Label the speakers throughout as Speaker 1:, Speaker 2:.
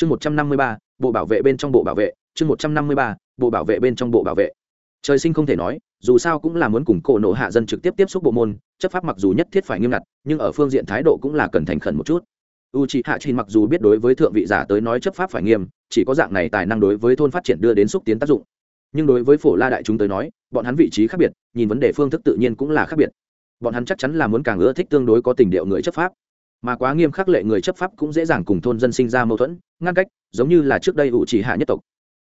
Speaker 1: chương một trăm năm mươi ba, bộ bảo vệ bên trong bộ bảo vệ, chương một trăm năm mươi ba, bộ bảo vệ bên trong bộ bảo vệ. Trời sinh không thể nói, dù sao cũng là muốn cùng cổ nộ hạ dân trực tiếp tiếp xúc bộ môn, chấp pháp mặc dù nhất thiết phải nghiêm ngặt, nhưng ở phương diện thái độ cũng là cần thành khẩn một chút. U c h ị hạ trình mặc dù biết đối với thượng vị giả tới nói chấp pháp phải nghiêm, chỉ có dạng này tài năng đối với thôn phát triển đưa đến xúc tiến tác dụng. Nhưng đối với phổ la đại chúng tới nói, bọn hắn vị trí khác biệt, nhìn vấn đề phương thức tự nhiên cũng là khác biệt. Bọn hắn chắc chắn là muốn càng ưa thích tương đối có tình điệu người chấp pháp mà quá nghiêm khắc lệ người chấp pháp cũng dễ dàng cùng thôn dân sinh ra mâu thuẫn, ngăn cách, giống như là trước đây ủ chỉ hạ nhất tộc.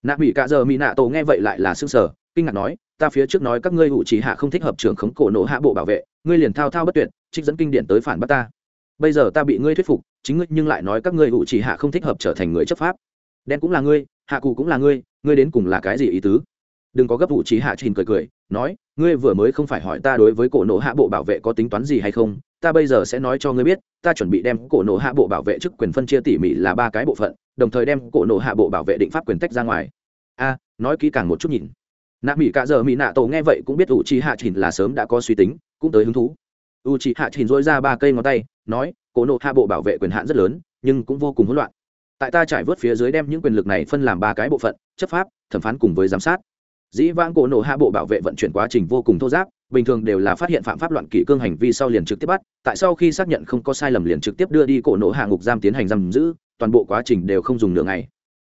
Speaker 1: Nạ mỹ cạ giờ mỹ nạ tổ nghe vậy lại là xương sở kinh ngạc nói, ta phía trước nói các ngươi ủ chỉ hạ không thích hợp trưởng khống cổ nộ hạ bộ bảo vệ, ngươi liền thao thao bất tuyệt, trích dẫn kinh điển tới phản bắt ta. Bây giờ ta bị ngươi thuyết phục, chính ngươi nhưng lại nói các ngươi ủ chỉ hạ không thích hợp trở thành người chấp pháp. Đen cũng là ngươi, hạ cụ cũng là ngươi ngươi đến cùng là cái gì ý tứ? Đừng có gấp ủ chỉ hạ trình cười cười, nói, ngươi vừa mới không phải hỏi ta đối với cổ nộ hạ bộ bảo vệ có tính toán gì hay không ta bây giờ sẽ nói cho ngươi biết, ta chuẩn bị đem cổ nộ hạ bộ bảo vệ chức quyền phân chia tỉ mỉ là ba cái bộ phận, đồng thời đem cổ nộ hạ bộ bảo vệ định pháp quyền tách ra ngoài. A, nói kỹ càng một chút nhìn. Nạ mỹ cả giờ mỹ nạ tổ nghe vậy cũng biết u chi hạ chỉnh là sớm đã có suy tính, cũng tới hứng thú. U chi hạ chỉnh dỗi ra ba cây ngón tay, nói, cổ nộ hạ bộ bảo vệ quyền hạn rất lớn, nhưng cũng vô cùng hỗn loạn. Tại ta trải vớt phía dưới đem những quyền lực này phân làm ba cái bộ phận, chấp pháp, thẩm phán cùng với giám sát dĩ vãng cổ nổ hạ bộ bảo vệ vận chuyển quá trình vô cùng thô giáp, bình thường đều là phát hiện phạm pháp loạn kỷ cương hành vi sau liền trực tiếp bắt, tại sau khi xác nhận không có sai lầm liền trực tiếp đưa đi cổ nổ hạ ngục giam tiến hành giam giữ, toàn bộ quá trình đều không dùng nửa ngày.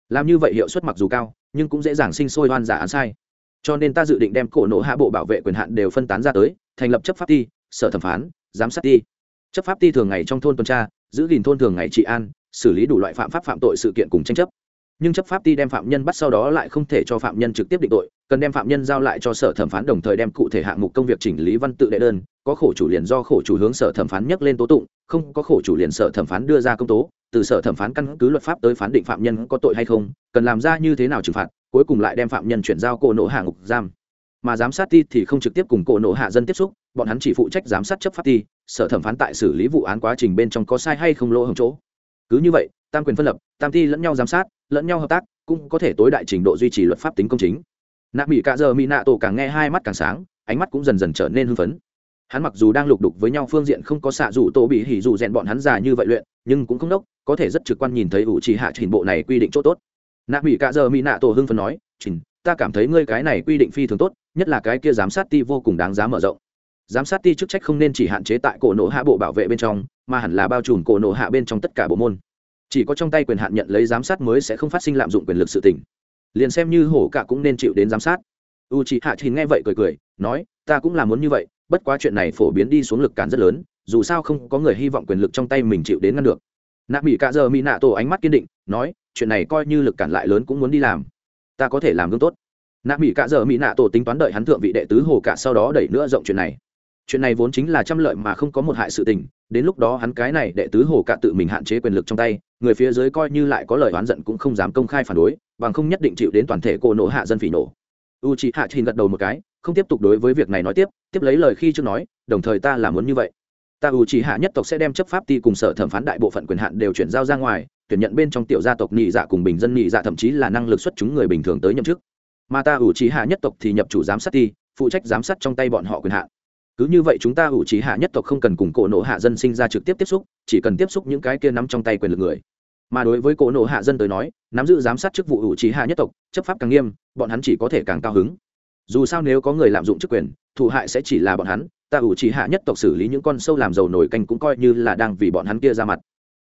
Speaker 1: Làm như vậy hiệu suất mặc dù cao, nhưng cũng dễ dàng sinh sôi oan giả án sai. Cho nên ta dự định đem cổ nổ hạ bộ bảo vệ quyền hạn đều phân tán ra tới, thành lập chấp pháp ti, sở thẩm phán, giám sát ti. Chấp pháp ti thường ngày trong thôn tuần tra, giữ gìn thôn thường ngày trị an, xử lý đủ loại phạm pháp phạm tội sự kiện cùng tranh chấp nhưng chấp pháp ti đem phạm nhân bắt sau đó lại không thể cho phạm nhân trực tiếp định tội, cần đem phạm nhân giao lại cho sở thẩm phán đồng thời đem cụ thể hạng mục công việc chỉnh lý văn tự đệ đơn, có khổ chủ liền do khổ chủ hướng sở thẩm phán nhắc lên tố tụng, không có khổ chủ liền sở thẩm phán đưa ra công tố, từ sở thẩm phán căn cứ luật pháp tới phán định phạm nhân có tội hay không, cần làm ra như thế nào trừng phạt, cuối cùng lại đem phạm nhân chuyển giao cổ nộ hạ ngục giam. Mà giám sát ti thì không trực tiếp cùng cổ nộ hạ dân tiếp xúc, bọn hắn chỉ phụ trách giám sát chấp pháp ti, sở thẩm phán tại xử lý vụ án quá trình bên trong có sai hay không lỗ hồng chỗ. Cứ như vậy tam quyền phân lập, tam ti lẫn nhau giám sát, lẫn nhau hợp tác, cũng có thể tối đại trình độ duy trì luật pháp tính công chính. Nạ mỹ cạ giờ mỹ nạ tổ càng nghe hai mắt càng sáng, ánh mắt cũng dần dần trở nên hưng phấn. Hắn mặc dù đang lục đục với nhau phương diện không có xạ dù tổ bị hỉ dù rèn bọn hắn già như vậy luyện, nhưng cũng không đốc, có thể rất trực quan nhìn thấy ủ chỉ hạ trình bộ này quy định chỗ tốt. Nạ mỹ cạ giờ mỹ nạ tổ hưng phấn nói, trình, ta cảm thấy ngươi cái này quy định phi thường tốt, nhất là cái kia giám sát ti vô cùng đáng giá mở rộng. Giám sát ti chức trách không nên chỉ hạn chế tại cổ nổ hạ bộ bảo vệ bên trong, mà hẳn là bao trùm cổ nổ hạ bên trong tất cả bộ môn chỉ có trong tay quyền hạn nhận lấy giám sát mới sẽ không phát sinh lạm dụng quyền lực sự tỉnh liền xem như hổ cả cũng nên chịu đến giám sát. U c hạ thì nghe vậy cười cười, nói, ta cũng là muốn như vậy, bất quá chuyện này phổ biến đi xuống lực cản rất lớn, dù sao không có người hy vọng quyền lực trong tay mình chịu đến ngăn được. Nạ mỹ cạ giờ mỹ nạ tổ ánh mắt kiên định, nói, chuyện này coi như lực cản lại lớn cũng muốn đi làm. Ta có thể làm gương tốt. Nạ mỹ cạ giờ mỹ nạ tổ tính toán đợi hắn thượng vị đệ tứ hồ cả sau đó đẩy nữa rộng chuyện này chuyện này vốn chính là trăm lợi mà không có một hại sự tình, đến lúc đó hắn cái này đệ tứ hồ cạ tự mình hạn chế quyền lực trong tay, người phía dưới coi như lại có lời oán giận cũng không dám công khai phản đối, bằng không nhất định chịu đến toàn thể cô nổ hạ dân phỉ nổ u c hạ trình gật đầu một cái, không tiếp tục đối với việc này nói tiếp tiếp lấy lời khi chưa nói, đồng thời ta là muốn như vậy. Ta u c hạ nhất tộc sẽ đem chấp pháp ti cùng sở thẩm phán đại bộ phận quyền hạn đều chuyển giao ra ngoài, tuyển nhận bên trong tiểu gia tộc nhị dạ cùng bình dân nhị dạ thậm chí là năng lực xuất chúng người bình thường tới nhậm chức. Mà ta u c hạ nhất tộc thì nhập chủ giám sát ti, phụ trách giám sát trong tay bọn họ quyền hạn cứ như vậy chúng ta ủ trí hạ nhất tộc không cần cùng cổ nộ hạ dân sinh ra trực tiếp tiếp xúc, chỉ cần tiếp xúc những cái kia nắm trong tay quyền lực người. Mà đối với cổ nộ hạ dân tới nói, nắm giữ giám sát chức vụ ủ trí hạ nhất tộc, chấp pháp càng nghiêm, bọn hắn chỉ có thể càng cao hứng. Dù sao nếu có người lạm dụng chức quyền, thụ hại sẽ chỉ là bọn hắn, ta ủ trí hạ nhất tộc xử lý những con sâu làm dầu nổi canh cũng coi như là đang vì bọn hắn kia ra mặt.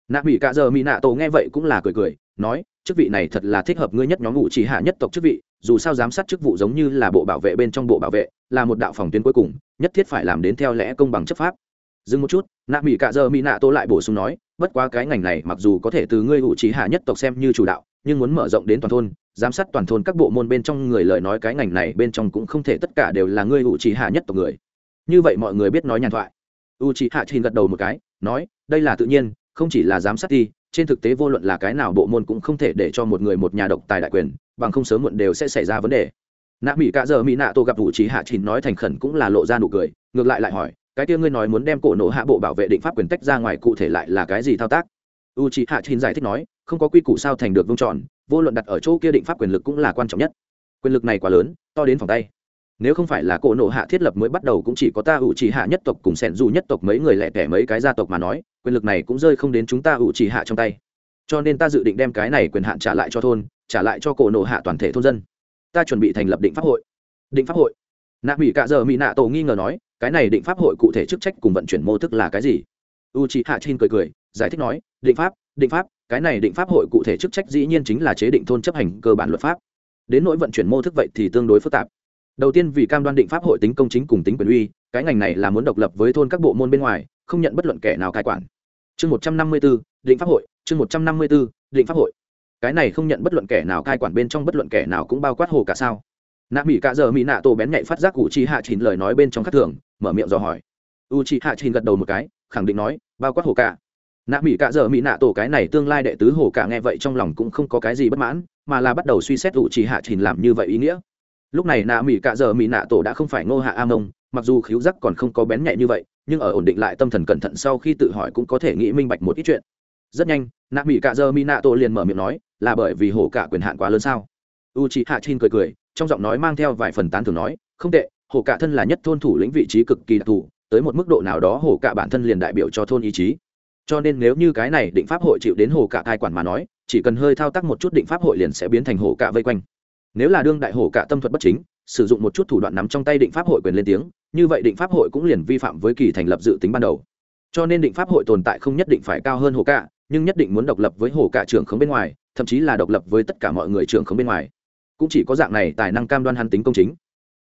Speaker 1: Nạ mỹ cạ giờ mỹ nạ tổ nghe vậy cũng là cười cười, nói, chức vị này thật là thích hợp ngươi nhất nhóm ủ trí hạ nhất tộc chức vị, dù sao giám sát chức vụ giống như là bộ bảo vệ bên trong bộ bảo vệ là một đạo phòng tuyến cuối cùng, nhất thiết phải làm đến theo lẽ công bằng chấp pháp. Dừng một chút, nạ mỹ cạ giờ mỹ nạ tô lại bổ sung nói, bất quá cái ngành này mặc dù có thể từ ngươi hữu trí hạ nhất tộc xem như chủ đạo, nhưng muốn mở rộng đến toàn thôn, giám sát toàn thôn các bộ môn bên trong người lời nói cái ngành này bên trong cũng không thể tất cả đều là ngươi hữu trí hạ nhất tộc người. Như vậy mọi người biết nói nhàn thoại. U trí hạ thì gật đầu một cái, nói, đây là tự nhiên, không chỉ là giám sát đi, trên thực tế vô luận là cái nào bộ môn cũng không thể để cho một người một nhà độc tài đại quyền, bằng không sớm muộn đều sẽ xảy ra vấn đề nạ mỹ cạ giờ mỹ nạ tô gặp vụ trí hạ chín nói thành khẩn cũng là lộ ra nụ cười, ngược lại lại hỏi, cái kia ngươi nói muốn đem cổ nổ hạ bộ bảo vệ định pháp quyền tách ra ngoài cụ thể lại là cái gì thao tác? U trí hạ chín giải thích nói, không có quy củ sao thành được vương tròn, vô luận đặt ở chỗ kia định pháp quyền lực cũng là quan trọng nhất. Quyền lực này quá lớn, to đến phòng tay. Nếu không phải là cổ nộ hạ thiết lập mới bắt đầu cũng chỉ có ta ủ trì hạ nhất tộc cùng sẻn dù nhất tộc mấy người lẻ tẻ mấy cái gia tộc mà nói, quyền lực này cũng rơi không đến chúng ta ủ trì hạ trong tay. Cho nên ta dự định đem cái này quyền hạn trả lại cho thôn, trả lại cho cổ nộ hạ toàn thể thôn dân ta chuẩn bị thành lập định pháp hội. Định pháp hội? Nạ mỹ cạ giờ mỹ nạ tổ nghi ngờ nói, cái này định pháp hội cụ thể chức trách cùng vận chuyển mô thức là cái gì? U chị hạ chin cười cười, giải thích nói, định pháp định pháp, cái này định pháp hội cụ thể chức trách dĩ nhiên chính là chế định thôn chấp hành cơ bản luật pháp. Đến nỗi vận chuyển mô thức vậy thì tương đối phức tạp. Đầu tiên vì cam đoan định pháp hội tính công chính cùng tính quyền uy, cái ngành này là muốn độc lập với thôn các bộ môn bên ngoài, không nhận bất luận kẻ nào cai quản. Chương một trăm năm mươi b ố định pháp hội, chương một trăm năm mươi b ố định pháp hội cái này không nhận bất luận kẻ nào, cai quản bên trong bất luận kẻ nào cũng bao quát hồ cả sao. Nạ mỹ cả giờ mỹ nạ tổ bén nhạy phát giác u chi hạ chín lời nói bên trong khắc thường, mở miệng dò hỏi. U chi hạ chín gật đầu một cái, khẳng định nói, bao quát hồ cả. Nạ mỹ cả giờ mỹ nạ tổ cái này tương lai đệ tứ hồ cả nghe vậy trong lòng cũng không có cái gì bất mãn, mà là bắt đầu suy xét u chi hạ chín làm như vậy ý nghĩa. Lúc này nạ mỹ cả giờ mỹ nạ tổ đã không phải ngô hạ a mông, mặc dù khiếu giác còn không có bén nhạy như vậy, nhưng ở ổn định lại tâm thần cẩn thận sau khi tự hỏi cũng có thể nghĩ minh bạch một ít chuyện rất nhanh, nạ mỹ cạ giờ mỹ nạ tổ liền mở miệng nói, là bởi vì hổ cả quyền hạn quá lớn sao? U chị hạ chin cười cười, trong giọng nói mang theo vài phần tán thường nói, không tệ, hổ cả thân là nhất thôn thủ lĩnh vị trí cực kỳ đặc thù, tới một mức độ nào đó hổ cả bản thân liền đại biểu cho thôn ý chí. Cho nên nếu như cái này định pháp hội chịu đến hổ cả cai quản mà nói, chỉ cần hơi thao tác một chút định pháp hội liền sẽ biến thành hổ cả vây quanh. Nếu là đương đại hổ cả tâm thuật bất chính, sử dụng một chút thủ đoạn nắm trong tay định pháp hội quyền lên tiếng, như vậy định pháp hội cũng liền vi phạm với kỳ thành lập dự tính ban đầu cho nên định pháp hội tồn tại không nhất định phải cao hơn hồ cạ, nhưng nhất định muốn độc lập với hồ cạ trưởng không bên ngoài thậm chí là độc lập với tất cả mọi người trưởng không bên ngoài. Cũng chỉ có dạng này tài năng cam đoan hắn tính công chính.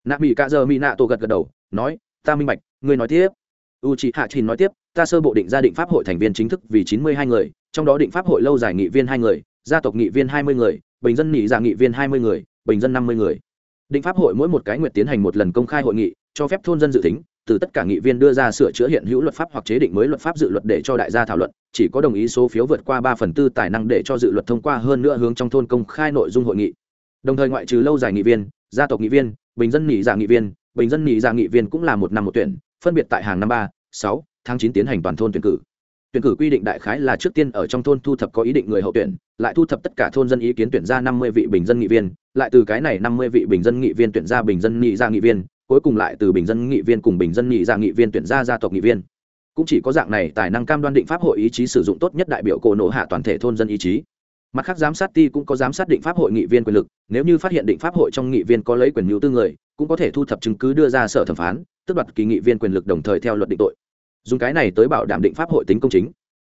Speaker 1: Nạ mỹ cạ giờ mỹ nạ tổ gật gật đầu nói ta minh bạch ngươi nói tiếp. U chị hạ trình nói tiếp ta sơ bộ định ra định pháp hội thành viên chính thức vì chín mươi hai người trong đó định pháp hội lâu dài nghị viên hai người gia tộc nghị viên hai mươi người bình dân nghị giả nghị viên hai mươi người bình dân năm mươi người. Định pháp hội mỗi một cái nguyện tiến hành một lần công khai hội nghị cho phép thôn dân dự tính từ tất cả nghị viên đưa ra sửa chữa hiện hữu luật pháp hoặc chế định mới luật pháp dự luật để cho đại gia thảo luận, chỉ có đồng ý số phiếu vượt qua ba phần tư tài năng để cho dự luật thông qua hơn nữa hướng trong thôn công khai nội dung hội nghị. Đồng thời ngoại trừ lâu dài nghị viên, gia tộc nghị viên, bình dân nghị giả dạ nghị viên, bình dân nghị giả dạ nghị viên cũng là một năm một tuyển, phân biệt tại hàng năm ba, sáu, tháng chín tiến hành toàn thôn tuyển cử. Tuyển cử quy định đại khái là trước tiên ở trong thôn thu thập có ý định người hậu tuyển, lại thu thập tất cả thôn dân ý kiến tuyển ra năm mươi vị bình dân nghị viên, lại từ cái này năm mươi vị bình dân nghị viên tuyển ra bình dân nghị ra dạ nghị viên cuối cùng lại từ bình dân nghị viên cùng bình dân nghị ra nghị viên tuyển ra gia tộc nghị viên. Cũng chỉ có dạng này tài năng cam đoan định pháp hội ý chí sử dụng tốt nhất đại biểu cổ nổ hạ toàn thể thôn dân ý chí. Mặt khác giám sát ti cũng có giám sát định pháp hội nghị viên quyền lực, nếu như phát hiện định pháp hội trong nghị viên có lấy quyền mưu tư người, cũng có thể thu thập chứng cứ đưa ra sở thẩm phán tức đoạt kỳ nghị viên quyền lực đồng thời theo luật định tội. Dùng cái này tới bảo đảm định pháp hội tính công chính.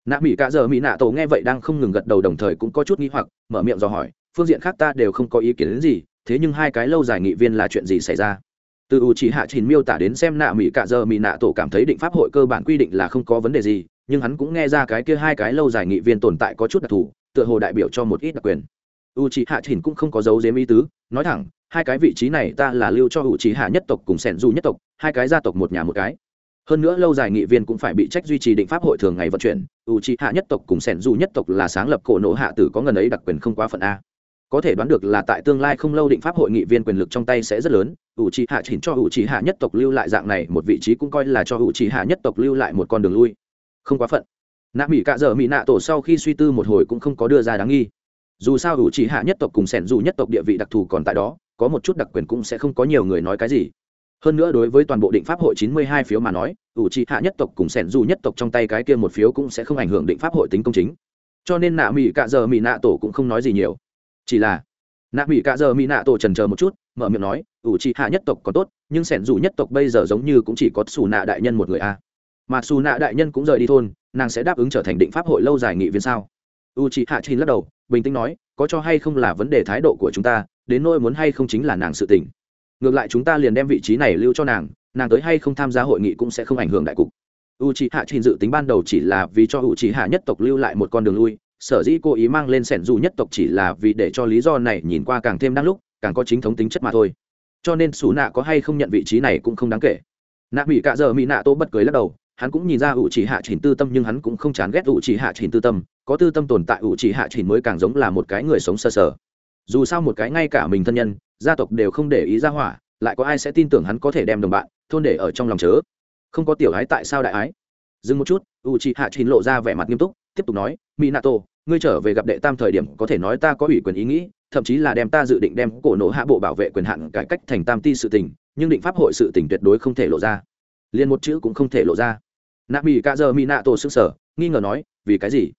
Speaker 1: Nạ mỹ cả giờ mỹ nạ tổ nghe vậy đang không ngừng gật đầu đồng thời cũng có chút nghi hoặc, mở miệng dò hỏi, phương diện khác ta đều không có ý kiến đến gì, thế nhưng hai cái lâu dài nghị viên là chuyện gì xảy ra? Từ u chỉ hạ trình miêu tả đến xem nạ mỹ cạ giờ mỹ nạ tổ cảm thấy định pháp hội cơ bản quy định là không có vấn đề gì, nhưng hắn cũng nghe ra cái kia hai cái lâu dài nghị viên tồn tại có chút đặc thù, tựa hồ đại biểu cho một ít đặc quyền. U chỉ hạ trình cũng không có dấu dếm ý tứ, nói thẳng, hai cái vị trí này ta là lưu cho u chỉ hạ nhất tộc cùng sẻn du nhất tộc, hai cái gia tộc một nhà một cái. Hơn nữa lâu dài nghị viên cũng phải bị trách duy trì định pháp hội thường ngày vận chuyển, u c hạ nhất tộc cùng sẻn du nhất tộc là sáng lập cổ nộ hạ tử có ngần ấy đặc quyền không quá phận a có thể đoán được là tại tương lai không lâu định pháp hội nghị viên quyền lực trong tay sẽ rất lớn. Ủ trì hạ chỉnh cho ủ trì hạ nhất tộc lưu lại dạng này một vị trí cũng coi là cho ủ trì hạ nhất tộc lưu lại một con đường lui. Không quá phận. Nạ mỹ cạ dở mỹ nạ tổ sau khi suy tư một hồi cũng không có đưa ra đáng nghi. Dù sao ủ trì hạ nhất tộc cùng sẻn du nhất tộc địa vị đặc thù còn tại đó, có một chút đặc quyền cũng sẽ không có nhiều người nói cái gì. Hơn nữa đối với toàn bộ định pháp hội chín mươi hai phiếu mà nói, ủ trì hạ nhất tộc cùng sẻn dù nhất tộc trong tay cái kia một phiếu cũng sẽ không ảnh hưởng định pháp hội tính công chính. Cho nên nạ mỹ cạ dở mỹ nạ tổ cũng không nói gì nhiều chỉ là, nạ mỹ cạ giờ mỹ nạ tổ trần chờ một chút, mở miệng nói, ủ trì hạ nhất tộc có tốt, nhưng sẻn dù nhất tộc bây giờ giống như cũng chỉ có xù nạ đại nhân một người a. Mà xù nạ đại nhân cũng rời đi thôn, nàng sẽ đáp ứng trở thành định pháp hội lâu dài nghị viên sao? U trì hạ chín lắc đầu, bình tĩnh nói, có cho hay không là vấn đề thái độ của chúng ta, đến nỗi muốn hay không chính là nàng sự tình. Ngược lại chúng ta liền đem vị trí này lưu cho nàng nàng tới hay không tham gia hội nghị cũng sẽ không ảnh hưởng đại cục. U c h ị hạ trình dự tính ban đầu chỉ là vì cho u c h ị hạ nhất tộc lưu lại một con đường lui sở dĩ cố ý mang lên sẻn dù nhất tộc chỉ là vì để cho lý do này nhìn qua càng thêm đáng lúc càng có chính thống tính chất mà thôi. Cho nên xù nạ có hay không nhận vị trí này cũng không đáng kể. Nạ bị cạ giờ mỹ nạ tô bật cười lắc đầu hắn cũng nhìn ra ủ chỉ hạ chỉnh tư tâm nhưng hắn cũng không chán ghét ủ chỉ hạ chỉnh tư tâm có tư tâm tồn tại ủ chỉ hạ chỉnh mới càng giống là một cái người sống sơ sờ, sờ dù sao một cái ngay cả mình thân nhân gia tộc đều không để ý ra hỏa lại có ai sẽ tin tưởng hắn có thể đem đồng bạn thôn để ở trong lòng chớ? Không có tiểu ái tại sao đại ái? Dừng một chút u c h hạ chín lộ ra vẻ mặt nghiêm túc tiếp tục nói mỹ nato ngươi trở về gặp đệ tam thời điểm có thể nói ta có ủy quyền ý nghĩ, thậm chí là đem ta dự định đem cổ nổ hạ bộ bảo vệ quyền hạn cải cách thành tam ti sự tình, nhưng định pháp hội sự tình tuyệt đối không thể lộ ra. Liền một chữ cũng không thể lộ ra. Nạ mỹ cạ giờ mỹ nạ tổ xương sở nghi ngờ nói, vì cái gì?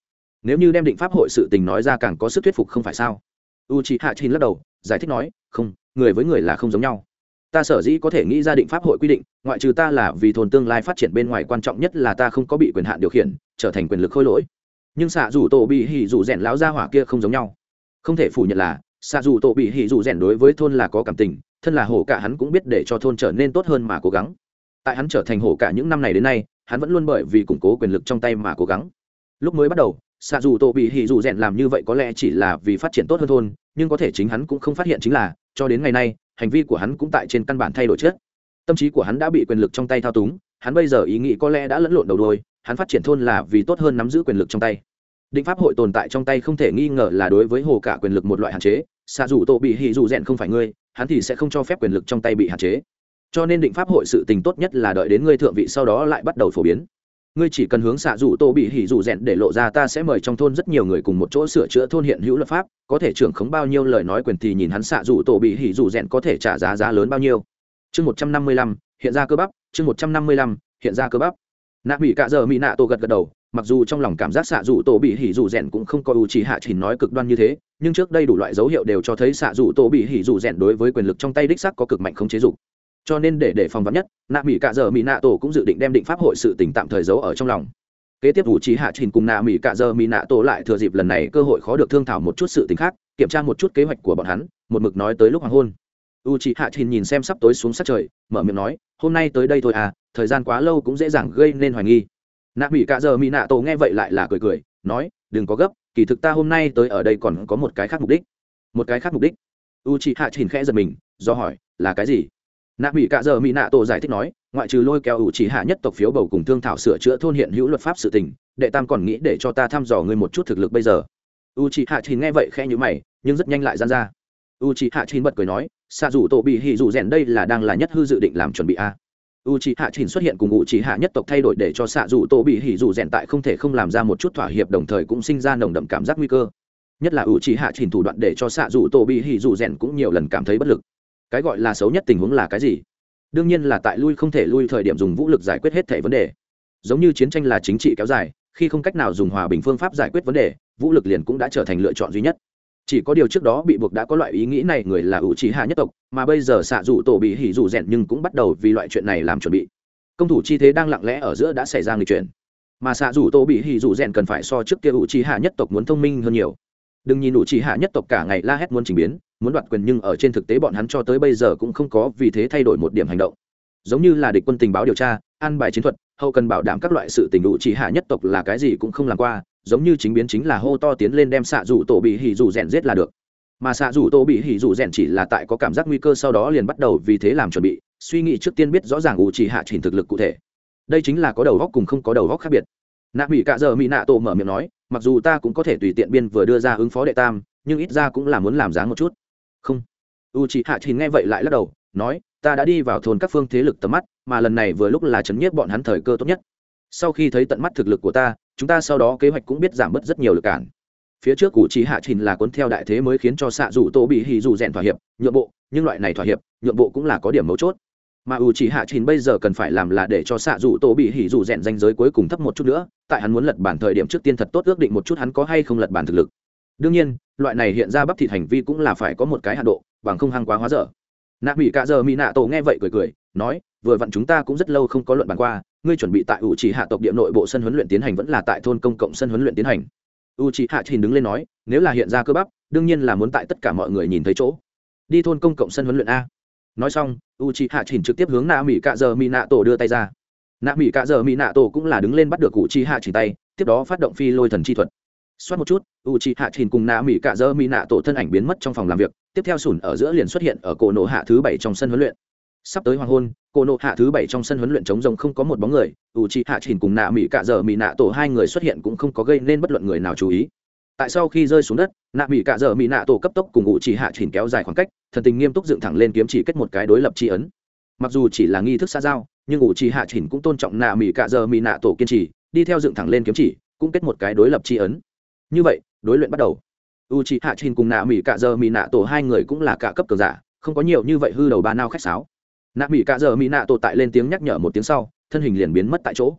Speaker 1: Nếu như đem định pháp hội sự tình nói ra càng có sức thuyết phục không phải sao? U chị hạ chín lắc đầu, giải thích nói, không, người với người là không giống nhau. Ta sở dĩ có thể nghĩ ra định pháp hội quy định, ngoại trừ ta là vì thôn tương lai phát triển bên ngoài quan trọng nhất là ta không có bị quyền hạn điều khiển, trở thành quyền lực khôi lỗi nhưng xạ dù tổ bị hỉ dù rèn láo ra hỏa kia không giống nhau. Không thể phủ nhận là, xạ dù tổ bị hỉ dù rèn đối với thôn là có cảm tình, thân là hổ cả hắn cũng biết để cho thôn trở nên tốt hơn mà cố gắng. Tại hắn trở thành hổ cả những năm này đến nay, hắn vẫn luôn bởi vì củng cố quyền lực trong tay mà cố gắng. Lúc mới bắt đầu, xạ dù tổ bị hỉ dù rèn làm như vậy có lẽ chỉ là vì phát triển tốt hơn thôn, nhưng có thể chính hắn cũng không phát hiện chính là, cho đến ngày nay, hành vi của hắn cũng tại trên căn bản thay đổi chết tâm trí của hắn đã bị quyền lực trong tay thao túng, hắn bây giờ ý nghĩ có lẽ đã lẫn lộn đầu đôi hắn phát triển thôn là vì tốt hơn nắm giữ quyền lực trong tay. Định pháp hội tồn tại trong tay không thể nghi ngờ là đối với hồ cả quyền lực một loại hạn chế. Xạ dù tổ bị hỉ dù rèn không phải ngươi, hắn thì sẽ không cho phép quyền lực trong tay bị hạn chế. Cho nên định pháp hội sự tình tốt nhất là đợi đến ngươi thượng vị sau đó lại bắt đầu phổ biến. Ngươi chỉ cần hướng xạ dù tô bị hỉ dù rèn để lộ ra ta sẽ mời trong thôn rất nhiều người cùng một chỗ sửa chữa thôn hiện hữu luật pháp, có thể trưởng khống bao nhiêu lời nói quyền thì nhìn hắn xạ dù tô bị hỉ dù rèn có thể trả giá giá lớn bao nhiêu. Chương một trăm năm mươi lăm, hiện ra cơ bắp, chương một trăm năm mươi lăm, hiện ra cơ bắp nạ mỹ cạ giờ mỹ nạ tổ gật gật đầu, mặc dù trong lòng cảm giác xạ dù tổ bị hỉ dù rèn cũng không có ưu trí hạ chỉ nói cực đoan như thế, nhưng trước đây đủ loại dấu hiệu đều cho thấy xạ dù tổ bị hỉ dù rèn đối với quyền lực trong tay đích sắc có cực mạnh không chế dục. Cho nên để để phòng vắn nhất, nạ mỹ cạ giờ mỹ nạ tổ cũng dự định đem định pháp hội sự tỉnh tạm thời giấu ở trong lòng. Kế tiếp ủ trí hạ trình cùng nạ mỹ cạ giờ mỹ nạ tổ lại thừa dịp lần này cơ hội khó được thương thảo một chút sự tình khác, kiểm tra một chút kế hoạch của bọn hắn, một mực nói tới lúc hoàng hôn. U trí hạ trình nhìn xem sắp tối xuống sát trời, mở miệng nói, hôm nay tới đây thôi à thời gian quá lâu cũng dễ dàng gây nên hoài nghi. Nạ mỹ cạ giờ mỹ nạ tổ nghe vậy lại là cười cười, nói, đừng có gấp, kỳ thực ta hôm nay tới ở đây còn có một cái khác mục đích. Một cái khác mục đích? U chị hạ chỉnh khẽ giật mình, do hỏi, là cái gì? Nạ mỹ cạ giờ mỹ nạ tổ giải thích nói, ngoại trừ lôi kéo u chỉ hạ nhất tộc phiếu bầu cùng thương thảo sửa chữa thôn hiện hữu luật pháp sự tình, đệ tam còn nghĩ để cho ta thăm dò ngươi một chút thực lực bây giờ. U chị hạ chỉnh nghe vậy khẽ nhữ mày, nhưng rất nhanh lại gian ra. U chị hạ chỉnh bật cười nói xa dù tổ bị hì dù rèn đây là đang là nhất hư dự định làm chuẩn bị a u c h i hạ chỉnh xuất hiện cùng u c h i hạ nhất tộc thay đổi để cho xạ dù tô bị hỉ dù rèn tại không thể không làm ra một chút thỏa hiệp, đồng thời cũng sinh ra nồng đậm cảm giác nguy cơ. Nhất là u c h i hạ chỉnh thủ đoạn để cho xạ dù tô bị hỉ dù rèn cũng nhiều lần cảm thấy bất lực. Cái gọi là xấu nhất tình huống là cái gì? Đương nhiên là tại lui không thể lui thời điểm dùng vũ lực giải quyết hết thể vấn đề. Giống như chiến tranh là chính trị kéo dài, khi không cách nào dùng hòa bình phương pháp giải quyết vấn đề, vũ lực liền cũng đã trở thành lựa chọn duy nhất chỉ có điều trước đó bị buộc đã có loại ý nghĩ này, người là ủ trí hạ nhất tộc, mà bây giờ xạ dù tổ bị hỉ dù rèn nhưng cũng bắt đầu vì loại chuyện này làm chuẩn bị. Công thủ chi thế đang lặng lẽ ở giữa đã xảy ra người chuyện mà xạ dù tổ bị hỉ dù rèn cần phải so trước kia ủ trí hạ nhất tộc muốn thông minh hơn nhiều. Đừng nhìn ủ trí hạ nhất tộc cả ngày la hét muốn trình biến, muốn đoạt quyền nhưng ở trên thực tế bọn hắn cho tới bây giờ cũng không có vì thế thay đổi một điểm hành động. Giống như là địch quân tình báo điều tra an bài chiến thuật, hậu cần bảo đảm các loại sự tình đủ chỉ hạ nhất tộc là cái gì cũng không làm qua, giống như chính biến chính là hô to tiến lên đem xạ rủ tổ bị hỉ rủ rèn giết là được. Mà xạ rủ tổ bị hỉ rủ rèn chỉ là tại có cảm giác nguy cơ sau đó liền bắt đầu vì thế làm chuẩn bị, suy nghĩ trước tiên biết rõ ràng ủ chỉ hạ chỉnh thực lực cụ thể. Đây chính là có đầu góc cùng không có đầu góc khác biệt. Nạ mỹ cạ giờ mỹ nạ tổ mở miệng nói, mặc dù ta cũng có thể tùy tiện biên vừa đưa ra ứng phó đệ tam, nhưng ít ra cũng là muốn làm dáng một chút. Không. U chị hạ trình nghe vậy lại lắc đầu nói, ta đã đi vào thôn các phương thế lực tầm mắt, mà lần này vừa lúc là chấn nhiếp bọn hắn thời cơ tốt nhất. Sau khi thấy tận mắt thực lực của ta, chúng ta sau đó kế hoạch cũng biết giảm bớt rất nhiều lực cản. Phía trước cụ trí hạ trình là cuốn theo đại thế mới khiến cho xạ dù tô bị hì dù rèn thỏa hiệp, nhượng bộ, nhưng loại này thỏa hiệp, nhượng bộ cũng là có điểm mấu chốt. Mà ủ chỉ hạ trình bây giờ cần phải làm là để cho xạ dù tô bị hỉ dù rèn danh giới cuối cùng thấp một chút nữa, tại hắn muốn lật bản thời điểm trước tiên thật tốt ước định một chút hắn có hay không lật bản thực lực. Đương nhiên, loại này hiện ra bắp thịt hành vi cũng là phải có một cái hạ độ, bằng không hăng quá hóa dở nạ mỹ cạ giờ mỹ nạ tổ nghe vậy cười cười, nói, vừa vặn chúng ta cũng rất lâu không có luận bàn qua, ngươi chuẩn bị tại u chỉ hạ tộc địa nội bộ sân huấn luyện tiến hành vẫn là tại thôn công cộng sân huấn luyện tiến hành. U chỉ hạ trình đứng lên nói, nếu là hiện ra cơ bắp, đương nhiên là muốn tại tất cả mọi người nhìn thấy chỗ. Đi thôn công cộng sân huấn luyện a. Nói xong u chỉ hạ trình trực tiếp hướng nạ mỹ cạ giờ mỹ nạ tổ đưa tay ra. Nạ mỹ cạ giờ mỹ nạ tổ cũng là đứng lên bắt được u chỉ hạ trình tay, tiếp đó phát động phi lôi thần chi thuật xoát một chút u c h i hạ trình cùng nạ mỹ cạ dơ mỹ nạ tổ thân ảnh biến mất trong phòng làm việc, tiếp theo sủn ở giữa liền xuất hiện ở cổ nộ hạ thứ bảy trong sân huấn luyện. Sắp tới hoàng hôn, cổ nộ hạ thứ bảy trong sân huấn luyện chống rồng không có một bóng người u c h i hạ trình cùng nạ mỹ cạ dơ mỹ nạ tổ hai người xuất hiện cũng không có gây nên bất luận người nào chú ý. Tại sau khi rơi xuống đất nạ mỹ cạ dơ mỹ nạ tổ cấp tốc cùng u c h i hạ trình kéo dài khoảng cách, thần tình nghiêm túc dựng thẳng lên kiếm chỉ kết một cái đối lập tri ấn. Mặc dù chỉ là nghi thức xa giao, nhưng u c hạ trình cũng tôn trọng nạ mỹ cạ dơ mỹ nạ tổ kiên trì, đi theo dựng thẳng lên kiếm chỉ, cũng kết một cái đối lập tri ấn như vậy, đối luyện bắt đầu. U c h ị hạ trình cùng nạ mỹ cạ giờ mỹ nạ tổ hai người cũng là cả cấp cường giả, không có nhiều như vậy hư đầu ba nao khách sáo. Nạ mỹ cạ giờ mỹ nạ tổ tại lên tiếng nhắc nhở một tiếng sau, thân hình liền biến mất tại chỗ.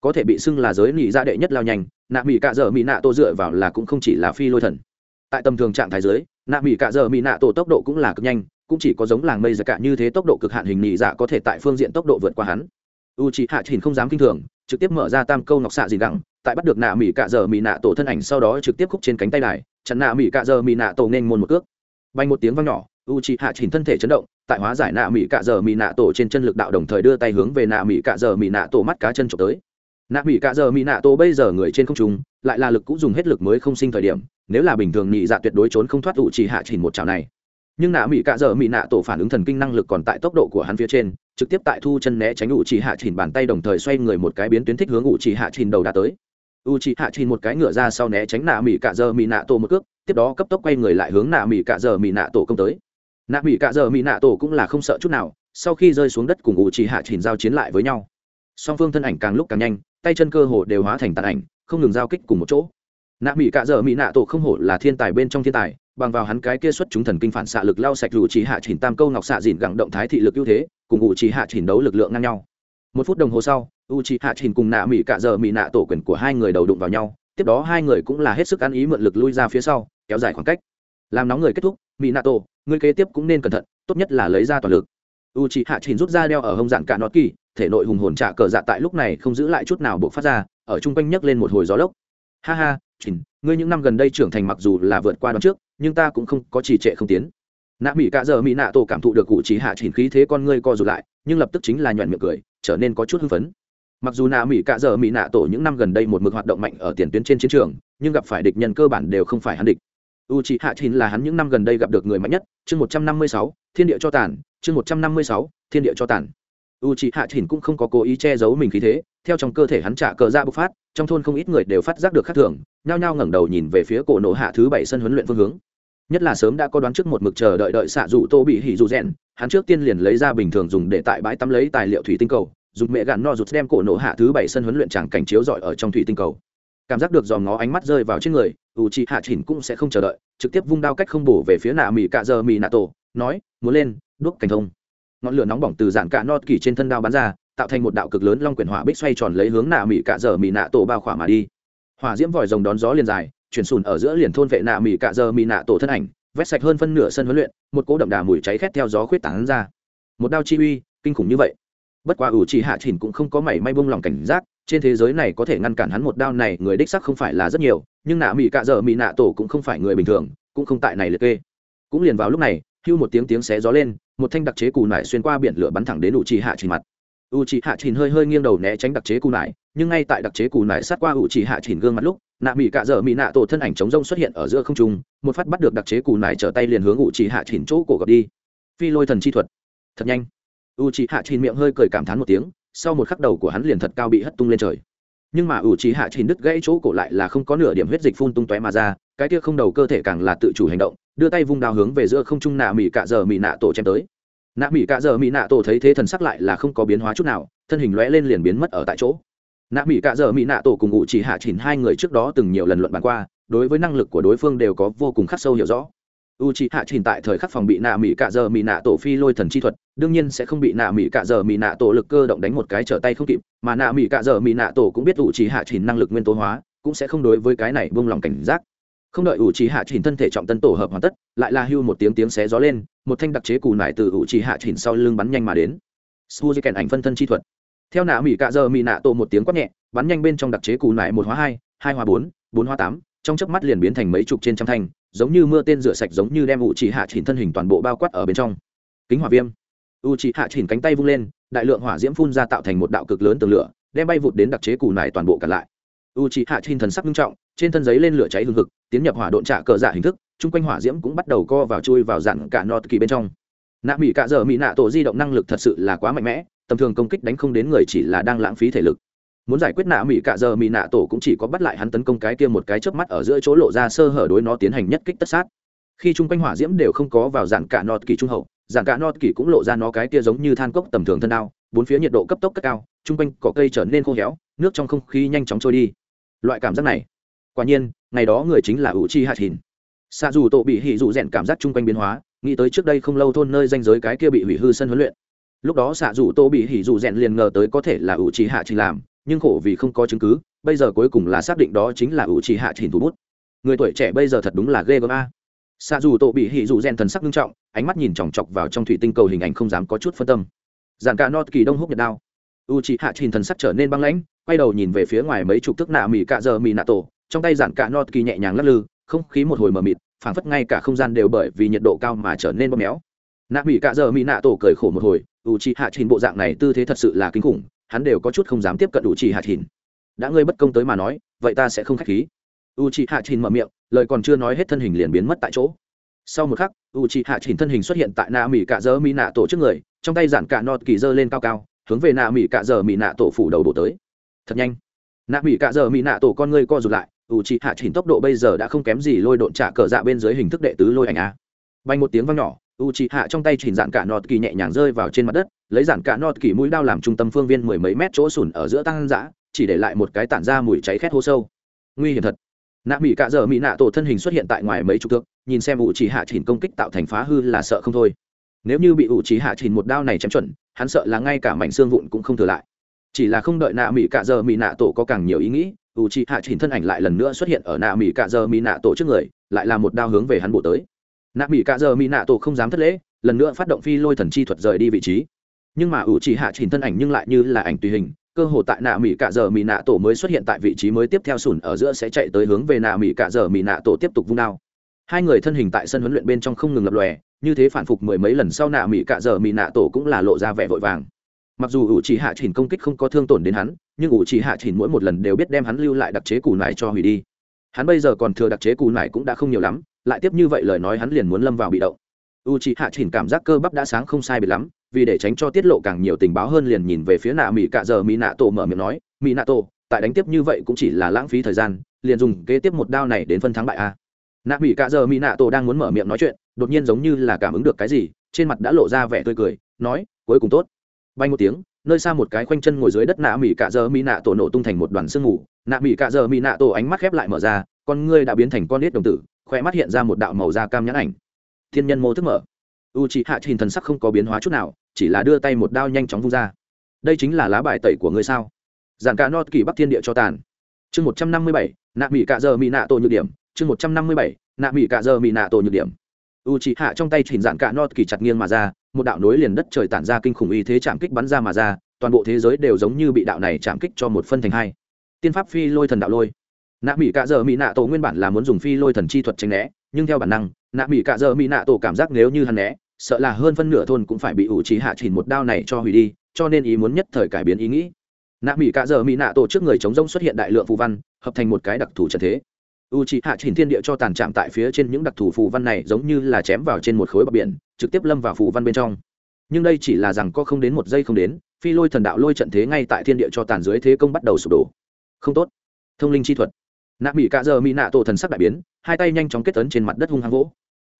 Speaker 1: Có thể bị xưng là giới nị ra đệ nhất lao nhanh nạ mỹ cạ giờ mỹ nạ tổ dựa vào là cũng không chỉ là phi lôi thần. Tại tầm thường trạng thái giới nạ mỹ cạ giờ mỹ nạ tổ tốc độ cũng là cực nhanh, cũng chỉ có giống làng mây giả cả như thế tốc độ cực hạn hình nị dạ có thể tại phương diện tốc độ vượt qua hắn. U c hạ trình không dám kinh thường, trực tiếp mở ra tam câu ngọc xạ dìn gẳng tại bắt được nạ mỹ cạ giờ mỹ nạ tổ thân ảnh sau đó trực tiếp khúc trên cánh tay đài, chặn nạ mỹ cạ giờ mỹ nạ tổ nên môn một cước. Bay một tiếng vang nhỏ u c hạ chỉnh thân thể chấn động, tại hóa giải nạ mỹ cạ giờ mỹ nạ tổ trên chân lực đạo đồng thời đưa tay hướng về nạ mỹ cạ giờ mỹ nạ tổ mắt cá chân trộm tới. Nạ mỹ cạ giờ mỹ nạ tổ bây giờ người trên không trung, lại là lực cũng dùng hết lực mới không sinh thời điểm, nếu là bình thường nhị dạ tuyệt đối trốn không thoát u c hạ chỉnh một chảo này. Nhưng nạ mỹ cạ giờ mỹ nạ tổ phản ứng thần kinh năng lực còn tại tốc độ của hắn phía trên, trực tiếp tại thu chân né tránh u chỉ hạ chỉnh bàn tay đồng thời xoay người một cái biến tuyến thích hướng u chỉ hạ chỉnh đầu đã tới u chỉ hạ chỉnh một cái ngựa ra sau né tránh nạ mỹ cạ dơ mỹ nạ tổ một cước, tiếp đó cấp tốc quay người lại hướng nạ mỹ cạ dơ mỹ nạ tổ công tới. Nạ mỹ cạ dơ mỹ nạ tổ cũng là không sợ chút nào, sau khi rơi xuống đất cùng u chỉ hạ chỉnh giao chiến lại với nhau. Song phương thân ảnh càng lúc càng nhanh, tay chân cơ hồ đều hóa thành tàn ảnh, không ngừng giao kích cùng một chỗ. Nạ mỹ cạ dơ mỹ nạ tổ không hổ là thiên tài bên trong thiên tài, bằng vào hắn cái kia xuất chúng thần kinh phản xạ lực lao sạch u chỉ hạ chỉnh tam câu ngọc xạ dìn gẳng động thái thị lực ưu thế, cùng u chỉ hạ chỉnh đấu lực lượng ngang nhau. Một phút đồng hồ sau u chỉ hạ Trình cùng nạ mỹ cạ giờ mỹ nạ tổ quyền của hai người đầu đụng vào nhau tiếp đó hai người cũng là hết sức ăn ý mượn lực lui ra phía sau kéo dài khoảng cách. Làm nóng người kết thúc mỹ nạ tổ người kế tiếp cũng nên cẩn thận tốt nhất là lấy ra toàn lực. U chỉ hạ Trình rút ra đeo ở hông dạng cạn nọt kỳ thể nội hùng hồn trả cờ dạ tại lúc này không giữ lại chút nào buộc phát ra ở chung quanh nhấc lên một hồi gió lốc. Ha ha Trình, ngươi những năm gần đây trưởng thành mặc dù là vượt qua đón trước nhưng ta cũng không có trì trệ không tiến. Nạ mỹ cạ giờ mỹ nạ tổ cảm thụ được cụ trí hạ Trình khí thế con ngươi co rụt lại nhưng lập tức chính là nhoẹn miệng cười trở nên có chút hưng phấn mặc dù nạ mỹ cạ dở mỹ nạ tổ những năm gần đây một mực hoạt động mạnh ở tiền tuyến trên chiến trường, nhưng gặp phải địch nhân cơ bản đều không phải hắn địch. U c hạ chín là hắn những năm gần đây gặp được người mạnh nhất, chương một trăm năm mươi sáu, thiên địa cho tàn, chương một trăm năm mươi sáu, thiên địa cho tàn. U c hạ chín cũng không có cố ý che giấu mình khí thế, theo trong cơ thể hắn trả cờ ra bộc phát, trong thôn không ít người đều phát giác được khác thường, nhao nhao ngẩng đầu nhìn về phía cổ nổ hạ thứ bảy sân huấn luyện phương hướng. Nhất là sớm đã có đoán trước một mực chờ đợi đợi xạ dụ tô bị hỉ dù rèn, hắn trước tiên liền lấy ra bình thường dùng để tại bãi tắm lấy tài liệu thủy tinh cầu dùng mẹ gạn no rụt đem cổ nổ hạ thứ bảy sân huấn luyện chẳng cảnh chiếu rọi ở trong thủy tinh cầu. Cảm giác được dòm ngó ánh mắt rơi vào trên người u chi hạ chỉnh cũng sẽ không chờ đợi, trực tiếp vung đao cách không bổ về phía nạ mỹ cạ giờ mỹ nạ tổ, nói, muốn lên, đuốc cảnh thông. Ngọn lửa nóng bỏng từ dạng cạ nọt kỳ trên thân đao bắn ra, tạo thành một đạo cực lớn long quyển hỏa bích xoay tròn lấy hướng nạ mỹ cạ giờ mỹ nạ tổ bao khỏa mà đi. Hỏa diễm vòi rồng đón gió liền dài, chuyển sùn ở giữa liền thôn vệ nạ mỹ cạ giờ mỹ nạ tổ thân ảnh, vét sạch hơn phân nửa sân huấn luyện, một cỗ đậm đà mùi cháy khét theo gió khuyết tảng ra. Một đao chi uy, kinh khủng như vậy bất quá ủ chỉ hạ chỉnh cũng không có mảy may bông lòng cảnh giác, trên thế giới này có thể ngăn cản hắn một đao này, người đích sắc không phải là rất nhiều, nhưng nạ mỹ cạ dợ mỹ nạ tổ cũng không phải người bình thường, cũng không tại này liệt kê. Cũng liền vào lúc này, hưu một tiếng tiếng xé gió lên, một thanh đặc chế cù nải xuyên qua biển lửa bắn thẳng đến ủ chỉ hạ chỉnh mặt. U chỉ hạ chỉnh hơi hơi nghiêng đầu né tránh đặc chế cù nải, nhưng ngay tại đặc chế cù nải sát qua ủ chỉ hạ chỉnh gương mặt lúc, nạ mỹ cạ dợ mỹ nạ tổ thân ảnh chống rông xuất hiện ở giữa không trung, một phát bắt được đặc chế cù nải trở tay liền hướng ủ chỉ hạ chỉnh chỗ cổ gập đi. Phi lôi thần chi thuật. Thật nhanh u chỉ hạ chỉnh miệng hơi cười cảm thán một tiếng, sau một khắc đầu của hắn liền thật cao bị hất tung lên trời. Nhưng mà ủ chỉ hạ chỉnh đứt gãy chỗ cổ lại là không có nửa điểm huyết dịch phun tung tóe mà ra, cái kia không đầu cơ thể càng là tự chủ hành động, đưa tay vung đao hướng về giữa không trung nạ mỹ cạ giờ mỹ nạ tổ chém tới. Nạ mỹ cạ giờ mỹ nạ tổ thấy thế thần sắc lại là không có biến hóa chút nào, thân hình lóe lên liền biến mất ở tại chỗ. Nạ mỹ cạ giờ mỹ nạ tổ cùng ngụ chỉ hạ chỉnh hai người trước đó từng nhiều lần luận bàn qua, đối với năng lực của đối phương đều có vô cùng khắc sâu hiểu rõ u c hạ trình tại thời khắc phòng bị nạ mỹ cạ giờ mỹ nạ tổ phi lôi thần chi thuật, đương nhiên sẽ không bị nạ mỹ cạ giờ mỹ nạ tổ lực cơ động đánh một cái trở tay không kịp, mà nạ mỹ cạ giờ mỹ nạ tổ cũng biết u c hạ trình năng lực nguyên tố hóa, cũng sẽ không đối với cái này buông lòng cảnh giác. Không đợi u c hạ trình thân thể trọng tân tổ hợp hoàn tất, lại là hưu một tiếng tiếng xé gió lên, một thanh đặc chế cù nải từ u c hạ trình sau lưng bắn nhanh mà đến. Su kèn ảnh phân thân chi thuật. Theo nạ mỹ cạ giờ mỹ nạ tổ một tiếng quát nhẹ, bắn nhanh bên trong đặc chế cù nải một hóa hai hai hóa bốn bốn hóa tám, trong chớp mắt liền biến thành mấy chục trên trăm thanh giống như mưa tên rửa sạch giống như đem u chỉ hạ chỉnh thân hình toàn bộ bao quát ở bên trong. Kính hỏa viêm. U chỉ hạ chỉnh cánh tay vung lên, đại lượng hỏa diễm phun ra tạo thành một đạo cực lớn tường lửa, đem bay vụt đến đặc chế cù nải toàn bộ cả lại. U chỉ hạ chỉnh thần sắc nghiêm trọng, trên thân giấy lên lửa cháy hừng hực, tiến nhập hỏa độn trả cờ dạ hình thức, chung quanh hỏa diễm cũng bắt đầu co vào chui vào dặn cả nọt kỳ bên trong. Nạ mỹ cạ giờ mỹ nạ tổ di động năng lực thật sự là quá mạnh mẽ, tầm thường công kích đánh không đến người chỉ là đang lãng phí thể lực muốn giải quyết nạ mỹ cạ giờ mỹ nạ tổ cũng chỉ có bắt lại hắn tấn công cái kia một cái chớp mắt ở giữa chỗ lộ ra sơ hở đối nó tiến hành nhất kích tất sát. Khi chung quanh hỏa diễm đều không có vào dàn cả nọt kỳ trung hậu dàn cả nọt kỳ cũng lộ ra nó cái kia giống như than cốc tầm thường thân đao, bốn phía nhiệt độ cấp tốc cất cao, chung quanh cỏ cây trở nên khô héo, nước trong không khí nhanh chóng trôi đi. Loại cảm giác này, quả nhiên, ngày đó người chính là ủ chi hạt hình xa dù tổ bị hỉ dụ rèn cảm giác chung quanh biến hóa, nghĩ tới trước đây không lâu thôn nơi danh giới cái kia bị hủy hư sân huấn luyện. Lúc đó xạ dù tô bị hỉ dù rèn liền ngờ tới có thể là ủ trì hạ chỉ làm nhưng khổ vì không có chứng cứ, bây giờ cuối cùng là xác định đó chính là ủ trì hạ trình thủ bút. Người tuổi trẻ bây giờ thật đúng là ghê gớm a. Xa dù tổ bị hỉ dù rèn thần sắc nghiêm trọng, ánh mắt nhìn chòng chọc vào trong thủy tinh cầu hình ảnh không dám có chút phân tâm. Giản cả nọt kỳ đông húc nhật đao u c hạ trình thần sắc trở nên băng lãnh, quay đầu nhìn về phía ngoài mấy chục thước nạ mỹ cạ giờ mỹ nạ tổ, trong tay giản cả nọt kỳ nhẹ nhàng lắc lư, không khí một hồi mờ mịt, phảng phất ngay cả không gian đều bởi vì nhiệt độ cao mà trở nên bóp méo. Nạ mỹ cạ giờ mỹ nạ tổ cười khổ một hồi u c hạ trình bộ dạng này tư thế thật sự là kinh khủng hắn đều có chút không dám tiếp cận u c hạ chỉnh đã ngươi bất công tới mà nói, vậy ta sẽ không k h á c h khí. U c hạ chỉnh mở miệng, lời còn chưa nói hết thân hình liền biến mất tại chỗ. Sau một khắc u c hạ chỉnh thân hình xuất hiện tại nạ mỹ cạ dơ mỹ nạ tổ trước người, trong tay giản cạ nọt kỳ dơ lên cao cao, hướng về nạ mỹ cạ dơ mỹ nạ tổ phủ đầu đổ tới. Thật nhanh. Nạ mỹ cạ dơ mỹ nạ tổ con ngươi co rụt lại u c hạ chỉnh tốc độ bây giờ đã không kém gì lôi độn trả cờ dạ bên dưới hình thức đệ tứ lôi ảnh a. Bay một tiếng vang nhỏ u c hạ trong tay chỉnh dạn cả nọt kỳ nhẹ nhàng rơi vào trên mặt đất, lấy dạn cả nọt kỳ mũi đao làm trung tâm phương viên mười mấy mét chỗ sùn ở giữa tăng dã, chỉ để lại một cái tản ra mùi cháy khét hô sâu. Nguy hiểm thật. Nạ mỹ cạ giờ mỹ nạ tổ thân hình xuất hiện tại ngoài mấy chục thước, nhìn xem ủ chỉ hạ chỉnh công kích tạo thành phá hư là sợ không thôi. Nếu như bị ủ chỉ hạ chỉnh một đao này chém chuẩn, hắn sợ là ngay cả mảnh xương vụn cũng không thừa lại. Chỉ là không đợi nạ mỹ cạ giờ mỹ nạ tổ có càng nhiều ý nghĩ u chỉ hạ chỉnh thân ảnh lại lần nữa xuất hiện ở nạ mỹ cạ giờ mỹ nạ tổ trước người, lại là một đao hướng về hắn bổ tới nạ mỹ cạ giờ mỹ nạ tổ không dám thất lễ, lần nữa phát động phi lôi thần chi thuật rời đi vị trí. Nhưng mà ủ chỉ hạ chỉnh thân ảnh nhưng lại như là ảnh tùy hình, cơ hồ tại nạ mỹ cạ giờ mỹ nạ tổ mới xuất hiện tại vị trí mới tiếp theo sùn ở giữa sẽ chạy tới hướng về nạ mỹ cạ giờ mỹ nạ tổ tiếp tục vung đao. Hai người thân hình tại sân huấn luyện bên trong không ngừng lập lòe, như thế phản phục mười mấy lần sau nạ mỹ cạ giờ mỹ nạ tổ cũng là lộ ra vẻ vội vàng. Mặc dù ủ chỉ hạ chỉnh công kích không có thương tổn đến hắn, nhưng ủ chỉ hạ chỉnh mỗi một lần đều biết đem hắn lưu lại đặc chế cù nải cho hủy đi. Hắn bây giờ còn thừa đặc chế cù nải cũng đã không nhiều lắm lại tiếp như vậy lời nói hắn liền muốn lâm vào bị động. U c hạ chỉnh cảm giác cơ bắp đã sáng không sai biệt lắm, vì để tránh cho tiết lộ càng nhiều tình báo hơn liền nhìn về phía nạ mỹ cạ giờ mỹ nạ tổ mở miệng nói mỹ nạ tổ tại đánh tiếp như vậy cũng chỉ là lãng phí thời gian, liền dùng kế tiếp một đao này đến phân thắng bại a. Nạ mỹ cạ giờ mỹ nạ tổ đang muốn mở miệng nói chuyện, đột nhiên giống như là cảm ứng được cái gì, trên mặt đã lộ ra vẻ tươi cười, nói, cuối cùng tốt. Bay một tiếng, nơi xa một cái khoanh chân ngồi dưới đất nạ mỹ cạ giờ mỹ nạ tổ nổ tung thành một đoàn sương mù. Nạ mỹ cạ giờ mỹ nạ tổ ánh mắt khép lại mở ra, con ngươi đã biến thành con nết đồng tử khoe mắt hiện ra một đạo màu da cam nhãn ảnh. Thiên nhân mô thức mở. U c hạ trình thần sắc không có biến hóa chút nào, chỉ là đưa tay một đao nhanh chóng vung ra. Đây chính là lá bài tẩy của ngươi sao? Giản cả nọt kỳ bắc thiên địa cho tàn. Chương một trăm năm mươi bảy, nạ mỹ cạ giờ mỹ nạ tổ nhược điểm. Chương một trăm năm mươi bảy, nạ mỹ cạ giờ mỹ nạ tổ nhược điểm. U c hạ trong tay chỉnh giản cả nọt kỳ chặt nghiêng mà ra, một đạo nối liền đất trời tản ra kinh khủng y thế chạm kích bắn ra mà ra, toàn bộ thế giới đều giống như bị đạo này chạm kích cho một phân thành hai. Tiên pháp phi lôi thần đạo lôi nạ mỹ cạ dợ mỹ nạ tổ nguyên bản là muốn dùng phi lôi thần chi thuật tranh né, nhưng theo bản năng, nạ mỹ cạ dợ mỹ nạ tổ cảm giác nếu như hắn né, sợ là hơn phân nửa thôn cũng phải bị ủ trí hạ chỉnh một đao này cho hủy đi, cho nên ý muốn nhất thời cải biến ý nghĩ. Nạ mỹ cạ dợ mỹ nạ tổ trước người chống rông xuất hiện đại lượng phù văn, hợp thành một cái đặc thù trận thế. U c hạ chỉnh thiên địa cho tàn chạm tại phía trên những đặc thù phù văn này giống như là chém vào trên một khối bờ biển, trực tiếp lâm vào phù văn bên trong. Nhưng đây chỉ là rằng có không đến một giây không đến, phi lôi thần đạo lôi trận thế ngay tại thiên địa cho tàn dưới thế công bắt đầu sụp đổ. Không tốt. Thông linh chi thuật nạ mỹ cạ giờ mỹ nạ tổ thần sắc đại biến, hai tay nhanh chóng kết tấn trên mặt đất hung hăng vỗ.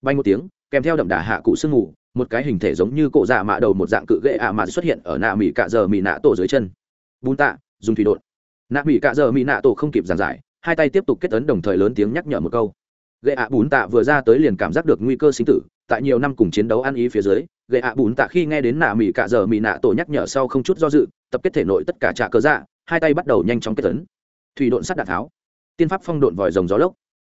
Speaker 1: Bay một tiếng, kèm theo đậm đà hạ cụ sương mù, một cái hình thể giống như cộ dạ mạ đầu một dạng cự ghệ ạ mạ xuất hiện ở nạ mỹ cạ giờ mỹ nạ tổ dưới chân. Bùn tạ, dùng thủy đột. Nạ mỹ cạ giờ mỹ nạ tổ không kịp giàn giải, hai tay tiếp tục kết tấn đồng thời lớn tiếng nhắc nhở một câu. Ghệ ạ bùn tạ vừa ra tới liền cảm giác được nguy cơ sinh tử, tại nhiều năm cùng chiến đấu ăn ý phía dưới ghệ ạ bùn tạ khi nghe đến nạ mỹ cạ giờ mỹ nạ tổ nhắc nhở sau không chút do dự, tập kết thể nội tất cả trả cớ dạ hai tay bắt đầu nhanh chóng kết tấn thủy độn sắt đạn tháo tiên pháp phong độn vòi rồng gió lốc.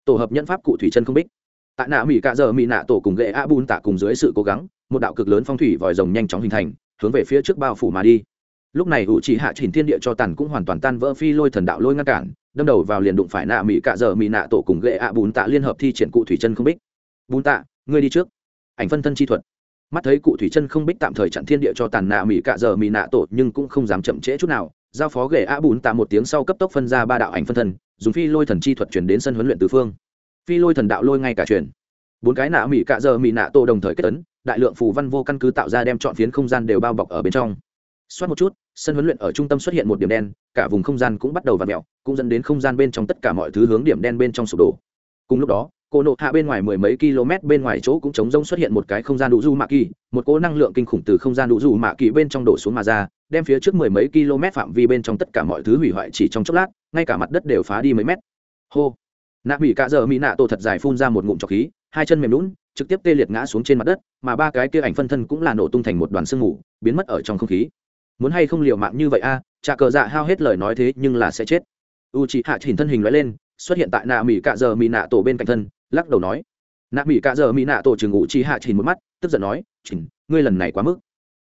Speaker 1: Tổ hợp nhân pháp cụ thủy chân không bích. Tại nạ mỹ cạ giờ mỹ nạ tổ cùng ghệ a bùn tạ cùng dưới sự cố gắng, một đạo cực lớn phong thủy vòi rồng nhanh chóng hình thành, hướng về phía trước bao phủ mà đi. Lúc này hữu chỉ hạ trình thiên địa cho tàn cũng hoàn toàn tan vỡ phi lôi thần đạo lôi ngăn cản, đâm đầu vào liền đụng phải nạ mỹ cạ giờ mỹ nạ tổ cùng ghệ a bùn tạ liên hợp thi triển cụ thủy chân không bích. Bùn tạ, ngươi đi trước. Ảnh phân thân chi thuật. Mắt thấy cụ thủy chân không bích tạm thời chặn thiên địa cho tàn nạ mỹ cạ giờ mỹ nạ tổ, nhưng cũng không dám chậm trễ chút nào. Giao phó ghệ a bùn tạ một tiếng sau cấp tốc phân ra ba đạo ảnh phân thân dùng phi lôi thần chi thuật chuyển đến sân huấn luyện tứ phương. Phi lôi thần đạo lôi ngay cả truyền bốn cái nạ mỹ cạ giờ mỹ nạ tô đồng thời kết tấn đại lượng phù văn vô căn cứ tạo ra đem chọn phiến không gian đều bao bọc ở bên trong. Xoát một chút, sân huấn luyện ở trung tâm xuất hiện một điểm đen, cả vùng không gian cũng bắt đầu v ặ mẹo cũng dẫn đến không gian bên trong tất cả mọi thứ hướng điểm đen bên trong sụp đổ. Cùng lúc đó cô nộ hạ bên ngoài mười mấy km bên ngoài chỗ cũng chống rông xuất hiện một cái không gian đủ du mạ kỳ. Một cỗ năng lượng kinh khủng từ không gian đủ du mạ kỳ bên trong đổ xuống mà ra đem phía trước mười mấy km phạm vi bên trong tất cả mọi thứ hủy hoại chỉ trong chốc lát ngay cả mặt đất đều phá đi mấy mét. Hô. Nạ mỹ cạ giờ mỹ nạ tổ thật dài phun ra một ngụm trọc khí hai chân mềm lún trực tiếp tê liệt ngã xuống trên mặt đất mà ba cái kia ảnh phân thân cũng là nổ tung thành một đoàn sương mù biến mất ở trong không khí. Muốn hay không liều mạng như vậy a à, cờ dạ hao hết lời nói thế nhưng là sẽ chết. U chị hạ chỉnh thân hình nói lên xuất hiện tại nạ mỹ cạ giờ mỹ nạ tổ bên cạnh thân lắc đầu nói. Nạ mỹ cạ giờ mỹ nạ tổ trường ngụ chi hạ chỉnh một mắt, tức giận nói, chỉnh, ngươi lần này quá mức.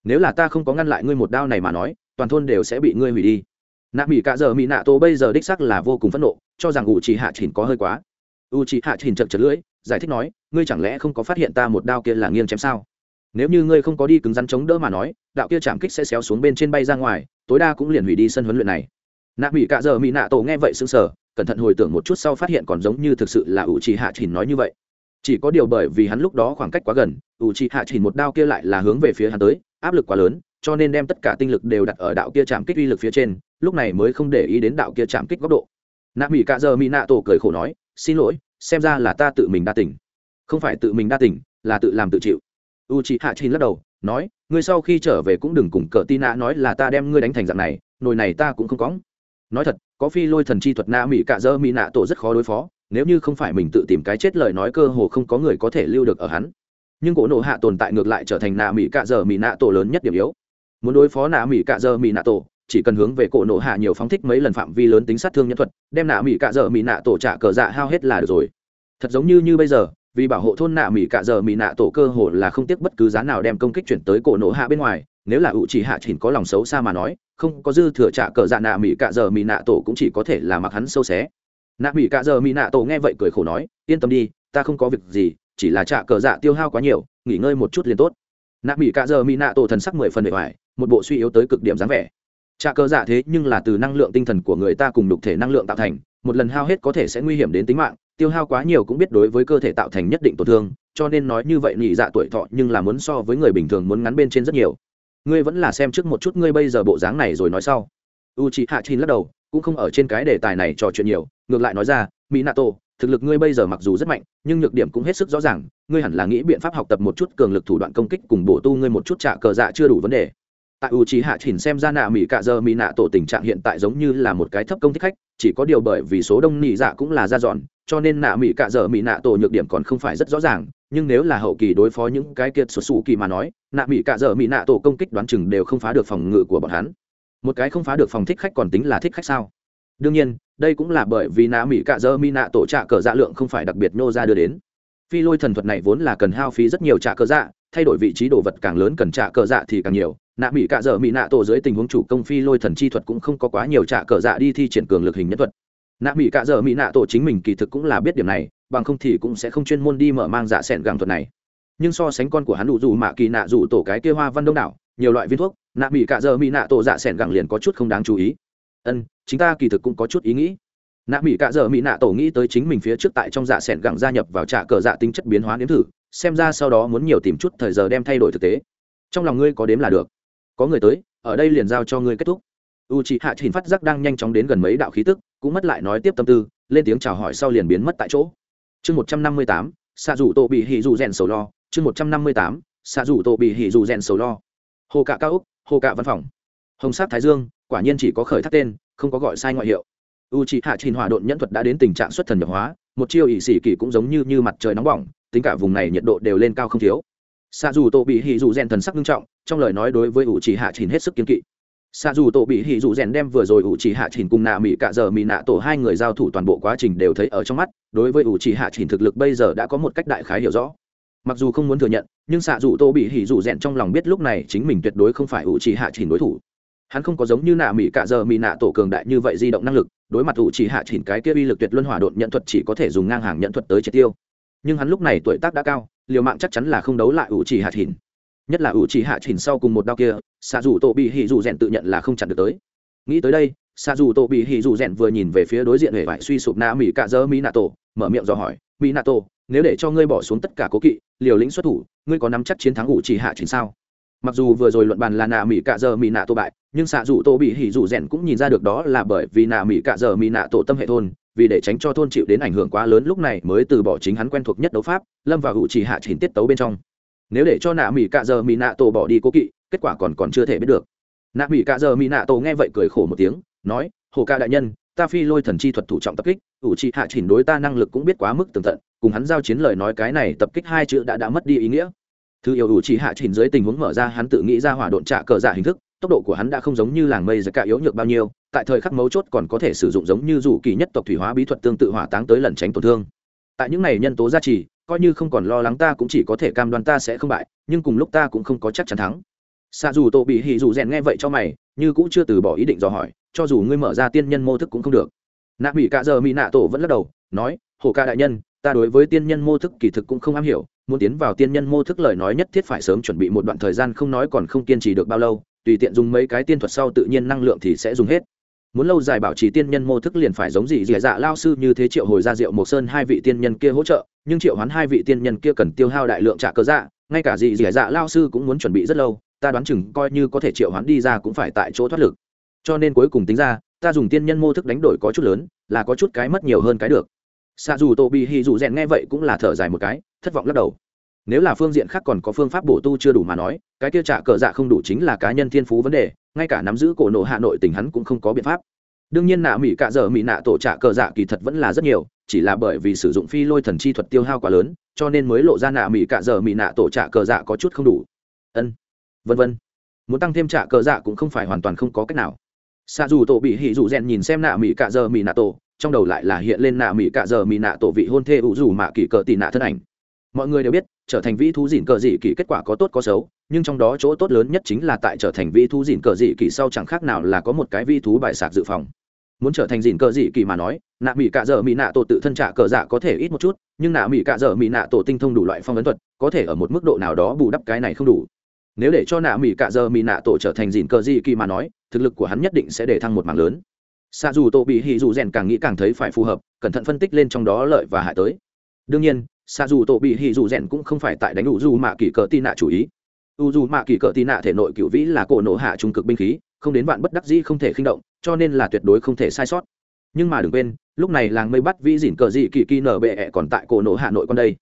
Speaker 1: Nếu là ta không có ngăn lại ngươi một đao này mà nói, toàn thôn đều sẽ bị ngươi hủy đi. Nạ mỹ cạ giờ mỹ nạ tổ bây giờ đích sắc là vô cùng phẫn nộ, cho rằng ngụ chi hạ chỉnh có hơi quá. U chi hạ chỉnh chật chật lưỡi, giải thích nói, ngươi chẳng lẽ không có phát hiện ta một đao kia là nghiêng chém sao? Nếu như ngươi không có đi cứng rắn chống đỡ mà nói, đạo kia chạm kích sẽ xéo xuống bên trên bay ra ngoài, tối đa cũng liền hủy đi sân huấn luyện này. Nạ mỹ cạ giờ mỹ nạ tổ nghe vậy sững sờ cẩn thận hồi tưởng một chút sau phát hiện còn giống như thực sự là U Chi hạ chỉnh nói như vậy. Chỉ có điều bởi vì hắn lúc đó khoảng cách quá gần U Chi hạ chỉnh một đao kia lại là hướng về phía hắn tới, áp lực quá lớn, cho nên đem tất cả tinh lực đều đặt ở đạo kia chạm kích uy lực phía trên, lúc này mới không để ý đến đạo kia chạm kích góc độ. Nạ mỹ cạ giờ mỹ nạ tổ cười khổ nói, xin lỗi, xem ra là ta tự mình đa tỉnh không phải tự mình đa tỉnh là tự làm tự chịu. U chị hạ chín lắc đầu, nói, ngươi sau khi trở về cũng đừng cùng cờ tin nạ nói là ta đem ngươi đánh thành dạng này, nồi này ta cũng không có. Nói thật có phi lôi thần chi thuật na mỹ cạ dơ mỹ nạ tổ rất khó đối phó, nếu như không phải mình tự tìm cái chết lời nói cơ hồ không có người có thể lưu được ở hắn. Nhưng cổ nộ hạ tồn tại ngược lại trở thành nạ mỹ cạ dơ mỹ nạ tổ lớn nhất điểm yếu. Muốn đối phó nạ mỹ cạ dơ mỹ nạ tổ, chỉ cần hướng về cổ nộ hạ nhiều phóng thích mấy lần phạm vi lớn tính sát thương nhân thuật, đem nạ mỹ cạ dơ mỹ nạ tổ trả cờ dạ hao hết là được rồi. Thật giống như như bây giờ, vì bảo hộ thôn nạ mỹ cạ dơ mỹ nạ tổ cơ hồ là không tiếc bất cứ giá nào đem công kích chuyển tới cổ nổ hạ bên ngoài, nếu là ủ chỉ hạ chỉnh có lòng xấu xa mà nói không có dư thừa trả cờ dạ nạ mỹ cạ giờ mỹ nạ tổ cũng chỉ có thể là mặc hắn sâu xé. Nạ mỹ cạ giờ mỹ nạ tổ nghe vậy cười khổ nói, yên tâm đi, ta không có việc gì, chỉ là trả cờ dạ tiêu hao quá nhiều, nghỉ ngơi một chút liền tốt. Nạ mỹ cạ giờ mỹ nạ tổ thần sắc mười phần bề ngoài một bộ suy yếu tới cực điểm dáng vẻ. Trả cờ dạ thế nhưng là từ năng lượng tinh thần của người ta cùng đục thể năng lượng tạo thành, một lần hao hết có thể sẽ nguy hiểm đến tính mạng, tiêu hao quá nhiều cũng biết đối với cơ thể tạo thành nhất định tổn thương, cho nên nói như vậy nhị dạ tuổi thọ nhưng là muốn so với người bình thường muốn ngắn bên trên rất nhiều ngươi vẫn là xem trước một chút ngươi bây giờ bộ dáng này rồi nói sau. U c h i hạ chin lắc đầu, cũng không ở trên cái đề tài này trò chuyện nhiều, ngược lại nói ra mỹ nato thực lực ngươi bây giờ mặc dù rất mạnh, nhưng nhược điểm cũng hết sức rõ ràng, ngươi hẳn là nghĩ biện pháp học tập một chút cường lực thủ đoạn công kích cùng bổ tu ngươi một chút trả cờ dạ chưa đủ vấn đề. Tại u trí hạ chỉnh xem ra nạ mỹ cạ giờ mỹ nạ tổ tình trạng hiện tại giống như là một cái thấp công thích khách, chỉ có điều bởi vì số đông nị dạ cũng là ra dọn, cho nên nạ mỹ cạ giờ mỹ nạ tổ nhược điểm còn không phải rất rõ ràng nhưng nếu là hậu kỳ đối phó những cái kiệt xuất xù kỳ mà nói, nạ mỹ cạ dở mỹ nạ tổ công kích đoán chừng đều không phá được phòng ngự của bọn hắn. Một cái không phá được phòng thích khách còn tính là thích khách sao? Đương nhiên, đây cũng là bởi vì nạ mỹ cạ dở mỹ nạ tổ trạ cờ dạ lượng không phải đặc biệt nhô ra đưa đến. Phi lôi thần thuật này vốn là cần hao phí rất nhiều trạ cờ dạ thay đổi vị trí đồ vật càng lớn cần trạ cờ dạ thì càng nhiều. Nạ mỹ cạ dở mỹ nạ tổ dưới tình huống chủ công phi lôi thần chi thuật cũng không có quá nhiều trạ cờ dạ đi thi triển cường lực hình nhất thuật. Nạ mỹ cạ dở mỹ nạ tổ chính mình kỳ thực cũng là biết điểm này bằng không thì cũng sẽ không chuyên môn đi mở mang dạ sẹn gàng thuật này. Nhưng so sánh con của hắn đủ dù mạ kỳ nạ dù tổ cái kia hoa văn đông đảo, nhiều loại viên thuốc, nạ mỹ cạ dở mỹ nạ tổ dạ sẹn ẻ liền có chút không đáng chú ý. Ân, chính ta kỳ thực cũng có chút ý nghĩ. Nạ mỹ cạ dở mỹ nạ tổ nghĩ tới chính mình phía trước tại trong dạ sẹn ẻ gia nhập vào trạ cờ dạ tính chất biến hóa nếm thử, xem ra sau đó muốn nhiều tìm chút thời giờ đem thay đổi thực tế. Trong lòng ngươi có đếm là được. Có người tới, ở đây liền giao cho ngươi kết thúc. U chị hạ chỉnh phát giác đang nhanh chóng đến gần mấy đạo khí tức, cũng mất lại nói tiếp tâm tư, lên tiếng chào hỏi sau liền biến mất tại chỗ chương một trăm năm mươi tám xạ rủ tổ bị hỉ dù rèn sầu lo chương một trăm năm mươi tám xạ rủ tổ bị hỉ dù rèn sầu lo. Hồ cạ cao úc hồ cạ văn phòng. Hồng sát thái dương quả nhiên chỉ có khởi thác tên không có gọi sai ngoại hiệu. U c hạ trình hỏa độn nhẫn thuật đã đến tình trạng xuất thần nhập hóa một chiêu ỵ sĩ kỳ cũng giống như, như mặt trời nóng bỏng tính cả vùng này nhiệt độ đều lên cao không thiếu. Xạ dù tổ bị hỉ dù rèn thần sắc nghiêm trọng trong lời nói đối với u chỉ hạ trình hết sức kiên kỵ xa dù tổ bị hỉ dù rèn đem vừa rồi ủ chỉ hạ chỉnh cùng nạ mỹ cả giờ mỹ nạ tổ hai người giao thủ toàn bộ quá trình đều thấy ở trong mắt, đối với ủ chỉ hạ chỉnh thực lực bây giờ đã có một cách đại khái hiểu rõ. Mặc dù không muốn thừa nhận, nhưng xạ dù tổ bị hỉ dù rèn trong lòng biết lúc này chính mình tuyệt đối không phải ủ chỉ hạ chỉnh đối thủ. Hắn không có giống như nạ mỹ cả giờ mỹ nạ tổ cường đại như vậy di động năng lực, đối mặt ủ chỉ hạ chỉnh cái kia uy lực tuyệt luân hỏa độn nhận thuật chỉ có thể dùng ngang hàng nhận thuật tới triệt tiêu. Nhưng hắn lúc này tuổi tác đã cao, liều mạng chắc chắn là không đấu lại ủ chỉ hạ chỉnh nhất là ủ chỉ hạ chỉnh sau cùng một đao kia xạ dù tổ bị hỉ dù rèn tự nhận là không chặn được tới. Nghĩ tới đây, xạ dù tổ bị hỉ dù rèn vừa nhìn về phía đối diện hệ vải suy sụp na mỹ cạ dơ mỹ nạ tổ, mở miệng do hỏi mỹ nạ tổ, nếu để cho ngươi bỏ xuống tất cả cố kỵ, liều lĩnh xuất thủ, ngươi có nắm chắc chiến thắng ủ chỉ hạ chính sao? Mặc dù vừa rồi luận bàn là nạ mỹ cạ dơ mỹ nạ tổ bại, nhưng xạ dù tổ bị hỉ dù rèn cũng nhìn ra được đó là bởi vì nạ mỹ cạ dơ mỹ nạ tổ tâm hệ thôn, vì để tránh cho thôn chịu đến ảnh hưởng quá lớn lúc này mới từ bỏ chính hắn quen thuộc nhất đấu pháp, lâm vào hữu chỉ hạ chỉnh tiết tấu bên trong. Nếu để cho nạ mỹ cạ giờ mỹ nạ tổ bỏ đi cố kỵ kết quả còn còn chưa thể biết được. Nạ mỹ cạ giờ mỹ nạ tổ nghe vậy cười khổ một tiếng, nói, hồ ca đại nhân, ta phi lôi thần chi thuật thủ trọng tập kích, ủ trị hạ chỉnh đối ta năng lực cũng biết quá mức tường tận, cùng hắn giao chiến lời nói cái này tập kích hai chữ đã đã mất đi ý nghĩa. Thứ yêu ủ trị hạ chỉnh dưới tình huống mở ra, hắn tự nghĩ ra hỏa độn trả cờ giả hình thức, tốc độ của hắn đã không giống như làng mây giặc cả yếu nhược bao nhiêu, tại thời khắc mấu chốt còn có thể sử dụng giống như dù kỳ nhất tộc thủy hóa bí thuật tương tự hỏa táng tới lẩn tránh tổn thương. Tại những này nhân tố gia trì, coi như không còn lo lắng ta cũng chỉ có thể cam đoan ta sẽ không bại, nhưng cùng lúc ta cũng không có chắc chắn thắng xạ dù tổ bị hỉ dù rèn nghe vậy cho mày, như cũng chưa từ bỏ ý định dò hỏi, cho dù ngươi mở ra tiên nhân mô thức cũng không được. Nạ mỹ cạ giờ mỹ nạ tổ vẫn lắc đầu, nói, hồ ca đại nhân, ta đối với tiên nhân mô thức kỳ thực cũng không am hiểu, muốn tiến vào tiên nhân mô thức lời nói nhất thiết phải sớm chuẩn bị một đoạn thời gian không nói còn không kiên trì được bao lâu, tùy tiện dùng mấy cái tiên thuật sau tự nhiên năng lượng thì sẽ dùng hết. Muốn lâu dài bảo trì tiên nhân mô thức liền phải giống gì dì dạ lao sư như thế triệu hồi ra diệu mộc sơn hai vị tiên nhân kia hỗ trợ, nhưng triệu hoán hai vị tiên nhân kia cần tiêu hao đại lượng trả cơ dạ ngay cả dì dì dạ lao sư cũng muốn chuẩn bị rất lâu ta đoán chừng coi như có thể triệu hoán đi ra cũng phải tại chỗ thoát lực. Cho nên cuối cùng tính ra, ta dùng tiên nhân mô thức đánh đổi có chút lớn, là có chút cái mất nhiều hơn cái được. Xạ dù Tô bị hì dù rèn nghe vậy cũng là thở dài một cái, thất vọng lắc đầu. Nếu là phương diện khác còn có phương pháp bổ tu chưa đủ mà nói, cái kia trả cờ dạ không đủ chính là cá nhân thiên phú vấn đề, ngay cả nắm giữ cổ nộ hà nội tình hắn cũng không có biện pháp. Đương nhiên nạ mỹ cạ dở mỹ nạ tổ trả cờ dạ kỳ thật vẫn là rất nhiều, chỉ là bởi vì sử dụng phi lôi thần chi thuật tiêu hao quá lớn, cho nên mới lộ ra nạ mỹ cạ dở mỹ nạ tổ trả cờ dạ có chút không đủ. Ân vân vân. Muốn tăng thêm trả cờ dạ cũng không phải hoàn toàn không có cách nào. Xa dù tổ bị hỉ dù rèn nhìn xem nạ mỹ cạ giờ mỹ nạ tổ, trong đầu lại là hiện lên nạ mỹ cạ giờ mỹ nạ tổ vị hôn thê ủ dù mạ kỳ cờ tị nạ thân ảnh. Mọi người đều biết, trở thành vĩ thú dịn cờ dị kỳ kết quả có tốt có xấu, nhưng trong đó chỗ tốt lớn nhất chính là tại trở thành vĩ thú dịn cờ dị kỳ sau chẳng khác nào là có một cái vĩ thú bài sạc dự phòng. Muốn trở thành dịn cờ dị kỳ mà nói, nạ mỹ cạ dở mỹ nạ tổ tự thân trả cờ dạ có thể ít một chút, nhưng nạ mỹ cạ dở mỹ nạ tổ tinh thông đủ loại phong ấn thuật, có thể ở một mức độ nào đó bù đắp cái này không đủ nếu để cho nạ mỹ cạ giờ mỹ nạ tổ trở thành dịn cờ di kỳ mà nói, thực lực của hắn nhất định sẽ để thăng một mảng lớn. Xa dù tổ bị hì dù rèn càng nghĩ càng thấy phải phù hợp, cẩn thận phân tích lên trong đó lợi và hại tới. Đương nhiên xa dù tổ bị hì dù rèn cũng không phải tại đánh u dù mạ kỳ cờ tị nạ chủ ý. U dù mạ kỳ cờ tị nạ thể nội cựu vĩ là cổ nổ hạ trung cực binh khí, không đến vạn bất đắc dĩ không thể khinh động, cho nên là tuyệt đối không thể sai sót. Nhưng mà đừng quên, lúc này làng mây bắt vĩ dỉn cờ dị kỳ kỳ nở bệ ẹ còn tại cổ nổ hạ nội con đây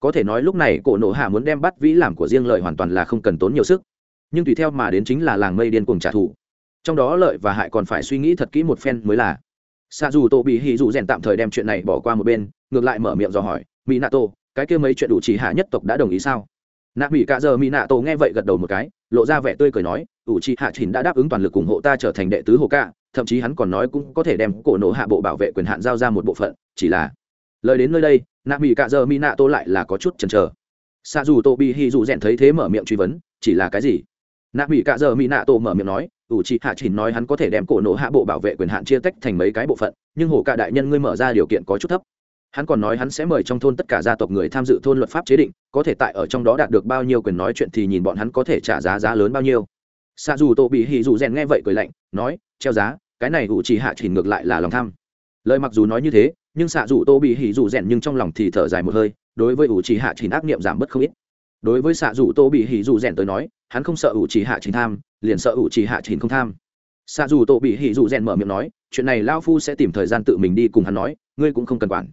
Speaker 1: có thể nói lúc này cổ nộ hạ muốn đem bắt vĩ làm của riêng lợi hoàn toàn là không cần tốn nhiều sức. Nhưng tùy theo mà đến chính là làng mây điên cuồng trả thù. Trong đó lợi và hại còn phải suy nghĩ thật kỹ một phen mới là. Xa dù tổ bị hì dù rèn tạm thời đem chuyện này bỏ qua một bên, ngược lại mở miệng dò hỏi mỹ nato cái kia mấy chuyện đủ chỉ hạ nhất tộc đã đồng ý sao? Nạ mỹ cả giờ mỹ nạ tổ nghe vậy gật đầu một cái, lộ ra vẻ tươi cười nói, ủ trì hạ chỉnh đã đáp ứng toàn lực ủng hộ ta trở thành đệ tứ hồ ca, thậm chí hắn còn nói cũng có thể đem cổ nộ hạ bộ bảo vệ quyền hạn giao ra một bộ phận, chỉ là lời đến nơi đây, nạ mỹ cạ giờ mỹ nạ tô lại là có chút chần chờ. Xa dù tô bị hy dù rèn thấy thế mở miệng truy vấn, chỉ là cái gì? Nạ mỹ cạ giờ mỹ nạ tô mở miệng nói, ủ chị hạ chỉ nói hắn có thể đem cổ nổ hạ bộ bảo vệ quyền hạn chia tách thành mấy cái bộ phận, nhưng hồ cả đại nhân ngươi mở ra điều kiện có chút thấp. Hắn còn nói hắn sẽ mời trong thôn tất cả gia tộc người tham dự thôn luật pháp chế định, có thể tại ở trong đó đạt được bao nhiêu quyền nói chuyện thì nhìn bọn hắn có thể trả giá giá lớn bao nhiêu. Xa dù tô bị hì dù rèn nghe vậy cười lạnh, nói, treo giá, cái này ủ chỉ hạ chỉ ngược lại là lòng tham. Lời mặc dù nói như thế nhưng xạ dù tô bị hỉ dù rèn nhưng trong lòng thì thở dài một hơi, đối với ủ trì hạ chỉ ác niệm giảm bớt không ít. Đối với xạ dù tô bị hỉ dù rèn tới nói, hắn không sợ ủ trì hạ chỉ tham, liền sợ ủ trì hạ chỉ không tham. Xạ dù tô bị hỉ dù rèn mở miệng nói, chuyện này lao phu sẽ tìm thời gian tự mình đi cùng hắn nói, ngươi cũng không cần quản.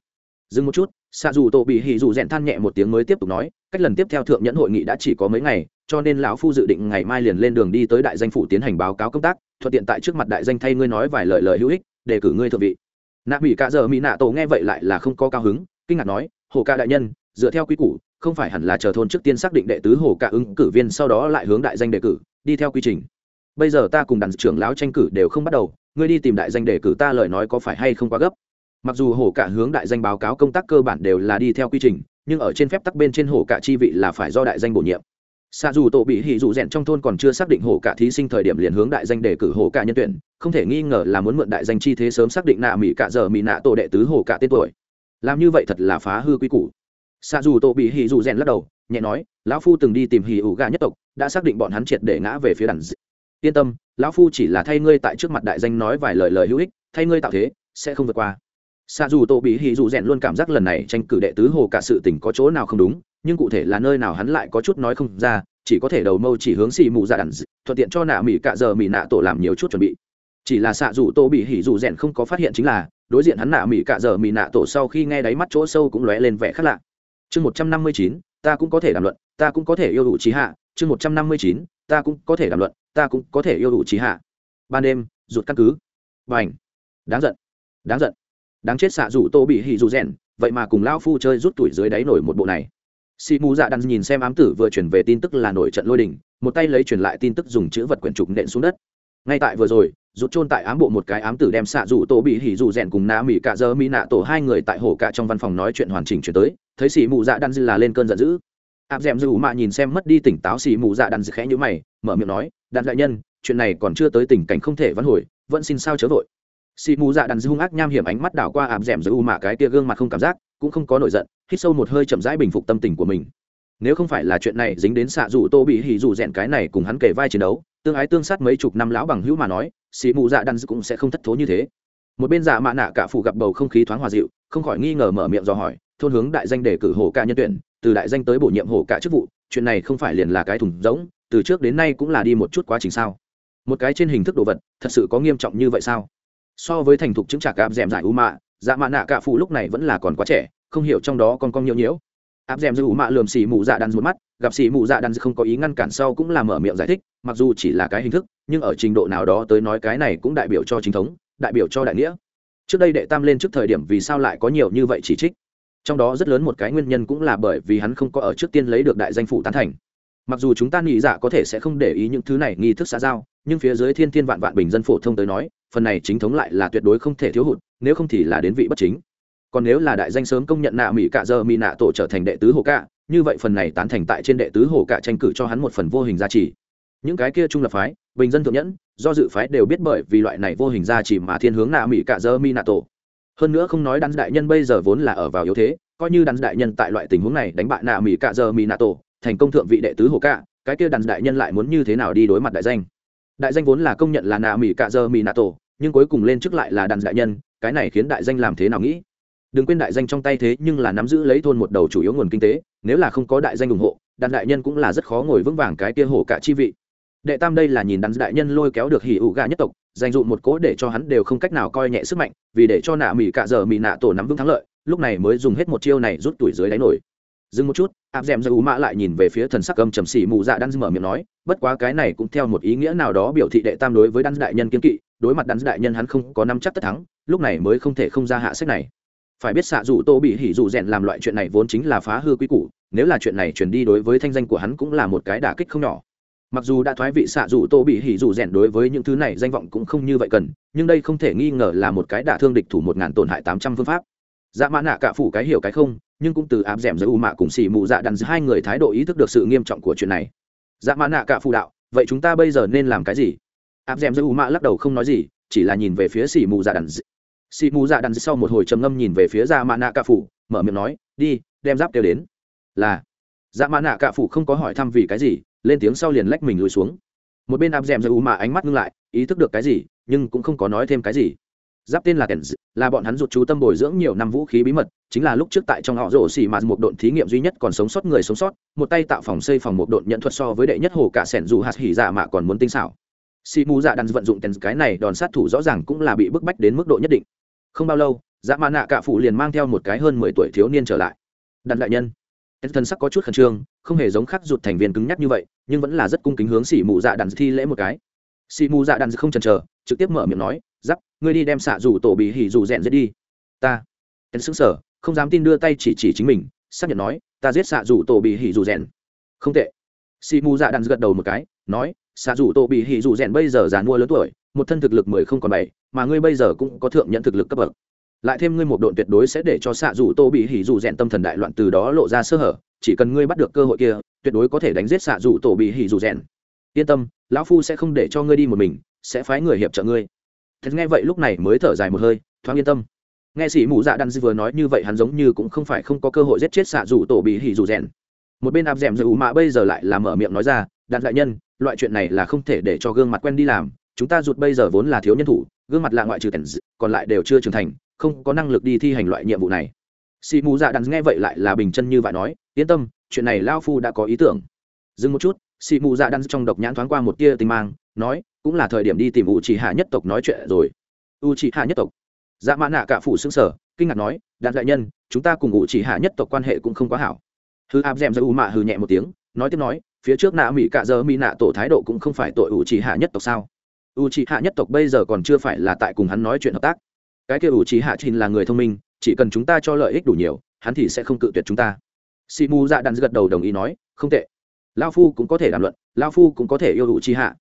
Speaker 1: Dừng một chút, xạ dù tô bị hỉ dù rèn than nhẹ một tiếng mới tiếp tục nói, cách lần tiếp theo thượng nhẫn hội nghị đã chỉ có mấy ngày, cho nên lão phu dự định ngày mai liền lên đường đi tới đại danh phủ tiến hành báo cáo công tác, thuận tiện tại trước mặt đại danh thay ngươi nói vài lời lời hữu ích để cử ngươi thượng vị nạ mỹ cả giờ mỹ nạ tổ nghe vậy lại là không có cao hứng, kinh ngạc nói, hồ ca đại nhân, dựa theo quy củ, không phải hẳn là chờ thôn trước tiên xác định đệ tứ hồ ca ứng cử viên sau đó lại hướng đại danh đề cử, đi theo quy trình. Bây giờ ta cùng đàn trưởng lão tranh cử đều không bắt đầu, ngươi đi tìm đại danh đề cử ta lời nói có phải hay không quá gấp. Mặc dù hổ cả hướng đại danh báo cáo công tác cơ bản đều là đi theo quy trình, nhưng ở trên phép tắc bên trên hổ cả chi vị là phải do đại danh bổ nhiệm xa dù tổ bị hỉ dù rèn trong thôn còn chưa xác định hổ cả thí sinh thời điểm liền hướng đại danh đề cử hổ cả nhân tuyển, không thể nghi ngờ là muốn mượn đại danh chi thế sớm xác định nạ mỹ cả giờ mỹ nạ tổ đệ tứ hổ cả tên tuổi. Làm như vậy thật là phá hư quy củ. Xa dù tổ bị hỉ dù rèn lắc đầu, nhẹ nói, lão phu từng đi tìm hỉ ủ gà nhất tộc, đã xác định bọn hắn triệt để ngã về phía đàn yên tâm, lão phu chỉ là thay ngươi tại trước mặt đại danh nói vài lời lời hữu ích, thay ngươi tạo thế, sẽ không vượt qua. Xa dù tổ bị hỉ dù rèn luôn cảm giác lần này tranh cử đệ tứ hồ cả sự tình có chỗ nào không đúng nhưng cụ thể là nơi nào hắn lại có chút nói không ra, chỉ có thể đầu mâu chỉ hướng xì mù dạ đàn thuận tiện cho nạ mỹ cạ giờ mỹ nạ tổ làm nhiều chút chuẩn bị. Chỉ là xạ dù tổ bị hỉ dù rèn không có phát hiện chính là, đối diện hắn nạ mỹ cạ giờ mỹ nạ tổ sau khi nghe đáy mắt chỗ sâu cũng lóe lên vẻ khác lạ. Chương một trăm năm mươi chín, ta cũng có thể đàm luận, ta cũng có thể yêu đủ trí hạ. Chương một trăm năm mươi chín, ta cũng có thể đàm luận, ta cũng có thể yêu đủ trí hạ. Ban đêm, rụt căn cứ. B à n h đáng giận. Đáng giận. Đáng chết xạ rủ tô bị hỉ dù rèn, vậy mà cùng lao phu chơi rút tuổi dưới đáy nổi một bộ này sĩ mù dạ đàn nhìn xem ám tử vừa chuyển về tin tức là nổi trận lôi đình, một tay lấy truyền lại tin tức dùng chữ vật quyển trục nện xuống đất. Ngay tại vừa rồi rút chôn tại ám bộ một cái ám tử đem xạ rủ tổ bị hỉ rủ rèn cùng nạ mỹ cả giờ mỹ nạ tổ hai người tại hồ cạ trong văn phòng nói chuyện hoàn chỉnh chuyển tới, thấy sĩ mù dạ đan dư là lên cơn giận dữ. Áp d ẻ m dư mạ nhìn xem mất đi tỉnh táo sĩ mù dạ đan dư khẽ nhữ mày, mở miệng nói, đan đại nhân, chuyện này còn chưa tới tình cảnh không thể vãn hồi, vẫn xin sao chớ vội. Sĩ mù dạ đan dư hung ác nham hiểm ánh mắt đảo qua áp d ẻ m dư mạ cái tia gương mặt không cảm giác cũng không có nổi giận, hít sâu một hơi chậm rãi bình phục tâm tình của mình. Nếu không phải là chuyện này dính đến xạ dù tô bị hỉ dù rèn cái này cùng hắn kể vai chiến đấu, tương ái tương sát mấy chục năm lão bằng hữu mà nói, xì mù dạ đan cũng sẽ không thất thố như thế. Một bên dạ mạ nạ cả phụ gặp bầu không khí thoáng hòa dịu, không khỏi nghi ngờ mở miệng dò hỏi, thôn hướng đại danh để cử hổ ca nhân tuyển, từ đại danh tới bổ nhiệm hổ cả chức vụ, chuyện này không phải liền là cái thùng rỗng, từ trước đến nay cũng là đi một chút quá trình sao? Một cái trên hình thức đồ vật, thật sự có nghiêm trọng như vậy sao? So với thành thục chứng trả gạp dẻm giải u mạ dạ mạ nạ cả phụ lúc này vẫn là còn quá trẻ, không hiểu trong đó còn con nhiều nhiễu. Áp dèm ẻ mạ lườm xì mù dạ đan một mắt, gặp xì mù dạ đan không có ý ngăn cản sau cũng là mở miệng giải thích, mặc dù chỉ là cái hình thức, nhưng ở trình độ nào đó tới nói cái này cũng đại biểu cho chính thống, đại biểu cho đại nghĩa. Trước đây đệ tam lên trước thời điểm vì sao lại có nhiều như vậy chỉ trích? Trong đó rất lớn một cái nguyên nhân cũng là bởi vì hắn không có ở trước tiên lấy được đại danh phủ tán thành. Mặc dù chúng ta nghĩ dạ có thể sẽ không để ý những thứ này, nghi thức xã giao, nhưng phía dưới thiên thiên vạn vạn bình dân phổ thông tới nói, phần này chính thống lại là tuyệt đối không thể thiếu hụt nếu không thì là đến vị bất chính. Còn nếu là đại danh sớm công nhận nạ mỹ cạ giờ mỹ nạ tổ trở thành đệ tứ hồ cạ, như vậy phần này tán thành tại trên đệ tứ hồ cạ tranh cử cho hắn một phần vô hình gia trì. những cái kia trung lập phái, bình dân thượng nhẫn, do dự phái đều biết bởi vì loại này vô hình gia trì mà thiên hướng nạ mỹ cạ giờ mỹ nạ tổ. Hơn nữa không nói đắn đại nhân bây giờ vốn là ở vào yếu thế, coi như đắn đại nhân tại loại tình huống này đánh bại nạ mỹ cạ giờ mỹ nạ tổ, thành công thượng vị đệ tứ hồ cạ, cái kia đắn đại nhân lại muốn như thế nào đi đối mặt đại danh? Đại danh vốn là công nhận là nạ mỹ cạ giờ mỹ nạ tổ, nhưng cuối cùng lên trước lại là đàn đại nhân cái này khiến đại danh làm thế nào nghĩ? Đừng quên đại danh trong tay thế nhưng là nắm giữ lấy thôn một đầu chủ yếu nguồn kinh tế, nếu là không có đại danh ủng hộ, đàn đại nhân cũng là rất khó ngồi vững vàng cái kia hổ cả chi vị. Đệ tam đây là nhìn đàn đại nhân lôi kéo được hỉ ủ gà nhất tộc, dành dụ một cố để cho hắn đều không cách nào coi nhẹ sức mạnh, vì để cho nạ mỹ cạ giờ mỹ nạ tổ nắm vững thắng lợi, lúc này mới dùng hết một chiêu này rút tuổi dưới đáy nổi. Dừng một chút áp d ẻ m mã lại nhìn về phía thần sắc âm trầm xỉ mù dạ đan mở miệng nói, bất quá cái này cũng theo một ý nghĩa nào đó biểu thị đệ tam đối với đan đại nhân kiên kỵ, đối mặt đan đại nhân hắn không có năm chắc tất thắng lúc này mới không thể không ra hạ sách này. Phải biết xạ dù tô bị hỉ dù rèn làm loại chuyện này vốn chính là phá hư quy củ, nếu là chuyện này truyền đi đối với thanh danh của hắn cũng là một cái đả kích không nhỏ. Mặc dù đã thoái vị xạ dù tô bị hỉ dù rèn đối với những thứ này danh vọng cũng không như vậy cần, nhưng đây không thể nghi ngờ là một cái đả thương địch thủ một ngàn tổn hại tám trăm phương pháp. Dạ mã nạ cả phủ cái hiểu cái không, nhưng cũng từ áp d ẻ m giữa u mạ cùng xì mụ dạ đàn hai người thái độ ý thức được sự nghiêm trọng của chuyện này. Dạ mã nạ cả phụ đạo, vậy chúng ta bây giờ nên làm cái gì? Áp d ẻ m giữa u mạ lắc đầu không nói gì, chỉ là nhìn về phía xì mụ dạ đàn xì mù dạ đằng sau một hồi trầm ngâm nhìn về phía dạ mạ nạ cạ phủ, mở miệng nói, đi, đem giáp kêu đến. Là. Dạ mạ nạ cạ phủ không có hỏi thăm vì cái gì, lên tiếng sau liền lách mình lùi xuống. Một bên áp d ẻ m dạ u ánh mắt ngưng lại, ý thức được cái gì, nhưng cũng không có nói thêm cái gì. Giáp tên là kèn là bọn hắn rụt chú tâm bồi dưỡng nhiều năm vũ khí bí mật, chính là lúc trước tại trong họ rổ xì mà một độn thí nghiệm duy nhất còn sống sót người sống sót, một tay tạo phòng xây phòng một độn nhận thuật so với đệ nhất hồ cả sẻn dù hạt hỉ dạ mạ còn muốn tinh xảo. Xì mù dạ đàn vận dụng kèn cái này đòn sát thủ rõ ràng cũng là bị bức bách đến mức độ nhất định không bao lâu dạ mã nạ cạ phụ liền mang theo một cái hơn mười tuổi thiếu niên trở lại. Đàn đại nhân. Thần sắc có chút khẩn trương, không hề giống khắc rụt thành viên cứng nhắc như vậy, nhưng vẫn là rất cung kính hướng xỉ mù dạ đàn thi lễ một cái. Xỉ mù dạ đàn không chần chờ, trực tiếp mở miệng nói, giáp, ngươi đi đem xạ rủ tổ bị hỉ rủ rèn giết đi. Ta. Em xứng sở không dám tin đưa tay chỉ chỉ chính mình, xác nhận nói, ta giết xạ rủ tổ bị hỉ rủ rèn không tệ. Xỉ mù dạ đàn gật đầu một cái, nói xạ dù tổ bị hỉ dù rèn bây giờ giàn mua lớn tuổi, một thân thực lực mười không còn bảy, mà ngươi bây giờ cũng có thượng nhận thực lực cấp bậc. Lại thêm ngươi một độn tuyệt đối sẽ để cho xạ dù tô bị hỉ dù rèn tâm thần đại loạn từ đó lộ ra sơ hở, chỉ cần ngươi bắt được cơ hội kia, tuyệt đối có thể đánh giết xạ dù tổ bị hỉ dù rèn. Yên tâm, lão phu sẽ không để cho ngươi đi một mình, sẽ phái người hiệp trợ ngươi. Thật nghe vậy lúc này mới thở dài một hơi, thoáng yên tâm. Nghe sĩ mù dạ đan vừa nói như vậy hắn giống như cũng không phải không có cơ hội giết chết xạ dù tổ bị hỉ dù rèn. Một bên áp d ẻ m dù mạ bây giờ lại là mở miệng nói ra đạn đại nhân loại chuyện này là không thể để cho gương mặt quen đi làm, chúng ta rụt bây giờ vốn là thiếu nhân thủ, gương mặt lạ ngoại trừ tèn còn lại đều chưa trưởng thành, không có năng lực đi thi hành loại nhiệm vụ này. Xì mù dạ đắn nghe vậy lại là bình chân như vậy nói, yên tâm, chuyện này lao phu đã có ý tưởng. Dừng một chút xì mù dạ đắn trong độc nhãn thoáng qua một tia tình mang, nói, cũng là thời điểm đi tìm u chỉ hạ nhất tộc nói chuyện rồi. U chỉ hạ nhất tộc? Dạ mã nạ cả phủ xương sở kinh ngạc nói đạn đại nhân, chúng ta cùng u chỉ hạ nhất tộc quan hệ cũng không quá hảo. Hư áp d m ra u mạ hư nhẹ một tiếng, nói tiếp nói phía trước nạ mỹ cạ giờ mỹ nạ tổ thái độ cũng không phải tội u trì hạ nhất tộc sao? U trì hạ nhất tộc bây giờ còn chưa phải là tại cùng hắn nói chuyện hợp tác. Cái kia u trì hạ trình là người thông minh, chỉ cần chúng ta cho lợi ích đủ nhiều, hắn thì sẽ không cự tuyệt chúng ta. Xì mù dạ đàn gật đầu đồng ý nói, không tệ. Lao phu cũng có thể đàm luận lao phu cũng có thể yêu ủ trì hạ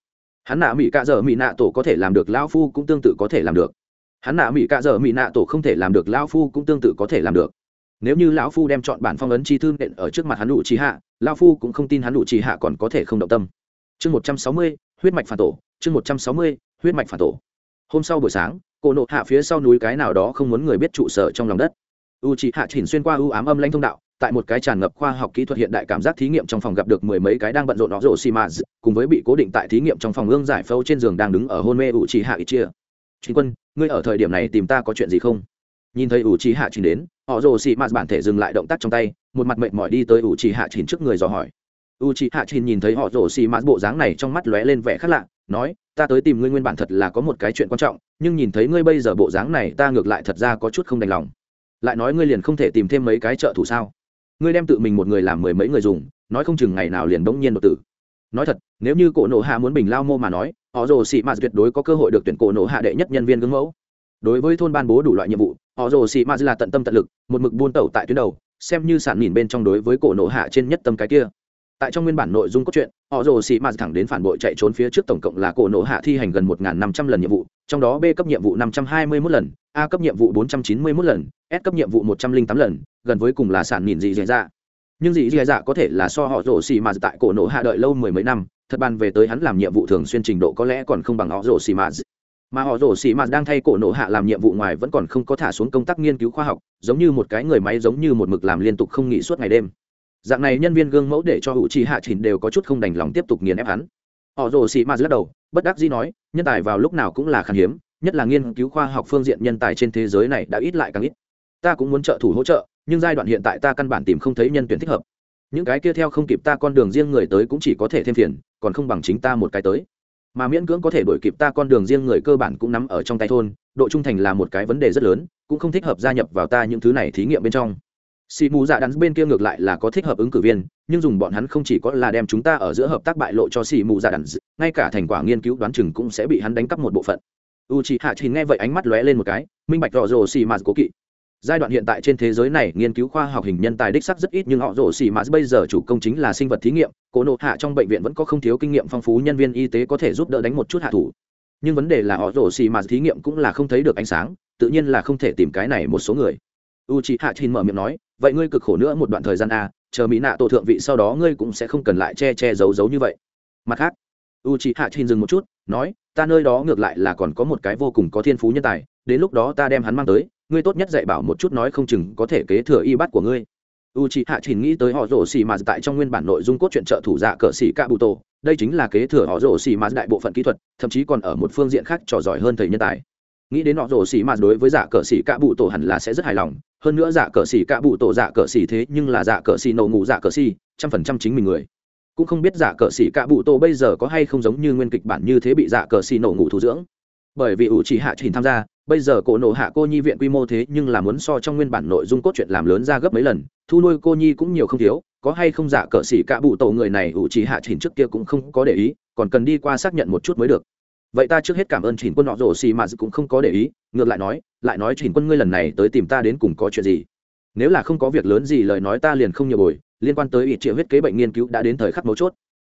Speaker 1: hắn nạ mỹ cạ dơ mỹ nạ tổ có thể làm được lao phu cũng tương tự có thể làm được. Hắn nạ mỹ cạ dơ mỹ nạ tổ không thể làm được lao phu cũng tương tự có thể làm được nếu như lão phu đem chọn bản phong ấn chi thư nện ở trước mặt hắn đủ trí hạ, lão phu cũng không tin hắn đủ trí hạ còn có thể không động tâm. Chương một trăm sáu mươi, huyết mạch phản tổ, chương một trăm sáu mươi, huyết mạch phản tổ. Hôm sau buổi sáng cổ nộ hạ phía sau núi cái nào đó không muốn người biết trụ sở trong lòng đất. U trì hạ chỉnh xuyên qua ưu ám âm lãnh thông đạo, tại một cái tràn ngập khoa học kỹ thuật hiện đại cảm giác thí nghiệm trong phòng gặp được mười mấy cái đang bận rộn nó rổ xì mà cùng với bị cố định tại thí nghiệm trong phòng ương giải phâu trên giường đang đứng ở hôn mê u trì hạ ít chia chính quân, ngươi ở thời điểm này tìm ta có chuyện gì không? Nhìn thấy u chị hạ chỉnh đến họ rồ xì mạt bản thể dừng lại động tác trong tay, một mặt mệt mỏi đi tới u chị hạ chỉnh trước người dò hỏi. U chị hạ chỉnh nhìn thấy họ rồ xì mạt bộ dáng này trong mắt lóe lên vẻ khác lạ, nói, ta tới tìm ngươi nguyên bản thật là có một cái chuyện quan trọng, nhưng nhìn thấy ngươi bây giờ bộ dáng này, ta ngược lại thật ra có chút không đành lòng. Lại nói ngươi liền không thể tìm thêm mấy cái trợ thủ sao? Ngươi đem tự mình một người làm mười mấy người dùng, nói không chừng ngày nào liền bỗng nhiên đột tử. Nói thật, nếu như cổ nộ hạ muốn bình lao mô mà nói họ rồ xị mạt tuyệt đối có cơ hội được tuyển cổ nộ hạ đệ nhất nhân viên gương mẫu. Đối với thôn ban bố đủ loại nhiệm vụ họ rồ xì mạt là tận tâm tận lực, một mực buôn tẩu tại tuyến đầu, xem như sản nhìn bên trong đối với cổ nổ hạ trên nhất tâm cái kia tại trong nguyên bản nội dung cốt truyện, họ rồ xì ma thẳng đến phản bội chạy trốn phía trước tổng cộng là cổ nổ hạ thi hành gần một năm trăm lần nhiệm vụ, trong đó b cấp nhiệm vụ năm trăm hai mươi mốt lần, a cấp nhiệm vụ bốn trăm chín mươi mốt lần, s cấp nhiệm vụ một trăm linh tám lần, gần với cùng là sản nhìn dị dạy dạ nhưng dị dạy dạ có thể là so họ rồ xì ma tại cổ nổ hạ đợi lâu mười mấy năm, thật bàn về tới hắn làm nhiệm vụ thường xuyên trình độ có lẽ còn không bằng họ rồ xì ma mà họ rổ xì mạt đang thay cổ nộ hạ làm nhiệm vụ ngoài vẫn còn không có thả xuống công tác nghiên cứu khoa học, giống như một cái người máy giống như một mực làm liên tục không nghỉ suốt ngày đêm. Dạng này nhân viên gương mẫu để cho hữu trí hạ chỉnh đều có chút không đành lòng tiếp tục nghiền ép hắn. Họ rồ xì ma lắc đầu, bất đắc dĩ nói, nhân tài vào lúc nào cũng là khan hiếm, nhất là nghiên cứu khoa học phương diện nhân tài trên thế giới này đã ít lại càng ít. Ta cũng muốn trợ thủ hỗ trợ, nhưng giai đoạn hiện tại ta căn bản tìm không thấy nhân tuyển thích hợp. Những cái kia theo không kịp ta con đường riêng người tới cũng chỉ có thể thêm phiền, còn không bằng chính ta một cái tới mà miễn cưỡng có thể đổi kịp ta con đường riêng người cơ bản cũng nắm ở trong tay thôn, độ trung thành là một cái vấn đề rất lớn, cũng không thích hợp gia nhập vào ta những thứ này thí nghiệm bên trong. Xì mù dạ đắn bên kia ngược lại là có thích hợp ứng cử viên, nhưng dùng bọn hắn không chỉ có là đem chúng ta ở giữa hợp tác bại lộ cho xì mù dạ đắn, ngay cả thành quả nghiên cứu đoán chừng cũng sẽ bị hắn đánh cắp một bộ phận. U chị hạ chỉ nghe vậy ánh mắt lóe lên một cái, minh bạch rõ rồ xì mạt cố kỵ giai đoạn hiện tại trên thế giới này, nghiên cứu khoa học hình nhân tài đích sắc rất ít, nhưng họ rổ xì mà bây giờ chủ công chính là sinh vật thí nghiệm. Cố nộ hạ trong bệnh viện vẫn có không thiếu kinh nghiệm phong phú nhân viên y tế có thể giúp đỡ đánh một chút hạ thủ. Nhưng vấn đề là họ rổ xì mà thí nghiệm cũng là không thấy được ánh sáng, tự nhiên là không thể tìm cái này một số người. U chị hạ chín mở miệng nói, vậy ngươi cực khổ nữa một đoạn thời gian a chờ mỹ nạ tổ thượng vị sau đó ngươi cũng sẽ không cần lại che che giấu giấu như vậy. Mặt khác u chị hạ chín dừng một chút, nói ta nơi đó ngược lại là còn có một cái vô cùng có thiên phú nhân tài đến lúc đó ta đem hắn mang tới ngươi tốt nhất dạy bảo một chút nói không chừng có thể kế thừa y bắt của ngươi. U c h ị hạ chín nghĩ tới họ rổ xì mà tại trong nguyên bản nội dung cốt truyện trợ thủ dạ cờ xì ca bụ tổ đây chính là kế thừa họ rổ xì mà đại bộ phận kỹ thuật thậm chí còn ở một phương diện khác trò giỏi hơn thầy nhân tài. Nghĩ đến họ rổ xì mà đối với dạ cờ xì ca bụ tổ hẳn là sẽ rất hài lòng hơn nữa dạ cờ xì cạ bụ tổ dạ cờ xì thế nhưng là dạ cờ xì nổ ngủ dạ cờ xì, trăm phần trăm chính mình người cũng không biết giả cờ xỉ cạ bụ tổ bây giờ có hay không giống như nguyên kịch bản như thế bị giả cờ xỉ nổ ngủ thủ dưỡng. Bởi vì ủ chỉ hạ trình tham gia, bây giờ cổ nổ hạ cô nhi viện quy mô thế nhưng là muốn so trong nguyên bản nội dung cốt truyện làm lớn ra gấp mấy lần, thu nuôi cô nhi cũng nhiều không thiếu, có hay không giả cờ xỉ cạ bụ tổ người này ủ chỉ hạ trình trước kia cũng không có để ý, còn cần đi qua xác nhận một chút mới được. Vậy ta trước hết cảm ơn trình quân nọ rổ xì mà cũng không có để ý, ngược lại nói lại nói trình quân ngươi lần này tới tìm ta đến cùng có chuyện gì. Nếu là không có việc lớn gì lời nói ta liền không nhiều bồi liên quan tới ít triệu huyết kế bệnh nghiên cứu đã đến thời khắc mấu chốt.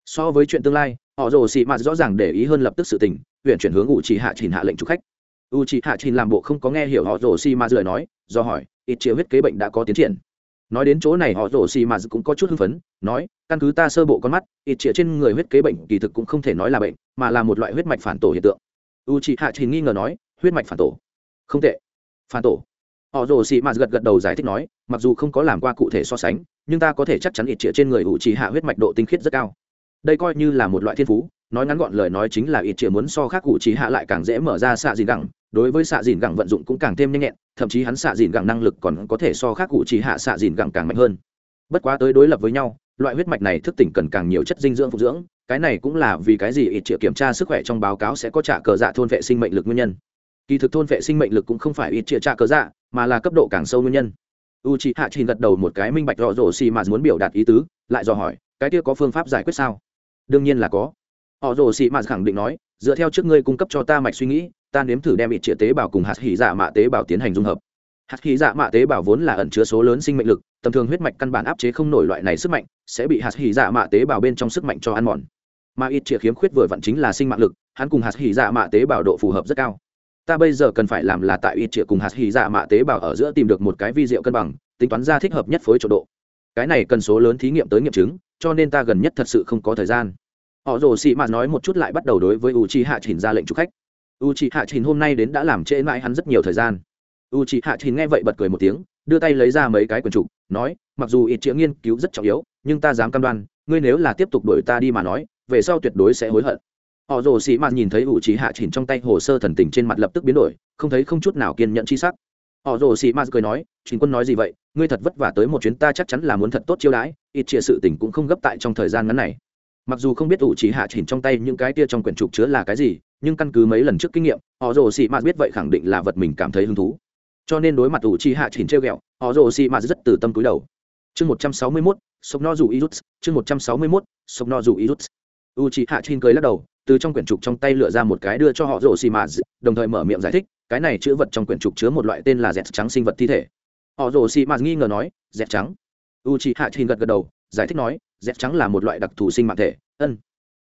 Speaker 1: So với chuyện tương lai, họ rồ xì mạt rõ ràng để ý hơn lập tức sự tình, huyện chuyển hướng ủ trì hạ trình hạ lệnh chụp khách. U trì hạ trình làm bộ không có nghe hiểu họ rồ xì mà lời nói, do hỏi ít triệu huyết kế bệnh đã có tiến triển? Nói đến chỗ này, họ rồ xì mà cũng có chút hưng phấn, nói, căn cứ ta sơ bộ con mắt ít triệu trên người huyết kế bệnh kỳ thực cũng không thể nói là bệnh, mà là một loại huyết mạch phản tổ hiện tượng. U chị hạ trình nghi ngờ nói, huyết mạch phản tổ? Không tệ. Phản tổ? Họ rồ xì mà gật gật đầu giải thích nói, mặc dù không có làm qua cụ thể so sánh nhưng ta có thể chắc chắn ít triệu trên người ủ trì hạ huyết mạch độ tinh khiết rất cao. Đây coi như là một loại thiên phú, nói ngắn gọn lời nói chính là ít triệu muốn so khác ủ trì hạ lại càng dễ mở ra xạ dìn gẳng, đối với xạ dìn gẳng vận dụng cũng càng thêm nhanh nhẹn, thậm chí hắn xạ dìn gẳng năng lực còn có thể so khác ủ trì hạ xạ dìn gẳng càng mạnh hơn. Bất quá tới đối lập với nhau, loại huyết mạch này thức tỉnh cần càng nhiều chất dinh dưỡng phục dưỡng, cái này cũng là vì cái gì ít triệu kiểm tra sức khỏe trong báo cáo sẽ có trả cờ dạ thôn vệ sinh mệnh lực nguyên nhân. Kỳ thực thôn vệ sinh mệnh lực cũng không phải ít triệu trả cờ dạ mà là cấp độ càng sâu nguyên nhân u chị hạ chỉ gật đầu một cái, minh bạch rõ rổ xì mà muốn biểu đạt ý tứ, lại dò hỏi, cái kia có phương pháp giải quyết sao? Đương nhiên là có. Họ rổ xì mà khẳng định nói, dựa theo trước ngươi cung cấp cho ta mạch suy nghĩ, ta nếm thử đem ít triệu tế bào cùng hạt hỉ dạ mạ tế bào tiến hành dung hợp. Hạt khí dạ mạ tế bào vốn là ẩn chứa số lớn sinh mệnh lực, tầm thường huyết mạch căn bản áp chế không nổi loại này sức mạnh, sẽ bị hạt khí dạ mạ tế bào bên trong sức mạnh cho ăn mòn. Mà ít triệu khiếm khuyết vừa vặn chính là sinh mạng lực, hắn cùng hạt khí dạ mạ tế bào độ phù hợp rất cao ta bây giờ cần phải làm là tại ít triệu cùng hạt hy dạ mạ tế bào ở giữa tìm được một cái vi diệu cân bằng, tính toán ra thích hợp nhất phối trộn độ. Cái này cần số lớn thí nghiệm tới nghiệm chứng, cho nên ta gần nhất thật sự không có thời gian. Họ rồ xị mạ nói một chút lại bắt đầu đối với u chi hạ trình ra lệnh chụp khách. U chi hạ trình hôm nay đến đã làm trễ mãi hắn rất nhiều thời gian. U chi hạ trình nghe vậy bật cười một tiếng, đưa tay lấy ra mấy cái quần trục nói, mặc dù ít chĩa nghiên cứu rất trọng yếu, nhưng ta dám cam đoan, ngươi nếu là tiếp tục đuổi ta đi mà nói, về sau tuyệt đối sẽ hối hận họ rồ Sĩ mạt nhìn thấy u trí hạ chỉnh trong tay hồ sơ thần tình trên mặt lập tức biến đổi, không thấy không chút nào kiên nhẫn chi sắc. Họ rồ Sĩ mạt cười nói chính quân nói gì vậy? Ngươi thật vất vả tới một chuyến ta chắc chắn là muốn thật tốt chiêu đãi, ít chia sự tình cũng không gấp tại trong thời gian ngắn này. Mặc dù không biết ủ chỉ hạ chỉnh trong tay những cái tia trong quyển trục chứa là cái gì, nhưng căn cứ mấy lần trước kinh nghiệm, họ rồ Sĩ mạt biết vậy khẳng định là vật mình cảm thấy hứng thú. Cho nên đối mặt ủ chỉ hạ chỉnh treo ghẹo, họ rồ Sĩ mạt rất từ tâm túi đầu. Chương một trăm sáu mươi mốt sốc no dù irut chương một trăm sáu mươi mốt sốc no dù irut u chỉ hạ chỉnh cười lắc đầu từ trong quyển trục trong tay lựa ra một cái đưa cho họ rồ xì mạt đồng thời mở miệng giải thích, cái này chữ vật trong quyển trục chứa một loại tên là dẹt trắng sinh vật thi thể. Họ rồ xì mạt nghi ngờ nói, dẹt trắng? U chỉ hạ chỉnh gật gật đầu, giải thích nói, dẹt trắng là một loại đặc thù sinh mạng thể, ân.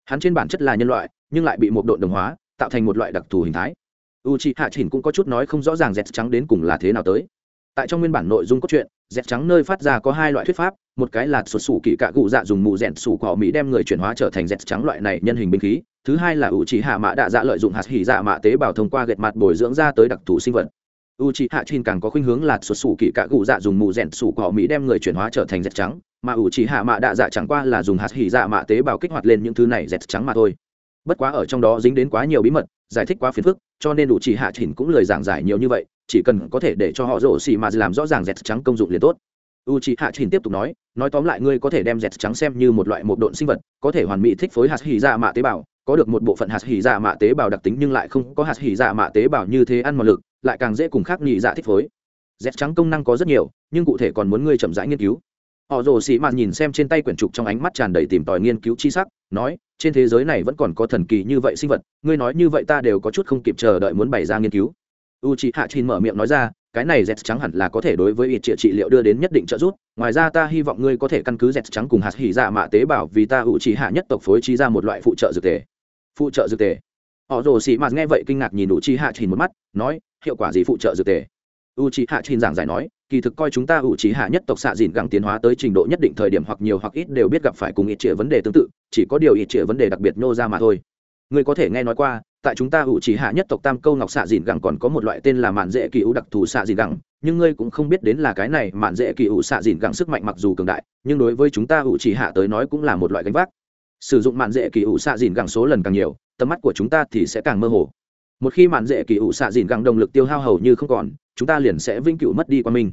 Speaker 1: Hắn trên bản chất là nhân loại, nhưng lại bị một độ đồng hóa, tạo thành một loại đặc thù hình thái. U c h hạ chỉnh cũng có chút nói không rõ ràng dẹt trắng đến cùng là thế nào tới. Tại trong nguyên bản nội dung cốt truyện dẹt trắng nơi phát ra có hai loại thuyết pháp, một cái là sụt sủ kỳ cạ cụ dạ dùng mù rẽn sủ cỏ mỹ đem người chuyển hóa trở thành dẹt trắng loại này nhân hình binh khí, thứ hai là u chỉ hạ mạ đạ dạ lợi dụng hạt hỉ dạ mạ tế bào thông qua gệt mặt bồi dưỡng ra tới đặc thù sinh vật. U chỉ hạ trên càng có khuynh hướng là sụt sủ kỳ cạ cụ dạ dùng mù rẽn sủ cỏ mỹ đem người chuyển hóa trở thành dẹt trắng, mà ủ chỉ hạ mạ đạ dạ chẳng qua là dùng hạt hỉ dạ mạ tế bào kích hoạt lên những thứ này dẹt trắng mà thôi. Bất quá ở trong đó dính đến quá nhiều bí mật, giải thích quá phiền phức, cho nên ủ chỉ hạ chỉnh cũng lời giảng giải nhiều như vậy chỉ cần có thể để cho họ rổ xì mà làm rõ ràng dẹt trắng công dụng liền tốt. U chỉ hạ trình tiếp tục nói nói tóm lại ngươi có thể đem dẹt trắng xem như một loại một độn sinh vật, có thể hoàn mỹ thích phối hạt hỉ dạ mạ tế bào, có được một bộ phận hạt hỉ dạ mạ tế bào đặc tính nhưng lại không có hạt hỉ dạ mạ tế bào như thế ăn một lực, lại càng dễ cùng khác nhị dạ thích phối. Dẹt trắng công năng có rất nhiều, nhưng cụ thể còn muốn ngươi chậm rãi nghiên cứu. Họ rồ xì mạt nhìn xem trên tay quyển trục trong ánh mắt tràn đầy tìm tòi nghiên cứu chi sắc, nói, trên thế giới này vẫn còn có thần kỳ như vậy sinh vật, ngươi nói như vậy ta đều có chút không kịp chờ đợi muốn bày ra nghiên cứu u c h ị hạ chin mở miệng nói ra, cái này z trắng hẳn là có thể đối với ít trị trị liệu đưa đến nhất định trợ giúp. Ngoài ra ta hy vọng ngươi có thể căn cứ z trắng cùng hạt hỉ dạ mạ tế bào vì ta u c hạ nhất tộc phối trí ra một loại phụ trợ dược tề. Phụ trợ dược tề. Họ rồ sĩ mạt nghe vậy kinh ngạc nhìn u c hạ chin một mắt, nói, hiệu quả gì phụ trợ dược tề? U c hạ chin giảng giải nói, kỳ thực coi chúng ta ủ trí hạ nhất tộc xạ dìn gẳng tiến hóa tới trình độ nhất định thời điểm hoặc nhiều hoặc ít đều biết gặp phải cùng ít trịa vấn đề tương tự, chỉ có điều ít trịa vấn đề đặc biệt nhô ra mà thôi. Ngươi có thể nghe nói qua, tại chúng ta ủ chỉ hạ nhất tộc tam câu ngọc xạ dìn gẳng còn có một loại tên là mạn dễ kỳ ủ đặc thù xạ dìn gẳng, nhưng ngươi cũng không biết đến là cái này mạn dễ kỳ ủ xạ dìn gẳng sức mạnh mặc dù cường đại, nhưng đối với chúng ta ủ chỉ hạ tới nói cũng là một loại gánh vác. Sử dụng mạn dễ kỳ ủ xạ dìn gẳng số lần càng nhiều, tầm mắt của chúng ta thì sẽ càng mơ hồ. Một khi mạn dễ kỳ ủ xạ dìn gẳng động lực tiêu hao hầu như không còn, chúng ta liền sẽ vĩnh cửu mất đi qua mình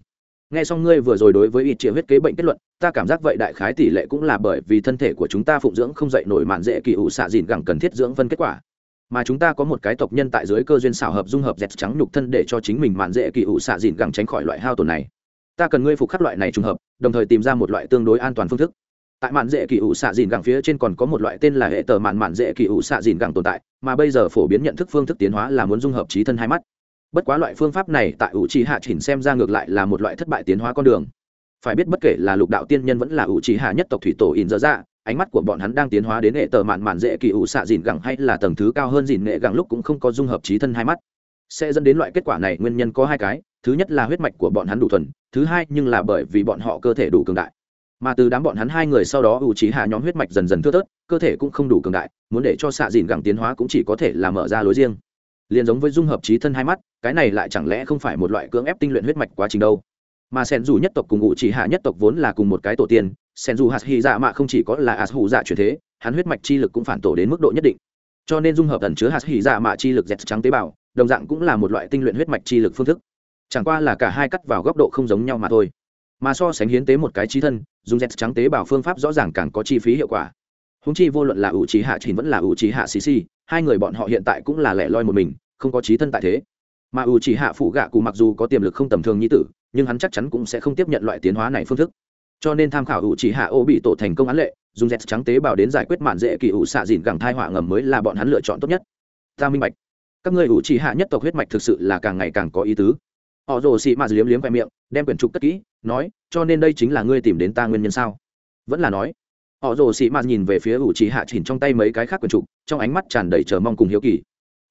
Speaker 1: nghe xong ngươi vừa rồi đối với ít triệu huyết kế bệnh kết luận, ta cảm giác vậy đại khái tỷ lệ cũng là bởi vì thân thể của chúng ta phụng dưỡng không dậy nổi mạn dễ kỳ ủ xạ dìn gẳng cần thiết dưỡng phân kết quả. Mà chúng ta có một cái tộc nhân tại dưới cơ duyên xảo hợp dung hợp dẹt trắng nhục thân để cho chính mình mạn dễ kỳ ủ xạ dìn gẳng tránh khỏi loại hao tổn này. Ta cần ngươi phục khắc loại này trùng hợp, đồng thời tìm ra một loại tương đối an toàn phương thức. Tại mạn dễ kỳ ủ xạ dìn gẳng phía trên còn có một loại tên là hệ tờ mạn mạn dễ kỳ ủ xạ dìn gẳng tồn tại, mà bây giờ phổ biến nhận thức phương thức tiến hóa là muốn dung hợp trí thân hai mắt bất quá loại phương pháp này tại ủ trì hạ chỉnh xem ra ngược lại là một loại thất bại tiến hóa con đường. Phải biết bất kể là lục đạo tiên nhân vẫn là ủ trì hạ nhất tộc thủy tổ in dơ ra ánh mắt của bọn hắn đang tiến hóa đến hệ tờ mạn mạn dễ kỳ ủ xạ dìn gẳng hay là tầng thứ cao hơn dìn nghệ gẳng lúc cũng không có dung hợp trí thân hai mắt. Sẽ dẫn đến loại kết quả này nguyên nhân có hai cái, thứ nhất là huyết mạch của bọn hắn đủ thuần, thứ hai nhưng là bởi vì bọn họ cơ thể đủ cường đại. Mà từ đám bọn hắn hai người sau đó ủ trí hạ nhóm huyết mạch dần dần thưa thớt, cơ thể cũng không đủ cường đại, muốn để cho xạ dìn gẳng tiến hóa cũng chỉ có thể là mở ra lối riêng. Liền giống với dung hợp trí thân hai mắt cái này lại chẳng lẽ không phải một loại cưỡng ép tinh luyện huyết mạch quá trình đâu? Mà sen dù nhất tộc cùng ngụ chỉ hạ nhất tộc vốn là cùng một cái tổ tiên, sen dù hạt hy dạ mạ không chỉ có là hạt hủ dạ chuyển thế, hắn huyết mạch chi lực cũng phản tổ đến mức độ nhất định. Cho nên dung hợp ẩn chứa hạt hy dạ mạ chi lực dẹt trắng tế bào, đồng dạng cũng là một loại tinh luyện huyết mạch chi lực phương thức. Chẳng qua là cả hai cắt vào góc độ không giống nhau mà thôi. Mà so sánh hiến tế một cái trí thân, dùng dẹt trắng tế bào phương pháp rõ ràng càng có chi phí hiệu quả. Húng chi vô luận là ủ trí hạ chỉ vẫn là ủ trí hạ xì xì, hai người bọn họ hiện tại cũng là lẻ loi một mình, không có trí thân tại thế mà ủ chỉ hạ phụ gạ cụ mặc dù có tiềm lực không tầm thường như tử, nhưng hắn chắc chắn cũng sẽ không tiếp nhận loại tiến hóa này phương thức. Cho nên tham khảo ủ chỉ hạ ô bị tổ thành công án lệ, dùng dẹt trắng tế bào đến giải quyết mạn dễ kỳ ủ xạ dìn gẳng thai họa ngầm mới là bọn hắn lựa chọn tốt nhất. Ta minh bạch. Các ngươi ủ chỉ hạ nhất tộc huyết mạch thực sự là càng ngày càng có ý tứ. Họ rồ xị mạt liếm liếm khoe miệng, đem quyển trục cất kỹ, nói, cho nên đây chính là ngươi tìm đến ta nguyên nhân sao? Vẫn là nói. Họ rồ xị mạt nhìn về phía u Chỉ hạ chỉnh trong tay mấy cái khác quyển trục, trong ánh mắt tràn đầy chờ mong cùng hiếu kỳ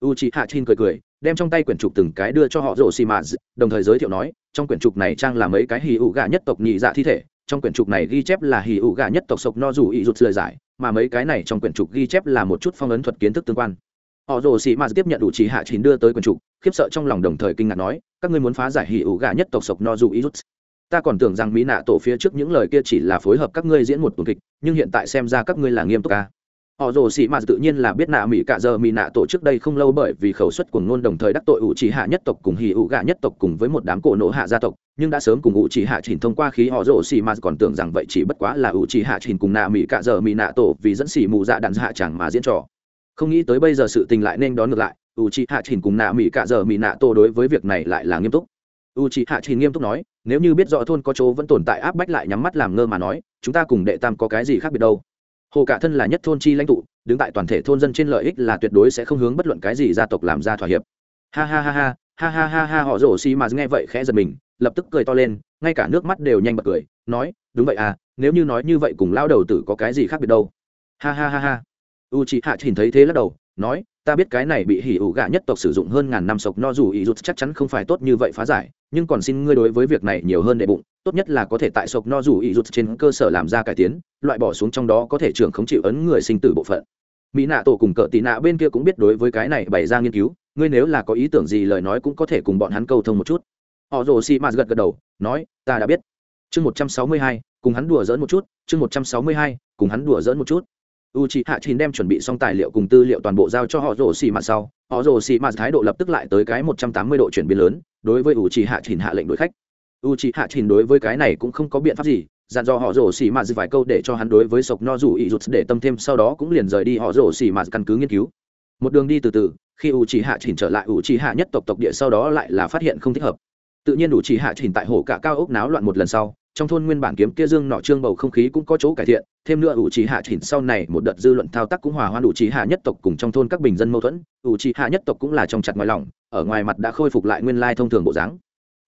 Speaker 1: u trí hạ chin cười cười, đem trong tay quyển trục từng cái đưa cho họ rồ xì mạt đồng thời giới thiệu nói, trong quyển trục này trang là mấy cái hì ụ gà nhất tộc nhị dạ thi thể, trong quyển trục này ghi chép là hì ụ gà nhất tộc sộc no dù ý rụt lời giải, mà mấy cái này trong quyển trục ghi chép là một chút phong ấn thuật kiến thức tương quan họ rồ xì mạt tiếp nhận đủ trí hạ chín đưa tới quyển trục, khiếp sợ trong lòng đồng thời kinh ngạc nói, các ngươi muốn phá giải hỉ ủ gà nhất tộc sộc no dù ý rụt. ta còn tưởng rằng mỹ nạ tổ phía trước những lời kia chỉ là phối hợp các ngươi diễn một tuần kịch, nhưng hiện tại xem ra các ngươi là nghiêm túc ca họ rồ xị mà tự nhiên là biết nạ mỹ cả giờ mỹ nạ tổ trước đây không lâu bởi vì khẩu suất của ngôn đồng thời đắc tội ủ chỉ hạ nhất tộc cùng hỉ ủ gạ nhất tộc cùng với một đám cổ nộ hạ gia tộc, nhưng đã sớm cùng ủ chỉ hạ trình thông qua khí họ rồ xị mà còn tưởng rằng vậy chỉ bất quá là ủ chỉ hạ trình cùng nạ mỹ cả giờ mỹ nạ tổ vì dẫn xỉ mù dạ đàn hạ chẳng mà diễn trò. Không nghĩ tới bây giờ sự tình lại nên đón ngược lại, ủ trì hạ trình cùng nạ mỹ cả giờ mỹ nạ tổ đối với việc này lại là nghiêm túc. U c hạ trình nghiêm túc nói, nếu như biết rõ thôn có chỗ vẫn tồn tại áp bách lại nhắm mắt làm ngơ mà nói, chúng ta cùng đệ tam có cái gì khác biệt đâu? Hồ cả thân là nhất thôn chi lãnh tụ, đứng tại toàn thể thôn dân trên lợi ích là tuyệt đối sẽ không hướng bất luận cái gì gia tộc làm ra thỏa hiệp. Ha ha ha ha ha ha ha ha, họ rổ xi mà nghe vậy khẽ giật mình, lập tức cười to lên, ngay cả nước mắt đều nhanh bật cười, nói, đúng vậy à nếu như nói như vậy cùng lao đầu tử có cái gì khác biệt đâu? Ha ha ha ha. U chị hạ nhìn thấy thế lắc đầu, nói ta biết cái này bị hỉ ủ gạ nhất tộc sử dụng hơn ngàn năm sộc no dù ý rút chắc chắn không phải tốt như vậy phá giải, nhưng còn xin ngươi đối với việc này nhiều hơn đệ bụng, tốt nhất là có thể tại sộc no dù ý rút trên cơ sở làm ra cải tiến, loại bỏ xuống trong đó có thể trưởng không chịu ấn người sinh tử bộ phận. Mỹ nạ tổ cùng cỡ tị nạ bên kia cũng biết đối với cái này bày ra nghiên cứu, ngươi nếu là có ý tưởng gì lời nói cũng có thể cùng bọn hắn câu thông một chút. Họ rồ xì mạt gật gật đầu, nói, ta đã biết. Chương một trăm sáu mươi hai, cùng hắn đùa dỡn một chút, chương một trăm sáu mươi hai, cùng hắn đùa dỡn một chút u c h ị hạ chín đem chuẩn bị xong tài liệu cùng tư liệu toàn bộ giao cho họ rồ xì mạt sau họ rồ xì mạt thái độ lập tức lại tới cái một trăm tám mươi độ chuyển biến lớn, đối với u c h ị hạ chín hạ lệnh đuổi khách. U c h ị hạ chín đối với cái này cũng không có biện pháp gì, dặn dò họ rồ xì mạt vài câu để cho hắn đối với sộc no rủ ý rụt để tâm thêm, sau đó cũng liền rời đi họ rồ xì mạt căn cứ nghiên cứu. Một đường đi từ từ, khi u c h hạ chín trở lại u c h hạ nhất tộc tộc địa sau đó lại là phát hiện không thích hợp. Tự nhiên u c h hạ chín tại hồ cả cao ốc náo loạn một lần sau trong thôn nguyên bản kiếm kia dương nọ trương bầu không khí cũng có chỗ cải thiện, thêm nữa ủ trí hạ chỉnh sau này một đợt dư luận thao tác cũng hòa hoan ủ trí hạ nhất tộc cùng trong thôn các bình dân mâu thuẫn. Ủ trí hạ nhất tộc cũng là trong chặt ngoài lòng, ở ngoài mặt đã khôi phục lại nguyên lai thông thường bộ dáng.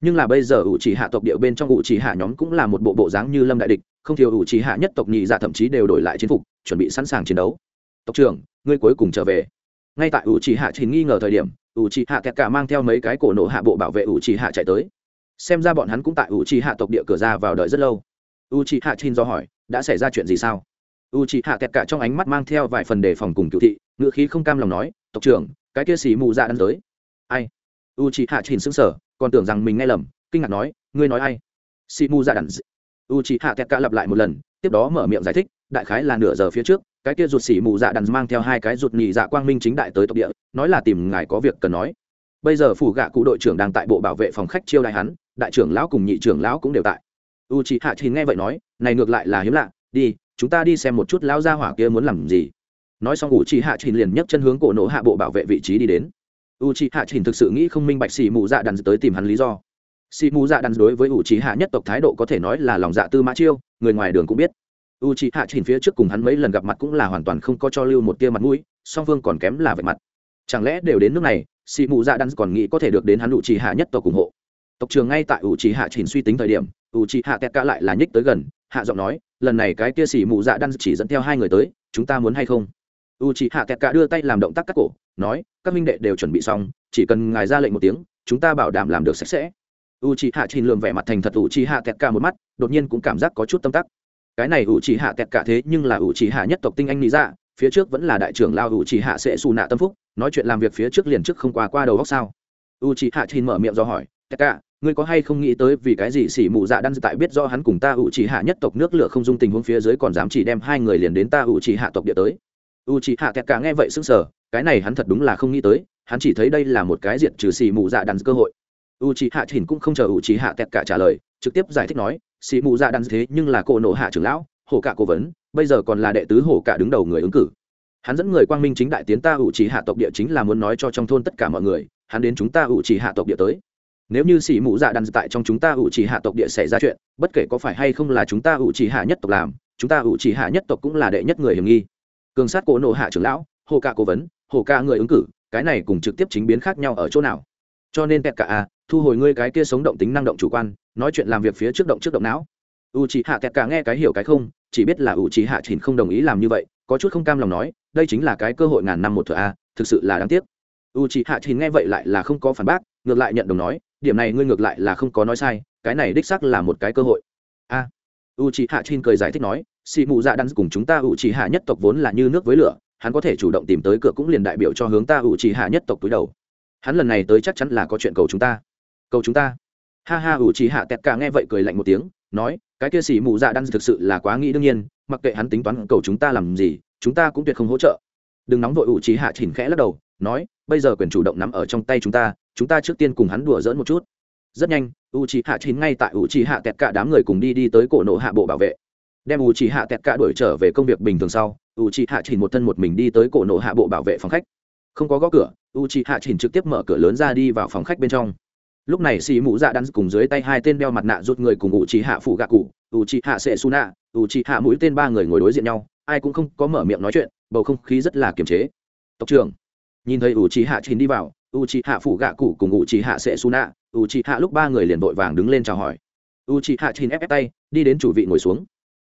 Speaker 1: Nhưng là bây giờ ủ trí hạ tộc địa bên trong ủ trí hạ nhóm cũng là một bộ bộ dáng như lâm đại địch, không thiếu ủ trí hạ nhất tộc nhị dạ thậm chí đều đổi lại chiến phục, chuẩn bị sẵn sàng chiến đấu. Tộc trưởng, ngươi cuối cùng trở về. Ngay tại ủ trí hạ chỉnh nghi ngờ thời điểm, ủ trí hạ kẹt cả mang theo mấy cái cổ nổ hạ bộ bảo vệ ủ trí hạ chạy tới xem ra bọn hắn cũng tại u Chi hạ tộc địa cửa ra vào đợi rất lâu. U Chi hạ chin do hỏi, đã xảy ra chuyện gì sao? U Chi hạ kẹt cả trong ánh mắt mang theo vài phần đề phòng cùng cựu thị, ngữ khí không cam lòng nói, tộc trưởng, cái kia xì mù dạ ăn tới. Ai? U Chi hạ chin xứng sở còn tưởng rằng mình nghe lầm, kinh ngạc nói, ngươi nói ai? Xì mù dạ đắn u Chi hạ kẹt cả lặp lại một lần, tiếp đó mở miệng giải thích, đại khái là nửa giờ phía trước, cái kia ruột xỉ mù dạ đàn mang theo hai cái ruột nhị dạ quang minh chính đại tới tộc địa, nói là tìm ngài có việc cần nói bây giờ phủ gạ cụ đội trưởng đang tại bộ bảo vệ phòng khách chiêu đại hắn, đại trưởng lão cùng nhị trưởng lão cũng đều tại. U chị hạ thì nghe vậy nói, này ngược lại là hiếm lạ, đi, chúng ta đi xem một chút lão gia hỏa kia muốn làm gì. Nói xong u chị hạ thì liền nhấc chân hướng cổ nổ hạ bộ bảo vệ vị trí đi đến. U chị hạ thì thực sự nghĩ không minh bạch xì mù dạ đàn tới tìm hắn lý do. Xì mù dạ đàn đối với u chị hạ nhất tộc thái độ có thể nói là lòng dạ tư mã chiêu, người ngoài đường cũng biết. U chị hạ thì phía trước cùng hắn mấy lần gặp mặt cũng là hoàn toàn không có cho lưu một tia mặt mũi, song phương còn kém là vạch mặt. Chẳng lẽ đều đến nước này xì mù dạ đắn còn nghĩ có thể được đến hắn u trì hạ nhất tộc ủng hộ. Tộc trường ngay tại ủ trì hạ chỉnh suy tính thời điểm ủ trì hạ tẹt cả lại là nhích tới gần, hạ giọng nói, lần này cái kia xỉ mụ dạ đan chỉ dẫn theo hai người tới, chúng ta muốn hay không? U trì hạ tẹt cả đưa tay làm động tác cắt cổ, nói, các minh đệ đều chuẩn bị xong, chỉ cần ngài ra lệnh một tiếng, chúng ta bảo đảm làm được sạch sẽ. U trì hạ chỉnh lượm vẻ mặt thành thật u trì hạ tẹt cả một mắt, đột nhiên cũng cảm giác có chút tâm tắc. Cái này u trì hạ tẹt cả thế nhưng là u trì hạ nhất tộc tinh anh lý dạ phía trước vẫn là đại trưởng lao u trì hạ sẽ xù nạ tâm phúc, nói chuyện làm việc phía trước liền trước không qua qua đầu góc sao? U trì hạ chỉnh mở miệng do hỏi, Tất cả, ngươi có hay không nghĩ tới vì cái gì xỉ mù dạ đan tại biết do hắn cùng ta U chỉ hạ nhất tộc nước lửa không dung tình huống phía dưới còn dám chỉ đem hai người liền đến ta U chỉ hạ tộc địa tới? U chỉ hạ tất cả nghe vậy sững sờ, cái này hắn thật đúng là không nghĩ tới, hắn chỉ thấy đây là một cái diện trừ xỉ mù dạ đan cơ hội. U chỉ hạ chỉnh cũng không chờ u chỉ hạ tất cả trả lời, trực tiếp giải thích nói, xỉ mù dạ đan thế nhưng là cô nổ hạ trưởng lão, hổ cả cố vấn bây giờ còn là đệ tứ hổ cả đứng đầu người ứng cử. Hắn dẫn người quang minh chính đại tiến ta ủ chỉ hạ tộc địa chính là muốn nói cho trong thôn tất cả mọi người, hắn đến chúng ta ủ chỉ hạ tộc địa tới. Nếu như xỉ mụ dạ đàn tại trong chúng ta ủ chỉ hạ tộc địa xảy ra chuyện, bất kể có phải hay không là chúng ta ủ chỉ hạ nhất tộc làm, chúng ta ủ chỉ hạ nhất tộc cũng là đệ nhất người hiểm nghi. Cường sát cổ nộ hạ trưởng lão hồ ca cố vấn hồ ca người ứng cử, cái này cùng trực tiếp chính biến khác nhau ở chỗ nào? Cho nên kẹt cả a thu hồi ngươi cái kia sống động tính năng động chủ quan, nói chuyện làm việc phía trước động trước động não. U c hạ kẹt cả nghe cái hiểu cái không chỉ biết là u trí hạ chỉnh không đồng ý làm như vậy, có chút không cam lòng nói, đây chính là cái cơ hội ngàn năm một thợ a, thực sự là đáng tiếc. U trí hạ chỉnh nghe vậy lại là không có phản bác, ngược lại nhận đồng nói, điểm này ngươi ngược lại là không có nói sai, cái này đích xác là một cái cơ hội. A. U trí hạ chỉnh cười giải thích nói, xì mụ dạ đắn cùng chúng ta u trí hạ nhất tộc vốn là như nước với lửa, hắn có thể chủ động tìm tới cửa cũng liền đại biểu cho hướng ta u trí hạ nhất tộc túi đầu. Hắn lần này tới chắc chắn là có chuyện cầu chúng ta. Cầu chúng ta. Ha ha u trí hạ tẹt cả nghe vậy cười lạnh một tiếng, nói cái kia xỉ mù dạ đan thực sự là quá nghĩ đương nhiên, mặc kệ hắn tính toán cầu chúng ta làm gì, chúng ta cũng tuyệt không hỗ trợ. Đừng nóng vội ủ trí hạ chỉnh khẽ lắc đầu, nói, bây giờ quyền chủ động nắm ở trong tay chúng ta chúng ta trước tiên cùng hắn đùa dỡn một chút. Rất nhanh u trí hạ chín ngay tại u trí hạ tẹt cả đám người cùng đi đi tới cổ nộ hạ bộ bảo vệ. Đem u trí hạ tẹt cả đuổi trở về công việc bình thường sau u trí hạ chỉnh một thân một mình đi tới cổ nộ hạ bộ bảo vệ phòng khách. Không có gõ cửa u trí hạ chỉnh trực tiếp mở cửa lớn ra đi vào phòng khách bên trong lúc này xì mũ dạ đắn cùng dưới tay hai tên đeo mặt nạ rút người cùng ủ trì hạ phụ gạ cụ ủ trì hạ sệ su nạ ủ trì hạ mũi tên ba người ngồi đối diện nhau ai cũng không có mở miệng nói chuyện bầu không khí rất là kiềm chế. Tộc trưởng nhìn thấy ủ trì hạ chín đi vào ủ trì hạ phụ gạ cụ cùng ủ trì hạ sệ su nạ ủ trì hạ lúc ba người liền vội vàng đứng lên chào hỏi. Ủ trì hạ chín ép, ép tay đi đến chủ vị ngồi xuống.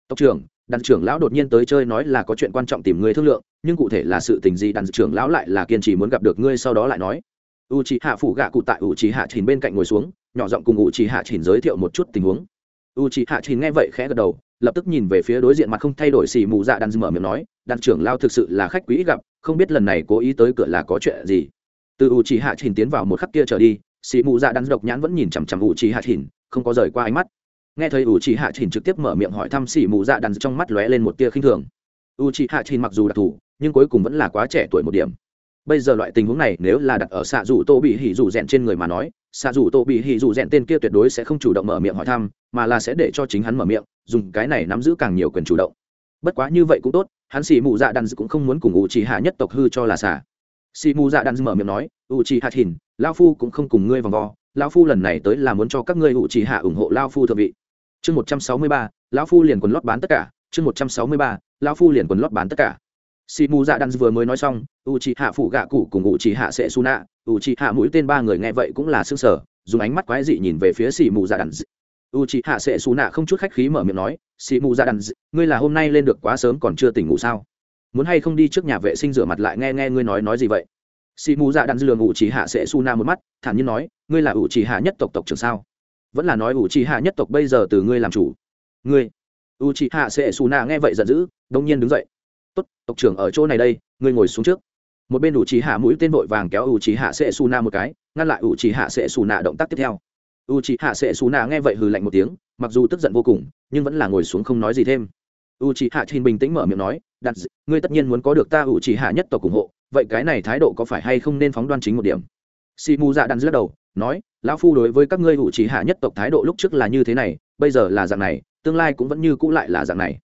Speaker 1: Tộc trưởng đàn trưởng lão đột nhiên tới chơi nói là có chuyện quan trọng tìm người thương lượng nhưng cụ thể là sự tình gì đàn trưởng lão lại là kiên trì muốn gặp được ngươi sau đó lại nói u c h ị hạ phủ gạ cụ tại u c h ị hạ chìn bên cạnh ngồi xuống, nhỏ giọng cùng u c h ị hạ chìn giới thiệu một chút tình huống. U c h ị hạ chìn nghe vậy khẽ gật đầu, lập tức nhìn về phía đối diện mặt không thay đổi xì mù dạ đàn mở miệng nói đàn trưởng lao thực sự là khách quý gặp, không biết lần này cố ý tới cửa là có chuyện gì? Từ u c h ị hạ chìn tiến vào một khắc kia trở đi, xì mù dạ đàn độc nhãn vẫn nhìn chằm chằm u c h ị hạ chìn không có rời qua ánh mắt. Nghe thấy u c h ị hạ chìn trực tiếp mở miệng hỏi thăm xì mù dạ đàn trong mắt lóe lên một tia khinh thường. U c h ị hạ chìn mặc dù đặc thù, nhưng cuối cùng vẫn là quá trẻ tuổi một điểm bây giờ loại tình huống này nếu là đặt ở xạ dù tô bị hỉ dù rèn trên người mà nói, xạ dù tô bị hỉ dù rèn tên kia tuyệt đối sẽ không chủ động mở miệng hỏi thăm, mà là sẽ để cho chính hắn mở miệng, dùng cái này nắm giữ càng nhiều quyền chủ động. Bất quá như vậy cũng tốt, hắn xì mù dạ đàn cũng không muốn cùng u trì hạ nhất tộc hư cho là xạ xì mù dạ đàn mở miệng nói u trì hạ thìn lao phu cũng không cùng ngươi vòng vo lao phu lần này tới là muốn cho các ngươi u trì hạ ủng hộ lao phu thượng vị. Chương một trăm sáu mươi ba lao phu liền quần lót bán tất cả, chương một trăm sáu mươi ba lao phu liền quần lót bán tất cả xì mù dạ đan vừa mới nói xong u c h ị hạ phụ gạ cụ cùng u c h ị hạ sệ su nạ u c h ị hạ mũi tên ba người nghe vậy cũng là s ư ơ n g sở dùng ánh mắt quái dị nhìn về phía xì mù dạ đan u c h ị hạ sệ su nạ không chút khách khí mở miệng nói xì mù dạ đan ngươi là hôm nay lên được quá sớm còn chưa tỉnh ngủ sao? Muốn hay không đi trước nhà vệ sinh rửa mặt lại nghe nghe ngươi nói nói gì vậy? Xì mù dạ đan lường u c h hạ sệ su nạ một mắt, thản nhiên nói, ngươi là u c h hạ nhất tộc tộc trưởng sao? Vẫn là nói u c hạ nhất tộc bây giờ từ ngươi làm chủ. Ngươi? U c hạ sệ su nạ nghe vậy giận dữ, đông nhiên đứng dậy tốt, tộc trưởng ở chỗ này đây, ngươi ngồi xuống trước. Một bên ủ trí hạ mũi tên vội vàng kéo ủ trí hạ sẽ xù nạ một cái, ngăn lại ủ trí hạ sẽ xù nạ động tác tiếp theo. Ủ trí hạ sẽ xù nạ nghe vậy hừ lạnh một tiếng, mặc dù tức giận vô cùng, nhưng vẫn là ngồi xuống không nói gì thêm. Ủ trí hạ trên bình tĩnh mở miệng nói đặt ngươi tất nhiên muốn có được ta ủ trí hạ nhất tộc ủng hộ, vậy cái này thái độ có phải hay không nên phóng đoan chính một điểm? Si mu dạ đắn dứt đầu, nói, lão phu đối với các ngươi ủ trí hạ nhất tộc thái độ lúc trước là như thế này, bây giờ là dạng này, tương lai cũng vẫn như cũ lại là dạng này.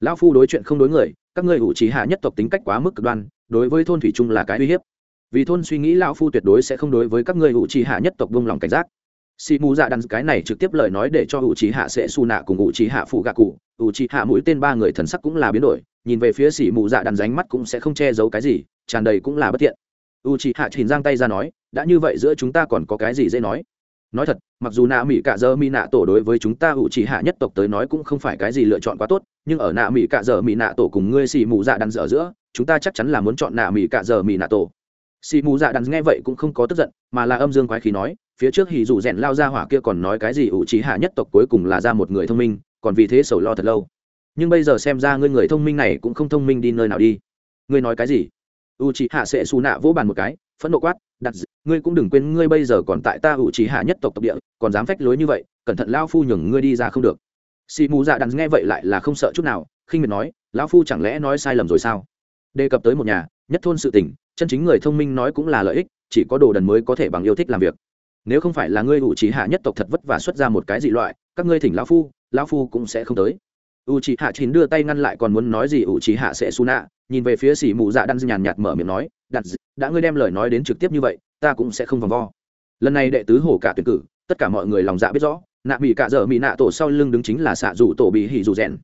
Speaker 1: Lão phu đối chuyện không đối người các ngươi hữu trí hạ nhất tộc tính cách quá mức cực đoan, đối với thôn thủy chung là cái uy hiếp. Vì thôn suy nghĩ, lão phu tuyệt đối sẽ không đối với các ngươi hữu trí hạ nhất tộc vung lòng cảnh giác. Si mù dạ đắn cái này trực tiếp lời nói để cho hữu trí hạ sẽ su nạ cùng hữu trí hạ phụ gạ cụ hữu trí hạ mũi tên ba người thần sắc cũng là biến đổi, nhìn về phía xỉ mù dạ đắn ránh mắt cũng sẽ không che giấu cái gì, tràn đầy cũng là bất thiện. U trí hạ chỉnh giang tay ra nói, đã như vậy giữa chúng ta còn có cái gì dễ nói? Nói thật, mặc dù nạ mỹ cạ dơ mỹ nạ tổ đối với chúng ta ủ chỉ hạ nhất tộc tới nói cũng không phải cái gì lựa chọn quá tốt, nhưng ở nạ mỹ cạ dơ mỹ nạ tổ cùng ngươi xì mù dạ đắn dở giữa, chúng ta chắc chắn là muốn chọn nạ mỹ cạ dơ mỹ nạ tổ. Xì mù dạ đắn nghe vậy cũng không có tức giận, mà là âm dương quái khí nói, phía trước hì dù rèn lao ra hỏa kia còn nói cái gì ủ chỉ hạ nhất tộc cuối cùng là ra một người thông minh, còn vì thế sầu lo thật lâu. Nhưng bây giờ xem ra ngươi người thông minh này cũng không thông minh đi nơi nào đi. Ngươi nói cái gì? U chỉ hạ sẽ xù nạ vỗ bàn một cái phẫn nộ quát, đặt ngươi cũng đừng quên ngươi bây giờ còn tại ta ủ trí hạ nhất tộc tộc địa, còn dám phách lối như vậy, cẩn thận lao phu nhường ngươi đi ra không được. Xì mù dạ đặt nghe vậy lại là không sợ chút nào, khinh miệt nói, lão phu chẳng lẽ nói sai lầm rồi sao? Đề cập tới một nhà, nhất thôn sự tình, chân chính người thông minh nói cũng là lợi ích, chỉ có đồ đần mới có thể bằng yêu thích làm việc. Nếu không phải là ngươi ủ trí hạ nhất tộc thật vất và xuất ra một cái dị loại, các ngươi thỉnh lão phu lão phu cũng sẽ không tới. U trí hạ chín đưa tay ngăn lại còn muốn nói gì u trí hạ sẽ su nạ nhìn về phía xì mù dạ đan nhàn nhạt mở miệng nói đặt đã ngươi đem lời nói đến trực tiếp như vậy, ta cũng sẽ không vòng vo. Lần này đệ tứ hổ cả tuyển cử, tất cả mọi người lòng dạ biết rõ, nạ bị cả dở mỹ nạ tổ sau lưng đứng chính là xạ rủ tổ bị hỉ dù rèn.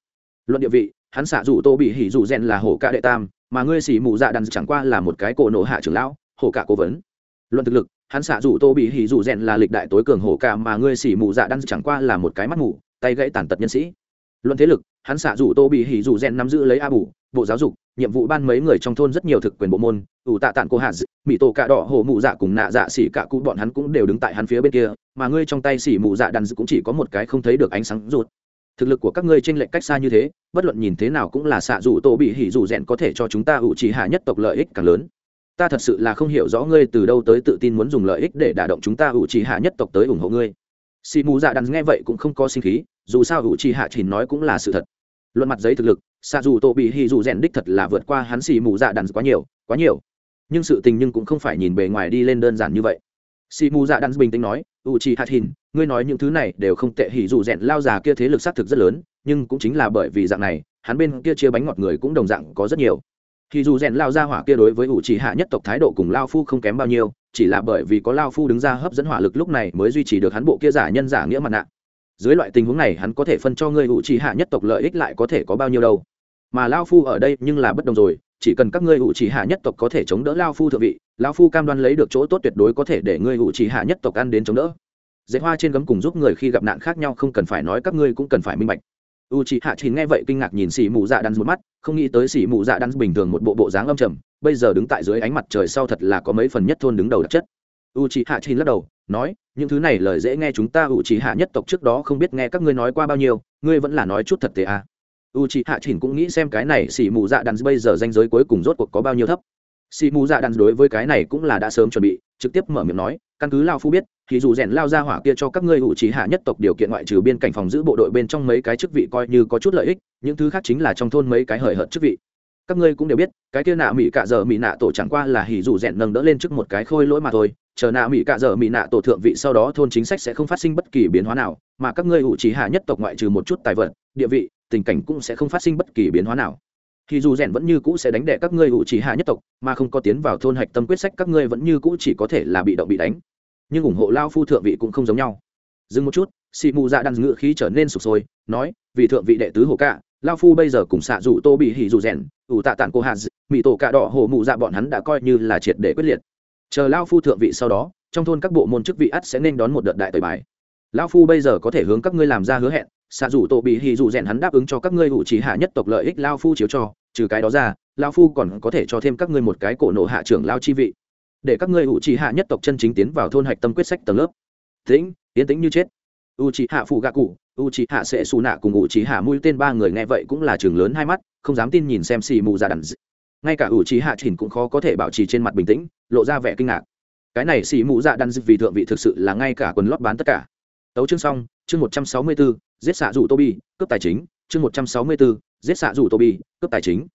Speaker 1: Luận địa vị, hắn xạ rủ tổ bị hỉ dù rèn là hổ cả đệ tam, mà ngươi xỉ mù dạ đan chẳng qua là một cái cổ nổ hạ trưởng lão, hổ cả cố vấn. Luận thực lực, hắn xạ rủ tô bị hỉ rủ rèn là lịch đại tối cường hổ cả, mà ngươi xỉ mù dạ đan chẳng qua là một cái mắt mù, tay gãy tàn tật nhân sĩ luận thế lực, hắn xạ rủ tô bị hỉ rủ rèn nắm giữ lấy a bù, bộ giáo dục, nhiệm vụ ban mấy người trong thôn rất nhiều thực quyền bộ môn, ủ tạ tạng cô hạt mỹ tổ cạ đỏ, hồ mụ dạ cùng nạ dạ xỉ cạ cụ bọn hắn cũng đều đứng tại hắn phía bên kia, mà ngươi trong tay xỉ mụ dạ đàn cũng chỉ có một cái không thấy được ánh sáng ruột thực lực của các ngươi trên lệnh cách xa như thế, bất luận nhìn thế nào cũng là xạ rủ tổ bị hỉ rủ rèn có thể cho chúng ta ủ trì hạ nhất tộc lợi ích càng lớn. Ta thật sự là không hiểu rõ ngươi từ đâu tới tự tin muốn dùng lợi ích để đả động chúng ta ủ trì hạ nhất tộc tới ủng hộ ngươi. Xì mù dạ đàn nghe vậy cũng không có sinh khí dù sao ủ chi hạ chỉ nói cũng là sự thật. Luận mặt giấy thực lực xa dù tổ bị hì dù rèn đích thật là vượt qua hắn xì mù dạ đàn quá nhiều quá nhiều. Nhưng sự tình nhưng cũng không phải nhìn bề ngoài đi lên đơn giản như vậy. Xì mù dạ đàn bình tĩnh nói, u chi hạ thìn ngươi nói những thứ này đều không tệ. Hỉ dù rèn lao già kia thế lực xác thực rất lớn, nhưng cũng chính là bởi vì dạng này, hắn bên kia chia bánh ngọt người cũng đồng dạng có rất nhiều. Thì dù rèn lao ra hỏa kia đối với ủ chỉ hạ nhất tộc thái độ cùng lao phu không kém bao nhiêu, chỉ là bởi vì có lao phu đứng ra hấp dẫn hỏa lực lúc này mới duy trì được hắn bộ kia giả nhân giả nghĩa mặt nạ dưới loại tình huống này hắn có thể phân cho ngươi hữu trí hạ nhất tộc lợi ích lại có thể có bao nhiêu đâu. Mà lao phu ở đây nhưng là bất đồng rồi, chỉ cần các ngươi hữu trí hạ nhất tộc có thể chống đỡ lao phu thượng vị lao phu cam đoan lấy được chỗ tốt tuyệt đối có thể để ngươi hữu trí hạ nhất tộc ăn đến chống đỡ. Dễ hoa trên gấm cùng giúp người khi gặp nạn khác nhau không cần phải nói các ngươi cũng cần phải minh bạch. U chị hạ chín nghe vậy kinh ngạc nhìn xỉ mù dạ đắn một mắt, không nghĩ tới xỉ mù dạ đắn bình thường một bộ bộ dáng âm trầm, bây giờ đứng tại dưới ánh mặt trời sau thật là có mấy phần nhất thôn đứng đầu đặc chất u chị hạ chín lắc đầu, nói, những thứ này lời dễ nghe chúng ta u chị hạ nhất tộc trước đó không biết nghe các ngươi nói qua bao nhiêu, ngươi vẫn là nói chút thật tệ à. u chị hạ chín cũng nghĩ xem cái này xỉ mù dạ đàn bây giờ danh giới cuối cùng rốt cuộc có bao nhiêu thấp xỉ mù dạ đàn đối với cái này cũng là đã sớm chuẩn bị, trực tiếp mở miệng nói, căn cứ lao phu biết, thì dù rèn lao ra hỏa kia cho các ngươi hữu trí hạ nhất tộc điều kiện ngoại trừ biên cảnh phòng giữ bộ đội bên trong mấy cái chức vị coi như có chút lợi ích, những thứ khác chính là trong thôn mấy cái hời hợt chức vị các ngươi cũng đều biết, cái kia nạ mỹ cả giờ mỹ nạ tổ chẳng qua là hỉ dù rèn nâng đỡ lên trước một cái khôi lỗi mà thôi chờ nạ mỹ cạ dở mỹ nạ tổ thượng vị sau đó thôn chính sách sẽ không phát sinh bất kỳ biến hóa nào, mà các ngươi hữu trí hạ nhất tộc ngoại trừ một chút tài vật, địa vị, tình cảnh cũng sẽ không phát sinh bất kỳ biến hóa nào. Thì dù rèn vẫn như cũ sẽ đánh đẻ các ngươi hữu trí hạ nhất tộc, mà không có tiến vào thôn hạch tâm quyết sách các ngươi vẫn như cũ chỉ có thể là bị động bị đánh. Nhưng ủng hộ lao phu thượng vị cũng không giống nhau. Dừng một chút xị mù dạ đăng ngự khí trở nên sụp sôi, nói, vì thượng vị đệ tứ hồ cạ, lao phu bây giờ cùng xạ dù tô bị hỉ dù rèn, ủ tạ tản cô hạt mỹ tổ cạ đỏ hồ mù dạ bọn hắn đã coi như là triệt để quyết liệt chờ lao phu thượng vị sau đó, trong thôn các bộ môn chức vị ắt sẽ nên đón một đợt đại tời bài. Lao phu bây giờ có thể hướng các ngươi làm ra hứa hẹn, xạ dù tổ bị hì dù rèn hắn đáp ứng cho các ngươi hữu trí hạ nhất tộc lợi ích lao phu chiếu cho, trừ cái đó ra, lao phu còn có thể cho thêm các ngươi một cái cổ nộ hạ trưởng lao chi vị. Để các ngươi u trì hạ nhất tộc chân chính tiến vào thôn hạch tâm quyết sách tầng lớp. Tĩnh tiến tĩnh như chết. U trì hạ phụ gạ cụ, u trì hạ sẽ xù nạ cùng u trì hạ mũi tên ba người nghe vậy cũng là trường lớn hai mắt, không dám tin nhìn xem xì mù ra đàn ngay cả u trí hạ chỉnh cũng khó có thể bảo trì trên mặt bình tĩnh, lộ ra vẻ kinh ngạc. Cái này xì mù dạ đan vì thượng vị thực sự là ngay cả quần lót bán tất cả. Tấu chương xong, chương một trăm sáu mươi bốn giết xạ rủ tô bi cướp tài chính. Chương một trăm sáu mươi bốn giết xạ rủ tô bi cướp tài chính.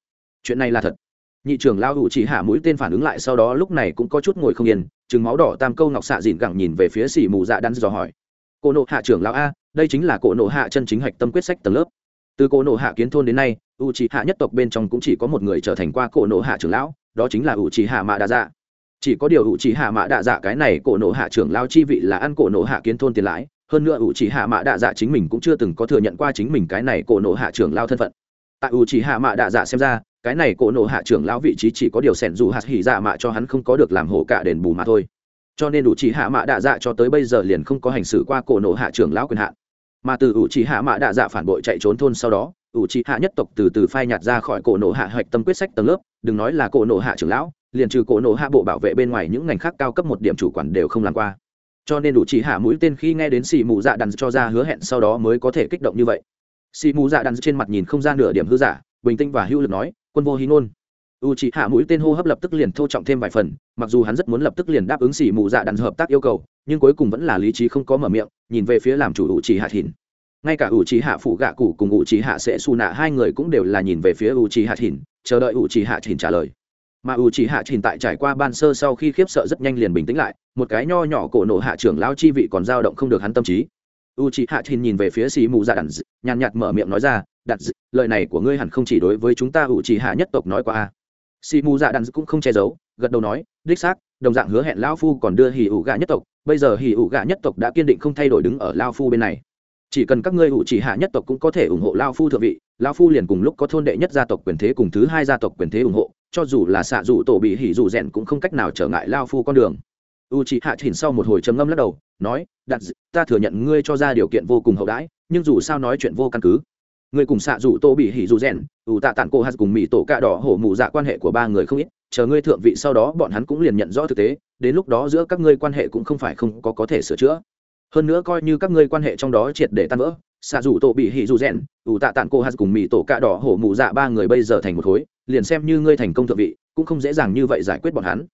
Speaker 1: Chuyện này là thật. Nhị trưởng lao hữu chỉ hạ mũi tên phản ứng lại sau đó lúc này cũng có chút ngồi không yên chừng máu đỏ tam câu ngọc xạ dịn gẳng nhìn về phía xỉ mù dạ đan dò hỏi. Cổ nộ hạ trưởng lão a, đây chính là cổ nộ hạ chân chính hạch tâm quyết sách tầng lớp. Từ cổ nộ hạ kiến thôn đến nay u chỉ hạ nhất tộc bên trong cũng chỉ có một người trở thành qua cổ nộ hạ trưởng lão, đó chính là u chỉ hạ mạ đa dạ chỉ có điều u chỉ hạ mạ đa dạ cái này cổ nộ hạ trưởng lao chi vị là ăn cổ nộ hạ kiến thôn tiền lãi, hơn nữa u chỉ hạ mạ đa dạ chính mình cũng chưa từng có thừa nhận qua chính mình cái này cổ nộ hạ trưởng lao thân phận. Tại u chỉ hạ mạ đa dạ xem ra, cái này cổ nộ hạ trưởng lão vị trí chỉ có điều sẻn dù hạt hỉ dạ mạ cho hắn không có được làm hổ cả đền bù mà thôi. Cho nên đủ chỉ hạ mạ đa dạ cho tới bây giờ liền không có hành xử qua cổ nộ hạ trưởng lão quyền hạn. Mà từ ủ chỉ hạ mạ đa dạ phản bội chạy trốn thôn sau đó ủ chỉ hạ nhất tộc từ từ phai nhạt ra khỏi cổ nổ hạ hạch tâm quyết sách tầng lớp, đừng nói là cổ nổ hạ trưởng lão, liền trừ cổ nổ hạ bộ bảo vệ bên ngoài những ngành khác cao cấp một điểm chủ quản đều không làm qua. Cho nên đủ chỉ hạ mũi tên khi nghe đến xì mù dạ đàn cho ra hứa hẹn sau đó mới có thể kích động như vậy. Xì mù dạ đàn trên mặt nhìn không ra nửa điểm hư giả, bình tĩnh và hữu lực nói, quân vô hí ngôn. U c h ị hạ mũi tên hô hấp lập tức liền thô trọng thêm vài phần, mặc dù hắn rất muốn lập tức liền đáp ứng xỉ mù dạ đàn hợp tác yêu cầu, nhưng cuối cùng vẫn là lý trí không có mở miệng, nhìn về phía làm chủ u c h ị hạ thìn ngay cả u c h hạ phụ gạ cụ cùng u c h hạ sẽ xù nạ hai người cũng đều là nhìn về phía u c h hạ thìn chờ đợi u c h hạ thìn trả lời. Mà u c h hạ thìn tại trải qua ban sơ sau khi khiếp sợ rất nhanh liền bình tĩnh lại, một cái nho nhỏ cổ nổ hạ trưởng lao chi vị còn dao động không được hắn tâm trí. U c h hạ thìn nhìn về phía xì mù dạ đàn nhàn nhạt mở miệng nói ra đặt lời này của ngươi hẳn không chỉ đối với chúng ta ủ trì hạ nhất tộc nói qua a xì mù dạ đàn cũng không che giấu, gật đầu nói, đích xác, đồng dạng hứa hẹn lao phu còn đưa hỉ ủ gạ nhất tộc, bây giờ hỉ ủ gạ nhất tộc đã kiên định không thay đổi đứng ở lao phu bên này chỉ cần các ngươi hữu chỉ hạ nhất tộc cũng có thể ủng hộ lao phu thượng vị, lao phu liền cùng lúc có thôn đệ nhất gia tộc quyền thế cùng thứ hai gia tộc quyền thế ủng hộ, cho dù là xạ dù tổ bị hỉ dù rèn cũng không cách nào trở ngại lao phu con đường. U chị hạ chỉnh sau một hồi trầm ngâm lắc đầu, nói đặt ta thừa nhận ngươi cho ra điều kiện vô cùng hậu đãi, nhưng dù sao nói chuyện vô căn cứ. Ngươi cùng xạ dù tô bị hỉ dù rèn, ủ tạ tản cô hạt cùng mỹ tổ cạ đỏ hổ mù dạ quan hệ của ba người không ít, chờ ngươi thượng vị sau đó bọn hắn cũng liền nhận rõ thực tế, đến lúc đó giữa các ngươi quan hệ cũng không phải không có có thể sửa chữa hơn nữa coi như các ngươi quan hệ trong đó triệt để tan vỡ, xạ dù tổ bị hỉ dù rèn ủ tạ tản cô hát cùng mỹ tổ cạ đỏ hổ mụ dạ ba người bây giờ thành một khối, liền xem như ngươi thành công thượng vị, cũng không dễ dàng như vậy giải quyết bọn hắn.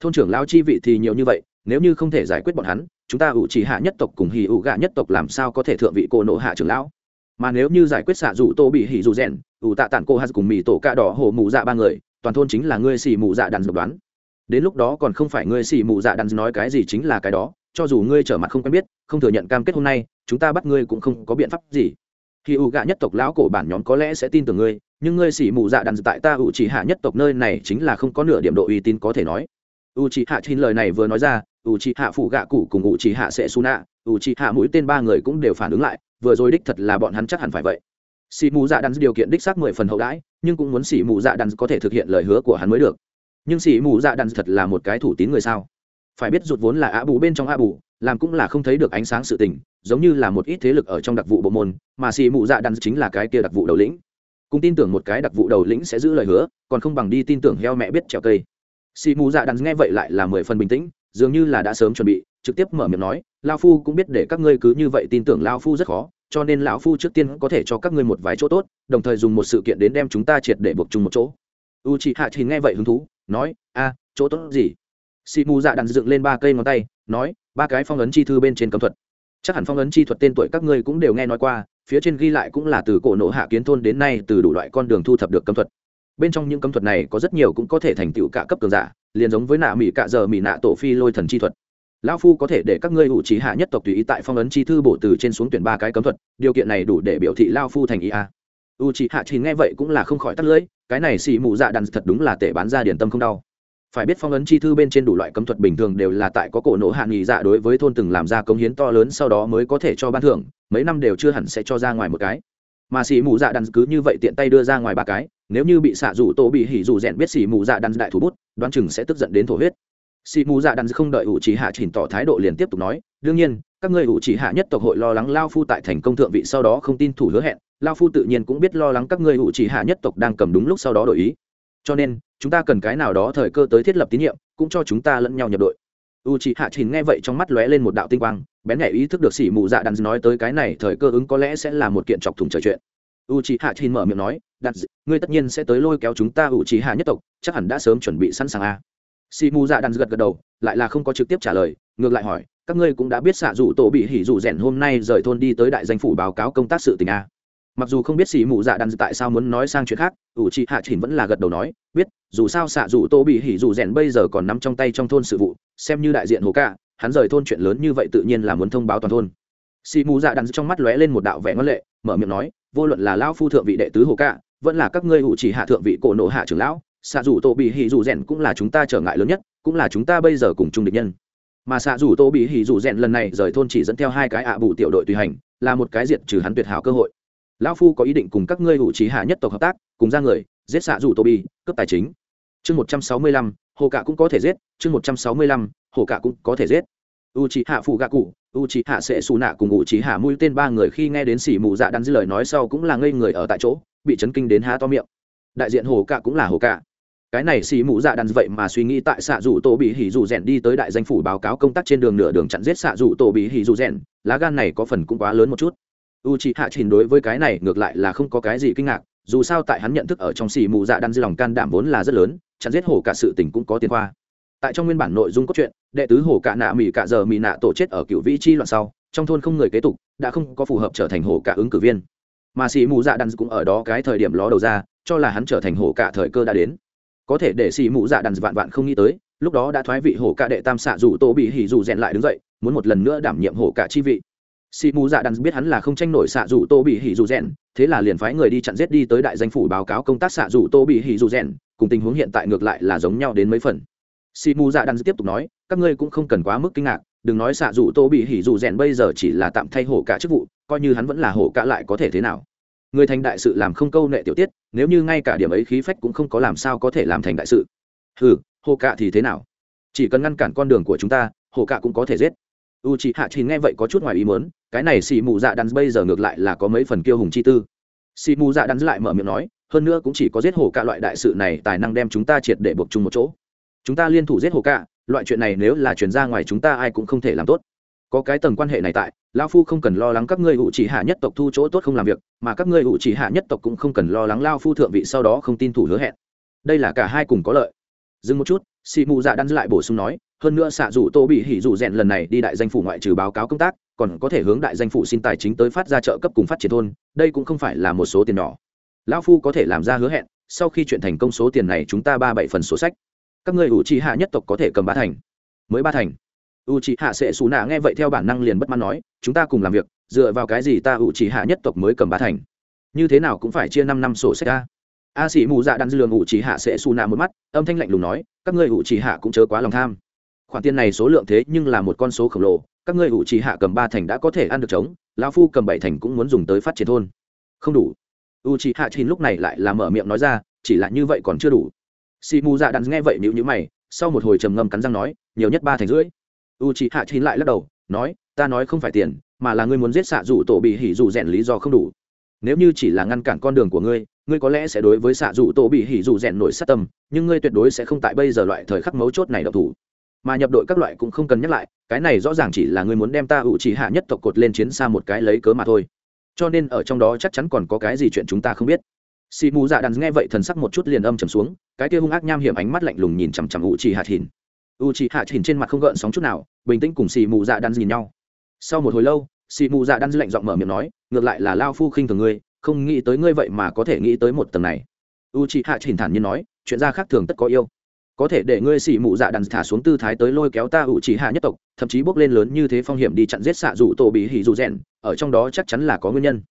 Speaker 1: Thôn trưởng lao chi vị thì nhiều như vậy, nếu như không thể giải quyết bọn hắn, chúng ta ủ chỉ hạ nhất tộc cùng hỉ ủ gạ nhất tộc làm sao có thể thượng vị cô nộ hạ trưởng lão? Mà nếu như giải quyết xạ dù tô bị hỉ dù rèn ủ tạ tản cô hát cùng mì tổ cạ đỏ hổ mụ dạ ba người, toàn thôn chính là ngươi xì mụ dạ đàn dự đoán. Đến lúc đó còn không phải ngươi xì mụ dạ đàn nói cái gì chính là cái đó cho dù ngươi trở mặt không quen biết, không thừa nhận cam kết hôm nay, chúng ta bắt ngươi cũng không có biện pháp gì. Khi ủ gạ nhất tộc lão cổ bản nhóm có lẽ sẽ tin tưởng ngươi, nhưng ngươi xỉ mù dạ đàn tại ta ủ chỉ hạ nhất tộc nơi này chính là không có nửa điểm độ uy tín có thể nói. U chỉ hạ trên lời này vừa nói ra, u chỉ hạ phụ gạ cụ cùng u chỉ hạ sẽ su nạ, u chỉ hạ mũi tên ba người cũng đều phản ứng lại, vừa rồi đích thật là bọn hắn chắc hẳn phải vậy. Xỉ mù dạ đàn điều kiện đích xác mười phần hậu đãi, nhưng cũng muốn xỉ mù dạ đàn có thể thực hiện lời hứa của hắn mới được. Nhưng xỉ mù dạ đàn thật là một cái thủ tín người sao? Phải biết rụt vốn là ạ bù bên trong ạ bù, làm cũng là không thấy được ánh sáng sự tình, giống như là một ít thế lực ở trong đặc vụ bộ môn, mà xì mù dạ đan chính là cái kia đặc vụ đầu lĩnh. Cùng tin tưởng một cái đặc vụ đầu lĩnh sẽ giữ lời hứa, còn không bằng đi tin tưởng heo mẹ biết trèo cây. Xì mù dạ đan nghe vậy lại là mười phần bình tĩnh, dường như là đã sớm chuẩn bị, trực tiếp mở miệng nói lao phu cũng biết để các ngươi cứ như vậy tin tưởng lao phu rất khó, cho nên lão phu trước tiên có thể cho các ngươi một vài chỗ tốt, đồng thời dùng một sự kiện đến đem chúng ta triệt để buộc chung một chỗ. U chị hạ thì nghe vậy hứng thú, nói, a, chỗ tốt gì? Xì mù dạ đàn dựng lên ba cây ngón tay, nói, ba cái phong ấn chi thư bên trên cấm thuật. Chắc hẳn phong ấn chi thuật tên tuổi các ngươi cũng đều nghe nói qua, phía trên ghi lại cũng là từ cổ nộ hạ kiến thôn đến nay từ đủ loại con đường thu thập được cấm thuật. Bên trong những cấm thuật này có rất nhiều cũng có thể thành tựu cả cấp cường giả, liền giống với nạ mỹ cạ giờ mỹ nạ tổ phi lôi thần chi thuật. Lão phu có thể để các ngươi hữu trí hạ nhất tộc tùy ý tại phong ấn chi thư bổ từ trên xuống tuyển ba cái cấm thuật, điều kiện này đủ để biểu thị lao phu thành ý a. U trí hạ chỉ nghe vậy cũng là không khỏi tắt lưỡi, cái này xì mù dạ đàn thật đúng là tể bán ra điển tâm không đau phải biết phong ấn chi thư bên trên đủ loại cấm thuật bình thường đều là tại có cổ nổ hạ nghỉ dạ đối với thôn từng làm ra công hiến to lớn sau đó mới có thể cho ban thưởng, mấy năm đều chưa hẳn sẽ cho ra ngoài một cái. Mà xì mù dạ đàn cứ như vậy tiện tay đưa ra ngoài ba cái, nếu như bị xạ rủ tổ bị hỉ rủ rèn biết xì mù dạ đàn đại thủ bút, đoán chừng sẽ tức giận đến thổ huyết. Xì mù dạ đàn không đợi ủ chỉ hạ chỉnh tỏ thái độ liền tiếp tục nói, đương nhiên, các ngươi ủ chỉ hạ nhất tộc hội lo lắng lao phu tại thành công thượng vị sau đó không tin thủ hứa hẹn, lao phu tự nhiên cũng biết lo lắng các ngươi ủ chỉ hạ nhất tộc đang cầm đúng lúc sau đó đổi ý cho nên, chúng ta cần cái nào đó thời cơ tới thiết lập tín nhiệm, cũng cho chúng ta lẫn nhau nhập đội. U chị hạ trình nghe vậy trong mắt lóe lên một đạo tinh quang, bén nhạy ý thức được sỉ mù dạ đàn nói tới cái này thời cơ ứng có lẽ sẽ là một kiện chọc thủng trời chuyện. U chị hạ trình mở miệng nói đặt ngươi tất nhiên sẽ tới lôi kéo chúng ta u chị hạ nhất tộc, chắc hẳn đã sớm chuẩn bị sẵn sàng a sỉ mù dạ đàn gật gật đầu, lại là không có trực tiếp trả lời, ngược lại hỏi, các ngươi cũng đã biết xạ rủ tổ bị hỉ rủ rẻn hôm nay rời thôn đi tới đại danh phủ báo cáo công tác sự tình a mặc dù không biết xì mù dạ đàn tại sao muốn nói sang chuyện khác, ủ chị hạ chỉnh vẫn là gật đầu nói, biết, dù sao xạ dù tô bị hỉ dù rèn bây giờ còn nắm trong tay trong thôn sự vụ, xem như đại diện hồ ca, hắn rời thôn chuyện lớn như vậy tự nhiên là muốn thông báo toàn thôn. Xì mù dạ đàn trong mắt lóe lên một đạo vẻ ngân lệ, mở miệng nói, vô luận là lao phu thượng vị đệ tứ hồ ca, vẫn là các ngươi ủ chỉ hạ thượng vị cổ nộ hạ trưởng lão, xạ dù tô bị hỉ dù rèn cũng là chúng ta trở ngại lớn nhất, cũng là chúng ta bây giờ cùng chung địch nhân. Mà xạ dù tô bị hỉ dù rèn lần này rời thôn chỉ dẫn theo hai cái ạ bù tiểu đội tùy hành, là một cái diệt trừ hắn tuyệt hảo cơ hội lão phu có ý định cùng các ngươi hữu trí hạ nhất tộc hợp tác, cùng ra người, giết xạ rủ tô bi cướp tài chính. Chương một trăm sáu mươi lăm, hồ cạ cũng có thể giết. Chương một trăm sáu mươi lăm, hồ cạ cũng có thể giết. U trí hạ phụ gạ cụ u trí hạ sẽ xù nạ cùng u trí hạ mũi tên ba người khi nghe đến xỉ mù dạ đắn dư lời nói sau cũng là ngây người ở tại chỗ, bị chấn kinh đến há to miệng. Đại diện hồ cạ cũng là hồ cạ cái này xì mụ dạ đàn vậy mà suy nghĩ tại xạ rủ tổ bị hỉ dù rèn đi tới đại danh phủ báo cáo công tác trên đường nửa đường chặn giết xạ rủ tổ bị hỉ dù rèn. Lá gan này có phần cũng quá lớn một chút u c h ị hạ trình đối với cái này ngược lại là không có cái gì kinh ngạc, dù sao tại hắn nhận thức ở trong xì mù dạ đan dư lòng can đảm vốn là rất lớn, chặn giết hổ cả sự tình cũng có tiền khoa tại trong nguyên bản nội dung cốt truyện, đệ tứ hổ cả nạ mỹ cả giờ mỹ nạ tổ chết ở cựu vĩ chi loạn sau, trong thôn không người kế tục, đã không có phù hợp trở thành hổ cả ứng cử viên. Mà xì mù dạ đan cũng ở đó cái thời điểm ló đầu ra, cho là hắn trở thành hổ cả thời cơ đã đến. Có thể để xì mù dạ đan vạn vạn không nghĩ tới, lúc đó đã thoái vị hổ cả đệ tam xạ dù tô bị hỉ dù rèn lại đứng dậy, muốn một lần nữa đảm nhiệm hổ cả chi vị. Sĩ mù dạ đàn biết hắn là không tranh nổi xạ dù tô bị hỉ dù rèn, thế là liền phái người đi chặn giết đi tới đại danh phủ báo cáo công tác xạ dù tô bị hỉ dù rèn, cùng tình huống hiện tại ngược lại là giống nhau đến mấy phần. Sĩ mù dạ đàn tiếp tục nói, các ngươi cũng không cần quá mức kinh ngạc, đừng nói xạ dù tô bị hỉ dù rèn bây giờ chỉ là tạm thay hổ cả chức vụ, coi như hắn vẫn là hổ cả lại có thể thế nào. Người thành đại sự làm không câu nệ tiểu tiết, nếu như ngay cả điểm ấy khí phách cũng không có làm sao có thể làm thành đại sự. Ừ hổ cả thì thế nào? Chỉ cần ngăn cản con đường của chúng ta hộ cả cũng có thể giết. U chị hạ chỉ nghe vậy có chút ngoài ý mớn cái này xì mù dạ đắn bây giờ ngược lại là có mấy phần kiêu hùng chi tư. Xì mù dạ đắn lại mở miệng nói, hơn nữa cũng chỉ có giết hồ cả loại đại sự này, tài năng đem chúng ta triệt để buộc chung một chỗ. Chúng ta liên thủ giết hồ cả loại chuyện này nếu là chuyển ra ngoài chúng ta ai cũng không thể làm tốt. Có cái tầng quan hệ này tại lao phu không cần lo lắng các ngươi hữu chỉ hạ nhất tộc thu chỗ tốt không làm việc, mà các ngươi hữu chỉ hạ nhất tộc cũng không cần lo lắng lao phu thượng vị sau đó không tin thủ hứa hẹn. Đây là cả hai cùng có lợi. Dừng một chút Sĩ mù dạ đan lại bổ sung nói, hơn nữa xạ dù tô bị hỉ dù rèn lần này đi đại danh phủ ngoại trừ báo cáo công tác, còn có thể hướng đại danh phủ xin tài chính tới phát ra trợ cấp cùng phát triển thôn, đây cũng không phải là một số tiền nhỏ. Lão phu có thể làm ra hứa hẹn, sau khi chuyện thành công số tiền này chúng ta ba bảy phần số sách. Các ngươi ủ trì hạ nhất tộc có thể cầm ba thành. Mới ba thành. U trì hạ sẽ xù nạ nghe vậy theo bản năng liền bất mãn nói, chúng ta cùng làm việc, dựa vào cái gì ta ủ trì hạ nhất tộc mới cầm ba thành? Như thế nào cũng phải chia năm năm sổ sách a a sĩ mù dạ đan dư lường ủ trì hạ sẽ xù nạ một mắt, âm thanh lạnh lùng nói, các ngươi ủ trì hạ cũng chớ quá lòng tham. Khoản tiền này số lượng thế nhưng là một con số khổng lồ, các ngươi ủ trì hạ cầm ba thành đã có thể ăn được trống, lão phu cầm bảy thành cũng muốn dùng tới phát triển thôn. Không đủ. U trì hạ chín lúc này lại là mở miệng nói ra, chỉ là như vậy còn chưa đủ. Sĩ mù dạ đan nghe vậy nhữ nhữ mày, sau một hồi trầm ngâm cắn răng nói, nhiều nhất ba thành rưỡi. U chỉ hạ chín lại lắc đầu, nói, ta nói không phải tiền, mà là ngươi muốn giết xạ rủ tổ bị hỉ rủ rèn lý do không đủ nếu như chỉ là ngăn cản con đường của ngươi ngươi có lẽ sẽ đối với xạ dù tổ bị hỉ dù rèn nổi sát tâm, nhưng ngươi tuyệt đối sẽ không tại bây giờ loại thời khắc mấu chốt này độc thủ. Mà nhập đội các loại cũng không cần nhắc lại, cái này rõ ràng chỉ là ngươi muốn đem ta ủ chỉ hạ nhất tộc cột lên chiến xa một cái lấy cớ mà thôi. Cho nên ở trong đó chắc chắn còn có cái gì chuyện chúng ta không biết. Xì mù dạ đàn nghe vậy thần sắc một chút liền âm trầm xuống, cái kia hung ác nham hiểm ánh mắt lạnh lùng nhìn chằm chằm u chỉ hạt hìn u chỉ hạt hìn trên mặt không gợn sóng chút nào, bình tĩnh cùng xì mù dạ đàn nhìn nhau. Sau một hồi lâu xì mù dạ đan lạnh giọng mở miệng nói, ngược lại là lao phu khinh thường ngươi, không nghĩ tới ngươi vậy mà có thể nghĩ tới một tầng này. U chi Hạ hìn thản nhiên nói, chuyện ra khác thường tất có yêu. Có thể để ngươi xì mù dạ Đan thả xuống tư thái tới lôi kéo ta u chi hạ nhất tộc, thậm chí bước lên lớn như thế phong hiểm đi chặn giết xạ rủ tổ bị hỉ dù rèn, ở trong đó chắc chắn là có nguyên nhân.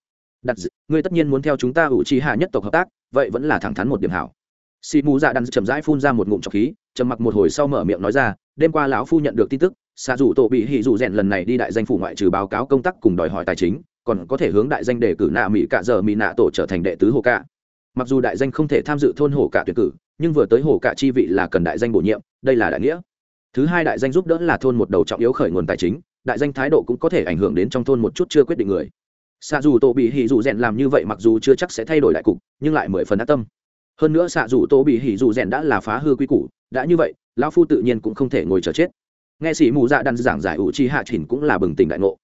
Speaker 1: Đặt ngươi tất nhiên muốn theo chúng ta U trì hạ nhất tộc hợp tác, vậy vẫn là thẳng thắn một điểm hảo. Xì mù dạ Đan chậm rãi phun ra một ngụm trọc khí, trầm mặc một hồi sau mở miệng nói ra, đêm qua lão phu nhận được tin tức xạ dù tổ bị hỉ dù rèn lần này đi đại danh phủ ngoại trừ báo cáo công tác cùng đòi hỏi tài chính, còn có thể hướng đại danh đề cử nạ mỹ cạ giờ mỹ nạ tổ trở thành đệ tứ hồ cạ. Mặc dù đại danh không thể tham dự thôn hồ cạ tuyển cử, nhưng vừa tới hồ cạ chi vị là cần đại danh bổ nhiệm, đây là đại nghĩa. Thứ hai đại danh giúp đỡ là thôn một đầu trọng yếu khởi nguồn tài chính, đại danh thái độ cũng có thể ảnh hưởng đến trong thôn một chút chưa quyết định người. Xạ dù tổ bị hỉ dù rèn làm như vậy mặc dù chưa chắc sẽ thay đổi đại cục, nhưng lại mười phần ác tâm. Hơn nữa xạ dù tổ bị hỉ dù rèn đã là phá hư quy củ, đã như vậy, lão phu tự nhiên cũng không thể ngồi chờ chết nghe sĩ mù dạ đan giảng giải ủ chi hạ chỉnh cũng là bừng tỉnh đại ngộ.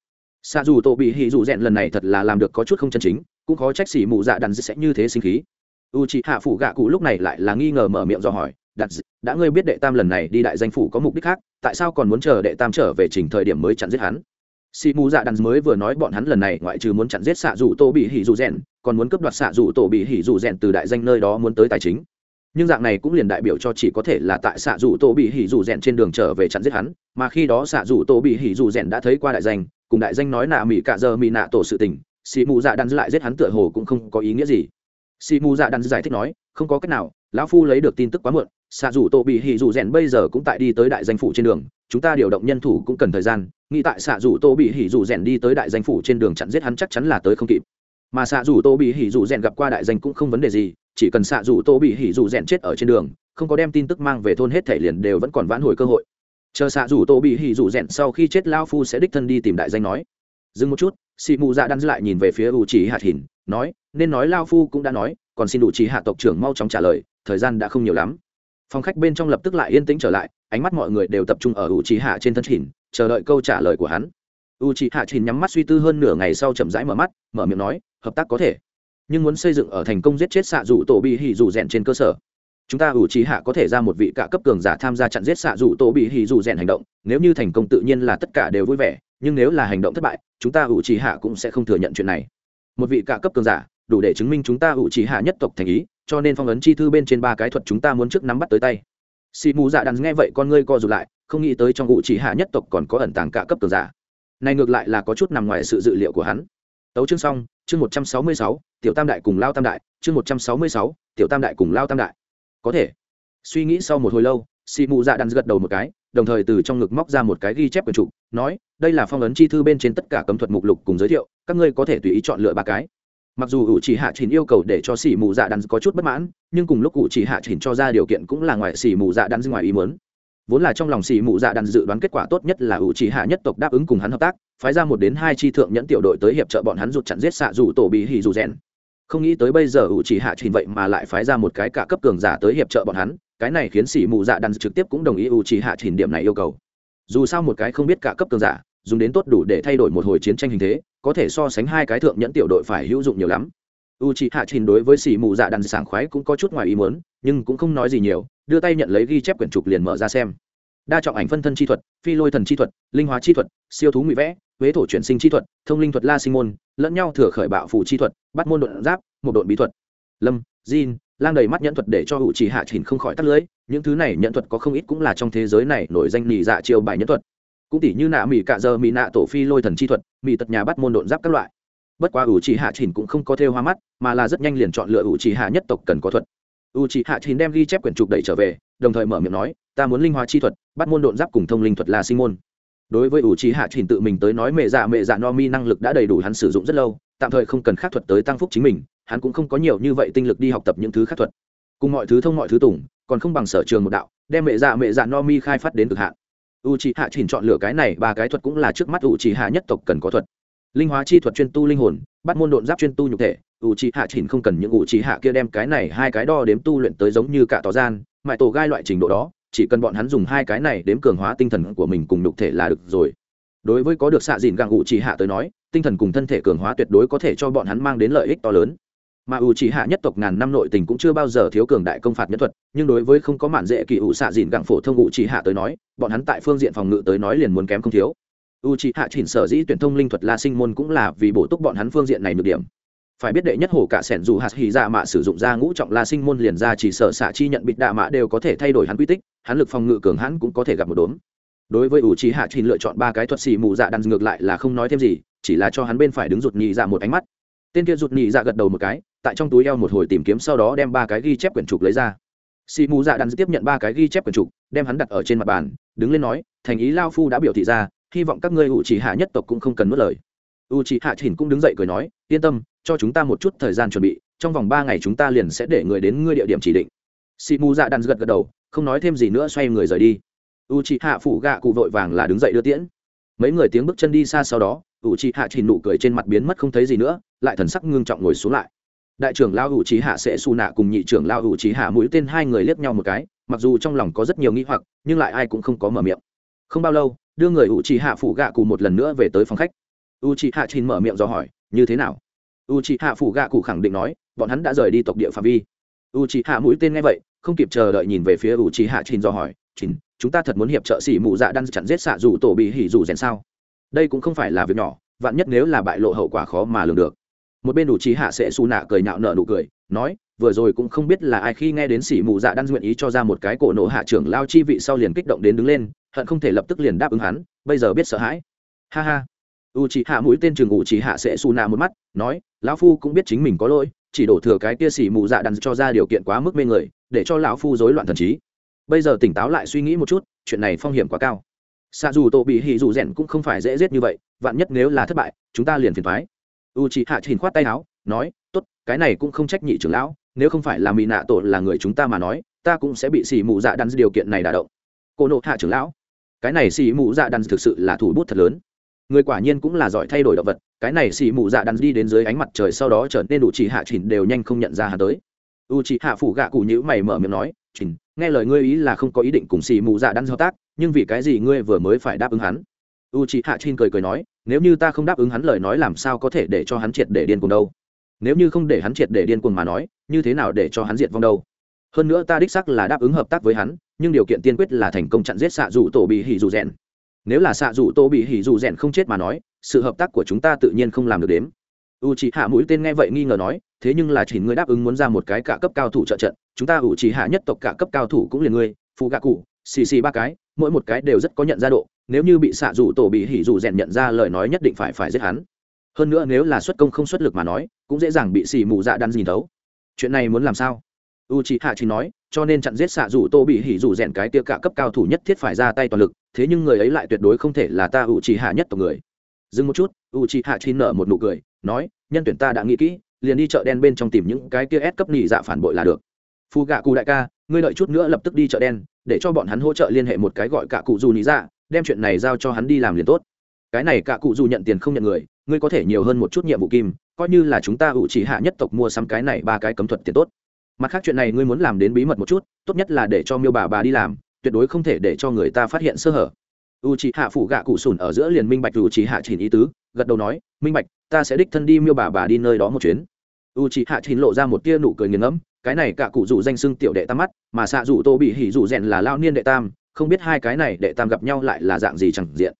Speaker 1: Xa dù tổ bị hỉ dù rèn lần này thật là làm được có chút không chân chính, cũng khó trách sĩ mù dạ đan sẽ như thế sinh khí. U chi hạ phủ gạ cụ lúc này lại là nghi ngờ mở miệng do hỏi đặt đã ngươi biết đệ tam lần này đi đại danh phủ có mục đích khác, tại sao còn muốn chờ đệ tam trở về trình thời điểm mới chặn giết hắn? Sĩ mù dạ đàn mới vừa nói bọn hắn lần này ngoại trừ muốn chặn giết xạ dù tô bị hỉ dù rèn, còn muốn cướp đoạt xạ dù tổ bị hỉ dù rèn từ đại danh nơi đó muốn tới tài chính nhưng dạng này cũng liền đại biểu cho chỉ có thể là tại xạ dù tô bị hỉ dù rèn trên đường trở về chặn giết hắn, mà khi đó xạ dù tô bị hỉ dù rèn đã thấy qua đại danh, cùng đại danh nói nạ mỹ cạ giờ mỹ nạ tổ sự tình, xì mù dạ đàn lại giết hắn tựa hồ cũng không có ý nghĩa gì. Xì mù dạ đan giải thích nói, không có cách nào, lão phu lấy được tin tức quá muộn, xạ dù tô bị hỉ dù rèn bây giờ cũng tại đi tới đại danh phủ trên đường, chúng ta điều động nhân thủ cũng cần thời gian, nghĩ tại xạ dù tô bị hỉ dù rèn đi tới đại danh phủ trên đường chặn giết hắn chắc chắn là tới không kịp. Mà xạ dù tô bị hỉ dù rèn gặp qua đại danh cũng không vấn đề gì chỉ cần xạ dù tô bị hỉ dù rèn chết ở trên đường, không có đem tin tức mang về thôn hết thể liền đều vẫn còn vãn hồi cơ hội. Chờ xạ dù tô bị hỉ dù rèn sau khi chết lao phu sẽ đích thân đi tìm đại danh nói. Dừng một chút xị mù dạ đan lại nhìn về phía u chỉ hạt hìn, nói, nên nói lao phu cũng đã nói, còn xin đủ chỉ hạ tộc trưởng mau chóng trả lời, thời gian đã không nhiều lắm. Phòng khách bên trong lập tức lại yên tĩnh trở lại, ánh mắt mọi người đều tập trung ở u trí hạ trên thân chỉnh chờ đợi câu trả lời của hắn. U trí hạ chỉnh nhắm mắt suy tư hơn nửa ngày sau chậm rãi mở mắt, mở miệng nói, hợp tác có thể nhưng muốn xây dựng ở thành công giết chết xạ dù tổ bị hỉ dù rèn trên cơ sở. Chúng ta ủ trí hạ có thể ra một vị cả cấp cường giả tham gia chặn giết xạ dù tổ bị hỉ dù rèn hành động, nếu như thành công tự nhiên là tất cả đều vui vẻ, nhưng nếu là hành động thất bại, chúng ta ủ trí hạ cũng sẽ không thừa nhận chuyện này. Một vị cả cấp cường giả, đủ để chứng minh chúng ta ủ trí hạ nhất tộc thành ý, cho nên phong ấn chi thư bên trên ba cái thuật chúng ta muốn trước nắm bắt tới tay. Xì mù dạ đàn nghe vậy con ngươi co rụt lại, không nghĩ tới trong ủ trí hạ nhất tộc còn có ẩn tàng cả cấp cường giả. Này ngược lại là có chút nằm ngoài sự dự liệu của hắn tấu chương xong, chương một trăm sáu mươi sáu, tiểu tam đại cùng lao tam đại, chương một trăm sáu mươi sáu, tiểu tam đại cùng lao tam đại. Có thể. Suy nghĩ sau một hồi lâu xì mù dạ đàn gật đầu một cái, đồng thời từ trong ngực móc ra một cái ghi chép quyền trục nói, đây là phong ấn chi thư bên trên tất cả cấm thuật mục lục cùng giới thiệu, các ngươi có thể tùy ý chọn lựa ba cái. Mặc dù ủ chỉ hạ chỉnh yêu cầu để cho xỉ mù dạ đắn có chút bất mãn, nhưng cùng lúc ủ chỉ hạ chỉnh cho ra điều kiện cũng là ngoài xỉ mù dạ đắn ngoài ý mớn vốn là trong lòng xì mụ dạ đàn dự đoán kết quả tốt nhất là ủ trì hạ nhất tộc đáp ứng cùng hắn hợp tác, phái ra một đến hai chi thượng nhẫn tiểu đội tới hiệp trợ bọn hắn rụt chặn giết xạ dù tổ bị hỉ dù rèn. Không nghĩ tới bây giờ ủ trì hạ trình vậy mà lại phái ra một cái cả cấp cường giả tới hiệp trợ bọn hắn, cái này khiến xì mụ dạ đàn trực tiếp cũng đồng ý ủ trì hạ trình điểm này yêu cầu. Dù sao một cái không biết cả cấp cường giả, dùng đến tốt đủ để thay đổi một hồi chiến tranh hình thế, có thể so sánh hai cái thượng nhẫn tiểu đội phải hữu dụng nhiều lắm. U c h ị hạ trình đối với xì mù dạ đàn sảng khoái cũng có chút ngoài ý muốn, nhưng cũng không nói gì nhiều đưa tay nhận lấy ghi chép quyển trục liền mở ra xem. Đa trọng ảnh phân thân chi thuật, phi lôi thần chi thuật, linh hóa chi thuật, siêu thú ngụy vẽ, huế thổ chuyển sinh chi thuật, thông linh thuật la sinh môn, lẫn nhau thừa khởi bạo phủ chi thuật, bắt môn đột giáp, một đội bí thuật. Lâm, jin, lang đầy mắt nhẫn thuật để cho hữu chỉ hạ trình không khỏi tắt lưới, những thứ này nhẫn thuật có không ít cũng là trong thế giới này nổi danh nỉ dạ chiêu bài nhẫn thuật. Cũng tỷ như nạ mỹ cạ giờ mỹ nạ tổ phi lôi thần chi thuật mỹ tật nhà bắt môn đột giáp các loại. Bất quá ủ chỉ hạ chỉnh cũng không có theo hoa mắt, mà là rất nhanh liền chọn lựa ủ chỉ hạ nhất tộc cần có thuật ủ trì hạ chín đem ghi chép quyển trục đẩy trở về, đồng thời mở miệng nói, ta muốn linh hóa chi thuật, bắt môn độn giáp cùng thông linh thuật là sinh môn. Đối với ủ trì hạ chín tự mình tới nói, mẹ dạ mẹ dạ no mi năng lực đã đầy đủ hắn sử dụng rất lâu, tạm thời không cần khắc thuật tới tăng phúc chính mình, hắn cũng không có nhiều như vậy tinh lực đi học tập những thứ khắc thuật. Cùng mọi thứ thông mọi thứ tùng, còn không bằng sở trường một đạo, đem mẹ dạ mẹ dạ no mi khai phát đến cực hạn. U c hạ chín chọn lựa cái này, ba cái thuật cũng là trước mắt u c hạ nhất tộc cần có thuật. Linh hóa chi thuật chuyên tu linh hồn, bắt môn độn giáp chuyên tu nhục thể U trì hạ chỉnh không cần những u trì hạ kia đem cái này hai cái đo đếm tu luyện tới giống như cả tỏ gian mại tổ gai loại trình độ đó, chỉ cần bọn hắn dùng hai cái này đếm cường hóa tinh thần của mình cùng nhục thể là được rồi. Đối với có được xạ dìn gặng u trì hạ tới nói, tinh thần cùng thân thể cường hóa tuyệt đối có thể cho bọn hắn mang đến lợi ích to lớn. Mà u trì hạ nhất tộc ngàn năm nội tình cũng chưa bao giờ thiếu cường đại công phạt nhất thuật, nhưng đối với không có mạn dễ kỳ ủ xạ dìn gặng phổ thông u trì hạ tới nói, bọn hắn tại phương diện phòng ngự tới nói liền muốn kém không thiếu. U c hạ chỉnh sở dĩ tuyển thông linh thuật la sinh môn cũng là vì bổ túc bọn hắn phương diện này nhược điểm phải biết đệ nhất hổ cả sẻn dù hạt hỉ dạ mạ sử dụng ra ngũ trọng la sinh môn liền ra chỉ sợ xạ chi nhận bịt đạ mạ đều có thể thay đổi hắn quy tích, hắn lực phòng ngự cường hắn cũng có thể gặp một đốm. Đối với u trí hạ trình lựa chọn ba cái thuật xì mù dạ đan ngược lại là không nói thêm gì, chỉ là cho hắn bên phải đứng rụt nhị dạ một ánh mắt. Tên kia rụt nhị dạ gật đầu một cái, tại trong túi eo một hồi tìm kiếm sau đó đem ba cái ghi chép quyển trục lấy ra. Xì mù dạ đan tiếp nhận ba cái ghi chép quyển trục, đem hắn đặt ở trên mặt bàn, đứng lên nói, thành ý lao phu đã biểu thị ra, hy vọng các ngươi u trí hạ nhất tộc cũng không cần mất lời. U trí hạ trình cũng đứng dậy cười nói, yên tâm cho chúng ta một chút thời gian chuẩn bị, trong vòng ba ngày chúng ta liền sẽ để người đến ngươi địa điểm chỉ định. Sĩ mù dạ đàn gật gật đầu, không nói thêm gì nữa xoay người rời đi. U chỉ hạ phủ gạ cụ vội vàng là đứng dậy đưa tiễn. Mấy người tiếng bước chân đi xa sau đó u chỉ hạ chỉ nụ cười trên mặt biến mất không thấy gì nữa, lại thần sắc ngưng trọng ngồi xuống lại. Đại trưởng lao u chỉ hạ sẽ xù nạ cùng nhị trưởng lao u chỉ hạ mũi tên hai người liếc nhau một cái, mặc dù trong lòng có rất nhiều nghĩ hoặc, nhưng lại ai cũng không có mở miệng. Không bao lâu, đưa người u trì hạ phụ gạ cụ một lần nữa về tới phòng khách. U trì hạ chín mở miệng do hỏi, như thế nào? U trì hạ phủ gạ cụ khẳng định nói, bọn hắn đã rời đi tộc địa phạm vi. U trì hạ mũi tên nghe vậy, không kịp chờ đợi nhìn về phía u trì hạ trình do hỏi trình chúng ta thật muốn hiệp trợ xỉ mụ dạ đang chặn giết xạ dù tổ bị hỉ dù rèn sao? Đây cũng không phải là việc nhỏ, vạn nhất nếu là bại lộ hậu quả khó mà lường được. Một bên đủ trí hạ sẽ xù nạ cười nhạo nợ nụ cười, nói, vừa rồi cũng không biết là ai khi nghe đến xỉ mù dạ đang nguyện ý cho ra một cái cổ nổ hạ trưởng lao chi vị sau liền kích động đến đứng lên, hận không thể lập tức liền đáp ứng hắn, bây giờ biết sợ hãi. Ha ha u c hạ mũi tên trường u c hạ sẽ xù nạ một mắt, nói, lão phu cũng biết chính mình có lỗi, chỉ đổ thừa cái kia xỉ mù dạ đan cho ra điều kiện quá mức mê người, để cho lão phu rối loạn thần trí. Bây giờ tỉnh táo lại suy nghĩ một chút, chuyện này phong hiểm quá cao. Xa dù tổ bị hì dù rèn cũng không phải dễ giết như vậy, vạn nhất nếu là thất bại, chúng ta liền phiền thoái u c hạ chỉnh khoát tay áo, nói, tốt, cái này cũng không trách nhị trưởng lão, nếu không phải là mỹ nạ tổ là người chúng ta mà nói, ta cũng sẽ bị xỉ mù dạ đan điều kiện này đả động. Cô nộ hạ trưởng lão, cái này xỉ mù dạ đan thực sự là thủ bút thật lớn người quả nhiên cũng là giỏi thay đổi động vật, cái này xì mù dạ đan đi đến dưới ánh mặt trời sau đó trở nên đủ chỉ hạ chỉnh đều nhanh không nhận ra hà tới. U chỉ hạ phủ gạ cụ nhữ mày mở miệng nói, chỉnh, nghe lời ngươi ý là không có ý định cùng xì mù dạ đan hợp tác, nhưng vì cái gì ngươi vừa mới phải đáp ứng hắn? U chỉ hạ chỉnh cười cười nói, nếu như ta không đáp ứng hắn lời nói làm sao có thể để cho hắn triệt để điên cùng đâu? Nếu như không để hắn triệt để điên cuồng mà nói, như thế nào để cho hắn diệt vong đâu? Hơn nữa ta đích sắc là đáp ứng hợp tác với hắn, nhưng điều kiện tiên quyết là thành công chặn giết xạ dù tổ bị hỉ dù rèn nếu là xạ dù tổ bị hỉ dù rèn không chết mà nói, sự hợp tác của chúng ta tự nhiên không làm được đếm. U chỉ hạ mũi tên nghe vậy nghi ngờ nói, thế nhưng là chỉ ngươi đáp ứng muốn ra một cái cả cấp cao thủ trợ trận, chúng ta u chỉ hạ nhất tộc cả cấp cao thủ cũng liền ngươi phụ gạ cụ xì xì ba cái, mỗi một cái đều rất có nhận ra độ, nếu như bị xạ dù tổ bị hỉ dù rèn nhận ra lời nói nhất định phải phải giết hắn. Hơn nữa nếu là xuất công không xuất lực mà nói, cũng dễ dàng bị xì mù dạ đan nhìn thấu. Chuyện này muốn làm sao? U c h ị hạ chỉ nói, cho nên chặn giết xạ dù tô bị hỉ dù rèn cái tia cả cấp cao thủ nhất thiết phải ra tay toàn lực thế nhưng người ấy lại tuyệt đối không thể là ta u c h hạ nhất tộc người. Dừng một chút u c h hạ chỉ nở một nụ cười, nói, nhân tuyển ta đã nghĩ kỹ, liền đi chợ đen bên trong tìm những cái kia ép cấp nỉ dạ phản bội là được. Phù gạ cụ đại ca, ngươi đợi chút nữa lập tức đi chợ đen, để cho bọn hắn hỗ trợ liên hệ một cái gọi cả cụ dù nỉ dạ đem chuyện này giao cho hắn đi làm liền tốt. Cái này cả cụ dù nhận tiền không nhận người, ngươi có thể nhiều hơn một chút nhiệm vụ kim, coi như là chúng ta ủ chỉ hạ nhất tộc mua sắm cái này ba cái cấm thuật tiền tốt. Mặt khác chuyện này ngươi muốn làm đến bí mật một chút, tốt nhất là để cho miêu bà bà đi làm tuyệt đối không thể để cho người ta phát hiện sơ hở. U chỉ hạ phủ gạ cụ sùn ở giữa liền minh bạch u chỉ hạ chỉnh ý tứ, gật đầu nói, minh bạch, ta sẽ đích thân đi miêu bà bà đi nơi đó một chuyến. U chỉ hạ chỉnh lộ ra một tia nụ cười nghiền ngẫm, cái này cả cụ rủ danh xưng tiểu đệ tam mắt, mà xạ rủ tô bị hỉ rủ rèn là lao niên đệ tam, không biết hai cái này đệ tam gặp nhau lại là dạng gì chẳng diện.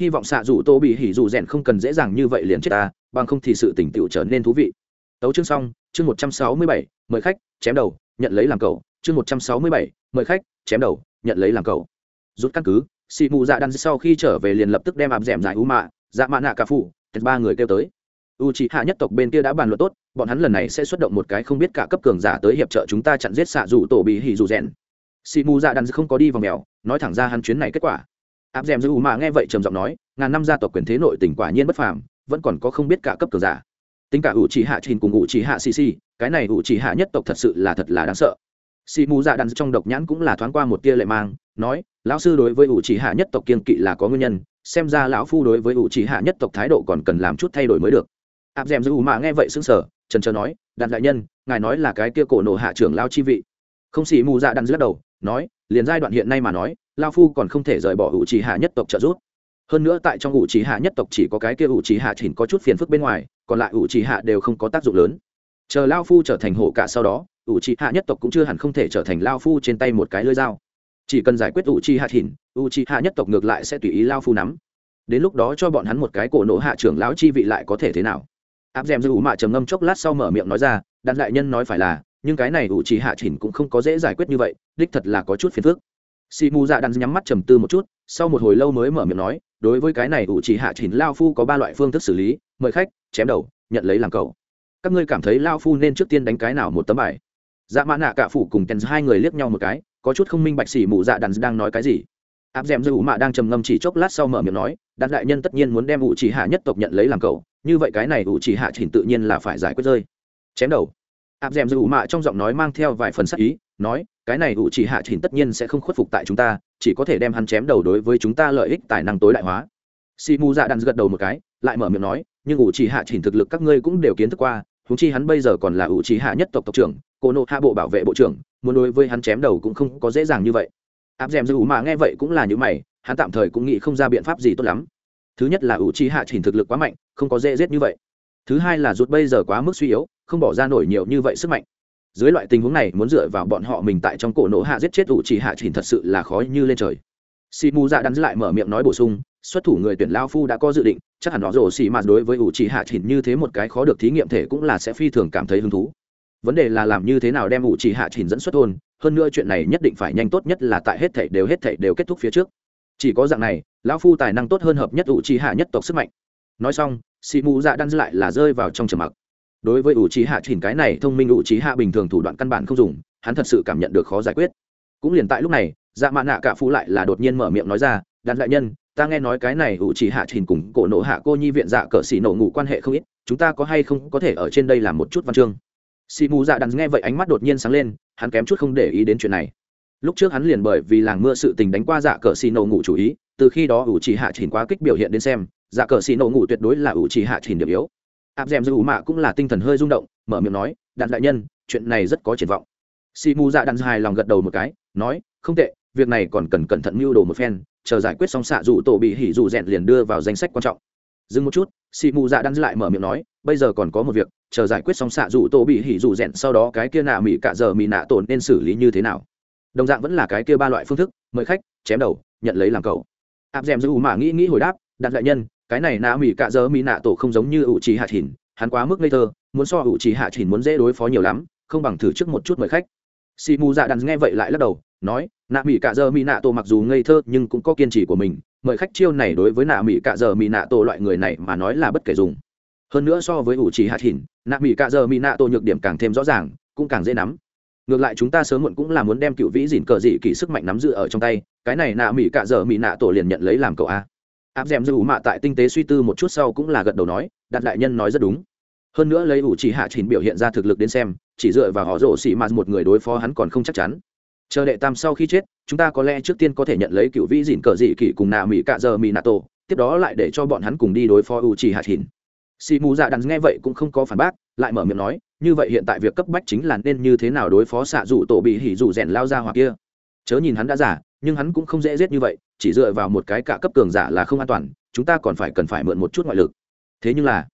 Speaker 1: Hy vọng xạ rủ tô bị hỉ rủ rèn không cần dễ dàng như vậy liền chết ta, bằng không thì sự tỉnh tựu trở nên thú vị. Tấu chương xong, chương một trăm sáu mươi bảy, mời khách, chém đầu, nhận lấy làm cầu. Chương một trăm sáu mươi bảy, mời khách, chém đầu nhận lấy làm cầu. Rút căn cứ xị mù dạ đan sau khi trở về liền lập tức đem áp d ẻ m giải u mạ dạ mạ nạ cả phụ thật ba người kêu tới. U c h ị hạ nhất tộc bên kia đã bàn luận tốt, bọn hắn lần này sẽ xuất động một cái không biết cả cấp cường giả tới hiệp trợ chúng ta chặn giết xạ dù tổ bị hỉ dù rèn. Xị mù dạ đan không có đi vào mèo, nói thẳng ra hắn chuyến này kết quả. Áp d ẻ m giữ u mạ nghe vậy trầm giọng nói, ngàn năm gia tộc quyền thế nội tỉnh quả nhiên bất phàm, vẫn còn có không biết cả cấp cường giả. Tính cả u c hạ trình cùng u c hạ xì xì cái này u c hạ nhất tộc thật sự là thật là đáng sợ xị mù dạ đan trong độc nhãn cũng là thoáng qua một tia lệ mang, nói, lão sư đối với ủ chỉ hạ nhất tộc kiên kỵ là có nguyên nhân, xem ra lão phu đối với ủ chỉ hạ nhất tộc thái độ còn cần làm chút thay đổi mới được. Áp d ẻ m giữ ủ mạ nghe vậy xứng sở trần trờ nói, đàn đại nhân, ngài nói là cái kia cổ nộ hạ trưởng lao chi vị. Không xì mù dạ đàn lắc đầu, nói, liền giai đoạn hiện nay mà nói lao phu còn không thể rời bỏ ủ chỉ hạ nhất tộc trợ giúp. Hơn nữa tại trong ủ chỉ hạ nhất tộc chỉ có cái kia ủ chỉ hạ chỉnh có chút phiền phức bên ngoài, còn lại ủ chỉ hạ đều không có tác dụng lớn. Chờ lao phu trở thành hổ cả sau đó ủ trì hạ nhất tộc cũng chưa hẳn không thể trở thành lao phu trên tay một cái lưỡi dao. Chỉ cần giải quyết u chi hạ thìn u chi hạ nhất tộc ngược lại sẽ tùy ý lao phu nắm. Đến lúc đó cho bọn hắn một cái cổ nộ hạ trưởng lão chi vị lại có thể thế nào? Áp d è m giữ ủ mạ trầm ngâm chốc lát sau mở miệng nói ra, Đặt đại nhân nói phải là, nhưng cái này u chi hạ thìn cũng không có dễ giải quyết như vậy, đích thật là có chút phiền phức. Si mù dạ đàn nhắm mắt trầm tư một chút, sau một hồi lâu mới mở miệng nói, đối với cái này u chi hạ thìn lao phu có ba loại phương thức xử lý, mời khách, chém đầu, nhận lấy làm cầu. Các ngươi cảm thấy lao phu nên trước tiên đánh cái nào một tấm bài? Dạ mã nạ cả phủ cùng tèn hai người liếc nhau một cái, có chút không minh bạch xỉ mụ dạ đàn đang nói cái gì. Áp d ẻ m dư ủ mạ đang trầm ngâm chỉ chốc lát sau mở miệng nói, đàn đại nhân tất nhiên muốn đem ủ chỉ hạ nhất tộc nhận lấy làm cầu như vậy cái này ủ chỉ hạ chỉnh tự nhiên là phải giải quyết rơi. Chém đầu. Áp d ẻ m dư ủ mạ trong giọng nói mang theo vài phần sắc ý, nói, cái này ủ chỉ hạ chỉnh tất nhiên sẽ không khuất phục tại chúng ta, chỉ có thể đem hắn chém đầu đối với chúng ta lợi ích tài năng tối đại hóa. Xỉ mụ dạ đàn gật đầu một cái, lại mở miệng nói, nhưng ủ chỉ hạ chỉnh thực lực các ngươi cũng đều kiến thức qua húng chi hắn bây giờ còn là ủ chỉ hạ nhất tộc tộc trưởng cô nộ hạ bộ bảo vệ bộ trưởng, muốn đối với hắn chém đầu cũng không có dễ dàng như vậy. Áp dèm dư mà nghe vậy cũng là như mày, hắn tạm thời cũng nghĩ không ra biện pháp gì tốt lắm. Thứ nhất là ủ chi hạ trình thực lực quá mạnh, không có dễ giết như vậy. Thứ hai là rút bây giờ quá mức suy yếu, không bỏ ra nổi nhiều như vậy sức mạnh. Dưới loại tình huống này, muốn dựa vào bọn họ mình tại trong cổ nổ hạ giết chết ủ Chỉ hạ trình thật sự là khó như lên trời. Si mu dạ đắn lại mở miệng nói bổ sung, xuất thủ người tuyển lao phu đã có dự định, chắc hẳn nó rổ xì mạt đối với ủ chỉ hạ trình như thế một cái khó được thí nghiệm thể cũng là sẽ phi thường cảm thấy hứng thú vấn đề là làm như thế nào đem ủ chỉ hạ trình dẫn xuất thôn, hơn nữa chuyện này nhất định phải nhanh tốt nhất là tại hết thảy đều hết thảy đều kết thúc phía trước. Chỉ có dạng này, lão phu tài năng tốt hơn hợp nhất ủ chỉ hạ nhất tộc sức mạnh. Nói xong, xì mù dạ đan lại là rơi vào trong trầm mặc. Đối với ủ trì hạ chỉnh cái này thông minh ủ trì hạ bình thường thủ đoạn căn bản không dùng, hắn thật sự cảm nhận được khó giải quyết. Cũng liền tại lúc này dạ mạ nạ cả phu lại là đột nhiên mở miệng nói ra, đan đại nhân, ta nghe nói cái này ủ trì hạ chỉnh cùng cổ nộ hạ cô nhi viện dạ cỡ xì nổ ngủ quan hệ không ít, chúng ta có hay không có thể ở trên đây làm một chút văn chương? Xì mù dạ Đằng nghe vậy ánh mắt đột nhiên sáng lên, hắn kém chút không để ý đến chuyện này. Lúc trước hắn liền bởi vì làng mưa sự tình đánh qua dạ cờ xì nổ ngủ chủ ý, từ khi đó ủ chỉ hạ chỉnh quá kích biểu hiện đến xem dạ cờ xì nổ ngủ tuyệt đối là ủ chỉ hạ chỉnh điểm yếu. Áp d ẻ dư ủ mạ cũng là tinh thần hơi rung động, mở miệng nói, đạn đại nhân, chuyện này rất có triển vọng. Xì mù dạ Đằng hài lòng gật đầu một cái, nói, không tệ, việc này còn cần cẩn thận mưu đồ một phen, chờ giải quyết xong xạ dù tổ bị hỉ dù rèn liền đưa vào danh sách quan trọng. Dừng một chút, xì mù dạ đan lại mở miệng nói bây giờ còn có một việc, chờ giải quyết xong xạ dù tô bị hỉ dù rèn sau đó cái kia nạ mỹ cả giờ mỹ nạ tổn nên xử lý như thế nào? Đồng dạng vẫn là cái kia ba loại phương thức, mời khách, chém đầu, nhận lấy làm cầu. Áp dèm giữ ủ mạ nghĩ nghĩ hồi đáp, đặt đại nhân, cái này nạ mỹ cả giờ mỹ nạ tổ không giống như ủ trì hạ chỉnh hắn quá mức ngây thơ, muốn so ủ trì hạ chỉnh muốn dễ đối phó nhiều lắm, không bằng thử trước một chút mời khách. Si mù dạ đan nghe vậy lại lắc đầu, nói, nạ mỹ cả giờ mỹ nạ tổ mặc dù ngây thơ nhưng cũng có kiên trì của mình, mời khách chiêu này đối với nạ mỹ cạ giờ mỹ nạ tổ loại người này mà nói là bất kể dùng hơn nữa so với ủ trì hạt hỉn nạ mỹ cạ giờ mỹ nạ tổ nhược điểm càng thêm rõ ràng, cũng càng dễ nắm. Ngược lại chúng ta sớm muộn cũng là muốn đem cựu vĩ dìn cờ dị kỳ sức mạnh nắm giữ ở trong tay, cái này nạ mỹ cạ giờ mỹ nạ tổ liền nhận lấy làm cậu a. Áp d è m dư ủ mạ tại tinh tế suy tư một chút sau cũng là gật đầu nói, đặt đại nhân nói rất đúng. Hơn nữa lấy ủ chỉ hạ chín biểu hiện ra thực lực đến xem, chỉ dựa vào họ rổ xị mạt một người đối phó hắn còn không chắc chắn. Chờ đệ tam sau khi chết, chúng ta có lẽ trước tiên có thể nhận lấy cựu vĩ dìn cờ dị kỷ cùng nạ mỹ cạ giờ mỹ nạ tổ, tiếp đó lại để cho bọn hắn cùng đi đối phó ủ trì hạt hìn xì mù dạ đắn nghe vậy cũng không có phản bác, lại mở miệng nói, như vậy hiện tại việc cấp bách chính là nên như thế nào đối phó xạ dụ tổ bị hỉ dụ rèn lao ra hoặc kia? Chớ nhìn hắn đã giả nhưng hắn cũng không dễ giết như vậy, chỉ dựa vào một cái cả cấp cường giả là không an toàn, chúng ta còn phải cần phải mượn một chút ngoại lực. Thế nhưng là,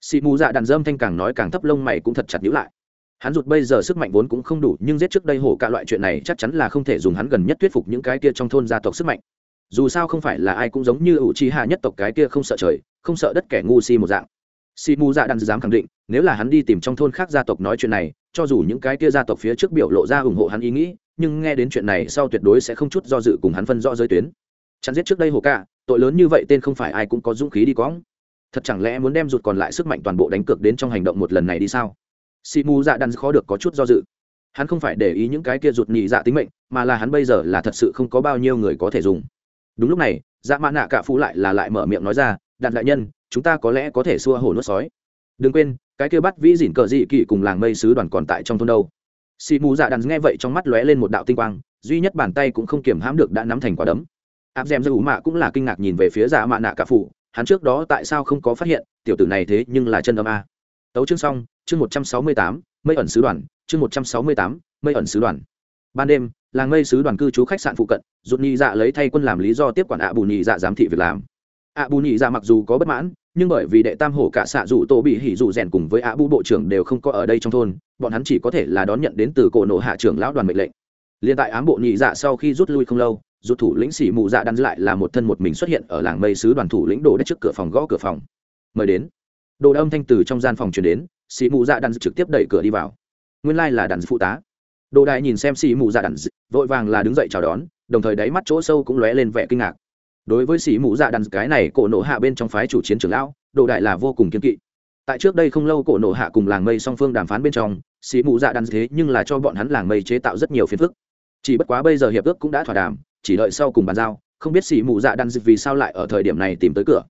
Speaker 1: xì mù dạ đàn dâm thanh càng nói càng thấp, lông mày cũng thật chặt nhữ lại. Hắn rụt bây giờ sức mạnh vốn cũng không đủ, nhưng giết trước đây hổ cả loại chuyện này chắc chắn là không thể dùng hắn gần nhất thuyết phục những cái kia trong thôn gia tộc sức mạnh. Dù sao không phải là ai cũng giống như ủ trí hạ nhất tộc cái kia không sợ trời, không sợ đất kẻ ngu si một dạng si mu dạ Đan dám khẳng định, nếu là hắn đi tìm trong thôn khác gia tộc nói chuyện này, cho dù những cái kia gia tộc phía trước biểu lộ ra ủng hộ hắn ý nghĩ, nhưng nghe đến chuyện này sau tuyệt đối sẽ không chút do dự cùng hắn phân rõ giới tuyến. Chắn giết trước đây hồ cả tội lớn như vậy tên không phải ai cũng có dũng khí đi cóng thật chẳng lẽ muốn đem rụt còn lại sức mạnh toàn bộ đánh cược đến trong hành động một lần này đi sao? Si mu dạ Đan khó được có chút do dự. Hắn không phải để ý những cái kia rụt nhị dạ tính mệnh, mà là hắn bây giờ là thật sự không có bao nhiêu người có thể dùng. Đúng lúc này dạ mã nạ cả phú lại là lại mở miệng nói ra, đạn đại nhân chúng ta có lẽ có thể xua hổ nuốt sói. Đừng quên, cái kia bắt vĩ dỉn cờ dị kỵ cùng làng mây sứ đoàn còn tại trong thôn đâu. Xì mù dạ đàn nghe vậy trong mắt lóe lên một đạo tinh quang, duy nhất bàn tay cũng không kiểm hãm được đã nắm thành quả đấm. Áp dèm ra m dư mạ cũng là kinh ngạc nhìn về phía dạ mạ nạ cả phụ hắn trước đó tại sao không có phát hiện, tiểu tử này thế nhưng là chân âm a. Tấu chương xong, chương một trăm sáu mươi tám, mây ẩn sứ đoàn, chương một trăm sáu mươi tám, mây ẩn sứ đoàn. Ban đêm, làng mây sứ đoàn cư trú khách sạn phụ cận, rụt nhị dạ lấy thay quân làm lý do tiếp quản ạ bù nhị dạ giám thị việc làm. Ạ bù nhị dạ mặc dù có bất mãn nhưng bởi vì đệ tam hổ cả xạ dù tổ bị hỉ dù rèn cùng với ạ bu bộ trưởng đều không có ở đây trong thôn, bọn hắn chỉ có thể là đón nhận đến từ cổ nộ hạ trưởng lão đoàn mệnh lệnh. Liên tại ám bộ nhị dạ sau khi rút lui không lâu, rút thủ lĩnh sĩ mù dạ đắn lại là một thân một mình xuất hiện ở làng mây sứ đoàn thủ lĩnh đồ đất trước cửa phòng gõ cửa phòng. Mời đến. Đồ âm thanh từ trong gian phòng chuyển đến sĩ mù dạ đắn trực tiếp đẩy cửa đi vào. Nguyên lai là đàn phụ tá. Đồ đại nhìn xem sĩ mù dạ đắn vội vàng là đứng dậy chào đón, đồng thời đáy mắt chỗ sâu cũng lóe lên vẻ kinh ngạc đối với sĩ mũ dạ đàn, cái này cổ nộ hạ bên trong phái chủ chiến trưởng lão đồ đại là vô cùng kiên kỵ. Tại trước đây không lâu cổ nộ hạ cùng làng mây song phương đàm phán bên trong, sĩ mũ dạ đàn thế nhưng là cho bọn hắn làng mây chế tạo rất nhiều phiền phức. Chỉ bất quá bây giờ hiệp ước cũng đã thỏa đàm, chỉ đợi sau cùng bàn giao, không biết sĩ mũ dạ đàn vì sao lại ở thời điểm này tìm tới cửa.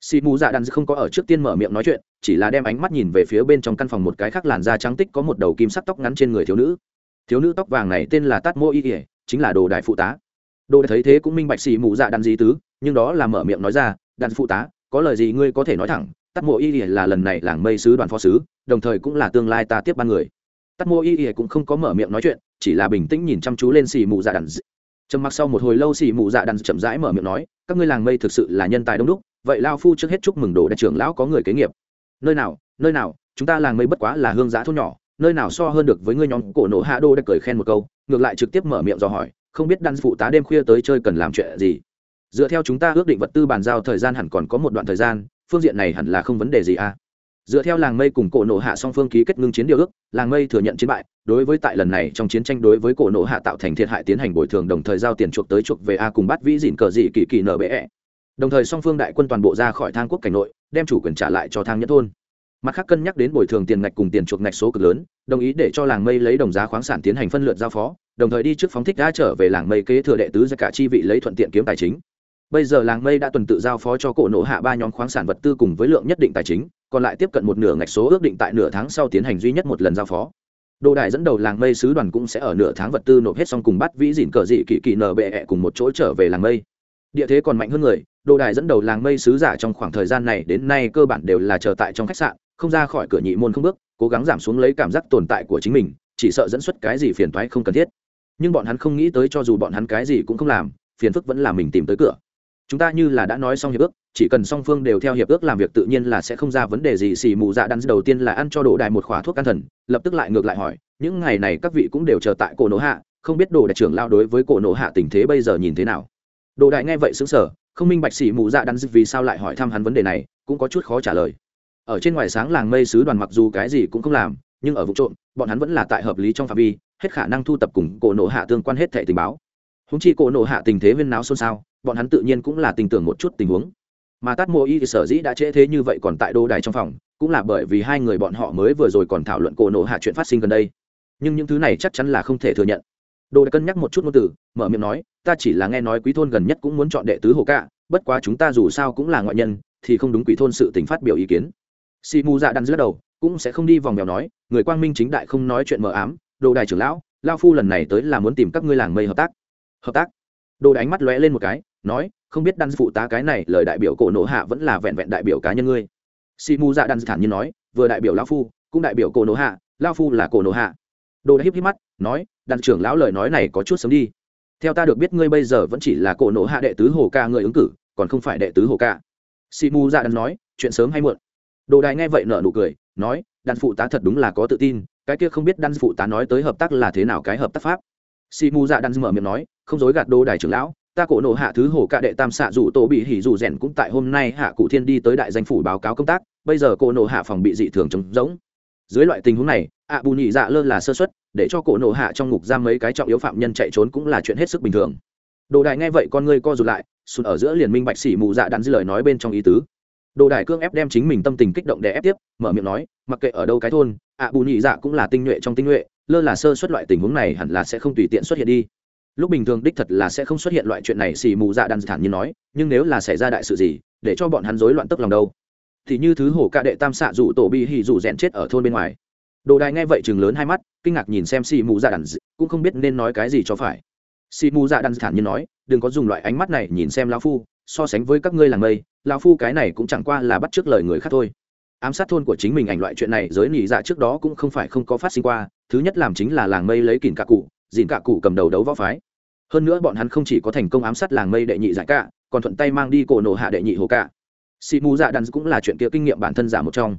Speaker 1: Sĩ mũ dạ đàn không có ở trước tiên mở miệng nói chuyện, chỉ là đem ánh mắt nhìn về phía bên trong căn phòng một cái khác làn da trắng tích có một đầu kim sắc tóc ngắn trên người thiếu nữ. Thiếu nữ tóc vàng này tên là tát mô y ỉa chính là đồ đại phụ tá đồ đại thấy thế cũng minh bạch xì mù dạ đàn gì tứ, nhưng đó là mở miệng nói ra đàn phụ tá, có lời gì ngươi có thể nói thẳng tắt mộ y ỉa là lần này làng mây sứ đoàn phó sứ, đồng thời cũng là tương lai ta tiếp ban người. Tắt mộ y ỉa cũng không có mở miệng nói chuyện, chỉ là bình tĩnh nhìn chăm chú lên xì mù dạ đàn trầm mặc sau một hồi lâu, xì mù dạ đàn chậm rãi mở miệng nói, các ngươi làng mây thực sự là nhân tài đông đúc, vậy lao phu trước hết chúc mừng đồ đại trưởng lão có người kế nghiệp. Nơi nào nơi nào, chúng ta làng mây bất quá là hương giá thôn nhỏ, nơi nào so hơn được với ngươi nhóm cổ nổ hạ đô đã cười khen một câu. Ngược lại trực tiếp mở miệng dò hỏi không biết đan phụ tá đêm khuya tới chơi cần làm chuyện gì. Dựa theo chúng ta ước định vật tư bàn giao thời gian hẳn còn có một đoạn thời gian, phương diện này hẳn là không vấn đề gì à. Dựa theo làng mây cùng cổ nộ hạ song phương ký kết ngưng chiến điều ước, làng mây thừa nhận chiến bại, đối với tại lần này trong chiến tranh đối với cổ nộ hạ tạo thành thiệt hại tiến hành bồi thường đồng thời giao tiền chuộc tới chuộc về a cùng bắt vĩ dịn cờ dị kỳ kỳ nở bệ đồng thời song phương đại quân toàn bộ ra khỏi thang quốc cảnh nội, đem chủ quyền trả lại cho thang nhất thôn mặt khác cân nhắc đến bồi thường tiền ngạch cùng tiền chuộc ngạch số cực lớn, đồng ý để cho làng mây lấy đồng giá khoáng sản tiến hành phân lượt giao phó, đồng thời đi trước phóng thích đã trở về làng mây kế thừa đệ tứ ra cả chi vị lấy thuận tiện kiếm tài chính. Bây giờ làng mây đã tuần tự giao phó cho cổ nộ hạ ba nhóm khoáng sản vật tư cùng với lượng nhất định tài chính, còn lại tiếp cận một nửa ngạch số ước định tại nửa tháng sau tiến hành duy nhất một lần giao phó. Đồ đại dẫn đầu làng mây sứ đoàn cũng sẽ ở nửa tháng vật tư nộp hết xong cùng bắt vĩ dìn cờ dị kỳ kỳ nở bệ -ẹ cùng một chỗ trở về làng mây. Địa thế còn mạnh hơn người đồ đại dẫn đầu làng mây sứ giả trong khoảng thời gian này đến nay cơ bản đều là chờ tại trong khách sạn, không ra khỏi cửa nhị môn không bước, cố gắng giảm xuống lấy cảm giác tồn tại của chính mình, chỉ sợ dẫn xuất cái gì phiền toái không cần thiết. Nhưng bọn hắn không nghĩ tới cho dù bọn hắn cái gì cũng không làm, phiền phức vẫn là mình tìm tới cửa. Chúng ta như là đã nói xong hiệp ước, chỉ cần song phương đều theo hiệp ước làm việc tự nhiên là sẽ không ra vấn đề gì. Xì mù dạ đắn đầu tiên là ăn cho đồ đại một khóa thuốc an thần, lập tức lại ngược lại hỏi, những ngày này các vị cũng đều chờ tại cổ nổ hạ, không biết đồ đại trưởng lao đối với cổ nổ hạ tình thế bây giờ nhìn thế nào? Đồ đại nghe vậy xứng sở không minh bạch sĩ mù dạ đắn vì sao lại hỏi thăm hắn vấn đề này, cũng có chút khó trả lời. Ở trên ngoài sáng làng mây sứ đoàn mặc dù cái gì cũng không làm, nhưng ở vụ trộm, bọn hắn vẫn là tại hợp lý trong phạm vi, hết khả năng thu tập cùng cổ nổ hạ tương quan hết thẻ tình báo. Húng chi cổ nổ hạ tình thế viên náo xôn xao, bọn hắn tự nhiên cũng là tình tưởng một chút tình huống. Mà tát mô y thì sở dĩ đã trễ thế như vậy còn tại đô đài trong phòng, cũng là bởi vì hai người bọn họ mới vừa rồi còn thảo luận cổ nổ hạ chuyện phát sinh gần đây. Nhưng những thứ này chắc chắn là không thể thừa nhận đồ đã cân nhắc một chút ngôn từ, mở miệng nói, ta chỉ là nghe nói quý thôn gần nhất cũng muốn chọn đệ tứ hồ cạ bất quá chúng ta dù sao cũng là ngoại nhân, thì không đúng quý thôn sự tình phát biểu ý kiến. Si mu dạ đắn giữa đầu, cũng sẽ không đi vòng mèo nói, người quang minh chính đại không nói chuyện mờ ám, đồ đài trưởng lão lao phu lần này tới là muốn tìm các ngươi làng mây hợp tác. Hợp tác? Đồ đánh mắt lóe lên một cái, nói, không biết đan phụ tá cái này, lời đại biểu cổ nộ hạ vẫn là vẹn vẹn đại biểu cá nhân ngươi. Si mu dạ đan thản nhiên nói, vừa đại biểu lão phu, cũng đại biểu cổ nộ hạ lao phu là cổ nộ hạ. Đồ đã híp híp mắt nói đan trưởng lão lời nói này có chút sớm đi. Theo ta được biết ngươi bây giờ vẫn chỉ là cổ nộ hạ đệ tứ hồ ca người ứng cử, còn không phải đệ tứ hồ ca. Si mu dạ đan nói, chuyện sớm hay muộn? Đồ đài nghe vậy nở nụ cười, nói đan phụ tá thật đúng là có tự tin, cái kia không biết đan phụ tá nói tới hợp tác là thế nào cái hợp tác pháp. Si mu dạ đan mở miệng nói, không dối gạt đồ đài trưởng lão, ta cổ nộ hạ thứ hồ ca đệ tam xạ rủ tổ bị hỉ rủ rèn cũng tại hôm nay hạ cụ thiên đi tới đại danh phủ báo cáo công tác, bây giờ cổ nộ hạ phòng bị dị thường trống rỗng dưới loại tình huống này ạ bù nhị dạ lơ là sơ xuất để cho cổ nộ hạ trong ngục giam mấy cái trọng yếu phạm nhân chạy trốn cũng là chuyện hết sức bình thường. Đồ đại nghe vậy con ngươi co rụt lại, sụt ở giữa liền minh bạch sĩ mù dạ đạn dư lời nói bên trong ý tứ. Đồ đại cương ép đem chính mình tâm tình kích động để ép tiếp, mở miệng nói, mặc kệ ở đâu cái thôn ạ bù nhị dạ cũng là tinh nhuệ trong tinh nhuệ, lơ là sơ xuất loại tình huống này hẳn là sẽ không tùy tiện xuất hiện đi. Lúc bình thường đích thật là sẽ không xuất hiện loại chuyện này xì mù dạ đan thản như nói, nhưng nếu là xảy ra đại sự gì, để cho bọn hắn rối loạn tức lòng đâu thì như thứ hổ ca đệ tam xạ rủ tổ bi hỉ rủ rèn chết ở thôn bên ngoài. Đồ đài nghe vậy chừng lớn hai mắt, kinh ngạc nhìn xem xì mù dạ đan cũng không biết nên nói cái gì cho phải. Xì mù dạ đàn thản nhiên nói, đừng có dùng loại ánh mắt này nhìn xem lão phu, so sánh với các ngươi làng mây, lão phu cái này cũng chẳng qua là bắt trước lời người khác thôi. Ám sát thôn của chính mình ảnh loại chuyện này giới nỉ dạ trước đó cũng không phải không có phát sinh qua, thứ nhất làm chính là làng mây lấy kìn cả cụ, dìn cả cụ cầm đầu đấu võ phái. Hơn nữa bọn hắn không chỉ có thành công ám sát làng mây đệ nhị giải cả còn thuận tay mang đi cổ nổ hạ đệ nhị hồ cả sĩ mù dạ đắn cũng là chuyện kia kinh nghiệm bản thân giả một trong.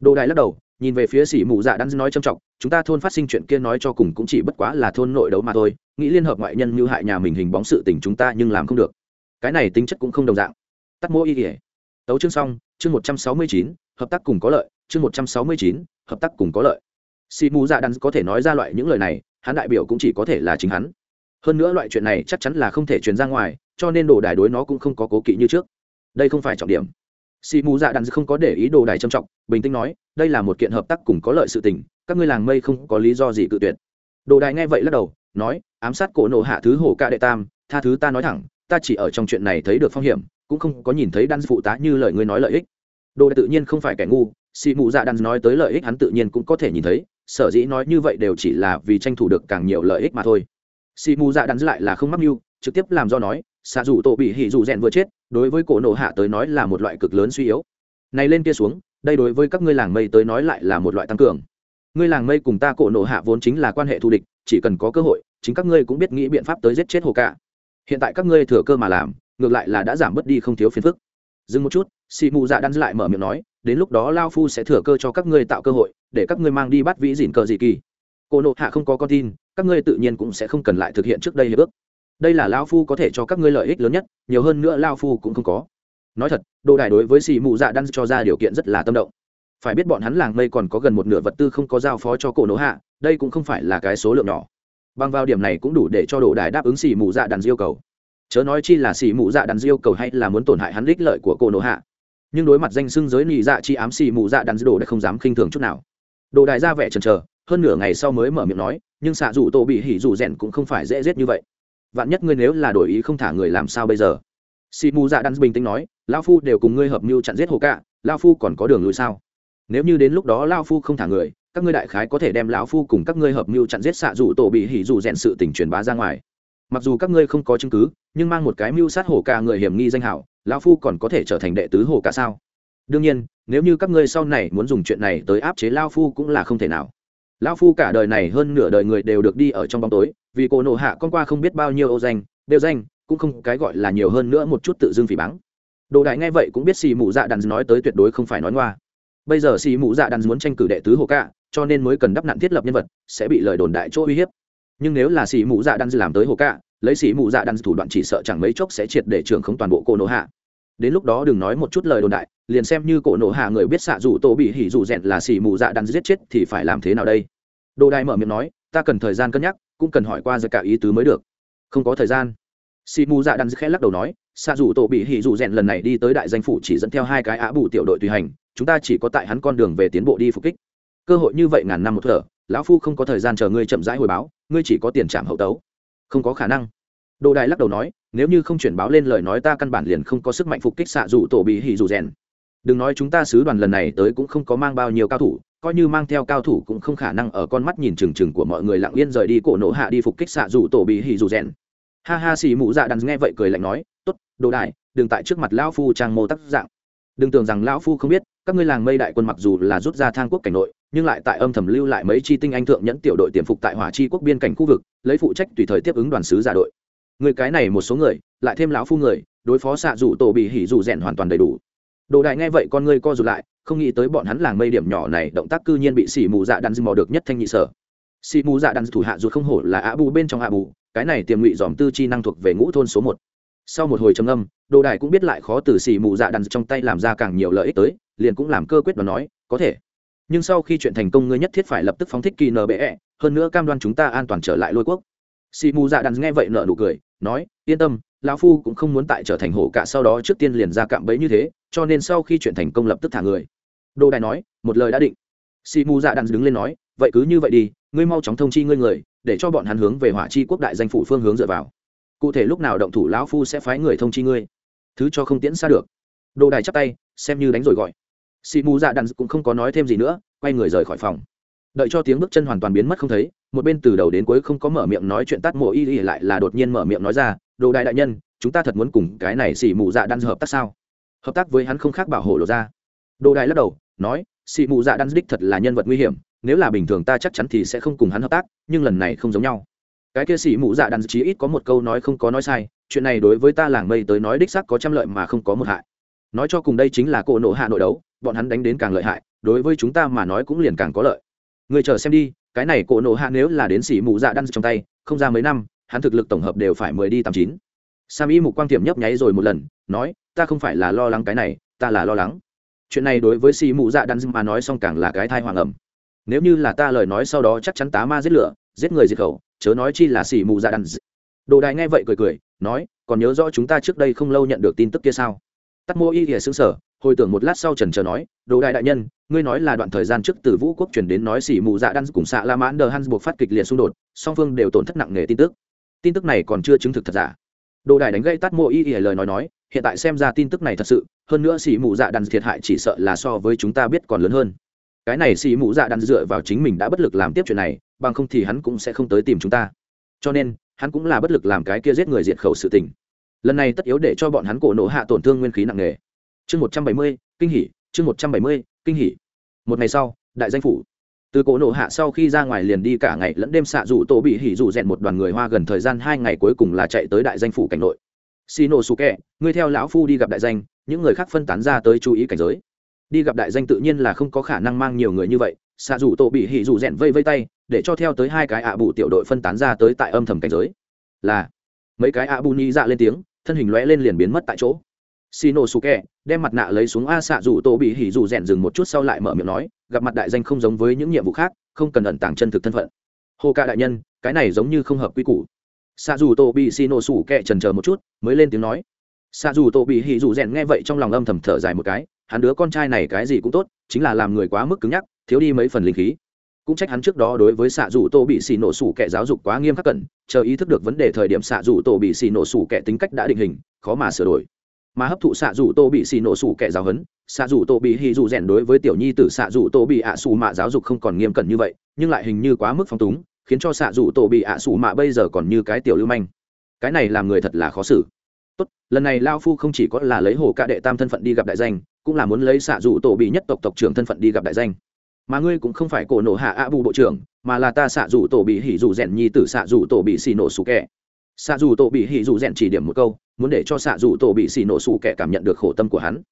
Speaker 1: Đồ đại lắc đầu, nhìn về phía sĩ mù dạ đắn nói trầm trọng, chúng ta thôn phát sinh chuyện kia nói cho cùng cũng chỉ bất quá là thôn nội đấu mà thôi, nghĩ liên hợp ngoại nhân như hại nhà mình hình bóng sự tình chúng ta nhưng làm không được. Cái này tính chất cũng không đồng dạng. Tắt mỗi ý nghĩa tấu chương xong, chương một trăm sáu mươi chín, hợp tác cùng có lợi, chương một trăm sáu mươi chín, hợp tác cùng có lợi. Sĩ mù dạ đắn có thể nói ra loại những lời này, hắn đại biểu cũng chỉ có thể là chính hắn. Hơn nữa loại chuyện này chắc chắn là không thể truyền ra ngoài, cho nên đồ đài đối nó cũng không có cố kỵ như trước đây không phải trọng điểm. Xì mù dạ đàn không có để ý đồ đài trầm trọng, bình tĩnh nói, đây là một kiện hợp tác cùng có lợi sự tình, các ngươi làng mây không có lý do gì cự tuyệt. Đồ đài nghe vậy lắc đầu, nói, ám sát cổ nộ hạ thứ hổ ca đệ tam, tha thứ ta nói thẳng, ta chỉ ở trong chuyện này thấy được phong hiểm, cũng không có nhìn thấy đan phụ tá như lời ngươi nói lợi ích. Đồ đài tự nhiên không phải kẻ ngu, xì mù dạ đan nói tới lợi ích hắn tự nhiên cũng có thể nhìn thấy, sở dĩ nói như vậy đều chỉ là vì tranh thủ được càng nhiều lợi ích mà thôi. Xì mù dạ đàn lại là không mắc mưu, trực tiếp làm do nói xạ dù tổ bị hỉ dù rèn vừa chết, đối với cổ nộ hạ tới nói là một loại cực lớn suy yếu. Này lên kia xuống, đây đối với các ngươi làng mây tới nói lại là một loại tăng cường. Ngươi làng mây cùng ta cổ nộ hạ vốn chính là quan hệ thù địch, chỉ cần có cơ hội, chính các ngươi cũng biết nghĩ biện pháp tới giết chết hồ cả hiện tại các ngươi thừa cơ mà làm, ngược lại là đã giảm bớt đi không thiếu phiền phức. Dừng một chút xì mù dạ đan lại mở miệng nói, đến lúc đó lao phu sẽ thừa cơ cho các ngươi tạo cơ hội, để các ngươi mang đi bắt vĩ dìn cờ dị kỳ. Cô nộ hạ không có con tin, các ngươi tự nhiên cũng sẽ không cần lại thực hiện trước đây hiệp ước đây là lao phu có thể cho các ngươi lợi ích lớn nhất, nhiều hơn nữa lao phu cũng không có. Nói thật, đồ đài đối với xì mù dạ đan cho ra điều kiện rất là tâm động. Phải biết bọn hắn làng mây còn có gần một nửa vật tư không có giao phó cho cổ nỗ hạ, đây cũng không phải là cái số lượng nhỏ. Bằng vào điểm này cũng đủ để cho đồ đài đáp ứng xì mù dạ đàn yêu cầu. Chớ nói chi là xì mù dạ đàn yêu cầu hay là muốn tổn hại hắn ích lợi của cổ nỗ hạ. Nhưng đối mặt danh xưng giới nị dạ chi ám xì mù dạ đàn đồ đã không dám khinh thường chút nào. Đồ đài ra vẻ chần chờ, hơn nửa ngày sau mới mở miệng nói, nhưng xạ dù tổ bị hỉ dù rèn cũng không phải dễ giết như vậy vạn nhất ngươi nếu là đổi ý không thả người làm sao bây giờ? Xì mù dạ đắn bình tĩnh nói lao phu đều cùng ngươi hợp mưu chặn giết hồ cạ lao phu còn có đường lùi sao? Nếu như đến lúc đó lao phu không thả người, các ngươi đại khái có thể đem lão phu cùng các ngươi hợp mưu chặn giết xạ dù tổ bị hỉ dù rèn sự tình truyền bá ra ngoài. Mặc dù các ngươi không có chứng cứ, nhưng mang một cái mưu sát hồ ca người hiểm nghi danh hảo, lão phu còn có thể trở thành đệ tứ hồ ca sao? Đương nhiên, nếu như các ngươi sau này muốn dùng chuyện này tới áp chế lao phu cũng là không thể nào. Lão phu cả đời này hơn nửa đời người đều được đi ở trong bóng tối vì cô nộ hạ con qua không biết bao nhiêu ô danh, đều danh, cũng không cái gọi là nhiều hơn nữa một chút tự dưng phỉ báng. Đồ đại nghe vậy cũng biết xì mụ dạ đàn nói tới tuyệt đối không phải nói ngoa. Bây giờ xì mụ dạ đàn muốn tranh cử đệ tứ hồ cạ cho nên mới cần đắp nặn thiết lập nhân vật, sẽ bị lời đồn đại chỗ uy hiếp. Nhưng nếu là xì mụ dạ đàn làm tới hồ cạ lấy xì mụ dạ đàn thủ đoạn chỉ sợ chẳng mấy chốc sẽ triệt để trưởng không toàn bộ cô nộ hạ. Đến lúc đó đừng nói một chút lời đồn đại, liền xem như cổ nộ hạ người biết xạ dù tổ bị hỉ dù rèn là xì mù dạ đắn giết chết thì phải làm thế nào đây? Đồ đài mở miệng nói ta cần thời gian cân nhắc, cũng cần hỏi qua giật cả ý tứ mới được. Không có thời gian. Si Mu dạ đắn khẽ lắc đầu nói xạ dù tổ bị hỉ dù rèn lần này đi tới đại danh phủ chỉ dẫn theo hai cái á bù tiểu đội tùy hành, chúng ta chỉ có tại hắn con đường về tiến bộ đi phục kích. Cơ hội như vậy ngàn năm một thở, lão phu không có thời gian chờ ngươi chậm rãi hồi báo, ngươi chỉ có tiền trạm hậu tấu. Không có khả năng. Đồ đài lắc đầu nói, nếu như không chuyển báo lên lời nói ta căn bản liền không có sức mạnh phục kích xạ dù tổ bị hỉ dù rèn. Đừng nói chúng ta sứ đoàn lần này tới cũng không có mang bao nhiêu cao thủ coi như mang theo cao thủ cũng không khả năng ở con mắt nhìn trừng trừng của mọi người lặng yên rời đi cổ nổ hạ đi phục kích xạ dù tổ bị hỉ dù rèn. Ha ha, xì mụ dạ đàn nghe vậy cười lạnh nói t ố t đồ đại, đừng tại trước mặt lão phu trang mô tắc dạng. Đừng tưởng rằng lão phu không biết, các ngươi làng mây đại quân mặc dù là rút ra thang quốc cảnh nội, nhưng lại tại âm thầm lưu lại mấy chi tinh anh thượng nhẫn tiểu đội tiềm phục tại hỏa chi quốc biên cảnh khu vực, lấy phụ trách tùy thời tiếp ứng đoàn sứ giả đội. Người cái này một số người, lại thêm lão phu người, đối phó xạ dù tổ bị hỉ dù rèn hoàn toàn đầy đủ đồ đại nghe vậy con ngươi co rụt lại, không nghĩ tới bọn hắn làng mây điểm nhỏ này động tác cư nhiên bị xỉ mù dạ đan mò được nhất thanh nhị sở. Xỉ mù dạ đan thủ hạ dù không hổ là ạ bù bên trong ạ bù, cái này tiềm ngụy dòm tư chi năng thuộc về ngũ thôn số một. Sau một hồi trầm âm đồ đại cũng biết lại khó từ xỉ mù dạ đan trong tay làm ra càng nhiều lợi ích tới, liền cũng làm cơ quyết và nói, có thể. Nhưng sau khi chuyện thành công ngươi nhất thiết phải lập tức phóng thích kỳ nbe hơn nữa cam đoan chúng ta an toàn trở lại lôi quốc. Xì mù dạ đàn nghe vậy nợ nụ cười, nói, yên tâm lão phu cũng không muốn tại trở thành hổ cả sau đó trước tiên liền ra cạm bẫy như thế, cho nên sau khi chuyện thành công lập tức thả người. Đô đại nói, một lời đã định. Si mu dạ đàn đứng lên nói, vậy cứ như vậy đi, ngươi mau chóng thông chi ngươi người, để cho bọn hắn hướng về hỏa chi quốc đại danh phủ phương hướng dựa vào. Cụ thể lúc nào động thủ lão phu sẽ phái người thông chi ngươi. Thứ cho không tiễn xa được. Đồ đài chắp tay, xem như đánh rồi gọi. Xì mù dạ đàn cũng không có nói thêm gì nữa, quay người rời khỏi phòng đợi cho tiếng bước chân hoàn toàn biến mất không thấy, một bên từ đầu đến cuối không có mở miệng nói chuyện tắt mộ y y lại là đột nhiên mở miệng nói ra, đồ đại đại nhân, chúng ta thật muốn cùng cái này xì mù dạ đan hợp tác sao? Hợp tác với hắn không khác bảo hộ lộ ra. Đồ đại lắc đầu, nói xì mù dạ đan đích thật là nhân vật nguy hiểm, nếu là bình thường ta chắc chắn thì sẽ không cùng hắn hợp tác, nhưng lần này không giống nhau. Cái kia xì mù dạ đan chí ít có một câu nói không có nói sai, chuyện này đối với ta làng mây tới nói đích xác có trăm lợi mà không có một hại. Nói cho cùng đây chính là cỗ nộ hạ nội đấu, bọn hắn đánh đến càng lợi hại, đối với chúng ta mà nói cũng liền càng có lợi người chờ xem đi, cái này cỗ nộ hạ nếu là đến xỉ mù dạ đan trong tay, không ra mấy năm, hắn thực lực tổng hợp đều phải mười đi tám chín. Sam y mục quang tiệm nhấp nháy rồi một lần, nói, ta không phải là lo lắng cái này, ta là lo lắng. Chuyện này đối với xỉ mù dạ đan mà nói xong càng là cái thai hoàng ẩm. Nếu như là ta lời nói sau đó chắc chắn tá ma giết lửa, giết người diệt khẩu, chớ nói chi là xỉ mù dạ đan. Đồ đài nghe vậy cười cười, nói, còn nhớ rõ chúng ta trước đây không lâu nhận được tin tức kia sao? Tắt mô y ỉa xứng sở hồi tưởng một lát sau trần chờ nói, đồ đại đại nhân, ngươi nói là đoạn thời gian trước từ vũ quốc chuyển đến nói xỉ mù dạ đan cùng xạ la mãn đờ hans buộc phát kịch liệt xung đột, song phương đều tổn thất nặng nề tin tức. Tin tức này còn chưa chứng thực thật giả. Đồ đại đánh gây tắt mô y ỉa lời nói nói, hiện tại xem ra tin tức này thật sự, hơn nữa xỉ mù dạ đan thiệt hại chỉ sợ là so với chúng ta biết còn lớn hơn. Cái này xỉ mù dạ đan dựa vào chính mình đã bất lực làm tiếp chuyện này, bằng không thì hắn cũng sẽ không tới tìm chúng ta. Cho nên, hắn cũng là bất lực làm cái kia giết người diệt khẩu sự tình. Lần này tất yếu để cho bọn hắn cổ nổ hạ tổn thương nguyên khí nặng nề chương một trăm bảy mươi, kinh hỉ, chương một trăm bảy mươi, kinh hỉ. Một ngày sau, đại danh phủ. Từ cổ nổ hạ sau khi ra ngoài liền đi cả ngày lẫn đêm xạ rủ tổ bị hỉ rủ rèn một đoàn người hoa gần thời gian hai ngày cuối cùng là chạy tới đại danh phủ cảnh nội. Xì nổ xù kẹ ngươi theo lão phu đi gặp đại danh, những người khác phân tán ra tới chú ý cảnh giới. Đi gặp đại danh tự nhiên là không có khả năng mang nhiều người như vậy, xạ rủ tổ bị hỉ rủ rèn vây vây tay, để cho theo tới hai cái ạ bù tiểu đội phân tán ra tới tại âm thầm cảnh giới. Là, mấy cái ạ bù nhi dạ lên tiếng, thân hình lóe lên liền biến mất tại chỗ xino su kẹ đem mặt nạ lấy xuống a xạ Dù tổ bị hỉ rủ rèn dừng một chút sau lại mở miệng nói, gặp mặt đại danh không giống với những nhiệm vụ khác, không cần ẩn tàng chân thực thân phận. Hồ ca đại nhân, cái này giống như không hợp quy củ. Xạ Dù tổ bị xino su kẹ trần chờ một chút, mới lên tiếng nói. Xạ Dù tổ bị hỉ rủ rèn nghe vậy trong lòng âm thầm thở dài một cái, hắn đứa con trai này cái gì cũng tốt, chính là làm người quá mức cứng nhắc, thiếu đi mấy phần linh khí. Cũng trách hắn trước đó đối với xạ rủ tô bị xì nổ sủ kẻ giáo dục quá nghiêm khắc cẩn, chờ ý thức được vấn đề thời điểm xạ rủ tô bị xì nổ sủ kẻ tính cách đã định hình, khó mà sửa đổi mà hấp thụ xạ dù tô bị xì nổ sủ kẻ giáo hấn xạ dù tô bị hì dù rèn đối với tiểu nhi t ử xạ dù tô bị ạ à xù mạ giáo dục không còn nghiêm cẩn như vậy, nhưng lại hình như quá mức phong túng, khiến cho xạ dù tô bị ạ à xù mạ bây giờ còn như cái tiểu lưu manh. Cái này làm người thật là khó xử. Tốt, lần này lao phu không chỉ có là lấy hồ ca đệ tam thân phận đi gặp đại danh, cũng là muốn lấy xạ dù tổ bị nhất tộc tộc trưởng thân phận đi gặp đại danh. Mà ngươi cũng không phải cổ nổ hạ ạ bù bộ trưởng, mà là ta xạ dù tổ bị hỉ dù rèn nhi t ử xạ dù tổ bị xì nổ sủ kẻ xạ dù tổ bị hỉ dù rèn chỉ điểm một câu, muốn để cho xạ dù tổ bị xì nổ sủ kẻ cảm nhận được khổ tâm của hắn.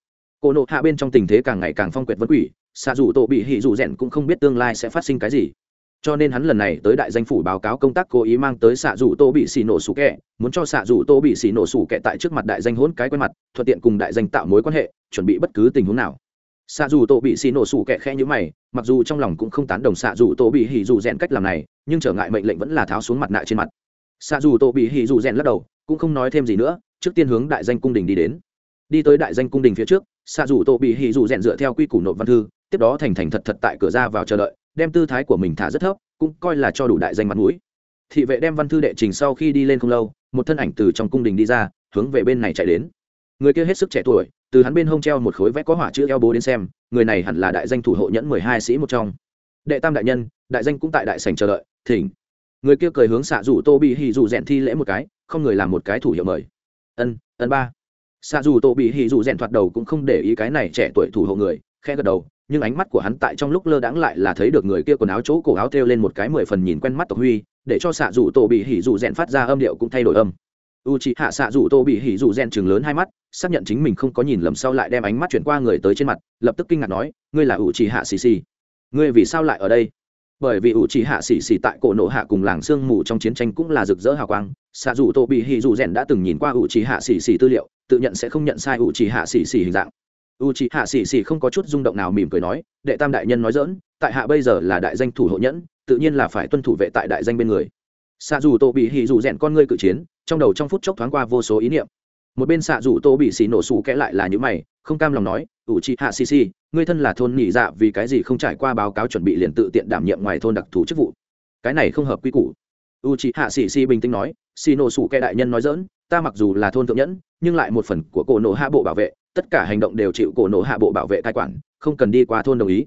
Speaker 1: Cô nộ hạ bên trong tình thế càng ngày càng phong quyệt vân quỷ, xạ dù tổ bị hỉ dù rèn cũng không biết tương lai sẽ phát sinh cái gì. Cho nên hắn lần này tới đại danh phủ báo cáo công tác cố ý mang tới xạ dù tô bị xì nổ sủ kẹ muốn cho xạ dù tô bị xì nổ sủ kẹ tại trước mặt đại danh hỗn cái quen mặt, thuận tiện cùng đại danh tạo mối quan hệ, chuẩn bị bất cứ tình huống nào. Xạ dù tô bị xì nổ sủ kẹ khẽ như mày, mặc dù trong lòng cũng không tán đồng xạ dù tô bị hỉ dù rèn cách làm này, nhưng trở ngại mệnh lệnh vẫn là tháo xuống mặt nạ trên mặt xạ dù tổ bị hỉ dù rèn lắc đầu, cũng không nói thêm gì nữa, trước tiên hướng đại danh cung đình đi đến. Đi tới đại danh cung đình phía trước, xạ dù tổ bị hỉ dù rèn dựa theo quy củ nộp văn thư, tiếp đó thành thành thật thật tại cửa ra vào chờ đợi, đem tư thái của mình thả rất thấp, cũng coi là cho đủ đại danh mặt mũi. Thị vệ đem văn thư đệ trình sau khi đi lên không lâu, một thân ảnh từ trong cung đình đi ra, hướng về bên này chạy đến. Người kia hết sức trẻ tuổi, từ hắn bên hông treo một khối vẽ có hỏa chữ eo bố đến xem, người này hẳn là đại danh thủ hộ nhẫn mười hai sĩ một trong. Đệ tam đại nhân, đại danh cũng tại đại sành chờ đợi, thỉnh người kia cười hướng xạ dù tô bị hì dù rèn thi lễ một cái, không người làm một cái thủ hiệu mời. Ân ân ba. Xạ dù tô bị hì dù rèn thoạt đầu cũng không để ý cái này trẻ tuổi thủ hộ người khe gật đầu, nhưng ánh mắt của hắn tại trong lúc lơ đãng lại là thấy được người kia quần áo chỗ cổ áo thêu lên một cái mười phần nhìn quen mắt tộc huy, để cho xạ dù tô bị hỉ dù rèn phát ra âm điệu cũng thay đổi âm. U c hạ xạ dù tô bị hỉ dù rèn chừng lớn hai mắt, xác nhận chính mình không có nhìn lầm sau lại đem ánh mắt chuyển qua người tới trên mặt, lập tức kinh ngạc nói, ngươi là u c hạ xì xì ngươi vì sao lại ở đây? Bởi vì u trì hạ xỉ xỉ tại cổ nộ hạ cùng làng sương mù trong chiến tranh cũng là rực rỡ hào quang. Xạ dù tô bị hỉ dù rèn đã từng nhìn qua u trì hạ xỉ xỉ tư liệu, tự nhận sẽ không nhận sai u trì hạ xỉ xỉ hình dạng. U trì hạ xỉ xỉ không có chút rung động nào mỉm cười nói, đệ tam đại nhân nói dỡn tại hạ bây giờ là đại danh thủ hộ nhẫn, tự nhiên là phải tuân thủ vệ tại đại danh bên người. Xạ dù tô bị hỉ dù rèn con ngươi cự chiến, trong đầu trong phút chốc thoáng qua vô số ý niệm. Một bên xạ dù tô bị xì nổ sủ kẽ lại là những mày, không cam lòng nói ủ trị hạ xì xì người thân là thôn nhị dạ vì cái gì không trải qua báo cáo chuẩn bị liền tự tiện đảm nhiệm ngoài thôn đặc thù chức vụ? Cái này không hợp quy củ. U trị hạ xì xì bình tĩnh nói, xì nổ sủ kẻ đại nhân nói dỡn ta mặc dù là thôn thượng nhẫn, nhưng lại một phần của cổ nổ hạ bộ bảo vệ, tất cả hành động đều chịu cổ nổ hạ bộ bảo vệ cai quản, không cần đi qua thôn đồng ý.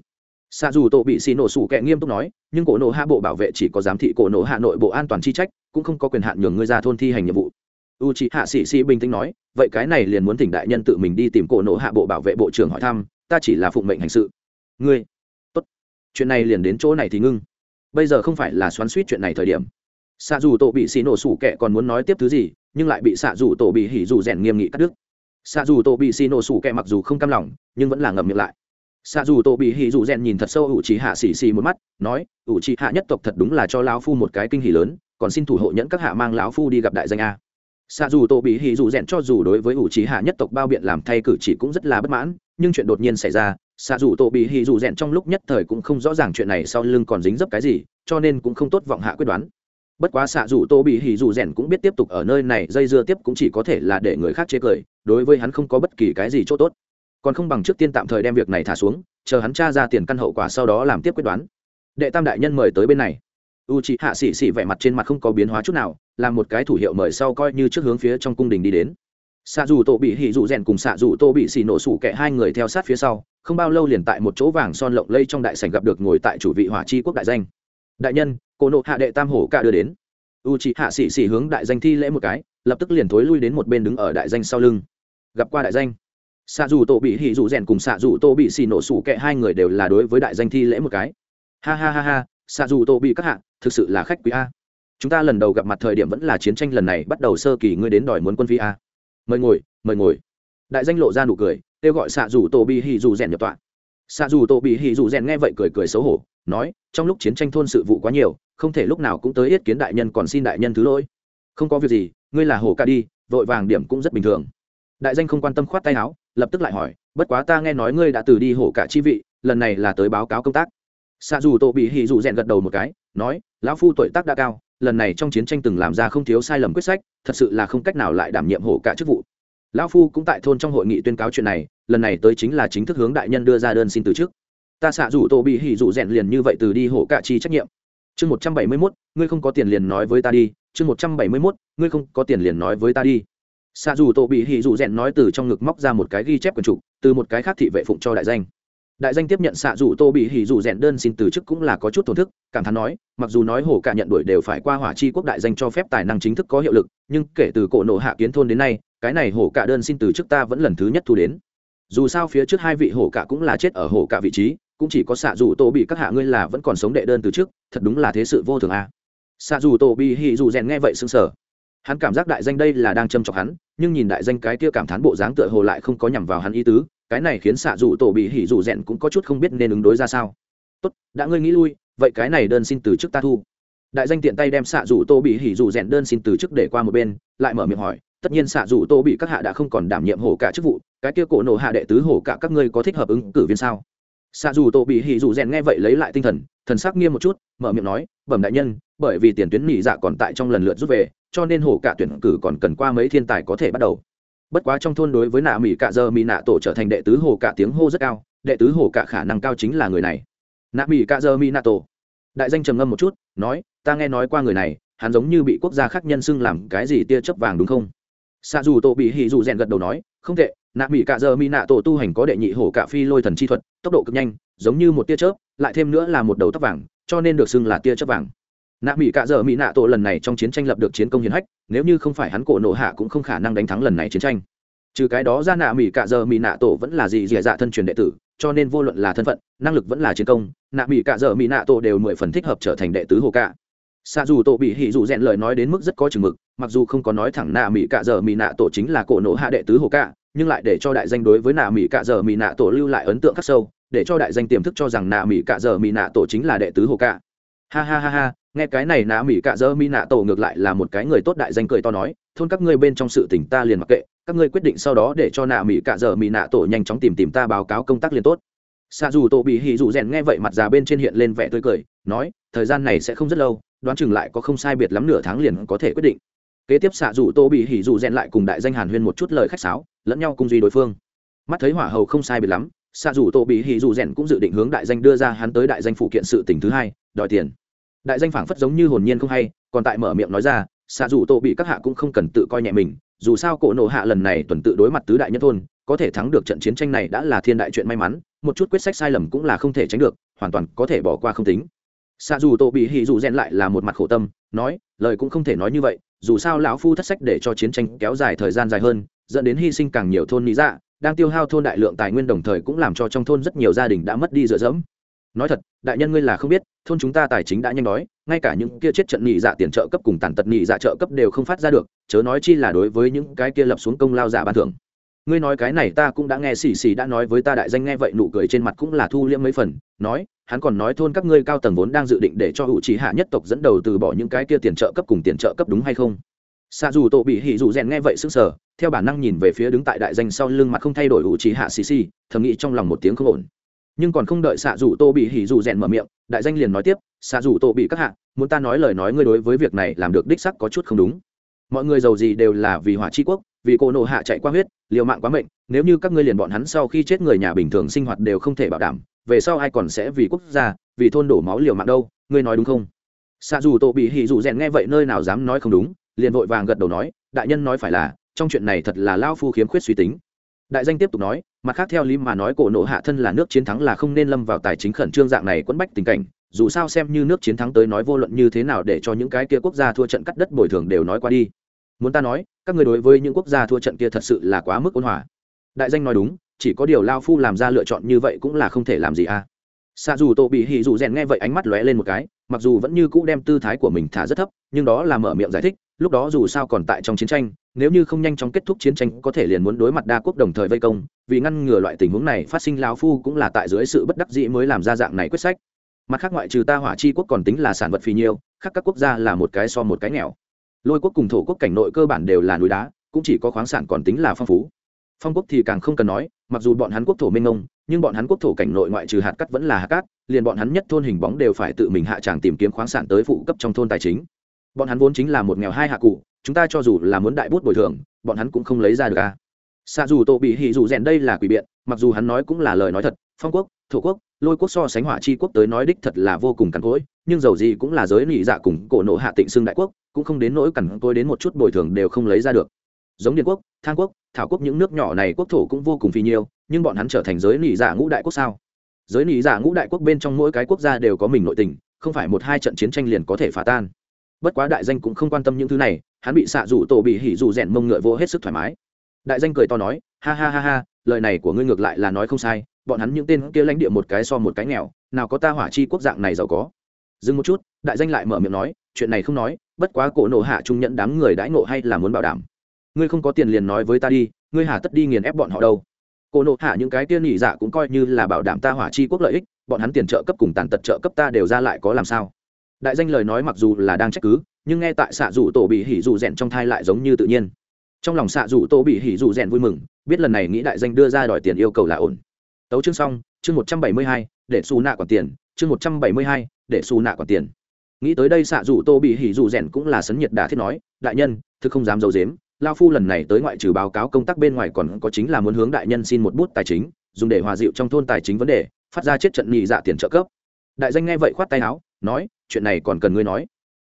Speaker 1: Xa dù tổ bị xì nổ sủ kẹ nghiêm túc nói, nhưng cổ nổ hạ bộ bảo vệ chỉ có giám thị cổ nổ hạ nội bộ an toàn chi trách, cũng không có quyền hạn nhường ngươi ra thôn thi hành nhiệm vụ u c h ị hạ sĩ sĩ bình tĩnh nói, vậy cái này liền muốn thỉnh đại nhân tự mình đi tìm cổ nộ hạ bộ bảo vệ bộ trưởng hỏi thăm, ta chỉ là phụng mệnh hành sự. Ngươi, tốt, chuyện này liền đến chỗ này thì ngưng. Bây giờ không phải là xoắn suýt chuyện này thời điểm. Xạ dù tổ bị xì nổ sủ kệ còn muốn nói tiếp thứ gì, nhưng lại bị xạ dù tổ bị hỉ dù rèn nghiêm nghị cắt đứt. Xạ dù tổ bị xì nổ sủ kệ mặc dù không cam lòng, nhưng vẫn là ngậm miệng lại. Xạ dù tổ bị hỉ dù rèn nhìn thật sâu ủ trì hạ xì xì một mắt, nói ủ trì hạ nhất tộc thật đúng là cho lão phu một cái kinh hỉ lớn, còn xin thủ hộ nhẫn các hạ mang lão phu đi gặp đại danh a xạ dù tổ bị hỉ dù rèn cho dù đối với ủ trí hạ nhất tộc bao biện làm thay cử chỉ cũng rất là bất mãn, nhưng chuyện đột nhiên xảy ra xạ dù tổ bị hỉ dù rèn trong lúc nhất thời cũng không rõ ràng chuyện này sau lưng còn dính dấp cái gì, cho nên cũng không tốt vọng hạ quyết đoán. Bất quá xạ dù tô bị hỉ dù rèn cũng biết tiếp tục ở nơi này, dây dưa tiếp cũng chỉ có thể là để người khác chế cười, đối với hắn không có bất kỳ cái gì chỗ tốt. Còn không bằng trước tiên tạm thời đem việc này thả xuống, chờ hắn tra ra tiền căn hậu quả sau đó làm tiếp quyết đoán. Đệ tam đại nhân mời tới bên này u c h ị hạ xỉ xỉ vẻ mặt trên mặt không có biến hóa chút nào làm một cái thủ hiệu mời sau coi như trước hướng phía trong cung đình đi đến. Xạ dù tổ bị hỉ dù rèn cùng xạ dù tô bị xỉ nổ sủ kẹ hai người theo sát phía sau, không bao lâu liền tại một chỗ vàng son lộng lây trong đại sảnh gặp được ngồi tại chủ vị hỏa chi quốc đại danh. Đại nhân cô nộ hạ đệ tam hổ cả đưa đến. U c h ị hạ xỉ xỉ hướng đại danh thi lễ một cái, lập tức liền thối lui đến một bên đứng ở đại danh sau lưng. Gặp qua đại danh. Xạ dù tổ bị hỉ dù rèn cùng xạ dù tô bị xì nổ sủ kẹ hai người đều là đối với đại danh thi lễ một cái. Ha ha ha ha xạ dù tô bị các hạ, thực sự là khách quý a. Chúng ta lần đầu gặp mặt thời điểm vẫn là chiến tranh lần này, bắt đầu sơ kỳ ngươi đến đòi muốn quân phi a. Mời ngồi mời ngồi. Đại danh lộ ra nụ cười, kêu gọi xạ dù tô bị hì dù rèn nhập tọa. Xạ dù tô bị hì dù rèn nghe vậy cười cười xấu hổ, nói, trong lúc chiến tranh thôn sự vụ quá nhiều, không thể lúc nào cũng tới yết kiến đại nhân còn xin đại nhân thứ lỗi. Không có việc gì, ngươi là hồ ca đi, vội vàng điểm cũng rất bình thường. Đại danh không quan tâm khoát tay áo, lập tức lại hỏi, bất quá ta nghe nói ngươi đã từ đi hổ cả chi vị, lần này là tới báo cáo công tác xạ dù tổ bị hỉ dù rèn gật đầu một cái, nói, lão phu tuổi tác đã cao, lần này trong chiến tranh từng làm ra không thiếu sai lầm quyết sách, thật sự là không cách nào lại đảm nhiệm hổ cả chức vụ. Lão phu cũng tại thôn trong hội nghị tuyên cáo chuyện này, lần này tới chính là chính thức hướng đại nhân đưa ra đơn xin từ chức. Ta xạ dù tổ bị hỉ dù rèn liền như vậy từ đi hổ cả chi trách nhiệm. Chương một trăm bảy mươi mốt, ngươi không có tiền liền nói với ta đi. Chương một trăm bảy mươi mốt, ngươi không có tiền liền nói với ta đi. Xạ dù tổ bị hỉ dù rèn nói từ trong ngực móc ra một cái ghi chép quần trục, từ một cái khác thị vệ phụng cho đại danh đại danh tiếp nhận xạ dù tô bị hỉ dù rèn đơn xin từ chức cũng là có chút tổn thức, cảm thán nói, mặc dù nói hổ cả nhận đuổi đều phải qua hỏa chi quốc đại danh cho phép tài năng chính thức có hiệu lực, nhưng kể từ cổ nộ hạ kiến thôn đến nay, cái này hổ cả đơn xin từ chức ta vẫn lần thứ nhất thu đến. Dù sao phía trước hai vị hổ cả cũng là chết ở hổ cả vị trí, cũng chỉ có xạ dù tô bị các hạ ngươi là vẫn còn sống đệ đơn từ trước thật đúng là thế sự vô thường à. xạ dù tô bị hỉ dù rèn nghe vậy sững sờ. Hắn cảm giác đại danh đây là đang châm chọc hắn, nhưng nhìn đại danh cái kia cảm thán bộ dáng tựa hồ lại không có nhằm vào hắn ý tứ cái này khiến xạ dù tổ bị hỉ dù rèn cũng có chút không biết nên ứng đối ra sao. Tốt, đã ngươi nghĩ lui, vậy cái này đơn xin từ chức ta thu. Đại danh tiện tay đem xạ dù tô bị hỉ dù rèn đơn xin từ chức để qua một bên, lại mở miệng hỏi, tất nhiên xạ dù tô bị các hạ đã không còn đảm nhiệm hổ cả chức vụ, cái kia cổ nổ hạ đệ tứ hổ cả các ngươi có thích hợp ứng cử viên sao? Xạ dù tô bị hỉ dù rèn nghe vậy lấy lại tinh thần thần sắc nghiêm một chút, mở miệng nói, bẩm đại nhân, bởi vì tiền tuyến nghỉ dạ còn tại trong lần lượt rút về, cho nên hổ cả tuyển cử còn cần qua mấy thiên tài có thể bắt đầu bất quá trong thôn đối với nạ mỹ cạ giờ mỹ nạ tổ trở thành đệ tứ hồ cạ tiếng hô rất cao, đệ tứ hồ cạ khả năng cao chính là người này. Nạ mỹ cạ giờ mỹ nạ tổ. Đại danh trầm ngâm một chút, nói, ta nghe nói qua người này, hắn giống như bị quốc gia khác nhân xưng làm cái gì tia chớp vàng đúng không? Xa dù tổ bị hỉ dù rèn gật đầu nói, không tệ, nạ mỹ cạ giờ mỹ nạ tổ tu hành có đệ nhị hổ cạ phi lôi thần chi thuật, tốc độ cực nhanh, giống như một tia chớp, lại thêm nữa là một đầu tóc vàng, cho nên được xưng là tia chớp vàng nạ mỹ cạ dợ mỹ nạ tổ lần này trong chiến tranh lập được chiến công hiển hách, nếu như không phải hắn cổ nộ hạ cũng không khả năng đánh thắng lần này chiến tranh. Trừ cái đó ra, nạ mỹ cạ dợ mỹ nạ tổ vẫn là gì dìa dạ thân truyền đệ tử, cho nên vô luận là thân phận, năng lực vẫn là chiến công, nạ mỹ cạ dợ mỹ nạ tổ đều mười phần thích hợp trở thành đệ tứ hồ cạ xa dù tổ bị hỉ dù rèn lời nói đến mức rất có chừng mực, mặc dù không có nói thẳng nạ mỹ cạ dợ mỹ nạ tổ chính là cổ nộ hạ đệ tứ hồ cạ nhưng lại để cho đại danh đối với nạ mỹ cạ dợ mỹ nạ tổ lưu lại ấn tượng khắc sâu, để cho đại danh tiềm thức cho rằng nạ mỹ cạ dợ mỹ nạ tổ chính là đệ tứ hồ cạ ha ha ha ha, nghe cái này nạ mỹ cạ dơ mi nạ tổ ngược lại là một cái người tốt đại danh cười to nói, thôn các ngươi bên trong sự tỉnh ta liền mặc kệ, các ngươi quyết định sau đó để cho nạ mỹ cạ dơ mi nạ tổ nhanh chóng tìm tìm ta báo cáo công tác liền tốt. Xa dù tổ bị hỉ dù rèn nghe vậy mặt già bên trên hiện lên vẻ tươi cười, nói, thời gian này sẽ không rất lâu, đoán chừng lại có không sai biệt lắm nửa tháng liền có thể quyết định. Kế tiếp xạ dù tô bị hỉ dù rèn lại cùng đại danh hàn huyên một chút lời khách sáo, lẫn nhau cùng duy đối phương. Mắt thấy hỏa hầu không sai biệt lắm xạ dù tô bị hỉ dù rèn cũng dự định hướng đại danh đưa ra hắn tới đại danh phụ kiện sự tỉnh thứ hai đòi tiền. Đại danh phảng phất giống như hồn nhiên không hay, còn tại mở miệng nói ra, xạ dù tô bị các hạ cũng không cần tự coi nhẹ mình, dù sao cổ nộ hạ lần này tuần tự đối mặt tứ đại nhân thôn, có thể thắng được trận chiến tranh này đã là thiên đại chuyện may mắn, một chút quyết sách sai lầm cũng là không thể tránh được, hoàn toàn có thể bỏ qua không tính. Xạ dù tô bị hì dù rèn lại là một mặt khổ tâm, nói, lời cũng không thể nói như vậy, dù sao lão phu thất sách để cho chiến tranh kéo dài thời gian dài hơn, dẫn đến hy sinh càng nhiều thôn lý dạ đang tiêu hao thôn đại lượng tài nguyên đồng thời cũng làm cho trong thôn rất nhiều gia đình đã mất đi dựa dẫm nói thật, đại nhân ngươi là không biết, thôn chúng ta tài chính đã nhanh đói, ngay cả những kia chết trận nhị dạ tiền trợ cấp cùng tàn tật nhị dạ trợ cấp đều không phát ra được, chớ nói chi là đối với những cái kia lập xuống công lao giả ban thưởng. Ngươi nói cái này ta cũng đã nghe xì xì đã nói với ta đại danh nghe vậy nụ cười trên mặt cũng là thu liễm mấy phần, nói, hắn còn nói thôn các ngươi cao tầng vốn đang dự định để cho hữu trí hạ nhất tộc dẫn đầu từ bỏ những cái kia tiền trợ cấp cùng tiền trợ cấp đúng hay không? Xa dù tổ bị hỉ dù rèn nghe vậy sức sở theo bản năng nhìn về phía đứng tại đại danh sau lưng mặt không thay đổi hữu trí hạ xì xì, thầm nghĩ trong lòng một tiếng không ổn nhưng còn không đợi xạ dù tô bị hỉ dù rèn mở miệng, đại danh liền nói tiếp, xạ dù tô bị các hạ, muốn ta nói lời nói ngươi đối với việc này làm được đích sắc có chút không đúng. Mọi người giàu gì đều là vì hỏa c quốc, vì cô nộ hạ chạy qua huyết, liều mạng quá mệnh, nếu như các ngươi liền bọn hắn sau khi chết người nhà bình thường sinh hoạt đều không thể bảo đảm, về sau ai còn sẽ vì quốc gia, vì thôn đổ máu liều mạng đâu, ngươi nói đúng không? Xạ dù tổ bị hỉ dù rèn nghe vậy nơi nào dám nói không đúng, liền vội vàng gật đầu nói, đại nhân nói phải là, trong chuyện này thật là lao phu khiếm khuyết suy tính đại danh tiếp tục nói, mặt khác theo lý mà nói cổ nộ hạ thân là nước chiến thắng là không nên lâm vào tài chính khẩn trương dạng này quẫn bách tình cảnh, dù sao xem như nước chiến thắng tới nói vô luận như thế nào để cho những cái kia quốc gia thua trận cắt đất bồi thường đều nói qua đi. Muốn ta nói, các người đối với những quốc gia thua trận kia thật sự là quá mức ôn hòa. Đại danh nói đúng, chỉ có điều lao phu làm ra lựa chọn như vậy cũng là không thể làm gì à xạ dù tổ bị hỉ dù rèn nghe vậy ánh mắt lóe lên một cái, mặc dù vẫn như cũ đem tư thái của mình thả rất thấp, nhưng đó là mở miệng giải thích lúc đó dù sao còn tại trong chiến tranh, nếu như không nhanh chóng kết thúc chiến tranh có thể liền muốn đối mặt đa quốc đồng thời vây công, vì ngăn ngừa loại tình huống này, phát sinh lao phu cũng là tại dưới sự bất đắc dĩ mới làm ra dạng này quyết sách. Mặt khác ngoại trừ ta hỏa chi quốc còn tính là sản vật phì nhiêu, khác các quốc gia là một cái so một cái nghèo. Lôi quốc cùng thổ quốc cảnh nội cơ bản đều là núi đá, cũng chỉ có khoáng sản còn tính là phong phú. Phong quốc thì càng không cần nói, mặc dù bọn hắn quốc thổ minh ông nhưng bọn hắn quốc thổ cảnh nội ngoại trừ hạt cát vẫn là hạt cát, liền bọn hắn nhất thôn hình bóng đều phải tự mình hạ tràng tìm kiếm khoáng sản tới phụ cấp trong thôn tài chính bọn hắn vốn chính là một nghèo hai hạ cụ, chúng ta cho dù là muốn đại bút bồi thường, bọn hắn cũng không lấy ra được à. xa dù tổ bị hỉ dù rèn đây là quỷ biện, mặc dù hắn nói cũng là lời nói thật, phong quốc, thổ quốc, lôi quốc so sánh hỏa chi quốc tới nói đích thật là vô cùng cằn cỗi, nhưng dầu gì cũng là giới lì dạ cùng cổ nộ hạ tịnh xưng đại quốc, cũng không đến nỗi cằn cỗi đến một chút bồi thường đều không lấy ra được. Giống điện quốc, thang quốc, thảo quốc những nước nhỏ này quốc thổ cũng vô cùng phi nhiêu nhưng bọn hắn trở thành giới lì dạ ngũ đại quốc sao? Giới lì dạ ngũ đại quốc bên trong mỗi cái quốc gia đều có mình nội tình, không phải một hai trận chiến tranh liền có thể phá tan bất quá đại danh cũng không quan tâm những thứ này, hắn bị xạ rủ tổ bị hỉ rủ rèn mông ngựa vô hết sức thoải mái. Đại danh cười to nói, ha ha ha ha, lời này của ngươi ngược lại là nói không sai, bọn hắn những tên kia lãnh địa một cái so một cái nghèo, nào có ta hỏa chi quốc dạng này giàu có. Dừng một chút, đại danh lại mở miệng nói, chuyện này không nói, bất quá cổ nộ hạ trung nhận đám người đãi nộ hay là muốn bảo đảm. Ngươi không có tiền liền nói với ta đi, ngươi hà tất đi nghiền ép bọn họ đâu. Cổ nộ hạ những cái tiên nhị dạ cũng coi như là bảo đảm ta hỏa chi quốc lợi ích, bọn hắn tiền trợ cấp cùng tàn tật trợ cấp ta đều ra lại có làm sao? Đại danh lời nói mặc dù là đang trách cứ, nhưng nghe tại xạ rủ tổ bị hỉ dù rèn trong thai lại giống như tự nhiên. Trong lòng xạ rủ tổ bị hỉ dù rèn vui mừng, biết lần này nghĩ đại danh đưa ra đòi tiền yêu cầu là ổn. Tấu chương xong, chương một trăm bảy mươi hai, để xù nạ còn tiền, chương một trăm bảy mươi hai, để xù nạ còn tiền. Nghĩ tới đây xạ rủ tô bị hỉ dù rèn cũng là sấn nhiệt đà thiết nói, đại nhân, thực không dám d i ấ u dếm lao phu lần này tới ngoại trừ báo cáo công tác bên ngoài còn có chính là muốn hướng đại nhân xin một bút tài chính, dùng để hòa dịu trong thôn tài chính vấn đề, phát ra chết trận nhị dạ tiền trợ cấp. Đại danh nghe vậy khoát tay áo nói, chuyện này còn cần ngươi nói.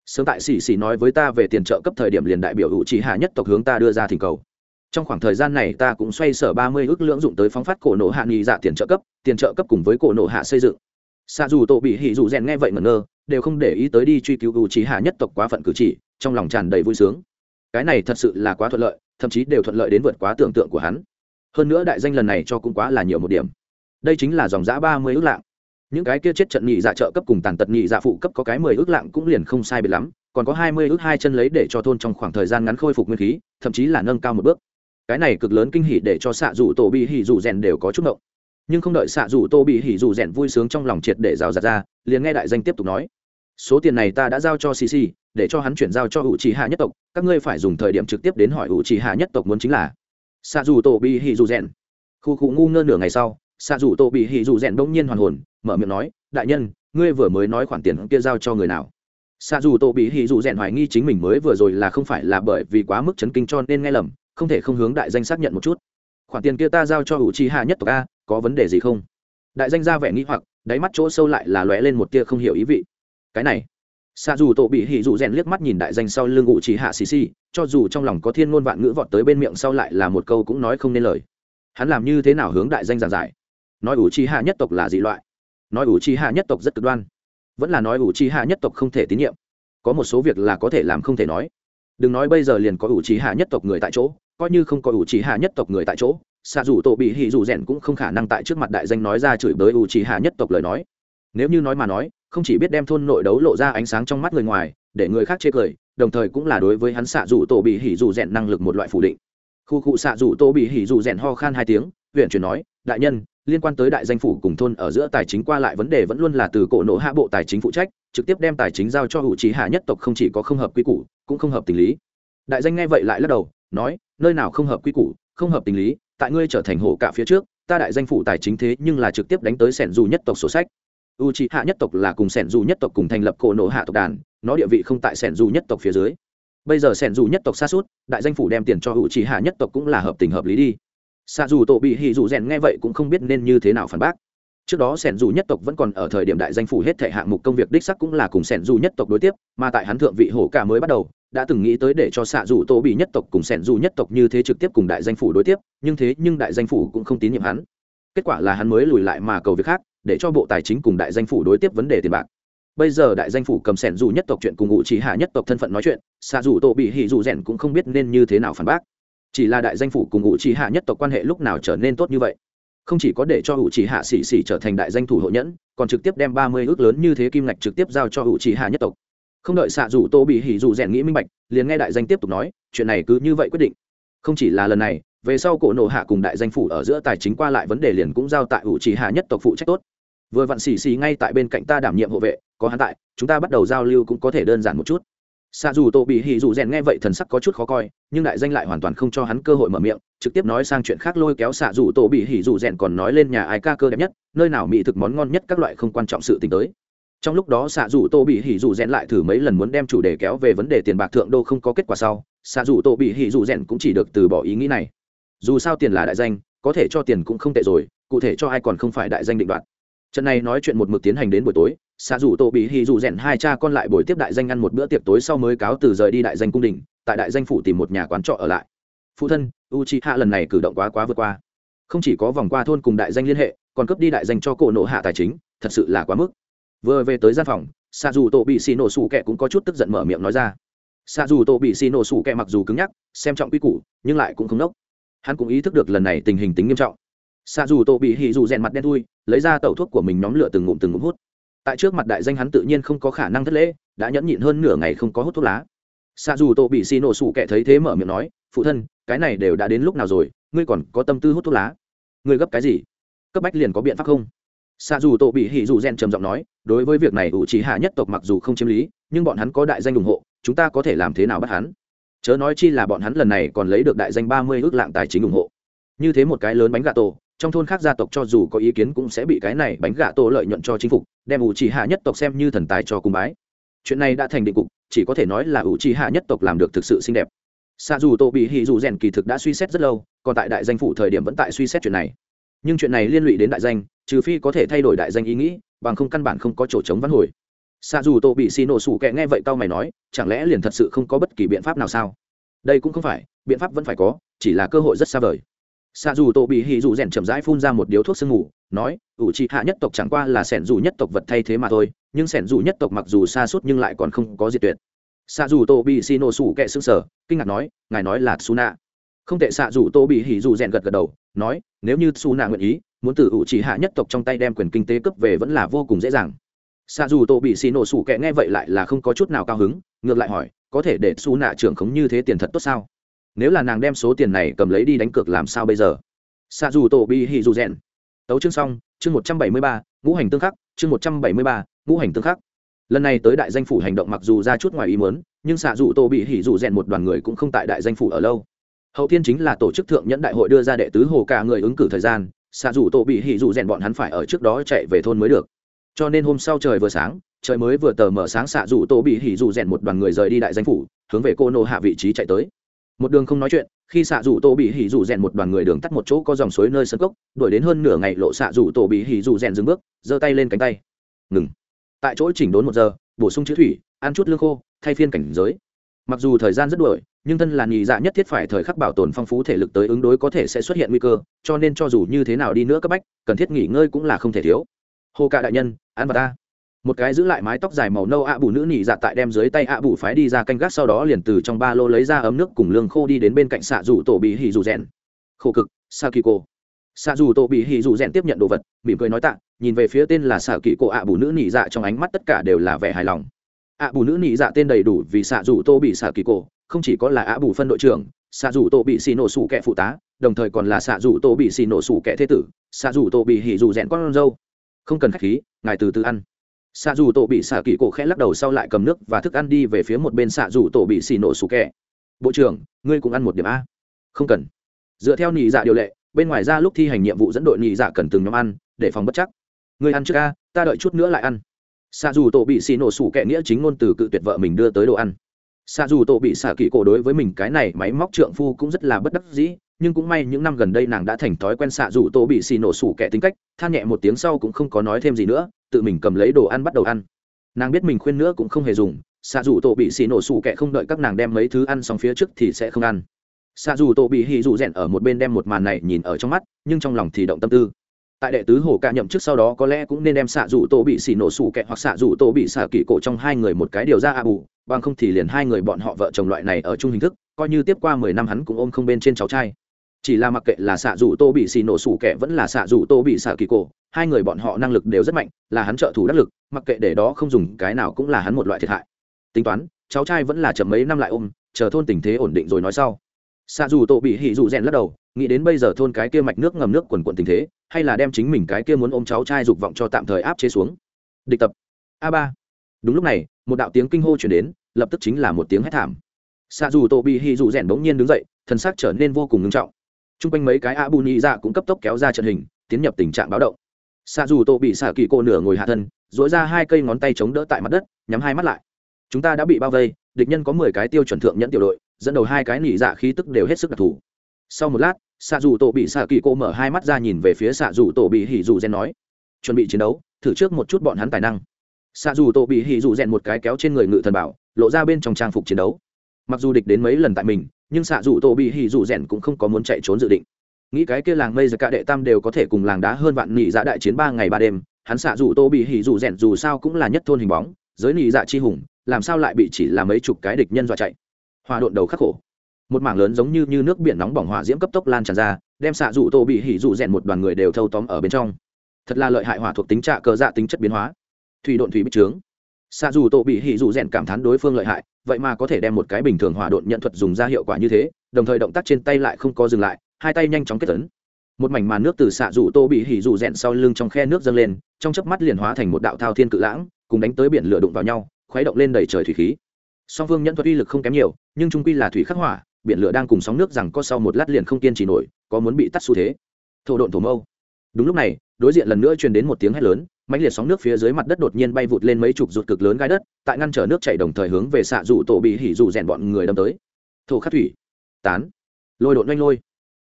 Speaker 1: Sớm tại xì xì nói với ta về tiền trợ cấp thời điểm liền đại biểu hữu trí hạ nhất tộc hướng ta đưa ra thỉnh cầu. Trong khoảng thời gian này ta cũng xoay sở ba mươi ước lưỡng dụng tới phóng phát cổ nổ hạ nghị dạ tiền trợ cấp, tiền trợ cấp cùng với cổ nổ hạ xây dựng. Xa dù tổ bị hỉ dù rèn nghe vậy ngẩn ngơ, đều không để ý tới đi truy cứu u trí hạ nhất tộc quá phận cử chỉ, trong lòng tràn đầy vui sướng. Cái này thật sự là quá thuận lợi, thậm chí đều thuận lợi đến vượt quá tưởng tượng của hắn. Hơn nữa đại danh lần này cho cũng quá là nhiều một điểm. Đây chính là dòng giã ba mươi ước lạng những cái kia chết trận nhị dạ trợ cấp cùng tàn tật nhị dạ phụ cấp có cái mười ước lạng cũng liền không sai biệt lắm, còn có hai mươi ước hai chân lấy để cho thôn trong khoảng thời gian ngắn khôi phục nguyên khí, thậm chí là nâng cao một bước. Cái này cực lớn kinh hỉ để cho xạ dù tổ bị hỉ dù rèn đều có chút động nhưng không đợi xạ dù tô bị hỉ dù rèn vui sướng trong lòng triệt để rào rạt ra, liền nghe đại danh tiếp tục nói. Số tiền này ta đã giao cho cc để cho hắn chuyển giao cho hữu trí hạ nhất tộc, các ngươi phải dùng thời điểm trực tiếp đến hỏi hữu trí hạ nhất tộc muốn chính là. Xạ dù tổ bị hỉ dù rèn. Khu khu ngu ngơ nửa ngày sau, xạ dù tổ bị hỉ dù rèn đông nhiên hoàn hồn mở miệng nói, đại nhân, ngươi vừa mới nói khoản tiền kia giao cho người nào? Xa dù tổ bị hỉ dù rèn hoài nghi chính mình mới vừa rồi là không phải là bởi vì quá mức chấn kinh cho nên nghe lầm, không thể không hướng đại danh xác nhận một chút. Khoản tiền kia ta giao cho hữu trí hạ nhất tộc a, có vấn đề gì không? Đại danh ra vẻ nghĩ hoặc, đáy mắt chỗ sâu lại là lóe lên một tia không hiểu ý vị. Cái này. Xa dù tổ bị hỉ dù rèn liếc mắt nhìn đại danh sau lưng ngụ chỉ hạ xì xì, cho dù trong lòng có thiên ngôn vạn ngữ vọt tới bên miệng sau lại là một câu cũng nói không nên lời. Hắn làm như thế nào hướng đại danh giảng giải? Nói ủ chi hạ nhất tộc là dị loại nói ủ chi hạ nhất tộc rất cực đoan. Vẫn là nói ủ chi hạ nhất tộc không thể tín nhiệm. Có một số việc là có thể làm không thể nói. Đừng nói bây giờ liền có ủ chi hạ nhất tộc người tại chỗ, coi như không có ủ chi hạ nhất tộc người tại chỗ xạ dù tổ bị hỉ dù rèn cũng không khả năng tại trước mặt đại danh nói ra chửi bới ủ chi hạ nhất tộc lời nói. Nếu như nói mà nói, không chỉ biết đem thôn nội đấu lộ ra ánh sáng trong mắt người ngoài, để người khác chê cười, đồng thời cũng là đối với hắn xạ dù tổ bị hỉ dù rèn năng lực một loại phủ định. Khu cụ xạ dù tổ bị hỉ dù rèn ho khan hai tiếng huyện chuyển nói, đại nhân liên quan tới đại danh phủ cùng thôn ở giữa tài chính qua lại vấn đề vẫn luôn là từ cổ nộ hạ bộ tài chính phụ trách, trực tiếp đem tài chính giao cho hữu trí hạ nhất tộc không chỉ có không hợp quy củ, cũng không hợp tình lý. Đại danh nghe vậy lại lắc đầu, nói, nơi nào không hợp quy củ, không hợp tình lý, tại ngươi trở thành hộ cả phía trước, ta đại danh phủ tài chính thế nhưng là trực tiếp đánh tới sẻn dù nhất tộc sổ sách. U trí hạ nhất tộc là cùng sẻn dù nhất tộc cùng thành lập cổ nộ hạ tộc đàn, nó địa vị không tại sẻn dù nhất tộc phía dưới. Bây giờ sẻn dù nhất tộc xa suốt, đại danh phủ đem tiền cho u trí hạ nhất tộc cũng là hợp tình hợp lý đi xa dù tổ bị hỉ dù rèn nghe vậy cũng không biết nên như thế nào phản bác. Trước đó sẻn dù nhất tộc vẫn còn ở thời điểm đại danh phủ hết thể hạng mục công việc đích sắc cũng là cùng sẻn dù nhất tộc đối tiếp, mà tại hắn thượng vị hổ cả mới bắt đầu, đã từng nghĩ tới để cho xạ dù tổ bị nhất tộc cùng sẻn dù nhất tộc như thế trực tiếp cùng đại danh phủ đối tiếp, nhưng thế nhưng đại danh phủ cũng không tín nhiệm hắn. Kết quả là hắn mới lùi lại mà cầu việc khác, để cho bộ tài chính cùng đại danh phủ đối tiếp vấn đề tiền bạc. Bây giờ đại danh phủ cầm sẻn dù nhất tộc chuyện cùng ngụ chỉ hạ nhất tộc thân phận nói chuyện xạ dù tổ bị hỉ dù rèn cũng không biết nên như thế nào phản bác chỉ là đại danh phủ cùng ủ chỉ hạ nhất tộc quan hệ lúc nào trở nên tốt như vậy? Không chỉ có để cho ủ chỉ hạ xỉ xỉ trở thành đại danh thủ hộ nhẫn, còn trực tiếp đem ba mươi ước lớn như thế kim ngạch trực tiếp giao cho ủ chỉ hạ nhất tộc. Không đợi xạ dù tô bị hỉ dù rèn nghĩ minh bạch, liền nghe đại danh tiếp tục nói, chuyện này cứ như vậy quyết định. Không chỉ là lần này, về sau cổ nộ hạ cùng đại danh phủ ở giữa tài chính qua lại vấn đề liền cũng giao tại ủ chỉ hạ nhất tộc phụ trách tốt. Vừa vặn xì xì ngay tại bên cạnh ta đảm nhiệm hộ vệ, có hắn tại, chúng ta bắt đầu giao lưu cũng có thể đơn giản một chút xa dù tô bị hỉ dù rèn nghe vậy thần sắc có chút khó coi, nhưng đại danh lại hoàn toàn không cho hắn cơ hội mở miệng, trực tiếp nói sang chuyện khác lôi kéo xạ dù tô bị hỉ dù rèn còn nói lên nhà ai ca cơ đẹp nhất, nơi nào mỹ thực món ngon nhất các loại không quan trọng sự t tới. Trong lúc đó xạ dù tô bị hỉ dù rèn lại thử mấy lần muốn đem chủ đề kéo về vấn đề tiền bạc thượng đô không có kết quả sau xạ dù tô bị hỉ dù rèn cũng chỉ được từ bỏ ý nghĩ này. Dù sao tiền là đại danh, có thể cho tiền cũng không tệ rồi, cụ thể cho ai còn không phải đại danh định đoạt trận này nói chuyện một mực tiến hành đến buổi tối xạ dù tổ bị hì dù rèn hai cha con lại buổi tiếp đại danh ăn một bữa tiệc tối sau mới cáo từ rời đi đại danh cung đình, tại đại danh phủ tìm một nhà quán trọ ở lại. Phụ thân u chi hạ lần này cử động quá quá vượt qua. Không chỉ có vòng qua thôn cùng đại danh liên hệ, còn cấp đi đại danh cho cổ nộ hạ tài chính, thật sự là quá mức. Vừa về tới gian phòng xạ dù tổ bị xì nổ sủ kẹ cũng có chút tức giận mở miệng nói ra. Xạ dù tổ bị xì nổ sủ kẹ mặc dù cứng nhắc, xem trọng quy củ, nhưng lại cũng không nốc. Hắn cũng ý thức được lần này tình hình tính nghiêm trọng. Xạ dù tổ bị hỉ dù rèn mặt đen thui lấy ra tẩu thuốc của mình nhóm lửa từng ngụm từng ngụm hút. Tại trước mặt đại danh hắn tự nhiên không có khả năng thất lễ, đã nhẫn nhịn hơn nửa ngày không có hút thuốc lá. Xa dù tổ bị xì nổ sủ kẻ thấy thế mở miệng nói, phụ thân, cái này đều đã đến lúc nào rồi, ngươi còn có tâm tư hút thuốc lá? Ngươi gấp cái gì? Cấp bách liền có biện pháp không? Xa dù tổ bị hỉ dù rèn trầm giọng nói, đối với việc này, ủ trí hạ nhất tộc mặc dù không chiếm lý, nhưng bọn hắn có đại danh ủng hộ, chúng ta có thể làm thế nào bắt hắn? Chớ nói chi là bọn hắn lần này còn lấy được đại danh ba mươi ước lạng tài chính ủng hộ. Như thế một cái lớn bánh gà tổ trong thôn khác gia tộc cho dù có ý kiến cũng sẽ bị cái này bánh gà tổ lợi nhuận cho chính phục, đem ủ trì hạ nhất tộc xem như thần tài cho cung bái. Chuyện này đã thành định cục, chỉ có thể nói là ủ trì hạ nhất tộc làm được thực sự xinh đẹp. Xa dù tổ bị hỉ dù rèn kỳ thực đã suy xét rất lâu, còn tại đại danh phủ thời điểm vẫn tại suy xét chuyện này. Nhưng chuyện này liên lụy đến đại danh, trừ phi có thể thay đổi đại danh ý nghĩ, bằng không căn bản không có chỗ chống văn hồi. Xa dù tổ bị xì nổ sủ kẹ nghe vậy tao mày nói, chẳng lẽ liền thật sự không có bất kỳ biện pháp nào sao? Đây cũng không phải, biện pháp vẫn phải có, chỉ là cơ hội rất xa vời xạ dù tổ bị hỉ dù rèn chậm rãi phun ra một điếu thuốc sương ngủ nói, ủ trị hạ nhất tộc chẳng qua là sẻn dù nhất tộc vật thay thế mà thôi, nhưng sẻn dù nhất tộc mặc dù xa suốt nhưng lại còn không có diệt tuyệt. Xạ dù tổ bị xì nổ sủ kệ xương sở kinh ngạc nói, ngài nói là su nạ không tệ, xạ dù tổ bị hỉ dù rèn gật gật đầu, nói, nếu như su nạ nguyện ý, muốn từ ủ trị hạ nhất tộc trong tay đem quyền kinh tế cướp về vẫn là vô cùng dễ dàng. Xạ dù tổ bị xì nổ sủ kệ nghe vậy lại là không có chút nào cao hứng, ngược lại hỏi, có thể để su nạ trưởng khống như thế tiền thật tốt sao? Nếu là nàng đem số tiền này cầm lấy đi đánh cược làm sao bây giờ? Xạ dù tổ bị hỉ dù rèn. Tấu chương xong, chương một trăm bảy mươi ba, ngũ hành tương khắc, chương một trăm bảy mươi ba, ngũ hành tương khắc. Lần này tới đại danh phủ hành động mặc dù ra chút ngoài ý muốn, nhưng xạ dù tổ bị hỉ dù rèn một đoàn người cũng không tại đại danh phủ ở lâu. Hậu thiên chính là tổ chức thượng nhẫn đại hội đưa ra đệ tứ hồ cả người ứng cử thời gian xạ dù tổ bị hỉ dù rèn bọn hắn phải ở trước đó chạy về thôn mới được. Cho nên hôm sau trời vừa sáng, trời mới vừa tờ mở sáng xạ dù tổ bị hỉ dù rèn một đoàn người rời đi đại danh phủ, hướng về cô nô hạ vị trí chạy tới một đường không nói chuyện, khi xạ rủ tổ bị hỉ rủ rèn một đoàn người đường tắt một chỗ có dòng suối nơi sân cốc, đuổi đến hơn nửa ngày lộ xạ rủ tổ bị hỉ rủ rèn dừng bước, giơ tay lên cánh tay. Ngừng. Tại chỗ chỉnh đốn một giờ, bổ sung chữ thủy, ăn chút lương khô, thay phiên cảnh giới. Mặc dù thời gian rất đuổi, nhưng thân là nhị dạ nhất thiết phải thời khắc bảo tồn phong phú thể lực tới ứng đối có thể sẽ xuất hiện nguy cơ, cho nên cho dù như thế nào đi nữa cấp bách, cần thiết nghỉ ngơi cũng là không thể thiếu. Hô cả đại nhân, ăn vào ta một cái giữ lại mái tóc dài màu nâu ạ bù nữ nỉ dạ tại đem dưới tay ạ bù phái đi ra canh gác sau đó liền từ trong ba lô lấy ra ấm nước cùng lương khô đi đến bên cạnh xạ rủ tổ bị hỉ rủ rèn. Khổ cực sa kỳ cô xạ rủ tổ bị hỉ rủ rèn tiếp nhận đồ vật, mỉm cười nói tạ, nhìn về phía tên là xạ kỳ cô ạ bù nữ nỉ dạ trong ánh mắt tất cả đều là vẻ hài lòng. Ạ bù nữ nỉ dạ tên đầy đủ vì xạ rủ tô bị xạ kỳ cô không chỉ có là ạ bù phân đội trưởng, xạ rủ tô bị xì nổ sủ kẻ phụ tá, đồng thời còn là xạ rủ tô bị xì nổ sủ kẻ thế tử, xạ rủ tô bị hỉ rủ rèn con dâu không cần khách khí, ngài từ từ ăn xạ dù tổ bị xạ kỳ cổ khẽ lắc đầu sau lại cầm nước và thức ăn đi về phía một bên xạ dù tổ bị xì nổ sủ kẹ bộ trưởng, ngươi cũng ăn một điểm a? Không cần. Dựa theo nhị dạ điều lệ, bên ngoài ra lúc thi hành nhiệm vụ dẫn đội nhị dạ cần từng nhóm ăn, để phòng bất chắc. Ngươi ăn trước a, ta đợi chút nữa lại ăn. Xạ dù tổ bị xì nổ sủ kẹ nghĩa chính ngôn từ cự tuyệt vợ mình đưa tới đồ ăn. Xạ dù tổ bị xạ kỳ cổ đối với mình cái này máy móc trượng phu cũng rất là bất đắc dĩ, nhưng cũng may những năm gần đây nàng đã thành thói quen xạ dù tổ bị xì nổ sủ kẻ tính cách, than nhẹ một tiếng sau cũng không có nói thêm gì nữa tự mình cầm lấy đồ ăn bắt đầu ăn. Nàng biết mình khuyên nữa cũng không hề dùng xạ dù tổ bị xì nổ sủ kẹ không đợi các nàng đem mấy thứ ăn xong phía trước thì sẽ không ăn. Xạ dù tổ bị hì dù rèn ở một bên đem một màn này nhìn ở trong mắt, nhưng trong lòng thì động tâm tư. Tại đệ tứ hồ ca nhậm chức sau đó có lẽ cũng nên đem xạ dù tổ bị xì nổ sủ kẹ hoặc xạ dù tổ bị xạ kỷ cổ trong hai người một cái điều ra a bù, bằng không thì liền hai người bọn họ vợ chồng loại này ở chung hình thức, coi như tiếp qua mười năm hắn cũng ôm không bên trên cháu trai chỉ là mặc kệ là xạ dù tô bị xì nổ sủ kẻ vẫn là xạ dù tô bị xạ kỳ cổ, hai người bọn họ năng lực đều rất mạnh, là hắn trợ thủ đắc lực, mặc kệ để đó không dùng, cái nào cũng là hắn một loại thiệt hại. Tính toán, cháu trai vẫn là chậm mấy năm lại ôm, chờ thôn tình thế ổn định rồi nói sau. Xạ dù tô bị hỉ dù rèn lắc đầu, nghĩ đến bây giờ thôn cái kia mạch nước ngầm nước quần quận tình thế, hay là đem chính mình cái kia muốn ôm cháu trai dục vọng cho tạm thời áp chế xuống. Địch tập. A ba. Đúng lúc này, một đạo tiếng kinh hô chuyển đến, lập tức chính là một tiếng hét thảm. Xạ dù tô bị hỉ dù rèn bỗng nhiên đứng dậy thân xác trở nên vô cùng ngưng trọng t r u n g quanh mấy cái a bù nhị dạ cũng cấp tốc kéo ra trận hình, tiến nhập tình trạng báo động. Xạ dù tổ bị xạ kỳ cô nửa ngồi hạ thân dối ra hai cây ngón tay chống đỡ tại mặt đất, nhắm hai mắt lại. Chúng ta đã bị bao vây, địch nhân có mười cái tiêu chuẩn thượng nhẫn tiểu đội, dẫn đầu hai cái nỉ dạ khí tức đều hết sức đặc thù. Sau một lát xạ dù tổ bị xạ kỳ cô mở hai mắt ra nhìn về phía xạ dù tổ bị hỉ dù gen nói, chuẩn bị chiến đấu, thử trước một chút bọn hắn tài năng. Xạ dù tổ bị hỉ dù rèn một cái kéo trên người ngự thần bảo, lộ ra bên trong trang phục chiến đấu. Mặc dù địch đến mấy lần tại mình nhưng xạ dù tổ bị hỉ dù rèn cũng không có muốn chạy trốn dự định. Nghĩ cái kia làng mây giờ cả đệ tam đều có thể cùng làng đá hơn vạn nỉ dạ đại chiến ba ngày ba đêm hắn xạ dù tô bị hỉ dù rèn dù sao cũng là nhất thôn hình bóng giới nỉ dạ chi hùng làm sao lại bị chỉ là mấy chục cái địch nhân dọa chạy? Hòa độn đầu khắc khổ. Một mảng lớn giống như, như nước biển nóng bỏng hỏa diễm cấp tốc lan tràn ra đem xạ dù tô bị hỉ dù rèn một đoàn người đều thâu tóm ở bên trong. Thật là lợi hại hỏa thuộc tính trạ cờ dạ tính chất biến hóa. Thủy độn thủy bích trướng. Xạ dù tô bị hỉ dù rèn cảm thán đối phương lợi hại vậy mà có thể đem một cái bình thường hỏa độn nhận thuật dùng ra hiệu quả như thế, đồng thời động tác trên tay lại không có dừng lại, hai tay nhanh chóng kết tấn một mảnh màn nước từ xạ rủ tô bị hỉ rủ rẹn sau lưng trong khe nước dâng lên, trong chớp mắt liền hóa thành một đạo thao thiên cự lãng, cùng đánh tới biển lửa đụng vào nhau, khuấy động lên đầy trời thủy khí. Song phương nhận thuật uy lực không kém nhiều, nhưng trung quy là thủy khắc hỏa, biển lửa đang cùng sóng nước rằng có sau một lát liền không kiên trì nổi, có muốn bị tắt xu thế. Thổ độn thổ mâu. Đúng lúc này, đối diện lần nữa truyền đến một tiếng hét lớn mãnh liệt sóng nước phía dưới mặt đất đột nhiên bay vụt lên mấy chục ruột cực lớn gai đất, tại ngăn trở nước chảy đồng thời hướng về xạ rủ tổ bị hỉ rủ rèn bọn người đâm tới. Thổ khắc thủy, tán. Lôi đột nhanh lôi.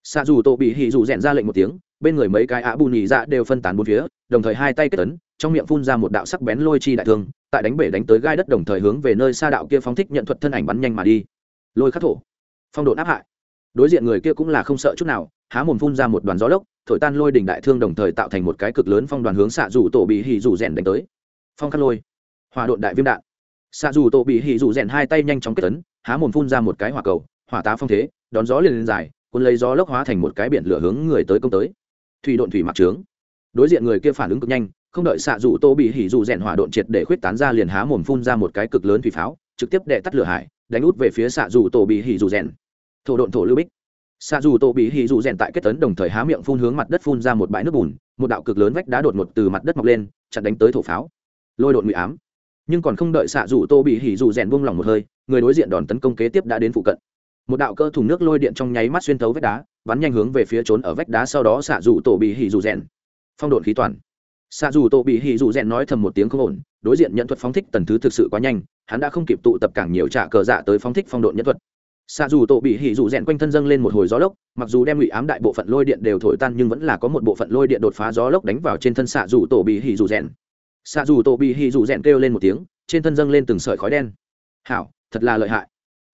Speaker 1: Xạ rủ tổ bị hỉ rủ rèn ra lệnh một tiếng, bên người mấy cái á bù nhì dạ đều phân tán bốn phía, đồng thời hai tay kết tấn trong miệng phun ra một đạo sắc bén lôi chi đại thương, tại đánh bể đánh tới gai đất đồng thời hướng về nơi xa đạo kia phóng thích nhận thuật thân ảnh bắn nhanh mà đi. Lôi khắc thổ, phong độ áp hại. Đối diện người kia cũng là không sợ chút nào há mồm phun ra một đoàn gió lốc, thổi tan lôi đỉnh đại thương đồng thời tạo thành một cái cực lớn phong đoàn hướng xạ dù tổ bị hỉ dù rèn đánh tới. Phong khắc lôi. Hòa độn đại viêm đạn. Xạ dù tổ bị hỉ dù rèn hai tay nhanh chóng kết tấn há mồm phun ra một cái hỏa cầu, hỏa tá phong thế, đón gió liền lên dài, cuốn lấy gió lốc hóa thành một cái biển lửa hướng người tới công tới. Thủy độn thủy mặc trướng. Đối diện người kia phản ứng cực nhanh, không đợi xạ dù tô bị hỉ dù rèn hỏa độn triệt để khuyết tán ra liền há mồm phun ra một cái cực lớn thủy pháo, trực tiếp đệ tắt lửa hải, đánh út về phía xạ dù tô bị hỉ dù rèn. Thổ độn thổ lưu bích xa dù tô bị hỉ dù rèn tại kết tấn đồng thời há miệng phun hướng mặt đất phun ra một bãi nước bùn, một đạo cực lớn vách đá đột ngột từ mặt đất mọc lên, chặn đánh tới thổ pháo. Lôi đột ngụy ám. Nhưng còn không đợi xạ dù tô bị hỉ dù rèn buông lỏng một hơi, người đối diện đòn tấn công kế tiếp đã đến phụ cận. Một đạo cơ thùng nước lôi điện trong nháy mắt xuyên thấu vách đá, bắn nhanh hướng về phía trốn ở vách đá sau đó xạ dù tổ bị hỉ dù rèn. Phong độn khí toàn. Xạ dù tổ bị hỉ dù rèn nói thầm một tiếng không ổn, đối diện nhận thuật phóng thích tần thứ thực sự quá nhanh, hắn đã không kịp tụ tập càng nhiều trả cờ dạ tới phóng thích phong độn nhân thuật xạ dù tổ bị hỉ dù rèn quanh thân dâng lên một hồi gió lốc, mặc dù đem ngụy ám đại bộ phận lôi điện đều thổi tan nhưng vẫn là có một bộ phận lôi điện đột phá gió lốc đánh vào trên thân xạ dù tổ bị hỉ dù rèn. Xạ dù tổ bị hỉ dù rèn kêu lên một tiếng, trên thân dâng lên từng sợi khói đen. Hảo, thật là lợi hại.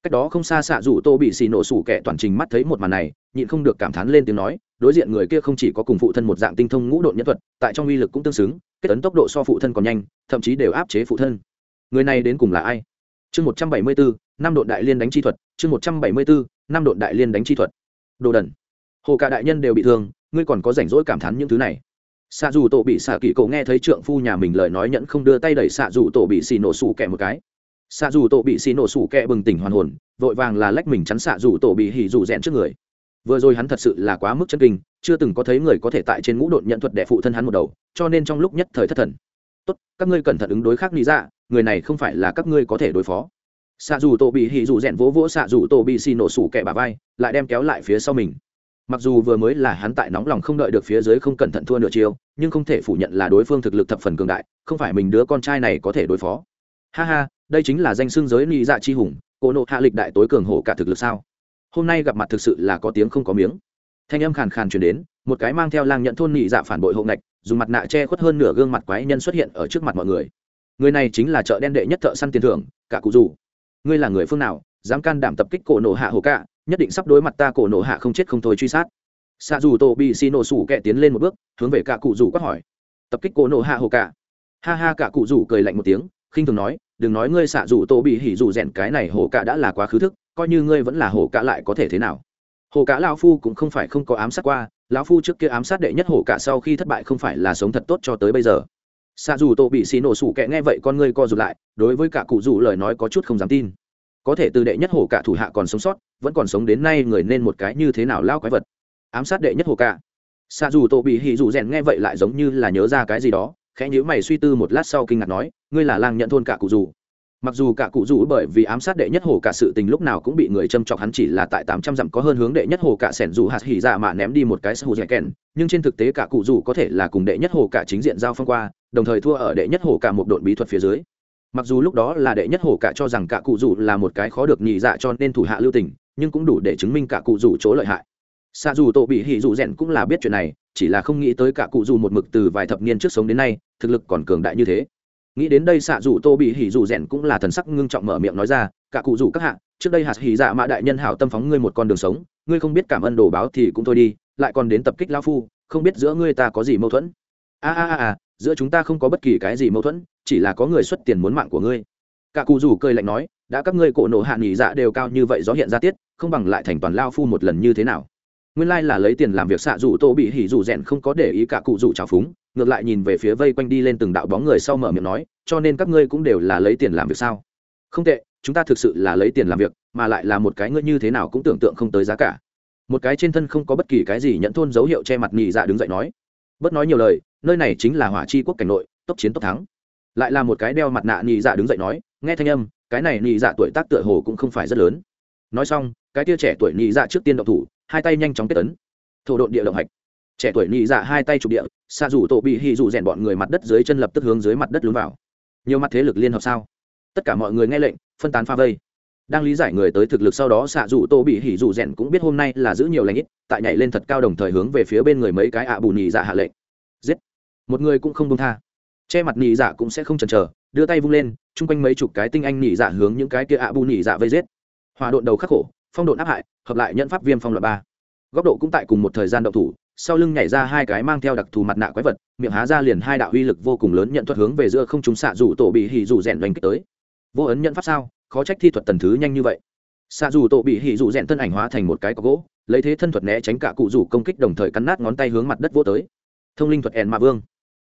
Speaker 1: Cách đó không xa xạ dù tô bị xì nổ sủ kẻ toàn trình mắt thấy một màn này, nhịn không được cảm thán lên tiếng nói, đối diện người kia không chỉ có cùng phụ thân một dạng tinh thông ngũ độn nhân thuật, tại trong uy lực cũng tương xứng, kết ấn tốc độ so phụ thân còn nhanh, thậm chí đều áp chế phụ thân. Người này đến cùng là ai? Chương một trăm bảy mươi bốn năm độ đại liên đánh chi thuật, chương một trăm bảy mươi bốn, năm độ đại liên đánh chi thuật. Đồ đần. Hồ cả đại nhân đều bị thương, ngươi còn có rảnh rỗi cảm thán những thứ này. Xạ dù tổ bị xạ kỳ cậu nghe thấy trượng phu nhà mình lời nói nhẫn không đưa tay đẩy xạ dù tổ bị xì nổ sủ kẻ một cái. Xạ dù tổ bị xì nổ sủ kẹ bừng tỉnh hoàn hồn, vội vàng là lách mình chắn xạ dù tổ bị hỉ dù rẽn trước người. Vừa rồi hắn thật sự là quá mức chân kinh, chưa từng có thấy người có thể tại trên ngũ đột nhận thuật đệ phụ thân hắn một đầu, cho nên trong lúc nhất thời thất thần. Tốt, các ngươi cẩn thận ứng đối khác lý ra, người này không phải là các ngươi có thể đối phó xạ dù tổ bị hỉ dù rèn vỗ vỗ xạ dù tổ bị xì nổ sủ kẻ bà vai, lại đem kéo lại phía sau mình. Mặc dù vừa mới là hắn tại nóng lòng không đợi được phía dưới không cẩn thận thua nửa chiêu, nhưng không thể phủ nhận là đối phương thực lực thập phần cường đại, không phải mình đứa con trai này có thể đối phó. Ha ha, đây chính là danh xưng giới nị dạ chi hùng cô nộ hạ lịch đại tối cường hổ cả thực lực sao? Hôm nay gặp mặt thực sự là có tiếng không có miếng. Thanh âm khàn khàn chuyển đến, một cái mang theo lang nhận thôn nị dạ phản bội hộ ngạch, dùng mặt nạ che khuất hơn nửa gương mặt quái nhân xuất hiện ở trước mặt mọi người. Người này chính là chợ đen đệ nhất thợ săn tiền thưởng, cả cụ dù ngươi là người phương nào, dám can đảm tập kích cổ nộ hạ hồ cả nhất định sắp đối mặt ta cổ nộ hạ không chết không thôi truy sát. Xạ dù tổ bị xì nổ sủ kẹ tiến lên một bước, hướng về cả cụ rủ quát hỏi. Tập kích cổ nộ hạ hồ cả ha ha, cả cụ rủ cười lạnh một tiếng, khinh thường nói, đừng nói ngươi xạ dù tổ bị hỉ dù rèn, cái này hồ cả đã là quá khứ thức, coi như ngươi vẫn là hồ cả lại có thể thế nào? Hồ cả lao phu cũng không phải không có ám sát qua, lão phu trước kia ám sát đệ nhất hồ cả sau khi thất bại không phải là sống thật tốt cho tới bây giờ xạ dù tổ bị xì nổ sủ kẹ nghe vậy con ngươi co rụt lại, đối với cả cụ dù lời nói có chút không dám tin. Có thể từ đệ nhất hồ cả thủ hạ còn sống sót, vẫn còn sống đến nay người nên một cái như thế nào lao quái vật. Ám sát đệ nhất hồ cả. Xạ dù tổ bị hì dù rèn nghe vậy lại giống như là nhớ ra cái gì đó, khẽ nhíu mày suy tư một lát sau kinh ngạc nói, ngươi là lang nhận thôn cả cụ dù mặc dù cả cụ rủ bởi vì ám sát đệ nhất hồ cả sự tình lúc nào cũng bị người châm chọc hắn chỉ là tại tám trăm dặm có hơn hướng đệ nhất hồ cả sẻn dù hạt hỉ dạ mà ném đi một cái sơ hù dạy kèn nhưng trên thực tế cả cụ rủ có thể là cùng đệ nhất hồ cả chính diện giao phong qua, đồng thời thua ở đệ nhất hồ cả một đội bí thuật phía dưới. Mặc dù lúc đó là đệ nhất hồ cả cho rằng cả cụ rủ là một cái khó được nhị dạ cho nên thủ hạ lưu tình, nhưng cũng đủ để chứng minh cả cụ rủ chỗ lợi hại. Xa dù tổ bị hỉ dù rèn cũng là biết chuyện này, chỉ là không nghĩ tới cả cụ dù một mực từ vài thập niên trước sống đến nay, thực lực còn cường đại như thế nghĩ đến đây xạ dù tô bị hỉ dù rèn cũng là thần sắc ngưng trọng mở miệng nói ra, cả cụ dù các hạ, trước đây hạt hỉ dạ mã đại nhân hảo tâm phóng ngươi một con đường sống, ngươi không biết cảm ơn đồ báo thì cũng thôi đi, lại còn đến tập kích lao phu, không biết giữa ngươi ta có gì mâu thuẫn. A a a a, giữa chúng ta không có bất kỳ cái gì mâu thuẫn, chỉ là có người xuất tiền muốn mạng của ngươi. Cả cụ dù cười lạnh nói, đã các ngươi cổ nổ hạ nghỉ dạ đều cao như vậy gió hiện ra tiết, không bằng lại thành toàn lao phu một lần như thế nào? Nguyên lai là lấy tiền làm việc xạ dù tô bị hỉ dù rèn không có để ý cả cụ dù trào phúng ngược lại nhìn về phía vây quanh đi lên từng đạo bóng người sau mở miệng nói, cho nên các ngươi cũng đều là lấy tiền làm việc sao? Không tệ, chúng ta thực sự là lấy tiền làm việc, mà lại là một cái ngươi như thế nào cũng tưởng tượng không tới giá cả. Một cái trên thân không có bất kỳ cái gì nhận thôn dấu hiệu che mặt nhị dạ đứng dậy nói. Bất nói nhiều lời, nơi này chính là hỏa chi quốc cảnh nội, tốc chiến tốc thắng. Lại là một cái đeo mặt nạ nhị dạ đứng dậy nói, nghe thanh âm, cái này nhị dạ tuổi tác tựa hồ cũng không phải rất lớn. Nói xong, cái tia trẻ tuổi nhị dạ trước tiên động thủ, hai tay nhanh chóng kết tấn. Thổ độn địa động hạch trẻ tuổi nhị dạ hai tay trục địa xa rủ tổ bị hì rủ rèn bọn người mặt đất dưới chân lập tức hướng dưới mặt đất lún vào. Nhiều mặt thế lực liên hợp sao? Tất cả mọi người nghe lệnh, phân tán pha vây. Đang lý giải người tới thực lực sau đó xạ rủ tô bị hỉ rủ rèn cũng biết hôm nay là giữ nhiều lãnh ít, tại nhảy lên thật cao đồng thời hướng về phía bên người mấy cái ạ bù nhì dạ hạ lệnh. Giết! Một người cũng không công tha. Che mặt nhì dạ cũng sẽ không chần chờ, đưa tay vung lên, chung quanh mấy chục cái tinh anh nhì dạ hướng những cái kia ạ bù nhì dạ vây giết. Hòa độn đầu khắc khổ, phong độn áp hại, hợp lại nhận pháp viêm phong loại ba. Góc độ cũng tại cùng một thời gian động thủ sau lưng nhảy ra hai cái mang theo đặc thù mặt nạ quái vật, miệng há ra liền hai đạo uy lực vô cùng lớn nhận thuật hướng về giữa không chúng xạ rủ tổ bị hỉ rủ rèn đánh kích tới. Vô ấn nhận pháp sao? Khó trách thi thuật tần thứ nhanh như vậy. Xạ rủ tổ bị hỉ rủ rèn thân ảnh hóa thành một cái có gỗ, lấy thế thân thuật né tránh cả cụ rủ công kích đồng thời cắn nát ngón tay hướng mặt đất vô tới. Thông linh thuật ẻn mạ vương.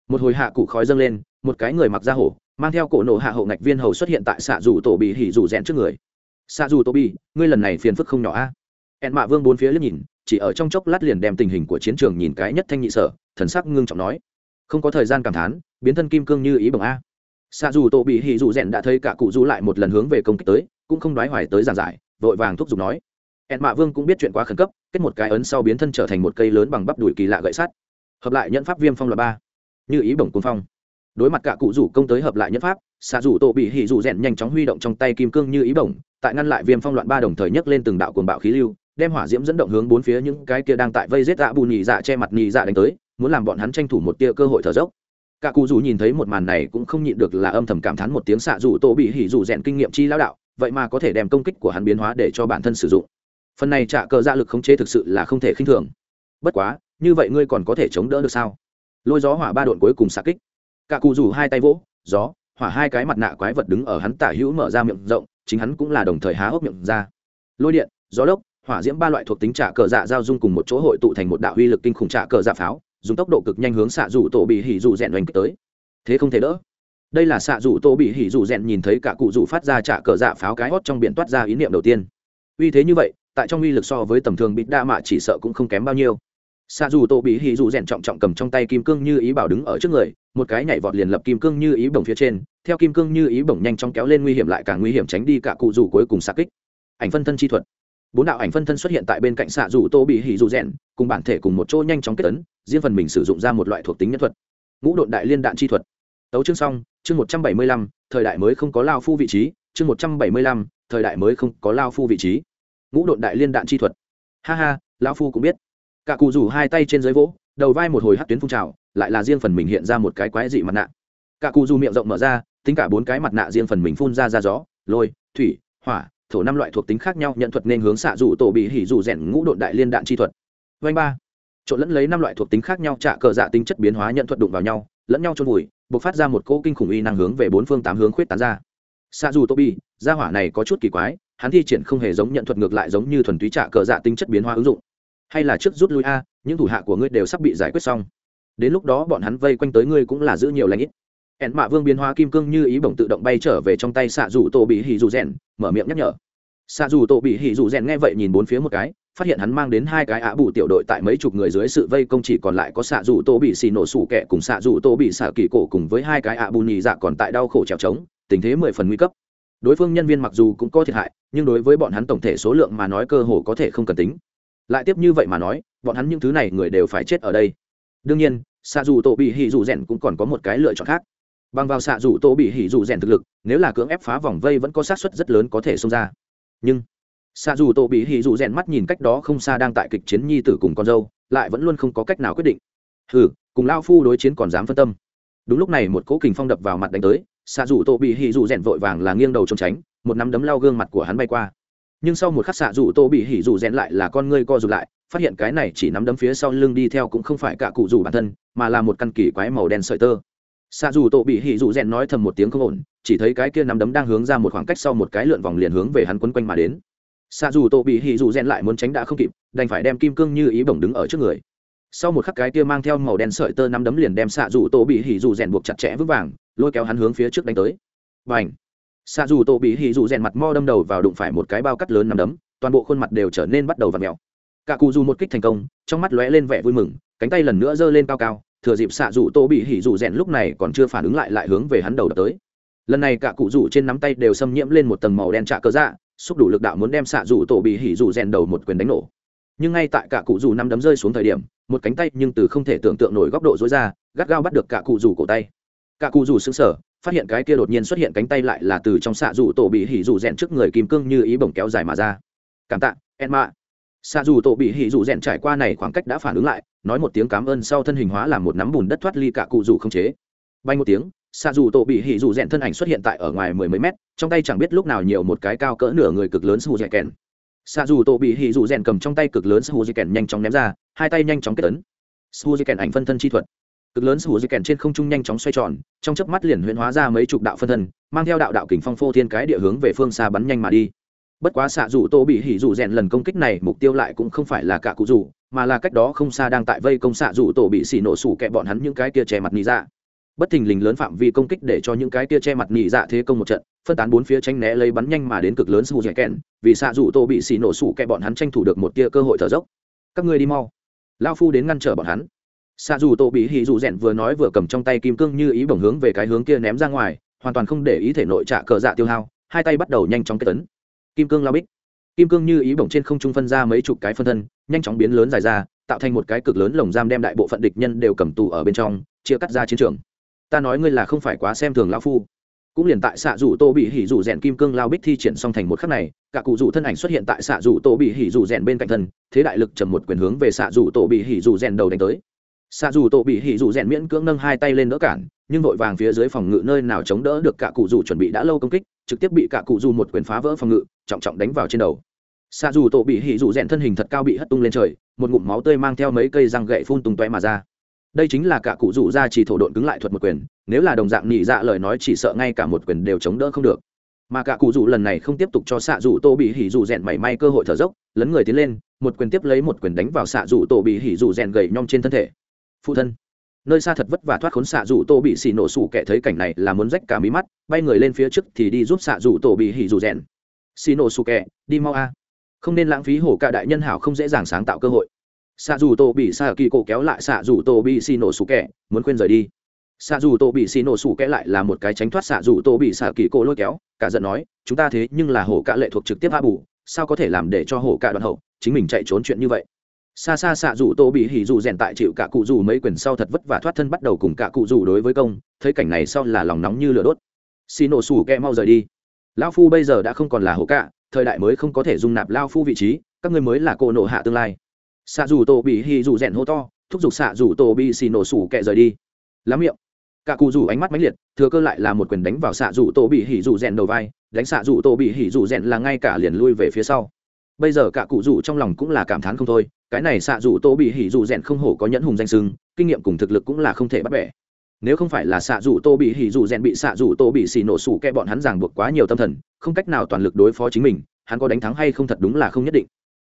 Speaker 1: Một hồi hạ cụ khói dâng lên, một cái người mặc da hổ, mang theo cổ nổ hạ hậu ngạch viên hầu xuất hiện tại xạ rủ tổ bị hỉ rủ rèn trước người. Xạ rủ tổ bị, ngươi lần này phiền phức không nhỏ a. Ẻn mạ vương bốn phía liếc nhìn chỉ ở trong chốc lát liền đem tình hình của chiến trường nhìn cái nhất thanh nhị sở, thần sắc ngưng trọng nói. Không có thời gian cảm thán, biến thân kim cương như ý bằng a. Xa dù tổ bị hỉ dù rèn đã thấy cả cụ du lại một lần hướng về công kích tới, cũng không đoái hoài tới giàn giải, vội vàng thúc giục nói. Ẹn mạ vương cũng biết chuyện quá khẩn cấp, kết một cái ấn sau biến thân trở thành một cây lớn bằng bắp đùi kỳ lạ gậy sắt. Hợp lại nhận pháp viêm phong loại ba. Như ý bổng cuốn phong. Đối mặt cả cụ rủ công tới hợp lại nhất pháp xạ rủ tổ bị hỉ rủ rèn nhanh chóng huy động trong tay kim cương như ý bổng, tại ngăn lại viêm phong loạn ba đồng thời nhấc lên từng đạo cuồng bạo khí lưu đem hỏa diễm dẫn động hướng bốn phía những cái kia đang tại vây giết dạ bù nhì dạ che mặt nhì dạ đánh tới, muốn làm bọn hắn tranh thủ một tia cơ hội thở dốc. Cả cụ dù nhìn thấy một màn này cũng không nhịn được là âm thầm cảm thán một tiếng xạ rủ tổ bị hỉ rủ rèn kinh nghiệm chi lão đạo, vậy mà có thể đem công kích của hắn biến hóa để cho bản thân sử dụng. Phần này trả cờ dạ lực khống chế thực sự là không thể khinh thường. Bất quá, như vậy ngươi còn có thể chống đỡ được sao? Lôi gió hỏa ba đội cuối cùng xạ kích. Cả cụ rủ hai tay vỗ, gió, hỏa hai cái mặt nạ quái vật đứng ở hắn tả hữu mở ra miệng rộng, chính hắn cũng là đồng thời há hốc miệng ra. Lôi điện, gió lốc hỏa diễm ba loại thuộc tính trả cờ dạ giao dung cùng một chỗ hội tụ thành một đạo uy lực kinh khủng trả cờ dạ pháo, dùng tốc độ cực nhanh hướng xạ rủ tổ bị hỉ rủ rèn oanh tới. Thế không thể đỡ. Đây là xạ rủ tổ bị hỉ rủ rèn nhìn thấy cả cụ rủ phát ra trả cờ dạ pháo cái hót trong biển toát ra ý niệm đầu tiên. Uy thế như vậy, tại trong uy lực so với tầm thường bịt đa mạ chỉ sợ cũng không kém bao nhiêu. Xạ dù tổ bị hỉ dù rèn trọng trọng cầm trong tay kim cương như ý bảo đứng ở trước người, một cái nhảy vọt liền lập kim cương như ý bổng phía trên, theo kim cương như ý bổng nhanh chóng kéo lên nguy hiểm lại càng nguy hiểm tránh đi cả cụ rủ cuối cùng xạ kích. Ảnh phân thân chi thuật bốn đạo ảnh phân thân xuất hiện tại bên cạnh xạ dù tô bị hỉ dù rèn cùng bản thể cùng một chỗ nhanh chóng kết tấn riêng phần mình sử dụng ra một loại thuộc tính nhân thuật. Ngũ độn đại liên đạn chi thuật. Tấu chương xong, chương một trăm bảy mươi lăm, thời đại mới không có lao phu vị trí, chương một trăm bảy mươi lăm, thời đại mới không có lao phu vị trí. Ngũ độn đại liên đạn chi thuật. Ha ha, lão phu cũng biết. Cả cụ rủ hai tay trên dưới vỗ, đầu vai một hồi hát tuyến phun trào, lại là riêng phần mình hiện ra một cái quái dị mặt nạ. Cả cụ rủ miệng rộng mở ra, tính cả bốn cái mặt nạ riêng phần mình phun ra ra gió, lôi, thủy, hỏa thổ năm loại thuộc tính khác nhau, nhận thuật nên hướng xạ rủ tổ bị hỉ rủ rèn ngũ độn đại liên đạn chi thuật. Vanh ba. Trộn lẫn lấy năm loại thuộc tính khác nhau trả cờ dạ tính chất biến hóa nhận thuật đụng vào nhau, lẫn nhau trôn vùi buộc phát ra một cỗ kinh khủng uy năng hướng về bốn phương tám hướng khuyết tán ra. Xạ dù tô bi gia hỏa này có chút kỳ quái, hắn thi triển không hề giống nhận thuật ngược lại giống như thuần túy trả cờ dạ tính chất biến hóa ứng dụng. Hay là trước rút lui a, những thủ hạ của ngươi đều sắp bị giải quyết xong. Đến lúc đó bọn hắn vây quanh tới ngươi cũng là giữ nhiều lãnh ít ẹn mạ vương biến hóa kim cương như ý bổng tự động bay trở về trong tay xạ dù tổ bị hỉ dù rèn, mở miệng nhắc nhở. Xạ dù tổ bị hỉ dù rèn nghe vậy nhìn bốn phía một cái, phát hiện hắn mang đến hai cái ạ bù tiểu đội tại mấy chục người dưới sự vây công chỉ còn lại có xạ dù tô bị xì nổ sủ kẹ cùng xạ dù tô bị xạ kỳ cổ cùng với hai cái ạ bù nhì dạ còn tại đau khổ trèo trống, tình thế mười phần nguy cấp. Đối phương nhân viên mặc dù cũng có thiệt hại, nhưng đối với bọn hắn tổng thể số lượng mà nói cơ hồ có thể không cần tính. Lại tiếp như vậy mà nói, bọn hắn những thứ này người đều phải chết ở đây. Đương nhiên, xạ dù tổ bị hỉ dù rèn cũng còn có một cái lựa chọn khác bằng vào xạ rủ tổ bị hỉ rủ rèn thực lực, nếu là cưỡng ép phá vòng vây vẫn có xác suất rất lớn có thể xông ra. Nhưng, xạ dù tổ bị hỉ dù rèn mắt nhìn cách đó không xa đang tại kịch chiến nhi tử cùng con dâu, lại vẫn luôn không có cách nào quyết định. Hừ, cùng lao phu đối chiến còn dám phân tâm. Đúng lúc này một cỗ kình phong đập vào mặt đánh tới, xạ dù tổ bị hỉ dù rèn vội vàng là nghiêng đầu trốn tránh, một nắm đấm lao gương mặt của hắn bay qua. Nhưng sau một khắc xạ dù tô bị hỉ dù rèn lại là con ngươi co rụt lại, phát hiện cái này chỉ nắm đấm phía sau lưng đi theo cũng không phải cả cụ rủ bản thân, mà là một căn kỳ quái màu đen sợi tơ xạ dù tổ bị hỉ dù rèn nói thầm một tiếng không ổn, chỉ thấy cái kia nắm đấm đang hướng ra một khoảng cách sau một cái lượn vòng liền hướng về hắn quấn quanh mà đến. Xạ dù tổ bị hỉ dù rèn lại muốn tránh đã không kịp, đành phải đem kim cương như ý bổng đứng ở trước người. Sau một khắc cái kia mang theo màu đen sợi tơ nắm đấm liền đem xạ dù tổ bị hỉ dù rèn buộc chặt chẽ vững vàng, lôi kéo hắn hướng phía trước đánh tới. Và ảnh xạ dù tổ bị hỉ dù rèn mặt mo đâm đầu vào đụng phải một cái bao cắt lớn nắm đấm, toàn bộ khuôn mặt đều trở nên bắt đầu v ặ mèo. Cả cụ dù một kích thành công, trong mắt lóe lên vẻ vui mừng, cánh tay lần nữa giơ lên cao cao thừa dịp xạ rủ tô bị hỉ rủ rèn lúc này còn chưa phản ứng lại lại hướng về hắn đầu đập tới. Lần này cả cụ rủ trên nắm tay đều xâm nhiễm lên một tầng màu đen trạ cơ dạ xúc đủ lực đạo muốn đem xạ rủ tổ bị hỉ rủ rèn đầu một quyền đánh nổ. Nhưng ngay tại cả cụ rủ năm đấm rơi xuống thời điểm, một cánh tay nhưng từ không thể tưởng tượng nổi góc độ dối ra, gắt gao bắt được cả cụ rủ cổ tay. Cả cụ rủ xứng sở phát hiện cái kia đột nhiên xuất hiện cánh tay lại là từ trong xạ rủ tổ bị hỉ rủ rèn trước người kim cương như ý bổng kéo dài mà ra. Cảm tạ Emma. xạ dù tổ bị hỉ rủ rèn trải qua này khoảng cách đã phản ứng lại nói một tiếng cảm ơn sau thân hình hóa làm một nắm bùn đất thoát ly cả cụ dù không chế. Bay một tiếng xạ dù tổ bị hỉ dù rèn thân ảnh xuất hiện tại ở ngoài mười mấy mét, trong tay chẳng biết lúc nào nhiều một cái cao cỡ nửa người cực lớn sư hù dạy kèn. Xạ dù tổ bị hỉ dù rèn cầm trong tay cực lớn su di kèn nhanh chóng ném ra, hai tay nhanh chóng kết tấn hù di kèn ảnh phân thân chi thuật. Cực lớn su di kèn trên không trung nhanh chóng xoay tròn, trong chớp mắt liền huyễn hóa ra mấy chục đạo phân thân, mang theo đạo đạo kình phong phô thiên cái địa hướng về phương xa bắn nhanh mà đi bất quá xạ dù tô bị hỉ dù rèn lần công kích này, mục tiêu lại cũng không phải là cả cụ dù mà là cách đó không xa đang tại vây công xạ dù tổ bị xỉ nổ sủ kẹ bọn hắn những cái kia che mặt nị dạ. Bất thình lình lớn phạm vi công kích để cho những cái kia che mặt nị dạ thế công một trận, phân tán bốn phía tranh né lấy bắn nhanh mà đến cực lớn sù dẻ kèn vì xạ dù tổ bị xỉ nổ sủ kẹ bọn hắn tranh thủ được một tia cơ hội thở dốc. Các ngươi đi mau. Lao phu đến ngăn trở bọn hắn. Xạ dù tổ bị hỉ dù rèn vừa nói vừa cầm trong tay kim cương như ý bổng hướng về cái hướng kia ném ra ngoài, hoàn toàn không để ý thể nội trả cờ dạ tiêu hao, hai tay bắt đầu nhanh chóng kết tấn kim cương lao bích. Kim cương như ý bổng trên không trung phân ra mấy chục cái phân thân, nhanh chóng biến lớn dài ra, tạo thành một cái cực lớn lồng giam đem đại bộ phận địch nhân đều cầm tù ở bên trong, chia cắt ra chiến trường. Ta nói ngươi là không phải quá xem thường lão phu. Cũng liền tại xạ rủ tô bị hỉ rủ rèn kim cương lao bích thi triển xong thành một khắc này, cả cụ rủ thân ảnh xuất hiện tại xạ rủ tô bị hỉ rủ rèn bên cạnh thân, thế đại lực trầm một quyền hướng về xạ rủ tô bị hỉ rủ rèn đầu đánh tới. Xạ rủ tô bị hỉ rủ rèn miễn cưỡng nâng hai tay lên đỡ cản nhưng vội vàng phía dưới phòng ngự nơi nào chống đỡ được cả cụ dù chuẩn bị đã lâu công kích, trực tiếp bị cả cụ dù một quyền phá vỡ phòng ngự, trọng trọng đánh vào trên đầu. Xa dù tổ bị hỉ dù rèn thân hình thật cao bị hất tung lên trời, một ngụm máu tươi mang theo mấy cây răng gậy phun tung tóe mà ra. Đây chính là cả cụ dù ra chỉ thổ độn cứng lại thuật một quyền, nếu là đồng dạng nhị dạ lời nói chỉ sợ ngay cả một quyền đều chống đỡ không được. Mà cả cụ dù lần này không tiếp tục cho xạ dù tô bị hỉ dù rèn mảy may cơ hội thở dốc, lấn người tiến lên, một quyền tiếp lấy một quyền đánh vào xạ dù tô bị hỉ dù rèn gầy nhom trên thân thể. Phụ thân nơi xa thật vất vả thoát khốn xạ dù tô bị xì nổ sủ kẻ thấy cảnh này là muốn rách cả mí mắt, bay người lên phía trước thì đi giúp xạ dù tô bị hỉ dù rèn. Xì nổ sủ kẻ, đi mau a. Không nên lãng phí hổ cả đại nhân hảo không dễ dàng sáng tạo cơ hội. Xạ dù tô bị xạ kỳ cổ kéo lại xạ dù tô bị xì nổ sủ kẻ, muốn khuyên rời đi. Xạ dù tô bị xì nổ sủ kẻ lại là một cái tránh thoát xạ dù tô bị xạ kỳ cổ lôi kéo, cả giận nói, chúng ta thế nhưng là hổ cả lệ thuộc trực tiếp a bù sao có thể làm để cho hổ cả đoạn hậu, chính mình chạy trốn chuyện như vậy? Xa xa xạ dù tô bị hỉ dù rèn tại chịu cả cụ dù mấy quyền sau thật vất vả thoát thân bắt đầu cùng cả cụ dù đối với công, thấy cảnh này sau là lòng nóng như lửa đốt. Xì nổ sủ kẹ mau rời đi. Lão phu bây giờ đã không còn là hổ cả thời đại mới không có thể dung nạp lao phu vị trí, các ngươi mới là cô nộ hạ tương lai. Xạ dù tổ bị hỉ dù rèn hô to, thúc giục xạ dù tổ bị xì nổ sủ kẹ rời đi. Lắm miệng. Cả cụ dù ánh mắt mãnh liệt, thừa cơ lại là một quyền đánh vào xạ dù tổ bị hỉ dù rèn đầu vai, đánh xạ dù tổ bị hỉ dù rèn là ngay cả liền lui về phía sau bây giờ cả cụ rủ trong lòng cũng là cảm thán không thôi, cái này xạ rủ tô bị hỉ rủ rèn không hổ có nhẫn hùng danh sưng kinh nghiệm cùng thực lực cũng là không thể bắt bẻ. Nếu không phải là xạ rủ tô bị hỉ rủ rèn bị xạ rủ tô bị xì nổ sủ kẹ bọn hắn ràng buộc quá nhiều tâm thần, không cách nào toàn lực đối phó chính mình, hắn có đánh thắng hay không thật đúng là không nhất định.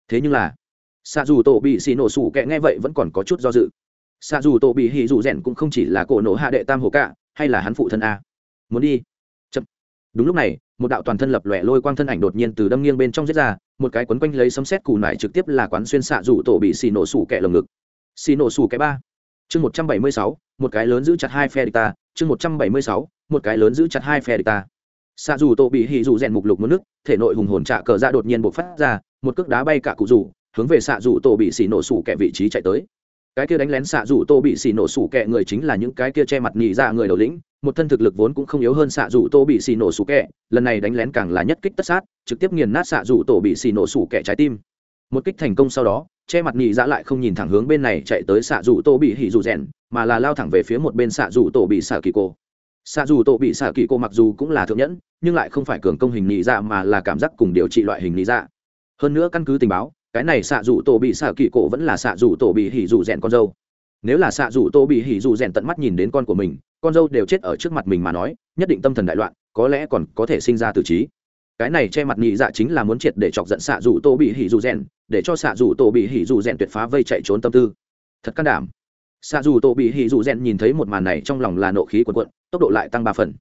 Speaker 1: Thế nhưng là, xạ dù tô bị xì nổ sủ kẹ nghe vậy vẫn còn có chút do dự. Xạ dù tô bị hỉ dù rèn cũng không chỉ là cổ nổ hạ đệ tam hồ cạ hay là hắn phụ thân a. Muốn đi. Chậm. Đúng lúc này một đạo toàn thân lập lòe lôi quang thân ảnh đột nhiên từ đâm nghiêng bên trong giết ra, một cái quấn quanh lấy sấm xét cù nải trực tiếp là quán xuyên xạ rủ tổ bị xì nổ sủ kẹ lồng ngực. Xì nổ sủ kẹ ba. Chương một trăm bảy mươi sáu, một cái lớn giữ chặt hai phe địch ta. Chương một trăm bảy mươi sáu, một cái lớn giữ chặt hai phe địch ta. Xạ dù tổ bị hỉ dù rèn mục lục mất nước, thể nội hùng hồn trạ cờ ra đột nhiên bộc phát ra, một cước đá bay cả cụ rủ, hướng về xạ dù tổ bị xì nổ sủ kẹ vị trí chạy tới cái kia đánh lén xạ dù tô bị xì nổ sủ kẹ người chính là những cái kia che mặt nhị ra người đầu lĩnh, một thân thực lực vốn cũng không yếu hơn xạ dù tô bị xì nổ sủ kẹ, lần này đánh lén càng là nhất kích tất sát, trực tiếp nghiền nát xạ dù tổ bị xì nổ sủ kẹ trái tim. Một kích thành công sau đó, che mặt nhị dạ lại không nhìn thẳng hướng bên này chạy tới xạ dù tô bị hỉ dù rèn, mà là lao thẳng về phía một bên xạ dù tổ bị xạ kỳ cô. Xạ dù tổ bị xạ kỳ cô mặc dù cũng là thượng nhẫn, nhưng lại không phải cường công hình nhị dạ mà là cảm giác cùng điều trị loại hình nhị dạ. Hơn nữa căn cứ tình báo cái này xạ dù tổ bị xạ kỳ cổ vẫn là xạ dù tổ bị hỉ dù rèn con dâu. Nếu là xạ dù tổ bị hỉ dù rèn tận mắt nhìn đến con của mình, con dâu đều chết ở trước mặt mình mà nói, nhất định tâm thần đại loạn, có lẽ còn có thể sinh ra từ trí. Cái này che mặt nhị dạ chính là muốn triệt để chọc giận xạ dù tổ bị hỉ dù rèn, để cho xạ dù tổ bị hỉ dù rèn tuyệt phá vây chạy trốn tâm tư. Thật can đảm. Xạ dù tổ bị hỉ dù rèn nhìn thấy một màn này trong lòng là nộ khí quần quận tốc độ lại tăng ba phần.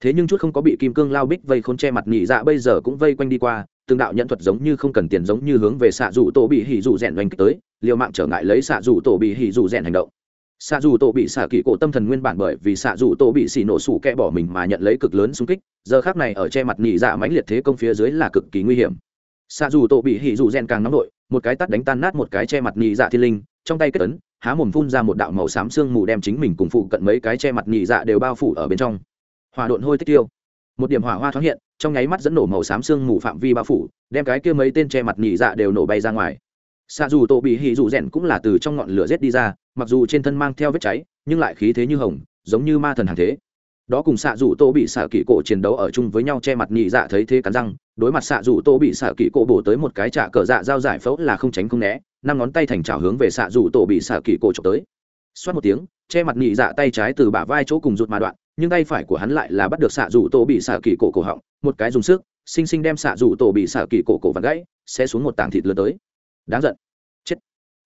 Speaker 1: Thế nhưng chút không có bị kim cương lao bích vây khốn che mặt nhị dạ bây giờ cũng vây quanh đi qua từng đạo nhận thuật giống như không cần tiền giống như hướng về xạ dù tổ bị hỉ dù rèn oanh kích tới, liều mạng trở ngại lấy xạ dù tổ bị hỉ dù rèn hành động. Xạ dù tổ bị xạ kỳ cổ tâm thần nguyên bản bởi vì xạ dù tổ bị xì nổ sủ kẽ bỏ mình mà nhận lấy cực lớn xung kích, giờ khác này ở che mặt nhị dạ mãnh liệt thế công phía dưới là cực kỳ nguy hiểm. Xạ dù tổ bị hỉ dù rèn càng nóng nổi một cái tắt đánh tan nát một cái che mặt nhị dạ thiên linh, trong tay kết tấn há mồm phun ra một đạo màu xám xương mù đem chính mình cùng phụ cận mấy cái che mặt nhị dạ đều bao phủ ở bên trong. Hòa độn hôi tích tiêu một điểm hỏa hoa thoáng hiện, trong nháy mắt dẫn nổ màu xám xương mù phạm vi bao phủ, đem cái kia mấy tên che mặt nhị dạ đều nổ bay ra ngoài. Xạ dù tổ bị hỉ dù rèn cũng là từ trong ngọn lửa rét đi ra, mặc dù trên thân mang theo vết cháy, nhưng lại khí thế như hồng, giống như ma thần hàng thế. Đó cùng xạ dù tô bị xạ kỷ cổ chiến đấu ở chung với nhau che mặt nhị dạ thấy thế cắn răng, đối mặt xạ rủ tô bị xạ kỷ cổ bổ tới một cái trả cờ dạ dao giải phẫu là không tránh không né, năm ngón tay thành trào hướng về xạ rủ tổ bị xạ kỷ cổ trộm tới. Xoát một tiếng, che mặt nhị dạ tay trái từ bả vai chỗ cùng rụt mà đoạn nhưng tay phải của hắn lại là bắt được xạ rủ tổ bị xạ kỳ cổ cổ họng, một cái dùng sức sinh sinh đem xạ rủ tổ bị xạ kỳ cổ cổ và gãy sẽ xuống một tảng thịt lớn tới. Đáng giận. Chết.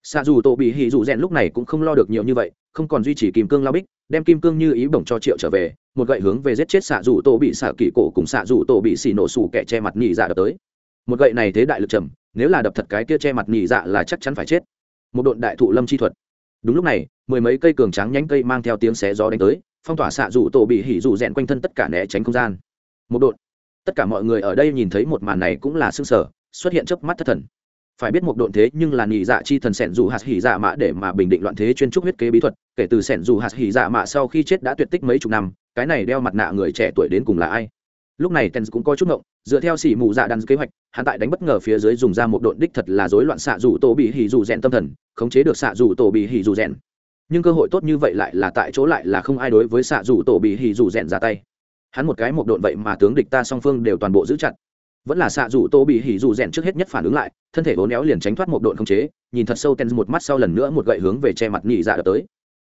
Speaker 1: Xạ rủ tổ bị hỉ rủ rèn lúc này cũng không lo được nhiều như vậy, không còn duy trì kim cương lao bích, đem kim cương như ý bổng cho triệu trở về, một gậy hướng về giết chết xạ rủ tổ bị xạ kỳ cổ cùng xạ rủ tổ bị xì nổ sủ kẻ che mặt nhị dạ đập tới. Một gậy này thế đại lực trầm, nếu là đập thật cái kia che mặt nhị dạ là chắc chắn phải chết. Một đội đại thụ lâm chi thuật. Đúng lúc này, mười mấy cây cường tráng nhánh cây mang theo tiếng xé gió đánh tới phong tỏa xạ rủ tổ bị hỉ rủ rèn quanh thân tất cả né tránh không gian. Một đội tất cả mọi người ở đây nhìn thấy một màn này cũng là sưng sở xuất hiện chớp mắt thất thần. Phải biết một độn thế nhưng là nhị dạ chi thần sẻn dù hạt hỉ dạ mạ để mà bình định loạn thế chuyên trúc huyết kế bí thuật, kể từ sẻn dù hạt hỉ dạ mạ sau khi chết đã tuyệt tích mấy chục năm, cái này đeo mặt nạ người trẻ tuổi đến cùng là ai? Lúc này tens cũng có chút ngộng, dựa theo xỉ mù dạ đan kế hoạch, hắn tại đánh bất ngờ phía dưới dùng ra một độn đích thật là rối loạn xạ dù tổ bị hỉ dù rèn tâm thần, khống chế được xạ dù tổ bị hỉ dù rèn nhưng cơ hội tốt như vậy lại là tại chỗ lại là không ai đối với xạ dù tổ bị hỉ dù rèn ra tay. Hắn một cái một độn vậy mà tướng địch ta song phương đều toàn bộ giữ chặt. Vẫn là xạ dù tô bị hỉ dù rèn trước hết nhất phản ứng lại, thân thể vốn éo liền tránh thoát một độn không chế, nhìn thật sâu ten một mắt sau lần nữa một gậy hướng về che mặt nhị dạ đập tới.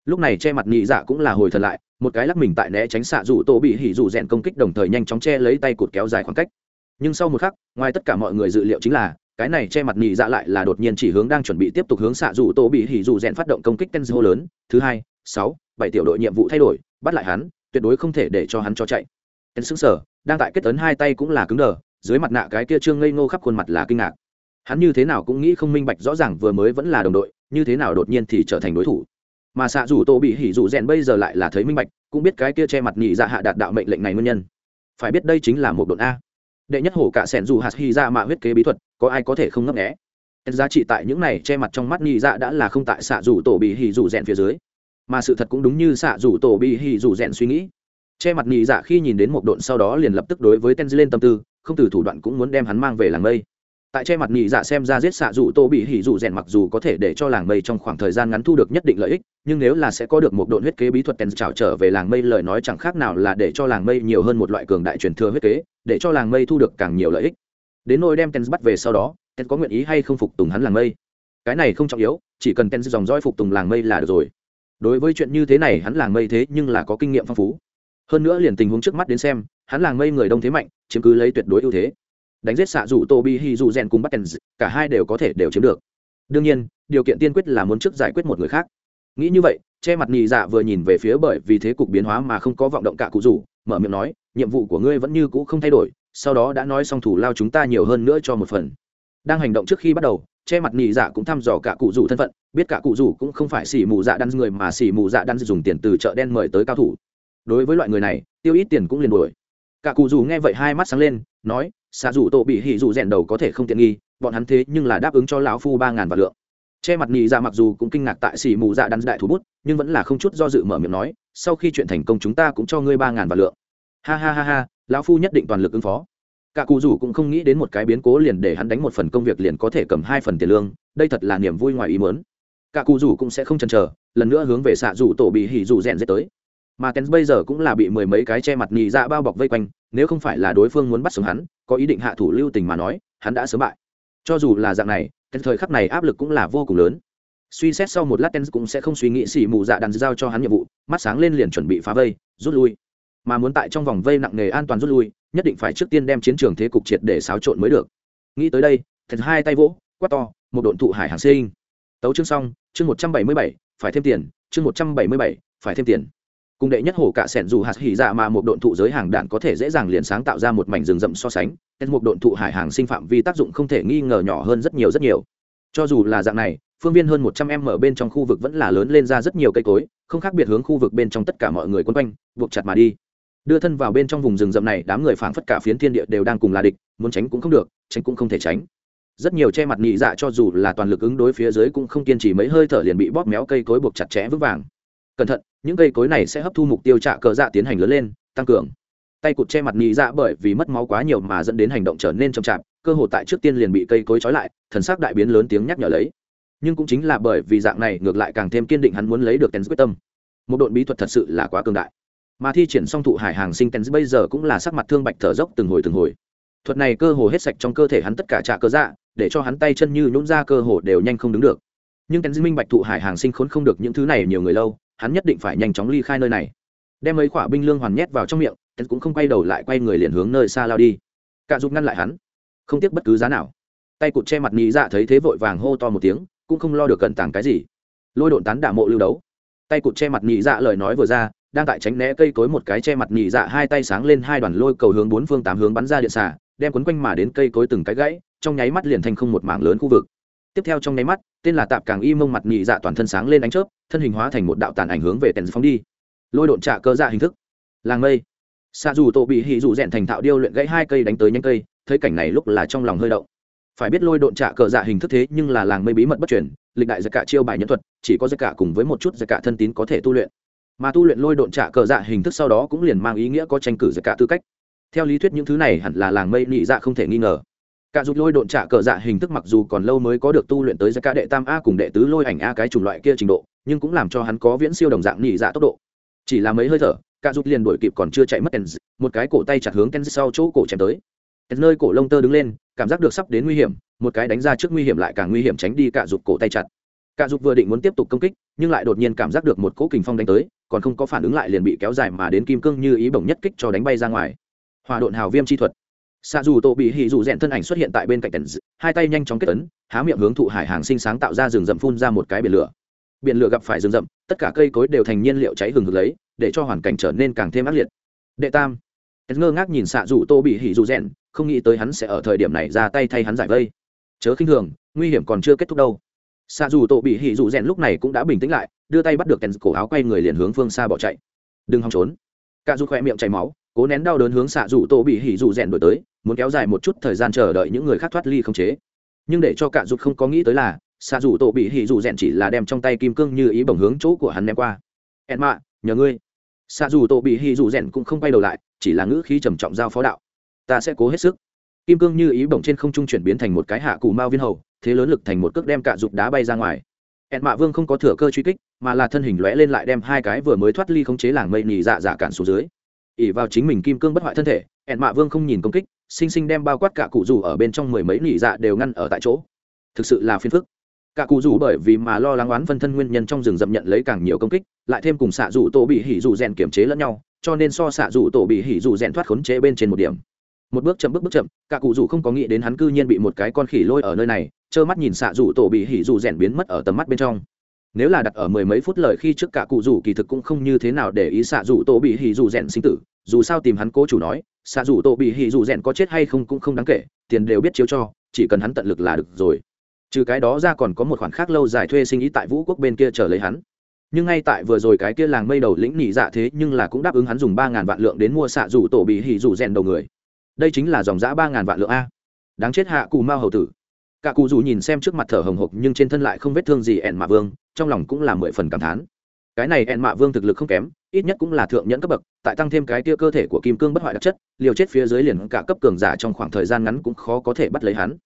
Speaker 1: Lúc này che mặt nhị dạ cũng là hồi thần lại, một cái lắc mình tại né tránh xạ dù tô bị hỉ dù rèn công kích đồng thời nhanh chóng che lấy tay cụt kéo dài khoảng cách. Nhưng sau một khắc, ngoài tất cả mọi người dự liệu chính là cái này che mặt nhị dạ lại là đột nhiên chỉ hướng đang chuẩn bị tiếp tục hướng xạ dù tô bị hỉ dù rèn phát động công kích ten lớn. Thứ hai, sáu, bảy tiểu đội nhiệm vụ thay đổi, bắt lại hắn, tuyệt đối không thể để cho hắn cho chạy. Tên xứng sở đang tại kết tấn hai tay cũng là cứng đờ, dưới mặt nạ cái kia trương ngây ngô khắp khuôn mặt là kinh ngạc. Hắn như thế nào cũng nghĩ không minh bạch rõ ràng vừa mới vẫn là đồng đội, như thế nào đột nhiên thì trở thành đối thủ. Mà xạ rủ tô bị hỉ rủ rèn bây giờ lại là thấy minh bạch, cũng biết cái kia che mặt nhị dạ hạ đạt đạo mệnh lệnh này nguyên nhân. Phải biết đây chính là một đột a đệ nhất hổ cả sẻn dù hạt hy ra mạ huyết kế bí thuật, có ai có thể không ngấp nghẽ giá trị tại những này che mặt trong mắt nhị dạ đã là không tại xạ rủ tổ bị hì rủ rèn phía dưới. Mà sự thật cũng đúng như xạ rủ tổ bị hì rủ rèn suy nghĩ. Che mặt nhị dạ khi nhìn đến một độn sau đó liền lập tức đối với tenz lên tâm tư, không từ thủ đoạn cũng muốn đem hắn mang về làng mây tại che mặt nhị dạ xem ra giết xạ dụ tô bị hỉ dụ rèn mặc dù có thể để cho làng mây trong khoảng thời gian ngắn thu được nhất định lợi ích, nhưng nếu là sẽ có được một độn huyết kế bí thuật tèn trào trở về làng mây lời nói chẳng khác nào là để cho làng mây nhiều hơn một loại cường đại truyền thừa huyết kế, để cho làng mây thu được càng nhiều lợi ích. Đến nỗi đem tèn bắt về sau đó, tèn có nguyện ý hay không phục tùng hắn làng mây? Cái này không trọng yếu, chỉ cần tèn dòng dõi phục tùng làng mây là được rồi. Đối với chuyện như thế này, hắn làng mây thế nhưng là có kinh nghiệm phong phú. Hơn nữa liền tình huống trước mắt đến xem, hắn làng mây người đông thế mạnh, chiếm cứ lấy tuyệt đối ưu thế đánh giết xạ dù tô bi hi dù rèn cùng bắt tèn cả hai đều có thể đều chiếm được. Đương nhiên, điều kiện tiên quyết là muốn trước giải quyết một người khác. Nghĩ như vậy, che mặt nhị dạ vừa nhìn về phía bởi vì thế cục biến hóa mà không có vọng động cả cụ rủ, mở miệng nói, nhiệm vụ của ngươi vẫn như cũ không thay đổi, sau đó đã nói xong thủ lao chúng ta nhiều hơn nữa cho một phần. Đang hành động trước khi bắt đầu, che mặt nhị dạ cũng thăm dò cả cụ rủ thân phận, biết cả cụ rủ cũng không phải xỉ mù dạ đan người mà xỉ mù dạ đan dùng tiền từ chợ đen mời tới cao thủ. Đối với loại người này, tiêu ít tiền cũng liền đuổi. Cả cụ rủ nghe vậy hai mắt sáng lên, nói xạ dù tổ bị hỉ dù rèn đầu có thể không tiện nghi, bọn hắn thế nhưng là đáp ứng cho lão phu ba ngàn vạn lượng. Che mặt nhị ra dạ mặc dù cũng kinh ngạc tại xỉ mù dạ đắn đại thủ bút, nhưng vẫn là không chút do dự mở miệng nói, sau khi chuyện thành công chúng ta cũng cho ngươi ba ngàn vạn lượng. Ha ha ha ha, lão phu nhất định toàn lực ứng phó. Cả cụ rủ cũng không nghĩ đến một cái biến cố liền để hắn đánh một phần công việc liền có thể cầm hai phần tiền lương, đây thật là niềm vui ngoài ý mớn cả cụ rủ cũng sẽ không chần chờ, lần nữa hướng về xạ rủ tổ bị hỉ rủ rèn dễ tới mà tens bây giờ cũng là bị mười mấy cái che mặt nhị dạ bao bọc vây quanh, nếu không phải là đối phương muốn bắt sống hắn, có ý định hạ thủ lưu tình mà nói, hắn đã sớm bại. Cho dù là dạng này tens thời khắc này áp lực cũng là vô cùng lớn. Suy xét sau một lát tens cũng sẽ không suy nghĩ xỉ mù dạ đàn giao cho hắn nhiệm vụ, mắt sáng lên liền chuẩn bị phá vây, rút lui. Mà muốn tại trong vòng vây nặng nề an toàn rút lui, nhất định phải trước tiên đem chiến trường thế cục triệt để xáo trộn mới được. Nghĩ tới đây thật hai tay vỗ, quát to, một độn thụ hải hàng sinh. Tấu chương xong, chương một trăm bảy mươi bảy, phải thêm tiền, chương một trăm bảy mươi bảy, phải thêm tiền cùng đệ nhất hổ cả sẻn dù hạt hỉ dạ mà một độn thụ giới hàng đạn có thể dễ dàng liền sáng tạo ra một mảnh rừng rậm so sánh tên một độn thụ hải hàng sinh phạm vi tác dụng không thể nghi ngờ nhỏ hơn rất nhiều rất nhiều. Cho dù là dạng này, phương viên hơn một trăm em ở bên trong khu vực vẫn là lớn lên ra rất nhiều cây cối, không khác biệt hướng khu vực bên trong tất cả mọi người quân quanh, buộc chặt mà đi. Đưa thân vào bên trong vùng rừng rậm này, đám người phảng phất cả phiến thiên địa đều đang cùng là địch, muốn tránh cũng không được, tránh cũng không thể tránh. Rất nhiều che mặt nhị dạ cho dù là toàn lực ứng đối phía dưới cũng không kiên trì mấy hơi thở liền bị bóp méo cây cối buộc chặt chẽ vững vàng. Cẩn thận những cây cối này sẽ hấp thu mục tiêu trạ cờ dạ tiến hành lớn lên, tăng cường. Tay cụt che mặt nghĩ dạ bởi vì mất máu quá nhiều mà dẫn đến hành động trở nên chậm chạp, cơ hội tại trước tiên liền bị cây cối trói lại, thần sắc đại biến lớn tiếng nhắc nhở lấy. Nhưng cũng chính là bởi vì dạng này, ngược lại càng thêm kiên định hắn muốn lấy được tens quyết tâm. Một đội bí thuật thật sự là quá cường đại. Mà thi triển song thụ hải hàng sinh tens bây giờ cũng là sắc mặt thương bạch thở dốc từng hồi từng hồi. Thuật này cơ hồ hết sạch trong cơ thể hắn tất cả trả cơ dạ để cho hắn tay chân như nhún ra cơ hồ đều nhanh không đứng được. Nhưng kèn minh bạch thụ hải hàng sinh khốn không được những thứ này nhiều người lâu hắn nhất định phải nhanh chóng ly khai nơi này. Đem mấy quả binh lương hoàn nhét vào trong miệng kèn cũng không quay đầu lại quay người liền hướng nơi xa lao đi. Cả giúp ngăn lại hắn. Không tiếc bất cứ giá nào. Tay cụt che mặt nhị dạ thấy thế vội vàng hô to một tiếng, cũng không lo được cẩn tàng cái gì. Lôi độn tán đả mộ lưu đấu. Tay cụt che mặt nhị dạ lời nói vừa ra, đang tại tránh né cây cối một cái che mặt nhị dạ hai tay sáng lên hai đoàn lôi cầu hướng bốn phương tám hướng bắn ra điện xả đem quấn quanh mà đến cây cối từng cái gãy, trong nháy mắt liền thành không một mảng lớn khu vực tiếp theo trong nháy mắt, tên là tạp càng y mông mặt nhị dạ toàn thân sáng lên ánh chớp, thân hình hóa thành một đạo tàn ảnh hướng về tèn phóng đi. Lôi độn trả cơ dạ hình thức. Làng mây. Xa dù tổ bị hỉ dù rèn thành thạo điêu luyện gãy hai cây đánh tới nhanh cây, thấy cảnh này lúc là trong lòng hơi động. Phải biết lôi độn trả cờ dạ hình thức thế nhưng là làng mây bí mật bất chuyển lịch đại giặc cả chiêu bài nhân thuật, chỉ có giặc cả cùng với một chút giặc cả thân tín có thể tu luyện. Mà tu luyện lôi độn trả cờ dạ hình thức sau đó cũng liền mang ý nghĩa có tranh cử giặc cả tư cách. Theo lý thuyết những thứ này hẳn là làng mây nhị dạ không thể nghi ngờ cả dục lôi độn trả cờ dạ hình thức mặc dù còn lâu mới có được tu luyện tới giai cả đệ tam a cùng đệ tứ lôi ảnh a cái chủng loại kia trình độ nhưng cũng làm cho hắn có viễn siêu đồng dạng nhị dạ tốc độ chỉ là mấy hơi thở cả dục liền đuổi kịp còn chưa chạy mất Kenz, một cái cổ tay chặt hướng Kenz sau chỗ cổ chém tới. Kenz nơi cổ lông tơ đứng lên, cảm giác được sắp đến nguy hiểm, một cái đánh ra trước nguy hiểm lại càng nguy hiểm tránh đi cả dục cổ tay chặt. Cả dục vừa định muốn tiếp tục công kích, nhưng lại đột nhiên cảm giác được một cỗ kình phong đánh tới, còn không có phản ứng lại liền bị kéo dài mà đến kim cương như ý bổng nhất kích cho đánh bay ra ngoài. Hỏa độn hào viêm chi thuật xạ dù tổ bị hỉ dù rèn thân ảnh xuất hiện tại bên cạnh tần hai tay nhanh chóng kết tấn, há miệng hướng thụ hải hàng sinh sáng tạo ra rừng rậm phun ra một cái biển lửa. Biển lửa gặp phải rừng rậm, tất cả cây cối đều thành nhiên liệu cháy hừng hực lấy, để cho hoàn cảnh trở nên càng thêm ác liệt. Đệ tam. Ngơ ngác nhìn xạ Dù tô bị hỉ dù rèn không nghĩ tới hắn sẽ ở thời điểm này ra tay thay hắn giải vây. Chớ khinh thường nguy hiểm còn chưa kết thúc đâu. Xạ dù tô bị hỉ dù rèn lúc này cũng đã bình tĩnh lại đưa tay bắt được tần cổ áo quay người liền hướng phương xa bỏ chạy. Đừng hòng trốn. Cả dù khỏe miệng chảy máu cố nén đau đớn hướng xạ rủ tổ bị hỉ rủ rèn đổi tới, muốn kéo dài một chút thời gian chờ đợi những người khác thoát ly không chế. Nhưng để cho cả rụt không có nghĩ tới là, xạ rủ tổ bị hỉ rủ rèn chỉ là đem trong tay kim cương như ý bổng hướng chỗ của hắn đem qua. Ẹn mạ, nhờ ngươi. Xạ rủ tổ bị hỉ rủ rèn cũng không quay đầu lại, chỉ là ngữ khí trầm trọng giao phó đạo. Ta sẽ cố hết sức. Kim cương như ý bổng trên không trung chuyển biến thành một cái hạ cù mao viên hầu, thế lớn lực thành một cước đem cạ rụt đá bay ra ngoài. Ẹn mạ vương không có thừa cơ truy kích, mà là thân hình lóe lên lại đem hai cái vừa mới thoát ly khống chế làng mây nỉ dạ dạ cản xuống dưới ỉ vào chính mình kim cương bất hoại thân thể, ẹn mạ vương không nhìn công kích sinh sinh đem bao quát cả cụ rủ ở bên trong mười mấy nỉ dạ đều ngăn ở tại chỗ. Thực sự là phiền phức. Cả cụ rủ bởi vì mà lo lắng oán phân thân nguyên nhân trong rừng dậm nhận lấy càng nhiều công kích, lại thêm cùng xạ rủ tổ bị hỉ rủ rèn kiểm chế lẫn nhau, cho nên so xạ rủ tổ bị hỉ rủ rèn thoát khốn chế bên trên một điểm. Một bước chậm bước bước chậm, cả cụ rủ không có nghĩ đến hắn cư nhiên bị một cái con khỉ lôi ở nơi này, trơ mắt nhìn xạ rủ tổ bị hỉ rủ rèn biến mất ở tầm mắt bên trong. Nếu là đặt ở mười mấy phút lời khi trước cả cụ rủ kỳ thực cũng không như thế nào để ý xạ rủ tổ bị hỉ rủ rèn sinh tử dù sao tìm hắn cố chủ nói, xạ rủ tổ bị hỉ rủ rèn có chết hay không cũng không đáng kể, tiền đều biết chiếu cho, chỉ cần hắn tận lực là được rồi. Trừ cái đó ra còn có một khoản khác lâu dài thuê sinh ý tại vũ quốc bên kia chờ lấy hắn. Nhưng ngay tại vừa rồi cái kia làng mây đầu lĩnh nỉ dạ thế nhưng là cũng đáp ứng hắn dùng ba ngàn vạn lượng đến mua xạ rủ tổ bị hỉ rủ rèn đầu người. Đây chính là dòng giã ba ngàn vạn lượng a. Đáng chết hạ cù mao hầu tử. Cả cụ dù nhìn xem trước mặt thở hồng hộc nhưng trên thân lại không vết thương gì ẹn mạ vương, trong lòng cũng là mười phần cảm thán. Cái này ẹn mạ vương thực lực không kém ít nhất cũng là thượng nhẫn cấp bậc, tại tăng thêm cái tia cơ thể của kim cương bất hoại đặc chất, liều chết phía dưới liền cả cấp cường giả trong khoảng thời gian ngắn cũng khó có thể bắt lấy hắn.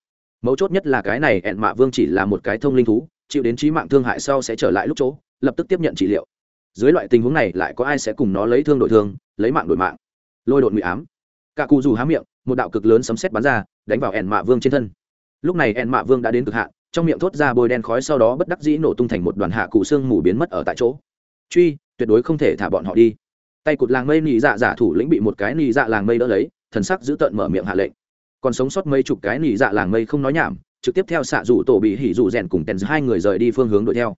Speaker 1: Mấu chốt nhất là cái này ẹn mạ vương chỉ là một cái thông linh thú, chịu đến trí mạng thương hại sau sẽ trở lại lúc chỗ, lập tức tiếp nhận trị liệu. Dưới loại tình huống này lại có ai sẽ cùng nó lấy thương đổi thương, lấy mạng đổi mạng? Lôi đột ngụy ám. Cả cụ dù há miệng, một đạo cực lớn sấm xét bắn ra, đánh vào ẹn mạ vương trên thân. Lúc này ẹn mạ vương đã đến cực hạn, trong miệng thốt ra bôi đen khói sau đó bất đắc dĩ nổ tung thành một đoàn hạ cụ xương mù biến mất ở tại chỗ. Truy tuyệt đối không thể thả bọn họ đi. Tay cụt làng mây nị dạ giả thủ lĩnh bị một cái nị dạ làng mây đỡ lấy, thần sắc giữ tợn mở miệng hạ lệnh. Còn sống sót mấy chục cái nỉ dạ làng mây không nói nhảm, trực tiếp theo xạ rủ tổ bị hỉ rủ rèn cùng tèn hai người rời đi phương hướng đuổi theo.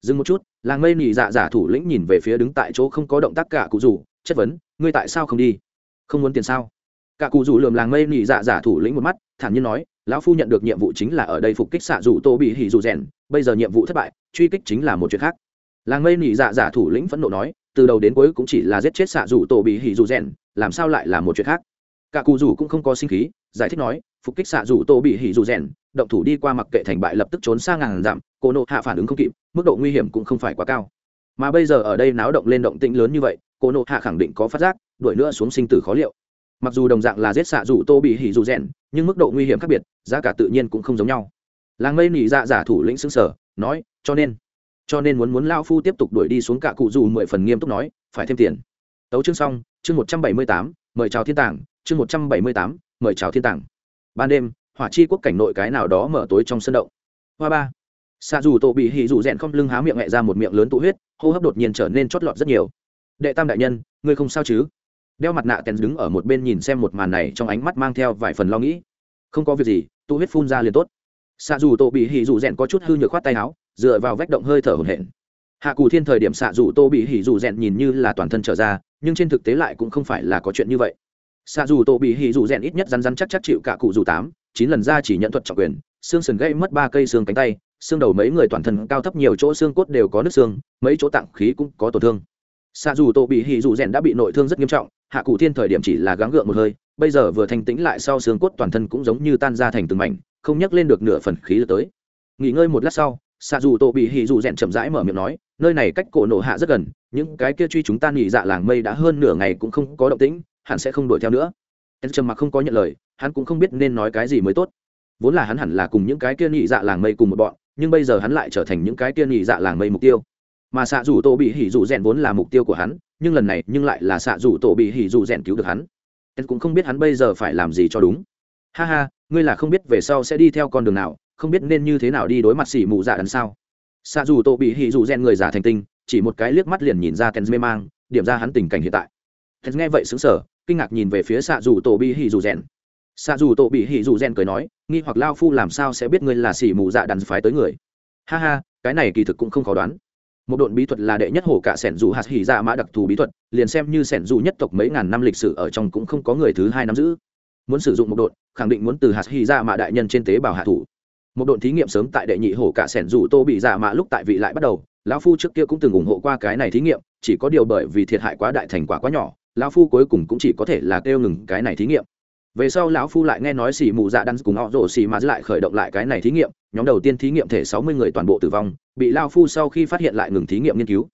Speaker 1: Dừng một chút, làng mây nỉ dạ giả thủ lĩnh nhìn về phía đứng tại chỗ không có động tác cả cụ rủ, chất vấn, ngươi tại sao không đi? Không muốn tiền sao? Cả cụ rủ lườm làng mây nỉ dạ giả thủ lĩnh một mắt, thản nhiên nói, lão phu nhận được nhiệm vụ chính là ở đây phục kích xạ rủ tổ bị hỉ rủ rèn, bây giờ nhiệm vụ thất bại, truy kích chính là một chuyện khác làng mây nỉ dạ giả thủ lĩnh phẫn nộ nói, từ đầu đến cuối cũng chỉ là giết chết xạ rủ tổ bị hỉ rủ rèn, làm sao lại là một chuyện khác? Cả cụ rủ cũng không có sinh khí, giải thích nói, phục kích xạ rủ tô bị hỉ rủ rèn, động thủ đi qua mặc kệ thành bại lập tức trốn sang ngàn dặm, cô nộ hạ phản ứng không kịp, mức độ nguy hiểm cũng không phải quá cao. Mà bây giờ ở đây náo động lên động tĩnh lớn như vậy, cô nộ hạ khẳng định có phát giác, đuổi nữa xuống sinh tử khó liệu. Mặc dù đồng dạng là giết xạ rủ tô bị hỉ rủ rèn, nhưng mức độ nguy hiểm khác biệt, giá cả tự nhiên cũng không giống nhau. Làng mây nỉ dạ giả thủ lĩnh xứng sở nói, cho nên cho nên muốn muốn lao phu tiếp tục đuổi đi xuống cả cụ dù mười phần nghiêm túc nói, phải thêm tiền. Tấu chương xong, chương một trăm bảy mươi tám, mời chào thiên tàng, chương một trăm bảy mươi tám, mời chào thiên tàng. Ban đêm, hỏa chi quốc cảnh nội cái nào đó mở tối trong sân động. Hoa ba. Xa dù tổ bị hỉ dù rẽn không lưng há miệng mẹ ra một miệng lớn tụ huyết, hô hấp đột nhiên trở nên chót lọt rất nhiều. Đệ tam đại nhân, ngươi không sao chứ? Đeo mặt nạ tèn đứng ở một bên nhìn xem một màn này trong ánh mắt mang theo vài phần lo nghĩ. Không có việc gì, tụ huyết phun ra liền tốt. Xa dù tổ bị hỉ dù rẽn có chút hư nhược khoát tay áo dựa vào vách động hơi thở hổn hển. Hạ cù thiên thời điểm xạ dù tô bị hỉ dù rèn nhìn như là toàn thân trở ra, nhưng trên thực tế lại cũng không phải là có chuyện như vậy. Xạ dù tô bị hỉ dù rèn ít nhất rắn rắn chắc chắc chịu cả cụ dù tám, chín lần ra chỉ nhận thuật trọng quyền, xương sườn gây mất ba cây xương cánh tay, xương đầu mấy người toàn thân cao thấp nhiều chỗ xương cốt đều có nước xương, mấy chỗ tạng khí cũng có tổn thương. Xạ dù tô bị hỉ dù rèn đã bị nội thương rất nghiêm trọng, hạ cụ thiên thời điểm chỉ là gắng gượng một hơi, bây giờ vừa thanh tĩnh lại sau xương cốt toàn thân cũng giống như tan ra thành từng mảnh, không nhắc lên được nửa phần khí lực tới. Nghỉ ngơi một lát sau xạ dù tô bị hỉ dù rèn chậm rãi mở miệng nói, nơi này cách cổ nổ hạ rất gần, những cái kia truy chúng ta nghỉ dạ làng mây đã hơn nửa ngày cũng không có động tĩnh hắn sẽ không đuổi theo nữa. Hắn trầm mặc không có nhận lời, hắn cũng không biết nên nói cái gì mới tốt. Vốn là hắn hẳn là cùng những cái kia nghỉ dạ làng mây cùng một bọn, nhưng bây giờ hắn lại trở thành những cái kia nghỉ dạ làng mây mục tiêu. Mà xạ dù tổ bị hỉ dù rèn vốn là mục tiêu của hắn, nhưng lần này nhưng lại là xạ dù tổ bị hỉ dù rèn cứu được hắn. Hắn cũng không biết hắn bây giờ phải làm gì cho đúng. Ha ha, ngươi là không biết về sau sẽ đi theo con đường nào không biết nên như thế nào đi đối mặt xỉ mù dạ đằng sau. Xạ dù Tô bị hỉ dù rèn người giả thành tinh, chỉ một cái liếc mắt liền nhìn ra kèn mê mang, điểm ra hắn tình cảnh hiện tại. Kèn nghe vậy xứng sở kinh ngạc nhìn về phía xạ dù tổ bị hỉ dù rèn. Xạ dù tổ bị hỉ dù rèn cười nói, nghi hoặc lao phu làm sao sẽ biết ngươi là xỉ mù dạ đàn phái tới người? Ha ha, cái này kỳ thực cũng không khó đoán. Một độn bí thuật là đệ nhất hổ cả sẻn dù hạt hỉ dạ mã đặc thù bí thuật, liền xem như sẻn dù nhất tộc mấy ngàn năm lịch sử ở trong cũng không có người thứ hai nắm giữ. Muốn sử dụng một độn, khẳng định muốn từ hạt hỉ dạ mã đại nhân trên tế bào hạ thủ một độn thí nghiệm sớm tại đệ nhị hổ cả sẻn dù tô bị giả mạ lúc tại vị lại bắt đầu, lão phu trước kia cũng từng ủng hộ qua cái này thí nghiệm, chỉ có điều bởi vì thiệt hại quá đại thành quả quá nhỏ, lão phu cuối cùng cũng chỉ có thể là kêu ngừng cái này thí nghiệm. Về sau lão phu lại nghe nói xì mù dạ đan cùng họ rổ xì mà lại khởi động lại cái này thí nghiệm, nhóm đầu tiên thí nghiệm thể sáu mươi người toàn bộ tử vong, bị lao phu sau khi phát hiện lại ngừng thí nghiệm nghiên cứu.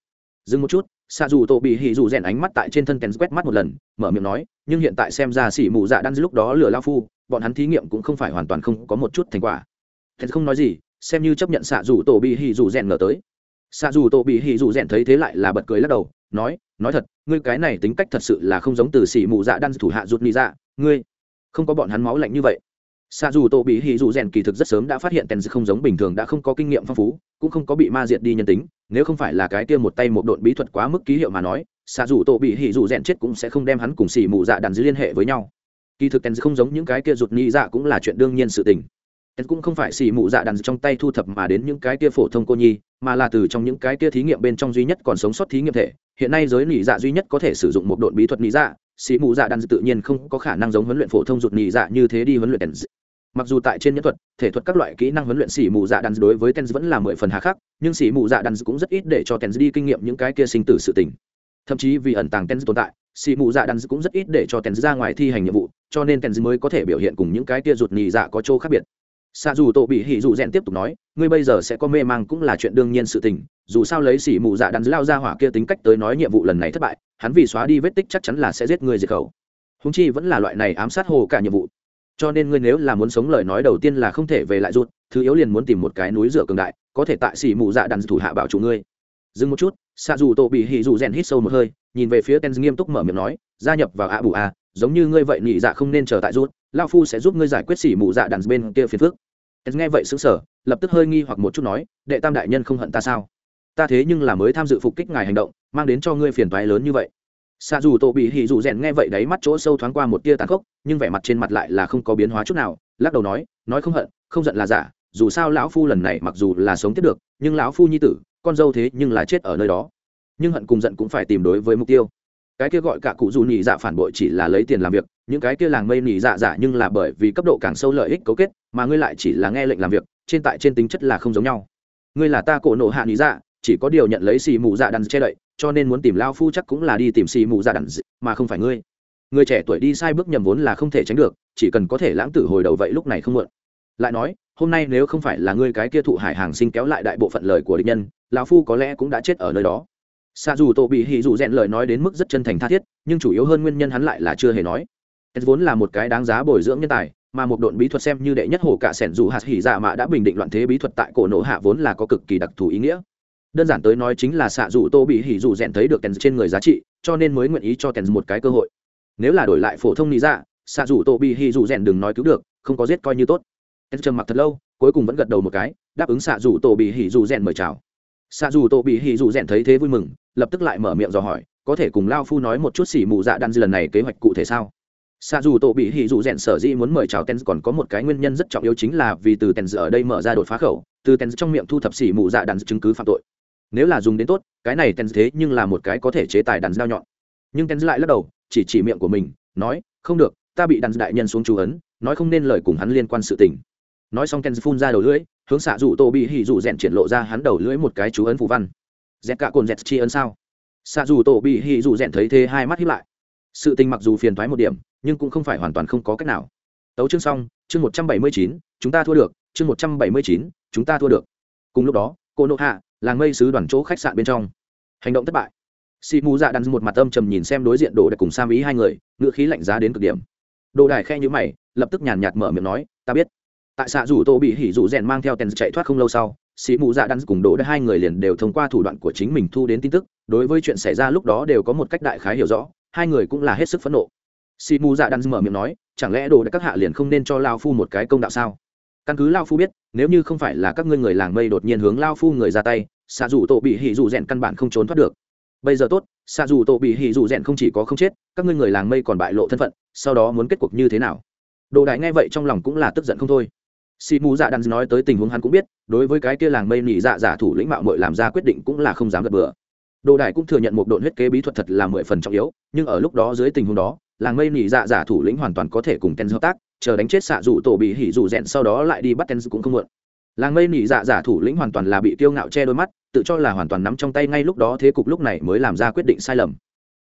Speaker 1: Dừng một chút xa dù tổ bị hỉ dù rèn ánh mắt tại trên thân kèn quét mắt một lần, mở miệng nói, nhưng hiện tại xem ra xì mù dạ đan lúc đó lừa lao phu, bọn hắn thí nghiệm cũng không phải hoàn toàn không có một chút thành quả thật không nói gì, xem như chấp nhận xạ dù tổ bị hỉ dù rèn ngờ tới. Xạ dù tổ bị hỉ dù rèn thấy thế lại là bật cười lắc đầu, nói nói thật, ngươi cái này tính cách thật sự là không giống từ xỉ mù dạ đan thủ hạ rụt ni dạ ngươi không có bọn hắn máu lạnh như vậy. Xa dù tổ bị hỉ dù rèn kỳ thực rất sớm đã phát hiện tèn không giống bình thường đã không có kinh nghiệm phong phú, cũng không có bị ma diệt đi nhân tính, nếu không phải là cái kia một tay một độn bí thuật quá mức ký hiệu mà nói xa dù tổ bị hỉ dù rèn chết cũng sẽ không đem hắn cùng xỉ mù dạ đàn dư liên hệ với nhau. Kỳ thực tèn không giống những cái kia rụt ni dạ cũng là chuyện đương nhiên sự tình tèn cũng không phải xỉ mù dạ đàn trong tay thu thập mà đến những cái kia phổ thông cô nhi, mà là từ trong những cái kia thí nghiệm bên trong duy nhất còn sống sót thí nghiệm thể. Hiện nay giới nỉ dạ duy nhất có thể sử dụng một độn bí thuật nỉ dạ sĩ mù dạ đan tự nhiên không có khả năng giống huấn luyện phổ thông rụt nhị dạ như thế đi huấn luyện tèn mặc dù tại trên nhân thuật, thể thuật các loại kỹ năng huấn luyện sĩ mù dạ đan đối với tèn vẫn là mười phần hà khắc, nhưng sĩ mù dạ đan cũng rất ít để cho tèn đi kinh nghiệm những cái kia sinh tử sự tình. Thậm chí vì ẩn tàng tèn tồn tại sĩ mù dạ đan cũng rất ít để cho tèn ra ngoài thi hành nhiệm vụ, cho nên tèn mới có thể biểu hiện cùng những cái kia rụt nhị dạ có chỗ khác biệt xa dù tổ bị hỉ dù rèn tiếp tục nói, ngươi bây giờ sẽ có mê mang cũng là chuyện đương nhiên sự tình, dù sao lấy xỉ mù dạ đắn lao ra hỏa kia tính cách tới nói nhiệm vụ lần này thất bại, hắn vì xóa đi vết tích chắc chắn là sẽ giết người diệt khẩu. Húng chi vẫn là loại này ám sát hồ cả nhiệm vụ. Cho nên ngươi nếu là muốn sống lời nói đầu tiên là không thể về lại rút, thứ yếu liền muốn tìm một cái núi rửa cường đại, có thể tại xỉ mù dạ đắn thủ hạ bảo chủ ngươi. Dừng một chút xa dù tổ bị hỉ dù rèn hít sâu một hơi, nhìn về phía ten nghiêm túc mở miệng nói, gia nhập vào ạ bù a giống như ngươi vậy nhị dạ không nên chờ tại rút, lao phu sẽ giúp ngươi giải quyết xỉ mụ dạ đàn bên kia phiền phức. Nghe vậy xứng sở lập tức hơi nghi hoặc một chút nói, đệ tam đại nhân không hận ta sao? Ta thế nhưng là mới tham dự phục kích ngài hành động, mang đến cho ngươi phiền toái lớn như vậy. Xa dù tổ bị hỉ dù rèn nghe vậy đấy mắt chỗ sâu thoáng qua một tia tàn khốc, nhưng vẻ mặt trên mặt lại là không có biến hóa chút nào, lắc đầu nói nói không hận, không giận là giả, dù sao lão phu lần này mặc dù là sống tiếp được, nhưng lão phu nhi tử, con dâu thế nhưng là chết ở nơi đó. Nhưng hận cùng giận cũng phải tìm đối với mục tiêu cái kia gọi cả cụ dù nhị dạ phản bội chỉ là lấy tiền làm việc, những cái kia làng mây nhị dạ dạ nhưng là bởi vì cấp độ càng sâu lợi ích cấu kết, mà ngươi lại chỉ là nghe lệnh làm việc, trên tại trên tính chất là không giống nhau. Ngươi là ta cổ nộ hạ nhị dạ chỉ có điều nhận lấy xì mù dạ đàn che đậy, cho nên muốn tìm lao phu chắc cũng là đi tìm xì mù dạ đàn mà không phải ngươi. Người trẻ tuổi đi sai bước nhầm vốn là không thể tránh được, chỉ cần có thể lãng tử hồi đầu vậy lúc này không muộn. Lại nói, hôm nay nếu không phải là ngươi cái kia thụ hải hàng sinh kéo lại đại bộ phận lời của địch nhân, lão phu có lẽ cũng đã chết ở nơi đó xa dù tổ bị hỉ dù rèn lời nói đến mức rất chân thành tha thiết, nhưng chủ yếu hơn nguyên nhân hắn lại là chưa hề nói. S vốn là một cái đáng giá bồi dưỡng nhân tài, mà một độn bí thuật xem như đệ nhất hồ cả sẻn dù hạt hỉ dạ mạ đã bình định loạn thế bí thuật tại cổ nổ hạ vốn là có cực kỳ đặc thù ý nghĩa. Đơn giản tới nói chính là xạ dù tô bị hỉ dù rèn thấy được tèn trên người giá trị, cho nên mới nguyện ý cho tèn một cái cơ hội. Nếu là đổi lại phổ thông lý dạ xạ dù Tô bị Hỉ dù rèn đừng nói cứu được, không có giết coi như tốt. Tèn trầm mặc thật lâu, cuối cùng vẫn gật đầu một cái, đáp ứng xạ dù Tô bị Hỉ dù rèn mời chào. Xạ dù Tô bị Hỉ dù rèn thấy thế vui mừng lập tức lại mở miệng dò hỏi, có thể cùng lao phu nói một chút xỉ mù dạ đan lần này kế hoạch cụ thể sao? Xạ dù tổ bị hì dù rèn sở dĩ muốn mời chào tens còn có một cái nguyên nhân rất trọng yếu chính là vì từ tens ở đây mở ra đột phá khẩu, từ tens trong miệng thu thập xỉ mù dạ đan chứng cứ phạm tội. Nếu là dùng đến tốt, cái này tens thế nhưng là một cái có thể chế tài đàn dao nhọn. Nhưng tens lại lắc đầu, chỉ chỉ miệng của mình, nói, không được, ta bị đàn đại nhân xuống chú ấn, nói không nên lời cùng hắn liên quan sự tình. Nói xong tens phun ra đầu lưỡi, hướng xạ dù tô bị hỉ dù rèn triển lộ ra hắn đầu lưỡi một cái chú ấn phù văn dẹt cả cồn dẹt chi ấn sao? Xạ dù tổ bị hỉ dù rèn thấy thế hai mắt hiếp lại. Sự tình mặc dù phiền thoái một điểm, nhưng cũng không phải hoàn toàn không có cách nào. Tấu chương xong, chương một trăm bảy mươi chín, chúng ta thua được, chương một trăm bảy mươi chín, chúng ta thua được. Cùng lúc đó, cô nộ hạ, làng mây sứ đoàn chỗ khách sạn bên trong. Hành động thất bại. Xị mù dạ đắn một mặt âm trầm nhìn xem đối diện đồ đại cùng sam ý hai người, ngựa khí lạnh giá đến cực điểm. Đồ đài khe nhữ mày, lập tức nhàn nhạt mở miệng nói, ta biết. Tại xạ rủ tô bị hỉ rủ rèn mang theo tèn chạy thoát không lâu sau sĩ mù dạ đắn cùng đỗ hai người liền đều thông qua thủ đoạn của chính mình thu đến tin tức, đối với chuyện xảy ra lúc đó đều có một cách đại khái hiểu rõ, hai người cũng là hết sức phẫn nộ. Sĩ mù dạ đắn mở miệng nói, chẳng lẽ đồ đã các hạ liền không nên cho lao phu một cái công đạo sao? Căn cứ lao phu biết, nếu như không phải là các ngươi người làng mây đột nhiên hướng lao phu người ra tay xạ dù tổ bị hỉ dù rèn căn bản không trốn thoát được. Bây giờ tốt xạ dù tổ bị hỉ dù rèn không chỉ có không chết, các ngươi người làng mây còn bại lộ thân phận, sau đó muốn kết cuộc như thế nào? Đồ đại nghe vậy trong lòng cũng là tức giận không thôi xì mù dạ đàn nói tới tình huống hắn cũng biết, đối với cái kia làng mây nỉ dạ giả thủ lĩnh mạo mội làm ra quyết định cũng là không dám gật bừa. Đồ đại cũng thừa nhận một độn huyết kế bí thuật thật là mười phần trọng yếu, nhưng ở lúc đó dưới tình huống đó, làng mây nỉ dạ giả thủ lĩnh hoàn toàn có thể cùng ten hợp tác, chờ đánh chết xạ dụ tổ bị hỉ dụ rèn sau đó lại đi bắt ten cũng không muộn. Làng mây nỉ dạ giả thủ lĩnh hoàn toàn là bị tiêu ngạo che đôi mắt, tự cho là hoàn toàn nắm trong tay ngay lúc đó thế cục lúc này mới làm ra quyết định sai lầm.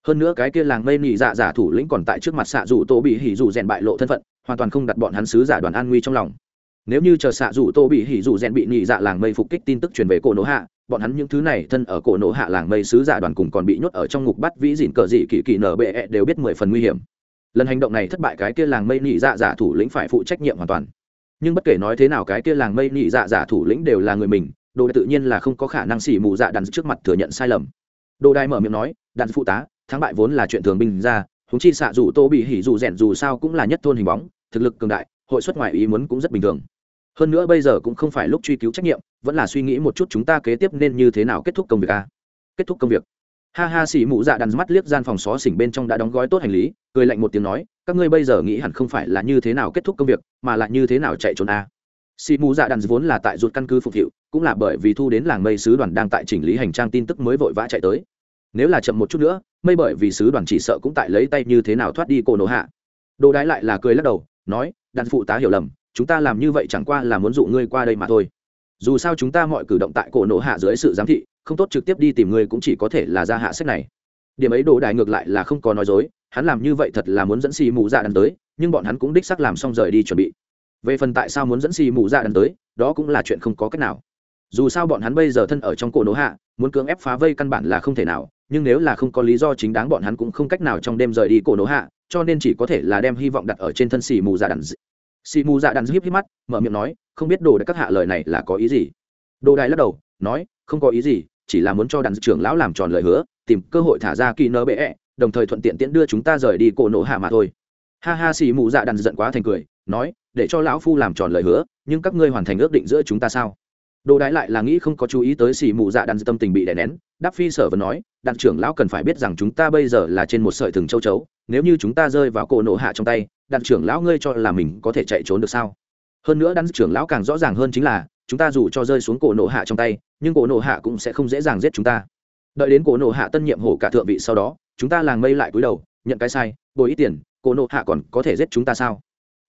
Speaker 1: Hơn nữa cái kia làng mây nỉ dạ giả thủ lĩnh còn tại trước mặt xạ dụ tổ bị hỉ dụ rèn bại lộ thân phận, hoàn toàn không đặt bọn hắn sứ giả đoàn an nguy trong lòng nếu như chờ xạ dù tô bị hỉ dù rèn bị nhị dạ làng mây phục kích tin tức truyền về cổ nổ hạ, bọn hắn những thứ này thân ở cổ nổ hạ làng mây sứ giả đoàn cùng còn bị nhốt ở trong ngục bắt vĩ dìn cờ dị kỳ kỳ nở bệ đều biết mười phần nguy hiểm. Lần hành động này thất bại cái kia làng mây nhị dạ giả thủ lĩnh phải phụ trách nhiệm hoàn toàn. Nhưng bất kể nói thế nào cái kia làng mây nhị dạ giả thủ lĩnh đều là người mình, đồ đại tự nhiên là không có khả năng xỉ mù dạ đàn trước mặt thừa nhận sai lầm. Đồ đại mở miệng nói, đàn phụ tá, thắng bại vốn là chuyện thường bình ra húng chi xạ dù tô bị hỉ dù rèn dù sao cũng là nhất thôn hình bóng, thực lực cường đại, hội xuất ngoại ý muốn cũng rất bình thường hơn nữa bây giờ cũng không phải lúc truy cứu trách nhiệm, vẫn là suy nghĩ một chút chúng ta kế tiếp nên như thế nào kết thúc công việc a. Kết thúc công việc. Ha ha, xỉ mụ dạ đàn mắt liếc gian phòng xó xỉnh bên trong đã đóng gói tốt hành lý, cười lạnh một tiếng nói, các ngươi bây giờ nghĩ hẳn không phải là như thế nào kết thúc công việc, mà là như thế nào chạy trốn a. Xỉ mụ dạ đàn vốn là tại ruột căn cứ phục hiệu, cũng là bởi vì thu đến làng mây sứ đoàn đang tại chỉnh lý hành trang tin tức mới vội vã chạy tới. Nếu là chậm một chút nữa, mây bởi vì sứ đoàn chỉ sợ cũng tại lấy tay như thế nào thoát đi cổ nổ hạ. Đồ đái lại là cười lắc đầu, nói, đàn phụ tá hiểu lầm chúng ta làm như vậy chẳng qua là muốn dụ ngươi qua đây mà thôi. Dù sao chúng ta mọi cử động tại cổ nộ hạ dưới sự giám thị, không tốt trực tiếp đi tìm ngươi cũng chỉ có thể là ra hạ sách này. Điểm ấy đồ đài ngược lại là không có nói dối, hắn làm như vậy thật là muốn dẫn xì mù dạ đàn tới, nhưng bọn hắn cũng đích sắc làm xong rời đi chuẩn bị. Về phần tại sao muốn dẫn xì mù dạ đàn tới, đó cũng là chuyện không có cách nào. Dù sao bọn hắn bây giờ thân ở trong cổ nổ hạ, muốn cưỡng ép phá vây căn bản là không thể nào, nhưng nếu là không có lý do chính đáng bọn hắn cũng không cách nào trong đêm rời đi cổ nổ hạ, cho nên chỉ có thể là đem hy vọng đặt ở trên thân xì mù dạ đàn xì mù dạ đàn giúp híp mắt mở miệng nói không biết đồ đại các hạ lời này là có ý gì? Đồ đại lắc đầu nói không có ý gì chỉ là muốn cho đàn trưởng lão làm tròn lời hứa tìm cơ hội thả ra kỳ nơ bệ -E, đồng thời thuận tiện tiễn đưa chúng ta rời đi cổ nổ hạ mà thôi. Ha ha xì mù dạ đàn giận quá thành cười nói để cho lão phu làm tròn lời hứa nhưng các ngươi hoàn thành ước định giữa chúng ta sao? Đồ đại lại là nghĩ không có chú ý tới xì mù dạ đàn tâm tình bị đè nén đáp phi sở vẫn nói, đặng trưởng lão cần phải biết rằng chúng ta bây giờ là trên một sợi thừng châu chấu, nếu như chúng ta rơi vào cổ nổ hạ trong tay, đặng trưởng lão ngươi cho là mình có thể chạy trốn được sao? Hơn nữa đặng trưởng lão càng rõ ràng hơn chính là, chúng ta dù cho rơi xuống cổ nổ hạ trong tay, nhưng cổ nổ hạ cũng sẽ không dễ dàng giết chúng ta. Đợi đến cổ nổ hạ tân nhiệm hổ cả thượng vị sau đó, chúng ta làng mây lại cúi đầu, nhận cái sai, bồi ít tiền, cổ nổ hạ còn có thể giết chúng ta sao?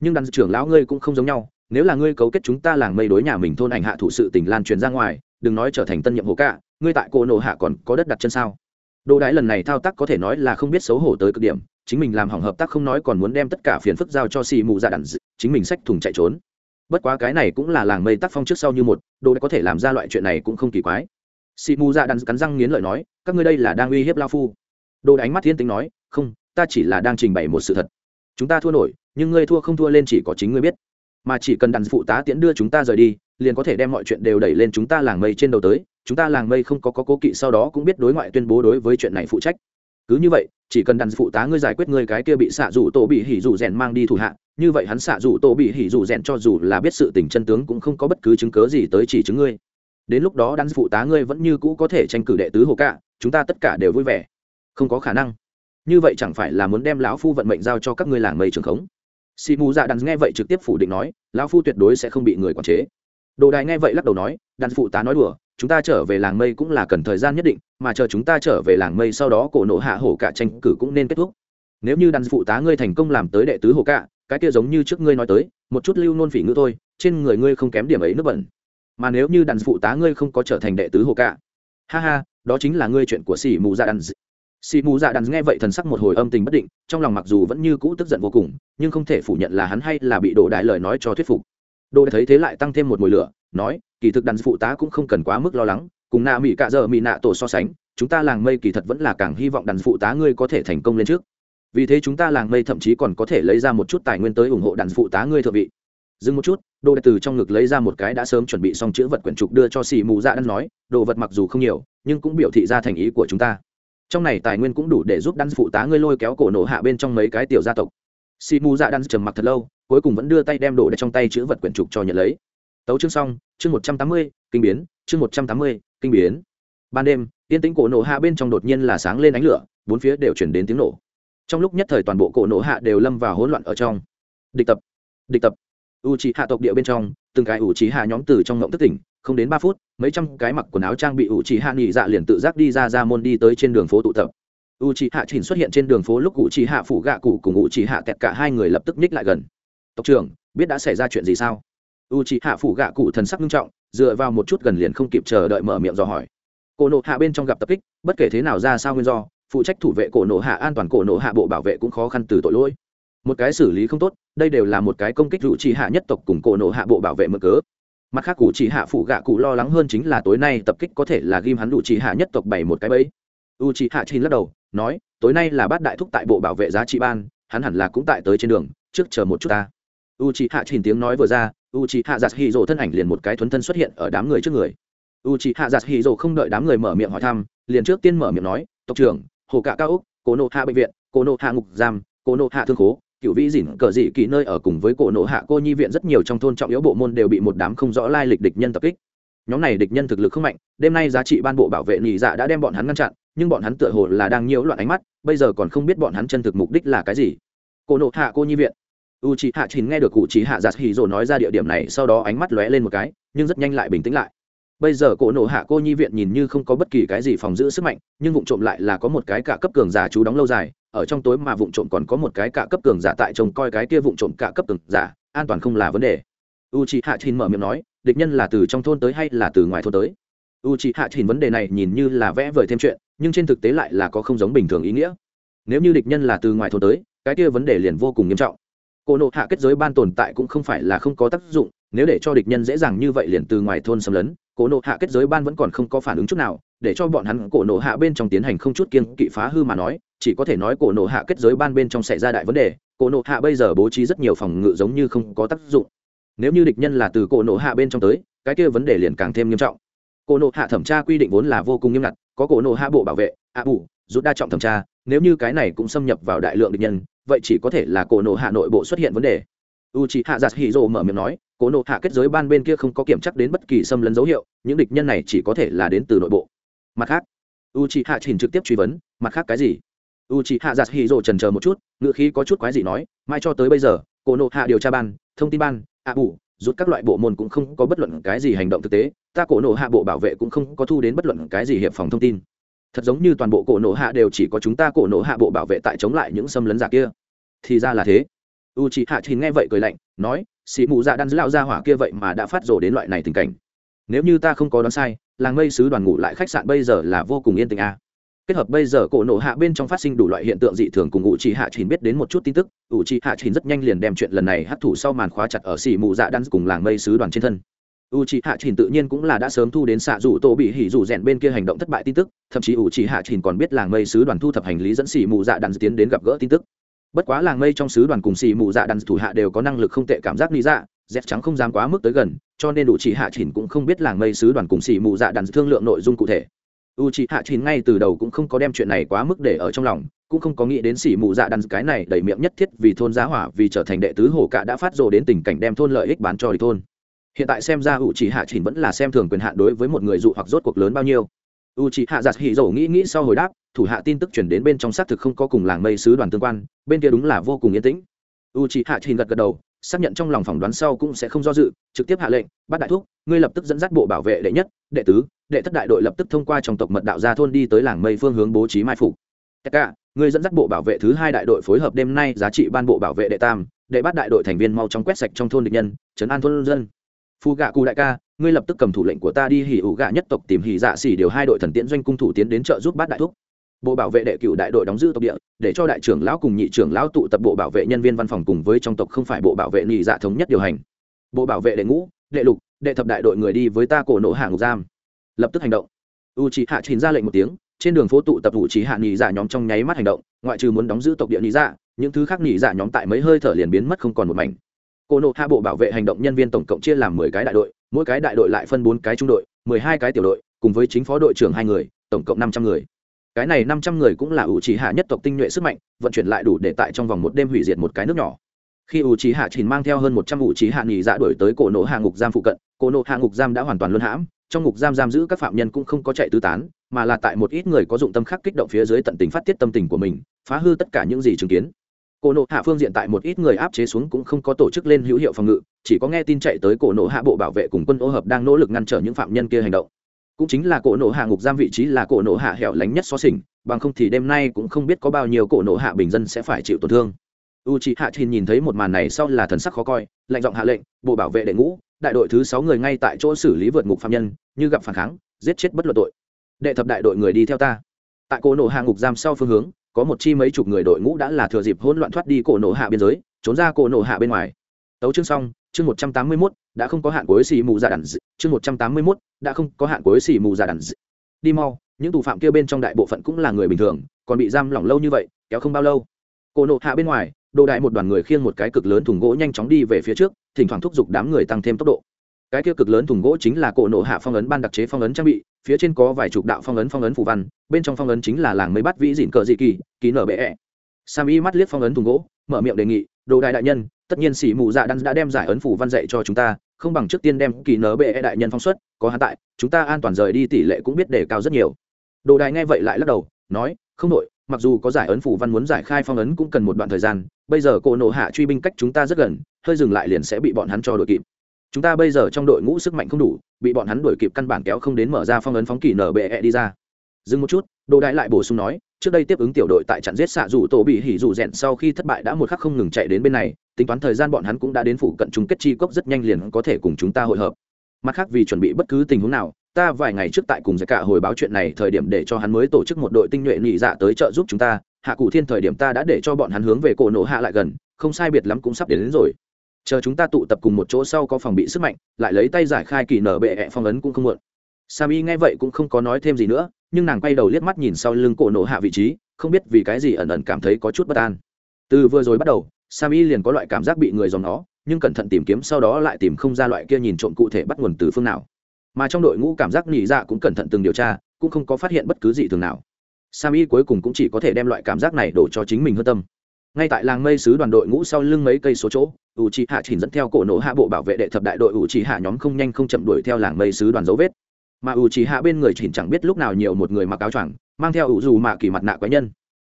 Speaker 1: Nhưng đặng trưởng lão ngươi cũng không giống nhau, nếu là ngươi cấu kết chúng ta làng mây đối nhà mình thôn ảnh hạ thủ sự tình lan truyền ra ngoài, đừng nói trở thành tân nhiệm hổ cả ngươi tại cổ nổ hạ còn có đất đặt chân sao? Đồ đái lần này thao tác có thể nói là không biết xấu hổ tới cực điểm, chính mình làm hỏng hợp tác không nói còn muốn đem tất cả phiền phức giao cho xì mù dạ ra đàn chính mình sách thùng chạy trốn. Bất quá cái này cũng là làng mây tác phong trước sau như một, đồ đái có thể làm ra loại chuyện này cũng không kỳ quái. Xì mù dạ ra đàn cắn răng nghiến lợi nói, các ngươi đây là đang uy hiếp lao phu. Đồ đánh mắt thiên tính nói, không, ta chỉ là đang trình bày một sự thật. Chúng ta thua nổi, nhưng ngươi thua không thua lên chỉ có chính ngươi biết. Mà chỉ cần đàn phụ tá tiễn đưa chúng ta rời đi liền có thể đem mọi chuyện đều đẩy lên chúng ta làng mây trên đầu tới, chúng ta làng mây không có có cố kỵ sau đó cũng biết đối ngoại tuyên bố đối với chuyện này phụ trách. Cứ như vậy, chỉ cần đàn phụ tá ngươi giải quyết ngươi cái kia bị xạ rủ tổ bị hỉ rủ rèn mang đi thủ hạ, như vậy hắn xạ rủ tổ bị hỉ rủ rèn cho dù là biết sự tình chân tướng cũng không có bất cứ chứng cớ gì tới chỉ chứng ngươi. Đến lúc đó đàn phụ tá ngươi vẫn như cũ có thể tranh cử đệ tứ hồ cả chúng ta tất cả đều vui vẻ. Không có khả năng. Như vậy chẳng phải là muốn đem lão phu vận mệnh giao cho các ngươi làng mây trường khống. Xì mù dạ đàn nghe vậy trực tiếp phủ định nói, lão phu tuyệt đối sẽ không bị người quản chế đồ đài nghe vậy lắc đầu nói, đàn phụ tá nói đùa, chúng ta trở về làng mây cũng là cần thời gian nhất định, mà chờ chúng ta trở về làng mây sau đó cổ nộ hạ hổ cả tranh cử cũng nên kết thúc. Nếu như đàn phụ tá ngươi thành công làm tới đệ tứ hổ cả, cái kia giống như trước ngươi nói tới, một chút lưu nôn phỉ ngữ thôi, trên người ngươi không kém điểm ấy nước bẩn. Mà nếu như đàn phụ tá ngươi không có trở thành đệ tứ hổ cả, ha ha, đó chính là ngươi chuyện của sỉ mù dạ đàn Sỉ mù dạ đàn nghe vậy thần sắc một hồi âm tình bất định, trong lòng mặc dù vẫn như cũ tức giận vô cùng, nhưng không thể phủ nhận là hắn hay là bị đổ đại lời nói cho thuyết phục đồ thấy thế lại tăng thêm một mùi lửa, nói, kỳ thực đàn phụ tá cũng không cần quá mức lo lắng, cùng nạ mỹ cạ giờ mỹ nạ tổ so sánh, chúng ta làng mây kỳ thật vẫn là càng hy vọng đàn phụ tá ngươi có thể thành công lên trước. Vì thế chúng ta làng mây thậm chí còn có thể lấy ra một chút tài nguyên tới ủng hộ đàn phụ tá ngươi thượng vị. Dừng một chút đồ đệ từ trong ngực lấy ra một cái đã sớm chuẩn bị xong chữ vật quyển trục đưa cho xì mù dạ đan nói, đồ vật mặc dù không nhiều, nhưng cũng biểu thị ra thành ý của chúng ta. Trong này tài nguyên cũng đủ để giúp đan phụ tá ngươi lôi kéo cổ nổ hạ bên trong mấy cái tiểu gia tộc xì mù dạ đan trầm mặc thật lâu, cuối cùng vẫn đưa tay đem đồ đặt trong tay chữ vật quyển trục cho nhận lấy. Tấu chương xong, chương một trăm tám mươi, kinh biến, chương một trăm tám mươi, kinh biến. Ban đêm, yên tĩnh cổ nổ hạ bên trong đột nhiên là sáng lên ánh lửa, bốn phía đều chuyển đến tiếng nổ. Trong lúc nhất thời toàn bộ cổ nổ hạ đều lâm vào hỗn loạn ở trong. Địch tập địch tập. U trí hạ tộc địa bên trong, từng cái u trí hạ nhóm từ trong ngộng thức tỉnh, không đến ba phút, mấy trăm cái mặc quần áo trang bị u trí hạ nghỉ dạ liền tự giác đi ra ra môn đi tới trên đường phố tụ tập u trí hạ chỉnh xuất hiện trên đường phố lúc u i hạ phủ gạ cụ cùng u trí hạ kẹt cả hai người lập tức nhích lại gần. Tộc trưởng, biết đã xảy ra chuyện gì sao? U trí hạ phủ gạ cụ thần sắc nghiêm trọng, dựa vào một chút gần liền không kịp chờ đợi mở miệng dò hỏi. Cổ nộ hạ bên trong gặp tập kích, bất kể thế nào ra sao nguyên do, phụ trách thủ vệ cổ nộ hạ an toàn cổ nộ hạ bộ bảo vệ cũng khó khăn từ tội lỗi. Một cái xử lý không tốt, đây đều là một cái công kích rủ trì hạ nhất tộc cùng cổ nộ hạ bộ bảo vệ mở cớ. Mặt khác cụ chỉ hạ phụ gạ cụ lo lắng hơn chính là tối nay tập kích có thể là ghim hắn đủ chỉ hạ nhất tộc bảy một cái bẫy. U chỉ hạ chín lắc đầu nói, tối nay là bát đại thúc tại bộ bảo vệ giá trị ban, hắn hẳn là cũng tại tới trên đường, trước chờ một chút ta. U chỉ hạ chín tiếng nói vừa ra u chỉ hạ giặt hì rồ thân ảnh liền một cái thuấn thân xuất hiện ở đám người trước người. U chỉ hạ giặt hì rồ không đợi đám người mở miệng hỏi thăm, liền trước tiên mở miệng nói, tộc trưởng, hồ cạ cao úc cố nộ hạ bệnh viện cô nộ hạ ngục giam cô nộ hạ thương khố cựu vĩ dỉn cờ dị kỳ nơi ở cùng với cổ nộ hạ cô nhi viện rất nhiều trong thôn trọng yếu bộ môn đều bị một đám không rõ lai lịch địch nhân tập kích nhóm này địch nhân thực lực không mạnh, đêm nay giá trị ban bộ bảo vệ nhị dạ đã đem bọn hắn ngăn chặn, nhưng bọn hắn tựa hồ là đang nhiễu loạn ánh mắt, bây giờ còn không biết bọn hắn chân thực mục đích là cái gì. Cô nộ hạ cô nhi viện. U chị hạ chín nghe được cụ chị hạ giặt hì rồi nói ra địa điểm này, sau đó ánh mắt lóe lên một cái, nhưng rất nhanh lại bình tĩnh lại. Bây giờ cổ nộ hạ cô nhi viện nhìn như không có bất kỳ cái gì phòng giữ sức mạnh, nhưng vụ trộm lại là có một cái cả cấp cường giả chú đóng lâu dài, ở trong tối mà vụ trộm còn có một cái cả cấp cường giả tại trông coi cái kia vụ trộm cả cấp cường giả, an toàn không là vấn đề. U chị hạ chín mở miệng nói địch nhân là từ trong thôn tới hay là từ ngoài thôn tới? U c hạ chín vấn đề này nhìn như là vẽ vời thêm chuyện, nhưng trên thực tế lại là có không giống bình thường ý nghĩa. Nếu như địch nhân là từ ngoài thôn tới, cái kia vấn đề liền vô cùng nghiêm trọng. Cổ nộ hạ kết giới ban tồn tại cũng không phải là không có tác dụng, nếu để cho địch nhân dễ dàng như vậy liền từ ngoài thôn xâm lấn, cổ nộ hạ kết giới ban vẫn còn không có phản ứng chút nào, để cho bọn hắn cổ nộ hạ bên trong tiến hành không chút kiên kỵ phá hư mà nói, chỉ có thể nói cổ nộ hạ kết giới ban bên trong xảy ra đại vấn đề, cổ nộ hạ bây giờ bố trí rất nhiều phòng ngự giống như không có tác dụng nếu như địch nhân là từ cổ nộ hạ bên trong tới, cái kia vấn đề liền càng thêm nghiêm trọng. Cổ nộ hạ thẩm tra quy định vốn là vô cùng nghiêm ngặt, có cổ nộ hạ bộ bảo vệ, ạ à bù, rút đa trọng thẩm tra, nếu như cái này cũng xâm nhập vào đại lượng địch nhân, vậy chỉ có thể là cổ nộ hạ nội bộ xuất hiện vấn đề. U c h hạ giặt hì rộ mở miệng nói, cổ nộ hạ kết giới ban bên kia không có kiểm chắc đến bất kỳ xâm lấn dấu hiệu, những địch nhân này chỉ có thể là đến từ nội bộ. Mặt khác u c h hạ trình trực tiếp truy vấn, mặt khác cái gì? U c h hạ giặt hì rộ trần chờ một chút ngựa khí có chút quái gì nói, mai cho tới bây giờ, cổ nộ hạ điều tra ban, thông tin ban ạ à bù, rút các loại bộ môn cũng không có bất luận cái gì hành động thực tế, ta cổ nộ hạ bộ bảo vệ cũng không có thu đến bất luận cái gì hiệp phòng thông tin. Thật giống như toàn bộ cổ nộ hạ đều chỉ có chúng ta cổ nộ hạ bộ bảo vệ tại chống lại những xâm lấn giả kia. Thì ra là thế. U c h ị hạ thì nghe vậy cười lạnh, nói xị mụ dạ đan lão ra hỏa kia vậy mà đã phát rồ đến loại này tình cảnh. Nếu như ta không có đoán sai, làng mây sứ đoàn ngủ lại khách sạn bây giờ là vô cùng yên tĩnh a à kết hợp bây giờ cổ nộ hạ bên trong phát sinh đủ loại hiện tượng dị thường cùng u trì hạ trình biết đến một chút tin tức u trì hạ trình rất nhanh liền đem chuyện lần này hấp thụ sau màn khóa chặt ở xỉ mụ dạ đan cùng làng mây sứ đoàn trên thân. U c h hạ trình tự nhiên cũng là đã sớm thu đến xạ rủ tổ bị hỉ rủ rèn bên kia hành động thất bại tin tức, thậm chí u c h hạ trình còn biết làng mây sứ đoàn thu thập hành lý dẫn xỉ mù dạ đàn tiến đến gặp gỡ tin tức. Bất quá làng mây trong sứ đoàn cùng xì mù dạ đàn thủ hạ đều có năng lực không tệ cảm giác lý dạ dép trắng không dám quá mức tới gần, cho nên đủ trì hạ trình cũng không biết làng mây sứ đoàn cùng xì mù dạ đàn thương lượng nội dung cụ thể u c h ị hạ chín ngay từ đầu cũng không có đem chuyện này quá mức để ở trong lòng, cũng không có nghĩ đến xỉ mụ dạ đàn cái này đầy miệng nhất thiết vì thôn giá hỏa, vì trở thành đệ tứ hồ cả đã phát rồ đến tình cảnh đem thôn lợi ích bán cho địch thôn. Hiện tại xem ra u c h ị hạ chín vẫn là xem thường quyền hạn đối với một người dụ hoặc rốt cuộc lớn bao nhiêu. U c h ị hạ giặt hỉ rổ nghĩ nghĩ sau hồi đáp, thủ hạ tin tức chuyển đến bên trong xác thực không có cùng làng mây sứ đoàn tương quan, bên kia đúng là vô cùng yên tĩnh. U c h ị hạ chín gật gật đầu xác nhận trong lòng phỏng đoán sau cũng sẽ không do dự, trực tiếp hạ lệnh, bắt đại thúc, ngươi lập tức dẫn dắt bộ bảo vệ đệ nhất, đệ tứ, đệ thất đại đội lập tức thông qua trong tộc mật đạo gia thôn đi tới làng mây phương hướng bố trí mai phục. Tất cả, ngươi dẫn dắt bộ bảo vệ thứ hai đại đội phối hợp đêm nay giá trị ban bộ bảo vệ đệ tam, đệ bắt đại đội thành viên mau chóng quét sạch trong thôn địch nhân, trấn an thôn dân. Phu gạ cù đại ca, ngươi lập tức cầm thủ lệnh của ta đi hỉ ủ gạ nhất tộc tìm hỉ dạ xỉ điều hai đội thần tiễn doanh cung thủ tiến đến trợ giúp bát đại thúc bộ bảo vệ đệ cựu đại đội đóng giữ tộc địa, để cho đại trưởng lão cùng nhị trưởng lão tụ tập bộ bảo vệ nhân viên văn phòng cùng với trong tộc không phải bộ bảo vệ nhị dạ thống nhất điều hành. Bộ bảo vệ đệ ngũ, đệ lục, đệ thập đại đội người đi với ta cổ nổ hạ ngục giam. Lập tức hành động. U c hạ chín ra lệnh một tiếng, trên đường phố tụ tập u c hạ nhị dạ nhóm trong nháy mắt hành động, ngoại trừ muốn đóng giữ tộc địa nhị dạ những thứ khác nhị dạ nhóm tại mấy hơi thở liền biến mất không còn một mảnh. Cổ nộ hạ bộ bảo vệ hành động nhân viên tổng cộng chia làm mười cái đại đội, mỗi cái đại đội lại phân bốn cái trung đội, mười hai cái tiểu đội, cùng với chính phó đội trưởng hai người, tổng cộng năm trăm người cái này năm trăm người cũng là ủ trì hạ nhất tộc tinh nhuệ sức mạnh, vận chuyển lại đủ để tại trong vòng một đêm hủy diệt một cái nước nhỏ. Khi ủ trì hạ chỉnh mang theo hơn một trăm ủ trì hạ nghỉ dạ đổi tới cổ nộ hạ ngục giam phụ cận, cổ nộ hạ ngục giam đã hoàn toàn luân hãm, trong ngục giam giam giữ các phạm nhân cũng không có chạy tứ tán, mà là tại một ít người có dụng tâm khắc kích động phía dưới tận tình phát tiết tâm tình của mình, phá hư tất cả những gì chứng kiến. Cổ nộ hạ phương diện tại một ít người áp chế xuống cũng không có tổ chức lên hữu hiệu phòng ngự, chỉ có nghe tin chạy tới cổ nộ hạ bộ bảo vệ cùng quân ô hợp đang nỗ lực ngăn trở những phạm nhân kia hành động cũng chính là cổ nộ hạ ngục giam vị trí là cổ nộ hạ hẻo lánh nhất xó xỉnh, bằng không thì đêm nay cũng không biết có bao nhiêu cổ nộ hạ bình dân sẽ phải chịu tổn thương. U c h ị hạ thìn nhìn thấy một màn này sau là thần sắc khó coi, lạnh giọng hạ lệnh, bộ bảo vệ đệ ngũ, đại đội thứ sáu người ngay tại chỗ xử lý vượt ngục phạm nhân, như gặp phản kháng, giết chết bất luận tội. Đệ thập đại đội người đi theo ta. Tại cổ nộ hạ ngục giam sau phương hướng, có một chi mấy chục người đội ngũ đã là thừa dịp hỗn loạn thoát đi cổ nộ hạ biên giới, trốn ra cổ nộ hạ bên ngoài. Tấu chương xong, chương một trăm tám mươi mốt đã không có hạn cuối xì mù giả đàn d... chương một trăm tám mươi mốt, đã không có hạn cuối xì mù giả đàn d... đi mau, những tù phạm kia bên trong đại bộ phận cũng là người bình thường, còn bị giam lỏng lâu như vậy, kéo không bao lâu. Cổ nộ hạ bên ngoài, đồ đại một đoàn người khiêng một cái cực lớn thùng gỗ nhanh chóng đi về phía trước, thỉnh thoảng thúc giục đám người tăng thêm tốc độ. Cái kia cực lớn thùng gỗ chính là cổ nộ hạ phong ấn ban đặc chế phong ấn trang bị, phía trên có vài chục đạo phong ấn phong ấn phù văn, bên trong phong ấn chính là làng mấy bắt vĩ dịn cờ dị kỳ, ký nở bệ sam y mắt liếc phong ấn thùng gỗ, mở miệng đề nghị, đồ đại đại nhân tất nhiên sĩ mù dạ đan đã đem giải ấn phủ văn dạy cho chúng ta, không bằng trước tiên đem kỳ nở bệ e đại nhân phong xuất, có hắn tại, chúng ta an toàn rời đi tỷ lệ cũng biết đề cao rất nhiều. Đồ đại nghe vậy lại lắc đầu, nói, không đội mặc dù có giải ấn phủ văn muốn giải khai phong ấn cũng cần một đoạn thời gian, bây giờ cổ nộ hạ truy binh cách chúng ta rất gần, hơi dừng lại liền sẽ bị bọn hắn cho đội kịp. Chúng ta bây giờ trong đội ngũ sức mạnh không đủ, bị bọn hắn đuổi kịp căn bản kéo không đến mở ra phong ấn phóng kỳ nở bệ e đi ra. Dừng một chút, đồ đại lại bổ sung nói trước đây tiếp ứng tiểu đội tại trận giết xạ dù tổ bị hỉ dù rèn sau khi thất bại đã một khắc không ngừng chạy đến bên này tính toán thời gian bọn hắn cũng đã đến phủ cận chung kết chi cốc rất nhanh liền có thể cùng chúng ta hội hợp. Mặt khác vì chuẩn bị bất cứ tình huống nào ta vài ngày trước tại cùng giải cả hồi báo chuyện này thời điểm để cho hắn mới tổ chức một đội tinh nhuệ nhị dạ tới trợ giúp chúng ta hạ cụ thiên thời điểm ta đã để cho bọn hắn hướng về cổ nổ hạ lại gần không sai biệt lắm cũng sắp đến, đến rồi. Chờ chúng ta tụ tập cùng một chỗ sau có phòng bị sức mạnh lại lấy tay giải khai kỳ nở bệ ẹ phong ấn cũng không muộn. Sami nghe vậy cũng không có nói thêm gì nữa nhưng nàng quay đầu liếc mắt nhìn sau lưng cổ nổ hạ vị trí, không biết vì cái gì ẩn ẩn cảm thấy có chút bất an. Từ vừa rồi bắt đầu sami liền có loại cảm giác bị người dòng nó nhưng cẩn thận tìm kiếm sau đó lại tìm không ra loại kia nhìn trộm cụ thể bắt nguồn từ phương nào. Mà trong đội ngũ cảm giác nhị dạ cũng cẩn thận từng điều tra, cũng không có phát hiện bất cứ gì thường nào. Sami cuối cùng cũng chỉ có thể đem loại cảm giác này đổ cho chính mình hơn tâm. Ngay tại làng mây sứ đoàn đội ngũ sau lưng mấy cây số chỗ u c hạ chỉnh dẫn theo cổ nổ hạ bộ bảo vệ đệ thập đại đội u c hạ nhóm không nhanh không chậm đuổi theo làng mây sứ đoàn dấu vết mà u c hạ bên người chỉnh chẳng biết lúc nào nhiều một người mặc áo choàng, mang theo ủ dù mạ kỳ mặt nạ quái nhân.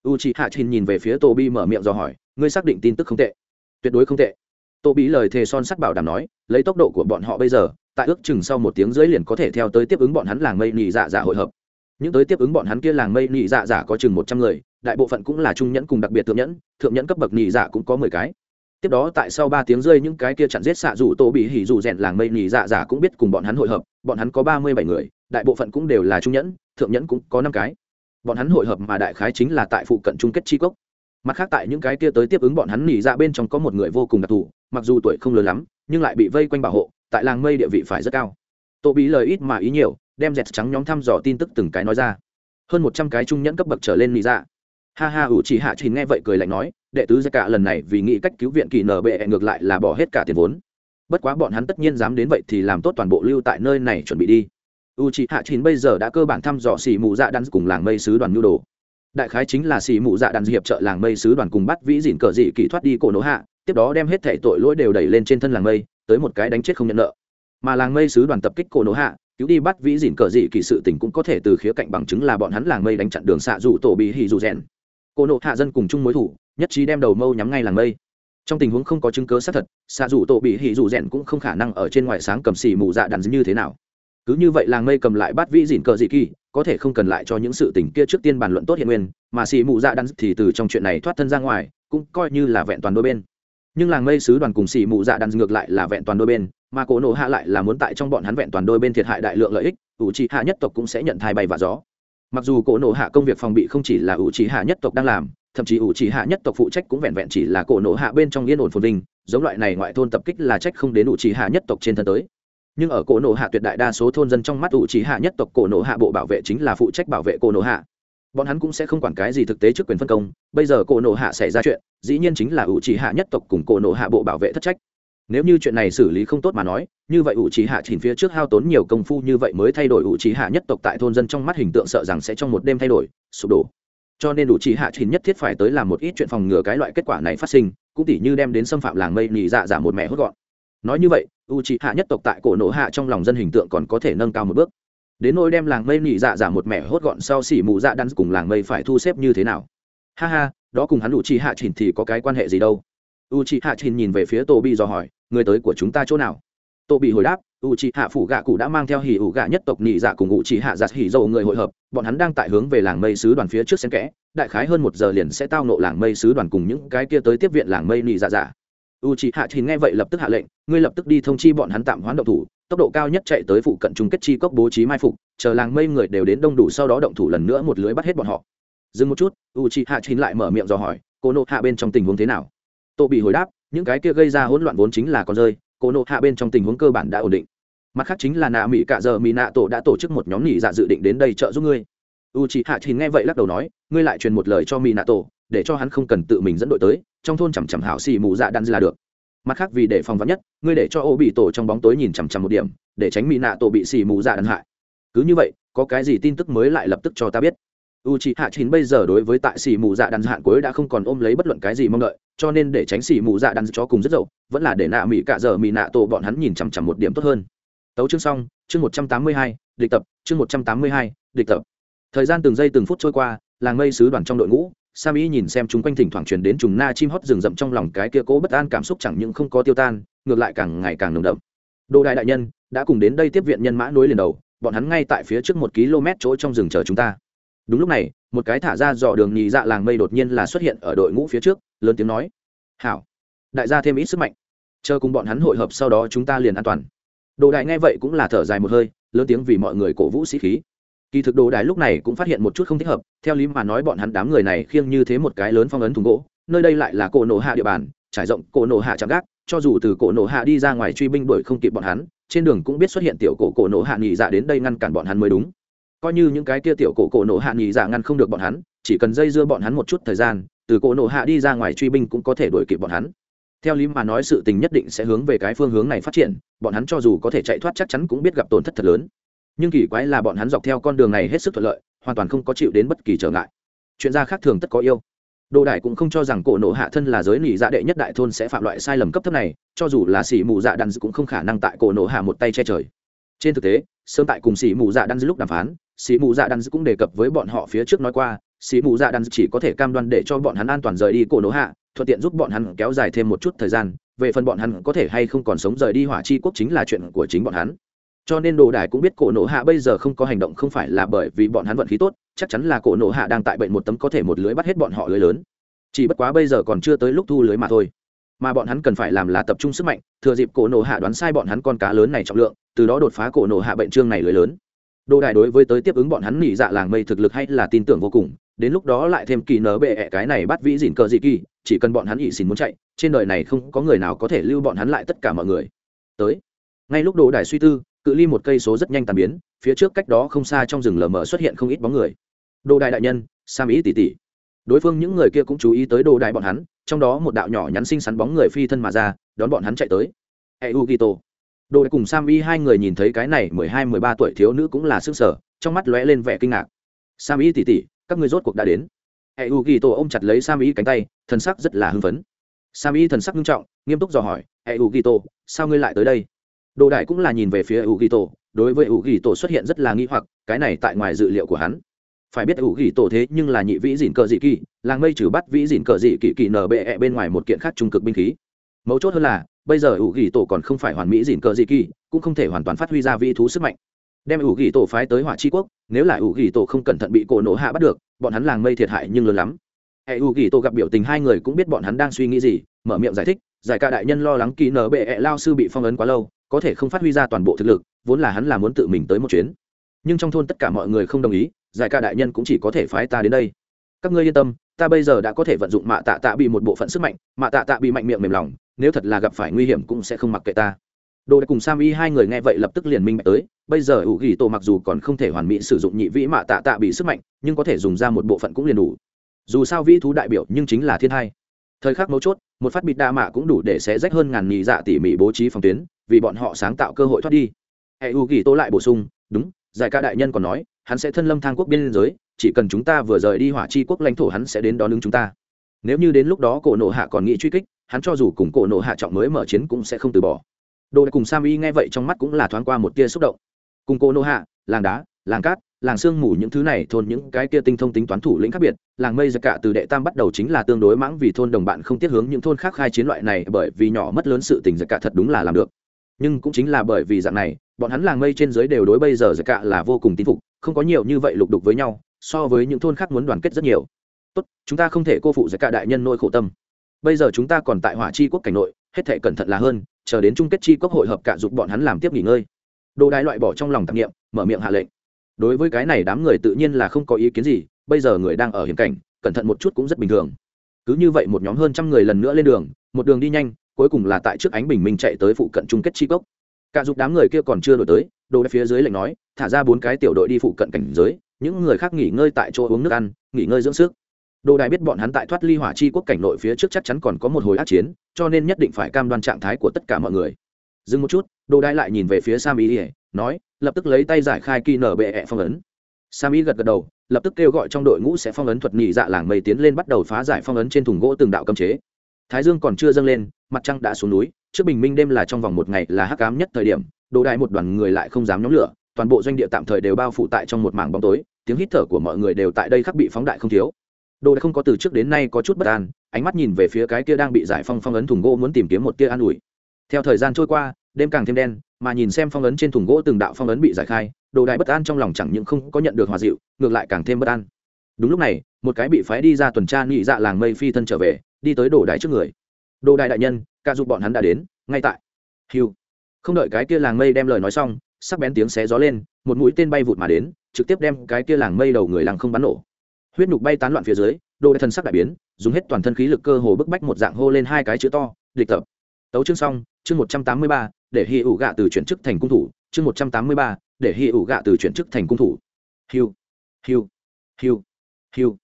Speaker 1: U c hạ chỉnh nhìn về phía tô bi mở miệng do hỏi, ngươi xác định tin tức không tệ? Tuyệt đối không tệ. Tô bí lời thề son sắt bảo đảm nói, lấy tốc độ của bọn họ bây giờ, tại ước chừng sau một tiếng rưỡi liền có thể theo tới tiếp ứng bọn hắn làng mây nhị dạ dạ hội hợp. Những tới tiếp ứng bọn hắn kia làng mây nhị dạ dạ có chừng một trăm người, đại bộ phận cũng là trung nhẫn cùng đặc biệt thượng nhẫn thượng nhẫn cấp bậc nhị dạ cũng có mười cái tiếp đó tại sau ba tiếng rơi những cái kia chặn giết xạ rủ tổ bị hỉ rủ rèn làng mây nhị dạ dạ cũng biết cùng bọn hắn hội hợp, bọn hắn có ba mươi bảy người, đại bộ phận cũng đều là trung nhẫn, thượng nhẫn cũng có năm cái. Bọn hắn hội hợp mà đại khái chính là tại phụ cận chung kết chi cốc. Mặt khác tại những cái kia tới tiếp ứng bọn hắn nhị dạ bên trong có một người vô cùng đặc thù, mặc dù tuổi không lớn lắm, nhưng lại bị vây quanh bảo hộ, tại làng mây địa vị phải rất cao. Tổ bí lời ít mà ý nhiều, đem dẹt trắng nhóm thăm dò tin tức từng cái nói ra. Hơn một trăm cái trung nhẫn cấp bậc trở lên nhị dạ ha ha, ủ chỉ hạ chỉ nghe vậy cười lạnh nói, đệ tứ gia cả lần này vì nghĩ cách cứu viện kỳ nở bệ ngược lại là bỏ hết cả tiền vốn. Bất quá bọn hắn tất nhiên dám đến vậy thì làm tốt toàn bộ lưu tại nơi này chuẩn bị đi. U c hạ chín bây giờ đã cơ bản thăm dò xì mù dạ đan cùng làng mây sứ đoàn nhu đồ. Đại khái chính là xì mù dạ đan hiệp trợ làng mây sứ đoàn cùng bắt vĩ dìn cờ dị kỳ thoát đi cổ nổ hạ, tiếp đó đem hết thể tội lỗi đều đẩy lên trên thân làng mây, tới một cái đánh chết không nhận nợ. Mà làng mây sứ đoàn tập kích cổ nổ hạ, cứu đi bắt vĩ dìn cờ dị kỳ sự tình cũng có thể từ khía cạnh bằng chứng là bọn hắn làng mây đánh chặn đường xạ dù tổ bị hì dù rèn cô nổ hạ dân cùng chung mối thủ, nhất trí đem đầu mâu nhắm ngay làng mây. Trong tình huống không có chứng cớ xác thật xạ dù tổ bị hỉ dù rèn cũng không khả năng ở trên ngoài sáng cầm xì mù dạ đàn như thế nào. Cứ như vậy làng mây cầm lại bắt vĩ dịn cờ dị kỳ, có thể không cần lại cho những sự tình kia trước tiên bàn luận tốt hiện nguyên, mà xì mù dạ đàn thì từ trong chuyện này thoát thân ra ngoài, cũng coi như là vẹn toàn đôi bên. Nhưng làng mây sứ đoàn cùng xì mù dạ đàn ngược lại là vẹn toàn đôi bên, mà cổ nổ hạ lại là muốn tại trong bọn hắn vẹn toàn đôi bên thiệt hại đại lượng lợi ích, ủ trị hạ nhất tộc cũng sẽ nhận thai bay và gió mặc dù cổ nộ hạ công việc phòng bị không chỉ là ủ trì hạ nhất tộc đang làm, thậm chí ủ trì hạ nhất tộc phụ trách cũng vẹn vẹn chỉ là cổ nộ hạ bên trong yên ổn phồn vinh, giống loại này ngoại thôn tập kích là trách không đến ủ trì hạ nhất tộc trên thân tới. Nhưng ở cổ nộ hạ tuyệt đại đa số thôn dân trong mắt ủ trì hạ nhất tộc cổ nộ hạ bộ bảo vệ chính là phụ trách bảo vệ cổ nộ hạ. Bọn hắn cũng sẽ không quản cái gì thực tế trước quyền phân công, bây giờ cổ nộ hạ xảy ra chuyện, dĩ nhiên chính là ủ trì hạ nhất tộc cùng cổ nộ hạ bộ bảo vệ thất trách nếu như chuyện này xử lý không tốt mà nói, như vậy ủ trì hạ chỉnh phía trước hao tốn nhiều công phu như vậy mới thay đổi ủ trì hạ nhất tộc tại thôn dân trong mắt hình tượng sợ rằng sẽ trong một đêm thay đổi, sụp đổ. Cho nên ủ trì hạ chỉnh nhất thiết phải tới làm một ít chuyện phòng ngừa cái loại kết quả này phát sinh, cũng tỉ như đem đến xâm phạm làng mây nhị dạ giả một mẹ hốt gọn. Nói như vậy u trì hạ nhất tộc tại cổ nổ hạ trong lòng dân hình tượng còn có thể nâng cao một bước. Đến nỗi đem làng mây nhị dạ giả một mẹ hốt gọn sau xỉ mù dạ đắn cùng làng mây phải thu xếp như thế nào? Ha ha, đó cùng hắn u trì hạ chỉnh thì có cái quan hệ gì đâu? U trì hạ chỉnh nhìn về phía tô bi do hỏi người tới của chúng ta chỗ nào? Tô bị hồi đáp u c hạ phủ gạ cụ đã mang theo hỉ ủ gạ nhất tộc nhị dạ cùng u c hạ giặt hỉ dầu người hội hợp, bọn hắn đang tại hướng về làng mây sứ đoàn phía trước xen kẽ, đại khái hơn một giờ liền sẽ tao nộ làng mây sứ đoàn cùng những cái kia tới tiếp viện làng mây nhị dạ dạ. U c hạ thì nghe vậy lập tức hạ lệnh, ngươi lập tức đi thông chi bọn hắn tạm hoán động thủ, tốc độ cao nhất chạy tới phụ cận chung kết chi cốc bố trí mai phục, chờ làng mây người đều đến đông đủ sau đó động thủ lần nữa một lưới bắt hết bọn họ. Dừng một chút u c hạ chín lại mở miệng dò hỏi, cô nộ hạ bên trong tình huống thế nào? Tô bị hồi đáp những cái kia gây ra hỗn loạn vốn chính là con rơi, cổ nộ hạ bên trong tình huống cơ bản đã ổn định. Mặt khác chính là nạ mỹ cạ giờ mỹ nạ tổ đã tổ chức một nhóm nghỉ dạ dự định đến đây trợ giúp ngươi. U chị hạ thì nghe vậy lắc đầu nói, ngươi lại truyền một lời cho mỹ nạ tổ, để cho hắn không cần tự mình dẫn đội tới, trong thôn chằm chằm hảo xì mù dạ đan là được. Mặt khác vì để phòng vắn nhất, ngươi để cho ô bị tổ trong bóng tối nhìn chằm chằm một điểm, để tránh mỹ nạ tổ bị xì mù dạ đan hại. Cứ như vậy, có cái gì tin tức mới lại lập tức cho ta biết u c hạ chín bây giờ đối với tại xì mù dạ đàn hạn cuối đã không còn ôm lấy bất luận cái gì mong đợi, cho nên để tránh xì mù dạ đàn cho cùng rất dậu, vẫn là để nạ mỹ cả giờ mỹ nạ tổ bọn hắn nhìn chằm chằm một điểm tốt hơn. Tấu chương xong, chương một trăm tám mươi hai, địch tập, chương một trăm tám mươi hai, địch tập. Thời gian từng giây từng phút trôi qua, làng mây sứ đoàn trong đội ngũ sam Ý nhìn xem chúng quanh thỉnh thoảng truyền đến trùng na chim hót rừng rậm trong lòng cái kia cố bất an cảm xúc chẳng những không có tiêu tan, ngược lại càng ngày càng nồng đậm. Đồ đại đại nhân, đã cùng đến đây tiếp viện nhân mã núi liền đầu, bọn hắn ngay tại phía trước một km chỗ trong rừng chờ chúng ta đúng lúc này, một cái thả ra dò đường nhì dạ làng mây đột nhiên là xuất hiện ở đội ngũ phía trước, lớn tiếng nói, hảo, đại gia thêm ít sức mạnh, chờ cùng bọn hắn hội hợp sau đó chúng ta liền an toàn. Đồ đại nghe vậy cũng là thở dài một hơi, lớn tiếng vì mọi người cổ vũ sĩ khí. Kỳ thực đồ đại lúc này cũng phát hiện một chút không thích hợp, theo lý mà nói bọn hắn đám người này khiêng như thế một cái lớn phong ấn thùng gỗ, nơi đây lại là cổ nổ hạ địa bàn, trải rộng cổ nổ hạ chạm gác, cho dù từ cổ nổ hạ đi ra ngoài truy binh đuổi không kịp bọn hắn, trên đường cũng biết xuất hiện tiểu cổ cổ nổ hạ nghỉ dạ đến đây ngăn cản bọn hắn mới đúng coi như những cái kia tiểu cổ cổ nổ hạ nhì dạ ngăn không được bọn hắn, chỉ cần dây dưa bọn hắn một chút thời gian, từ cổ nổ hạ đi ra ngoài truy binh cũng có thể đuổi kịp bọn hắn. Theo lý mà nói sự tình nhất định sẽ hướng về cái phương hướng này phát triển, bọn hắn cho dù có thể chạy thoát chắc chắn cũng biết gặp tổn thất thật lớn. Nhưng kỳ quái là bọn hắn dọc theo con đường này hết sức thuận lợi, hoàn toàn không có chịu đến bất kỳ trở ngại. Chuyện ra khác thường tất có yêu. Đồ đại cũng không cho rằng cổ nổ hạ thân là giới nỉ dạ đệ nhất đại thôn sẽ phạm loại sai lầm cấp thấp này, cho dù là xỉ mù dạ đan cũng không khả năng tại cổ nổ hạ một tay che trời. Trên thực tế, sớm tại cùng xỉ mù dạ đan lúc đàm phán Sĩ mù dạ đan cũng đề cập với bọn họ phía trước nói qua Sĩ mù dạ đan chỉ có thể cam đoan để cho bọn hắn an toàn rời đi cổ nổ hạ, thuận tiện giúp bọn hắn kéo dài thêm một chút thời gian, về phần bọn hắn có thể hay không còn sống rời đi hỏa chi quốc chính là chuyện của chính bọn hắn. Cho nên đồ đài cũng biết cổ nổ hạ bây giờ không có hành động không phải là bởi vì bọn hắn vận khí tốt, chắc chắn là cổ nổ hạ đang tại bệnh một tấm có thể một lưới bắt hết bọn họ lưới lớn. Chỉ bất quá bây giờ còn chưa tới lúc thu lưới mà thôi. Mà bọn hắn cần phải làm là tập trung sức mạnh, thừa dịp cổ nổ hạ đoán sai bọn hắn con cá lớn này trọng lượng, từ đó đột phá cổ nổ hạ bệnh trương này lưới lớn đồ đài đối với tới tiếp ứng bọn hắn nỉ dạ làng mây thực lực hay là tin tưởng vô cùng, đến lúc đó lại thêm kỳ nở bệ ẹ cái này bắt vĩ dìn cờ dị kỳ, chỉ cần bọn hắn ỵ xin muốn chạy, trên đời này không có người nào có thể lưu bọn hắn lại tất cả mọi người. Tới. Ngay lúc đồ đài suy tư, cự ly một cây số rất nhanh tàn biến, phía trước cách đó không xa trong rừng lờ mờ xuất hiện không ít bóng người. Đồ đài đại nhân, sam ý tỉ tỉ đối phương những người kia cũng chú ý tới đồ đài bọn hắn, trong đó một đạo nhỏ nhắn xinh xắn bóng người phi thân mà ra, đón bọn hắn chạy tới. E u gito đồ đại cùng sam y hai người nhìn thấy cái này mười hai, mười ba tuổi thiếu nữ cũng là sức sở, trong mắt lóe lên vẻ kinh ngạc. Sam y tỉ tỉ, các người rốt cuộc đã đến. Hệ u ghi tổ ôm chặt lấy sam y cánh tay, thần sắc rất là hưng phấn. Sam y thần sắc nghiêm trọng, nghiêm túc dò hỏi, hệ u ghi tổ, sao ngươi lại tới đây? Đồ đại cũng là nhìn về phía u ghi tổ, đối với u ghi tổ xuất hiện rất là nghi hoặc, cái này tại ngoài dự liệu của hắn. Phải biết ủ ghi tổ thế nhưng là nhị vĩ dìn cờ dị kỳ làng mây trừ bắt vĩ dìn cờ dị kỳ kỳ nở bệ -E bên ngoài một kiện khác trung cực binh khí. Mấu chốt hơn là bây giờ ủ ghi tổ còn không phải hoàn mỹ dìn cờ dị kỳ, cũng không thể hoàn toàn phát huy ra vị thú sức mạnh. Đem ủ ghi tổ phái tới hỏa tri quốc, nếu là ủ ghi tổ không cẩn thận bị cổ nổ hạ bắt được, bọn hắn làng mây thiệt hại nhưng lớn lắm. Hệ ủ ghi tổ gặp biểu tình hai người cũng biết bọn hắn đang suy nghĩ gì, mở miệng giải thích, giải ca đại nhân lo lắng kỳ nở bệ -E lao sư bị phong ấn quá lâu, có thể không phát huy ra toàn bộ thực lực, vốn là hắn là muốn tự mình tới một chuyến. Nhưng trong thôn tất cả mọi người không đồng ý, giải ca đại nhân cũng chỉ có thể phái ta đến đây. Các ngươi yên tâm, ta bây giờ đã có thể vận dụng mạ tạ tạ bị một bộ phận sức mạnh, mạ tạ tạ bị mạnh miệng mềm lòng nếu thật là gặp phải nguy hiểm cũng sẽ không mặc kệ ta. Đồ đã cùng sam y hai người nghe vậy lập tức liền minh bạch tới, bây giờ ủ ghi tổ mặc dù còn không thể hoàn mỹ sử dụng nhị vĩ mạ tạ tạ bị sức mạnh, nhưng có thể dùng ra một bộ phận cũng liền đủ. Dù sao vĩ thú đại biểu nhưng chính là thiên hai thời khắc mấu chốt, một phát bịt đa mạ cũng đủ để sẽ rách hơn ngàn nhị dạ tỉ mỉ bố trí phòng tuyến, vì bọn họ sáng tạo cơ hội thoát đi. Hệ u ghi tô lại bổ sung, đúng, giải ca đại nhân còn nói, hắn sẽ thân lâm thang quốc biên giới, chỉ cần chúng ta vừa rời đi hỏa chi quốc lãnh thổ hắn sẽ đến đón ứng chúng ta. Nếu như đến lúc đó cổ nộ hạ còn nghĩ truy kích hắn cho dù cùng cổ nộ hạ trọng mới mở chiến cũng sẽ không từ bỏ. Đồ cùng sam y nghe vậy trong mắt cũng là thoáng qua một tia xúc động. Cùng cổ nộ hạ, làng đá, làng cát, làng sương mù những thứ này thôn những cái kia tinh thông tính toán thủ lĩnh khác biệt, làng mây giặc cả từ đệ tam bắt đầu chính là tương đối mãng vì thôn đồng bạn không tiết hướng những thôn khác khai chiến loại này bởi vì nhỏ mất lớn sự tình giặc cả thật đúng là làm được. Nhưng cũng chính là bởi vì dạng này, bọn hắn làng mây trên dưới đều đối bây giờ giặc cả là vô cùng tín phục, không có nhiều như vậy lục đục với nhau, so với những thôn khác muốn đoàn kết rất nhiều. Tốt, chúng ta không thể cô phụ giặc cả đại nhân nỗi khổ tâm bây giờ chúng ta còn tại hỏa chi quốc cảnh nội, hết thể cẩn thận là hơn, chờ đến chung kết chi quốc hội hợp cả dục bọn hắn làm tiếp nghỉ ngơi. Đồ đài loại bỏ trong lòng tạp nghiệm mở miệng hạ lệnh. Đối với cái này đám người tự nhiên là không có ý kiến gì, bây giờ người đang ở hiểm cảnh, cẩn thận một chút cũng rất bình thường. Cứ như vậy một nhóm hơn trăm người lần nữa lên đường, một đường đi nhanh, cuối cùng là tại trước ánh bình minh chạy tới phụ cận chung kết chi cốc cả dục đám người kia còn chưa đổi tới, đồ đài phía dưới lệnh nói, thả ra bốn cái tiểu đội đi phụ cận cảnh giới, những người khác nghỉ ngơi tại chỗ uống nước ăn, nghỉ ngơi dưỡng sức đồ đài biết bọn hắn tại thoát ly hỏa chi quốc cảnh nội phía trước chắc chắn còn có một hồi ác chiến, cho nên nhất định phải cam đoan trạng thái của tất cả mọi người. Dừng một chút đồ đài lại nhìn về phía sam ý ỉa nói, lập tức lấy tay giải khai kỳ nở bệ ẹ phong ấn. Sam ý gật gật đầu, lập tức kêu gọi trong đội ngũ sẽ phong ấn thuật nhị dạ làng mây tiến lên bắt đầu phá giải phong ấn trên thùng gỗ từng đạo cấm chế. Thái dương còn chưa dâng lên, mặt trăng đã xuống núi, trước bình minh đêm là trong vòng một ngày là hắc cám nhất thời điểm đồ đài một đoàn người lại không dám nhóm lửa, toàn bộ doanh địa tạm thời đều bao phủ tại trong một mảng bóng tối, tiếng hít thở của mọi người đều tại đây khắc bị phóng đại không thiếu đồ đã không có từ trước đến nay có chút bất an, ánh mắt nhìn về phía cái kia đang bị giải phong phong ấn thùng gỗ muốn tìm kiếm một tia an ủi. Theo thời gian trôi qua, đêm càng thêm đen, mà nhìn xem phong ấn trên thùng gỗ từng đạo phong ấn bị giải khai, đồ đại bất an trong lòng chẳng những không có nhận được hòa dịu, ngược lại càng thêm bất an. Đúng lúc này, một cái bị phái đi ra tuần tra nhị dạ làng mây phi thân trở về, đi tới đồ đại trước người. Đồ đại đại nhân ca giúp bọn hắn đã đến, ngay tại. Hiu không đợi cái kia làng mây đem lời nói xong, sắc bén tiếng xé gió lên, một mũi tên bay vụt mà đến, trực tiếp đem cái kia làng mây đầu người làng không bắn nổ huyết nhục bay tán loạn phía dưới, đồ đại thần sắc đại biến, dùng hết toàn thân khí lực cơ hồ bức bách một dạng hô lên hai cái chữ to, địch tập. Tấu chương xong, chương một trăm tám mươi ba, để hi ủ gạ từ chuyển chức thành cung thủ, chương một trăm tám mươi ba, để hi ủ gạ từ chuyển chức thành cung thủ. Hiu hiu hiu hiu.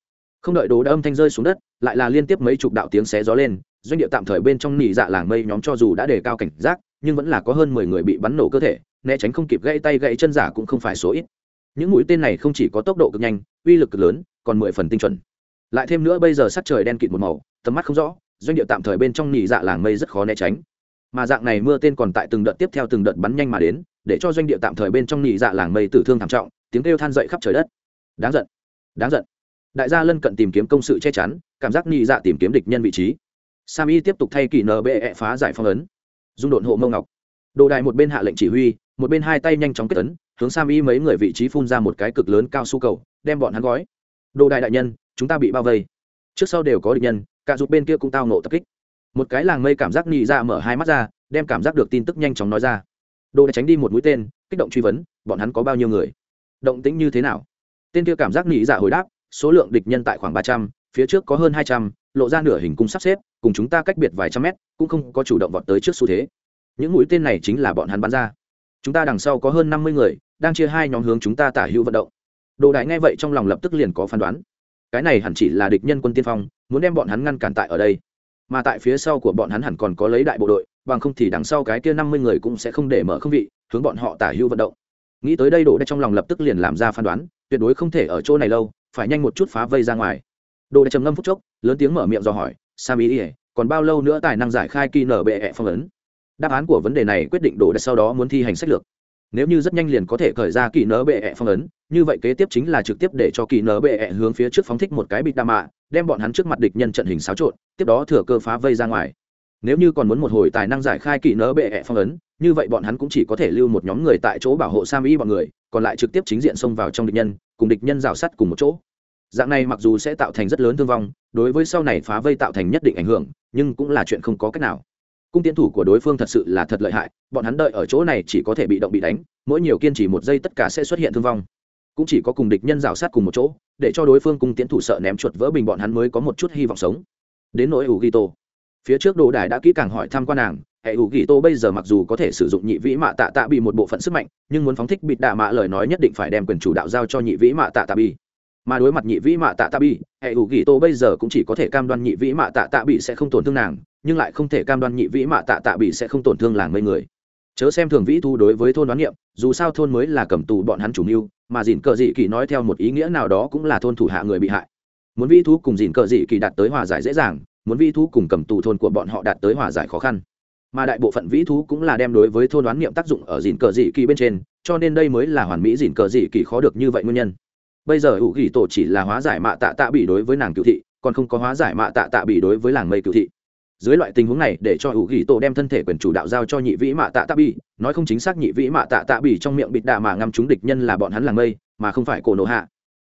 Speaker 1: Không đợi đồ đã âm thanh rơi xuống đất, lại là liên tiếp mấy chục đạo tiếng xé gió lên, doanh địa tạm thời bên trong nỉ dạ làng mây nhóm cho dù đã đề cao cảnh giác, nhưng vẫn là có hơn mười người bị bắn nổ cơ thể, né tránh không kịp gãy tay gãy chân giả cũng không phải số ít. Những mũi tên này không chỉ có tốc độ cực nhanh, uy lực cực lớn còn mười phần tinh chuẩn. Lại thêm nữa bây giờ sắc trời đen kịt một màu, tầm mắt không rõ, doanh địa tạm thời bên trong nhị dạ làng mây rất khó né tránh. Mà dạng này mưa tên còn tại từng đợt tiếp theo từng đợt bắn nhanh mà đến, để cho doanh địa tạm thời bên trong nhị dạ làng mây tử thương thảm trọng, tiếng kêu than dậy khắp trời đất. Đáng giận đáng giận. Đại gia lân cận tìm kiếm công sự che chắn, cảm giác nhị dạ tìm kiếm địch nhân vị trí. Sam y tiếp tục thay kỳ nbe phá giải phong ấn. Dung độn hộ mông ngọc. Đồ đài một bên hạ lệnh chỉ huy, một bên hai tay nhanh chóng kết tấn hướng sam y mấy người vị trí phun ra một cái cực lớn cao su cầu, đem bọn hắn gói đồ đại đại nhân, chúng ta bị bao vây. Trước sau đều có địch nhân, cả dục bên kia cũng tao nộ tập kích. Một cái làng mây cảm giác nhị ra mở hai mắt ra, đem cảm giác được tin tức nhanh chóng nói ra. Đồ đài tránh đi một mũi tên, kích động truy vấn, bọn hắn có bao nhiêu người? Động tĩnh như thế nào? Tên kia cảm giác nhị dạ hồi đáp, số lượng địch nhân tại khoảng ba trăm, phía trước có hơn hai trăm, lộ ra nửa hình cung sắp xếp, cùng chúng ta cách biệt vài trăm mét, cũng không có chủ động vọt tới trước xu thế. Những mũi tên này chính là bọn hắn bắn ra. Chúng ta đằng sau có hơn năm mươi người, đang chia hai nhóm hướng chúng ta tả hữu vận động đồ đại nghe vậy trong lòng lập tức liền có phán đoán. Cái này hẳn chỉ là địch nhân quân tiên phong, muốn đem bọn hắn ngăn cản tại ở đây. Mà tại phía sau của bọn hắn hẳn còn có lấy đại bộ đội, bằng không thì đằng sau cái kia năm mươi người cũng sẽ không để mở không vị, hướng bọn họ tả hưu vận động. Nghĩ tới đây đồ đại trong lòng lập tức liền làm ra phán đoán, tuyệt đối không thể ở chỗ này lâu, phải nhanh một chút phá vây ra ngoài. Đồ đại trầm ngâm phút chốc, lớn tiếng mở miệng dò hỏi, sam ý ỉa còn bao lâu nữa tài năng giải khai kỳ nở bệ ẹ phong ấn? Đáp án của vấn đề này quyết định đồ đại sau đó muốn thi hành sách lược nếu như rất nhanh liền có thể khởi ra kỳ nở bệ ẹ phong ấn, như vậy kế tiếp chính là trực tiếp để cho kỳ nở bệ ẹ hướng phía trước phóng thích một cái bịt đa mạ, đem bọn hắn trước mặt địch nhân trận hình xáo trộn, tiếp đó thừa cơ phá vây ra ngoài. Nếu như còn muốn một hồi tài năng giải khai kỳ nở bệ ẹ phong ấn, như vậy bọn hắn cũng chỉ có thể lưu một nhóm người tại chỗ bảo hộ sam y bọn người, còn lại trực tiếp chính diện xông vào trong địch nhân, cùng địch nhân rào sắt cùng một chỗ. Dạng này mặc dù sẽ tạo thành rất lớn thương vong, đối với sau này phá vây tạo thành nhất định ảnh hưởng, nhưng cũng là chuyện không có cách nào cung tiến thủ của đối phương thật sự là thật lợi hại, bọn hắn đợi ở chỗ này chỉ có thể bị động bị đánh, mỗi nhiều kiên trì một giây tất cả sẽ xuất hiện thương vong. Cũng chỉ có cùng địch nhân rào sát cùng một chỗ, để cho đối phương cung tiến thủ sợ ném chuột vỡ bình bọn hắn mới có một chút hy vọng sống. Đến nỗi ủ ghi tô phía trước đồ đài đã kỹ càng hỏi thăm quan nàng, hệ ủ ghi tô bây giờ mặc dù có thể sử dụng nhị vĩ mạ tạ tạ bị một bộ phận sức mạnh, nhưng muốn phóng thích bịt đạ mạ lời nói nhất định phải đem quyền chủ đạo giao cho nhị vĩ mạ tạ tạ bị mà đối mặt nhị vĩ mạ tạ tạ bị hệ ủ ghi tô bây giờ cũng chỉ có thể cam đoan nhị vĩ mạ tạ tạ bị sẽ không tổn thương nàng nhưng lại không thể cam đoan nhị vĩ mạ tạ tạ bị sẽ không tổn thương làng mấy người. Chớ xem thường vĩ thu đối với thôn đoán niệm, dù sao thôn mới là cầm tù bọn hắn chủ mưu, mà dìn cờ dị kỳ nói theo một ý nghĩa nào đó cũng là thôn thủ hạ người bị hại. Muốn vĩ thú cùng dìn cờ dị kỳ đạt tới hòa giải dễ dàng, muốn vĩ thú cùng cầm tù thôn của bọn họ đạt tới hòa giải khó khăn. Mà đại bộ phận vĩ thú cũng là đem đối với thôn đoán niệm tác dụng ở dìn cờ dị kỳ bên trên, cho nên đây mới là hoàn mỹ dìn cờ dị kỳ khó được như vậy nguyên nhân. Bây giờ hữu ghi tổ chỉ là hóa giải mạ tạ tạ bị đối với nàng cựu thị, còn không có hóa giải mạ tạ tạ bị đối với làng mây cựu thị dưới loại tình huống này, để cho hữu ghi tổ đem thân thể quyền chủ đạo giao cho nhị vĩ mạ tạ tạ Bỉ. Nói không chính xác, nhị vĩ mạ tạ tạ Bỉ trong miệng bịt đạ mà ngăm chúng địch nhân là bọn hắn làng mây, mà không phải cổ nổ hạ.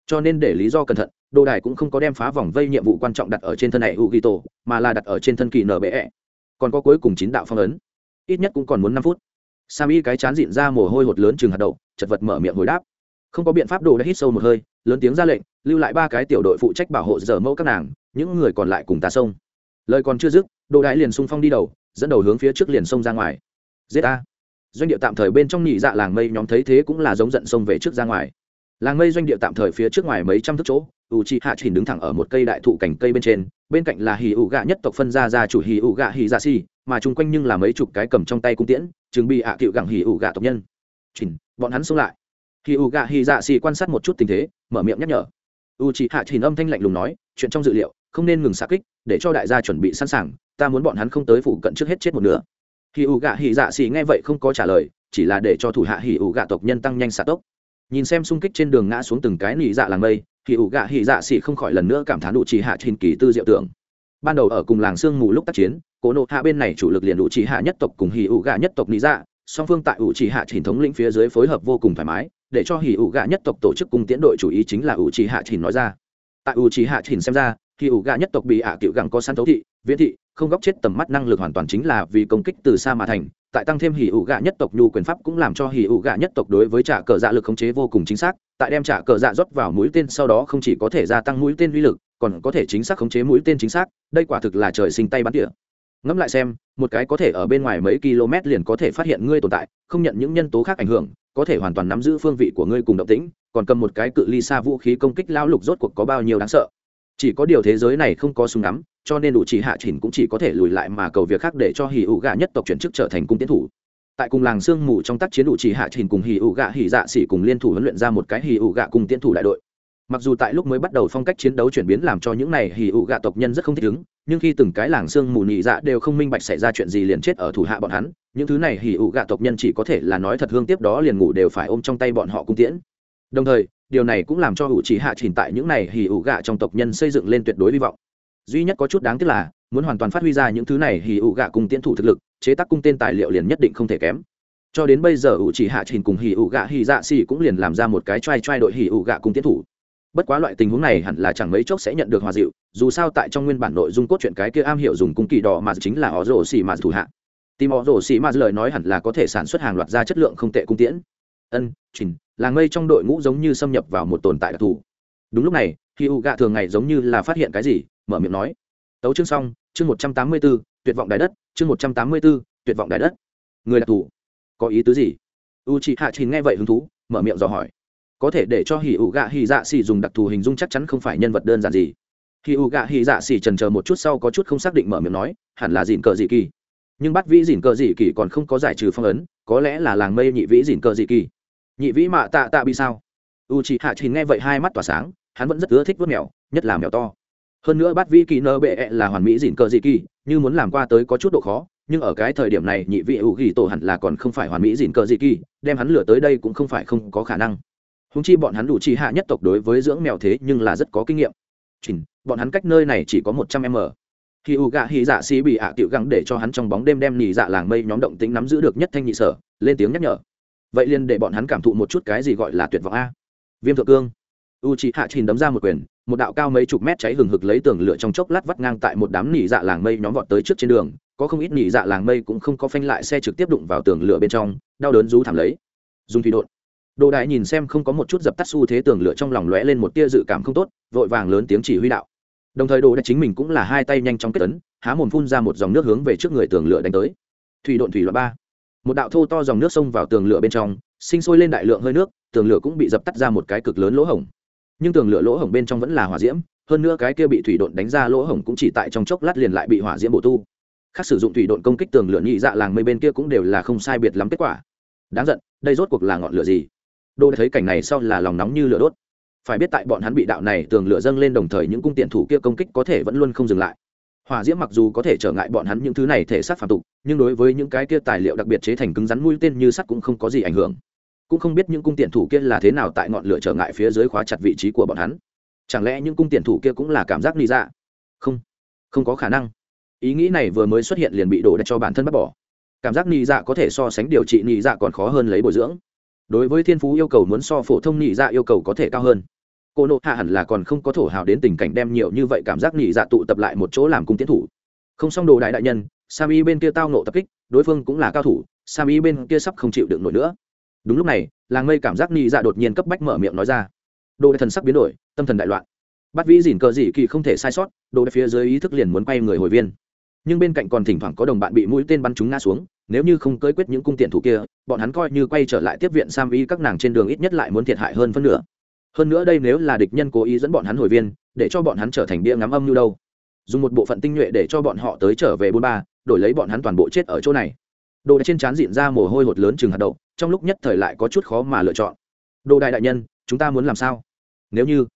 Speaker 1: Cho nên để lý do cẩn thận, đồ đài cũng không có đem phá vòng vây nhiệm vụ quan trọng đặt ở trên thân này hữu ghi tổ, mà là đặt ở trên thân kỳ nbe còn có cuối cùng chín đạo phong ấn. Ít nhất cũng còn muốn năm phút. Sam y cái chán dịn ra mồ hôi hột lớn chừng hạt đậu, chật vật mở miệng hồi đáp. Không có biện pháp, đồ đã hít sâu một hơi, lớn tiếng ra lệnh, lưu lại ba cái tiểu đội phụ trách bảo hộ giờ mẫu các nàng, những người còn lại cùng ta sông lời còn chưa dứt đồ đại liền xung phong đi đầu, dẫn đầu hướng phía trước liền sông ra ngoài. Giết a. Doanh địa tạm thời bên trong nhị dạ làng mây nhóm thấy thế cũng là giống giận sông về trước ra ngoài. Làng mây doanh địa tạm thời phía trước ngoài mấy trăm thước chỗ u chi hạ chỉnh đứng thẳng ở một cây đại thụ cành cây bên trên, bên cạnh là hì ủ gạ nhất tộc phân ra ra chủ hì ủ gạ hì dạ si mà chung quanh nhưng là mấy chục cái cầm trong tay cung tiễn chừng bị hạ à cựu gặng hì ủ gạ tộc nhân. Chỉnh bọn hắn xông lại. Hì ủ gạ hì dạ si quan sát một chút tình thế, mở miệng nhắc nhở. U chi hạ chỉnh âm thanh lạnh lùng nói, chuyện trong dự liệu, không nên ngừng xạ kích để cho đại gia chuẩn bị sẵn sàng, ta muốn bọn hắn không tới phủ cận trước hết chết một nửa. Hì ụ gạ hì dạ xì nghe vậy không có trả lời, chỉ là để cho thủ hạ hì ụ gạ tộc nhân tăng nhanh xạ tốc. Nhìn xem xung kích trên đường ngã xuống từng cái nỉ dạ làng mây hì ụ gạ hì dạ xì không khỏi lần nữa cảm thán đủ trì hạ trên kỳ tư diệu tưởng. Ban đầu ở cùng làng sương mù lúc tác chiến, cố nộ hạ bên này chủ lực liền đủ trì hạ nhất tộc cùng hì ụ gạ nhất tộc nỉ dạ song phương tại ủ trì hạ trình thống lĩnh phía dưới phối hợp vô cùng thoải mái, để cho hì ụ gạ nhất tộc tổ chức cùng tiến đội chủ ý chính là ủ trì hạ trình nói ra. Tại ủ trì hạ trình xem ra khi ủ gạ nhất tộc bị ạ à cựu gẳng có săn thấu thị, viễn thị, không góc chết tầm mắt năng lực hoàn toàn chính là vì công kích từ xa mà thành. Tại tăng thêm hỉ ủ gạ nhất tộc nhu quyền pháp cũng làm cho hỉ ủ gạ nhất tộc đối với trả cờ dạ lực khống chế vô cùng chính xác. Tại đem trả cờ dạ rót vào mũi tên sau đó không chỉ có thể gia tăng mũi tên uy lực, còn có thể chính xác khống chế mũi tên chính xác. Đây quả thực là trời sinh tay bắn tỉa. Ngẫm lại xem, một cái có thể ở bên ngoài mấy km liền có thể phát hiện ngươi tồn tại, không nhận những nhân tố khác ảnh hưởng, có thể hoàn toàn nắm giữ phương vị của ngươi cùng động tĩnh, còn cầm một cái cự ly xa vũ khí công kích lao lục rốt cuộc có bao nhiêu đáng sợ chỉ có điều thế giới này không có súng ngắm, cho nên đủ chỉ hạ chỉnh cũng chỉ có thể lùi lại mà cầu việc khác để cho hì ụ gạ nhất tộc chuyển chức trở thành cung tiến thủ. Tại cùng làng sương mù trong tác chiến đủ chỉ hạ chỉnh cùng hì ụ gạ hì dạ xỉ cùng liên thủ huấn luyện ra một cái hì ụ gạ cung tiến thủ đại đội. Mặc dù tại lúc mới bắt đầu phong cách chiến đấu chuyển biến làm cho những này hì ụ gạ tộc nhân rất không thích ứng, nhưng khi từng cái làng sương mù nhị dạ đều không minh bạch xảy ra chuyện gì liền chết ở thủ hạ bọn hắn, những thứ này hì ụ gạ tộc nhân chỉ có thể là nói thật hương tiếp đó liền ngủ đều phải ôm trong tay bọn họ cung tiễn. Đồng thời điều này cũng làm cho hữu trí hạ chỉnh tại những này hì ủ gạ trong tộc nhân xây dựng lên tuyệt đối hy vọng. Duy nhất có chút đáng tiếc là, muốn hoàn toàn phát huy ra những thứ này hì ủ gạ cùng tiến thủ thực lực, chế tác cung tên tài liệu liền nhất định không thể kém. Cho đến bây giờ ủ chỉ hạ chỉnh cùng hì ủ gạ hì dạ xì cũng liền làm ra một cái t r a i t r a i đội hì ủ gạ cùng tiến thủ. Bất quá loại tình huống này hẳn là chẳng mấy chốc sẽ nhận được hòa dịu, dù sao tại trong nguyên bản nội dung cốt truyện cái kia am hiểu dùng cung kỳ đỏ mà chính là ó rổ xì mà thủ hạ. Tìm ó rổ xì mà lời nói hẳn là có thể sản xuất hàng loạt ra chất lượng không tệ cung tiễn. Ân trình làng mây trong đội ngũ giống như xâm nhập vào một tồn tại đặc thù. Đúng lúc này khi u gạ thường ngày giống như là phát hiện cái gì, mở miệng nói. Tấu chương xong, chương một trăm tám mươi b ố tuyệt vọng đài đất, chương một trăm tám mươi b ố tuyệt vọng đài đất. Người đặc thù, có ý tứ gì? U chị hạ trình nghe vậy hứng thú, mở miệng dò hỏi. Có thể để cho hì ụ gạ hì dạ xì dùng đặc thù hình dung chắc chắn không phải nhân vật đơn giản gì. Hì ụ gạ hì dạ xì trần chờ một chút sau có chút không xác định mở miệng nói, hẳn là dìn cờ dị kỳ. Nhưng bắt vĩ dìn cờ dị kỳ còn không có giải trừ phong ấn, có lẽ là làng mây nhị vĩ dìn cờ dị kỳ nhị vĩ mạ tạ tạ bị sao? U chị hạ trình nghe vậy hai mắt tỏa sáng, hắn vẫn rất ưa thích vớt mèo, nhất là mèo to. Hơn nữa bắt vĩ kỳ nơ bệ là hoàn mỹ dịn cờ dị kỳ, như muốn làm qua tới có chút độ khó, nhưng ở cái thời điểm này nhị vị hữu ghi tổ hẳn là còn không phải hoàn mỹ dịn cờ dị kỳ, đem hắn lửa tới đây cũng không phải không có khả năng. Húng chi bọn hắn đủ chi hạ nhất tộc đối với dưỡng mèo thế nhưng là rất có kinh nghiệm. Chỉnh bọn hắn cách nơi này chỉ có một trăm m. Khi u gạ hy dạ xì bị ạ tiểu gắng để cho hắn trong bóng đêm đem nhì dạ làng mây nhóm động tính nắm giữ được nhất thanh nhị sở, lên tiếng nhắc nhở vậy liền để bọn hắn cảm thụ một chút cái gì gọi là tuyệt vọng a. Viêm thượng cương. U chị hạ trình đấm ra một quyền, một đạo cao mấy chục mét cháy hừng hực lấy tường lửa trong chốc lát vắt ngang tại một đám nỉ dạ làng mây nhóm vọt tới trước trên đường, có không ít nỉ dạ làng mây cũng không có phanh lại xe trực tiếp đụng vào tường lửa bên trong, đau đớn rú thảm lấy. Dùng thủy đột đồ đại nhìn xem không có một chút dập tắt xu thế tường lửa trong lòng lóe lên một tia dự cảm không tốt, vội vàng lớn tiếng chỉ huy đạo. Đồng thời đồ đại chính mình cũng là hai tay nhanh chóng kết tấn há mồm phun ra một dòng nước hướng về trước người tường lửa đánh tới. Thủy đột thủy loại ba một đạo thô to dòng nước xông vào tường lửa bên trong, sinh sôi lên đại lượng hơi nước, tường lửa cũng bị dập tắt ra một cái cực lớn lỗ hổng. Nhưng tường lửa lỗ hổng bên trong vẫn là hỏa diễm, hơn nữa cái kia bị thủy độn đánh ra lỗ hổng cũng chỉ tại trong chốc lát liền lại bị hỏa diễm bổ tu. Khác sử dụng thủy độn công kích tường lửa nhị dạ làng mây bên kia cũng đều là không sai biệt lắm kết quả. Đáng giận, đây rốt cuộc là ngọn lửa gì? Đô đã thấy cảnh này sau là lòng nóng như lửa đốt. Phải biết tại bọn hắn bị đạo này tường lửa dâng lên đồng thời những cung tiện thủ kia công kích có thể vẫn luôn không dừng lại hỏa diễm mặc dù có thể trở ngại bọn hắn những thứ này thể sát phạm tục, nhưng đối với những cái kia tài liệu đặc biệt chế thành cứng rắn mũi tên như sắt cũng không có gì ảnh hưởng. Cũng không biết những cung tiện thủ kia là thế nào tại ngọn lửa trở ngại phía dưới khóa chặt vị trí của bọn hắn. Chẳng lẽ những cung tiện thủ kia cũng là cảm giác ly dạ? Không không có khả năng. Ý nghĩ này vừa mới xuất hiện liền bị đổ đặt cho bản thân bắt bỏ. Cảm giác nị dạ có thể so sánh điều trị nị dạ còn khó hơn lấy bồi dưỡng. Đối với thiên phú yêu cầu muốn so phổ thông nị dạ yêu cầu có thể cao hơn cô nộ hạ hẳn là còn không có thổ hào đến tình cảnh đem nhiều như vậy cảm giác nhị dạ tụ tập lại một chỗ làm cung tiến thủ. Không xong đồ đại đại nhân sam y bên kia tao nộ tập kích, đối phương cũng là cao thủ sam y bên kia sắp không chịu được nổi nữa. Đúng lúc này, làng mây cảm giác nhị dạ đột nhiên cấp bách mở miệng nói ra. Đồ đại thần sắc biến đổi, tâm thần đại loạn. Bắt vĩ dìn cờ dị kỳ không thể sai sót, đồ đại phía dưới ý thức liền muốn quay người hồi viên. Nhưng bên cạnh còn thỉnh thoảng có đồng bạn bị mũi tên bắn chúng ngã xuống, nếu như không cưới quyết những cung tiện thủ kia, bọn hắn coi như quay trở lại tiếp viện sam y các nàng trên đường ít nhất lại muốn thiệt hại hơn phân nửa hơn nữa đây nếu là địch nhân cố ý dẫn bọn hắn hồi viên, để cho bọn hắn trở thành bia ngắm âm như đâu. Dùng một bộ phận tinh nhuệ để cho bọn họ tới trở về bốn ba, đổi lấy bọn hắn toàn bộ chết ở chỗ này. Đồ đại trên trán diện ra mồ hôi hột lớn chừng hạt đậu, trong lúc nhất thời lại có chút khó mà lựa chọn. Đồ đại đại nhân, chúng ta muốn làm sao? Nếu như,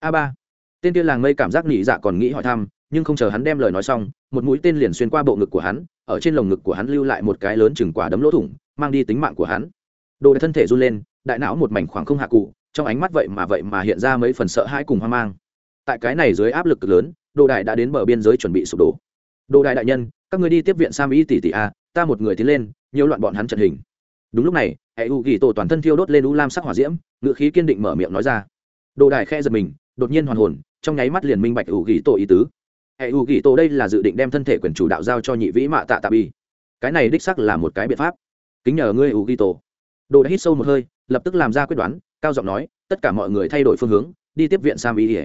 Speaker 1: a ba, tên kia làng mây cảm giác nhị dạ còn nghĩ hỏi thăm, nhưng không chờ hắn đem lời nói xong, một mũi tên liền xuyên qua bộ ngực của hắn, ở trên lồng ngực của hắn lưu lại một cái lớn chừng quả đấm lỗ thủng, mang đi tính mạng của hắn. Đồ đại thân thể run lên, đại não một mảnh khoảng không hạ cụ trong ánh mắt vậy mà vậy mà hiện ra mấy phần sợ hãi cùng hoang mang. Tại cái này dưới áp lực cực lớn, đồ đại đã đến bờ biên giới chuẩn bị sụp đổ. Đồ đại đại nhân, các người đi tiếp viện sam y tỷ tỷ a, ta một người tiến lên, nhiều loạn bọn hắn trận hình. Đúng lúc này, hệ u ghi tổ toàn thân thiêu đốt lên u lam sắc hỏa diễm ngự khí kiên định mở miệng nói ra. Đồ đại khe giật mình, đột nhiên hoàn hồn, trong nháy mắt liền minh bạch u ghi tổ ý tứ. Hệ u ghi tổ đây là dự định đem thân thể quyền chủ đạo giao cho nhị vĩ mạ tạ tạ bi. Cái này đích sắc là một cái biện pháp. Kính nhờ ngươi, u ghi tổ. Đồ đã hít sâu một hơi, lập tức làm ra quyết đoán cao giọng nói, tất cả mọi người thay đổi phương hướng, đi tiếp viện sam y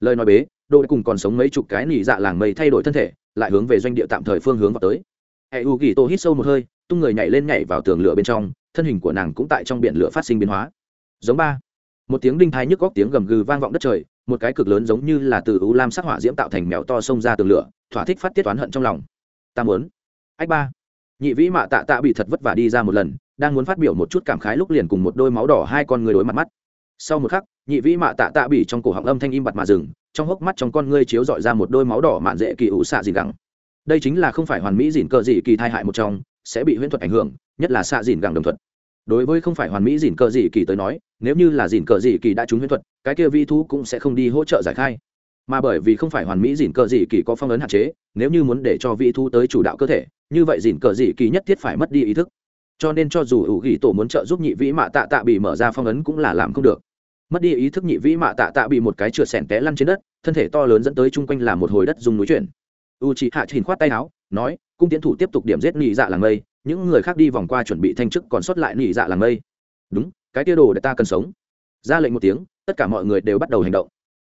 Speaker 1: lời nói bế đội cùng còn sống mấy chục cái nỉ dạ làng mây thay đổi thân thể, lại hướng về doanh địa tạm thời phương hướng vào tới. Hệ u ghi tô hít sâu một hơi, tung người nhảy lên nhảy vào tường lửa bên trong, thân hình của nàng cũng tại trong biển lửa phát sinh biến hóa. Giống ba, một tiếng đinh thái nhức góc tiếng gầm gừ vang vọng đất trời, một cái cực lớn giống như là từ u lam sắc hỏa diễm tạo thành mèo to xông ra tường lửa, thỏa thích phát tiết toán hận trong lòng. Ta muốn. Ách ba, nhị vĩ mạ tạ tạ bị thật vất vả đi ra một lần đang muốn phát biểu một chút cảm khái lúc liền cùng một đôi máu đỏ hai con người đối mặt mắt. Sau một khắc, nhị vĩ mạ tạ tạ bỉ trong cổ họng âm thanh im bặt mà dừng, trong hốc mắt trong con ngươi chiếu dọi ra một đôi máu đỏ mạn dễ kỳ ủ xạ dìn gẳng. Đây chính là không phải hoàn mỹ dìn cờ dị kỳ thai hại một trong, sẽ bị huyễn thuật ảnh hưởng, nhất là xạ dìn gẳng đồng thuật. Đối với không phải hoàn mỹ dìn cờ dị kỳ tới nói, nếu như là dìn cờ dị kỳ đã trúng huyễn thuật, cái kia vi thú cũng sẽ không đi hỗ trợ giải khai. Mà bởi vì không phải hoàn mỹ dìn cờ dị kỳ có phong ấn hạn chế, nếu như muốn để cho vị thú tới chủ đạo cơ thể, như vậy dìn cờ dị kỳ nhất thiết phải mất đi ý thức cho nên cho dù hữu ghi tổ muốn trợ giúp nhị vĩ mạ tạ tạ bị mở ra phong ấn cũng là làm không được. Mất đi ý thức nhị vĩ mạ tạ tạ bị một cái trượt sẻn té lăn trên đất, thân thể to lớn dẫn tới chung quanh là một hồi đất dùng núi chuyển. U chị hạ trình khoát tay áo, nói, cung tiến thủ tiếp tục điểm giết nhị dạ làng mây, những người khác đi vòng qua chuẩn bị thanh chức còn sót lại nhị dạ làng mây. Đúng, cái tiêu đồ để ta cần sống. Ra lệnh một tiếng, tất cả mọi người đều bắt đầu hành động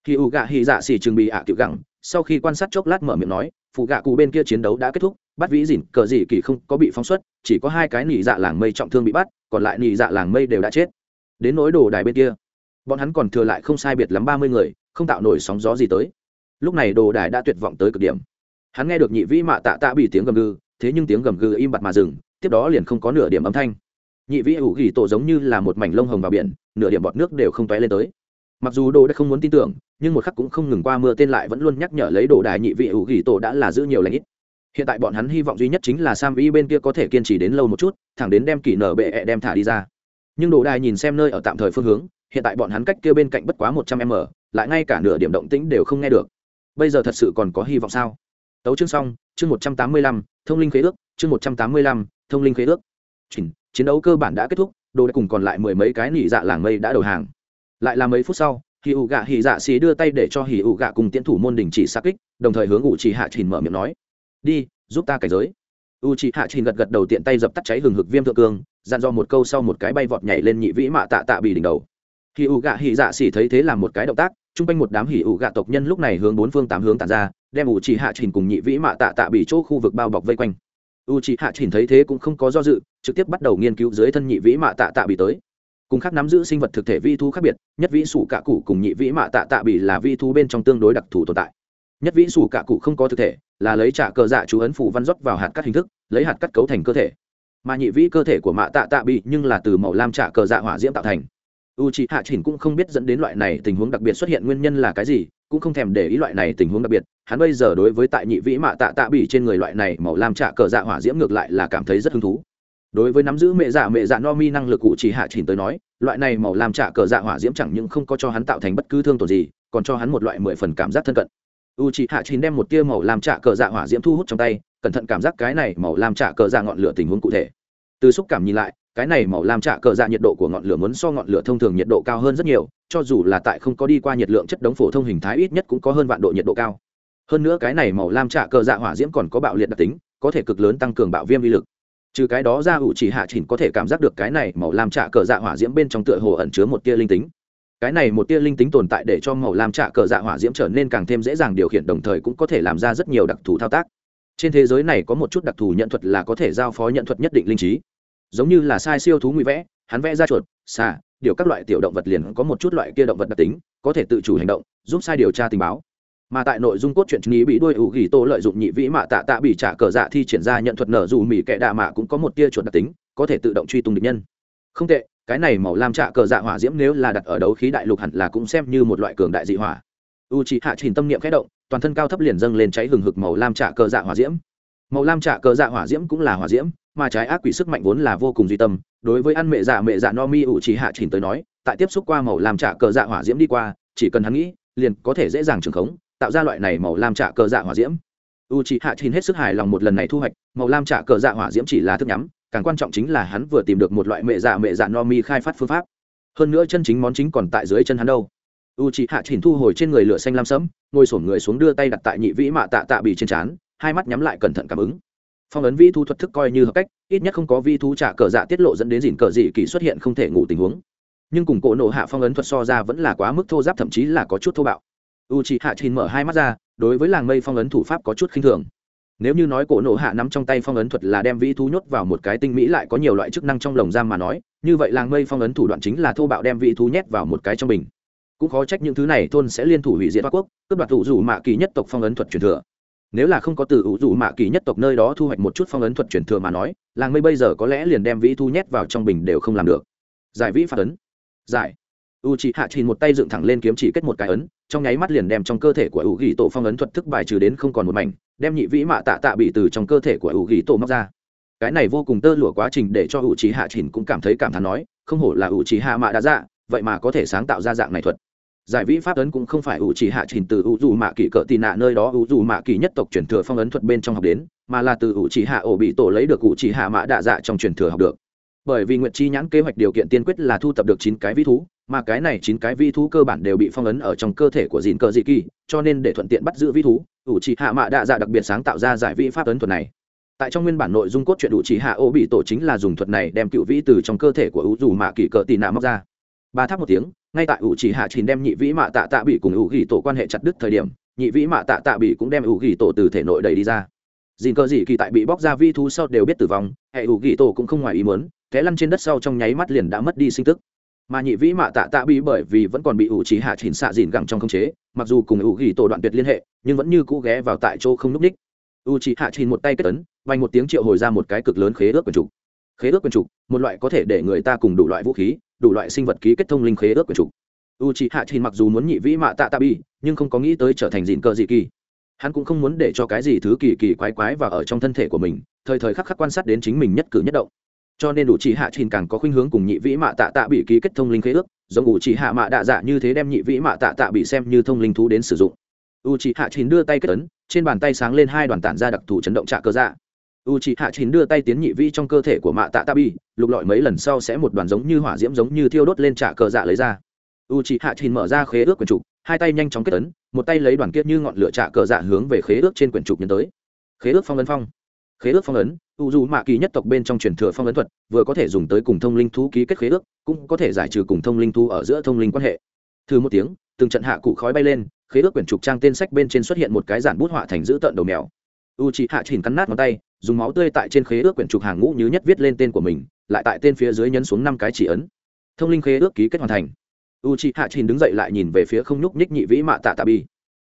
Speaker 1: khi u gạ hy dạ xỉ trường bị ạ à tiểu gẳng, sau khi quan sát chốc lát mở miệng nói phụ gạ cụ bên kia chiến đấu đã kết thúc, bắt vĩ dìn, cờ gì kỳ không có bị phóng xuất, chỉ có hai cái nị dạ làng mây trọng thương bị bắt, còn lại nị dạ làng mây đều đã chết. Đến nỗi đồ đài bên kia, bọn hắn còn thừa lại không sai biệt lắm ba mươi người, không tạo nổi sóng gió gì tới. Lúc này đồ đài đã tuyệt vọng tới cực điểm. Hắn nghe được nhị vĩ mạ tạ tạ bị tiếng gầm gừ, thế nhưng tiếng gầm gừ im bặt mà dừng, tiếp đó liền không có nửa điểm âm thanh. Nhị vĩ ủ gỉ tổ giống như là một mảnh lông hồng vào biển, nửa điểm bọt nước đều không tóe lên tới mặc dù đồ đã không muốn tin tưởng nhưng một khắc cũng không ngừng qua mưa tên lại vẫn luôn nhắc nhở lấy đồ đài nhị vị ủ ghi tổ đã là giữ nhiều lãnh ít. Hiện tại bọn hắn hy vọng duy nhất chính là sam y bên kia có thể kiên trì đến lâu một chút thẳng đến đem kỷ nở bệ -E đem thả đi ra. Nhưng đồ đài nhìn xem nơi ở tạm thời phương hướng hiện tại bọn hắn cách kia bên cạnh bất quá một trăm m lại ngay cả nửa điểm động tĩnh đều không nghe được. Bây giờ thật sự còn có hy vọng sao? Tấu chương xong chương một trăm tám mươi lăm thông linh khế ước chương một trăm tám mươi lăm thông linh khế ước. Chỉnh, chiến đấu cơ bản đã kết thúc đồ đã cùng còn lại mười mấy cái nỉ dạ làng mây đã đầu hàng lại là mấy phút sau hì ủ gạ hì dạ xì đưa tay để cho hì ủ gạ cùng tiến thủ môn đình chỉ xa kích, đồng thời hướng ủ chỉ hạ trình mở miệng nói, đi, giúp ta cảnh giới. U chỉ hạ trình gật gật đầu tiện tay dập tắt cháy hừng hực viêm thượng cương, dặn do một câu sau một cái bay vọt nhảy lên nhị vĩ mạ tạ tạ bị đỉnh đầu. Hì ủ gạ hì dạ xì thấy thế làm một cái động tác, chung quanh một đám hỉ ủ gạ tộc nhân lúc này hướng bốn phương tám hướng tàn ra, đem ủ chỉ hạ trình cùng nhị vĩ mạ tạ tạ bị chỗ khu vực bao bọc vây quanh. U chỉ hạ trình thấy thế cũng không có do dự, trực tiếp bắt đầu nghiên cứu dưới thân nhị vĩ mạ tạ tạ bị tới cùng khác nắm giữ sinh vật thực thể vi thú khác biệt, nhất vĩ sủ cạ cụ cùng nhị vĩ mạ tạ tạ bị là vi thú bên trong tương đối đặc thù tồn tại. Nhất vĩ sủ cạ cụ không có thực thể, là lấy trả cờ dạ chú ấn phủ văn rót vào hạt cắt hình thức, lấy hạt cắt cấu thành cơ thể. Mà nhị vĩ cơ thể của mạ tạ tạ bị nhưng là từ màu lam trả cờ dạ hỏa diễm tạo thành. U c h ị hạ chỉnh cũng không biết dẫn đến loại này tình huống đặc biệt xuất hiện nguyên nhân là cái gì, cũng không thèm để ý loại này tình huống đặc biệt. Hắn bây giờ đối với tại nhị vĩ mạ tạ tạ bị trên người loại này màu lam trả cờ dạ hỏa diễm ngược lại là cảm thấy rất hứng thú đối với nắm giữ mẹ dạ mẹ dạ no mi năng lực cụ chỉ hạ chỉnh tới nói, loại này màu lam trả cờ dạ hỏa diễm chẳng những không có cho hắn tạo thành bất cứ thương tổn gì, còn cho hắn một loại mười phần cảm giác thân cận. U chỉ hạ chỉnh đem một tia màu lam trả cờ dạ hỏa diễm thu hút trong tay, cẩn thận cảm giác cái này màu lam trả cờ dạ ngọn lửa tình huống cụ thể. Từ xúc cảm nhìn lại, cái này màu lam trả cờ dạ nhiệt độ của ngọn lửa muốn so ngọn lửa thông thường nhiệt độ cao hơn rất nhiều, cho dù là tại không có đi qua nhiệt lượng chất đống phổ thông hình thái ít nhất cũng có hơn vạn độ nhiệt độ cao. Hơn nữa cái này màu lam trạ cờ dạ hỏa diễm còn có bạo liệt đặc tính, có thể cực lớn tăng cường bạo viêm vi lực trừ cái đó ra, ủ chỉ hạ chỉnh có thể cảm giác được cái này màu lam trạ cờ dạ hỏa diễm bên trong tựa hồ ẩn chứa một tia linh tính. Cái này một tia linh tính tồn tại để cho màu lam trạ cờ dạ hỏa diễm trở nên càng thêm dễ dàng điều khiển, đồng thời cũng có thể làm ra rất nhiều đặc thù thao tác. Trên thế giới này có một chút đặc thù nhận thuật là có thể giao phó nhận thuật nhất định linh trí. Giống như là sai siêu thú ngụy vẽ, hắn vẽ ra chuột, xà, điều các loại tiểu động vật liền có một chút loại kia động vật đặc tính, có thể tự chủ hành động, giúp sai điều tra tình báo mà tại nội dung cốt truyện nghĩ bị đuôi ủ ghi tô lợi dụng nhị vĩ mạ tạ tạ bị trả cờ dạ thi triển ra nhận thuật nở dù mỹ kẻ đạ mạ cũng có một tia chuột đặc tính, có thể tự động truy tung địch nhân. Không tệ, cái này màu lam trả cờ dạ hỏa diễm nếu là đặt ở đấu khí đại lục hẳn là cũng xem như một loại cường đại dị hỏa. U chỉ hạ trình tâm niệm khẽ động, toàn thân cao thấp liền dâng lên cháy hừng hực màu lam trả cờ dạ hỏa diễm. Màu lam trả cờ dạ hỏa diễm cũng là hỏa diễm, mà trái ác quỷ sức mạnh vốn là vô cùng duy tâm, đối với ăn mẹ dạ mẹ dạ no mi u chỉ hạ trình tới nói, tại tiếp xúc qua màu làm trả cờ dạ hỏa diễm đi qua, chỉ cần hắn nghĩ, liền có thể dễ dàng trường khống tạo ra loại này màu lam trả cờ dạ hỏa diễm. U chỉ hạ chín hết sức hài lòng một lần này thu hoạch, màu lam trả cờ dạ hỏa diễm chỉ là thức nhắm, càng quan trọng chính là hắn vừa tìm được một loại mẹ dạ mẹ dạ no mi khai phát phương pháp. Hơn nữa chân chính món chính còn tại dưới chân hắn đâu. U chỉ hạ chín thu hồi trên người lửa xanh lam sẫm, ngồi sổn người xuống đưa tay đặt tại nhị vĩ mạ tạ tạ bì trên trán, hai mắt nhắm lại cẩn thận cảm ứng. Phong ấn vi thu thuật thức coi như hợp cách, ít nhất không có vi thu trả cờ dạ tiết lộ dẫn đến dìn cờ dị kỳ xuất hiện không thể ngủ tình huống. Nhưng cùng cổ nộ hạ phong ấn thuật so ra vẫn là quá mức thô giáp, thậm chí là có chút thô bạo u chị hạ chín mở hai mắt ra, đối với làng mây phong ấn thủ pháp có chút khinh thường. Nếu như nói cổ nộ hạ nắm trong tay phong ấn thuật là đem vĩ thú nhốt vào một cái tinh mỹ lại có nhiều loại chức năng trong lồng giam mà nói, như vậy làng mây phong ấn thủ đoạn chính là thô bạo đem vĩ thú nhét vào một cái trong bình. Cũng khó trách những thứ này thôn sẽ liên thủ hủy diệt hoa quốc, cướp đoạt thủ rủ mạ kỳ nhất tộc phong ấn thuật truyền thừa. Nếu là không có từ ủ dụ mạ kỳ nhất tộc nơi đó thu hoạch một chút phong ấn thuật truyền thừa mà nói, làng mây bây giờ có lẽ liền đem vĩ thu nhét vào trong bình đều không làm được. Giải vĩ phát ấn. Giải. U chị hạ trình một tay dựng thẳng lên kiếm chỉ kết một cái ấn trong nháy mắt liền đem trong cơ thể của u ghi tổ phong ấn thuật thức bài trừ đến không còn một mảnh, đem nhị vĩ mạ tạ tạ bị từ trong cơ thể của u ghi tổ móc ra. Cái này vô cùng tơ lụa quá trình để cho u trí hạ trình cũng cảm thấy cảm thán nói, không hổ là u trí hạ mạ đã dạ vậy mà có thể sáng tạo ra dạng này thuật. Giải vĩ pháp ấn cũng không phải ủ chỉ hạ trình từ ủ dù mạ kỳ cỡ tì nạ nơi đó ủ dù mạ kỳ nhất tộc truyền thừa phong ấn thuật bên trong học đến, mà là từ ủ chỉ hạ ổ bị tổ lấy được ủ chỉ hạ mã đạ dạ trong truyền thừa học được bởi vì nguyệt chi nhãn kế hoạch điều kiện tiên quyết là thu tập được chín cái vi thú, mà cái này chín cái vi thú cơ bản đều bị phong ấn ở trong cơ thể của dìn cờ dị kỳ, cho nên để thuận tiện bắt giữ vi thú, ủ chỉ hạ mã đạ dạ đặc biệt sáng tạo ra giải vi pháp ấn thuật này. Tại trong nguyên bản nội dung cốt truyện ủ chỉ hạ ô bị tổ chính là dùng thuật này đem cựu vĩ từ trong cơ thể của ủ dù mạ kỳ cờ tì nạ móc ra. Ba tháp một tiếng, ngay tại ủ chỉ hạ trình đem nhị vĩ mạ tạ tạ bị cùng ủ ghi tổ quan hệ chặt đứt thời điểm, nhị vĩ mạ tạ tạ bị cũng đem ủ ghi tổ từ thể nội đầy đi ra. Dìn cơ dị kỳ tại bị bóc ra vi thú sau đều biết tử vong, hệ ủ ghi tổ cũng không ngoài ý muốn té lăn trên đất sau trong nháy mắt liền đã mất đi sinh tức. Mà nhị vĩ mạ tạ tạ bị bởi vì vẫn còn bị ủ trí hạ chỉnh xạ dìn gẳng trong không chế mặc dù cùng ủ ghi tổ đoạn tuyệt liên hệ nhưng vẫn như cũ ghé vào tại chỗ không núp ních. U trí hạ chỉnh một tay kết ấn vành một tiếng triệu hồi ra một cái cực lớn khế ước quần trục. Khế ước quần trục một loại có thể để người ta cùng đủ loại vũ khí đủ loại sinh vật ký kết thông linh khế ước quần trục. U trí hạ chỉnh mặc dù muốn nhị vĩ mạ tạ tạ bị, nhưng không có nghĩ tới trở thành dìn cờ dị kỳ. Hắn cũng không muốn để cho cái gì thứ kỳ kỳ quái quái và ở trong thân thể của mình thời thời khắc khắc quan sát đến chính mình nhất cử nhất động cho nên đủ chỉ hạ trình càng có khuynh hướng cùng nhị vĩ mạ tạ tạ bị ký kết thông linh khế ước, giống ủ chỉ hạ mạ đạ dạ như thế đem nhị vĩ mạ tạ tạ bị xem như thông linh thú đến sử dụng. U chỉ hạ trình đưa tay kết ấn, trên bàn tay sáng lên hai đoàn tản ra đặc thù chấn động trạ cơ dạ. U chỉ hạ trình đưa tay tiến nhị vĩ trong cơ thể của mạ tạ tạ bị, lục lọi mấy lần sau sẽ một đoàn giống như hỏa diễm giống như thiêu đốt lên trạ cơ dạ lấy ra. U chỉ hạ trình mở ra khế ước quyển trục, hai tay nhanh chóng kết ấn, một tay lấy đoàn kiết như ngọn lửa trạ cờ dạ hướng về khế ước trên quyển trục nhân tới. Khế ước phong ấn phong khế ước phong ấn, u dù mạ kỳ nhất tộc bên trong truyền thừa phong ấn thuật, vừa có thể dùng tới cùng thông linh thú ký kết khế ước, cũng có thể giải trừ cùng thông linh thú ở giữa thông linh quan hệ. Thư một tiếng, từng trận hạ cụ khói bay lên, khế ước quyển trục trang tên sách bên trên xuất hiện một cái giản bút họa thành giữ tợn đầu mèo. U chị hạ chỉnh cắn nát ngón tay, dùng máu tươi tại trên khế ước quyển trục hàng ngũ như nhất viết lên tên của mình, lại tại tên phía dưới nhấn xuống năm cái chỉ ấn. Thông linh khế ước ký kết hoàn thành. U chị hạ chỉnh đứng dậy lại nhìn về phía không nhúc nhích nhị vĩ mạ tạ tạ bi.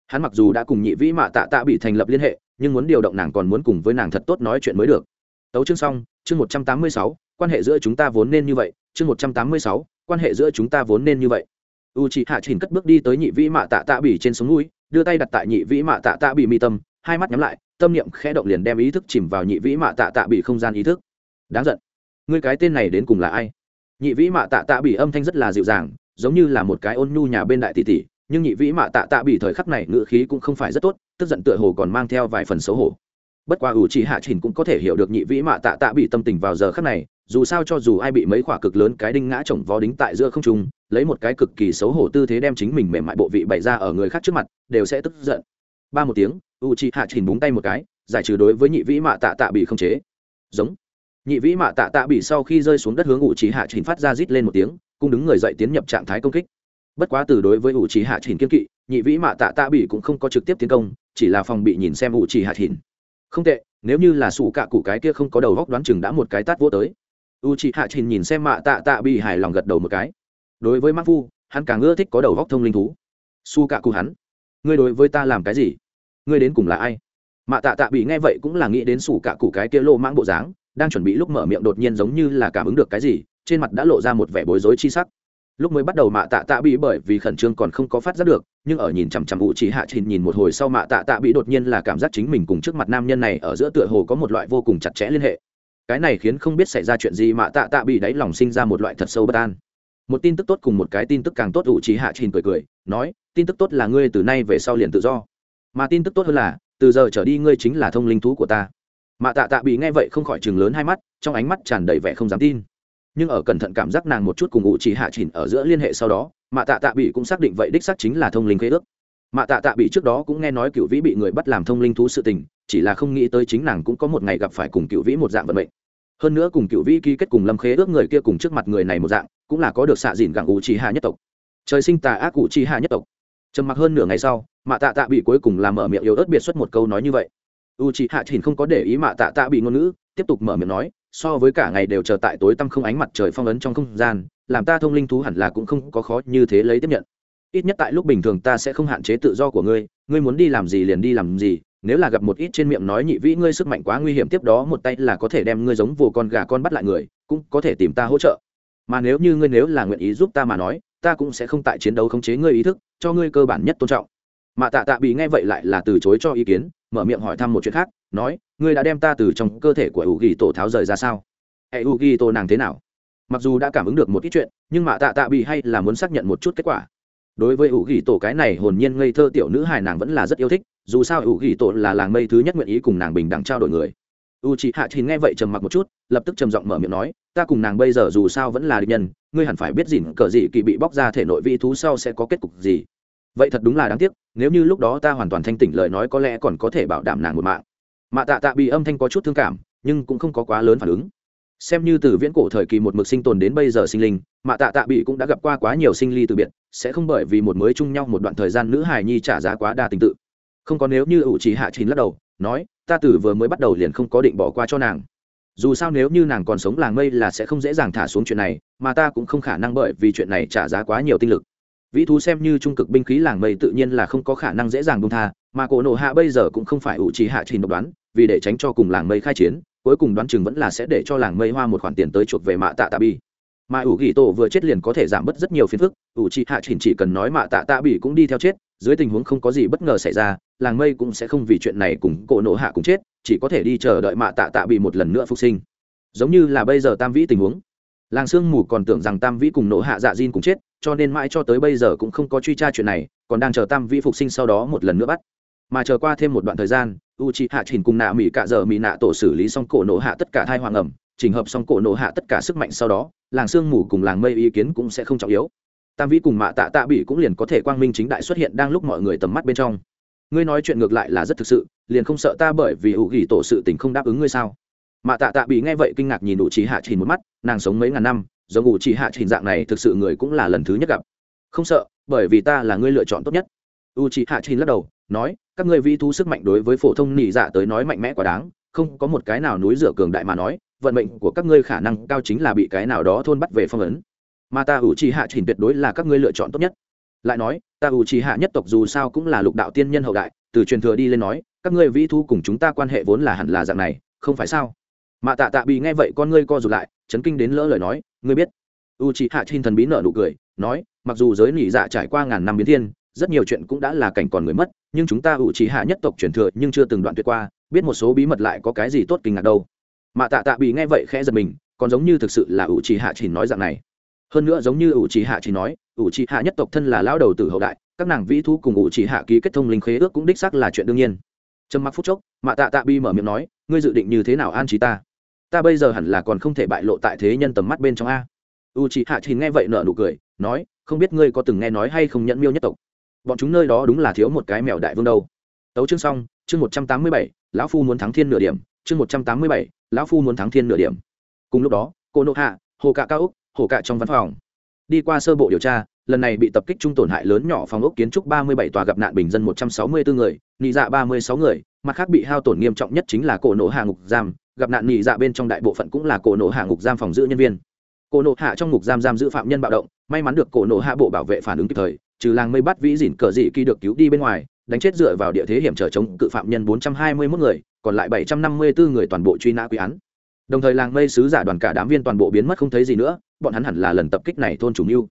Speaker 1: Hắn mặc dù đã cùng nhị vĩ mạ tạ tạ bị thành lập liên hệ nhưng muốn điều động nàng còn muốn cùng với nàng thật tốt nói chuyện mới được. Tấu chương xong, chương một trăm tám mươi sáu, quan hệ giữa chúng ta vốn nên như vậy, chương một trăm tám mươi sáu, quan hệ giữa chúng ta vốn nên như vậy. U chị hạ chỉnh cất bước đi tới nhị vĩ mạ tạ tạ bỉ trên sống núi, đưa tay đặt tại nhị vĩ mạ tạ tạ bỉ mi tâm, hai mắt nhắm lại, tâm niệm khẽ động liền đem ý thức chìm vào nhị vĩ mạ tạ tạ bỉ không gian ý thức. Đáng giận. Ngươi cái tên này đến cùng là ai? Nhị vĩ mạ tạ tạ bỉ âm thanh rất là dịu dàng, giống như là một cái ôn nhu nhà bên đại tỷ tỷ, nhưng nhị vĩ mạ tạ tạ bỉ thời khắc này ngữ khí cũng không phải rất tốt tức giận tựa hồ còn mang theo vài phần xấu hổ. Bất quá ủ chỉ hạ trình cũng có thể hiểu được nhị vĩ mạ tạ tạ bị tâm tình vào giờ khắc này, dù sao cho dù ai bị mấy quả cực lớn cái đinh ngã chồng vó đính tại giữa không trung, lấy một cái cực kỳ xấu hổ tư thế đem chính mình mềm mại bộ vị bày ra ở người khác trước mặt, đều sẽ tức giận. Ba một tiếng u chỉ hạ trình búng tay một cái, giải trừ đối với nhị vĩ mạ tạ tạ bị không chế. Giống. Nhị vĩ mạ tạ tạ bị sau khi rơi xuống đất hướng u chỉ hạ trình phát ra rít lên một tiếng cung đứng người dậy tiến nhập trạng thái công kích. Bất quá từ đối với ủ chỉ hạ chỉnh kiên kỵ nhị vĩ mạ tạ tạ bị cũng không có trực tiếp tiến công, chỉ là phòng bị nhìn xem ủ Chỉ Hạt Hìn. không tệ, nếu như là sủ cạ cụ cái kia không có đầu góc đoán chừng đã một cái tát vô tới. U Chỉ hạ Hìn nhìn xem mạ tạ tạ bị hài lòng gật đầu một cái. Đối với mắc phu, hắn càng ưa thích có đầu góc thông linh thú. Su cạ cụ hắn, ngươi đối với ta làm cái gì? Ngươi đến cùng là ai? Mạ tạ tạ bị nghe vậy cũng là nghĩ đến sủ cạ cụ cái kia lô mãng bộ dáng, đang chuẩn bị lúc mở miệng đột nhiên giống như là cảm ứng được cái gì, trên mặt đã lộ ra một vẻ bối rối chi sắc lúc mới bắt đầu mạ tạ tạ bị bởi vì khẩn trương còn không có phát giác được, nhưng ở nhìn chằm chằm ủ chỉ hạ trình nhìn một hồi sau mạ tạ tạ bị đột nhiên là cảm giác chính mình cùng trước mặt nam nhân này ở giữa tựa hồ có một loại vô cùng chặt chẽ liên hệ. Cái này khiến không biết xảy ra chuyện gì mạ tạ tạ bị đáy lòng sinh ra một loại thật sâu bất an. Một tin tức tốt cùng một cái tin tức càng tốt, ủ chỉ hạ trình cười cười, nói, tin tức tốt là ngươi từ nay về sau liền tự do. Mà tin tức tốt hơn là, từ giờ trở đi ngươi chính là thông linh thú của ta. Mạ tạ tạ bị nghe vậy không khỏi chừng lớn hai mắt, trong ánh mắt tràn đầy vẻ không dám tin nhưng ở cẩn thận cảm giác nàng một chút cùng ngụ chỉ hạ chỉnh ở giữa liên hệ sau đó, mạ tạ tạ bị cũng xác định vậy đích xác chính là thông linh khế ước. Mạ tạ tạ bị trước đó cũng nghe nói cựu vĩ bị người bắt làm thông linh thú sự tình, chỉ là không nghĩ tới chính nàng cũng có một ngày gặp phải cùng cựu vĩ một dạng vận mệnh. Hơn nữa cùng cựu vĩ ký kết cùng lâm khế ước người kia cùng trước mặt người này một dạng, cũng là có được xạ dìn gặng ủ trì hạ nhất tộc. Trời sinh tà ác ủ trì hạ nhất tộc. Trầm mặc hơn nửa ngày sau, mạ tạ tạ bị cuối cùng làm mở miệng yếu ớt biệt xuất một câu nói như vậy. U trì hạ chỉnh không có để ý mạ tạ tạ bị ngôn ngữ, tiếp tục mở miệng nói so với cả ngày đều chờ tại tối tăm không ánh mặt trời phong ấn trong không gian, làm ta thông linh thú hẳn là cũng không có khó như thế lấy tiếp nhận. Ít nhất tại lúc bình thường ta sẽ không hạn chế tự do của ngươi ngươi muốn đi làm gì liền đi làm gì, nếu là gặp một ít trên miệng nói nhị vĩ ngươi sức mạnh quá nguy hiểm tiếp đó một tay là có thể đem ngươi giống vồ con gà con bắt lại người, cũng có thể tìm ta hỗ trợ. Mà nếu như ngươi nếu là nguyện ý giúp ta mà nói, ta cũng sẽ không tại chiến đấu khống chế ngươi ý thức, cho ngươi cơ bản nhất tôn trọng. Mà tạ tạ bị nghe vậy lại là từ chối cho ý kiến, mở miệng hỏi thăm một chuyện khác, nói ngươi đã đem ta từ trong cơ thể của ủ ghi tổ tháo rời ra sao? Hệ ủ ghi tổ nàng thế nào? Mặc dù đã cảm ứng được một ít chuyện nhưng mà tạ tạ bị hay là muốn xác nhận một chút kết quả. Đối với ủ ghi tổ cái này hồn nhiên ngây thơ tiểu nữ hài nàng vẫn là rất yêu thích dù sao ủ ghi tổ là làng mây thứ nhất nguyện ý cùng nàng bình đẳng trao đổi người. U chị hạ chín nghe vậy trầm mặc một chút lập tức trầm giọng mở miệng nói ta cùng nàng bây giờ dù sao vẫn là địch nhân ngươi hẳn phải biết gì, cờ gì kỳ bị bóc ra thể nội vị thú sau sẽ có kết cục gì. Vậy thật đúng là đáng tiếc nếu như lúc đó ta hoàn toàn thanh tỉnh lời nói có lẽ còn có thể bảo đảm nàng một mạng mạ tạ tạ bị âm thanh có chút thương cảm, nhưng cũng không có quá lớn phản ứng. Xem như từ viễn cổ thời kỳ một mực sinh tồn đến bây giờ sinh linh, mạ tạ tạ bị cũng đã gặp qua quá nhiều sinh ly từ biệt, sẽ không bởi vì một mới chung nhau một đoạn thời gian nữ hài nhi trả giá quá đa tình tự. Không có nếu như ủ trí hạ chín lắc đầu, nói, ta từ vừa mới bắt đầu liền không có định bỏ qua cho nàng. Dù sao nếu như nàng còn sống làng mây là sẽ không dễ dàng thả xuống chuyện này, mà ta cũng không khả năng bởi vì chuyện này trả giá quá nhiều tinh lực vĩ thú xem như trung cực binh khí làng mây tự nhiên là không có khả năng dễ dàng bông tha, mà cổ nổ hạ bây giờ cũng không phải ủ trí hạ trình độc đoán, vì để tránh cho cùng làng mây khai chiến, cuối cùng đoán chừng vẫn là sẽ để cho làng mây hoa một khoản tiền tới chuộc về mạ tạ tạ bi. Mà ủ ghi tổ vừa chết liền có thể giảm bớt rất nhiều phiền phức, ủ trì hạ trình chỉ cần nói mạ tạ tạ bi cũng đi theo chết, dưới tình huống không có gì bất ngờ xảy ra, làng mây cũng sẽ không vì chuyện này cùng cổ nộ hạ cùng chết, chỉ có thể đi chờ đợi mạ tạ tạ bị một lần nữa phục sinh. Giống như là bây giờ tam vĩ tình huống làng sương mù còn tưởng rằng tam vĩ cùng nộ hạ dạ diên cùng chết, cho nên mãi cho tới bây giờ cũng không có truy tra chuyện này, còn đang chờ tam vĩ phục sinh sau đó một lần nữa bắt. Mà chờ qua thêm một đoạn thời gian u c h i hạ chỉnh cùng nạ mỹ cạ giờ mỹ nạ tổ xử lý xong cổ nộ hạ tất cả thai hoàng ẩm, chỉnh hợp xong cổ nộ hạ tất cả sức mạnh sau đó, làng sương mù cùng làng mây ý kiến cũng sẽ không trọng yếu. Tam vĩ cùng mạ tạ tạ bị cũng liền có thể quang minh chính đại xuất hiện đang lúc mọi người tầm mắt bên trong. Ngươi nói chuyện ngược lại là rất thực sự, liền không sợ ta bởi vì hữu ghi tổ sự tình không đáp ứng ngươi sao? Mạ tạ tạ bị nghe vậy kinh ngạc nhìn ủ trí hạ trình một mắt, nàng sống mấy ngàn năm, giống ủ trí hạ trình dạng này thực sự người cũng là lần thứ nhất gặp. Không sợ, bởi vì ta là người lựa chọn tốt nhất. U trí hạ trình lắc đầu, nói, các ngươi vi thu sức mạnh đối với phổ thông nỉ dạ tới nói mạnh mẽ quá đáng, không có một cái nào núi rửa cường đại mà nói, vận mệnh của các ngươi khả năng cao chính là bị cái nào đó thôn bắt về phong ấn. Mà ta ủ trì hạ trình tuyệt đối là các ngươi lựa chọn tốt nhất. Lại nói, ta ủ trì hạ nhất tộc dù sao cũng là lục đạo tiên nhân hậu đại, từ truyền thừa đi lên nói, các ngươi vĩ thu cùng chúng ta quan hệ vốn là hẳn là dạng này, không phải sao? Mà tạ tạ bị nghe vậy con ngươi co rụt lại, chấn kinh đến lỡ lời nói, ngươi biết? U trì hạ trinh thần bí nở nụ cười, nói, mặc dù giới nỉ dạ trải qua ngàn năm biến thiên, rất nhiều chuyện cũng đã là cảnh còn người mất, nhưng chúng ta ủ trì hạ nhất tộc truyền thừa nhưng chưa từng đoạn tuyệt qua, biết một số bí mật lại có cái gì tốt kinh ngạc đâu. Mà tạ tạ bị nghe vậy khẽ giật mình, còn giống như thực sự là ủ trì hạ chỉ nói dạng này. Hơn nữa giống như ủ trì hạ chỉ nói ủ trì hạ nhất tộc thân là lao đầu từ hậu đại, các nàng vĩ thu cùng ủ trì hạ ký kết thông linh khế ước cũng đích xác là chuyện đương nhiên. Trầm mặc phút chốc, Mạ tạ tạ bi mở miệng nói ngươi dự định như thế nào an trí ta? Ta bây giờ hẳn là còn không thể bại lộ tại thế nhân tầm mắt bên trong a. U trì hạ thì nghe vậy nở nụ cười, nói, không biết ngươi có từng nghe nói hay không nhẫn miêu nhất tộc. Bọn chúng nơi đó đúng là thiếu một cái mèo đại vương đâu. Tấu chương xong, chương một trăm tám mươi bảy, lão phu muốn thắng thiên nửa điểm. Chương một trăm tám mươi bảy, lão phu muốn thắng thiên nửa điểm. Cùng lúc đó cô nộ hạ hồ cạ cao úc hồ cạ trong văn phòng. Đi qua sơ bộ điều tra lần này bị tập kích trung tổn hại lớn nhỏ phòng ốc kiến trúc ba mươi bảy tòa gặp nạn bình dân một trăm sáu mươi bốn người, nị dạ ba mươi sáu người, mặt khác bị hao tổn nghiêm trọng nhất chính là cổ nổ hạ ngục giam, gặp nạn nị dạ bên trong đại bộ phận cũng là cổ nổ hạ ngục giam phòng giữ nhân viên. Cổ nổ hạ trong ngục giam giam giữ phạm nhân bạo động, may mắn được cổ nổ hạ bộ bảo vệ phản ứng kịp thời, trừ làng mây bắt vĩ dỉn cờ dị kỳ được cứu đi bên ngoài, đánh chết dựa vào địa thế hiểm trở chống cự phạm nhân bốn trăm hai mươi 421 người, còn lại bảy trăm năm mươi bốn người toàn bộ truy nã quy án. Đồng thời làng mây sứ giả đoàn cả đám viên toàn bộ biến mất không thấy gì nữa, bọn hắn hẳn là lần tập kích này thôn chủ mưu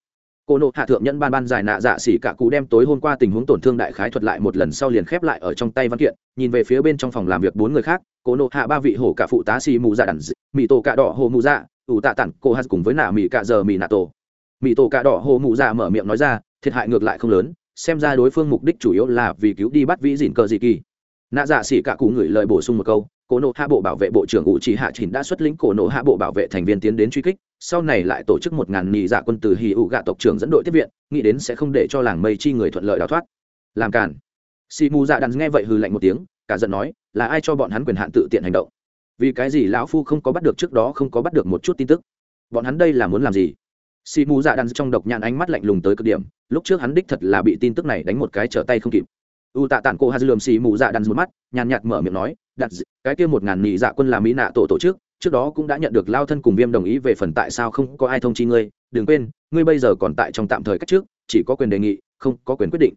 Speaker 1: cô nộ hạ thượng nhân ban ban giải nạ dạ xỉ cả cụ đem tối hôm qua tình huống tổn thương đại khái thuật lại một lần sau liền khép lại ở trong tay văn kiện, nhìn về phía bên trong phòng làm việc bốn người khác, cô nộ hạ ba vị hổ cả phụ tá xì mù dạ đàn mỹ tổ cạ đỏ hồ mù dạ ủ tạ tặng cô hát cùng với nạ mỹ cạ giờ mỹ nạ tổ. Mỹ tổ cạ đỏ hồ mù dạ mở miệng nói ra, thiệt hại ngược lại không lớn, xem ra đối phương mục đích chủ yếu là vì cứu đi bắt vĩ dịn cờ dị kỳ. Nạ dạ xỉ cả cụ ngửi lời bổ sung một câu cổ nộ hạ bộ bảo vệ bộ trưởng ủ trì hạ chỉnh đã xuất lĩnh cổ nộ hạ bộ bảo vệ thành viên tiến đến truy kích sau này lại tổ chức một ngàn nhị dạ quân từ hì ụ gạ tộc trưởng dẫn đội tiếp viện, nghĩ đến sẽ không để cho làng mây chi người thuận lợi đào thoát. Làm cản xì mù dạ đàn nghe vậy hừ lạnh một tiếng, cả giận nói, là ai cho bọn hắn quyền hạn tự tiện hành động? Vì cái gì lão phu không có bắt được trước đó không có bắt được một chút tin tức? Bọn hắn đây là muốn làm gì? Xì mù dạ đàn trong độc nhãn ánh mắt lạnh lùng tới cực điểm, lúc trước hắn đích thật là bị tin tức này đánh một cái trở tay không kịp. U tạ tản cô hà dư lườm xì mù dạ đàn một mắt, nhàn nhạt mở miệng nói, đặt cái kia một ngàn nhị dạ quân là mỹ nạ tổ tổ chức trước đó cũng đã nhận được lao thân cùng viêm đồng ý về phần tại sao không có ai thông chi ngươi, đừng quên, ngươi bây giờ còn tại trong tạm thời cách trước, chỉ có quyền đề nghị, không có quyền quyết định.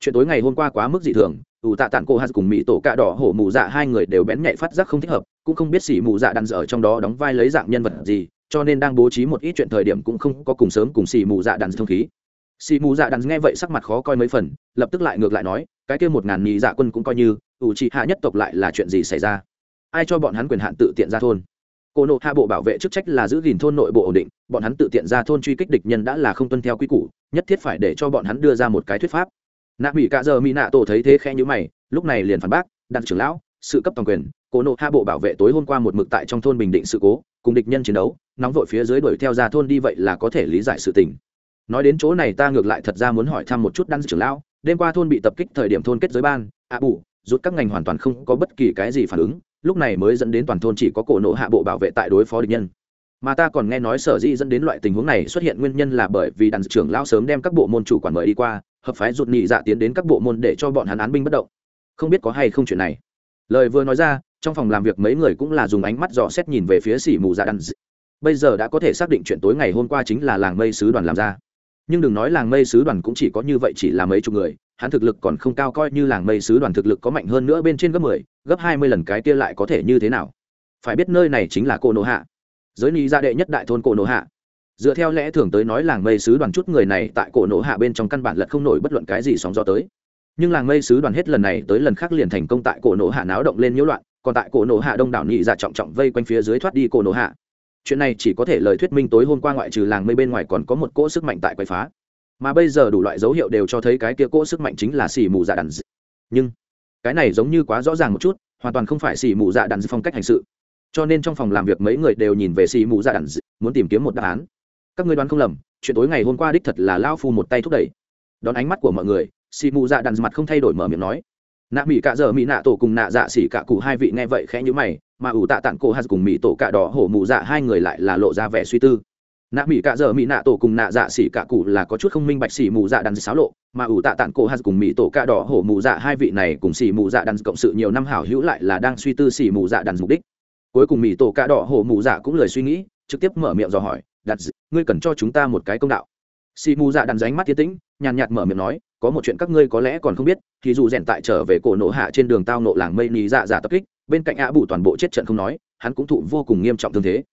Speaker 1: Chuyện tối ngày hôm qua quá mức dị thường, ủ tạ tản cô hát cùng mỹ tổ cạ đỏ hổ mù dạ hai người đều bén nhạy phát giác không thích hợp, cũng không biết xỉ mù dạ đàn dở trong đó đóng vai lấy dạng nhân vật gì, cho nên đang bố trí một ít chuyện thời điểm cũng không có cùng sớm cùng xỉ mù dạ đàn thông khí. Xỉ mù dạ đàn nghe vậy sắc mặt khó coi mấy phần, lập tức lại ngược lại nói, cái kia một ngàn nhị dạ quân cũng coi như, ủ trị hạ nhất tộc lại là chuyện gì xảy ra? Ai cho bọn hắn quyền hạn tự tiện ra thôn? Cô nộ hạ bộ bảo vệ chức trách là giữ gìn thôn nội bộ ổn định, bọn hắn tự tiện ra thôn truy kích địch nhân đã là không tuân theo quy củ, nhất thiết phải để cho bọn hắn đưa ra một cái thuyết pháp. Nạ mỹ cạ giờ mỹ nạ tổ thấy thế khe nhữ mày, lúc này liền phản bác, đặng trưởng lão, sự cấp toàn quyền, cô nộ hạ bộ bảo vệ tối hôm qua một mực tại trong thôn bình định sự cố, cùng địch nhân chiến đấu, nóng vội phía dưới đuổi theo ra thôn đi vậy là có thể lý giải sự tình. Nói đến chỗ này ta ngược lại thật ra muốn hỏi thăm một chút đăng trưởng lão, đêm qua thôn bị tập kích thời điểm thôn kết giới ban, ạ à bù, rút các ngành hoàn toàn không có bất kỳ cái gì phản ứng lúc này mới dẫn đến toàn thôn chỉ có cổ nộ hạ bộ bảo vệ tại đối phó địch nhân. Mà ta còn nghe nói sở dĩ dẫn đến loại tình huống này xuất hiện nguyên nhân là bởi vì đàn trưởng lao sớm đem các bộ môn chủ quản mời đi qua, hợp phái rụt nhị dạ tiến đến các bộ môn để cho bọn hắn án binh bất động. Không biết có hay không chuyện này. Lời vừa nói ra, trong phòng làm việc mấy người cũng là dùng ánh mắt dò xét nhìn về phía xỉ mù dạ đàn bây giờ đã có thể xác định chuyện tối ngày hôm qua chính là làng mây sứ đoàn làm ra nhưng đừng nói làng mây sứ đoàn cũng chỉ có như vậy chỉ là mấy chục người, hắn thực lực còn không cao coi như làng mây sứ đoàn thực lực có mạnh hơn nữa bên trên gấp mười, gấp hai mươi lần cái kia lại có thể như thế nào? Phải biết nơi này chính là cô nô hạ. Giới ni gia đệ nhất đại thôn cổ nổ hạ. Dựa theo lẽ thường tới nói làng mây sứ đoàn chút người này tại cổ nổ hạ bên trong căn bản lật không nổi bất luận cái gì sóng gió tới. Nhưng làng mây sứ đoàn hết lần này tới lần khác liền thành công tại cổ nổ hạ náo động lên nhiễu loạn, còn tại cổ nổ hạ đông đảo nhị dạ trọng trọng vây quanh phía dưới thoát đi cổ nổ hạ chuyện này chỉ có thể lời thuyết minh tối hôm qua ngoại trừ làng mây bên ngoài còn có một cỗ sức mạnh tại quậy phá. Mà bây giờ đủ loại dấu hiệu đều cho thấy cái kia cỗ sức mạnh chính là xỉ mù dạ đàn d... nhưng, cái này giống như quá rõ ràng một chút, hoàn toàn không phải xỉ mù dạ đàn d... phong cách hành sự. Cho nên trong phòng làm việc mấy người đều nhìn về xỉ mù dạ đàn d... muốn tìm kiếm một đáp án. Các ngươi đoán không lầm, chuyện tối ngày hôm qua đích thật là lao phu một tay thúc đẩy. Đón ánh mắt của mọi người xỉ mù dạ đàn mặt không thay đổi mở miệng nói. Nạ mỹ cạ dở mỹ nạ tổ cùng nạ dạ xỉ cạ cụ hai vị nghe vậy khẽ nhữ mày mà ủ tạ tặng cô hạt cùng mỹ tổ cạ đỏ hổ mù dạ hai người lại là lộ ra vẻ suy tư. Nạ mỹ cạ dở mỹ nạ tổ cùng nạ dạ xỉ cạ cụ là có chút không minh bạch xỉ mù dạ đắn xáo lộ, mà ủ tạ tặng cô hạt cùng mỹ tổ cạ đỏ hổ mù dạ hai vị này cùng xỉ mù dạ đắn cộng sự nhiều năm hảo hữu lại là đang suy tư xỉ mù dạ đắn mục đích. Cuối cùng mỹ tổ cạ đỏ hổ mù dạ cũng lời suy nghĩ, trực tiếp mở miệng dò hỏi đặt ngươi cần cho chúng ta một cái công đạo. Xỉ mù dạ đắn ránh mắt tiến tĩnh, nhàn nhạt mở miệng nói, có một chuyện các ngươi có lẽ còn không biết, thì dù rèn tại trở về cổ nộ hạ trên đường tao nộ làng mây nì dạ dạ tập kích bên cạnh ạ bù toàn bộ chết trận không nói, hắn cũng thụ vô cùng nghiêm trọng thương thế.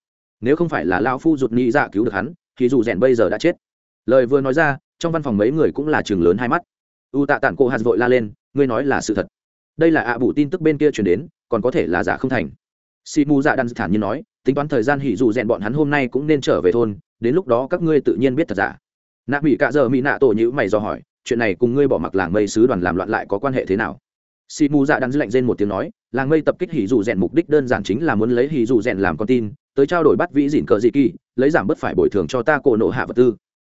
Speaker 1: Nếu không phải là lao phu rụt nghĩ dạ cứu được hắn, thì dù rèn bây giờ đã chết. Lời vừa nói ra, trong văn phòng mấy người cũng là chừng lớn hai mắt. U tạ tản cô hạt vội la lên, ngươi nói là sự thật. Đây là ạ bù tin tức bên kia chuyển đến, còn có thể là giả không thành. Si mu dạ đan thản nhiên nói, tính toán thời gian hỉ dù rèn bọn hắn hôm nay cũng nên trở về thôn, đến lúc đó các ngươi tự nhiên biết thật giả. Nạ mỹ cạ giờ mỹ nạ tổ nhữ mày do hỏi, chuyện này cùng ngươi bỏ mặc làng mây sứ đoàn làm loạn lại có quan hệ thế nào? Si mù dạ đan lạnh rên một tiếng nói, làng mây tập kích hỉ dù rèn mục đích đơn giản chính là muốn lấy hỉ dù rèn làm con tin, tới trao đổi bắt vĩ dịn cờ dị kỳ, lấy giảm bất phải bồi thường cho ta cổ nộ hạ vật tư.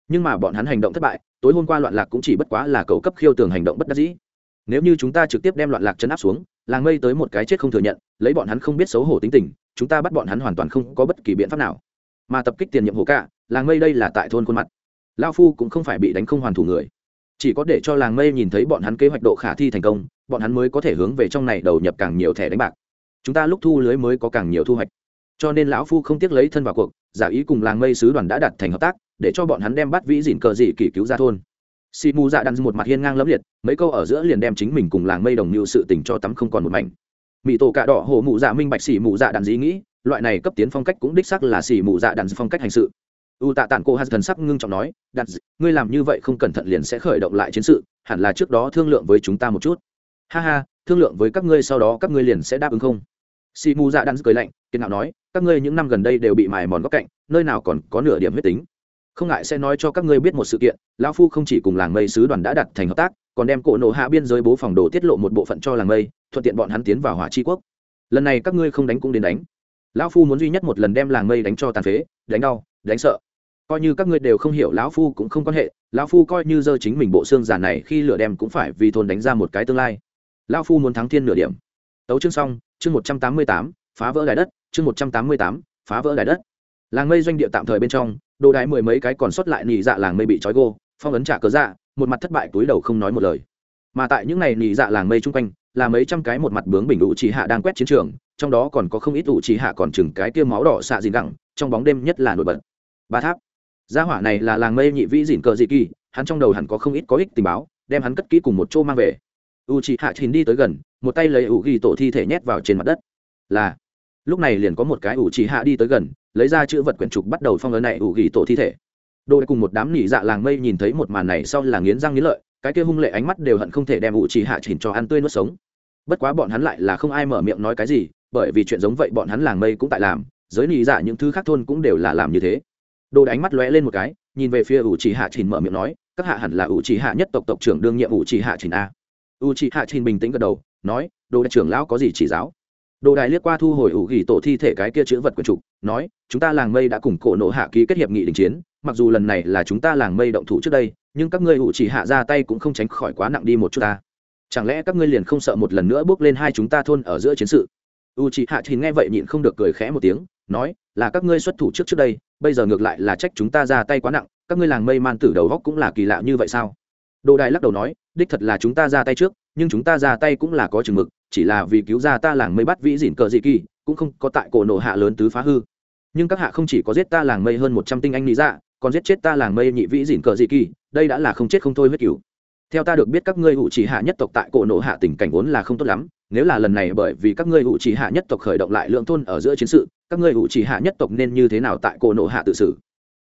Speaker 1: Nhưng mà bọn hắn hành động thất bại, tối hôm qua loạn lạc cũng chỉ bất quá là cầu cấp khiêu tường hành động bất đắc dĩ. Nếu như chúng ta trực tiếp đem loạn lạc chấn áp xuống, làng mây tới một cái chết không thừa nhận, lấy bọn hắn không biết xấu hổ tính tình, chúng ta bắt bọn hắn hoàn toàn không có bất kỳ biện pháp nào. Mà tập kích tiền nhiệm hồ cả làng mây đây là tại thôn khuôn mặt. Lao phu cũng không phải bị đánh không hoàn thủ người chỉ có để cho làng mây nhìn thấy bọn hắn kế hoạch độ khả thi thành công, bọn hắn mới có thể hướng về trong này đầu nhập càng nhiều thẻ đánh bạc. Chúng ta lúc thu lưới mới có càng nhiều thu hoạch. Cho nên lão phu không tiếc lấy thân vào cuộc, giả ý cùng làng mây sứ đoàn đã đặt thành hợp tác, để cho bọn hắn đem bắt vĩ dìn cờ dị kỷ cứu ra thôn. Si mù dạ đan một mặt hiên ngang lẫm liệt, mấy câu ở giữa liền đem chính mình cùng làng mây đồng mưu sự tình cho tắm không còn một mảnh. Mỹ tổ cạ đỏ hồ mụ dạ minh bạch xỉ mù dạ đàn dĩ nghĩ, loại này cấp tiến phong cách cũng đích sắc là xỉ mù dạ đàn phong cách hành sự u tạ tản cô hà thần sắc ngưng trọng nói đặt ngươi làm như vậy không cẩn thận liền sẽ khởi động lại chiến sự, hẳn là trước đó thương lượng với chúng ta một chút. Ha ha, thương lượng với các ngươi sau đó các ngươi liền sẽ đáp ứng không? Si mu dạ đan cười lạnh, kiên ngạo nói, các ngươi những năm gần đây đều bị mài mòn góc cạnh, nơi nào còn có nửa điểm huyết tính. Không ngại sẽ nói cho các ngươi biết một sự kiện, lão phu không chỉ cùng làng mây sứ đoàn đã đặt thành hợp tác, còn đem cổ nổ hạ biên giới bố phòng đồ tiết lộ một bộ phận cho làng mây, thuận tiện bọn hắn tiến vào hỏa tri quốc. Lần này các ngươi không đánh cũng đến đánh. Lão phu muốn duy nhất một lần đem làng mây đánh cho tàn phế, đánh đau, đánh sợ coi như các ngươi đều không hiểu lão phu cũng không quan hệ, lão phu coi như dơ chính mình bộ xương giả này khi lửa đem cũng phải vì thôn đánh ra một cái tương lai. Lão phu muốn thắng thiên nửa điểm. Tấu chương xong, chương một trăm tám mươi tám, phá vỡ đài đất, chương một trăm tám mươi tám, phá vỡ đài đất. Làng mây doanh địa tạm thời bên trong, đồ đái mười mấy cái còn sót lại nỉ dạ làng mây bị trói gô, phong ấn trả cớ dạ một mặt thất bại túi đầu không nói một lời. Mà tại những ngày nỉ dạ làng mây chung quanh, là mấy trăm cái một mặt bướng bình ủ chỉ hạ đang quét chiến trường, trong đó còn có không ít ủ chỉ hạ còn chừng cái tiêu máu đỏ xạ dìn đẳng trong bóng đêm nhất là nổi bật. Ba tháp gia hỏa này là làng mây nhị vĩ dìn cờ dị kỳ, hắn trong đầu hẳn có không ít có ích tình báo, đem hắn cất kỹ cùng một chỗ mang về. U chị hạ chín đi tới gần, một tay lấy ủ ghi tổ thi thể nhét vào trên mặt đất. Là, lúc này liền có một cái ủ chị hạ đi tới gần, lấy ra chữ vật quyển trục bắt đầu phong ấn này ủ ghi tổ thi thể. Đôi cùng một đám nỉ dạ làng mây nhìn thấy một màn này sau là nghiến răng nghiến lợi, cái kia hung lệ ánh mắt đều hận không thể đem ủ chị hạ chỉnh cho ăn tươi nuốt sống. Bất quá bọn hắn lại là không ai mở miệng nói cái gì, bởi vì chuyện giống vậy bọn hắn làng mây cũng tại làm, giới nỉ dạ những thứ khác thôn cũng đều là làm như thế đồ ánh mắt lóe lên một cái, nhìn về phía ủ trì hạ trình mở miệng nói, các hạ hẳn là ủ trì hạ nhất tộc tộc trưởng đương nhiệm ủ trì hạ trình a. Ủ trì hạ trình bình tĩnh gật đầu, nói, đồ đại trưởng lão có gì chỉ giáo? Đồ đại liếc qua thu hồi ủ gỉ tổ thi thể cái kia chữ vật quần trục nói, chúng ta làng mây đã cùng cổ nộ hạ ký kết hiệp nghị đình chiến, mặc dù lần này là chúng ta làng mây động thủ trước đây, nhưng các ngươi ủ trì hạ ra tay cũng không tránh khỏi quá nặng đi một chút ta. Chẳng lẽ các ngươi liền không sợ một lần nữa bước lên hai chúng ta thôn ở giữa chiến sự? U chị hạ trình nghe vậy nhịn không được cười khẽ một tiếng, nói, là các ngươi xuất thủ trước trước đây, bây giờ ngược lại là trách chúng ta ra tay quá nặng, các ngươi làng mây man tử đầu góc cũng là kỳ lạ như vậy sao? Đồ đài lắc đầu nói, đích thật là chúng ta ra tay trước, nhưng chúng ta ra tay cũng là có chừng mực, chỉ là vì cứu ra ta làng mây bắt vĩ dỉn cờ dị kỳ, cũng không có tại cổ nổ hạ lớn tứ phá hư. Nhưng các hạ không chỉ có giết ta làng mây hơn một trăm tinh anh lý dạ còn giết chết ta làng mây nhị vĩ dỉn cờ dị kỳ, đây đã là không chết không thôi huyết cửu theo ta được biết các ngươi hữu trí hạ nhất tộc tại cổ nộ hạ tình cảnh vốn là không tốt lắm, nếu là lần này bởi vì các ngươi hữu trí hạ nhất tộc khởi động lại lượng thôn ở giữa chiến sự, các ngươi hữu trí hạ nhất tộc nên như thế nào tại cổ nộ hạ tự xử?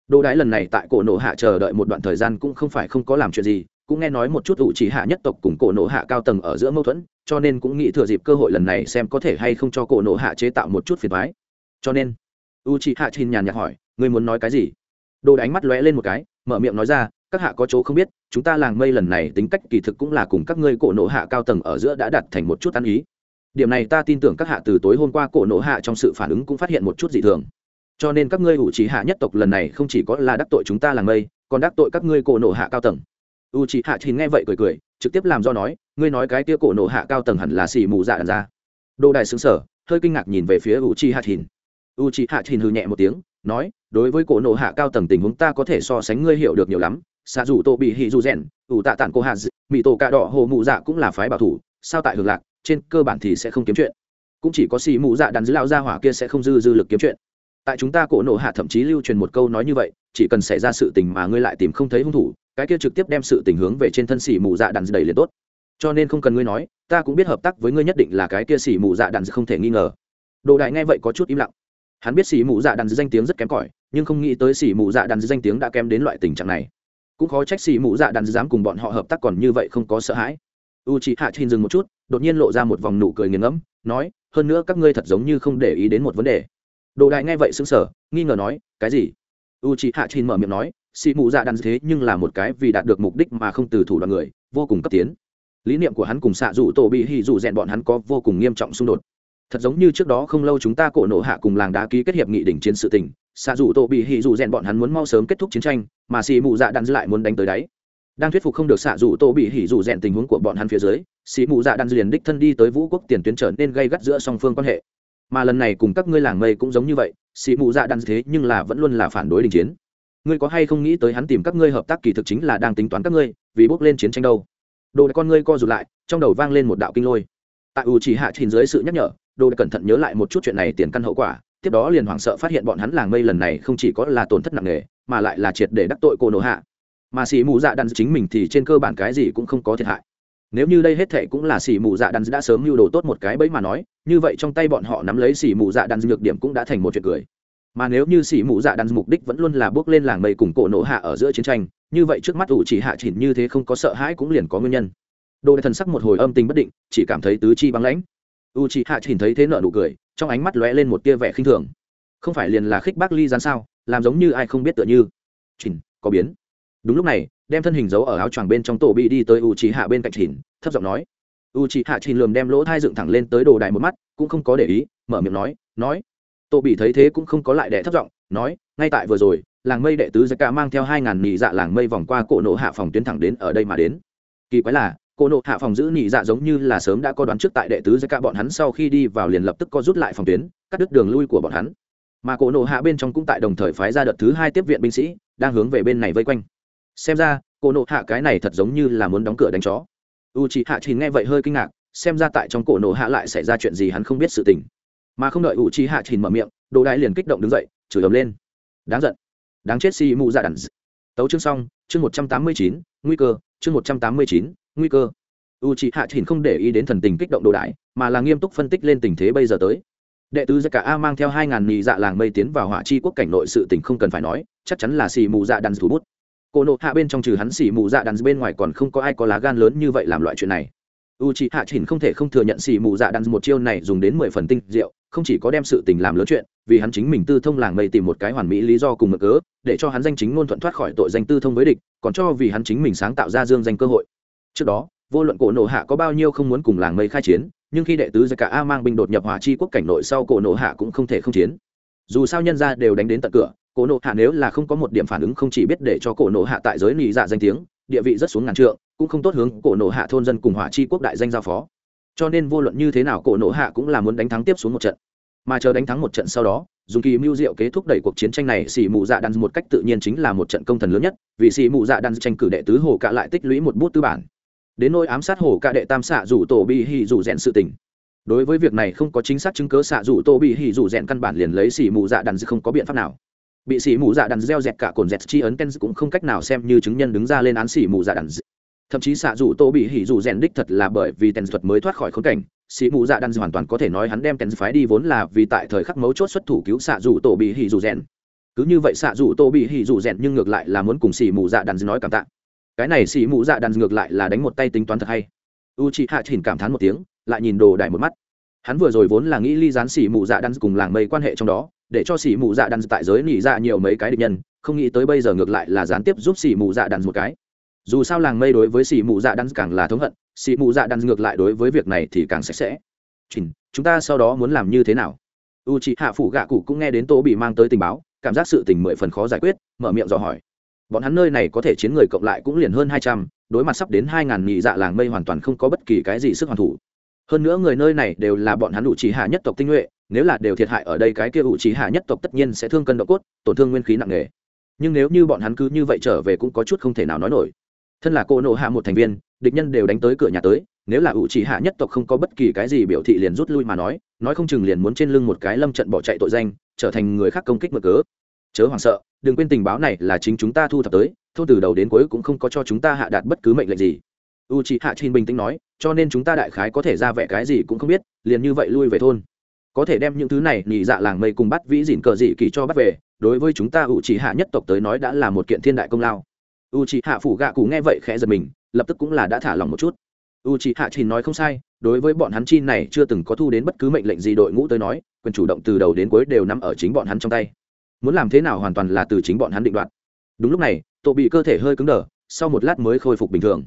Speaker 1: Đồ đái lần này tại cổ nộ hạ chờ đợi một đoạn thời gian cũng không phải không có làm chuyện gì, cũng nghe nói một chút hữu trí hạ nhất tộc cùng cổ nộ hạ cao tầng ở giữa mâu thuẫn, cho nên cũng nghĩ thừa dịp cơ hội lần này xem có thể hay không cho cổ nộ hạ chế tạo một chút phiền thoái cho nên u trí hạ trên nhàn nhạt hỏi, ngươi muốn nói cái gì? Đồ đánh mắt lóe lên một cái, mở miệng nói ra, các hạ có chỗ không biết chúng ta làng mây lần này tính cách kỳ thực cũng là cùng các ngươi cổ nộ hạ cao tầng ở giữa đã đặt thành một chút ăn ý. Điểm này ta tin tưởng các hạ từ tối hôm qua cổ nộ hạ trong sự phản ứng cũng phát hiện một chút dị thường. Cho nên các ngươi ủ trí hạ nhất tộc lần này không chỉ có là đắc tội chúng ta làng mây, còn đắc tội các ngươi cổ nộ hạ cao tầng. U trí hạ thì nghe vậy cười cười, trực tiếp làm do nói, ngươi nói cái kia cổ nộ hạ cao tầng hẳn là xì mù dạ đàn ra đô đại xứng sở, hơi kinh ngạc nhìn về phía u trí hạ thìn u trí hạ thìn hư nhẹ một tiếng, nói, đối với cổ nộ hạ cao tầng tình huống ta có thể so sánh ngươi hiểu được nhiều lắm xạ dù tô bị hì dù rèn, ủ tạ tản cô hạ mỹ tổ cạ đỏ hồ mụ dạ cũng là phái bảo thủ, sao tại hưởng lạc, trên cơ bản thì sẽ không kiếm chuyện. Cũng chỉ có xì mụ dạ đàn dữ lao ra hỏa kia sẽ không dư dư lực kiếm chuyện. Tại chúng ta cổ nộ hạ thậm chí lưu truyền một câu nói như vậy, chỉ cần xảy ra sự tình mà ngươi lại tìm không thấy hung thủ, cái kia trực tiếp đem sự tình hướng về trên thân xì mụ dạ đàn dư đầy liền tốt. Cho nên không cần ngươi nói, ta cũng biết hợp tác với ngươi nhất định là cái kia xì mụ dạ đàn dư không thể nghi ngờ. Đồ đại nghe vậy có chút im lặng. Hắn biết xì mụ dạ đàn dư danh tiếng rất kém cỏi, nhưng không nghĩ tới xì mụ dạ đàn dư danh tiếng đã kém đến loại tình trạng này cũng khó trách xì mụ dạ đàn dám cùng bọn họ hợp tác còn như vậy không có sợ hãi. U chị hạ trên dừng một chút, đột nhiên lộ ra một vòng nụ cười nghiền ngẫm, nói, hơn nữa các ngươi thật giống như không để ý đến một vấn đề. Đồ đại nghe vậy xứng sở nghi ngờ nói, cái gì? U chị hạ trên mở miệng nói, xì mụ dạ đàn thế nhưng là một cái vì đạt được mục đích mà không từ thủ đoàn người, vô cùng cấp tiến. Lý niệm của hắn cùng xạ rủ tổ bị hì rủ rèn bọn hắn có vô cùng nghiêm trọng xung đột. Thật giống như trước đó không lâu chúng ta cổ nộ hạ cùng làng đá ký kết hiệp nghị đỉnh chiến sự tình xạ dù tổ bị hì dù rèn bọn hắn muốn mau sớm kết thúc chiến tranh, mà xì mụ dạ đàn lại muốn đánh tới đáy. Đang thuyết phục không được xạ dù tổ bị hì dù rèn tình huống của bọn hắn phía dưới, xì mụ dạ đan liền đích thân đi tới vũ quốc tiền tuyến trở nên gây gắt giữa song phương quan hệ. Mà lần này cùng các ngươi làng mây cũng giống như vậy, xì mụ dạ đan thế nhưng là vẫn luôn là phản đối đình chiến. Ngươi có hay không nghĩ tới hắn tìm các ngươi hợp tác kỳ thực chính là đang tính toán các ngươi, vì bước lên chiến tranh đâu? Đồ con ngươi co rụt lại, trong đầu vang lên một đạo kinh lôi. Tại u chỉ hạ trình dưới sự nhắc nhở, đồ cẩn thận nhớ lại một chút chuyện này tiền căn hậu quả tiếp đó liền hoảng sợ phát hiện bọn hắn làng mây lần này không chỉ có là tổn thất nặng nề, mà lại là triệt để đắc tội cô nổ hạ. Mà xì mù dạ đan chính mình thì trên cơ bản cái gì cũng không có thiệt hại. Nếu như đây hết thệ cũng là xì mù dạ đan đã sớm mưu đồ tốt một cái bẫy mà nói, như vậy trong tay bọn họ nắm lấy xì mù dạ đan nhược điểm cũng đã thành một chuyện cười. Mà nếu như xì mù dạ đan mục đích vẫn luôn là bước lên làng mây cùng cổ nổ hạ ở giữa chiến tranh, như vậy trước mắt ủ chỉ hạ chỉnh như thế không có sợ hãi cũng liền có nguyên nhân. Đồ thần sắc một hồi âm tình bất định, chỉ cảm thấy tứ chi băng lãnh. U chỉ hạ chỉnh thấy thế nợ nụ cười trong ánh mắt lóe lên một tia vẻ khinh thường. Không phải liền là khích bác ly gián sao? Làm giống như ai không biết tựa như. Chỉnh có biến. Đúng lúc này, đem thân hình giấu ở áo choàng bên trong tổ bị đi tới u chị hạ bên cạnh chỉnh thấp giọng nói. U chị hạ chỉnh lườm đem lỗ thai dựng thẳng lên tới đồ đại một mắt, cũng không có để ý, mở miệng nói nói. Tổ bị thấy thế cũng không có lại đẻ thấp giọng, nói, ngay tại vừa rồi, làng mây đệ tứ giặc ca mang theo hai ngàn nhị dạ làng mây vòng qua cổ nộ hạ phòng tuyến thẳng đến ở đây mà đến. Kỳ quái là cổ nộ hạ phòng giữ nhị dạ giống như là sớm đã có đoán trước tại đệ tứ giới ca bọn hắn sau khi đi vào liền lập tức có rút lại phòng tuyến, cắt đứt đường lui của bọn hắn. Mà cổ nộ hạ bên trong cũng tại đồng thời phái ra đợt thứ hai tiếp viện binh sĩ, đang hướng về bên này vây quanh. Xem ra cổ nộ hạ cái này thật giống như là muốn đóng cửa đánh chó. U chị hạ chỉ nghe vậy hơi kinh ngạc, xem ra tại trong cổ nộ hạ lại xảy ra chuyện gì hắn không biết sự tình. Mà không đợi u chị hạ chỉ mở miệng, đồ đại liền kích động đứng dậy, chửi ầm lên. Đáng giận. Đáng chết si mụ dạ đàn tấu chương xong, chương một trăm tám mươi chín, nguy cơ chương một trăm tám mươi chín, nguy cơ. U chị hạ chỉnh không để ý đến thần tình kích động đồ đại, mà là nghiêm túc phân tích lên tình thế bây giờ tới. Đệ tứ giặc cả a mang theo hai ngàn nhị dạ làng mây tiến vào hỏa chi quốc cảnh nội sự tình không cần phải nói, chắc chắn là xì mù dạ đàn thủ bút. Cô nộ hạ bên trong trừ hắn xì mù dạ đàn bên ngoài còn không có ai có lá gan lớn như vậy làm loại chuyện này. U c h ị hạ chỉnh không thể không thừa nhận xì mù dạ đàn một chiêu này dùng đến mười phần tinh rượu không chỉ có đem sự tình làm lớn chuyện, vì hắn chính mình tư thông làng mây tìm một cái hoàn mỹ lý do cùng mực cớ, để cho hắn danh chính ngôn thuận thoát khỏi tội danh tư thông với địch, còn cho vì hắn chính mình sáng tạo ra dương danh cơ hội. Trước đó, vô luận cổ nộ hạ có bao nhiêu không muốn cùng làng mây khai chiến, nhưng khi đệ tứ giặc cả a mang binh đột nhập hỏa chi quốc cảnh nội sau cổ nộ hạ cũng không thể không chiến. Dù sao nhân ra đều đánh đến tận cửa, cổ nộ hạ nếu là không có một điểm phản ứng không chỉ biết để cho cổ nộ hạ tại giới lì dạ danh tiếng, địa vị rất xuống ngàn trượng, cũng không tốt hướng cổ nộ hạ thôn dân cùng hỏa chi quốc đại danh giao phó cho nên vô luận như thế nào cổ nộ hạ cũng là muốn đánh thắng tiếp xuống một trận. Mà chờ đánh thắng một trận sau đó, dùng kỳ mưu diệu kế thúc đẩy cuộc chiến tranh này xì mù dạ đan một cách tự nhiên chính là một trận công thần lớn nhất, vì xì mù dạ đan tranh cử đệ tứ hồ cả lại tích lũy một bút tư bản. Đến nỗi ám sát hồ cả đệ tam xạ rủ tổ bị hì rủ rèn sự tình. Đối với việc này không có chính xác chứng cớ xạ rủ tổ bị hì rủ rèn căn bản liền lấy xì mù dạ đan không có biện pháp nào. Bị xì mù dạ đan gieo dẹt cả cồn dẹt chi ấn ken cũng không cách nào xem như chứng nhân đứng ra lên án xì mù dạ đan thậm chí xạ dù tô bị hỉ dù rèn đích thật là bởi vì tèn thuật mới thoát khỏi khốn cảnh sĩ mù dạ đan hoàn toàn có thể nói hắn đem tèn phái đi vốn là vì tại thời khắc mấu chốt xuất thủ cứu xạ dù tô bị hỉ dù rèn. Cứ như vậy xạ dù tô bị hỉ dù rèn nhưng ngược lại là muốn cùng sĩ mù dạ đan nói cảm tạ. Cái này sĩ mù dạ đan ngược lại là đánh một tay tính toán thật hay. U chị hạ chỉnh cảm thán một tiếng, lại nhìn đồ đài một mắt. Hắn vừa rồi vốn là nghĩ ly gián sĩ mù dạ đan cùng làng mây quan hệ trong đó, để cho sĩ mù dạ đan tại giới nỉ dạ nhiều mấy cái địch nhân, không nghĩ tới bây giờ ngược lại là gián tiếp giúp sĩ mù dạ đan một cái dù sao làng mây đối với xì mù dạ đan càng là thống hận, xì mù dạ đan ngược lại đối với việc này thì càng sạch sẽ. Chỉnh, chúng ta sau đó muốn làm như thế nào? U chị hạ phủ gạ cụ cũng nghe đến tô bị mang tới tình báo, cảm giác sự tình mười phần khó giải quyết, mở miệng dò hỏi. Bọn hắn nơi này có thể chiến người cộng lại cũng liền hơn hai trăm, đối mặt sắp đến hai ngàn nhị dạ làng mây hoàn toàn không có bất kỳ cái gì sức hoàn thủ. Hơn nữa người nơi này đều là bọn hắn u chị hạ nhất tộc tinh nhuệ, nếu là đều thiệt hại ở đây cái kia u chị hạ nhất tộc tất nhiên sẽ thương cân độ cốt, tổn thương nguyên khí nặng nề. Nhưng nếu như bọn hắn cứ như vậy trở về cũng có chút không thể nào nói nổi thân là cô nộ hạ một thành viên, địch nhân đều đánh tới cửa nhà tới, nếu là ủ trì hạ nhất tộc không có bất kỳ cái gì biểu thị liền rút lui mà nói nói không chừng liền muốn trên lưng một cái lâm trận bỏ chạy tội danh, trở thành người khác công kích mở cớ. Chớ hoảng sợ, đừng quên tình báo này là chính chúng ta thu thập tới thôn từ đầu đến cuối cũng không có cho chúng ta hạ đạt bất cứ mệnh lệnh gì. U c h ị hạ trình bình tĩnh nói, cho nên chúng ta đại khái có thể ra vẻ cái gì cũng không biết, liền như vậy lui về thôn. Có thể đem những thứ này nhị dạ làng mây cùng bắt vĩ dìn cờ dị kỳ cho bắt về, đối với chúng ta u c h ị hạ nhất tộc tới nói đã là một kiện thiên đại công lao u c h ị hạ phủ gạ cụ nghe vậy khẽ giật mình, lập tức cũng là đã thả lòng một chút. U c h ị hạ trình nói không sai, đối với bọn hắn chi này chưa từng có thu đến bất cứ mệnh lệnh gì đội ngũ tới nói, quyền chủ động từ đầu đến cuối đều nằm ở chính bọn hắn trong tay. Muốn làm thế nào hoàn toàn là từ chính bọn hắn định đoạt. Đúng lúc này, tổ bị cơ thể hơi cứng đờ, sau một lát mới khôi phục bình thường.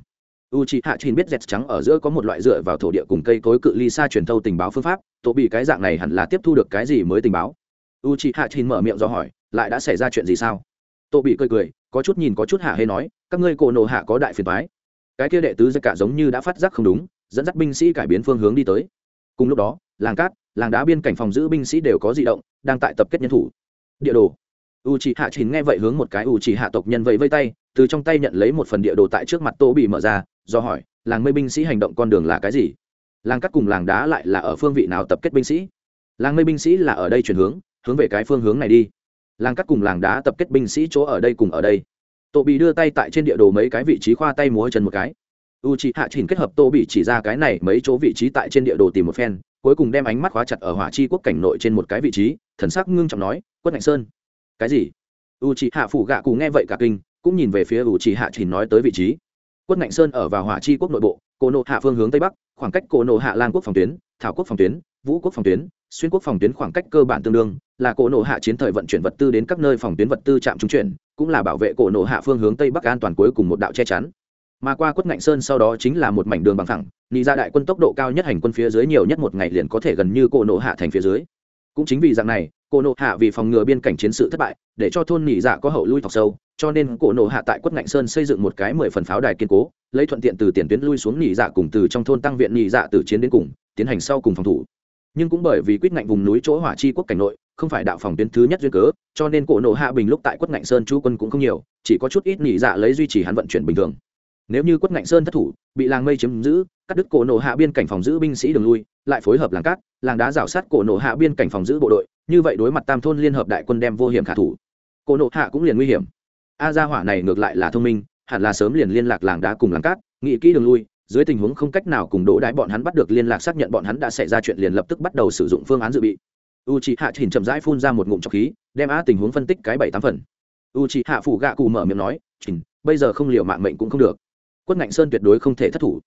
Speaker 1: U c h ị hạ chín biết dẹt trắng ở giữa có một loại dựa vào thổ địa cùng cây cối cự ly xa truyền thâu tình báo phương pháp, tổ bị cái dạng này hẳn là tiếp thu được cái gì mới tình báo. U c h ị hạ chín mở miệng do hỏi, lại đã xảy ra chuyện gì sao? Tô bị cười cười, có chút nhìn có chút hạ hay nói, các ngươi cổ nộ hạ có đại phiền thoái cái kia đệ tứ giặc cả giống như đã phát giác không đúng, dẫn dắt binh sĩ cải biến phương hướng đi tới. Cùng lúc đó, làng cát, làng đá biên cảnh phòng giữ binh sĩ đều có di động, đang tại tập kết nhân thủ. Địa đồ. U c h ị hạ chín nghe vậy hướng một cái u c h ị hạ tộc nhân vẫy vây tay, từ trong tay nhận lấy một phần địa đồ tại trước mặt tô bị mở ra, do hỏi, làng mây binh sĩ hành động con đường là cái gì? Làng cắt cùng làng đá lại là ở phương vị nào tập kết binh sĩ? Làng mây binh sĩ là ở đây chuyển hướng hướng về cái phương hướng này đi làng cắt cùng làng đá tập kết binh sĩ chỗ ở đây cùng ở đây. Tổ bị đưa tay tại trên địa đồ mấy cái vị trí khoa tay múa chân một cái. U c h ị hạ Trình kết hợp tô bị chỉ ra cái này mấy chỗ vị trí tại trên địa đồ tìm một phen, cuối cùng đem ánh mắt khóa chặt ở hỏa chi quốc cảnh nội trên một cái vị trí, thần sắc ngưng trọng nói, quất ngạnh sơn. Cái gì? U c h ị hạ phủ gạ cù nghe vậy cả kinh, cũng nhìn về phía u c h ị hạ Trình nói tới vị trí. Quất ngạnh sơn ở vào hỏa chi quốc nội bộ cổ nộ hạ phương hướng tây bắc, khoảng cách cổ nộ hạ lan quốc phòng tuyến, thảo quốc phòng tuyến vũ quốc phòng tuyến, xuyên quốc phòng tuyến khoảng cách cơ bản tương đương, là cổ nộ hạ chiến thời vận chuyển vật tư đến các nơi phòng tuyến vật tư trạm trung chuyển, cũng là bảo vệ cổ nộ hạ phương hướng tây bắc an toàn cuối cùng một đạo che chắn. Mà qua quất ngạnh sơn sau đó chính là một mảnh đường bằng thẳng nị ra đại quân tốc độ cao nhất hành quân phía dưới nhiều nhất một ngày liền có thể gần như cổ nộ hạ thành phía dưới. Cũng chính vì dạng này, cổ nộ hạ vì phòng ngừa biên cảnh chiến sự thất bại, để cho thôn nị dạ có hậu lui thọc sâu, cho nên cổ nộ hạ tại quất ngạnh sơn xây dựng một cái mười phần pháo đài kiên cố, lấy thuận tiện từ tiền tuyến lui xuống nị dạ cùng từ trong thôn tăng viện nị dạ từ chiến đến cùng, tiến hành sau cùng phòng thủ nhưng cũng bởi vì quyết ngạnh vùng núi chỗ hỏa chi quốc cảnh nội, không phải đạo phòng tuyến thứ nhất duyên cớ, cho nên cổ nộ hạ bình lúc tại quất ngạnh sơn chú quân cũng không nhiều, chỉ có chút ít nghỉ dạ lấy duy trì hắn vận chuyển bình thường. Nếu như quất ngạnh sơn thất thủ, bị làng mây chiếm giữ, cắt đứt cổ nộ hạ biên cảnh phòng giữ binh sĩ đường lui, lại phối hợp làng cát, làng đá rào sát cổ nộ hạ biên cảnh phòng giữ bộ đội, như vậy đối mặt tam thôn liên hợp đại quân đem vô hiểm khả thủ. Cổ nộ hạ cũng liền nguy hiểm. A gia hỏa này ngược lại là thông minh, hẳn là sớm liền liên lạc làng đá cùng làng cát nghĩ kỹ đường lui dưới tình huống không cách nào cùng đỗ đái bọn hắn bắt được liên lạc xác nhận bọn hắn đã xảy ra chuyện liền lập tức bắt đầu sử dụng phương án dự bị. U c h ị hạ chỉnh chậm rãi phun ra một ngụm trọc khí, đem á tình huống phân tích cái bảy tám phần. U c h ị hạ phủ gạ cụ mở miệng nói, chỉnh, bây giờ không liệu mạng mệnh cũng không được. Quất ngạnh sơn tuyệt đối không thể thất thủ.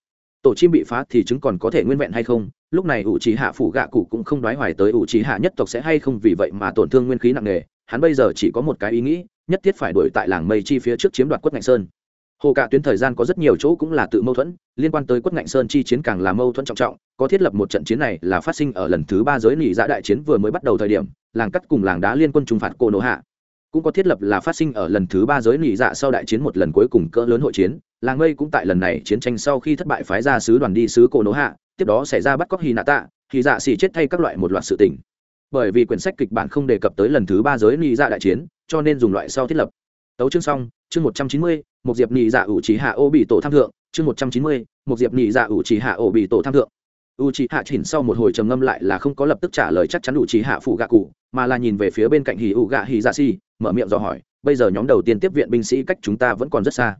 Speaker 1: Tổ chim bị phá thì chứng còn có thể nguyên vẹn hay không? Lúc này u c h ị hạ phủ gạ cụ cũng không đoái hoài tới u c h ị hạ nhất tộc sẽ hay không vì vậy mà tổn thương nguyên khí nặng nề. Hắn bây giờ chỉ có một cái ý nghĩ, nhất thiết phải đuổi tại làng mây chi phía trước chiếm đoạt quất ngạnh sơn hồ cả tuyến thời gian có rất nhiều chỗ cũng là tự mâu thuẫn, liên quan tới quất ngạnh sơn chi chiến càng là mâu thuẫn trọng trọng, có thiết lập một trận chiến này là phát sinh ở lần thứ ba giới nỉ dạ đại chiến vừa mới bắt đầu thời điểm, làng cắt cùng làng đá liên quân trùng phạt cô nổ hạ. Cũng có thiết lập là phát sinh ở lần thứ ba giới nỉ dạ sau đại chiến một lần cuối cùng cỡ lớn hội chiến, làng mây cũng tại lần này chiến tranh sau khi thất bại phái ra sứ đoàn đi sứ cô nổ hạ, tiếp đó xảy ra bắt cóc hy nạ tạ hy dạ xỉ chết thay các loại một loạt sự tình. Bởi vì quyển sách kịch bản không đề cập tới lần thứ ba giới nỉ dạ đại chiến, cho nên dùng loại sau thiết lập tấu chương xong, chương một trăm chín mươi một diệp nhị dạ ủ trí hạ ô bị tổ tham thượng, chương một trăm chín mươi một diệp nhị dạ ủ trí hạ ô bị tổ tham thượng. U trí hạ chỉnh sau một hồi trầm ngâm lại là không có lập tức trả lời chắc chắn u trí hạ phụ gạ cụ, mà là nhìn về phía bên cạnh hì U gạ hì dạ xì mở miệng dò hỏi, bây giờ nhóm đầu tiên tiếp viện binh sĩ cách chúng ta vẫn còn rất xa.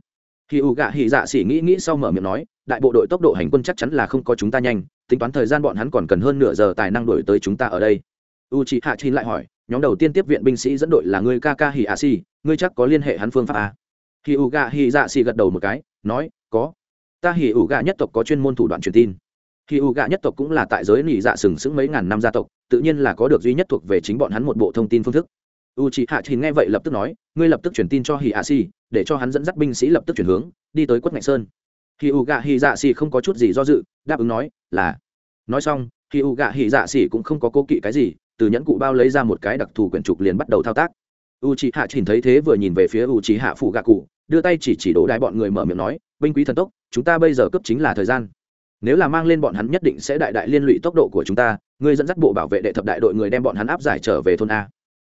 Speaker 1: Hì u gạ hỉ dạ xỉ nghĩ nghĩ sau mở miệng nói, đại bộ đội tốc độ hành quân chắc chắn là không có chúng ta nhanh, tính toán thời gian bọn hắn còn cần hơn nửa giờ tài năng đổi tới chúng ta ở đây. U trí hạ chỉnh lại hỏi nhóm đầu tiên tiếp viện binh sĩ dẫn đội là ngươi ca ca hỉ a si ngươi chắc có liên hệ hắn phương pháp à? khi ủ gạ hỉ dạ si gật đầu một cái, nói, có. Ta hỉ ủ gạ nhất tộc có chuyên môn thủ đoạn truyền tin. Khi ủ gạ nhất tộc cũng là tại giới nỉ dạ sừng sững mấy ngàn năm gia tộc, tự nhiên là có được duy nhất thuộc về chính bọn hắn một bộ thông tin phương thức. U c h hạ thì nghe vậy lập tức nói, ngươi lập tức truyền tin cho hì a si để cho hắn dẫn dắt binh sĩ lập tức chuyển hướng, đi tới quất ngạnh sơn. Khi u gạ hì dạ xì không có chút gì do dự, đáp ứng nói, là. Nói xong khi u gạ hì dạ xì cũng không có cố kỵ cái gì từ nhẫn cụ bao lấy ra một cái đặc thù quyển trục liền bắt đầu thao tác. U c h hạ nhìn thấy thế vừa nhìn về phía u c h hạ phụ gạ cụ, đưa tay chỉ chỉ đổ đại bọn người mở miệng nói, binh quý thần tốc, chúng ta bây giờ cấp chính là thời gian. Nếu là mang lên bọn hắn nhất định sẽ đại đại liên lụy tốc độ của chúng ta, ngươi dẫn dắt bộ bảo vệ đệ thập đại đội người đem bọn hắn áp giải trở về thôn a.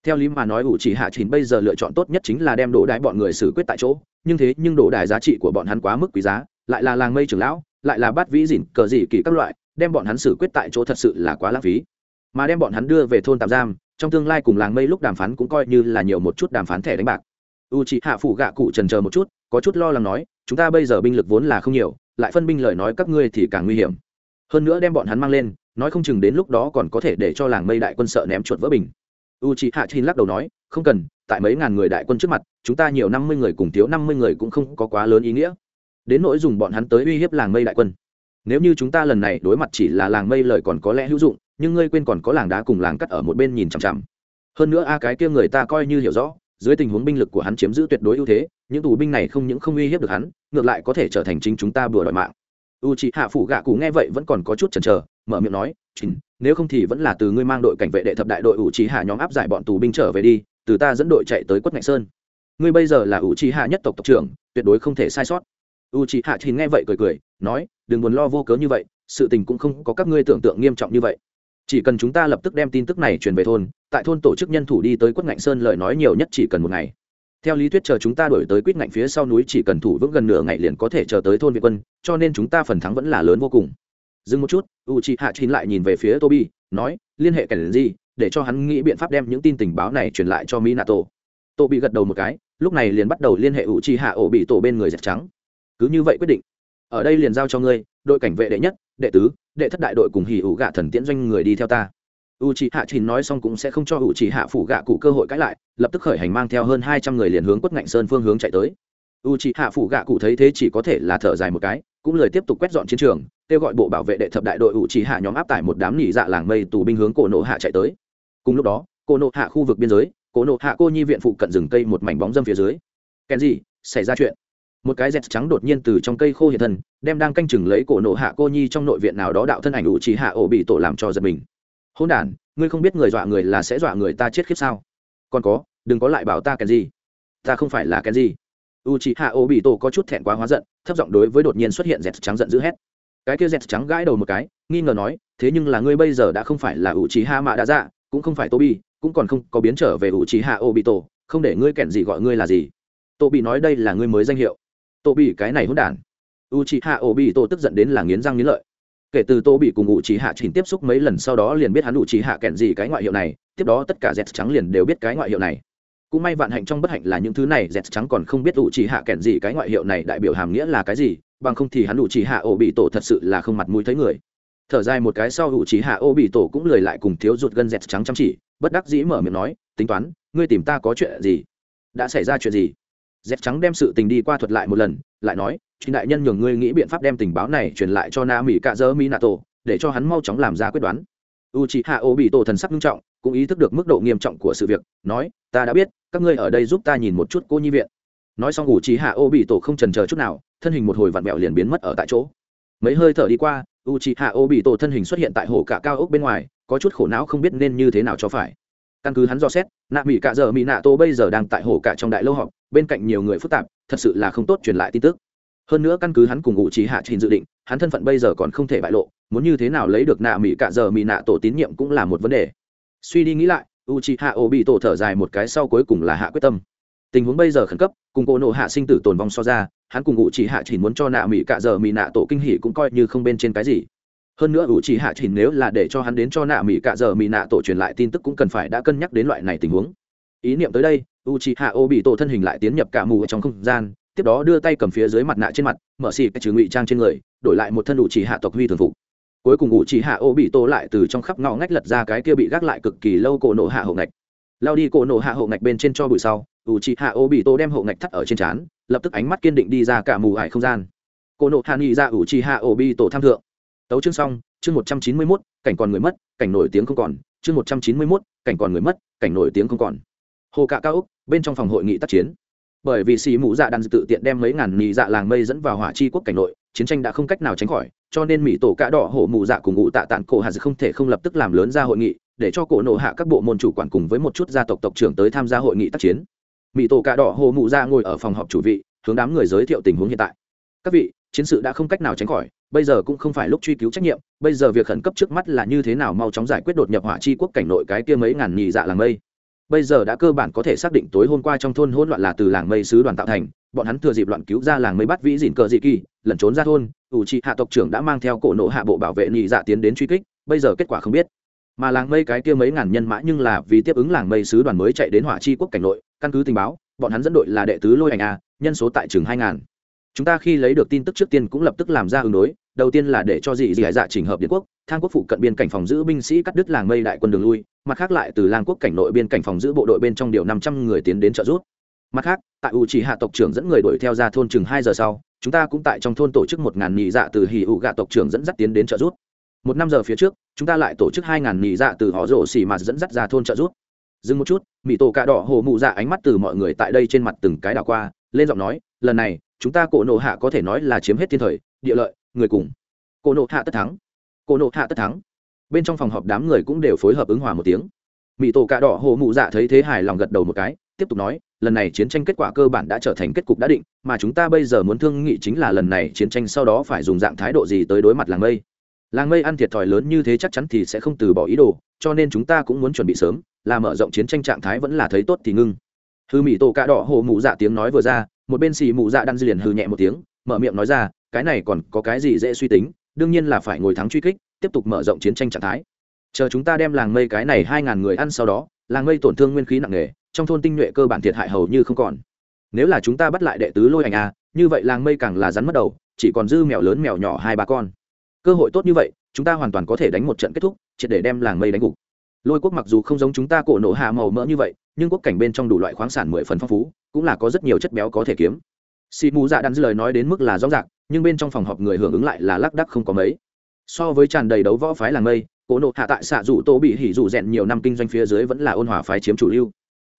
Speaker 1: Theo lý mà nói ủ chỉ hạ chín bây giờ lựa chọn tốt nhất chính là đem đổ đái bọn người xử quyết tại chỗ, nhưng thế nhưng đổ đài giá trị của bọn hắn quá mức quý giá, lại là làng mây trưởng lão, lại là bát vĩ dỉn cờ dị kỳ các loại, đem bọn hắn xử quyết tại chỗ thật sự là quá lãng phí mà đem bọn hắn đưa về thôn tạm giam, trong tương lai cùng làng mây lúc đàm phán cũng coi như là nhiều một chút đàm phán thẻ đánh bạc. U chỉ hạ phụ gạ cụ trần chờ một chút, có chút lo lắng nói, chúng ta bây giờ binh lực vốn là không nhiều, lại phân binh lời nói các ngươi thì càng nguy hiểm. Hơn nữa đem bọn hắn mang lên, nói không chừng đến lúc đó còn có thể để cho làng mây đại quân sợ ném chuột vỡ bình. U c h ị hạ chin lắc đầu nói, không cần, tại mấy ngàn người đại quân trước mặt, chúng ta nhiều năm mươi người cùng thiếu năm mươi người cũng không có quá lớn ý nghĩa. Đến nỗi dùng bọn hắn tới uy hiếp làng mây đại quân. Nếu như chúng ta lần này đối mặt chỉ là làng mây lời còn có lẽ hữu dụng nhưng ngươi quên còn có làng đá cùng làng cắt ở một bên nhìn chằm chằm. Hơn nữa a cái kia người ta coi như hiểu rõ, dưới tình huống binh lực của hắn chiếm giữ tuyệt đối ưu thế, những tù binh này không những không uy hiếp được hắn, ngược lại có thể trở thành chính chúng ta bừa đòi mạng. U c h ị hạ phủ gạ cụ nghe vậy vẫn còn có chút chần chờ, mở miệng nói chín nếu không thì vẫn là từ ngươi mang đội cảnh vệ đệ thập đại đội ủ trí hạ nhóm áp giải bọn tù binh trở về đi, từ ta dẫn đội chạy tới quất ngạnh sơn. Ngươi bây giờ là ủ trí hạ nhất tộc tộc trưởng, tuyệt đối không thể sai sót. U trí hạ chín nghe vậy cười cười, nói, đừng buồn lo vô cớ như vậy, sự tình cũng không có các ngươi tưởng tượng nghiêm trọng như vậy chỉ cần chúng ta lập tức đem tin tức này truyền về thôn, tại thôn tổ chức nhân thủ đi tới quất ngạnh sơn lời nói nhiều nhất chỉ cần một ngày. Theo lý thuyết chờ chúng ta đổi tới quýt ngạnh phía sau núi chỉ cần thủ vững gần nửa ngày liền có thể chờ tới thôn việt quân, cho nên chúng ta phần thắng vẫn là lớn vô cùng. Dừng một chút u chị hạ chín lại nhìn về phía toby, nói, liên hệ kẻ gì để cho hắn nghĩ biện pháp đem những tin tình báo này truyền lại cho minato. Toby gật đầu một cái, lúc này liền bắt đầu liên hệ u chị hạ ổ bị tổ bên người giặt trắng. Cứ như vậy quyết định. Ở đây liền giao cho ngươi, đội cảnh vệ đệ nhất đệ tứ, đệ thất đại đội cùng hỉ ủ gạ thần tiễn doanh người đi theo ta. U c hạ chín nói xong cũng sẽ không cho u c hạ phủ gạ cụ cơ hội cãi lại, lập tức khởi hành mang theo hơn hai trăm người liền hướng quất ngạnh sơn phương hướng chạy tới. U c hạ phủ gạ cụ thấy thế chỉ có thể là thở dài một cái, cũng lời tiếp tục quét dọn chiến trường, kêu gọi bộ bảo vệ đệ thập đại đội u c hạ nhóm áp tải một đám nỉ dạ làng mây tù binh hướng cổ nộ hạ chạy tới. Cùng lúc đó, cổ nộ hạ khu vực biên giới, cổ nộ hạ cô nhi viện phụ cận rừng cây một mảnh bóng dâm phía dưới. Kèn gì xảy ra chuyện một cái dẹt trắng đột nhiên từ trong cây khô hiện thân, đem đang canh chừng lấy cổ nộ hạ cô nhi trong nội viện nào đó đạo thân ảnh ủ trí hạ ổ bị tổ làm cho giật mình. Hôn đ ngươi không biết người dọa người là sẽ dọa người ta chết khiếp sao? Còn có, đừng có lại bảo ta kèn gì. Ta không phải là kèn gì. U chị hạ ô bị tổ có chút thẹn quá hóa giận, thấp giọng đối với đột nhiên xuất hiện dẹt trắng giận dữ hét. Cái kia dẹt trắng gãi đầu một cái, nghi ngờ nói, thế nhưng là ngươi bây giờ đã không phải là u chị hạ mạ đã dạ cũng không phải tô bi cũng còn không có biến trở về u chị hạ ô bị tổ, không để ngươi kèn gì gọi ngươi là gì. Tô bị nói đây là ngươi mới danh hiệu tô bị cái này hỗn đản. U chị hạ ô bị tổ tức giận đến là nghiến răng nghiến lợi. Kể từ tô bị cùng ngụ trí hạ chỉnh tiếp xúc mấy lần sau đó liền biết hắn ngụ trí hạ kẹn gì cái ngoại hiệu này, tiếp đó tất cả dẹt trắng liền đều biết cái ngoại hiệu này. Cũng may vạn hạnh trong bất hạnh là những thứ này dẹt trắng còn không biết ngụ trí hạ kẹn gì cái ngoại hiệu này đại biểu hàm nghĩa là cái gì, bằng không thì hắn ngụ trí hạ ổ bị tổ thật sự là không mặt mũi thấy người. Thở dài một cái sau ngụ trí hạ ổ bị tổ cũng lười lại cùng thiếu ruột gân dẹt trắng chăm chỉ, bất đắc dĩ mở miệng nói, tính toán, ngươi tìm ta có chuyện gì? Đã xảy ra chuyện gì? Dép trắng đem sự tình đi qua thuật lại một lần, lại nói chính đại nhân nhường ngươi nghĩ biện pháp đem tình báo này truyền lại cho na mỹ cạ dơ mỹ nato để cho hắn mau chóng làm ra quyết đoán. U c h hạ ô bị tổ thần sắc nghiêm trọng, cũng ý thức được mức độ nghiêm trọng của sự việc, nói, ta đã biết, các ngươi ở đây giúp ta nhìn một chút cô nhi viện. Nói xong u c h hạ ô bị tổ không trần chờ chút nào, thân hình một hồi vặn vẹo liền biến mất ở tại chỗ. Mấy hơi thở đi qua u c h hạ ô bị tổ thân hình xuất hiện tại hồ cả cao ốc bên ngoài, có chút khổ não không biết nên như thế nào cho phải căn cứ hắn do xét, nạ mỹ cạ giờ mỹ nạ tô bây giờ đang tại hồ cả trong đại lâu họp, bên cạnh nhiều người phức tạp, thật sự là không tốt truyền lại tin tức. Hơn nữa căn cứ hắn cùng ngụ trí hạ trình dự định, hắn thân phận bây giờ còn không thể bại lộ, muốn như thế nào lấy được nạ mỹ cạ giờ mỹ nạ tổ tín nhiệm cũng là một vấn đề. Suy đi nghĩ lại, u trí hạ ô bị tổ thở dài một cái sau cuối cùng là hạ quyết tâm. Tình huống bây giờ khẩn cấp, cùng cô nộ hạ sinh tử tồn vong so ra, hắn cùng ngụ trí hạ chỉ muốn cho nạ mỹ cạ giờ mỹ nạ tổ kinh hỉ cũng coi như không bên trên cái gì hơn nữa u chỉ hạ chỉ nếu là để cho hắn đến cho nạ mỹ cạ giờ mỹ nạ tổ truyền lại tin tức cũng cần phải đã cân nhắc đến loại này tình huống. Ý niệm tới đây u c h i hạ ô bị tổ thân hình lại tiến nhập cả mù ở trong không gian, tiếp đó đưa tay cầm phía dưới mặt nạ trên mặt, mở xì cái trừ ngụy trang trên người, đổi lại một thân đủ chỉ hạ tộc huy thường phục. Cuối cùng ủ chỉ hạ ô bị tổ lại từ trong khắp ngõ ngách lật ra cái kia bị gác lại cực kỳ lâu cổ nổ hạ hậu ngạch. Lao đi cổ nổ hạ hậu ngạch bên trên cho bụi sau ủ chỉ hạ ô bị tổ đem hậu ngạch thắt ở trên trán, lập tức ánh mắt kiên định đi ra cả mù ải không gian. Cổ nổ hạ nghĩ ra ủ chỉ hạ ô bị tổ tham thượng tấu chương xong, chương một trăm chín mươi mốt, cảnh còn người mất, cảnh nổi tiếng không còn. Chương một trăm chín mươi mốt, cảnh còn người mất, cảnh nổi tiếng không còn. Hồ cạ cao úc, bên trong phòng hội nghị tác chiến. Bởi vì xì mũ dạ đang tự tiện đem mấy ngàn nhị dạ làng mây dẫn vào hỏa chi quốc cảnh nội, chiến tranh đã không cách nào tránh khỏi, cho nên mỹ tổ cạ đỏ hổ mù dạ cùng ngụ tạ tạng cổ hà không thể không lập tức làm lớn ra hội nghị, để cho cổ nộ hạ các bộ môn chủ quản cùng với một chút gia tộc tộc trưởng tới tham gia hội nghị tác chiến. Mỹ tổ cạ đỏ hổ mù dạ ngồi ở phòng họp chủ vị, hướng đám người giới thiệu tình huống hiện tại. Các vị chiến sự đã không cách nào tránh khỏi, bây giờ cũng không phải lúc truy cứu trách nhiệm, bây giờ việc khẩn cấp trước mắt là như thế nào mau chóng giải quyết đột nhập hỏa chi quốc cảnh nội cái kia mấy ngàn nhị dạ làng mây. Bây giờ đã cơ bản có thể xác định tối hôm qua trong thôn hỗn loạn là từ làng mây sứ đoàn tạo thành, bọn hắn thừa dịp loạn cứu ra làng mây bắt vĩ dìn cờ dị kỳ, lẩn trốn ra thôn, ủ trị hạ tộc trưởng đã mang theo cổ nộ hạ bộ bảo vệ nhị dạ tiến đến truy kích, bây giờ kết quả không biết. Mà làng mây cái kia mấy ngàn nhân mã nhưng là vì tiếp ứng làng mây sứ đoàn mới chạy đến hỏa chi quốc cảnh nội, căn cứ tình báo, bọn hắn dẫn đội là đệ tứ lôi ảnh a, nhân số tại chừng hai ngàn chúng ta khi lấy được tin tức trước tiên cũng lập tức làm ra ứng đối. Đầu tiên là để cho dị dị dạ chỉnh hợp điện quốc. Thang quốc phụ cận biên cảnh phòng giữ binh sĩ cắt đứt làng mây đại quân đường lui. Mặt khác lại từ làng quốc cảnh nội biên cảnh phòng giữ bộ đội bên trong điều năm trăm người tiến đến trợ giúp. Mặt khác, tại u chỉ hạ tộc trưởng dẫn người đuổi theo ra thôn chừng hai giờ sau, chúng ta cũng tại trong thôn tổ chức một ngàn nhị dạ từ hì ụ gạ tộc trưởng dẫn dắt tiến đến trợ giúp. Một năm giờ phía trước, chúng ta lại tổ chức hai ngàn nhị dạ từ họ rổ xỉ mà dẫn dắt ra thôn trợ giúp. Dừng một chút mỹ tổ cà đỏ hồ mụ dạ ánh mắt từ mọi người tại đây trên mặt từng cái đảo qua, lên giọng nói, lần này chúng ta cổ nộ hạ có thể nói là chiếm hết thiên thời, địa lợi, người cùng. Cổ nộ hạ tất thắng. Cổ nộ hạ tất thắng. Bên trong phòng họp đám người cũng đều phối hợp ứng hòa một tiếng. Mỹ tổ cà đỏ hồ mụ dạ thấy thế hài lòng gật đầu một cái, tiếp tục nói, lần này chiến tranh kết quả cơ bản đã trở thành kết cục đã định, mà chúng ta bây giờ muốn thương nghị chính là lần này chiến tranh sau đó phải dùng dạng thái độ gì tới đối mặt làng mây. Làng mây ăn thiệt thòi lớn như thế chắc chắn thì sẽ không từ bỏ ý đồ, cho nên chúng ta cũng muốn chuẩn bị sớm, là mở rộng chiến tranh trạng thái vẫn là thấy tốt thì ngưng. Hư mỹ tổ cà đỏ hồ mụ dạ tiếng nói vừa ra một bên xì mụ dạ đan liền hừ nhẹ một tiếng, mở miệng nói ra, cái này còn có cái gì dễ suy tính, đương nhiên là phải ngồi thắng truy kích, tiếp tục mở rộng chiến tranh trạng thái. Chờ chúng ta đem làng mây cái này hai ngàn người ăn sau đó, làng mây tổn thương nguyên khí nặng nề, trong thôn tinh nhuệ cơ bản thiệt hại hầu như không còn. Nếu là chúng ta bắt lại đệ tứ lôi ảnh a như vậy làng mây càng là rắn mất đầu, chỉ còn dư mèo lớn mèo nhỏ hai ba con. Cơ hội tốt như vậy, chúng ta hoàn toàn có thể đánh một trận kết thúc, triệt để đem làng mây đánh gục. Lôi quốc mặc dù không giống chúng ta cổ nổ hạ màu mỡ như vậy, nhưng quốc cảnh bên trong đủ loại khoáng sản mười phần phong phú cũng là có rất nhiều chất béo có thể kiếm. Xì mù dạ đắn lời nói đến mức là rõ ràng, nhưng bên trong phòng họp người hưởng ứng lại là lác đắc không có mấy. So với tràn đầy đấu võ phái làng mây cỗ nộ hạ tại xạ dụ tô bị hỉ dụ rèn nhiều năm kinh doanh phía dưới vẫn là ôn hòa phái chiếm chủ lưu.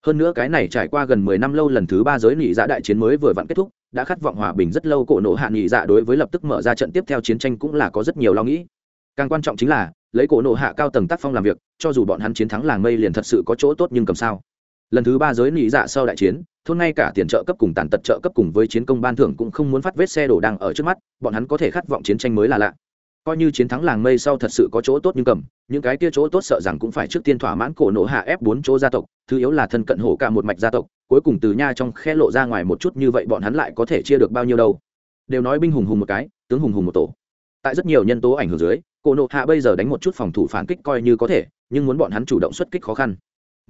Speaker 1: Hơn nữa cái này trải qua gần mười năm lâu lần thứ ba giới nghị dạ đại chiến mới vừa vặn kết thúc, đã khát vọng hòa bình rất lâu cổ nộ hạ nghị dạ đối với lập tức mở ra trận tiếp theo chiến tranh cũng là có rất nhiều lo nghĩ. Càng quan trọng chính là, lấy cổ nộ hạ cao tầng tác phong làm việc, cho dù bọn hắn chiến thắng làng mây liền thật sự có chỗ tốt nhưng cầm sao lần thứ ba giới nị dạ sau đại chiến, thôn ngay cả tiền trợ cấp cùng tàn tật trợ cấp cùng với chiến công ban thưởng cũng không muốn phát vết xe đổ đang ở trước mắt, bọn hắn có thể khát vọng chiến tranh mới là lạ. Coi như chiến thắng làng mây sau thật sự có chỗ tốt nhưng cầm, những cái kia chỗ tốt sợ rằng cũng phải trước tiên thỏa mãn cổ nổ hạ ép bốn chỗ gia tộc, thứ yếu là thân cận hổ cả một mạch gia tộc, cuối cùng từ nha trong khe lộ ra ngoài một chút như vậy bọn hắn lại có thể chia được bao nhiêu đâu. Đều nói binh hùng hùng một cái, tướng hùng hùng một tổ. Tại rất nhiều nhân tố ảnh hưởng dưới, cổ nộ hạ bây giờ đánh một chút phòng thủ phản kích coi như có thể, nhưng muốn bọn hắn chủ động xuất kích khó khăn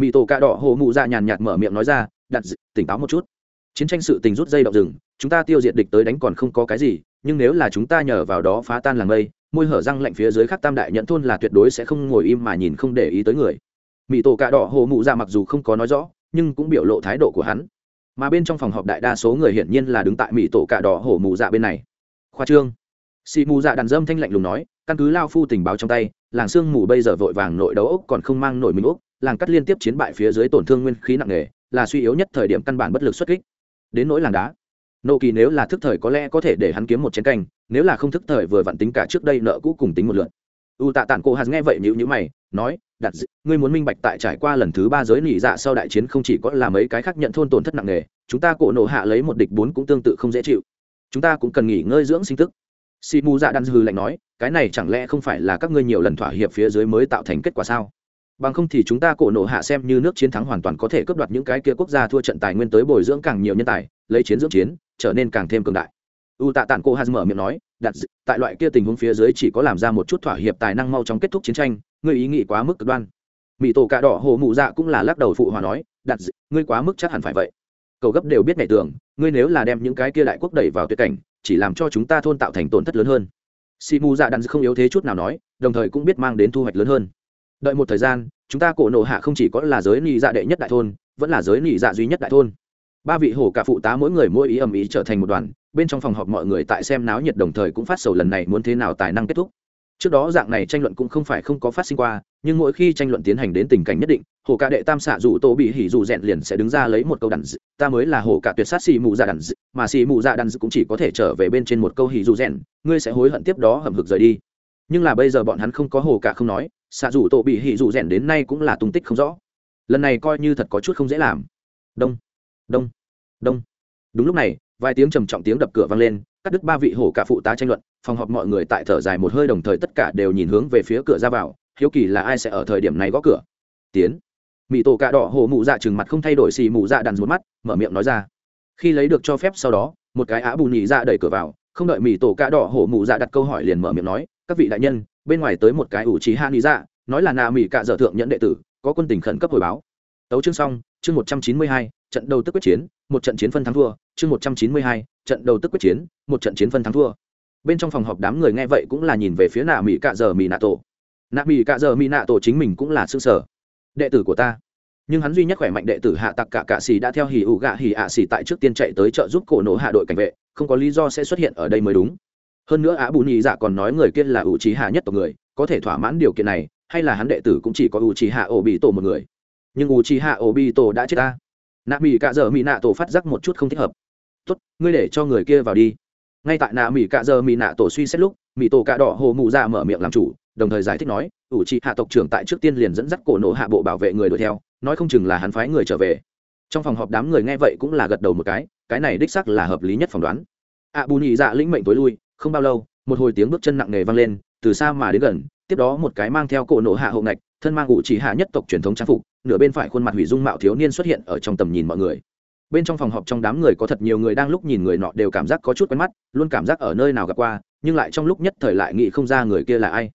Speaker 1: mỹ tổ cạ đỏ hồ mụ dạ nhàn nhạt mở miệng nói ra, đặt tỉnh táo một chút. Chiến tranh sự tình rút dây động rừng, chúng ta tiêu diệt địch tới đánh còn không có cái gì, nhưng nếu là chúng ta nhờ vào đó phá tan làng mây, môi hở răng lạnh phía dưới khắc tam đại nhận thôn là tuyệt đối sẽ không ngồi im mà nhìn không để ý tới người. Mỹ tổ cạ đỏ hồ mụ dạ mặc dù không có nói rõ, nhưng cũng biểu lộ thái độ của hắn. Mà bên trong phòng họp đại đa số người hiển nhiên là đứng tại mỹ tổ cạ đỏ hổ mụ dạ bên này. Khoa trương. Xị mù dạ đàn dâm thanh lạnh lùng nói, căn cứ lao phu tình báo trong tay, làng sương mù bây giờ vội vàng nội đấu ốc còn không mang nổi mình ốc làng cắt liên tiếp chiến bại phía dưới tổn thương nguyên khí nặng nề, là suy yếu nhất thời điểm căn bản bất lực xuất kích. Đến nỗi làng đá, nộ kỳ nếu là thức thời có lẽ có thể để hắn kiếm một chiến canh, nếu là không thức thời vừa vặn tính cả trước đây nợ cũ cùng tính một lượt. U tạ tản cô hạt nghe vậy nhữ nhữ mày, nói đặt ngươi muốn minh bạch tại trải qua lần thứ ba giới nỉ dạ sau đại chiến không chỉ có là mấy cái khác nhận thôn tổn thất nặng nề, chúng ta cổ nộ hạ lấy một địch bốn cũng tương tự không dễ chịu. Chúng ta cũng cần nghỉ ngơi dưỡng sinh tức. Si mu dạ đan Dư lạnh nói, cái này chẳng lẽ không phải là các ngươi nhiều lần thỏa hiệp phía dưới mới tạo thành kết quả sao? Bằng không thì chúng ta cổ nộ hạ xem như nước chiến thắng hoàn toàn có thể cướp đoạt những cái kia quốc gia thua trận tài nguyên tới bồi dưỡng càng nhiều nhân tài, lấy chiến dưỡng chiến, trở nên càng thêm cường đại. U tạ tản cô haz mở miệng nói đặt tại loại kia tình huống phía dưới chỉ có làm ra một chút thỏa hiệp tài năng mau chóng kết thúc chiến tranh, ngươi ý nghĩ quá mức cực đoan. Mỹ tổ cạ đỏ hồ mụ dạ cũng là lắc đầu phụ hòa nói đặt ngươi quá mức chắc hẳn phải vậy. Cầu gấp đều biết ngày tưởng, ngươi nếu là đem những cái kia đại quốc đẩy vào tuyệt cảnh, chỉ làm cho chúng ta thôn tạo thành tổn thất lớn hơn. Si mù dạ đặt không yếu thế chút nào nói, đồng thời cũng biết mang đến thu hoạch lớn hơn đợi một thời gian, chúng ta cổ nộ hạ không chỉ có là giới nị dạ đệ nhất đại thôn, vẫn là giới nị dạ duy nhất đại thôn. Ba vị hổ cả phụ tá mỗi người mỗi ý ầm ý trở thành một đoàn, bên trong phòng họp mọi người tại xem náo nhiệt đồng thời cũng phát sầu lần này muốn thế nào tài năng kết thúc. Trước đó dạng này tranh luận cũng không phải không có phát sinh qua, nhưng mỗi khi tranh luận tiến hành đến tình cảnh nhất định hồ cả đệ tam xạ dù tô bị hỉ dù rèn liền sẽ đứng ra lấy một câu đàn d... ta mới là hồ cả tuyệt sát xì mù dạ đàn d... mà xì mù dạ đàn d... cũng chỉ có thể trở về bên trên một câu hỉ dù rèn ngươi sẽ hối hận tiếp đó hầm hực rời đi. Nhưng là bây giờ bọn hắn không có hồ cả không nói xạ dù tổ bị hỉ dù rèn đến nay cũng là tung tích không rõ. Lần này coi như thật có chút không dễ làm. Đông đông đông. Đúng lúc này, vài tiếng trầm trọng tiếng đập cửa vang lên, cắt đứt ba vị hổ cả phụ tá tranh luận. Phòng họp mọi người tại thở dài một hơi đồng thời tất cả đều nhìn hướng về phía cửa ra vào, hiếu kỳ là ai sẽ ở thời điểm này gõ cửa. Tiến. Mỹ tổ cạ đỏ hổ mụ dạ trừng mặt không thay đổi xì mụ dạ đàn rút mắt, mở miệng nói ra. Khi lấy được cho phép sau đó, một cái á bù nhị dạ đẩy cửa vào, không đợi mỹ tổ cạ đỏ hổ mụ dạ đặt câu hỏi liền mở miệng nói, các vị đại nhân bên ngoài tới một cái ủ trí hạ nhị dạ nói là nà mỹ cạ dở thượng nhận đệ tử, có quân tình khẩn cấp hồi báo. Tấu chương xong, chương một trăm chín mươi hai, trận đầu tức quyết chiến, một trận chiến phân thắng thua, chương một trăm chín mươi hai, trận đầu tức quyết chiến, một trận chiến phân thắng thua. Bên trong phòng họp đám người nghe vậy cũng là nhìn về phía nạ mỹ cạ dở mỹ nạ tổ. Nạ mỹ cạ dở mỹ nạ tổ chính mình cũng là xương sở. Đệ tử của ta. Nhưng hắn duy nhất khỏe mạnh đệ tử hạ tặc cả cạ xì đã theo hì ụ gạ hì ạ xì tại trước tiên chạy tới trợ giúp cổ nổ hạ đội cảnh vệ, không có lý do sẽ xuất hiện ở đây mới đúng hơn nữa á bù nhị dạ còn nói người kia là ủ trí hạ nhất tộc người, có thể thỏa mãn điều kiện này, hay là hắn đệ tử cũng chỉ có ủ trí hạ ổ bị tổ một người. Nhưng ủ trí hạ ổ bị tổ đã chết ta. Nạ mỹ cạ giờ mỹ nạ tổ phát giác một chút không thích hợp. Tốt, ngươi để cho người kia vào đi. Ngay tại nạ mỹ cạ giờ mỹ nạ tổ suy xét lúc mỹ tổ cạ đỏ hồ mụ ra mở miệng làm chủ, đồng thời giải thích nói, ủ trị hạ tộc trưởng tại trước tiên liền dẫn dắt cổ nổ hạ bộ bảo vệ người đuổi theo, nói không chừng là hắn phái người trở về. Trong phòng họp đám người nghe vậy cũng là gật đầu một cái cái này đích sắc là hợp lý nhất phỏng đoán. Ạ bù nhị dạ lĩnh mệnh tối lui không bao lâu, một hồi tiếng bước chân nặng nề vang lên, từ xa mà đến gần, tiếp đó một cái mang theo cổ nộ hạ hậu ngạch, thân mang ủ chỉ hạ nhất tộc truyền thống trang phục, nửa bên phải khuôn mặt hủy dung mạo thiếu niên xuất hiện ở trong tầm nhìn mọi người. Bên trong phòng họp trong đám người có thật nhiều người đang lúc nhìn người nọ đều cảm giác có chút quen mắt, luôn cảm giác ở nơi nào gặp qua, nhưng lại trong lúc nhất thời lại nghĩ không ra người kia là ai.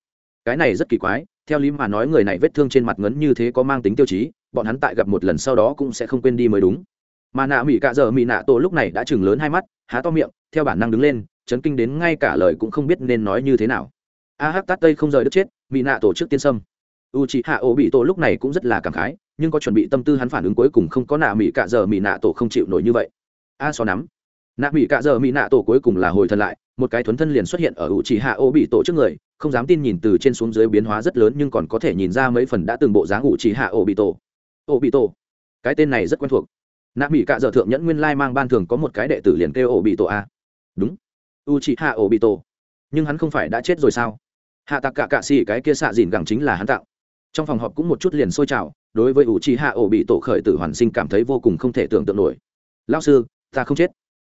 Speaker 1: Cái này rất kỳ quái, theo lý mà nói người này vết thương trên mặt ngấn như thế có mang tính tiêu chí, bọn hắn tại gặp một lần sau đó cũng sẽ không quên đi mới đúng. Mà nạ mỹ cạ giờ mỹ nạ tổ lúc này đã chừng lớn hai mắt, há to miệng, theo bản năng đứng lên chấn kinh đến ngay cả lời cũng không biết nên nói như thế nào. A hắc tát tây không rời đất chết mỹ nạ tổ chức tiên sâm u chị hạ ổ bị tổ lúc này cũng rất là cảm khái, nhưng có chuẩn bị tâm tư hắn phản ứng cuối cùng không có nạ mỹ cạ giờ mỹ nạ tổ không chịu nổi như vậy. A so nắm. Nạ mỹ cạ giờ mỹ nạ tổ cuối cùng là hồi thân lại, một cái thuấn thân liền xuất hiện ở u chị hạ ổ bị tổ trước người, không dám tin nhìn từ trên xuống dưới biến hóa rất lớn nhưng còn có thể nhìn ra mấy phần đã từng bộ dáng u chị hạ ổ bị tổ ổ bị tổ cái tên này rất quen thuộc. Nạ mỹ cạ giờ thượng nhẫn nguyên lai mang ban thường có một cái đệ tử liền kêu ổ bị tổ a. Đúng u chị hạ ổ bị tổ nhưng hắn không phải đã chết rồi sao? Hạ tạc cả cạ xì cái kia xạ dìn gẳng chính là hắn tạo. Trong phòng họp cũng một chút liền sôi trào, đối với u chị hạ ổ bị tổ khởi tử hoàn sinh cảm thấy vô cùng không thể tưởng tượng nổi. Lao sư, ta không chết.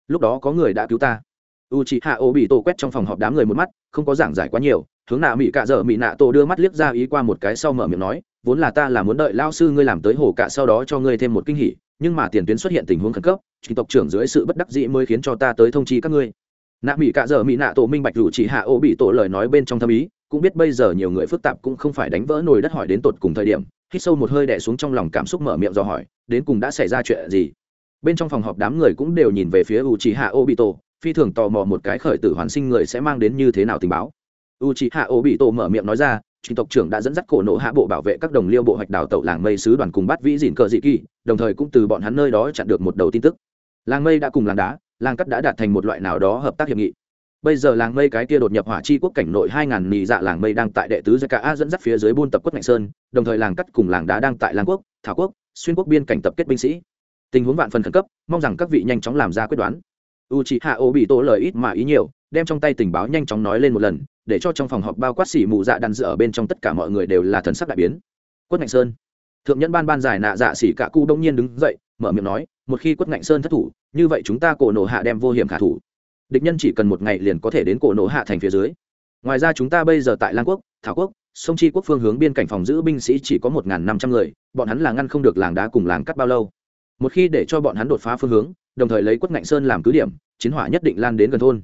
Speaker 1: Lúc đó có người đã cứu ta. U chị hạ ổ bị tổ quét trong phòng họp đám người một mắt, không có giảng giải quá nhiều, hướng nạ mỹ cạ dở mỹ nạ tổ đưa mắt liếc ra ý qua một cái sau mở miệng nói, vốn là ta là muốn đợi lao sư ngươi làm tới hồ cạ sau đó cho ngươi thêm một kinh hỉ, nhưng mà tiền tuyến xuất hiện tình huống khẩn cấp chính tộc trưởng dưới sự bất đắc dĩ mới khiến cho ta tới thông chi các ngươi nạ mỹ cạ dở mỹ nạ tổ minh bạch rủ chỉ hạ ô bị tổ lời nói bên trong thâm ý, cũng biết bây giờ nhiều người phức tạp cũng không phải đánh vỡ nồi đất hỏi đến tột cùng thời điểm, hít sâu một hơi đẻ xuống trong lòng cảm xúc mở miệng dò hỏi, đến cùng đã xảy ra chuyện gì? Bên trong phòng họp đám người cũng đều nhìn về phía u c h i hạ ô bị tổ, phi thường tò mò một cái khởi tử hoàn sinh người sẽ mang đến như thế nào tình báo. U c h i hạ ô bị tổ mở miệng nói ra trình tộc trưởng đã dẫn dắt cổ nộ hạ bộ bảo vệ các đồng liêu bộ hoạch đào tẩu làng mây sứ đoàn cùng bắt vĩ dìn cờ dị kỳ, đồng thời cũng từ bọn hắn nơi đó chặn được một đầu tin tức. Làng mây đã cùng làng đá làng cắt đã đạt thành một loại nào đó hợp tác hiệp nghị. Bây giờ làng mây cái kia đột nhập hỏa chi quốc cảnh nội hai ngàn nì dạ làng mây đang tại đệ tứ gia ca dẫn dắt phía dưới buôn tập quất mạnh sơn, đồng thời làng cắt cùng làng đá đang tại làng quốc, thảo quốc, xuyên quốc biên cảnh tập kết binh sĩ. Tình huống vạn phần khẩn cấp, mong rằng các vị nhanh chóng làm ra quyết đoán. U chị hạ ô bị tổ lời ít mà ý nhiều, đem trong tay tình báo nhanh chóng nói lên một lần, để cho trong phòng họp bao quát xỉ mù dạ đàn dự ở bên trong tất cả mọi người đều là thần sắc đại biến. Quất mạnh sơn. Thượng nhân ban ban giải nạ dạ xỉ cả cu đông nhiên đứng dậy mở miệng nói, một khi quất ngạnh sơn thất thủ, như vậy chúng ta cổ nổ hạ đem vô hiểm khả thủ. Địch nhân chỉ cần một ngày liền có thể đến cổ nổ hạ thành phía dưới. Ngoài ra chúng ta bây giờ tại lang quốc, thảo quốc, sông chi quốc phương hướng biên cảnh phòng giữ binh sĩ chỉ có một năm trăm người, bọn hắn là ngăn không được làng đá cùng làng cắt bao lâu. Một khi để cho bọn hắn đột phá phương hướng, đồng thời lấy quất ngạnh sơn làm cứ điểm, chiến hỏa nhất định lan đến gần thôn.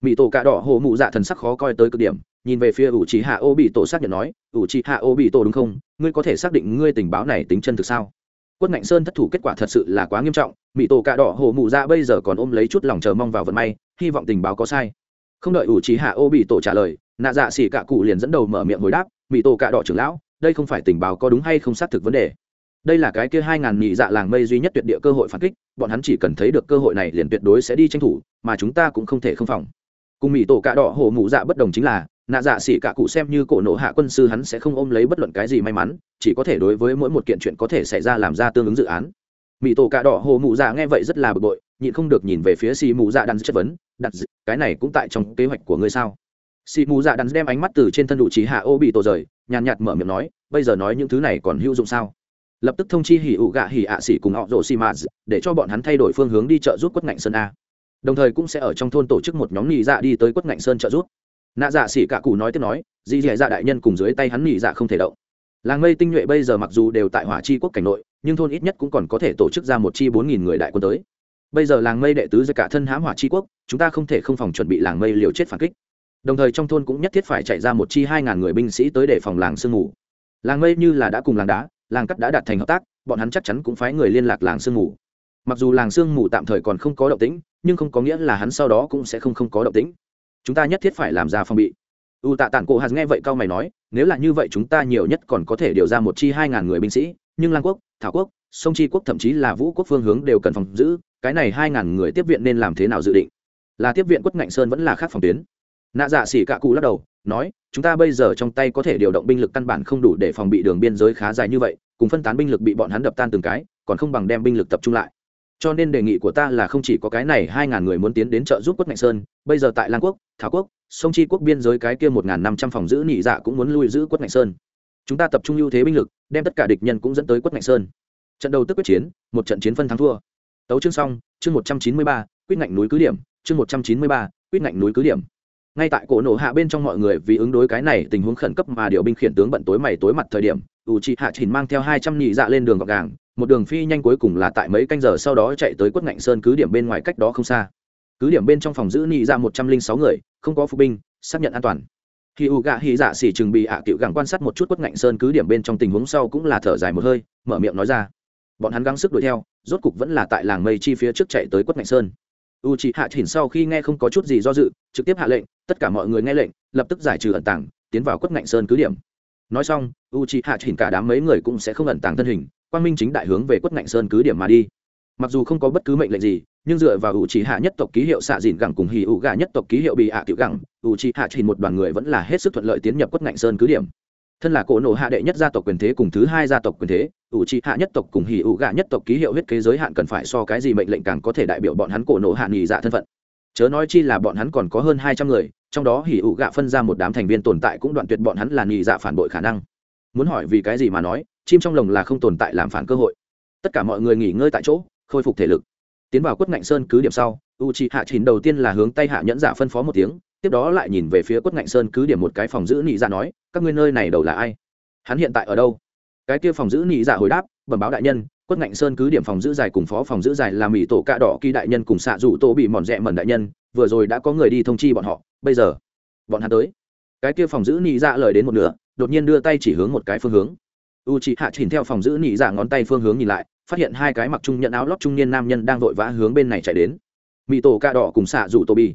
Speaker 1: Mỹ tổ cạ đỏ hồ mụ dạ thần sắc khó coi tới cực điểm, nhìn về phía ủ trí hạ ô bị tổ xác nhận nói, ủ trí hạ ô bị tổ đúng không? Ngươi có thể xác định ngươi tình báo này tính chân thực sao? Quất ngạnh sơn thất thủ kết quả thật sự là quá nghiêm trọng mỹ tổ cạ đỏ hồ mụ ra bây giờ còn ôm lấy chút lòng chờ mong vào vận may, hy vọng tình báo có sai. Không đợi ủ trí hạ ô bị tổ trả lời, nạ dạ xỉ cạ cụ liền dẫn đầu mở miệng hồi đáp mỹ tổ cạ đỏ trưởng lão, đây không phải tình báo có đúng hay không xác thực vấn đề. Đây là cái kia hai ngàn nhị dạ làng mây duy nhất tuyệt địa cơ hội phản kích, bọn hắn chỉ cần thấy được cơ hội này liền tuyệt đối sẽ đi tranh thủ, mà chúng ta cũng không thể không phòng. Cùng mỹ tổ cạ đỏ hồ mụ dạ bất đồng chính là nạ dạ xỉ cạ cụ xem như cổ nộ hạ quân sư hắn sẽ không ôm lấy bất luận cái gì may mắn, chỉ có thể đối với mỗi một kiện chuyện có thể xảy ra làm ra tương ứng dự án. Mỹ tổ cạ đỏ hồ mụ dạ nghe vậy rất là bực bội, nhịn không được nhìn về phía xì mụ dạ đắn chất vấn đặt cái này cũng tại trong kế hoạch của ngươi sao? Xì mụ dạ đắn đem ánh mắt từ trên thân đủ trí hạ ô bị tổ rời, nhàn nhạt mở miệng nói, bây giờ nói những thứ này còn hữu dụng sao? Lập tức thông chi hỉ ụ gạ hỉ ạ xỉ cùng họ rổ xì mạt để cho bọn hắn thay đổi phương hướng đi chợ giúp quất ngạnh sơn a. Đồng thời cũng sẽ ở trong thôn tổ chức một nhóm nhị dạ đi tới quất ngạnh sơn trợ giúp nạ dạ xỉ cả cụ nói tiếp nói, dì dì dạ đại nhân cùng dưới tay hắn nhị dạ không thể động. Làng mây tinh nhuệ bây giờ mặc dù đều tại hỏa chi quốc cảnh nội, nhưng thôn ít nhất cũng còn có thể tổ chức ra một chi bốn nghìn người đại quân tới. Bây giờ làng mây đệ tứ ra cả thân hãm hỏa chi quốc, chúng ta không thể không phòng chuẩn bị làng mây liều chết phản kích. Đồng thời trong thôn cũng nhất thiết phải chạy ra một chi hai ngàn người binh sĩ tới để phòng làng sương mù. Làng mây như là đã cùng làng đá, làng cắt đã đạt thành hợp tác, bọn hắn chắc chắn cũng phái người liên lạc làng sương mù. Mặc dù làng sương mù tạm thời còn không có động tĩnh, nhưng không có nghĩa là hắn sau đó cũng sẽ không không có động tĩnh chúng ta nhất thiết phải làm ra phòng bị. U tạ tản cổ hạt nghe vậy cao mày nói, nếu là như vậy chúng ta nhiều nhất còn có thể điều ra một chi hai ngàn người binh sĩ, nhưng lang quốc, thảo quốc, sông chi quốc thậm chí là vũ quốc phương hướng đều cần phòng giữ, cái này hai ngàn người tiếp viện nên làm thế nào dự định? Là tiếp viện quất ngạnh sơn vẫn là khác phòng tuyến? Nạ dạ xỉ cạ cụ lắc đầu, nói, chúng ta bây giờ trong tay có thể điều động binh lực căn bản không đủ để phòng bị đường biên giới khá dài như vậy, cùng phân tán binh lực bị bọn hắn đập tan từng cái, còn không bằng đem binh lực tập trung lại cho nên đề nghị của ta là không chỉ có cái này hai ngàn người muốn tiến đến trợ giúp quất ngạnh sơn, bây giờ tại lang quốc, thảo quốc, sông chi quốc biên giới cái kia một ngàn năm trăm phòng giữ nhị dạ cũng muốn lui giữ quất ngạnh sơn. Chúng ta tập trung ưu thế binh lực, đem tất cả địch nhân cũng dẫn tới quất ngạnh sơn. Trận đầu tức quyết chiến, một trận chiến phân thắng thua. Tấu chương xong, chương một trăm chín mươi ba, quyết ngạnh núi cứ điểm, chương một trăm chín mươi ba, quyết ngạnh núi cứ điểm. Ngay tại cổ nổ hạ bên trong mọi người vì ứng đối cái này tình huống khẩn cấp mà điều binh khiển tướng bận tối mày tối mặt thời điểm u chị hạ chỉnh mang theo hai trăm nhị dạ lên đường gọc gàng, một đường phi nhanh cuối cùng là tại mấy canh giờ sau đó chạy tới quất ngạnh sơn cứ điểm bên ngoài cách đó không xa. Cứ điểm bên trong phòng giữ nhị dạ một trăm linh sáu người, không có phụ binh, xác nhận an toàn. Khi u gạ hy dạ xỉ chừng bị ạ à cựu gẳng quan sát một chút quất ngạnh sơn cứ điểm bên trong tình huống sau cũng là thở dài một hơi, mở miệng nói ra. Bọn hắn gắng sức đuổi theo, rốt cục vẫn là tại làng mây chi phía trước chạy tới quất ngạnh sơn. U chị hạ chỉnh sau khi nghe không có chút gì do dự, trực tiếp hạ lệnh, tất cả mọi người nghe lệnh, lập tức giải trừ ẩn tàng, tiến vào quất ngạnh sơn cứ điểm nói xong u chị hạ chỉnh cả đám mấy người cũng sẽ không ẩn tàng thân hình, quang minh chính đại hướng về quất ngạnh sơn cứ điểm mà đi. Mặc dù không có bất cứ mệnh lệnh gì, nhưng dựa vào ủ trì hạ nhất tộc ký hiệu xạ dìn gẳng cùng hì ụ gà nhất tộc ký hiệu bị hạ tiểu gẳng ủ trì hạ chỉ một đoàn người vẫn là hết sức thuận lợi tiến nhập quất ngạnh sơn cứ điểm. Thân là cổ nộ hạ đệ nhất gia tộc quyền thế cùng thứ hai gia tộc quyền thế ủ trì hạ nhất tộc cùng hì ủ gà nhất tộc ký hiệu huyết kế giới hạn cần phải so cái gì mệnh lệnh càng có thể đại biểu bọn hắn cổ nộ hạ nghỉ dạ thân phận chớ nói chi là bọn hắn còn có hơn hai trăm người, trong đó hỉ ủ gạ phân ra một đám thành viên tồn tại cũng đoạn tuyệt bọn hắn là nghỉ dạ phản bội khả năng. Muốn hỏi vì cái gì mà nói, chim trong lồng là không tồn tại làm phản cơ hội. Tất cả mọi người nghỉ ngơi tại chỗ, khôi phục thể lực. Tiến vào quất ngạnh sơn cứ điểm sau u c h i hạ chín đầu tiên là hướng tay hạ nhẫn giả phân phó một tiếng, tiếp đó lại nhìn về phía quất ngạnh sơn cứ điểm một cái phòng giữ nị dạ nói, các ngươi nơi này đầu là ai? Hắn hiện tại ở đâu? Cái kia phòng giữ nị dạ hồi đáp, bẩm báo đại nhân quất ngạnh sơn cứ điểm phòng giữ dài cùng phó phòng giữ dài là mỹ tổ cạ đỏ kỳ đại nhân cùng xạ rủ tổ bị mòn rẽ mẩn đại nhân, vừa rồi đã có người đi thông chi bọn họ, bây giờ, bọn hắn tới. Cái kia phòng giữ nị dạ lời đến một nửa, đột nhiên đưa tay chỉ hướng một cái phương hướng. U chị hạ chỉnh theo phòng giữ nị dạ ngón tay phương hướng nhìn lại, phát hiện hai cái mặc trung nhận áo lót trung niên nam nhân đang vội vã hướng bên này chạy đến. Mỹ tổ cạ đỏ cùng xạ rủ tô bị.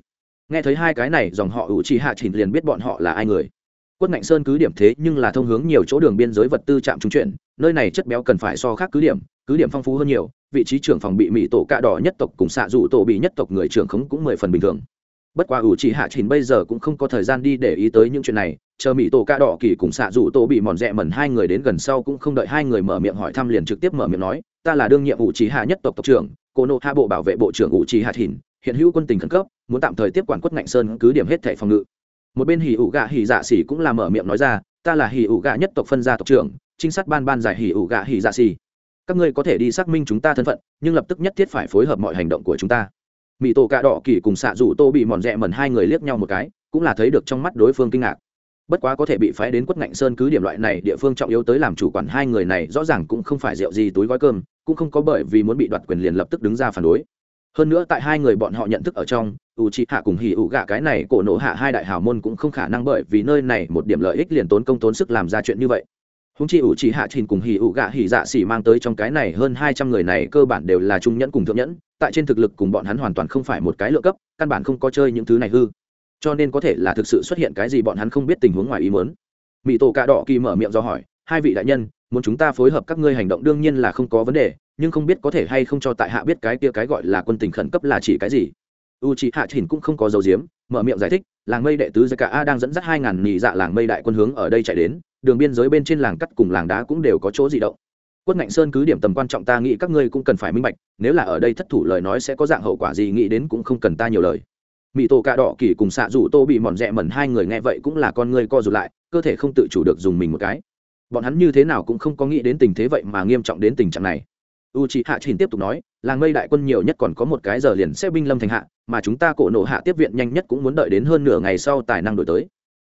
Speaker 1: Nghe thấy hai cái này, dòng họ u trì hạ chỉnh liền biết bọn họ là ai người quất ngạnh sơn cứ điểm thế nhưng là thông hướng nhiều chỗ đường biên giới vật tư trạm trung chuyển, nơi này chất béo cần phải so khác cứ điểm cứ điểm phong phú hơn nhiều, vị trí trưởng phòng bị mỹ tổ cạ đỏ nhất tộc cùng xạ dụ tổ bị nhất tộc người trưởng khống cũng mười phần bình thường. Bất quá ủ chỉ hạ trình bây giờ cũng không có thời gian đi để ý tới những chuyện này, chờ mỹ tổ ca đỏ kỳ cùng xạ rủ tổ bị mòn rẽ mẩn hai người đến gần sau cũng không đợi hai người mở miệng hỏi thăm liền trực tiếp mở miệng nói, ta là đương nhiệm ủ chỉ hạ nhất tộc tộc trưởng, cô nộ hạ bộ bảo vệ bộ trưởng ủ chỉ hạ thìn hiện hữu quân tình khẩn cấp, muốn tạm thời tiếp quản quất ngạnh sơn cứ điểm hết thẻ phòng ngự một bên hỉ ủ gạ hỉ dạ xỉ cũng là mở miệng nói ra, ta là hỉ ủ gạ nhất tộc phân gia tộc trưởng, trinh sát ban ban giải hỉ ủ gạ hỉ dạ xỉ. Các ngươi có thể đi xác minh chúng ta thân phận, nhưng lập tức nhất thiết phải phối hợp mọi hành động của chúng ta. Mỹ tổ cạ đỏ kỳ cùng xạ rủ tô bị mòn rẽ mẩn hai người liếc nhau một cái, cũng là thấy được trong mắt đối phương kinh ngạc. Bất quá có thể bị phái đến quất ngạnh sơn cứ điểm loại này, địa phương trọng yếu tới làm chủ quản hai người này rõ ràng cũng không phải rượu gì túi gói cơm, cũng không có bởi vì muốn bị đoạt quyền liền lập tức đứng ra phản đối. Hơn nữa tại hai người bọn họ nhận thức ở trong u c hạ cùng hỉ ủ gạ cái này cổ nộ hạ hai đại hào môn cũng không khả năng bởi vì nơi này một điểm lợi ích liền tốn công tốn sức làm ra chuyện như vậy. Húng chi ủ chỉ hạ trình cùng hì ủ gạ hì dạ xỉ mang tới trong cái này hơn hai trăm người này cơ bản đều là trung nhẫn cùng thượng nhẫn, tại trên thực lực cùng bọn hắn hoàn toàn không phải một cái lựa cấp, căn bản không có chơi những thứ này hư. Cho nên có thể là thực sự xuất hiện cái gì bọn hắn không biết tình huống ngoài ý muốn. Mỹ tổ cạ đỏ kỳ mở miệng do hỏi, hai vị đại nhân, muốn chúng ta phối hợp các ngươi hành động đương nhiên là không có vấn đề, nhưng không biết có thể hay không cho tại hạ biết cái kia cái gọi là quân tình khẩn cấp là chỉ cái gì? U chị hạ chỉnh cũng không có dấu diếm mở miệng giải thích, làng mây đệ tứ giai a đang dẫn dắt hai ngàn nỉ dạ làng mây đại quân hướng ở đây chạy đến, đường biên giới bên trên làng cắt cùng làng đá cũng đều có chỗ di động. Quất ngạnh sơn cứ điểm tầm quan trọng ta nghĩ các ngươi cũng cần phải minh bạch, nếu là ở đây thất thủ lời nói sẽ có dạng hậu quả gì nghĩ đến cũng không cần ta nhiều lời. Mỹ tổ cạ đỏ kỳ cùng xạ rủ tô bị mòn rẽ mẩn hai người nghe vậy cũng là con ngươi co rụt lại, cơ thể không tự chủ được dùng mình một cái. Bọn hắn như thế nào cũng không có nghĩ đến tình thế vậy mà nghiêm trọng đến tình trạng này u c h ị hạ trình tiếp tục nói, làng mây đại quân nhiều nhất còn có một cái giờ liền sẽ binh lâm thành hạ, mà chúng ta cổ nộ hạ tiếp viện nhanh nhất cũng muốn đợi đến hơn nửa ngày sau tài năng đổi tới.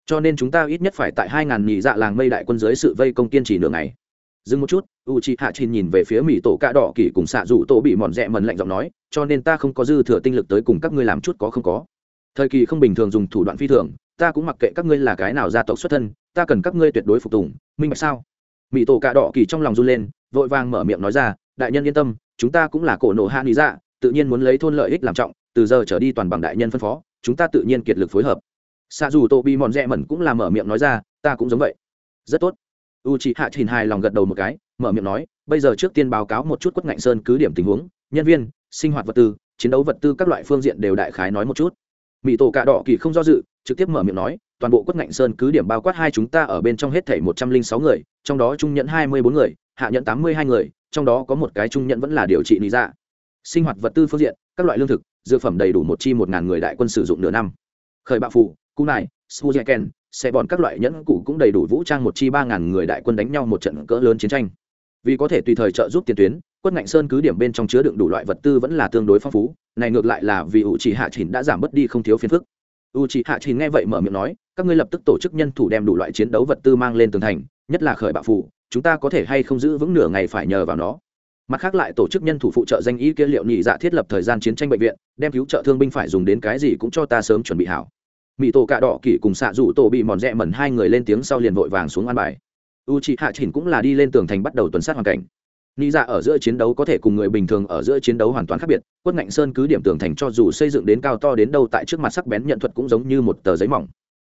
Speaker 1: Cho nên chúng ta ít nhất phải tại hai ngàn nhị dạ làng mây đại quân dưới sự vây công kiên trì nửa ngày. Dừng một chút u c h ị hạ trình nhìn về phía mỹ tổ cạ đỏ kỷ cùng xạ rủ tổ bị mòn rẽ mần lạnh giọng nói, cho nên ta không có dư thừa tinh lực tới cùng các ngươi làm chút có không có. Thời kỳ không bình thường dùng thủ đoạn phi thường, ta cũng mặc kệ các ngươi là cái nào gia tộc xuất thân, ta cần các ngươi tuyệt đối phục tùng, minh bạch sao? Mỹ tổ cạ đỏ kỳ trong lòng run lên, vội vàng mở miệng nói ra đại nhân yên tâm, chúng ta cũng là cổ nộ hạ lý dạ tự nhiên muốn lấy thôn lợi ích làm trọng, từ giờ trở đi toàn bằng đại nhân phân phó, chúng ta tự nhiên kiệt lực phối hợp. Xa dù tô bị mòn rẽ mẩn cũng là mở miệng nói ra, ta cũng giống vậy. Rất tốt. U chị hạ trình hài lòng gật đầu một cái, mở miệng nói, bây giờ trước tiên báo cáo một chút quất ngạnh sơn cứ điểm tình huống, nhân viên, sinh hoạt vật tư, chiến đấu vật tư các loại phương diện đều đại khái nói một chút. Mỹ tổ cạ đỏ kỳ không do dự, trực tiếp mở miệng nói, toàn bộ quất ngạnh sơn cứ điểm bao quát hai chúng ta ở bên trong hết thảy một trăm linh sáu người, trong đó trung nhẫn hai mươi bốn người, hạ nhẫn tám mươi hai người trong đó có một cái trung nhận vẫn là điều trị lý dạ. Sinh hoạt vật tư phương diện, các loại lương thực, dược phẩm đầy đủ một chi một ngàn người đại quân sử dụng nửa năm. Khởi bạo phủ cung này suzeken xe bọn các loại nhẫn cụ cũng đầy đủ vũ trang một chi ba ngàn người đại quân đánh nhau một trận cỡ lớn chiến tranh. Vì có thể tùy thời trợ giúp tiền tuyến quân ngạnh sơn cứ điểm bên trong chứa đựng đủ loại vật tư vẫn là tương đối phong phú, này ngược lại là vì u chỉ hạ chỉnh đã giảm bớt đi không thiếu phiền phức. U chỉ hạ chỉnh nghe vậy mở miệng nói, các ngươi lập tức tổ chức nhân thủ đem đủ loại chiến đấu vật tư mang lên tường thành, nhất là khởi bạo phủ chúng ta có thể hay không giữ vững nửa ngày phải nhờ vào nó. Mặt khác lại tổ chức nhân thủ phụ trợ danh y kia liệu nhị dạ thiết lập thời gian chiến tranh bệnh viện đem cứu trợ thương binh phải dùng đến cái gì cũng cho ta sớm chuẩn bị hảo. Mỹ tổ cạ đỏ kỷ cùng xạ rủ tổ bị mòn rẽ mẩn hai người lên tiếng sau liền vội vàng xuống an bài. U chị hạ chỉnh cũng là đi lên tường thành bắt đầu tuần sát hoàn cảnh. Nghĩ dạ ở giữa chiến đấu có thể cùng người bình thường ở giữa chiến đấu hoàn toàn khác biệt, Quất Ngạnh Sơn cứ điểm tường thành cho dù xây dựng đến cao to đến đâu tại trước mặt sắc bén nhận thuật cũng giống như một tờ giấy mỏng.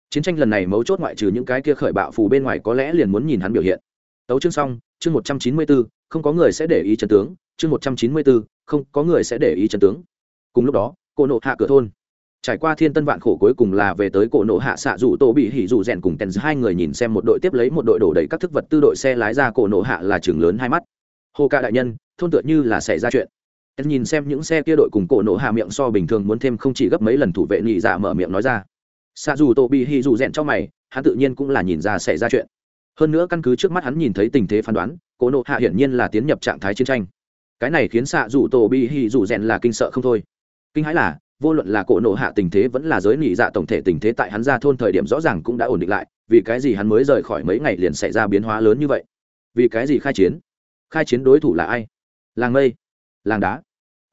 Speaker 1: Chiến tranh lần này mấu chốt ngoại trừ những cái kia khởi bạo phù bên ngoài có lẽ liền muốn nhìn hắn biểu hiện tấu chương xong, chương một trăm chín mươi bốn không có người sẽ để ý trần tướng. Chương một trăm chín mươi bốn không có người sẽ để ý trần tướng. Cùng lúc đó, cổ nộ hạ cửa thôn. Trải qua thiên tân vạn khổ cuối cùng là về tới cổ nộ hạ xạ rủ tổ bị hỉ rủ rèn cùng tèn hai người nhìn xem một đội tiếp lấy một đội đổ đầy các thức vật tư đội xe lái ra cổ nộ hạ là trường lớn hai mắt. Hồ ca đại nhân, thôn tựa như là xảy ra chuyện. Tèn nhìn xem những xe kia đội cùng cổ nộ hạ miệng so bình thường muốn thêm không chỉ gấp mấy lần thủ vệ nhị dạ mở miệng nói ra. Xạ rủ tổ bị hỉ rủ rèn trong mày, hắn tự nhiên cũng là nhìn ra xảy ra chuyện hơn nữa căn cứ trước mắt hắn nhìn thấy tình thế phán đoán cổ nộ hạ hiển nhiên là tiến nhập trạng thái chiến tranh. Cái này khiến xạ dù tổ bị hì dù rèn là kinh sợ không thôi. Kinh hãi là, vô luận là cổ nộ hạ tình thế vẫn là giới nỉ dạ tổng thể tình thế tại hắn ra thôn thời điểm rõ ràng cũng đã ổn định lại, vì cái gì hắn mới rời khỏi mấy ngày liền xảy ra biến hóa lớn như vậy? Vì cái gì khai chiến? Khai chiến đối thủ là ai? Làng mây? Làng đá?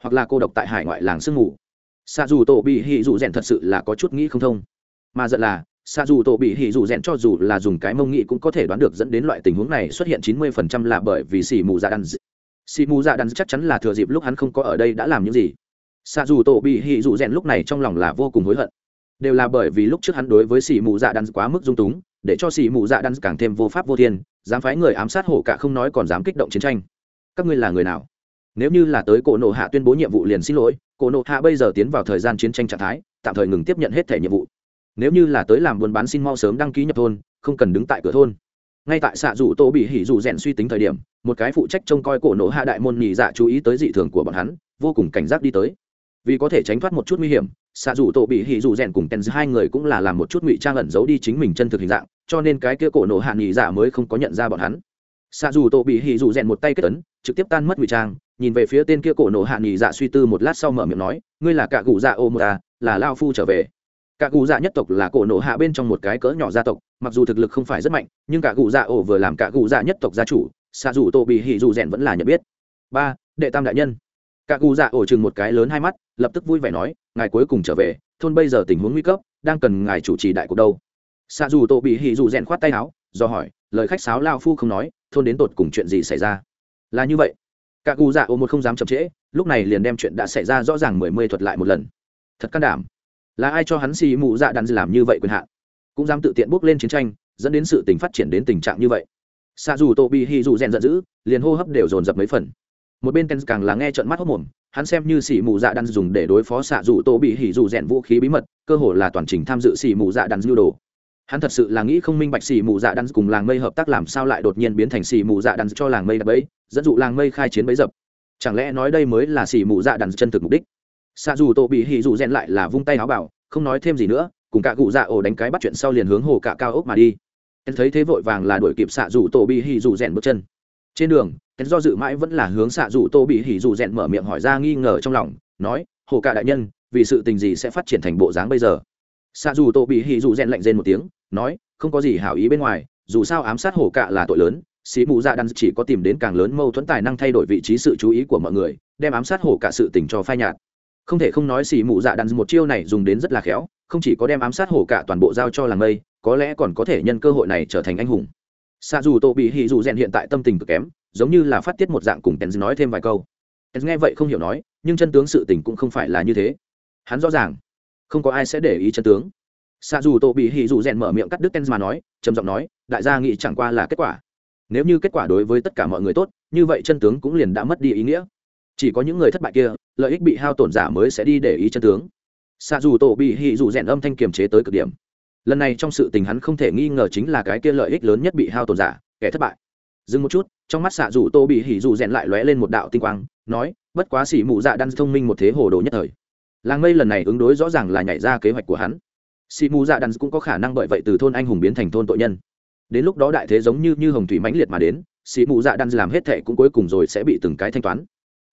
Speaker 1: Hoặc là cô độc tại hải ngoại làng sương ngủ xạ dù tổ bị hì dù rèn thật sự là có chút nghĩ không thông. Mà giận là xa dù tổ bị hỉ dù rèn cho dù là dùng cái mông nghị cũng có thể đoán được dẫn đến loại tình huống này xuất hiện chín mươi phần trăm là bởi vì xì mù dạ đàn xì mù dạ đàn chắc chắn là thừa dịp lúc hắn không có ở đây đã làm những gì. Xa dù tổ bị hỉ dù rèn lúc này trong lòng là vô cùng hối hận. Đều là bởi vì lúc trước hắn đối với xì mù dạ đàn quá mức dung túng, để cho xì mù dạ đàn càng thêm vô pháp vô thiên, dám phái người ám sát hổ cả không nói còn dám kích động chiến tranh. Các ngươi là người nào? Nếu như là tới cổ nộ hạ tuyên bố nhiệm vụ liền xin lỗi, cổ nộ hạ bây giờ tiến vào thời gian chiến tranh trạng thái, tạm thời ngừng tiếp nhận hết thể nhiệm vụ nếu như là tới làm buôn bán xin mau sớm đăng ký nhập thôn, không cần đứng tại cửa thôn. Ngay tại xạ rủ tô bị hỉ rủ rèn suy tính thời điểm, một cái phụ trách trông coi cổ nổ hạ đại môn nhị dạ chú ý tới dị thường của bọn hắn, vô cùng cảnh giác đi tới. Vì có thể tránh thoát một chút nguy hiểm, xạ rủ tô bị hỉ rủ rèn cùng tên hai người cũng là làm một chút ngụy trang ẩn giấu đi chính mình chân thực hình dạng, cho nên cái kia cổ nổ hạ nhị dạ mới không có nhận ra bọn hắn. Xạ rủ tô bị hỉ rủ rèn một tay kết ấn, trực tiếp tan mất ngụy trang, nhìn về phía tên kia cổ nổ hạ nhị dạ suy tư một lát sau mở miệng nói, ngươi là cả cụ dạ ô một à là lao phu trở về cả cụ dạ nhất tộc là cổ nộ hạ bên trong một cái cỡ nhỏ gia tộc, mặc dù thực lực không phải rất mạnh, nhưng cả cụ dạ ổ vừa làm cả cụ dạ nhất tộc gia chủ xạ dù tô bị hỉ dù rèn vẫn là nhận biết. Ba, đệ tam đại nhân. Cả cụ dạ ổ chừng một cái lớn hai mắt, lập tức vui vẻ nói, ngài cuối cùng trở về, thôn bây giờ tình huống nguy cấp, đang cần ngài chủ trì đại cuộc đâu. Xạ dù tô bị hỉ dù rèn khoát tay áo, do hỏi, lời khách sáo lao phu không nói, thôn đến tột cùng chuyện gì xảy ra? Là như vậy. Cả cụ dạ Ổ một không dám chậm trễ, lúc này liền đem chuyện đã xảy ra rõ ràng mười mươi thuật lại một lần. Thật can đảm là ai cho hắn xì mụ dạ đạn làm như vậy quyền hạn? Cũng dám tự tiện bước lên chiến tranh, dẫn đến sự tình phát triển đến tình trạng như vậy. Xa dù tô bị hy dù rèn giận dữ, liền hô hấp đều dồn dập mấy phần. Một bên ten càng là nghe trận mắt hốc mồm, hắn xem như xì mù dạ đan dùng để đối phó xạ dù tô bị hỉ dù rèn vũ khí bí mật, cơ hồ là toàn trình tham dự xì mù dạ đan lưu đồ. Hắn thật sự là nghĩ không minh bạch xì mù dạ đan cùng làng mây hợp tác làm sao lại đột nhiên biến thành xì mù dạ đan cho làng mây đập ấy dẫn dụ làng mây khai chiến bấy dập. Chẳng lẽ nói đây mới là xì mù dạ đan chân thực mục đích? Xạ dù tô bị hỉ dù rèn lại là vung tay áo bảo, không nói thêm gì nữa, cùng cả cụ dạ ổ đánh cái bắt chuyện sau liền hướng hồ cả cao ốc mà đi. Em thấy thế vội vàng là đuổi kịp xạ dù tô bị hỉ dù rèn bước chân. Trên đường, em do dự mãi vẫn là hướng xạ dù tô bị hỉ dù rèn mở miệng hỏi ra nghi ngờ trong lòng, nói, hồ cả đại nhân, vì sự tình gì sẽ phát triển thành bộ dáng bây giờ? Xạ dù tô bị hỉ dù rèn lạnh rên một tiếng, nói, không có gì hảo ý bên ngoài, dù sao ám sát hồ cả là tội lớn sĩ mù dạ đan chỉ có tìm đến càng lớn mâu thuẫn tài năng thay đổi vị trí sự chú ý của mọi người, đem ám sát hồ cả sự tình cho phai nhạt không thể không nói xì mụ dạ đan một chiêu này dùng đến rất là khéo, không chỉ có đem ám sát hổ cả toàn bộ giao cho làng mây, có lẽ còn có thể nhân cơ hội này trở thành anh hùng. Xa dù tô bị hì dù rèn hiện tại tâm tình cực kém, giống như là phát tiết một dạng cùng tèn nói thêm vài câu. Tèn nghe vậy không hiểu nói, nhưng chân tướng sự tình cũng không phải là như thế. Hắn rõ ràng, không có ai sẽ để ý chân tướng. Xa dù tô bị hì dù rèn mở miệng cắt đứt tèn mà nói, trầm giọng nói, đại gia nghĩ chẳng qua là kết quả. Nếu như kết quả đối với tất cả mọi người tốt, như vậy chân tướng cũng liền đã mất đi ý nghĩa. Chỉ có những người thất bại kia lợi ích bị hao tổn giả mới sẽ đi để ý chân tướng. Xa dù tổ bị Hỉ dù rèn âm thanh kiềm chế tới cực điểm. Lần này trong sự tình hắn không thể nghi ngờ chính là cái kia lợi ích lớn nhất bị hao tổn giả, kẻ thất bại. Dừng một chút, trong mắt xạ dù tô bị hỉ dù rèn lại lóe lên một đạo tinh quang, nói, bất quá xỉ mụ dạ đan thông minh một thế hồ đồ nhất thời. Làng mây lần này ứng đối rõ ràng là nhảy ra kế hoạch của hắn. Xỉ mụ dạ đan cũng có khả năng bởi vậy từ thôn anh hùng biến thành thôn tội nhân. Đến lúc đó đại thế giống như như hồng thủy mãnh liệt mà đến, xỉ mụ dạ đan làm hết thệ cũng cuối cùng rồi sẽ bị từng cái thanh toán.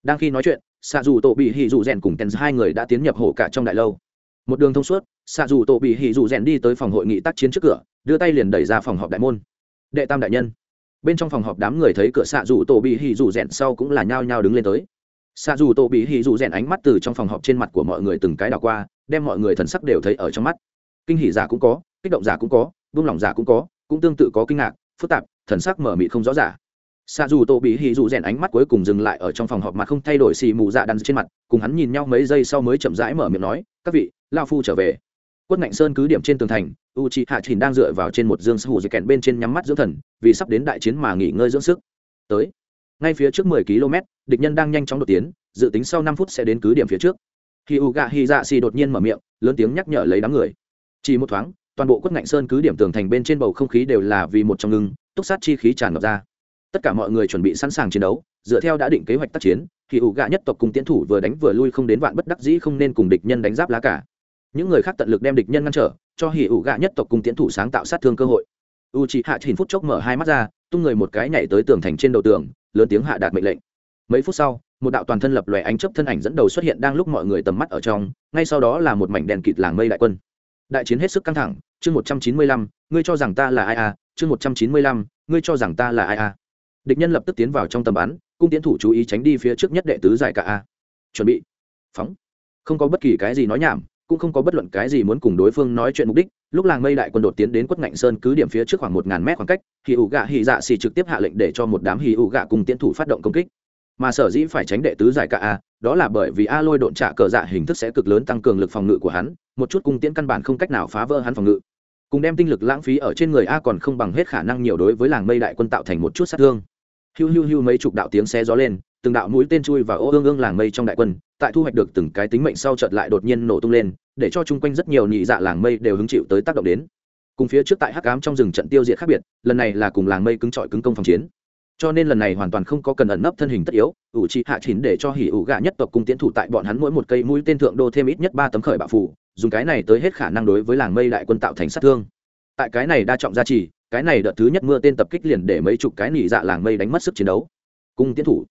Speaker 1: Đang khi nói chuyện xạ dù tổ bị hỉ dù rèn cùng tèn hai người đã tiến nhập hổ cả trong đại lâu. Một đường thông suốt xạ dù tổ bị hỉ dù rèn đi tới phòng hội nghị tác chiến trước cửa, đưa tay liền đẩy ra phòng họp đại môn. Đệ tam đại nhân. Bên trong phòng họp đám người thấy cửa xạ dù tổ bị hỉ dù rèn sau cũng là nhao nhao đứng lên tới. Xạ dù tổ bị hỉ dù rèn ánh mắt từ trong phòng họp trên mặt của mọi người từng cái đảo qua, đem mọi người thần sắc đều thấy ở trong mắt. Kinh hỉ giả cũng có, kích động giả cũng có, buông lỏng giả cũng có, cũng tương tự có kinh ngạc, phức tạp, thần sắc mở mịt không rõ giả xa dù tổ bị hì dù rèn ánh mắt cuối cùng dừng lại ở trong phòng họp mà không thay đổi xì mù dạ đan trên mặt, cùng hắn nhìn nhau mấy giây sau mới chậm rãi mở miệng nói, các vị, lao phu trở về. Quất ngạnh sơn cứ điểm trên tường thành u chị hạ trình đang dựa vào trên một dương sù dây kèn bên trên nhắm mắt dưỡng thần, vì sắp đến đại chiến mà nghỉ ngơi dưỡng sức. Tới. Ngay phía trước mười km, địch nhân đang nhanh chóng đột tiến, dự tính sau năm phút sẽ đến cứ điểm phía trước. Khi u gạ hi dạ xì đột nhiên mở miệng, lớn tiếng nhắc nhở lấy đám người. Chỉ một thoáng, toàn bộ quất ngạnh sơn cứ điểm tường thành bên trên bầu không khí đều là vì một trong ngưng, túc sát chi khí tràn ngập ra tất cả mọi người chuẩn bị sẵn sàng chiến đấu, dựa theo đã định kế hoạch tác chiến, thì ủ gạ nhất tộc cùng tiến thủ vừa đánh vừa lui không đến vạn bất đắc dĩ không nên cùng địch nhân đánh giáp lá cả. Những người khác tận lực đem địch nhân ngăn trở, cho hỉ ủ gạ nhất tộc cùng tiến thủ sáng tạo sát thương cơ hội. U chị hạ chín phút chốc mở hai mắt ra, tung người một cái nhảy tới tường thành trên đầu tường, lớn tiếng hạ đạt mệnh lệnh. Mấy phút sau, một đạo toàn thân lập lòe ánh chấp thân ảnh dẫn đầu xuất hiện đang lúc mọi người tầm mắt ở trong, ngay sau đó là một mảnh đèn kịt làng mây đại quân. Đại chiến hết sức căng thẳng, chương một trăm chín mươi lăm, ngươi cho rằng ta là ai à? Chương một trăm chín mươi lăm, ngươi cho rằng ta là ai à? Địch nhân lập tức tiến vào trong tầm bắn, cung tiến thủ chú ý tránh đi phía trước nhất đệ tứ giải cả a. Chuẩn bị. Phóng. Không có bất kỳ cái gì nói nhảm, cũng không có bất luận cái gì muốn cùng đối phương nói chuyện mục đích, lúc làng mây đại quân đột tiến đến quất ngạnh sơn cứ điểm phía trước khoảng một ngàn mét khoảng cách hì ủ gạ hì dạ xì trực tiếp hạ lệnh để cho một đám hì ủ gạ cùng tiến thủ phát động công kích. Mà sở dĩ phải tránh đệ tứ giải cả a, đó là bởi vì a lôi độn trả cờ dạ hình thức sẽ cực lớn tăng cường lực phòng ngự của hắn, một chút cung tiễn căn bản không cách nào phá vỡ hắn phòng ngự. Cùng đem tinh lực lãng phí ở trên người a còn không bằng hết khả năng nhiều đối với làng mây đại quân tạo thành một chút sát thương hiu hiu hiu mấy chục đạo tiếng xe gió lên, từng đạo mũi tên chui và ô ương ương làng mây trong đại quân, tại thu hoạch được từng cái tính mệnh sau chợt lại đột nhiên nổ tung lên, để cho chung quanh rất nhiều nhị dạ làng mây đều hứng chịu tới tác động đến. Cùng phía trước tại hắc ám trong rừng trận tiêu diệt khác biệt, lần này là cùng làng mây cứng trọi cứng công phòng chiến. Cho nên lần này hoàn toàn không có cần ẩn nấp thân hình tất yếu, ủ trị hạ chín để cho hỉ ủ gạ nhất tộc cung tiến thủ tại bọn hắn mỗi một cây mũi tên thượng đô thêm ít nhất ba tấm khởi bạo phủ dùng cái này tới hết khả năng đối với làng mây đại quân tạo thành sát thương. Tại cái này đa trọng gia trì cái này đợt thứ nhất mưa tên tập kích liền để mấy chục cái nỉ dạ làng mây đánh mất sức chiến đấu. Cung tiến thủ,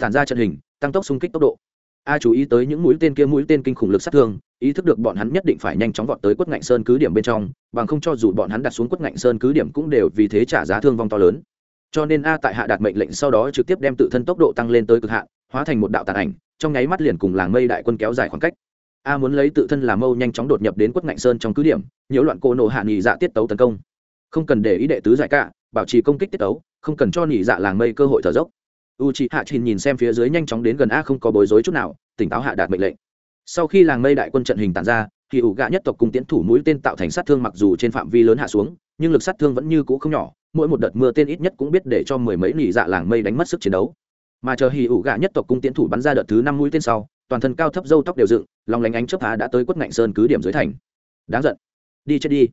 Speaker 1: tản ra trận hình, tăng tốc xung kích tốc độ. A chú ý tới những mũi tên kia, mũi tên kinh khủng lực sát thương, ý thức được bọn hắn nhất định phải nhanh chóng vọt tới quất ngạnh sơn cứ điểm bên trong, bằng không cho dù bọn hắn đặt xuống quất ngạnh sơn cứ điểm cũng đều vì thế trả giá thương vong to lớn. Cho nên a tại hạ đạt mệnh lệnh sau đó trực tiếp đem tự thân tốc độ tăng lên tới cực hạn, hóa thành một đạo tàn ảnh, trong nháy mắt liền cùng làng mây đại quân kéo dài khoảng cách. A muốn lấy tự thân làm mâu nhanh chóng đột nhập đến quất ngạnh sơn trong cứ điểm, nhiễu loạn cô nổ hạ nghỉ dạ tiết tấu tấn công không cần để ý đệ tứ giải cả, bảo trì công kích tiết ấu không cần cho nỉ dạ làng mây cơ hội thở dốc. U chị hạ trình nhìn xem phía dưới nhanh chóng đến gần a không có bối rối chút nào, tỉnh táo hạ đạt mệnh lệnh. Sau khi làng mây đại quân trận hình tàn ra, thì ủ gạ nhất tộc cùng tiến thủ mũi tên tạo thành sát thương mặc dù trên phạm vi lớn hạ xuống, nhưng lực sát thương vẫn như cũ không nhỏ, mỗi một đợt mưa tên ít nhất cũng biết để cho mười mấy nỉ dạ làng mây đánh mất sức chiến đấu. Mà chờ hì ủ gạ nhất tộc cung tiến thủ bắn ra đợt thứ năm mũi tên sau, toàn thân cao thấp dâu tóc đều dựng, lòng lánh ánh chớp phá đã tới quất ngạnh sơn cứ điểm dưới thành. Đáng giận. Đi chết đi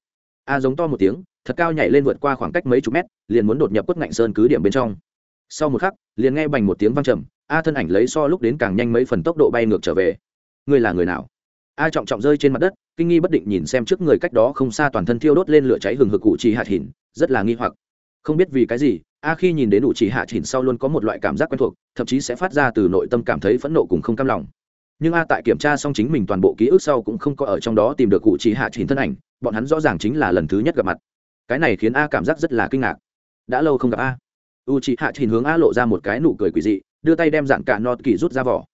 Speaker 1: a giống to một tiếng, thật cao nhảy lên vượt qua khoảng cách mấy chục mét, liền muốn đột nhập quất ngạnh sơn cứ điểm bên trong. Sau một khắc, liền nghe bành một tiếng vang trầm, a thân ảnh lấy so lúc đến càng nhanh mấy phần tốc độ bay ngược trở về. Ngươi là người nào? A trọng trọng rơi trên mặt đất, kinh nghi bất định nhìn xem trước người cách đó không xa toàn thân thiêu đốt lên lửa cháy hừng hực cụ trì hạt hỉn, rất là nghi hoặc. Không biết vì cái gì, a khi nhìn đến đủ chỉ hạ chỉnh sau luôn có một loại cảm giác quen thuộc, thậm chí sẽ phát ra từ nội tâm cảm thấy phẫn nộ cùng không cam lòng nhưng a tại kiểm tra xong chính mình toàn bộ ký ức sau cũng không có ở trong đó tìm được cụ chỉ hạ chín thân ảnh, bọn hắn rõ ràng chính là lần thứ nhất gặp mặt. Cái này khiến a cảm giác rất là kinh ngạc. Đã lâu không gặp a. U chỉ hạ chín hướng a lộ ra một cái nụ cười quỷ dị, đưa tay đem dạng cả nọt kỳ rút ra vỏ.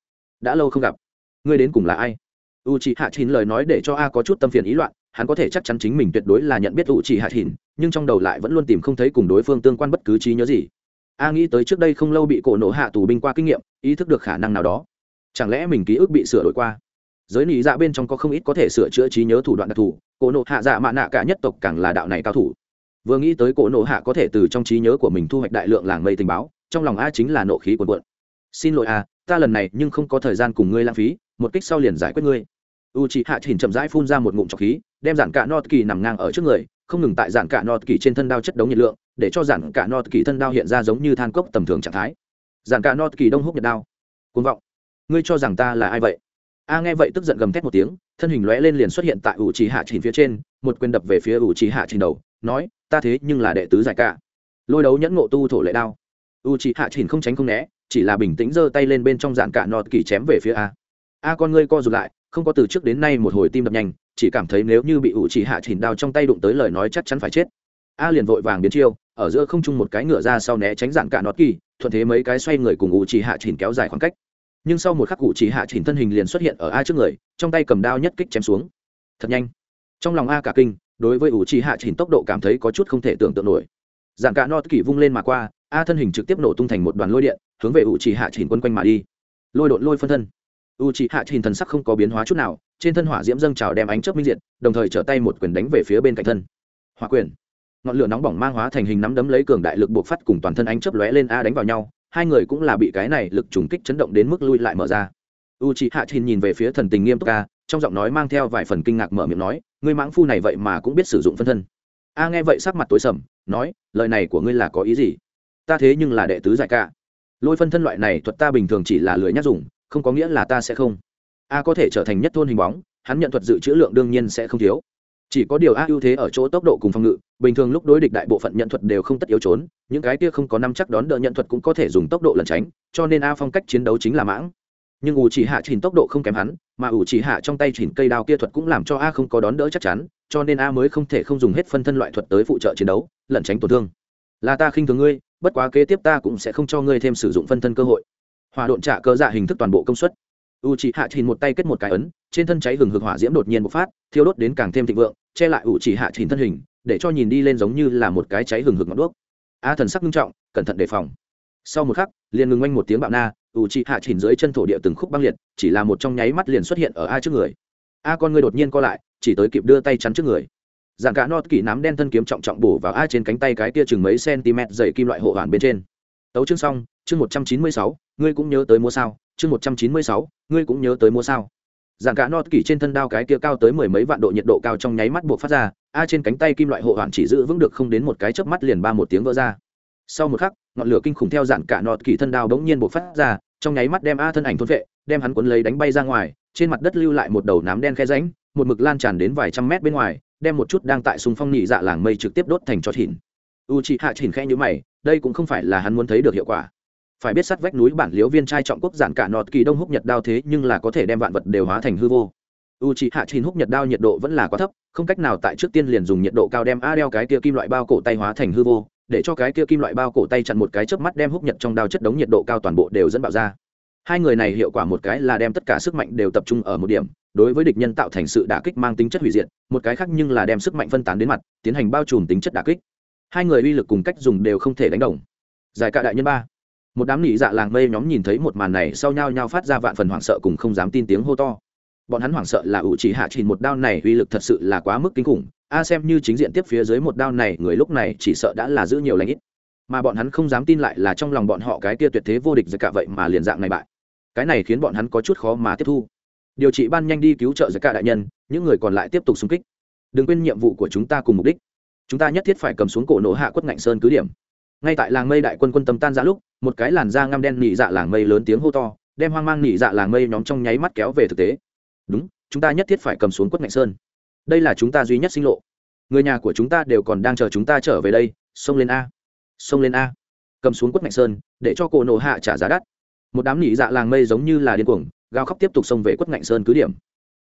Speaker 1: Đã lâu không gặp. Ngươi đến cùng là ai? U chỉ hạ chín lời nói để cho a có chút tâm phiền ý loạn, hắn có thể chắc chắn chính mình tuyệt đối là nhận biết u chỉ hạ chín nhưng trong đầu lại vẫn luôn tìm không thấy cùng đối phương tương quan bất cứ trí nhớ gì. A nghĩ tới trước đây không lâu bị cổ nổ hạ tù binh qua kinh nghiệm, ý thức được khả năng nào đó chẳng lẽ mình ký ức bị sửa đổi qua? Giới nị dạ bên trong có không ít có thể sửa chữa trí nhớ thủ đoạn đặc thù, cổ nộ hạ dạ mạ nạ cả nhất tộc càng là đạo này cao thủ. Vừa nghĩ tới cổ nộ hạ có thể từ trong trí nhớ của mình thu hoạch đại lượng làng mây tình báo, trong lòng a chính là nộ khí cuồn cuộn. Xin lỗi a, ta lần này nhưng không có thời gian cùng ngươi lãng phí, một kích sau liền giải quyết ngươi. U chị hạ chỉnh chậm rãi phun ra một ngụm trọc khí, đem giản cả nọt kỳ nằm ngang ở trước người, không ngừng tại giản cả nọt kỳ trên thân đao chất đống nhiệt lượng, để cho giản cả nọt kỳ thân đao hiện ra giống như than cốc tầm thường trạng thái. Giản cả nọt kỳ đông húc nhật đao. Côn vọng ngươi cho rằng ta là ai vậy? A nghe vậy tức giận gầm thét một tiếng, thân hình lóe lên liền xuất hiện tại ủ trì hạ trình phía trên, một quyền đập về phía ủ trì hạ trình đầu, nói, ta thế nhưng là đệ tứ giải cả lôi đấu nhẫn ngộ tu thổ lệ đao. U trì hạ trình không tránh không né, chỉ là bình tĩnh giơ tay lên bên trong dạng cả nọt kỳ chém về phía a. A con ngươi co rụt lại, không có từ trước đến nay một hồi tim đập nhanh, chỉ cảm thấy nếu như bị ủ trì hạ trình đao trong tay đụng tới lời nói chắc chắn phải chết. A liền vội vàng biến chiêu, ở giữa không trung một cái ngựa ra sau né tránh dạng cả nọt kỳ, thuận thế mấy cái xoay người cùng ủ trì hạ trình kéo dài khoảng cách nhưng sau một khắc cụ chỉ hạ chỉnh thân hình liền xuất hiện ở a trước người, trong tay cầm đao nhất kích chém xuống. Thật nhanh. Trong lòng a cả kinh, đối với ủ chỉ hạ chỉnh tốc độ cảm thấy có chút không thể tưởng tượng nổi. Dạng cả no kỷ vung lên mà qua, a thân hình trực tiếp nổ tung thành một đoàn lôi điện, hướng về ủ chỉ hạ chỉnh quân quanh mà đi. Lôi đột lôi phân thân. U chỉ hạ chỉnh thần sắc không có biến hóa chút nào, trên thân hỏa diễm dâng trào đem ánh chớp minh diện đồng thời trở tay một quyền đánh về phía bên cạnh thân. Hỏa quyền. Ngọn lửa nóng bỏng mang hóa thành hình nắm đấm lấy cường đại lực buộc phát cùng toàn thân ánh chớp lóe lên a đánh vào nhau hai người cũng là bị cái này lực trùng kích chấn động đến mức lui lại mở ra. U c h hạ nhìn về phía thần tình nghiêm túc ca, trong giọng nói mang theo vài phần kinh ngạc mở miệng nói, ngươi mãng phu này vậy mà cũng biết sử dụng phân thân. A nghe vậy sắc mặt tối sầm, nói, lời này của ngươi là có ý gì? Ta thế nhưng là đệ tứ giải ca. Lôi phân thân loại này thuật ta bình thường chỉ là lười nhắc dùng, không có nghĩa là ta sẽ không. A có thể trở thành nhất thôn hình bóng, hắn nhận thuật dự trữ lượng đương nhiên sẽ không thiếu chỉ có điều a ưu thế ở chỗ tốc độ cùng phòng ngự, bình thường lúc đối địch đại bộ phận nhận thuật đều không tất yếu trốn, những cái kia không có năm chắc đón đỡ nhận thuật cũng có thể dùng tốc độ lẩn tránh, cho nên a phong cách chiến đấu chính là mãng. Nhưng ủ chỉ hạ chỉnh tốc độ không kém hắn, mà ủ chỉ hạ trong tay chỉnh cây đao kia thuật cũng làm cho a không có đón đỡ chắc chắn, cho nên a mới không thể không dùng hết phân thân loại thuật tới phụ trợ chiến đấu, lẩn tránh tổn thương. Là ta khinh thường ngươi, bất quá kế tiếp ta cũng sẽ không cho ngươi thêm sử dụng phân thân cơ hội. Hòa độn trả cơ dạ hình thức toàn bộ công suất. U chỉ hạ chỉnh một tay kết một cái ấn trên thân cháy hừng hực hỏa diễm đột nhiên bộc phát, thiêu đốt đến càng thêm thịnh vượng, che lại ủ chỉ hạ chỉnh thân hình, để cho nhìn đi lên giống như là một cái cháy hừng hực ngọn đuốc. A thần sắc nghiêm trọng, cẩn thận đề phòng. Sau một khắc, liền ngừng oanh một tiếng bạo na, ủ chỉ hạ chỉnh dưới chân thổ địa từng khúc băng liệt, chỉ là một trong nháy mắt liền xuất hiện ở a trước người. A con người đột nhiên co lại, chỉ tới kịp đưa tay chắn trước người. Dạng cả nọt kỳ nắm đen thân kiếm trọng trọng bổ vào a trên cánh tay cái kia chừng mấy cm dày kim loại hộ hoàn bên trên. Tấu chương xong, chương một trăm chín mươi sáu, ngươi cũng nhớ tới mua sao, chương một trăm chín mươi sáu, ngươi cũng nhớ tới mua sao dạng cả nọt kỳ trên thân đao cái kia cao tới mười mấy vạn độ nhiệt độ cao trong nháy mắt buộc phát ra, a trên cánh tay kim loại hộ hoàn chỉ giữ vững được không đến một cái chớp mắt liền ba một tiếng vỡ ra. Sau một khắc, ngọn lửa kinh khủng theo dạng cả nọt kỳ thân đao bỗng nhiên buộc phát ra, trong nháy mắt đem a thân ảnh thôn vệ, đem hắn cuốn lấy đánh bay ra ngoài, trên mặt đất lưu lại một đầu nám đen khe ránh một mực lan tràn đến vài trăm mét bên ngoài, đem một chút đang tại sùng phong nhị dạ làng mây trực tiếp đốt thành cho thìn u chị hạ chỉnh khẽ như mày, đây cũng không phải là hắn muốn thấy được hiệu quả phải biết sắt vách núi bản liếu viên trai trọng quốc giản cả nọt kỳ đông húc nhật đao thế nhưng là có thể đem vạn vật đều hóa thành hư vô. U chị hạ chín húc nhật đao nhiệt độ vẫn là quá thấp, không cách nào tại trước tiên liền dùng nhiệt độ cao đem a đeo cái kia kim loại bao cổ tay hóa thành hư vô, để cho cái kia kim loại bao cổ tay chặn một cái chớp mắt đem húc nhật trong đao chất đống nhiệt độ cao toàn bộ đều dẫn bạo ra. Hai người này hiệu quả một cái là đem tất cả sức mạnh đều tập trung ở một điểm, đối với địch nhân tạo thành sự đả kích mang tính chất hủy diệt, một cái khác nhưng là đem sức mạnh phân tán đến mặt, tiến hành bao trùm tính chất đả kích. Hai người uy lực cùng cách dùng đều không thể đánh đồng. Giải cả đại nhân ba một đám nỉ dạ làng mây nhóm nhìn thấy một màn này sau nhau nhau phát ra vạn phần hoảng sợ cùng không dám tin tiếng hô to. Bọn hắn hoảng sợ là ủ chỉ hạ chỉ một đao này uy lực thật sự là quá mức kinh khủng, a xem như chính diện tiếp phía dưới một đao này, người lúc này chỉ sợ đã là giữ nhiều lãnh ít. Mà bọn hắn không dám tin lại là trong lòng bọn họ cái kia tuyệt thế vô địch giặc cả vậy mà liền dạng này bại. Cái này khiến bọn hắn có chút khó mà tiếp thu. Điều trị ban nhanh đi cứu trợ giặc cả đại nhân, những người còn lại tiếp tục xung kích. Đừng quên nhiệm vụ của chúng ta cùng mục đích. Chúng ta nhất thiết phải cầm xuống cổ nổ hạ quất ngạnh sơn cứ điểm ngay tại làng mây đại quân quân tâm tan ra lúc, một cái làn da ngăm đen nỉ dạ làng mây lớn tiếng hô to, đem hoang mang nỉ dạ làng mây nhóm trong nháy mắt kéo về thực tế. Đúng, chúng ta nhất thiết phải cầm xuống quất ngạnh sơn. Đây là chúng ta duy nhất sinh lộ. Người nhà của chúng ta đều còn đang chờ chúng ta trở về đây. Xông lên a. Xông lên a. Cầm xuống quất ngạnh sơn, để cho cổ nổ hạ trả giá đắt. Một đám nỉ dạ làng mây giống như là điên cuồng, gào khóc tiếp tục xông về quất ngạnh sơn cứ điểm.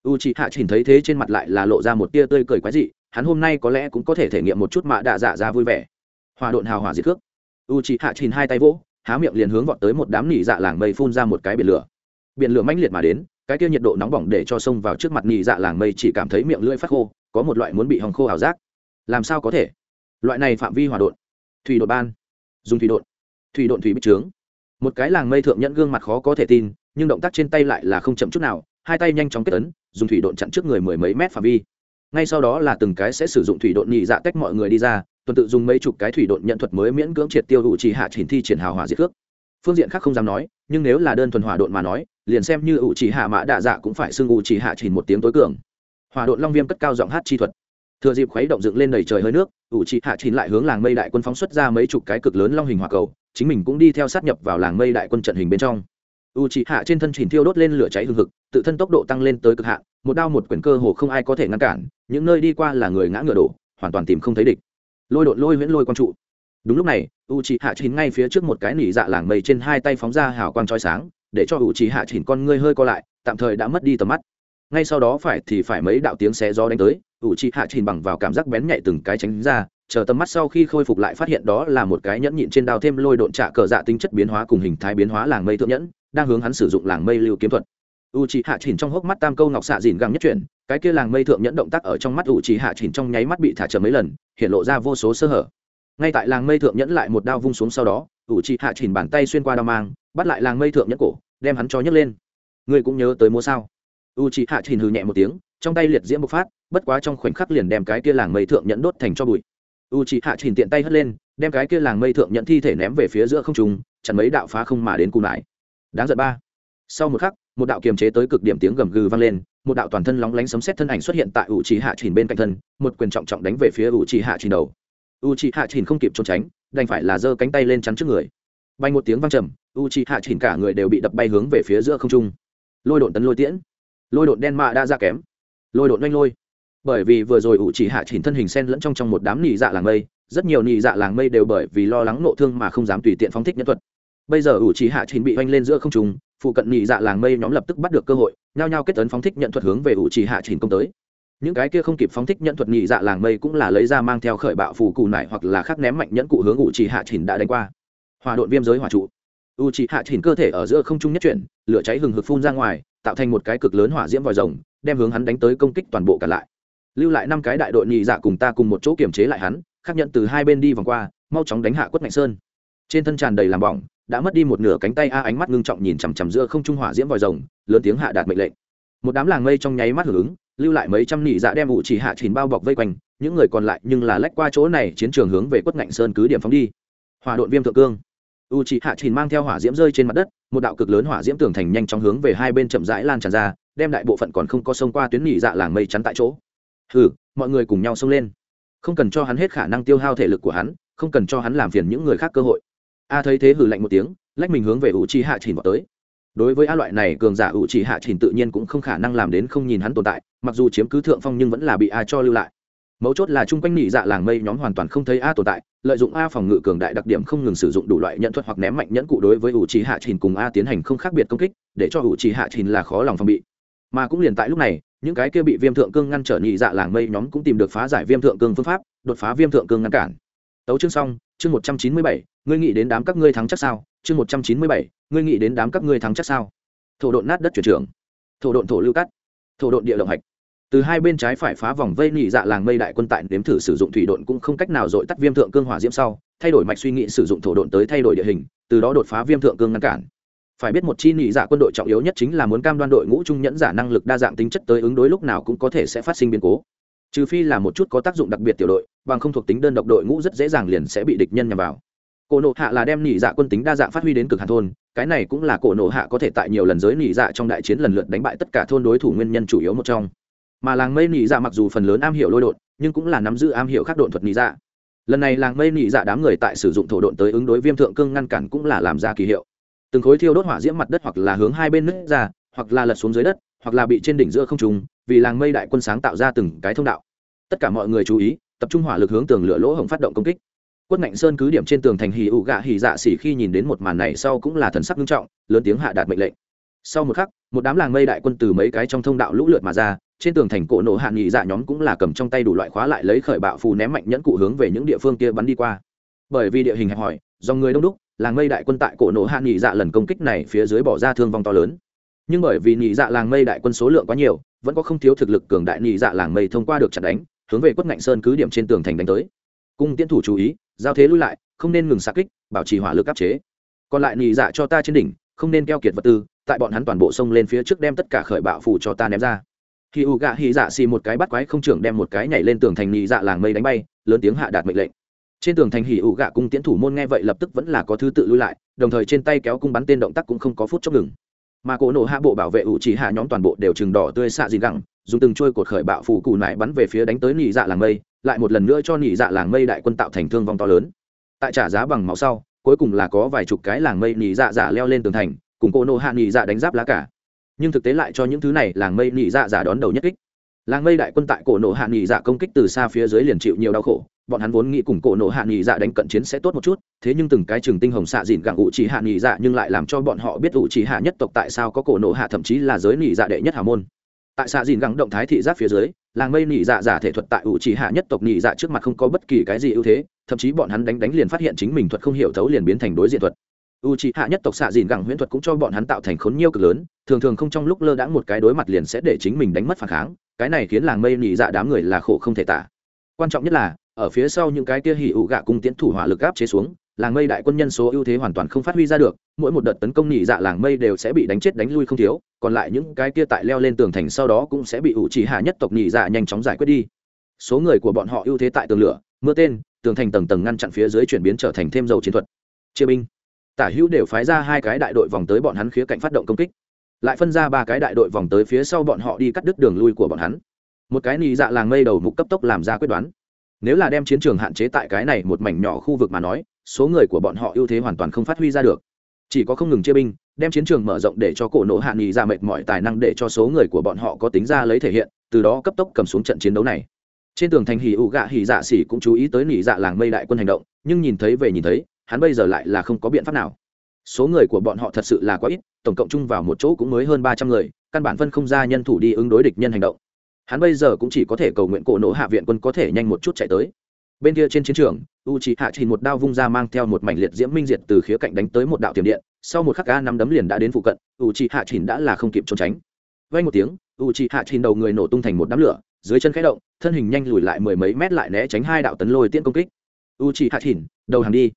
Speaker 1: U chị hạ chỉnh thấy thế trên mặt lại là lộ ra một tia tươi cười quái dị, hắn hôm nay có lẽ cũng có thể thể nghiệm một chút mạ đạ dạ ra vui vẻ. Hòa độn hào hòa diệt cước u chị hạ chìn hai tay vỗ há miệng liền hướng vọt tới một đám nỉ dạ làng mây phun ra một cái biển lửa. Biển lửa mãnh liệt mà đến cái kia nhiệt độ nóng bỏng để cho sông vào trước mặt nỉ dạ làng mây chỉ cảm thấy miệng lưỡi phát khô có một loại muốn bị hòng khô ảo giác. Làm sao có thể? Loại này phạm vi hòa đột, thủy đột ban. Dùng thủy đột thủy đột thủy bích trướng. Một cái làng mây thượng nhẫn gương mặt khó có thể tin nhưng động tác trên tay lại là không chậm chút nào hai tay nhanh chóng kết ấn dùng thủy đột chặn trước người mười mấy mét phạm vi ngay sau đó là từng cái sẽ sử dụng thủy độn nhị dạ tách mọi người đi ra, tuần tự dùng mấy chục cái thủy độn nhận thuật mới miễn cưỡng triệt tiêu hữu chỉ hạ triển thi triển hào hỏa diệt cước. Phương diện khác không dám nói, nhưng nếu là đơn thuần hỏa độn mà nói, liền xem như ủ chỉ hạ mã đạ dạ cũng phải xưng ủ chỉ hạ chỉnh một tiếng tối cường. Hỏa độn long viêm cất cao giọng hát chi thuật. Thừa dịp khuấy động dựng lên đầy trời hơi nước ủ chỉ hạ chỉnh lại hướng làng mây đại quân phóng xuất ra mấy chục cái cực lớn long hình hỏa cầu, chính mình cũng đi theo sát nhập vào làng mây đại quân trận hình bên trong. U chỉ hạ trên thân chỉnh thiêu đốt lên lửa cháy hừng hực, tự thân tốc độ tăng lên tới cực hạn, một đao một quyển cơ hồ không ai có thể ngăn cản những nơi đi qua là người ngã ngựa đổ, hoàn toàn tìm không thấy địch. Lôi đột lôi huyễn lôi quang trụ. Đúng lúc này u c hạ chín ngay phía trước một cái nỉ dạ làng mây trên hai tay phóng ra hào quang trói sáng, để cho u c hạ chín con ngươi hơi co lại, tạm thời đã mất đi tầm mắt. Ngay sau đó phải thì phải mấy đạo tiếng xé gió đánh tới u c hạ chín bằng vào cảm giác bén nhạy từng cái tránh ra, chờ tầm mắt sau khi khôi phục lại phát hiện đó là một cái nhẫn nhịn trên đao thêm lôi độn trạ cờ dạ tính chất biến hóa cùng hình thái biến hóa làng mây thượng nhẫn, đang hướng hắn sử dụng làng mây lưu kiếm thuật u c hạ chỉnh trong hốc mắt tam câu ngọc xạ dìn găng nhất chuyển, cái kia làng mây thượng nhẫn động tác ở trong mắt u c hạ chỉnh trong nháy mắt bị thả trở mấy lần, hiện lộ ra vô số sơ hở. Ngay tại làng mây thượng nhẫn lại một đao vung xuống sau đó ủ trị hạ chỉnh bàn tay xuyên qua đao mang, bắt lại làng mây thượng nhẫn cổ, đem hắn cho nhấc lên. Ngươi cũng nhớ tới mua sao? U trị hạ chỉnh hừ nhẹ một tiếng, trong tay liệt diễm bộc phát, bất quá trong khoảnh khắc liền đem cái kia làng mây thượng nhẫn đốt thành cho bụi. U trị hạ chỉnh tiện tay hất lên, đem cái kia làng mây thượng nhẫn thi thể ném về phía giữa không trung, chặn mấy đạo phá không mà đến cù lại. Đáng giận ba. Sau một khắc một đạo kiềm chế tới cực điểm tiếng gầm gừ vang lên, một đạo toàn thân lóng lánh sấm sét thân ảnh xuất hiện tại u trì hạ bên cạnh thân, một quyền trọng trọng đánh về phía u trì hạ đầu. U c hạ không kịp trốn tránh, đành phải là giơ cánh tay lên chắn trước người. Bay một tiếng vang trầm u c hạ cả người đều bị đập bay hướng về phía giữa không trung. Lôi độn tấn lôi tiễn. Lôi độn đen mạ đã ra kém. Lôi độn oanh lôi. Bởi vì vừa rồi Uchiha c hạ chỉnh thân hình sen lẫn trong trong một đám nị dạ làng mây, rất nhiều nị dạ làng mây đều bởi vì lo lắng nộ thương mà không dám tùy tiện phóng thích nhân thuật bây giờ ủ c hạ chỉnh bị oanh lên giữa không trung, phụ cận nhị dạ làng mây nhóm lập tức bắt được cơ hội, nhao nhao kết tấn phóng thích nhận thuật hướng về ủ c hạ chỉnh công tới. Những cái kia không kịp phóng thích nhận thuật nhị dạ làng mây cũng là lấy ra mang theo khởi bạo phù cụ nải hoặc là khắc ném mạnh nhẫn cụ hướng ủ trì hạ chỉnh đã đánh qua. Hòa đội viêm giới hỏa trụ. U trì hạ chỉnh cơ thể ở giữa không trung nhất chuyển, lửa cháy hừng hực phun ra ngoài, tạo thành một cái cực lớn hỏa diễm vòi rồng, đem hướng hắn đánh tới công kích toàn bộ cả lại. Lưu lại năm cái đại đội nhị dạ cùng ta cùng một chỗ kiểm chế lại hắn, khắc nhận từ hai bên đi vòng qua, mau chóng đánh hạ quất mạnh sơn trên thân tràn đầy làm bỏng, đã mất đi một nửa cánh tay, a, ánh mắt ngưng trọng nhìn chằm chằm giữa không trung hỏa diễm vòi rồng, lớn tiếng hạ đạt mệnh lệnh. Một đám làng mây trong nháy mắt hưởng ứng, lưu lại mấy trăm nỉ dạ đem ủ chỉ hạ chìn bao bọc vây quanh, những người còn lại nhưng là lách qua chỗ này, chiến trường hướng về quất ngạnh sơn cứ điểm phóng đi. Hỏa đội viêm thượng cương. U chỉ hạ chìn mang theo hỏa diễm rơi trên mặt đất, một đạo cực lớn hỏa diễm tường thành nhanh chóng hướng về hai bên chậm rãi lan tràn ra, đem đại bộ phận còn không có sông qua tuyến nỉ dạ làng mây chắn tại chỗ. Hừ, mọi người cùng nhau xông lên. Không cần cho hắn hết khả năng tiêu hao thể lực của hắn, không cần cho hắn làm phiền những người khác cơ hội a thấy thế hử lạnh một tiếng, lách mình hướng về u chi hạ chỉnh vào tới. Đối với a loại này cường giả ủ trì hạ chỉnh tự nhiên cũng không khả năng làm đến không nhìn hắn tồn tại, mặc dù chiếm cứ thượng phong nhưng vẫn là bị a cho lưu lại. Mấu chốt là chung quanh nhị dạ làng mây nhóm hoàn toàn không thấy a tồn tại, lợi dụng a phòng ngự cường đại đặc điểm không ngừng sử dụng đủ loại nhận thuật hoặc ném mạnh nhẫn cụ đối với ủ trì hạ chỉnh cùng a tiến hành không khác biệt công kích, để cho ủ trì hạ chỉnh là khó lòng phòng bị. Mà cũng liền tại lúc này, những cái kia bị viêm thượng cương ngăn trở nhị dạ làng mây nhóm cũng tìm được phá giải viêm thượng cương phương pháp, đột phá viêm thượng cương ngăn cản tấu chương xong, chương một trăm chín mươi bảy, ngươi nghĩ đến đám các ngươi thắng chắc sao? Chương một trăm chín mươi bảy, ngươi nghĩ đến đám các ngươi thắng chắc sao? Thổ độn nát đất chuyển trưởng thổ độn thổ lưu cắt thổ độn địa động hạch. Từ hai bên trái phải phá vòng vây nhị dạ làng mây đại quân tại nếm thử sử dụng thủy độn cũng không cách nào dội tắt viêm thượng cương hỏa diễm sau, thay đổi mạch suy nghĩ sử dụng thổ độn tới thay đổi địa hình, từ đó đột phá viêm thượng cương ngăn cản. Phải biết một chi nhị dạ quân đội trọng yếu nhất chính là muốn cam đoan đội ngũ trung nhẫn giả năng lực đa dạng tính chất tới ứng đối lúc nào cũng có thể sẽ phát sinh biến cố trừ phi là một chút có tác dụng đặc biệt tiểu đội, bằng không thuộc tính đơn độc đội ngũ rất dễ dàng liền sẽ bị địch nhân nhằm vào. Cổ nộ hạ là đem nỉ dạ quân tính đa dạng phát huy đến cực hàn thôn, cái này cũng là cổ nộ hạ có thể tại nhiều lần giới nỉ dạ trong đại chiến lần lượt đánh bại tất cả thôn đối thủ nguyên nhân chủ yếu một trong. Mà làng mây nỉ dạ mặc dù phần lớn am hiểu lôi đột nhưng cũng là nắm giữ am hiểu khắc độn thuật nỉ dạ. Lần này làng mây nỉ dạ đám người tại sử dụng thổ độn tới ứng đối viêm thượng cương ngăn cản cũng là làm ra kỳ hiệu. Từng khối thiêu đốt hỏa diễm mặt đất hoặc là hướng hai bên nứt ra, hoặc là lật xuống dưới đất, hoặc là bị trên đỉnh giữa không trùng vì làng mây đại quân sáng tạo ra từng cái thông đạo. Tất cả mọi người chú ý, tập trung hỏa lực hướng tường lửa lỗ hổng phát động công kích. Quất ngạnh sơn cứ điểm trên tường thành hì ụ gạ hì dạ xỉ khi nhìn đến một màn này sau cũng là thần sắc nghiêm trọng, lớn tiếng hạ đạt mệnh lệnh. Sau một khắc, một đám làng mây đại quân từ mấy cái trong thông đạo lũ lượt mà ra, trên tường thành cổ nổ hạ nghị dạ nhóm cũng là cầm trong tay đủ loại khóa lại lấy khởi bạo phù ném mạnh nhẫn cụ hướng về những địa phương kia bắn đi qua. Bởi vì địa hình hẹp hòi, do người đông đúc, làng mây đại quân tại cổ nổ hạ nghị dạ lần công kích này phía dưới bỏ ra thương vong to lớn nhưng bởi vì nhị dạ làng mây đại quân số lượng quá nhiều, vẫn có không thiếu thực lực cường đại nhị dạ làng mây thông qua được chặt đánh, hướng về quất ngạnh sơn cứ điểm trên tường thành đánh tới. Cung tiến thủ chú ý, giao thế lui lại, không nên ngừng xa kích, bảo trì hỏa lực áp chế. Còn lại nhị dạ cho ta trên đỉnh, không nên keo kiệt vật tư, tại bọn hắn toàn bộ sông lên phía trước đem tất cả khởi bạo phủ cho ta ném ra. Khi u gạ hy dạ xì một cái bắt quái không trưởng đem một cái nhảy lên tường thành nhị dạ làng mây đánh bay, lớn tiếng hạ đạt mệnh lệnh. Trên tường thành hỉ ủ gạ cung tiến thủ môn nghe vậy lập tức vẫn là có thứ tự lui lại, đồng thời trên tay kéo cung bắn tên động tác cũng không có phút chốc ngừng mà cổ nổ hạ bộ bảo vệ ủ chỉ hạ nhóm toàn bộ đều chừng đỏ tươi xạ gì gẳng, dùng từng trôi cột khởi bạo phủ cù nải bắn về phía đánh tới nỉ dạ làng mây, lại một lần nữa cho nỉ dạ làng mây đại quân tạo thành thương vong to lớn. Tại trả giá bằng máu sau, cuối cùng là có vài chục cái làng mây nỉ dạ giả leo lên tường thành, cùng cổ nổ hạ nỉ dạ đánh giáp lá cả. Nhưng thực tế lại cho những thứ này làng mây nỉ dạ giả đón đầu nhất kích. Làng mây đại quân tại cổ nổ hạ nỉ dạ công kích từ xa phía dưới liền chịu nhiều đau khổ, bọn hắn vốn nghĩ cùng cổ nổ hạ nỉ dạ đánh cận chiến sẽ tốt một chút thế nhưng từng cái trường tinh hồng xạ dìn gặng ủ chỉ hạ nghỉ dạ nhưng lại làm cho bọn họ biết ủ chỉ hạ nhất tộc tại sao có cổ nộ hạ thậm chí là giới nghỉ dạ đệ nhất hào môn. Tại xạ dìn gặng động thái thị giác phía dưới, làng mây nghỉ dạ giả thể thuật tại ủ chỉ hạ nhất tộc nghỉ dạ trước mặt không có bất kỳ cái gì ưu thế, thậm chí bọn hắn đánh đánh liền phát hiện chính mình thuật không hiểu thấu liền biến thành đối diện thuật. U c hạ nhất tộc xạ dìn gẳng huyễn thuật cũng cho bọn hắn tạo thành khốn nhiều cực lớn, thường thường không trong lúc lơ đãng một cái đối mặt liền sẽ để chính mình đánh mất phản kháng, cái này khiến làng mây nhị dạ đám người là khổ không thể tả. Quan trọng nhất là, ở phía sau những cái kia hỉ ụ gạ cung tiến thủ hỏa lực áp chế xuống làng mây đại quân nhân số ưu thế hoàn toàn không phát huy ra được, mỗi một đợt tấn công nhị dạ làng mây đều sẽ bị đánh chết đánh lui không thiếu, còn lại những cái kia tại leo lên tường thành sau đó cũng sẽ bị ủ chỉ hạ nhất tộc nhị dạ nhanh chóng giải quyết đi. Số người của bọn họ ưu thế tại tường lửa, mưa tên, tường thành tầng tầng ngăn chặn phía dưới chuyển biến trở thành thêm dầu chiến thuật. Chia binh. Tả hữu đều phái ra hai cái đại đội vòng tới bọn hắn khía cạnh phát động công kích. Lại phân ra ba cái đại đội vòng tới phía sau bọn họ đi cắt đứt đường lui của bọn hắn. Một cái nhị dạ làng mây đầu mục cấp tốc làm ra quyết đoán. Nếu là đem chiến trường hạn chế tại cái này một mảnh nhỏ khu vực mà nói số người của bọn họ ưu thế hoàn toàn không phát huy ra được. Chỉ có không ngừng chia binh, đem chiến trường mở rộng để cho cổ nộ hạ nghị ra mệt mọi tài năng để cho số người của bọn họ có tính ra lấy thể hiện, từ đó cấp tốc cầm xuống trận chiến đấu này. Trên tường thành hì ụ gạ hì dạ xỉ cũng chú ý tới nỉ dạ làng mây đại quân hành động, nhưng nhìn thấy về nhìn thấy, hắn bây giờ lại là không có biện pháp nào. Số người của bọn họ thật sự là quá ít, tổng cộng chung vào một chỗ cũng mới hơn ba trăm người, căn bản phân không ra nhân thủ đi ứng đối địch nhân hành động. Hắn bây giờ cũng chỉ có thể cầu nguyện cổ nộ hạ viện quân có thể nhanh một chút chạy tới bên kia trên chiến trường u c hạ chỉ một đao vung ra mang theo một mảnh liệt diễm minh diệt từ khía cạnh đánh tới một đạo tiềm điện, sau một khắc ga năm đấm liền đã đến phụ cận u c hạ chỉ đã là không kịp trốn tránh. Vay một tiếng u c hạ chỉ đầu người nổ tung thành một đám lửa, dưới chân khẽ động, thân hình nhanh lùi lại mười mấy mét lại né tránh hai đạo tấn lôi tiễn công kích. U c hạ chỉ, đầu hàng đi.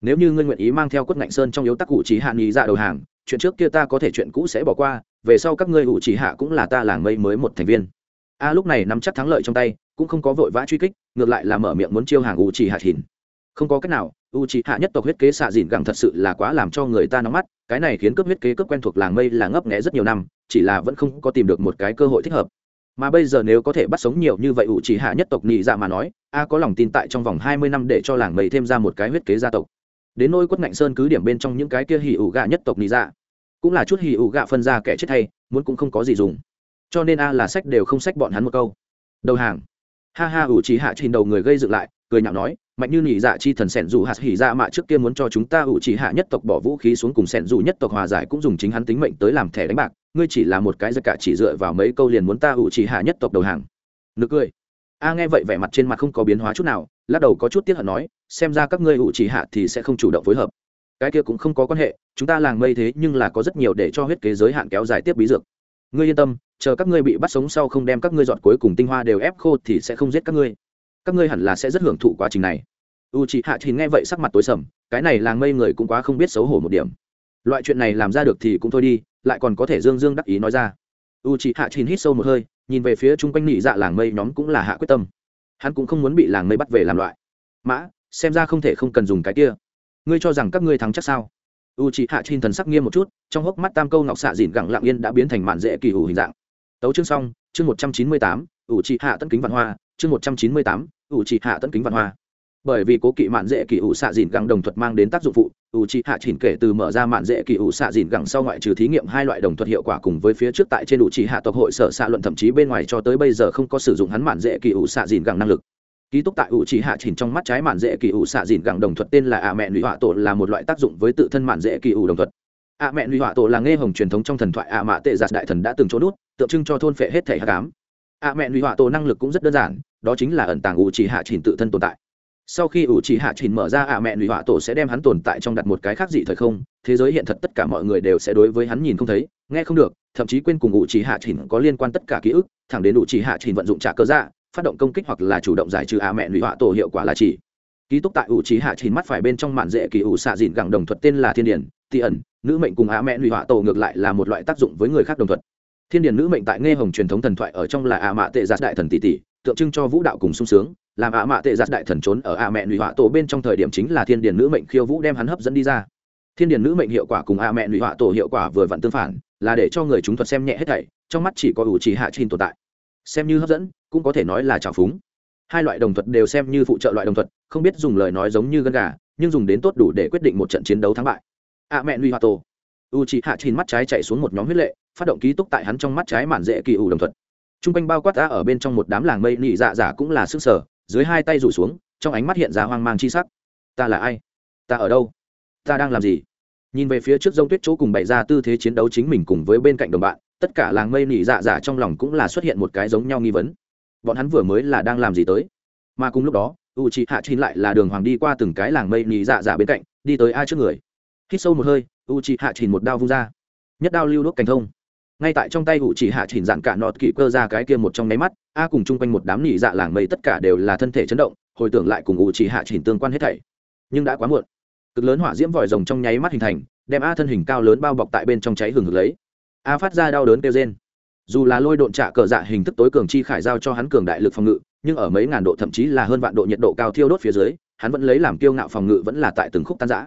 Speaker 1: Nếu như ngươi nguyện ý mang theo quất ngạnh sơn trong yếu tắc cụ chỉ hạ nghĩ ra đầu hàng, chuyện trước kia ta có thể chuyện cũ sẽ bỏ qua, về sau các ngươi ủ chỉ hạ cũng là ta làng mây mới một thành viên a lúc này nắm chắc thắng lợi trong tay, cũng không có vội vã truy kích, ngược lại là mở miệng muốn chiêu hàng u chỉ hạ thìn. Không có cách nào u chỉ hạ nhất tộc huyết kế xạ dìn gẳng thật sự là quá làm cho người ta nóng mắt, cái này khiến cướp huyết kế cướp quen thuộc làng mây là ngấp nghẽ rất nhiều năm, chỉ là vẫn không có tìm được một cái cơ hội thích hợp. Mà bây giờ nếu có thể bắt sống nhiều như vậy u chỉ hạ nhất tộc nhị dạ mà nói, a có lòng tin tại trong vòng hai mươi năm để cho làng mây thêm ra một cái huyết kế gia tộc. Đến nôi quất ngạnh sơn cứ điểm bên trong những cái kia hỉ ủ gạ nhất tộc nhị dạ cũng là chút hỉ ủ gạ phân ra kẻ chết hay muốn cũng không có gì dùng cho nên a là sách đều không sách bọn hắn một câu. Đầu hàng. Ha ha, ủ trí hạ trình đầu người gây dựng lại, cười nhạo nói, mạnh như nhị dạ chi thần sẻn dù hạt hỉ dạ mạ trước kia muốn cho chúng ta ủ trí hạ nhất tộc bỏ vũ khí xuống cùng sẻn dù nhất tộc hòa giải cũng dùng chính hắn tính mệnh tới làm thẻ đánh bạc, ngươi chỉ là một cái giật cả chỉ dựa vào mấy câu liền muốn ta ủ trí hạ nhất tộc đầu hàng. Nực cười. A nghe vậy vẻ mặt trên mặt không có biến hóa chút nào, lắc đầu có chút tiếc hận nói, xem ra các ngươi ủ trí hạ thì sẽ không chủ động phối hợp. Cái kia cũng không có quan hệ, chúng ta làng mây thế nhưng là có rất nhiều để cho huyết kế giới hạn kéo dài tiếp bí dược ngươi yên tâm, chờ các ngươi bị bắt sống sau không đem các ngươi dọn cuối cùng tinh hoa đều ép khô thì sẽ không giết các ngươi. Các ngươi hẳn là sẽ rất hưởng thụ quá trình này. U chị hạ thì nghe vậy sắc mặt tối sầm, cái này làng mây người cũng quá không biết xấu hổ một điểm. Loại chuyện này làm ra được thì cũng thôi đi, lại còn có thể dương dương đắc ý nói ra. U chị hạ chín hít sâu một hơi, nhìn về phía chung quanh nị dạ làng mây nhóm cũng là hạ quyết tâm. Hắn cũng không muốn bị làng mây bắt về làm loại. Mã, xem ra không thể không cần dùng cái kia. Ngươi cho rằng các ngươi thắng chắc sao? U chị hạ trinh thần sắc nghiêm một chút, trong hốc mắt tam câu ngọc xạ dìn gẳng lặng yên đã biến thành mạn dễ kỳ hủ hình dạng. Tấu chương xong, chương một trăm chín mươi tám, u chị hạ tân kính văn hoa, chương một trăm chín mươi tám, u chị hạ tân kính văn hoa. Bởi vì cố kỵ mạn dễ kỳ ủ xạ dìn gẳng đồng thuật mang đến tác dụng phụ ủ chị hạ chỉnh kể từ mở ra mạn dễ kỳ ủ xạ dìn gẳng sau ngoại trừ thí nghiệm hai loại đồng thuật hiệu quả cùng với phía trước tại trên ủ chị hạ tộc hội sở xạ luận thậm chí bên ngoài cho tới bây giờ không có sử dụng hắn mạn dễ kỳ ủ xạ dìn gẳng năng lực ký túc tại ủ chỉ hạ chỉnh trong mắt trái mạn dễ kỳ ủ xạ dìn gẳng đồng thuật tên là ạ mẹ lụy họa tổ là một loại tác dụng với tự thân mạn dễ kỳ ủ đồng thuật. Ạ mẹ lụy họa tổ là nghe hồng truyền thống trong thần thoại ạ mạ tệ giạt đại thần đã từng trốn nút, tượng trưng cho thôn phệ hết thể hạ cám ạ mẹ lụy họa tổ năng lực cũng rất đơn giản, đó chính là ẩn tàng ủ chỉ hạ chỉnh tự thân tồn tại. Sau khi ủ chỉ hạ chỉnh mở ra, ạ mẹ lụy họa tổ sẽ đem hắn tồn tại trong đặt một cái khác dị thời không, thế giới hiện thật tất cả mọi người đều sẽ đối với hắn nhìn không thấy, nghe không được, thậm chí quên cùng ủ chỉ hạ chỉnh có liên quan tất cả ký ức, thẳng đến ủ chỉ hạ chỉnh vận dụng trả cơ dạ phát động công kích hoặc là chủ động giải trừ ạ mẹ lụy họa tổ hiệu quả là chỉ. Ký túc tại ủ trí hạ chín mắt phải bên trong mạn dễ kỳ ủ xạ dịn gẳng đồng thuật tên là thiên điển, tị ẩn, nữ mệnh cùng ạ mẹ lụy họa tổ ngược lại là một loại tác dụng với người khác đồng thuật. Thiên điển nữ mệnh tại nghe hồng truyền thống thần thoại ở trong là ạ mạ tệ giạt đại thần tỷ tỷ, tượng trưng cho vũ đạo cùng sung sướng, làm ạ mạ tệ giặt đại thần trốn ở ạ mẹ lụy họa tổ bên trong thời điểm chính là thiên điển nữ mệnh khiêu vũ đem hắn hấp dẫn đi ra. Thiên điển nữ mệnh hiệu quả cùng ạ mẹ lụy họa tổ hiệu quả vừa vặn tương phản, là để cho người chúng thuật xem nhẹ hết thảy, trong mắt chỉ có ủ trí hạ chín tồn tại. Xem như hấp dẫn cũng có thể nói là trào phúng. Hai loại đồng thuật đều xem như phụ trợ loại đồng thuật, không biết dùng lời nói giống như gân gà, nhưng dùng đến tốt đủ để quyết định một trận chiến đấu thắng bại. Ạ mẹ nụy hoa tổ u chị hạ chín mắt trái chạy xuống một nhóm huyết lệ, phát động ký túc tại hắn trong mắt trái mạn dễ kỳ ủ đồng thuật. T r u n g quanh bao quát đã ở bên trong một đám làng mây nị dạ giả cũng là sức sở, dưới hai tay rủ xuống, trong ánh mắt hiện ra hoang mang chi sắc. Ta là ai? Ta ở đâu? Ta đang làm gì? Nhìn về phía trước g tuyết chỗ cùng bày ra tư thế chiến đấu chính mình cùng với bên cạnh đồng bạn, tất cả làng mây nị dạ giả trong lòng cũng là xuất hiện một cái giống nhau nghi vấn bọn hắn vừa mới là đang làm gì tới? Mà cùng lúc đó u c hạ chín lại là đường hoàng đi qua từng cái làng mây nỉ dạ dạ bên cạnh, đi tới ai trước người? Hít sâu một hơi u c hạ chín một đao vung ra. Nhất đao lưu đốt cảnh thông. Ngay tại trong tay hụ chỉ hạ chín dạn cả nọt kỵ cơ ra cái kia một trong nháy mắt, a cùng chung quanh một đám nỉ dạ làng mây tất cả đều là thân thể chấn động, hồi tưởng lại cùng ủ chỉ hạ chín tương quan hết thảy. Nhưng đã quá muộn. Cực lớn hỏa diễm vòi rồng trong nháy mắt hình thành, đem a thân hình cao lớn bao bọc tại bên trong cháy hừng hực lấy. A phát ra đau đớn kêu trên dù là lôi độn trạ cờ dạ hình thức tối cường chi khải giao cho hắn cường đại lực phòng ngự, nhưng ở mấy ngàn độ thậm chí là hơn vạn độ nhiệt độ cao thiêu đốt phía dưới, hắn vẫn lấy làm kiêu ngạo phòng ngự vẫn là tại từng khúc tan giã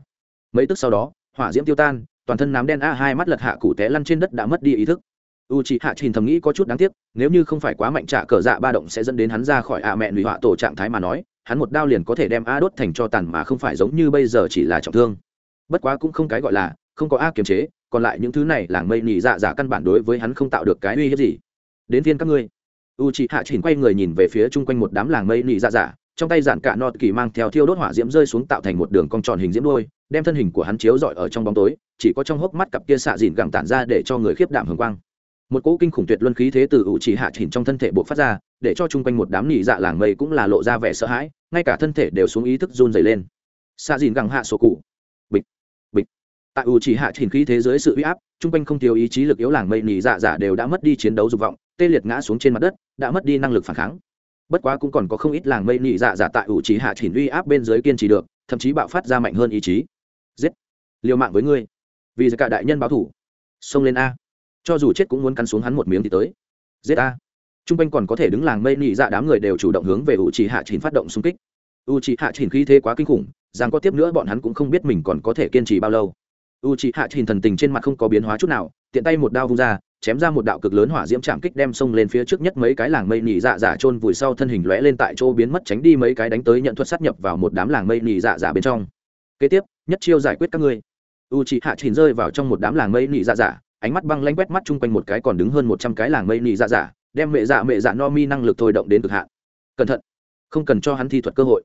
Speaker 1: mấy tức sau đó, hỏa diễm tiêu tan, toàn thân nám đen a hai mắt lật hạ cụ té lăn trên đất đã mất đi ý thức. U c h ị hạ trình thầm nghĩ có chút đáng tiếc, nếu như không phải quá mạnh trả cờ dạ ba động sẽ dẫn đến hắn ra khỏi ạ mẹ lụy họa tổ trạng thái mà nói, hắn một đao liền có thể đem a đốt thành cho tàn mà không phải giống như bây giờ chỉ là trọng thương. Bất quá cũng không cái gọi là, không có a kiềm chế còn lại những thứ này làng mây nỉ dạ dạ căn bản đối với hắn không tạo được cái uy hiếp gì. Đến viên các ngươi. U chị hạ chỉnh quay người nhìn về phía chung quanh một đám làng mây nỉ dạ dạ trong tay giản cả nọt kỳ mang theo thiêu đốt hỏa diễm rơi xuống tạo thành một đường cong tròn hình diễm đôi, đem thân hình của hắn chiếu rọi ở trong bóng tối, chỉ có trong hốc mắt cặp kia xạ dìn gẳng tản ra để cho người khiếp đạm hưởng quang. Một cỗ kinh khủng tuyệt luân khí thế từ ủ chỉ hạ chỉnh trong thân thể buộc phát ra, để cho chung quanh một đám nỉ dạ làng mây cũng là lộ ra vẻ sợ hãi, ngay cả thân thể đều xuống ý thức run dày lên. Xạ dìn gẳng hạ sổ cụ tại ủ chỉ hạ chỉnh khí thế giới sự uy áp, chung quanh không thiếu ý chí lực yếu làng mây nỉ dạ giả đều đã mất đi chiến đấu dục vọng, tê liệt ngã xuống trên mặt đất, đã mất đi năng lực phản kháng. Bất quá cũng còn có không ít làng mây nỉ dạ giả tại ủ chỉ hạ chỉnh uy áp bên dưới kiên trì được, thậm chí bạo phát ra mạnh hơn ý chí. Giết! Liều mạng với ngươi! Vì cả đại nhân báo thủ! Xông lên a! Cho dù chết cũng muốn cắn xuống hắn một miếng thì tới. Giết a! Chung quanh còn có thể đứng làng mây nỉ dạ đám người đều chủ động hướng về u Chỉ hạ chỉnh phát động xung kích. U Chỉ hạ chỉnh khí thế quá kinh khủng, rằng có tiếp nữa bọn hắn cũng không biết mình còn có thể kiên trì bao lâu u c hạ chỉnh thần tình trên mặt không có biến hóa chút nào, tiện tay một đao vung ra, chém ra một đạo cực lớn hỏa diễm chạm kích đem xông lên phía trước nhất mấy cái làng mây nỉ dạ giả trôn vùi sau thân hình lóe lên tại chỗ biến mất tránh đi mấy cái đánh tới nhận thuật sát nhập vào một đám làng mây nỉ dạ giả bên trong. Kế tiếp, nhất chiêu giải quyết các ngươi. U c hạ chỉnh rơi vào trong một đám làng mây nỉ dạ giả, ánh mắt băng lanh quét mắt chung quanh một cái còn đứng hơn một trăm cái làng mây nỉ dạ dạ đem mẹ dạ mẹ dạ no mi năng lực thôi động đến cực hạn. Cẩn thận, không cần cho hắn thi thuật cơ hội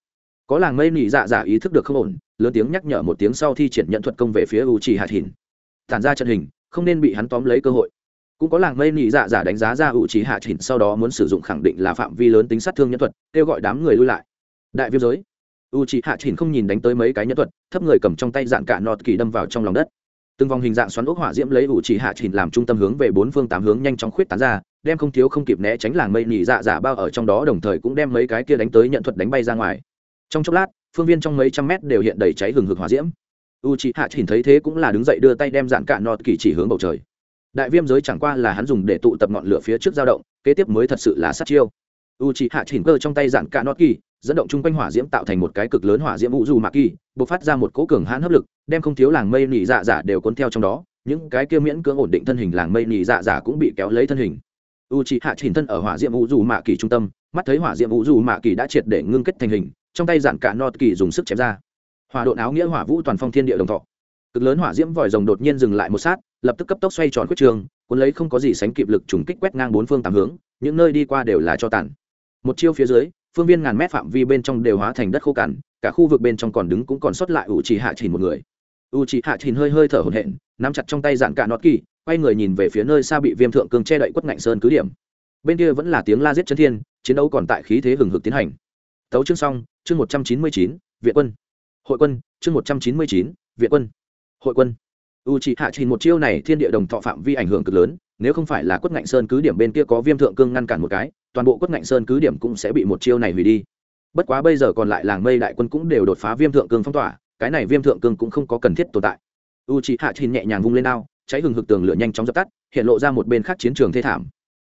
Speaker 1: có làng mây nị dạ dạ ý thức được không ổn, lớn tiếng nhắc nhở một tiếng sau thi triển nhận thuật công về phía u trì hạt hình tản ra trận hình, không nên bị hắn tóm lấy cơ hội. Cũng có làng mây nị dạ dạ đánh giá ra u trì hạt hình sau đó muốn sử dụng khẳng định là phạm vi lớn tính sát thương nhân thuật, kêu gọi đám người lui lại. Đại viêm giới. U trì hạt hình không nhìn đánh tới mấy cái nhân thuật, thấp người cầm trong tay dạng cả nọt kỳ đâm vào trong lòng đất. Từng vòng hình dạng xoắn ốc hỏa diễm lấy u trì hạ chỉnh làm trung tâm hướng về bốn phương tám hướng nhanh chóng khuyết tán ra, đem không thiếu không kịp né tránh làng mây nỉ dạ giả bao ở trong đó, đồng thời cũng đem mấy cái kia đánh tới nhận thuật đánh bay ra ngoài trong chốc lát, phương viên trong mấy trăm mét đều hiện đầy cháy hừng hực hỏa diễm. U c hạ chỉ thấy thế cũng là đứng dậy đưa tay đem dạn cạn nọt kỳ chỉ hướng bầu trời. Đại viêm giới chẳng qua là hắn dùng để tụ tập ngọn lửa phía trước dao động, kế tiếp mới thật sự là sát chiêu. U c hạ chỉnh cơ trong tay dạn cạn nọt kỳ, dẫn động chung quanh hỏa diễm tạo thành một cái cực lớn hỏa diễm vũ dù mạc kỳ bộc phát ra một cỗ cường hãn hấp lực, đem không thiếu làng mây nỉ dạ dạ đều cuốn theo trong đó, những cái kia miễn cưỡng ổn định thân hình làng mây nỉ dạ dạ cũng bị kéo lấy thân hình. U c hạ chỉnh thân ở hỏa diễm vũ dù mạ kỳ trung tâm, mắt thấy hỏa diễm vũ dù mạ kỳ đã triệt để ngưng kết thành hình trong tay dạn cả nọt kỳ dùng sức chém ra. Hỏa độn áo nghĩa hỏa vũ toàn phong thiên địa đồng thọ. Cực lớn hỏa diễm vòi rồng đột nhiên dừng lại một sát, lập tức cấp tốc xoay tròn quyết trường, cuốn lấy không có gì sánh kịp lực trùng kích quét ngang bốn phương tám hướng, những nơi đi qua đều là cho tàn. Một chiêu phía dưới, phương viên ngàn mét phạm vi bên trong đều hóa thành đất khô cằn, cả khu vực bên trong còn đứng cũng còn sót lại u chỉ hạ chỉ một người. U chỉ hạ chỉ hơi hơi thở hổn hển, nắm chặt trong tay dạn cả nọt kỳ, quay người nhìn về phía nơi xa bị viêm thượng cương che đậy quất ngạnh sơn cứ điểm. Bên kia vẫn là tiếng la giết chân thiên, chiến đấu còn tại khí thế hừng hực tiến hành tấu chương xong, chương một trăm chín mươi chín, viện quân. Hội quân, chương một trăm chín mươi chín, viện quân. Hội quân. U c hạ trình một chiêu này thiên địa đồng thọ phạm vi ảnh hưởng cực lớn, nếu không phải là quất ngạnh sơn cứ điểm bên kia có viêm thượng cương ngăn cản một cái, toàn bộ quất ngạnh sơn cứ điểm cũng sẽ bị một chiêu này hủy đi. Bất quá bây giờ còn lại làng mây đại quân cũng đều đột phá viêm thượng cương phong tỏa, cái này viêm thượng cương cũng không có cần thiết tồn tại. U c hạ trình nhẹ nhàng vung lên ao cháy hừng hực tường lửa nhanh chóng dập tắt, hiện lộ ra một bên khác chiến trường thê thảm.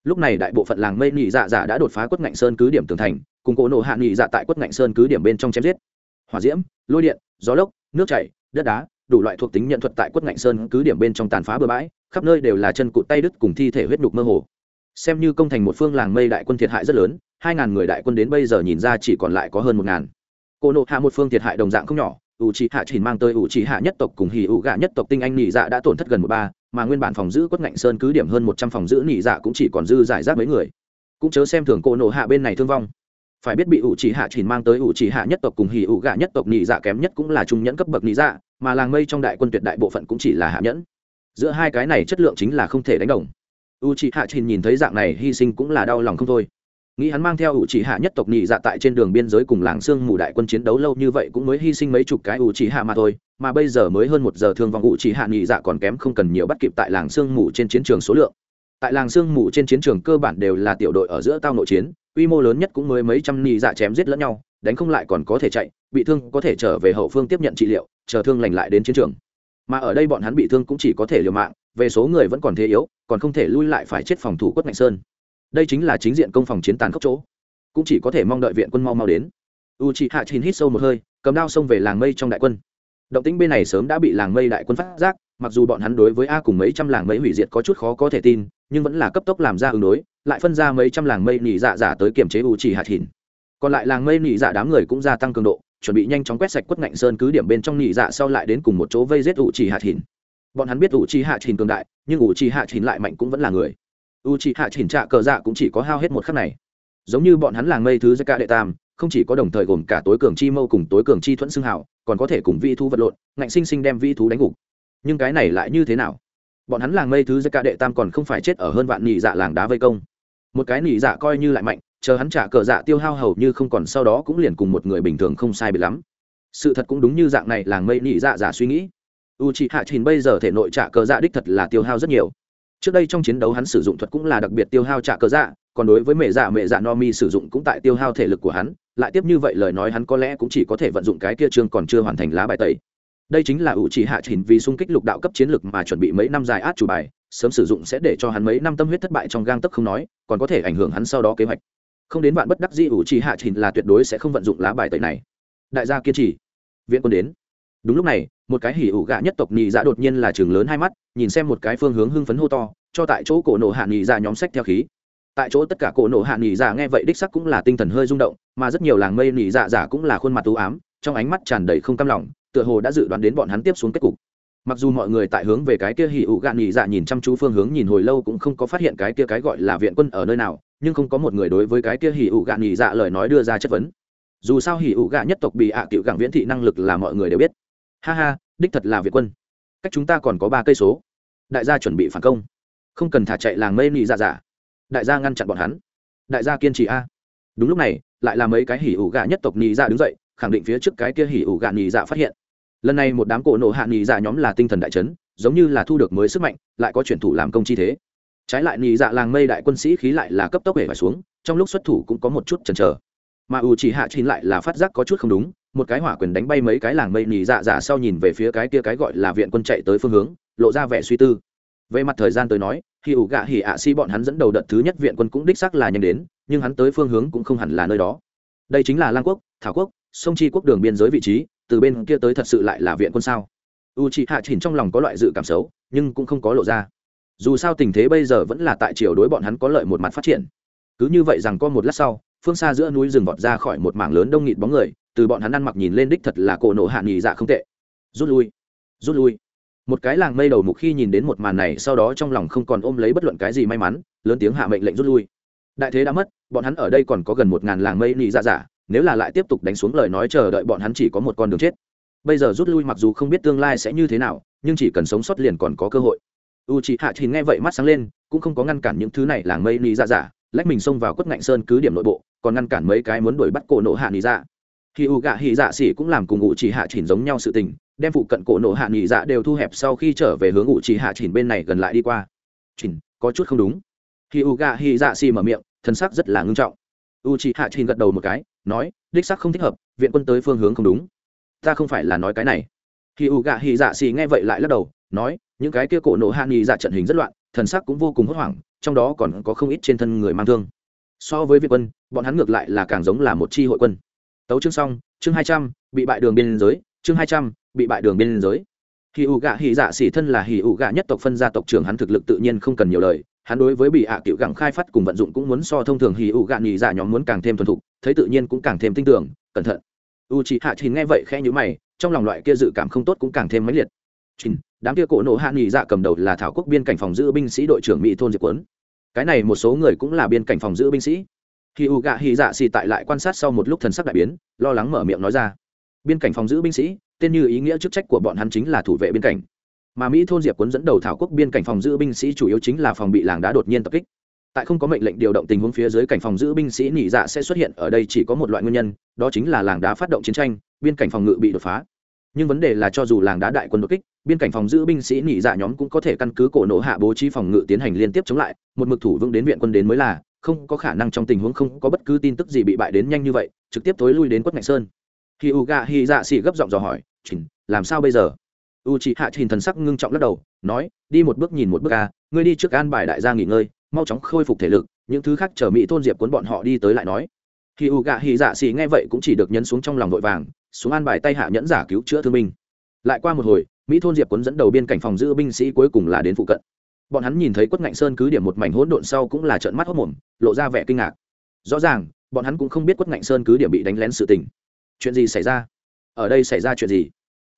Speaker 1: Lúc này đại bộ phận làng mây nhị dạ dạ đã đột phá quất ngạnh sơn cứ điểm tường thành cùng cỗ nổ hạ nghị dạ tại quất ngạnh sơn cứ điểm bên trong chém giết. Hỏa diễm, lôi điện, gió lốc, nước chảy, đất đá, đủ loại thuộc tính nhận thuật tại quất ngạnh sơn cứ điểm bên trong tàn phá bừa bãi, khắp nơi đều là chân cụt tay đứt cùng thi thể huyết nhục mơ hồ. Xem như công thành một phương làng mây đại quân thiệt hại rất lớn, hai ngàn người đại quân đến bây giờ nhìn ra chỉ còn lại có hơn một ngàn. Cô nộ hạ một phương thiệt hại đồng dạng không nhỏ, ủ trì hạ chỉ mang tới ủ trì hạ nhất tộc cùng hì ủ gạ nhất tộc tinh anh nhị dạ đã tổn thất gần một ba, mà nguyên bản phòng giữ quất ngạnh sơn cứ điểm hơn một trăm phòng giữ nhị dạ cũng chỉ còn dư giải rác mấy người. Cũng chớ xem thường cô nộ hạ bên này thương vong phải biết bị ủ chỉ hạ chỉ mang tới ủ chỉ hạ nhất tộc cùng hì ủ gạ nhất tộc nhị dạ kém nhất cũng là trung nhẫn cấp bậc nhị dạ mà làng mây trong đại quân tuyệt đại bộ phận cũng chỉ là hạ nhẫn. Giữa hai cái này chất lượng chính là không thể đánh đồng. U chỉ hạ chỉ nhìn thấy dạng này hy sinh cũng là đau lòng không thôi. Nghĩ hắn mang theo ủ chỉ hạ nhất tộc nhị dạ tại trên đường biên giới cùng làng sương mù đại quân chiến đấu lâu như vậy cũng mới hy sinh mấy chục cái ủ chỉ hạ mà thôi, mà bây giờ mới hơn một giờ thương vong ủ chỉ hạ nhị dạ còn kém không cần nhiều bắt kịp tại làng sương mù trên chiến trường số lượng. Tại làng sương mù trên chiến trường cơ bản đều là tiểu đội ở giữa tao nội chiến quy mô lớn nhất cũng mới mấy trăm nhị dạ chém giết lẫn nhau, đánh không lại còn có thể chạy, bị thương có thể trở về hậu phương tiếp nhận trị liệu, chờ thương lành lại đến chiến trường. Mà ở đây bọn hắn bị thương cũng chỉ có thể liều mạng, về số người vẫn còn thế yếu, còn không thể lui lại phải chết phòng thủ quất ngạnh sơn. Đây chính là chính diện công phòng chiến tàn khốc chỗ. Cũng chỉ có thể mong đợi viện quân mau mau đến. U chị hạ chín hít sâu một hơi, cầm đao xông về làng mây trong đại quân. Động tĩnh bên này sớm đã bị làng mây đại quân phát giác, mặc dù bọn hắn đối với a cùng mấy trăm làng mây hủy diệt có chút khó có thể tin, nhưng vẫn là cấp tốc làm ra ứng đối lại phân ra mấy trăm làng mây nỉ dạ giả tới kiểm chế u chỉ hạt hình, còn lại làng mây nỉ dạ đám người cũng gia tăng cường độ chuẩn bị nhanh chóng quét sạch quất ngạnh sơn cứ điểm bên trong nỉ dạ sau lại đến cùng một chỗ vây giết u chỉ hạt hình. bọn hắn biết u chỉ hạ thìn cường đại nhưng u chỉ hạ thìn lại mạnh cũng vẫn là người. U chỉ hạ chỉnh trạ cờ dạ cũng chỉ có hao hết một khắc này. Giống như bọn hắn làng mây thứ ca đệ tam không chỉ có đồng thời gồm cả tối cường chi mâu cùng tối cường chi thuẫn xưng hào còn có thể cùng vi thú vật lộn ngạnh sinh sinh đem vi thú đánh gục. Nhưng cái này lại như thế nào? Bọn hắn làng mây thứ ca đệ tam còn không phải chết ở hơn vạn nhị dạ làng đá vây công một cái nỉ dạ coi như lại mạnh, chờ hắn trả cờ dạ tiêu hao hầu như không còn sau đó cũng liền cùng một người bình thường không sai biệt lắm. Sự thật cũng đúng như dạng này làng mây nỉ dạ giả suy nghĩ. U c hạ trình bây giờ thể nội trả cờ dạ đích thật là tiêu hao rất nhiều. Trước đây trong chiến đấu hắn sử dụng thuật cũng là đặc biệt tiêu hao trả cờ dạ còn đối với mẹ dạ mẹ dạ no mi sử dụng cũng tại tiêu hao thể lực của hắn, lại tiếp như vậy lời nói hắn có lẽ cũng chỉ có thể vận dụng cái kia chương còn chưa hoàn thành lá bài tẩy. Đây chính là ủ chỉ hạ trình vì xung kích lục đạo cấp chiến lực mà chuẩn bị mấy năm dài át chủ bài sớm sử dụng sẽ để cho hắn mấy năm tâm huyết thất bại trong gang tấc không nói, còn có thể ảnh hưởng hắn sau đó kế hoạch. Không đến bạn bất đắc dĩ ủ chỉ hạ trình là tuyệt đối sẽ không vận dụng lá bài tẩy này. Đại gia kiên trì. Viện quân đến. Đúng lúc này, một cái hỉ ủ gạ nhất tộc nhị dạ đột nhiên là trường lớn hai mắt, nhìn xem một cái phương hướng hưng phấn hô to, cho tại chỗ cổ nổ hạ nhị dạ nhóm sách theo khí. Tại chỗ tất cả cổ nổ hạ nhị dạ nghe vậy đích sắc cũng là tinh thần hơi rung động, mà rất nhiều làng mây nhị dạ giả cũng là khuôn mặt tú ám, trong ánh mắt tràn đầy không cam lòng, tựa hồ đã dự đoán đến bọn hắn tiếp xuống kết cục mặc dù mọi người tại hướng về cái kia hỉ ụ gạn nhị dạ nhìn chăm chú phương hướng nhìn hồi lâu cũng không có phát hiện cái kia cái gọi là viện quân ở nơi nào, nhưng không có một người đối với cái kia hỉ ụ gạn nhị dạ lời nói đưa ra chất vấn. Dù sao hỉ ụ gạ nhất tộc bị ạ à cựu gặng viễn thị năng lực là mọi người đều biết. Ha ha, đích thật là viện quân. Cách chúng ta còn có ba cây số. Đại gia chuẩn bị phản công. Không cần thả chạy làng mây nị dạ giả đại gia ngăn chặn bọn hắn. Đại gia kiên trì a. Đúng lúc này, lại là mấy cái hỉ ủ gà nhất tộc nị dạ đứng dậy, khẳng định phía trước cái kia hỉ ủ gà nị dạ phát hiện lần này một đám cổ nổ hạ nghỉ dạ nhóm là tinh thần đại chấn, giống như là thu được mới sức mạnh, lại có chuyển thủ làm công chi thế. Trái lại nghỉ dạ làng mây đại quân sĩ khí lại là cấp tốc hể phải xuống, trong lúc xuất thủ cũng có một chút chần chờ. Mà ủ chỉ hạ chín lại là phát giác có chút không đúng, một cái hỏa quyền đánh bay mấy cái làng mây nghỉ dạ giả sau nhìn về phía cái kia cái gọi là viện quân chạy tới phương hướng, lộ ra vẻ suy tư. Về mặt thời gian tới nói, khi ủ gạ hỉ ạ si bọn hắn dẫn đầu đợt thứ nhất viện quân cũng đích xác là nhanh đến, nhưng hắn tới phương hướng cũng không hẳn là nơi đó. Đây chính là lang quốc, thảo quốc, sông chi quốc đường biên giới vị trí từ bên kia tới thật sự lại là viện quân sao? U chị hạ chỉnh trong lòng có loại dự cảm xấu, nhưng cũng không có lộ ra. Dù sao tình thế bây giờ vẫn là tại chiều đối bọn hắn có lợi một mặt phát triển. Cứ như vậy rằng có một lát sau, phương xa giữa núi rừng vọt ra khỏi một mảng lớn đông nghịt bóng người, từ bọn hắn ăn mặc nhìn lên đích thật là cổ nổ hạ nghỉ dạ không tệ. Rút lui rút lui. Một cái làng mây đầu mục khi nhìn đến một màn này sau đó trong lòng không còn ôm lấy bất luận cái gì may mắn, lớn tiếng hạ mệnh lệnh rút lui. Đại thế đã mất, bọn hắn ở đây còn có gần một ngàn làng mây nị dạ giả nếu là lại tiếp tục đánh xuống lời nói chờ đợi bọn hắn chỉ có một con đường chết. Bây giờ rút lui mặc dù không biết tương lai sẽ như thế nào, nhưng chỉ cần sống sót liền còn có cơ hội. U c h ị hạ thì nghe vậy mắt sáng lên, cũng không có ngăn cản những thứ này làng mây nị ra giả lách mình xông vào quất ngạnh sơn cứ điểm nội bộ, còn ngăn cản mấy cái muốn đuổi bắt cổ nộ hạ nị dạ. Khi u gạ hỉ dạ xỉ cũng làm cùng u c h ị hạ chỉnh giống nhau sự tình, đem phụ cận cổ nộ hạ nghỉ dạ đều thu hẹp sau khi trở về hướng u c h ị hạ chỉnh bên này gần lại đi qua. Chỉnh, có chút không đúng. Khi u gạ hỉ dạ xỉ mở miệng thân sắc rất là ngưng trọng. U chị hạ chỉnh gật đầu một cái nói, đích sắc không thích hợp, viện quân tới phương hướng không đúng. Ta không phải là nói cái này. Khi u gạ hì dạ xì nghe vậy lại lắc đầu, nói, những cái kia cổ nộ hạ nghỉ dạ trận hình rất loạn, thần sắc cũng vô cùng hốt hoảng, trong đó còn có không ít trên thân người mang thương. So với viện quân, bọn hắn ngược lại là càng giống là một chi hội quân. Tấu chương xong, chương hai trăm, bị bại đường biên giới, chương hai trăm, bị bại đường biên giới. Hì ủ gạ hì dạ xỉ thân là hì ủ gạ nhất tộc phân gia tộc trưởng hắn thực lực tự nhiên không cần nhiều lời hắn đối với bị hạ cựu gẳng khai phát cùng vận dụng cũng muốn so thông thường hì ụ gạn nhì dạ nhóm muốn càng thêm thuần thục, thấy tự nhiên cũng càng thêm tin tưởng, cẩn thận. U chị hạ chín nghe vậy khẽ nhữ mày, trong lòng loại kia dự cảm không tốt cũng càng thêm mãnh liệt. Chín đám kia cổ nổ hạ nhì dạ cầm đầu là thảo quốc biên cảnh phòng giữ binh sĩ đội trưởng mỹ thôn diệp quấn. Cái này một số người cũng là biên cảnh phòng giữ binh sĩ. Hì u gạ hì dạ xì tại lại quan sát sau một lúc thần sắc đại biến, lo lắng mở miệng nói ra. Biên cảnh phòng giữ binh sĩ, tên như ý nghĩa chức trách của bọn hắn chính là thủ vệ biên cảnh mà mỹ thôn diệp cuốn dẫn đầu thảo quốc biên cảnh phòng giữ binh sĩ chủ yếu chính là phòng bị làng đá đột nhiên tập kích. Tại không có mệnh lệnh điều động tình huống phía dưới cảnh phòng giữ binh sĩ nỉ dạ sẽ xuất hiện, ở đây chỉ có một loại nguyên nhân, đó chính là làng đá phát động chiến tranh, biên cảnh phòng ngự bị đột phá. Nhưng vấn đề là cho dù làng đá đại quân đột kích, biên cảnh phòng giữ binh sĩ nỉ dạ nhóm cũng có thể căn cứ cổ nổ hạ bố trí phòng ngự tiến hành liên tiếp chống lại, một mực thủ vững đến viện quân đến mới là, không có khả năng trong tình huống không có bất cứ tin tức gì bị bại đến nhanh như vậy, trực tiếp tối lui đến quất ngạch sơn. Khi u gà hi dạ xì gấp giọng dò hỏi, chỉnh, làm sao bây giờ? U chị hạ trình thần sắc ngưng trọng lắc đầu, nói, đi một bước nhìn một bước a, ngươi đi trước an bài đại gia nghỉ ngơi, mau chóng khôi phục thể lực, những thứ khác chờ mỹ thôn diệp cuốn bọn họ đi tới lại nói. Khi u gạ hy dạ xì nghe vậy cũng chỉ được nhấn xuống trong lòng vội vàng, xuống an bài tay hạ nhẫn giả cứu chữa thương binh. Lại qua một hồi, mỹ thôn diệp cuốn dẫn đầu biên cảnh phòng giữ binh sĩ cuối cùng là đến phụ cận. Bọn hắn nhìn thấy quất ngạnh sơn cứ điểm một mảnh hỗn độn sau cũng là trợn mắt hốc mồm, lộ ra vẻ kinh ngạc. Rõ ràng, bọn hắn cũng không biết quất ngạnh sơn cứ điểm bị đánh lén sự tình. Chuyện gì xảy ra? Ở đây xảy ra chuyện gì?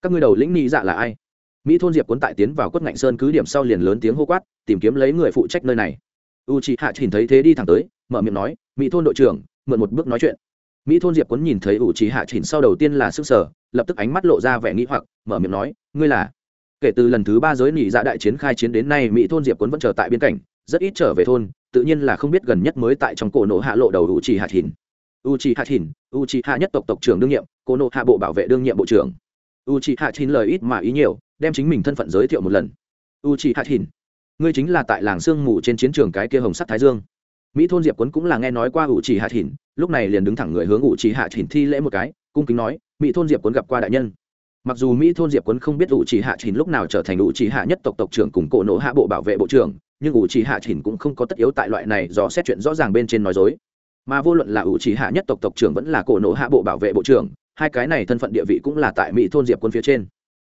Speaker 1: Các ngươi đầu lĩnh ni dạ là ai? Mỹ thôn diệp cuốn tại tiến vào quất ngạnh sơn cứ điểm sau liền lớn tiếng hô quát, tìm kiếm lấy người phụ trách nơi này. U chị hạ nhìn thấy thế đi thẳng tới, mở miệng nói, mỹ thôn đội trưởng, mượn một bước nói chuyện. Mỹ thôn diệp cuốn nhìn thấy u chị hạ chỉnh sau đầu tiên là sức sở lập tức ánh mắt lộ ra vẻ nghĩ hoặc, mở miệng nói, ngươi là? Kể từ lần thứ ba giới nỉ dạ đại chiến khai chiến đến nay, mỹ thôn diệp cuốn vẫn chờ tại biên cảnh, rất ít trở về thôn, tự nhiên là không biết gần nhất mới tại trong cổ nổ hạ lộ đầu u chị hạ chỉnh. U chị hạ chỉnh u chị hạ nhất tộc tộc trưởng đương nhiệm, cổ nổ hạ bộ bảo vệ đương nhiệm bộ trưởng u chị hạ Thìn lời ít mà ý nhiều, đem chính mình thân phận giới thiệu một lần. U chị hạ thìn ngươi chính là tại làng sương mù trên chiến trường cái kia hồng sắt thái dương. Mỹ thôn diệp quấn cũng là nghe nói qua u chị hạ thìn lúc này liền đứng thẳng người hướng u chị hạ thìn thi lễ một cái, cung kính nói, mỹ thôn diệp quấn gặp qua đại nhân. Mặc dù mỹ thôn diệp quấn không biết u chị hạ thìn lúc nào trở thành u chị hạ nhất tộc tộc trưởng cùng cổ nộ hạ bộ bảo vệ bộ trưởng, nhưng u chị hạ thìn cũng không có tất yếu tại loại này do xét chuyện rõ ràng bên trên nói dối. Mà vô luận là u chị hạ nhất tộc tộc trưởng vẫn là cổ nộ hạ bộ bảo vệ bộ trưởng hai cái này thân phận địa vị cũng là tại mỹ thôn diệp quân phía trên.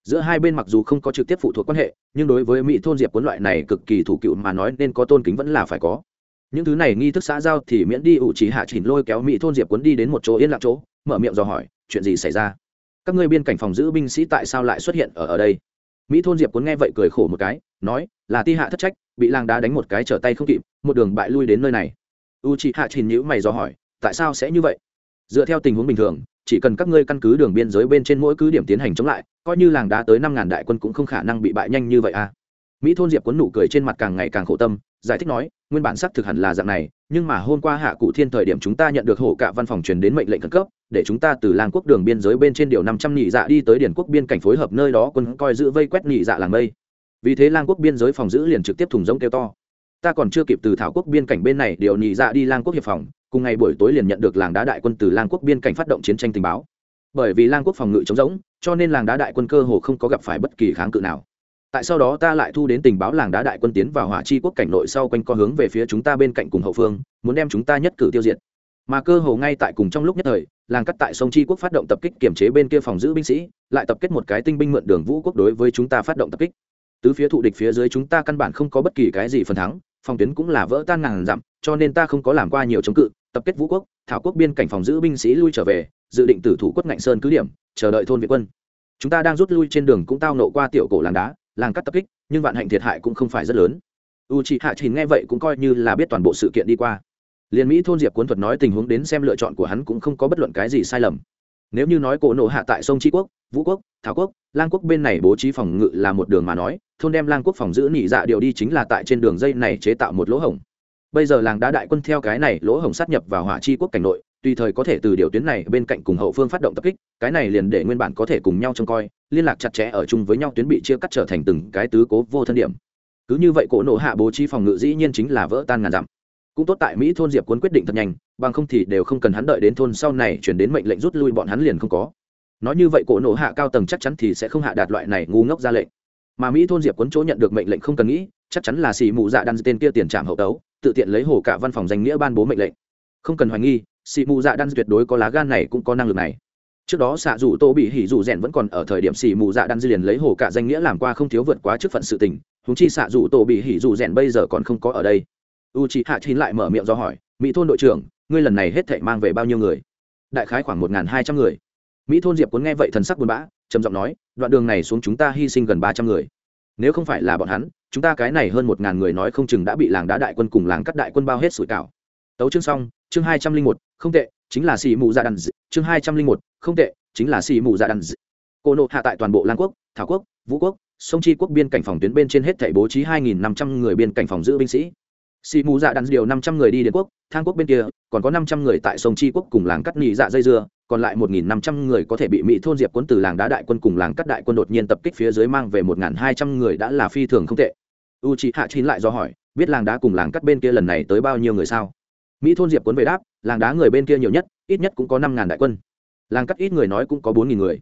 Speaker 1: Giữa hai bên mặc dù không có trực tiếp phụ thuộc quan hệ, nhưng đối với mỹ thôn diệp quân loại này cực kỳ thủ cựu mà nói nên có tôn kính vẫn là phải có. Những thứ này nghi thức xã giao thì miễn đi ủ chỉ hạ chỉnh lôi kéo mỹ thôn diệp quân đi đến một chỗ yên lặng chỗ, mở miệng dò hỏi, chuyện gì xảy ra? Các ngươi biên cảnh phòng giữ binh sĩ tại sao lại xuất hiện ở ở đây? Mỹ thôn diệp quân nghe vậy cười khổ một cái, nói, là ti hạ thất trách, bị làng đá đánh một cái trở tay không kịp, một đường bại lui đến nơi này. U chị hạ chỉnh nhữ mày dò hỏi, tại sao sẽ như vậy? Dựa theo tình huống bình thường chỉ cần các ngươi căn cứ đường biên giới bên trên mỗi cứ điểm tiến hành chống lại, coi như làng đá tới năm ngàn đại quân cũng không khả năng bị bại nhanh như vậy à. Mỹ thôn diệp cuốn nụ cười trên mặt càng ngày càng khổ tâm, giải thích nói, nguyên bản xác thực hẳn là dạng này, nhưng mà hôm qua hạ cụ thiên thời điểm chúng ta nhận được hộ cả văn phòng truyền đến mệnh lệnh khẩn cấp, để chúng ta từ làng quốc đường biên giới bên trên điều năm trăm nhị dạ đi tới điển quốc biên cảnh phối hợp nơi đó quân coi giữ vây quét nhị dạ làng mây. Vì thế lang quốc biên giới phòng giữ liền trực tiếp thùng rỗng kêu to ta còn chưa kịp từ thảo quốc biên cảnh bên này điều nhị dạ đi lang quốc hiệp phòng, cùng ngày buổi tối liền nhận được làng đá đại quân từ lang quốc biên cảnh phát động chiến tranh tình báo. Bởi vì lang quốc phòng ngự chống rỗng, cho nên làng đá đại quân cơ hồ không có gặp phải bất kỳ kháng cự nào. Tại sau đó ta lại thu đến tình báo làng đá đại quân tiến vào hỏa chi quốc cảnh nội sau quanh co hướng về phía chúng ta bên cạnh cùng hậu phương, muốn đem chúng ta nhất cử tiêu diệt. Mà cơ hồ ngay tại cùng trong lúc nhất thời, làng cắt tại sông chi quốc phát động tập kích kiểm chế bên kia phòng giữ binh sĩ, lại tập kết một cái tinh binh mượn đường vũ quốc đối với chúng ta phát động tập kích. Tứ phía thụ địch phía dưới chúng ta căn bản không có bất kỳ cái gì phần thắng phòng tuyến cũng là vỡ tan ngàn dặm, cho nên ta không có làm qua nhiều chống cự, tập kết vũ quốc, thảo quốc biên cảnh phòng giữ binh sĩ lui trở về, dự định tử thủ quất ngạnh sơn cứ điểm, chờ đợi thôn việt quân. Chúng ta đang rút lui trên đường cũng tao nộ qua tiểu cổ làng đá, làng cắt tập kích, nhưng vạn hạnh thiệt hại cũng không phải rất lớn. U chị hạ chỉ nghe vậy cũng coi như là biết toàn bộ sự kiện đi qua. Liên mỹ thôn diệp cuốn thuật nói tình huống đến xem lựa chọn của hắn cũng không có bất luận cái gì sai lầm nếu như nói cổ nộ hạ tại sông tri quốc, vũ quốc, thảo quốc, lang quốc bên này bố trí phòng ngự là một đường mà nói, thôn đem lang quốc phòng giữ nỉ dạ điều đi chính là tại trên đường dây này chế tạo một lỗ hổng. Bây giờ làng đá đại quân theo cái này lỗ hổng sát nhập vào hỏa chi quốc cảnh nội, tùy thời có thể từ điều tuyến này bên cạnh cùng hậu phương phát động tập kích, cái này liền để nguyên bản có thể cùng nhau trông coi, liên lạc chặt chẽ ở chung với nhau tuyến bị chia cắt trở thành từng cái tứ cố vô thân điểm. Cứ như vậy cổ nộ hạ bố trí phòng ngự dĩ nhiên chính là vỡ tan ngàn dặm cũng tốt tại mỹ thôn diệp quân quyết định thật nhanh, bằng không thì đều không cần hắn đợi đến thôn sau này chuyển đến mệnh lệnh rút lui bọn hắn liền không có. Nói như vậy cổ nổ hạ cao tầng chắc chắn thì sẽ không hạ đạt loại này ngu ngốc ra lệnh. Mà mỹ thôn diệp quân chỗ nhận được mệnh lệnh không cần nghĩ, chắc chắn là xì mù dạ đan tên kia tiền trạm hậu tấu, tự tiện lấy hồ cả văn phòng danh nghĩa ban bố mệnh lệnh. Không cần hoài nghi, xì mù dạ đan tuyệt đối có lá gan này cũng có năng lực này. Trước đó xạ dù tô bị hỉ dù rèn vẫn còn ở thời điểm xì mù dạ đan liền lấy hồ cả danh nghĩa làm qua không thiếu vượt quá trước phận sự tình húng chi xạ dù tô bị hỉ dù rèn bây giờ còn không có ở đây u c hạ chín lại mở miệng do hỏi, mỹ thôn đội trưởng, ngươi lần này hết thảy mang về bao nhiêu người? Đại khái khoảng một hai trăm người. Mỹ thôn diệp cuốn nghe vậy thần sắc buồn bã, trầm giọng nói, đoạn đường này xuống chúng ta hy sinh gần ba trăm người. Nếu không phải là bọn hắn, chúng ta cái này hơn một ngàn người nói không chừng đã bị làng đá đại quân cùng làng cắt đại quân bao hết sủi cảo. Tấu chương xong, chương hai trăm linh một, không tệ, chính là xì mù dạ đàn d... chương hai trăm linh một, không tệ, chính là xì mù dạ đàn d... cô nộ hạ tại toàn bộ lang quốc, thảo quốc, vũ quốc, sông chi quốc biên cảnh phòng tuyến bên trên hết thảy bố trí hai nghìn năm trăm người biên cảnh phòng giữ binh sĩ xì mù dạ đàn điều năm trăm người đi đến quốc, thang quốc bên kia, còn có năm trăm người tại sông chi quốc cùng làng cắt nhị dạ dây dưa, còn lại một nghìn năm trăm người có thể bị mỹ thôn diệp quân từ làng đá đại quân cùng làng cắt đại quân đột nhiên tập kích phía dưới mang về một nghìn hai trăm người đã là phi thường không tệ. U chị hạ chín lại do hỏi, biết làng đá cùng làng cắt bên kia lần này tới bao nhiêu người sao? Mỹ thôn diệp quân về đáp, làng đá người bên kia nhiều nhất, ít nhất cũng có năm ngàn đại quân. Làng cắt ít người nói cũng có bốn nghìn người.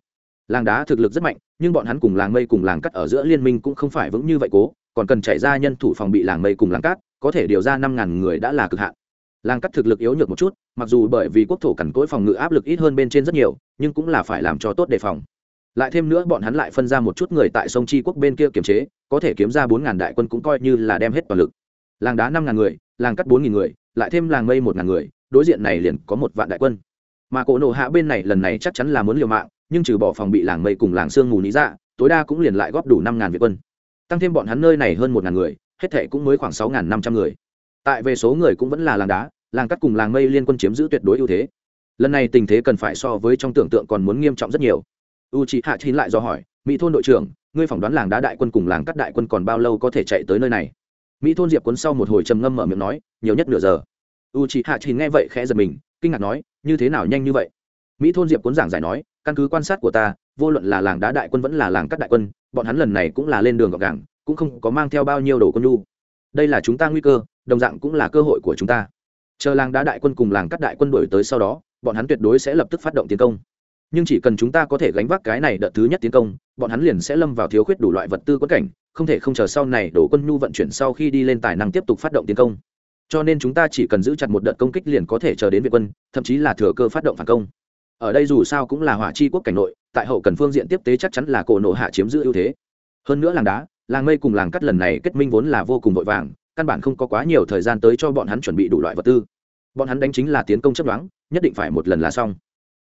Speaker 1: Làng đá thực lực rất mạnh, nhưng bọn hắn cùng làng mây cùng làng cắt ở giữa liên minh cũng không phải vững như vậy cố, còn cần chạy ra nhân thủ phòng bị làng mây cùng làng cát có thể điều ra năm ngàn người đã là cực hạn. Làng cắt thực lực yếu nhược một chút, mặc dù bởi vì quốc thổ cằn cỗi phòng ngự áp lực ít hơn bên trên rất nhiều, nhưng cũng là phải làm cho tốt đề phòng. Lại thêm nữa bọn hắn lại phân ra một chút người tại sông chi quốc bên kia kiềm chế, có thể kiếm ra bốn ngàn đại quân cũng coi như là đem hết toàn lực. Làng đá năm ngàn người, làng cắt bốn nghìn người, lại thêm làng mây một ngàn người, đối diện này liền có một vạn đại quân. Mà cổ nổ hạ bên này lần này chắc chắn là muốn liều mạng, nhưng trừ bỏ phòng bị làng mây cùng làng sương mù lý dạ tối đa cũng liền lại góp đủ năm ngàn việt quân. Tăng thêm bọn hắn nơi này hơn một ngàn người hết thệ cũng mới khoảng sáu ngàn năm trăm người. Tại về số người cũng vẫn là làng đá, làng cắt cùng làng mây liên quân chiếm giữ tuyệt đối ưu thế. Lần này tình thế cần phải so với trong tưởng tượng còn muốn nghiêm trọng rất nhiều. U c hạ chín lại do hỏi, mỹ thôn đội trưởng, ngươi phỏng đoán làng đá đại quân cùng làng cắt đại quân còn bao lâu có thể chạy tới nơi này? Mỹ thôn diệp quân sau một hồi trầm ngâm mở miệng nói, nhiều nhất nửa giờ. U c hạ chín nghe vậy khẽ giật mình, kinh ngạc nói, như thế nào nhanh như vậy? Mỹ thôn diệp cuốn giảng giải nói, căn cứ quan sát của ta, vô luận là làng đá đại quân vẫn là làng cắt đại quân, bọn hắn lần này cũng là lên đường gọc gàng cũng không có mang theo bao nhiêu đồ quân nhu. Đây là chúng ta nguy cơ, đồng dạng cũng là cơ hội của chúng ta. Chờ làng đá đại quân cùng làng cắt đại quân đổi tới sau đó, bọn hắn tuyệt đối sẽ lập tức phát động tiến công. Nhưng chỉ cần chúng ta có thể gánh vác cái này đợt thứ nhất tiến công, bọn hắn liền sẽ lâm vào thiếu khuyết đủ loại vật tư quất cảnh, không thể không chờ sau này đổ quân nhu vận chuyển sau khi đi lên tài năng tiếp tục phát động tiến công. Cho nên chúng ta chỉ cần giữ chặt một đợt công kích liền có thể chờ đến việt quân, thậm chí là thừa cơ phát động phản công. Ở đây dù sao cũng là hỏa chi quốc cảnh nội, tại hậu cần phương diện tiếp tế chắc chắn là cổ nổ hạ chiếm giữ ưu thế. Hơn nữa làng đá làng mây cùng làng cắt lần này kết minh vốn là vô cùng vội vàng, căn bản không có quá nhiều thời gian tới cho bọn hắn chuẩn bị đủ loại vật tư. Bọn hắn đánh chính là tiến công chấp đoán, nhất định phải một lần là xong.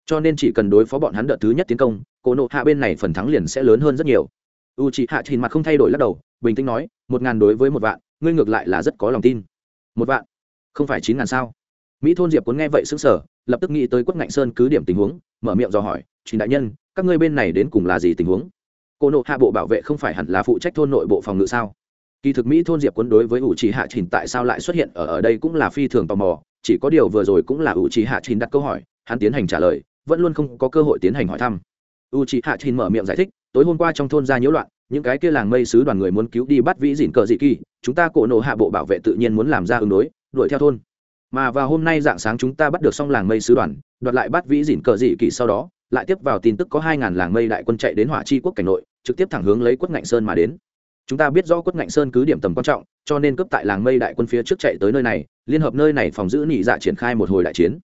Speaker 1: Cho nên chỉ cần đối phó bọn hắn đợt thứ nhất tiến công cổ nộ hạ bên này phần thắng liền sẽ lớn hơn rất nhiều. U c h ị hạ chỉ mặt không thay đổi lắc đầu, bình tĩnh nói, một ngàn đối với một vạn, ngươi ngược lại là rất có lòng tin. Một vạn? Không phải chín ngàn sao? Mỹ thôn diệp cuốn nghe vậy xứng sở lập tức nghĩ tới quất ngạnh sơn cứ điểm tình huống, mở miệng dò hỏi Trình đại nhân, các ngươi bên này đến cùng là gì tình huống? Cô nộ hạ bộ bảo vệ không phải hẳn là phụ trách thôn nội bộ phòng ngự sao? Kỳ thực mỹ thôn diệp quân đối với ủ trì hạ trình tại sao lại xuất hiện ở ở đây cũng là phi thường tò mò. Chỉ có điều vừa rồi cũng là ủ trì hạ trình đặt câu hỏi, hắn tiến hành trả lời, vẫn luôn không có cơ hội tiến hành hỏi thăm. U trì hạ trình mở miệng giải thích, tối hôm qua trong thôn ra nhiễu loạn, những cái kia làng mây sứ đoàn người muốn cứu đi bắt vĩ dìn cờ dị kỳ, chúng ta cổ nộ hạ bộ bảo vệ tự nhiên muốn làm ra ứng đối, đuổi theo thôn. Mà vào hôm nay dạng sáng chúng ta bắt được xong làng mây sứ đoàn, đoạt lại bắt vĩ dìn cờ dị kỳ sau đó, lại tiếp vào tin tức có hai ngàn làng mây đại quân chạy đến hỏa chi quốc cảnh nội trực tiếp thẳng hướng lấy quất ngạnh sơn mà đến. Chúng ta biết rõ quất ngạnh sơn cứ điểm tầm quan trọng, cho nên cướp tại làng mây đại quân phía trước chạy tới nơi này, liên hợp nơi này phòng giữ nị dạ triển khai một hồi đại chiến.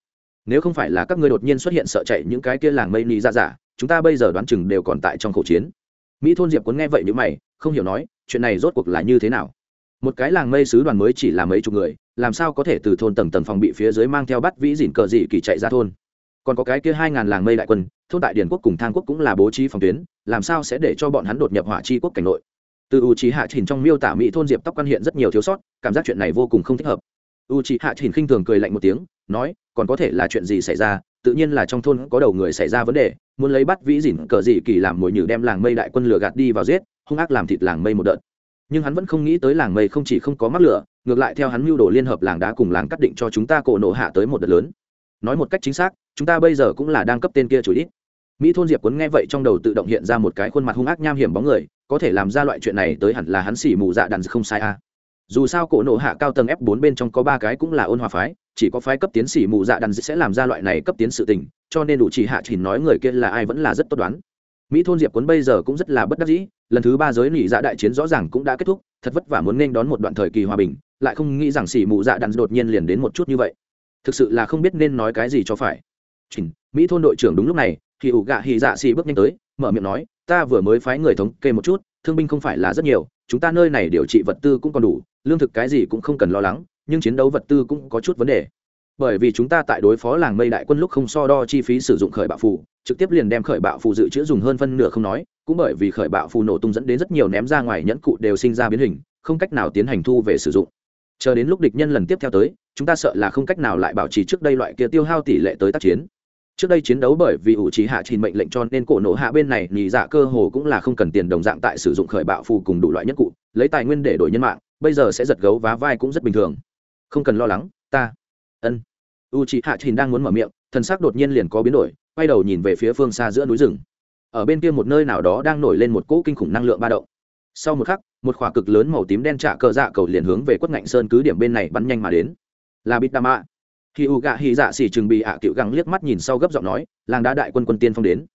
Speaker 1: Nếu không phải là các ngươi đột nhiên xuất hiện sợ chạy những cái kia làng mây nị dạ giả, chúng ta bây giờ đoán chừng đều còn tại trong khẩu chiến. Mỹ thôn diệp cuốn nghe vậy như mày, không hiểu nói, chuyện này rốt cuộc là như thế nào? Một cái làng mây sứ đoàn mới chỉ là mấy chục người, làm sao có thể từ thôn tầng tầng phòng bị phía dưới mang theo bắt vĩ dìn cờ dị kỳ chạy ra thôn? Còn có cái kia hai ngàn làng mây đại quân, thôn tại điển quốc cùng thang quốc cũng là bố trí phòng tuyến làm sao sẽ để cho bọn hắn đột nhập hỏa chi quốc cảnh nội? Từ u trí hạ chỉnh trong miêu tả mỹ thôn diệp tóc quan hiện rất nhiều thiếu sót, cảm giác chuyện này vô cùng không thích hợp. U trí hạ chỉnh khinh thường cười lạnh một tiếng, nói, còn có thể là chuyện gì xảy ra? Tự nhiên là trong thôn có đầu người xảy ra vấn đề, muốn lấy bắt vĩ dỉn cờ dị kỳ làm mồi nhử đem làng mây đại quân lửa gạt đi vào giết, hung ác làm thịt làng mây một đợt. Nhưng hắn vẫn không nghĩ tới làng mây không chỉ không có mắc lửa, ngược lại theo hắn mưu đồ liên hợp làng đá cùng làng cắt định cho chúng ta cổ nộ hạ tới một đợt lớn. Nói một cách chính xác, chúng ta bây giờ cũng là đang cấp tên kia chủ ít mỹ thôn diệp quấn nghe vậy trong đầu tự động hiện ra một cái khuôn mặt hung ác nham hiểm bóng người có thể làm ra loại chuyện này tới hẳn là hắn xỉ mù dạ đàn không sai a dù sao cổ nộ hạ cao tầng f 4 bên trong có ba cái cũng là ôn hòa phái chỉ có phái cấp tiến sĩ mù dạ đàn sẽ làm ra loại này cấp tiến sự tình cho nên đủ chỉ hạ chỉ nói người kia là ai vẫn là rất tốt đoán. Mỹ thôn diệp quấn bây giờ cũng rất là bất đắc dĩ lần thứ ba giới nỉ dạ đại chiến rõ ràng cũng đã kết thúc thật vất vả muốn nên đón một đoạn thời kỳ hòa bình lại không nghĩ rằng xỉ mù dạ đàn đột nhiên liền đến một chút như vậy. Thực sự là không biết nên nói cái gì cho phải. Chỉnh, mỹ thôn đội trưởng đúng lúc này thì ủ gạ hì dạ xì bước nhanh tới, mở miệng nói, ta vừa mới phái người thống kê một chút, thương binh không phải là rất nhiều, chúng ta nơi này điều trị vật tư cũng còn đủ, lương thực cái gì cũng không cần lo lắng, nhưng chiến đấu vật tư cũng có chút vấn đề. Bởi vì chúng ta tại đối phó làng mây đại quân lúc không so đo chi phí sử dụng khởi bạo phù, trực tiếp liền đem khởi bạo phù dự trữ dùng hơn phân nửa không nói, cũng bởi vì khởi bạo phù nổ tung dẫn đến rất nhiều ném ra ngoài nhẫn cụ đều sinh ra biến hình, không cách nào tiến hành thu về sử dụng. Chờ đến lúc địch nhân lần tiếp theo tới, chúng ta sợ là không cách nào lại bảo trì trước đây loại kia tiêu hao tỷ lệ tới tác chiến trước đây chiến đấu bởi vì ủ trí hạ trình mệnh lệnh cho nên cổ nổ hạ bên này nhì dạ cơ hồ cũng là không cần tiền đồng dạng tại sử dụng khởi bạo phù cùng đủ loại nhất cụ, lấy tài nguyên để đổi nhân mạng, bây giờ sẽ giật gấu vá vai cũng rất bình thường. Không cần lo lắng, ta. Ân. U trí hạ trình đang muốn mở miệng, thần sắc đột nhiên liền có biến đổi, quay đầu nhìn về phía phương xa giữa núi rừng. Ở bên kia một nơi nào đó đang nổi lên một cỗ kinh khủng năng lượng ba động. Sau một khắc, một khỏa cực lớn màu tím đen trả cờ dạ cầu liền hướng về quất ngạnh sơn cứ điểm bên này bắn nhanh mà đến. Là bít đa mạ khi u gạ hy dạ xỉ chừng bị ạ à cựu gắng liếc mắt nhìn sau gấp giọng nói, làng đá đại quân quân tiên phong đến.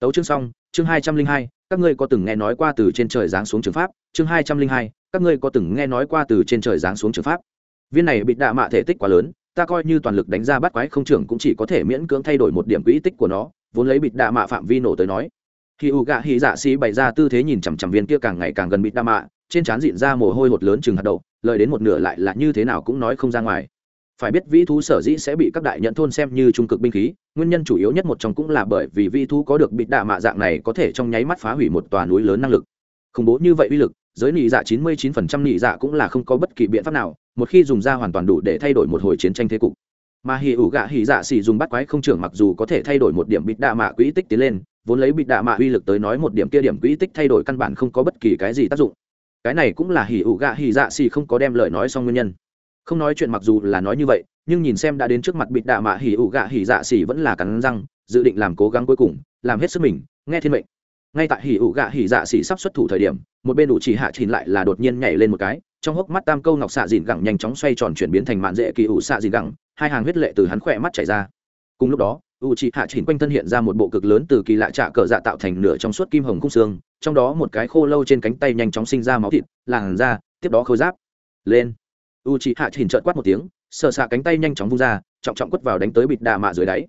Speaker 1: Tấu chương xong, chương hai trăm linh hai, các ngươi có từng nghe nói qua từ trên trời giáng xuống trường pháp? Chương hai trăm linh hai, các ngươi có từng nghe nói qua từ trên trời giáng xuống trường pháp? Viên này bị đạ mạ thể tích quá lớn, ta coi như toàn lực đánh ra bắt quái không trưởng cũng chỉ có thể miễn cưỡng thay đổi một điểm quỹ tích của nó, vốn lấy bịt đạ mạ phạm vi nổ tới nói. Khi u gạ hy dạ xỉ bày ra tư thế nhìn chằm chằm viên kia càng ngày càng gần bịt đạ mạ, trên trán dịn ra mồ hôi hột lớn chừng hạt đậu, lời đến một nửa lại là như thế nào cũng nói không ra ngoài phải biết vĩ thú sở dĩ sẽ bị các đại nhận thôn xem như trung cực binh khí, nguyên nhân chủ yếu nhất một trong cũng là bởi vì vĩ thú có được bịt đạ mạ dạng này có thể trong nháy mắt phá hủy một tòa núi lớn năng lực. Khủng bố như vậy uy lực, giới nị dạ chín mươi chín phần trăm nị dạ cũng là không có bất kỳ biện pháp nào, một khi dùng ra hoàn toàn đủ để thay đổi một hồi chiến tranh thế cục. Mà hì ủ gạ hì dạ xì dùng bắt quái không trưởng mặc dù có thể thay đổi một điểm bịt đạ mạ quỹ tích tiến lên, vốn lấy bịt đạ mạ uy lực tới nói một điểm kia điểm quỹ tích thay đổi căn bản không có bất kỳ cái gì tác dụng. Cái này cũng là hì ủ gạ hì dạ xì không có đem lời nói xong nguyên nhân không nói chuyện mặc dù là nói như vậy, nhưng nhìn xem đã đến trước mặt bịt đạ mạ hỉ ủ gạ hỉ dạ xỉ vẫn là cắn răng, dự định làm cố gắng cuối cùng, làm hết sức mình, nghe thiên mệnh. Ngay tại hỉ ủ gạ hỉ dạ xỉ sắp xuất thủ thời điểm, một bên ủ chỉ hạ chìn lại là đột nhiên nhảy lên một cái, trong hốc mắt tam câu ngọc xạ dìn gẳng nhanh chóng xoay tròn chuyển biến thành mạn dễ kỳ ủ xạ dìn gẳng, hai hàng huyết lệ từ hắn khỏe mắt chảy ra. Cùng lúc đó u Chỉ hạ chỉnh quanh thân hiện ra một bộ cực lớn từ kỳ lạ trạ cờ dạ tạo thành nửa trong suốt kim hồng cung xương, trong đó một cái khô lâu trên cánh tay nhanh chóng sinh ra máu thịt, làn da, tiếp đó khôi giáp. Lên u chị hạ chỉnh trợn quát một tiếng sợ xạ cánh tay nhanh chóng vung ra, trọng trọng quất vào đánh tới bịt đà mạ dưới đáy.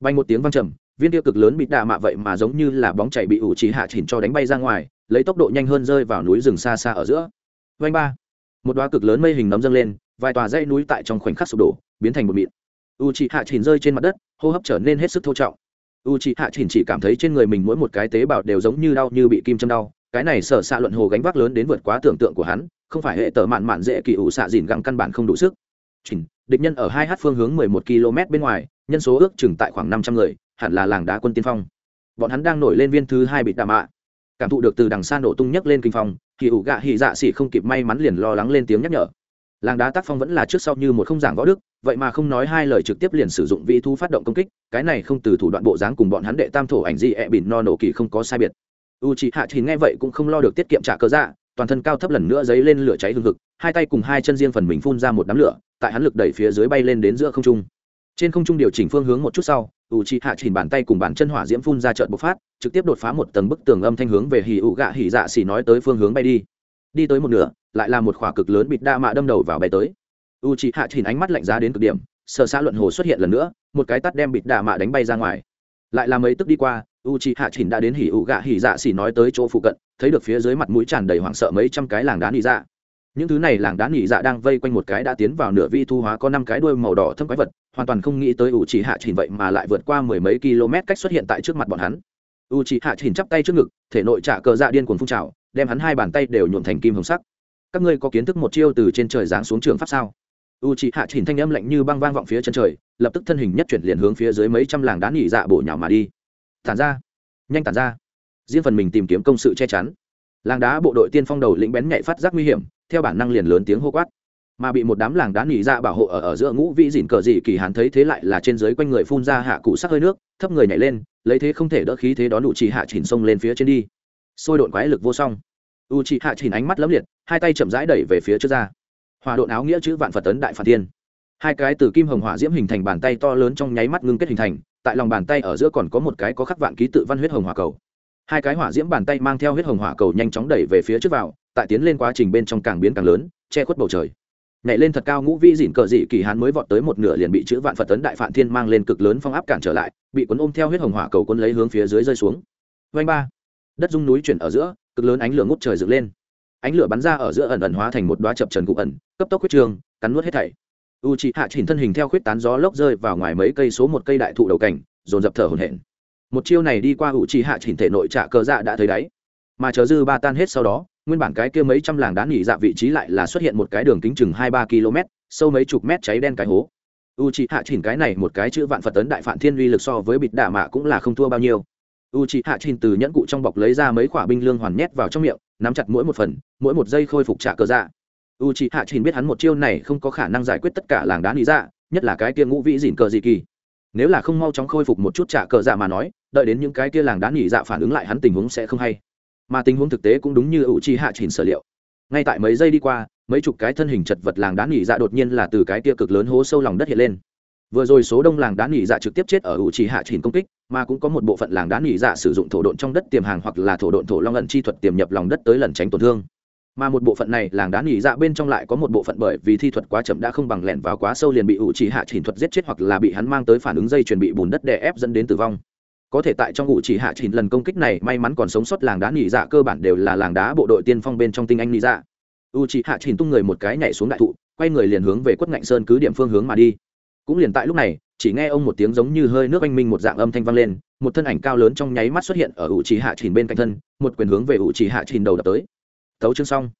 Speaker 1: Bay một tiếng văng trầm, viên tiêu cực lớn bịt đà mạ vậy mà giống như là bóng chảy bị u trì hạ chỉnh cho đánh bay ra ngoài, lấy tốc độ nhanh hơn rơi vào núi rừng xa xa ở giữa. Vanh ba, một đoá cực lớn mây hình nấm dâng lên, vài tòa dãy núi tại trong khoảnh khắc sụp đổ, biến thành một mịn. U chị hạ chỉnh rơi trên mặt đất, hô hấp trở nên hết sức thô trọng. U chị hạ chỉnh chỉ cảm thấy trên người mình mỗi một cái tế bào đều giống như đau như bị kim châm đau, cái này sở xạ luận hồ gánh vác lớn đến vượt quá tưởng tượng của hắn không phải hệ tờ mạn mạn dễ kỳ ủ xạ dìn gặng căn bản không đủ sức. Chỉnh, địch nhân ở hai h phương hướng mười một km bên ngoài, nhân số ước chừng tại khoảng năm trăm người, hẳn là làng đá quân tiên phong. Bọn hắn đang nổi lên viên thứ hai bị đà mạ. Cảm thụ được từ đằng xa nổ tung nhấc lên kinh phong thì ủ gạ hỉ dạ xỉ không kịp may mắn liền lo lắng lên tiếng nhắc nhở. Làng đá tác phong vẫn là trước sau như một không giảng võ đức, vậy mà không nói hai lời trực tiếp liền sử dụng vị thu phát động công kích, cái này không từ thủ đoạn bộ dáng cùng bọn hắn đệ tam thổ ảnh di e ẹ bỉn no nổ kỳ không có sai biệt. U chị hạ thì nghe vậy cũng không lo được tiết kiệm trả cơ dạ toàn thân cao thấp lần nữa dấy lên lửa cháy hừng hực, hai tay cùng hai chân riêng phần mình phun ra một đám lửa, tại hắn lực đẩy phía dưới bay lên đến giữa không trung. Trên không trung điều chỉnh phương hướng một chút sau u chị hạ chỉnh bàn tay cùng bàn chân hỏa diễm phun ra trận bộc phát, trực tiếp đột phá một tầng bức tường âm thanh hướng về hì ụ gạ hỉ dạ xỉ nói tới phương hướng bay đi. Đi tới một nửa, lại là một khỏa cực lớn bịt đa mạ đâm đầu vào bay tới. U chị hạ chỉnh ánh mắt lạnh giá đến cực điểm sợ xã luận hồ xuất hiện lần nữa, một cái tắt đem bịt đa mạ đánh bay ra ngoài. Lại là mấy tức đi qua u chị hạ chỉnh đã đến hỉ ủ gạ hỉ dạ xỉ nói tới chỗ phụ cận, thấy được phía dưới mặt mũi tràn đầy hoảng sợ mấy trăm cái làng đá nỉ dạ. Những thứ này làng đá nỉ dạ đang vây quanh một cái đã tiến vào nửa vi thu hóa có năm cái đuôi màu đỏ thâm quái vật, hoàn toàn không nghĩ tới u chị hạ chỉnh vậy mà lại vượt qua mười mấy km cách xuất hiện tại trước mặt bọn hắn. U chị hạ chỉnh chắp tay trước ngực, thể nội trả cờ dạ điên cuồng phun trào, đem hắn hai bàn tay đều nhuộm thành kim hồng sắc. Các ngươi có kiến thức một chiêu từ trên trời giáng xuống trường pháp sao? U chị hạ chỉnh thanh âm lạnh như băng vang vọng phía chân trời, lập tức thân hình nhất chuyển liền hướng phía dưới mấy trăm làng đá nỉ dạ bổ nhào mà đi tản ra. Nhanh tản ra. Riêng phần mình tìm kiếm công sự che chắn. Làng đá bộ đội tiên phong đầu lĩnh bén nhạy phát giác nguy hiểm theo bản năng liền lớn tiếng hô quát. Mà bị một đám làng đá nỉ ra bảo hộ ở, ở giữa ngũ vĩ dìn cờ dị kỳ hắn thấy thế lại là trên dưới quanh người phun ra hạ cụ sắc hơi nước thấp người nhảy lên lấy thế không thể đỡ khí thế đó đủ chỉ hạ chỉnh sông lên phía trên đi. Sôi độn quái lực vô song. U chị hạ chỉnh ánh mắt lấm liệt hai tay chậm rãi đẩy về phía trước ra. Hòa độn áo nghĩa chữ vạn phật tấn đại phản thiên. Hai cái từ kim hồng hỏa diễm hình thành bàn tay to lớn trong nháy mắt ngưng kết hình thành tại lòng bàn tay ở giữa còn có một cái có khắc vạn ký tự văn huyết hồng hỏa cầu. Hai cái hỏa diễm bàn tay mang theo huyết hồng hỏa cầu nhanh chóng đẩy về phía trước vào, tại tiến lên quá trình bên trong càng biến càng lớn, che khuất bầu trời. Nhảy lên thật cao ngũ vi dịn cờ dị kỳ hán mới vọt tới một nửa liền bị chữ vạn phật tấn đại phản thiên mang lên cực lớn phong áp cản trở lại, bị cuốn ôm theo huyết hồng hỏa cầu cuốn lấy hướng phía dưới rơi xuống. Vanh ba. Đất dung núi chuyển ở giữa, cực lớn ánh lửa ngút trời dựng lên. Ánh lửa bắn ra ở giữa ẩn ẩn hóa thành một đoá chập trần cụ ẩn, cấp tốc huyết trường cắn nuốt hết thảy u chị hạ chỉnh thân hình theo khuyết tán gió lốc rơi vào ngoài mấy cây số một cây đại thụ đầu cảnh dồn dập thở hổn hển. Một chiêu này đi qua u chị hạ chỉnh thể nội trả cờ dạ đã thấy đáy. Mà chờ dư ba tan hết sau đó, nguyên bản cái kia mấy trăm làng đá nghỉ dạ vị trí lại là xuất hiện một cái đường kính chừng hai ba km, sâu mấy chục mét cháy đen cái hố. U chị hạ chỉnh cái này một cái chữ vạn phật tấn đại phản thiên uy lực so với bịt đả mạ cũng là không thua bao nhiêu. U chị hạ chỉnh từ nhẫn cụ trong bọc lấy ra mấy quả binh lương hoàn nhét vào trong miệng, nắm chặt mỗi một phần, mỗi một giây khôi phục trả cờ dạ u chị hạ chỉnh biết hắn một chiêu này không có khả năng giải quyết tất cả làng đá lý dạ nhất là cái kia ngũ vĩ dìn cờ dị kỳ. Nếu là không mau chóng khôi phục một chút trả cờ dạ mà nói, đợi đến những cái kia làng đá nghỉ dạ phản ứng lại hắn tình huống sẽ không hay. Mà tình huống thực tế cũng đúng như u chi hạ chỉnh sở liệu. Ngay tại mấy giây đi qua, mấy chục cái thân hình chật vật làng đá nghỉ dạ đột nhiên là từ cái kia cực lớn hố sâu lòng đất hiện lên. Vừa rồi số đông làng đá nghỉ dạ trực tiếp chết ở u trì hạ trình công kích, mà cũng có một bộ phận làng đá nghỉ dạ sử dụng thổ độn trong đất tiềm hàng hoặc là thổ độn thổ long ẩn chi thuật tiềm nhập lòng đất tới lần tránh tổn thương mà một bộ phận này làng đá nghỉ dạ bên trong lại có một bộ phận bởi vì thi thuật quá chậm đã không bằng lẻn vào quá sâu liền bị ủ trì hạ chỉnh thuật giết chết hoặc là bị hắn mang tới phản ứng dây chuẩn bị bùn đất đè ép dẫn đến tử vong. Có thể tại trong ủ trì hạ chỉnh lần công kích này, may mắn còn sống sót làng đá nghỉ dạ cơ bản đều là làng đá bộ đội tiên phong bên trong tinh anh nghỉ dạ. U trì hạ chỉnh tung người một cái nhảy xuống đại thụ, quay người liền hướng về quất ngạnh sơn cứ điểm phương hướng mà đi. Cũng liền tại lúc này, chỉ nghe ông một tiếng giống như hơi nước anh minh một dạng âm thanh vang lên, một thân ảnh cao lớn trong nháy mắt xuất hiện ở ủ trì hạ trình bên cạnh thân, một quyền hướng về ủ trì hạ trình đầu đập tới tấu chương xong.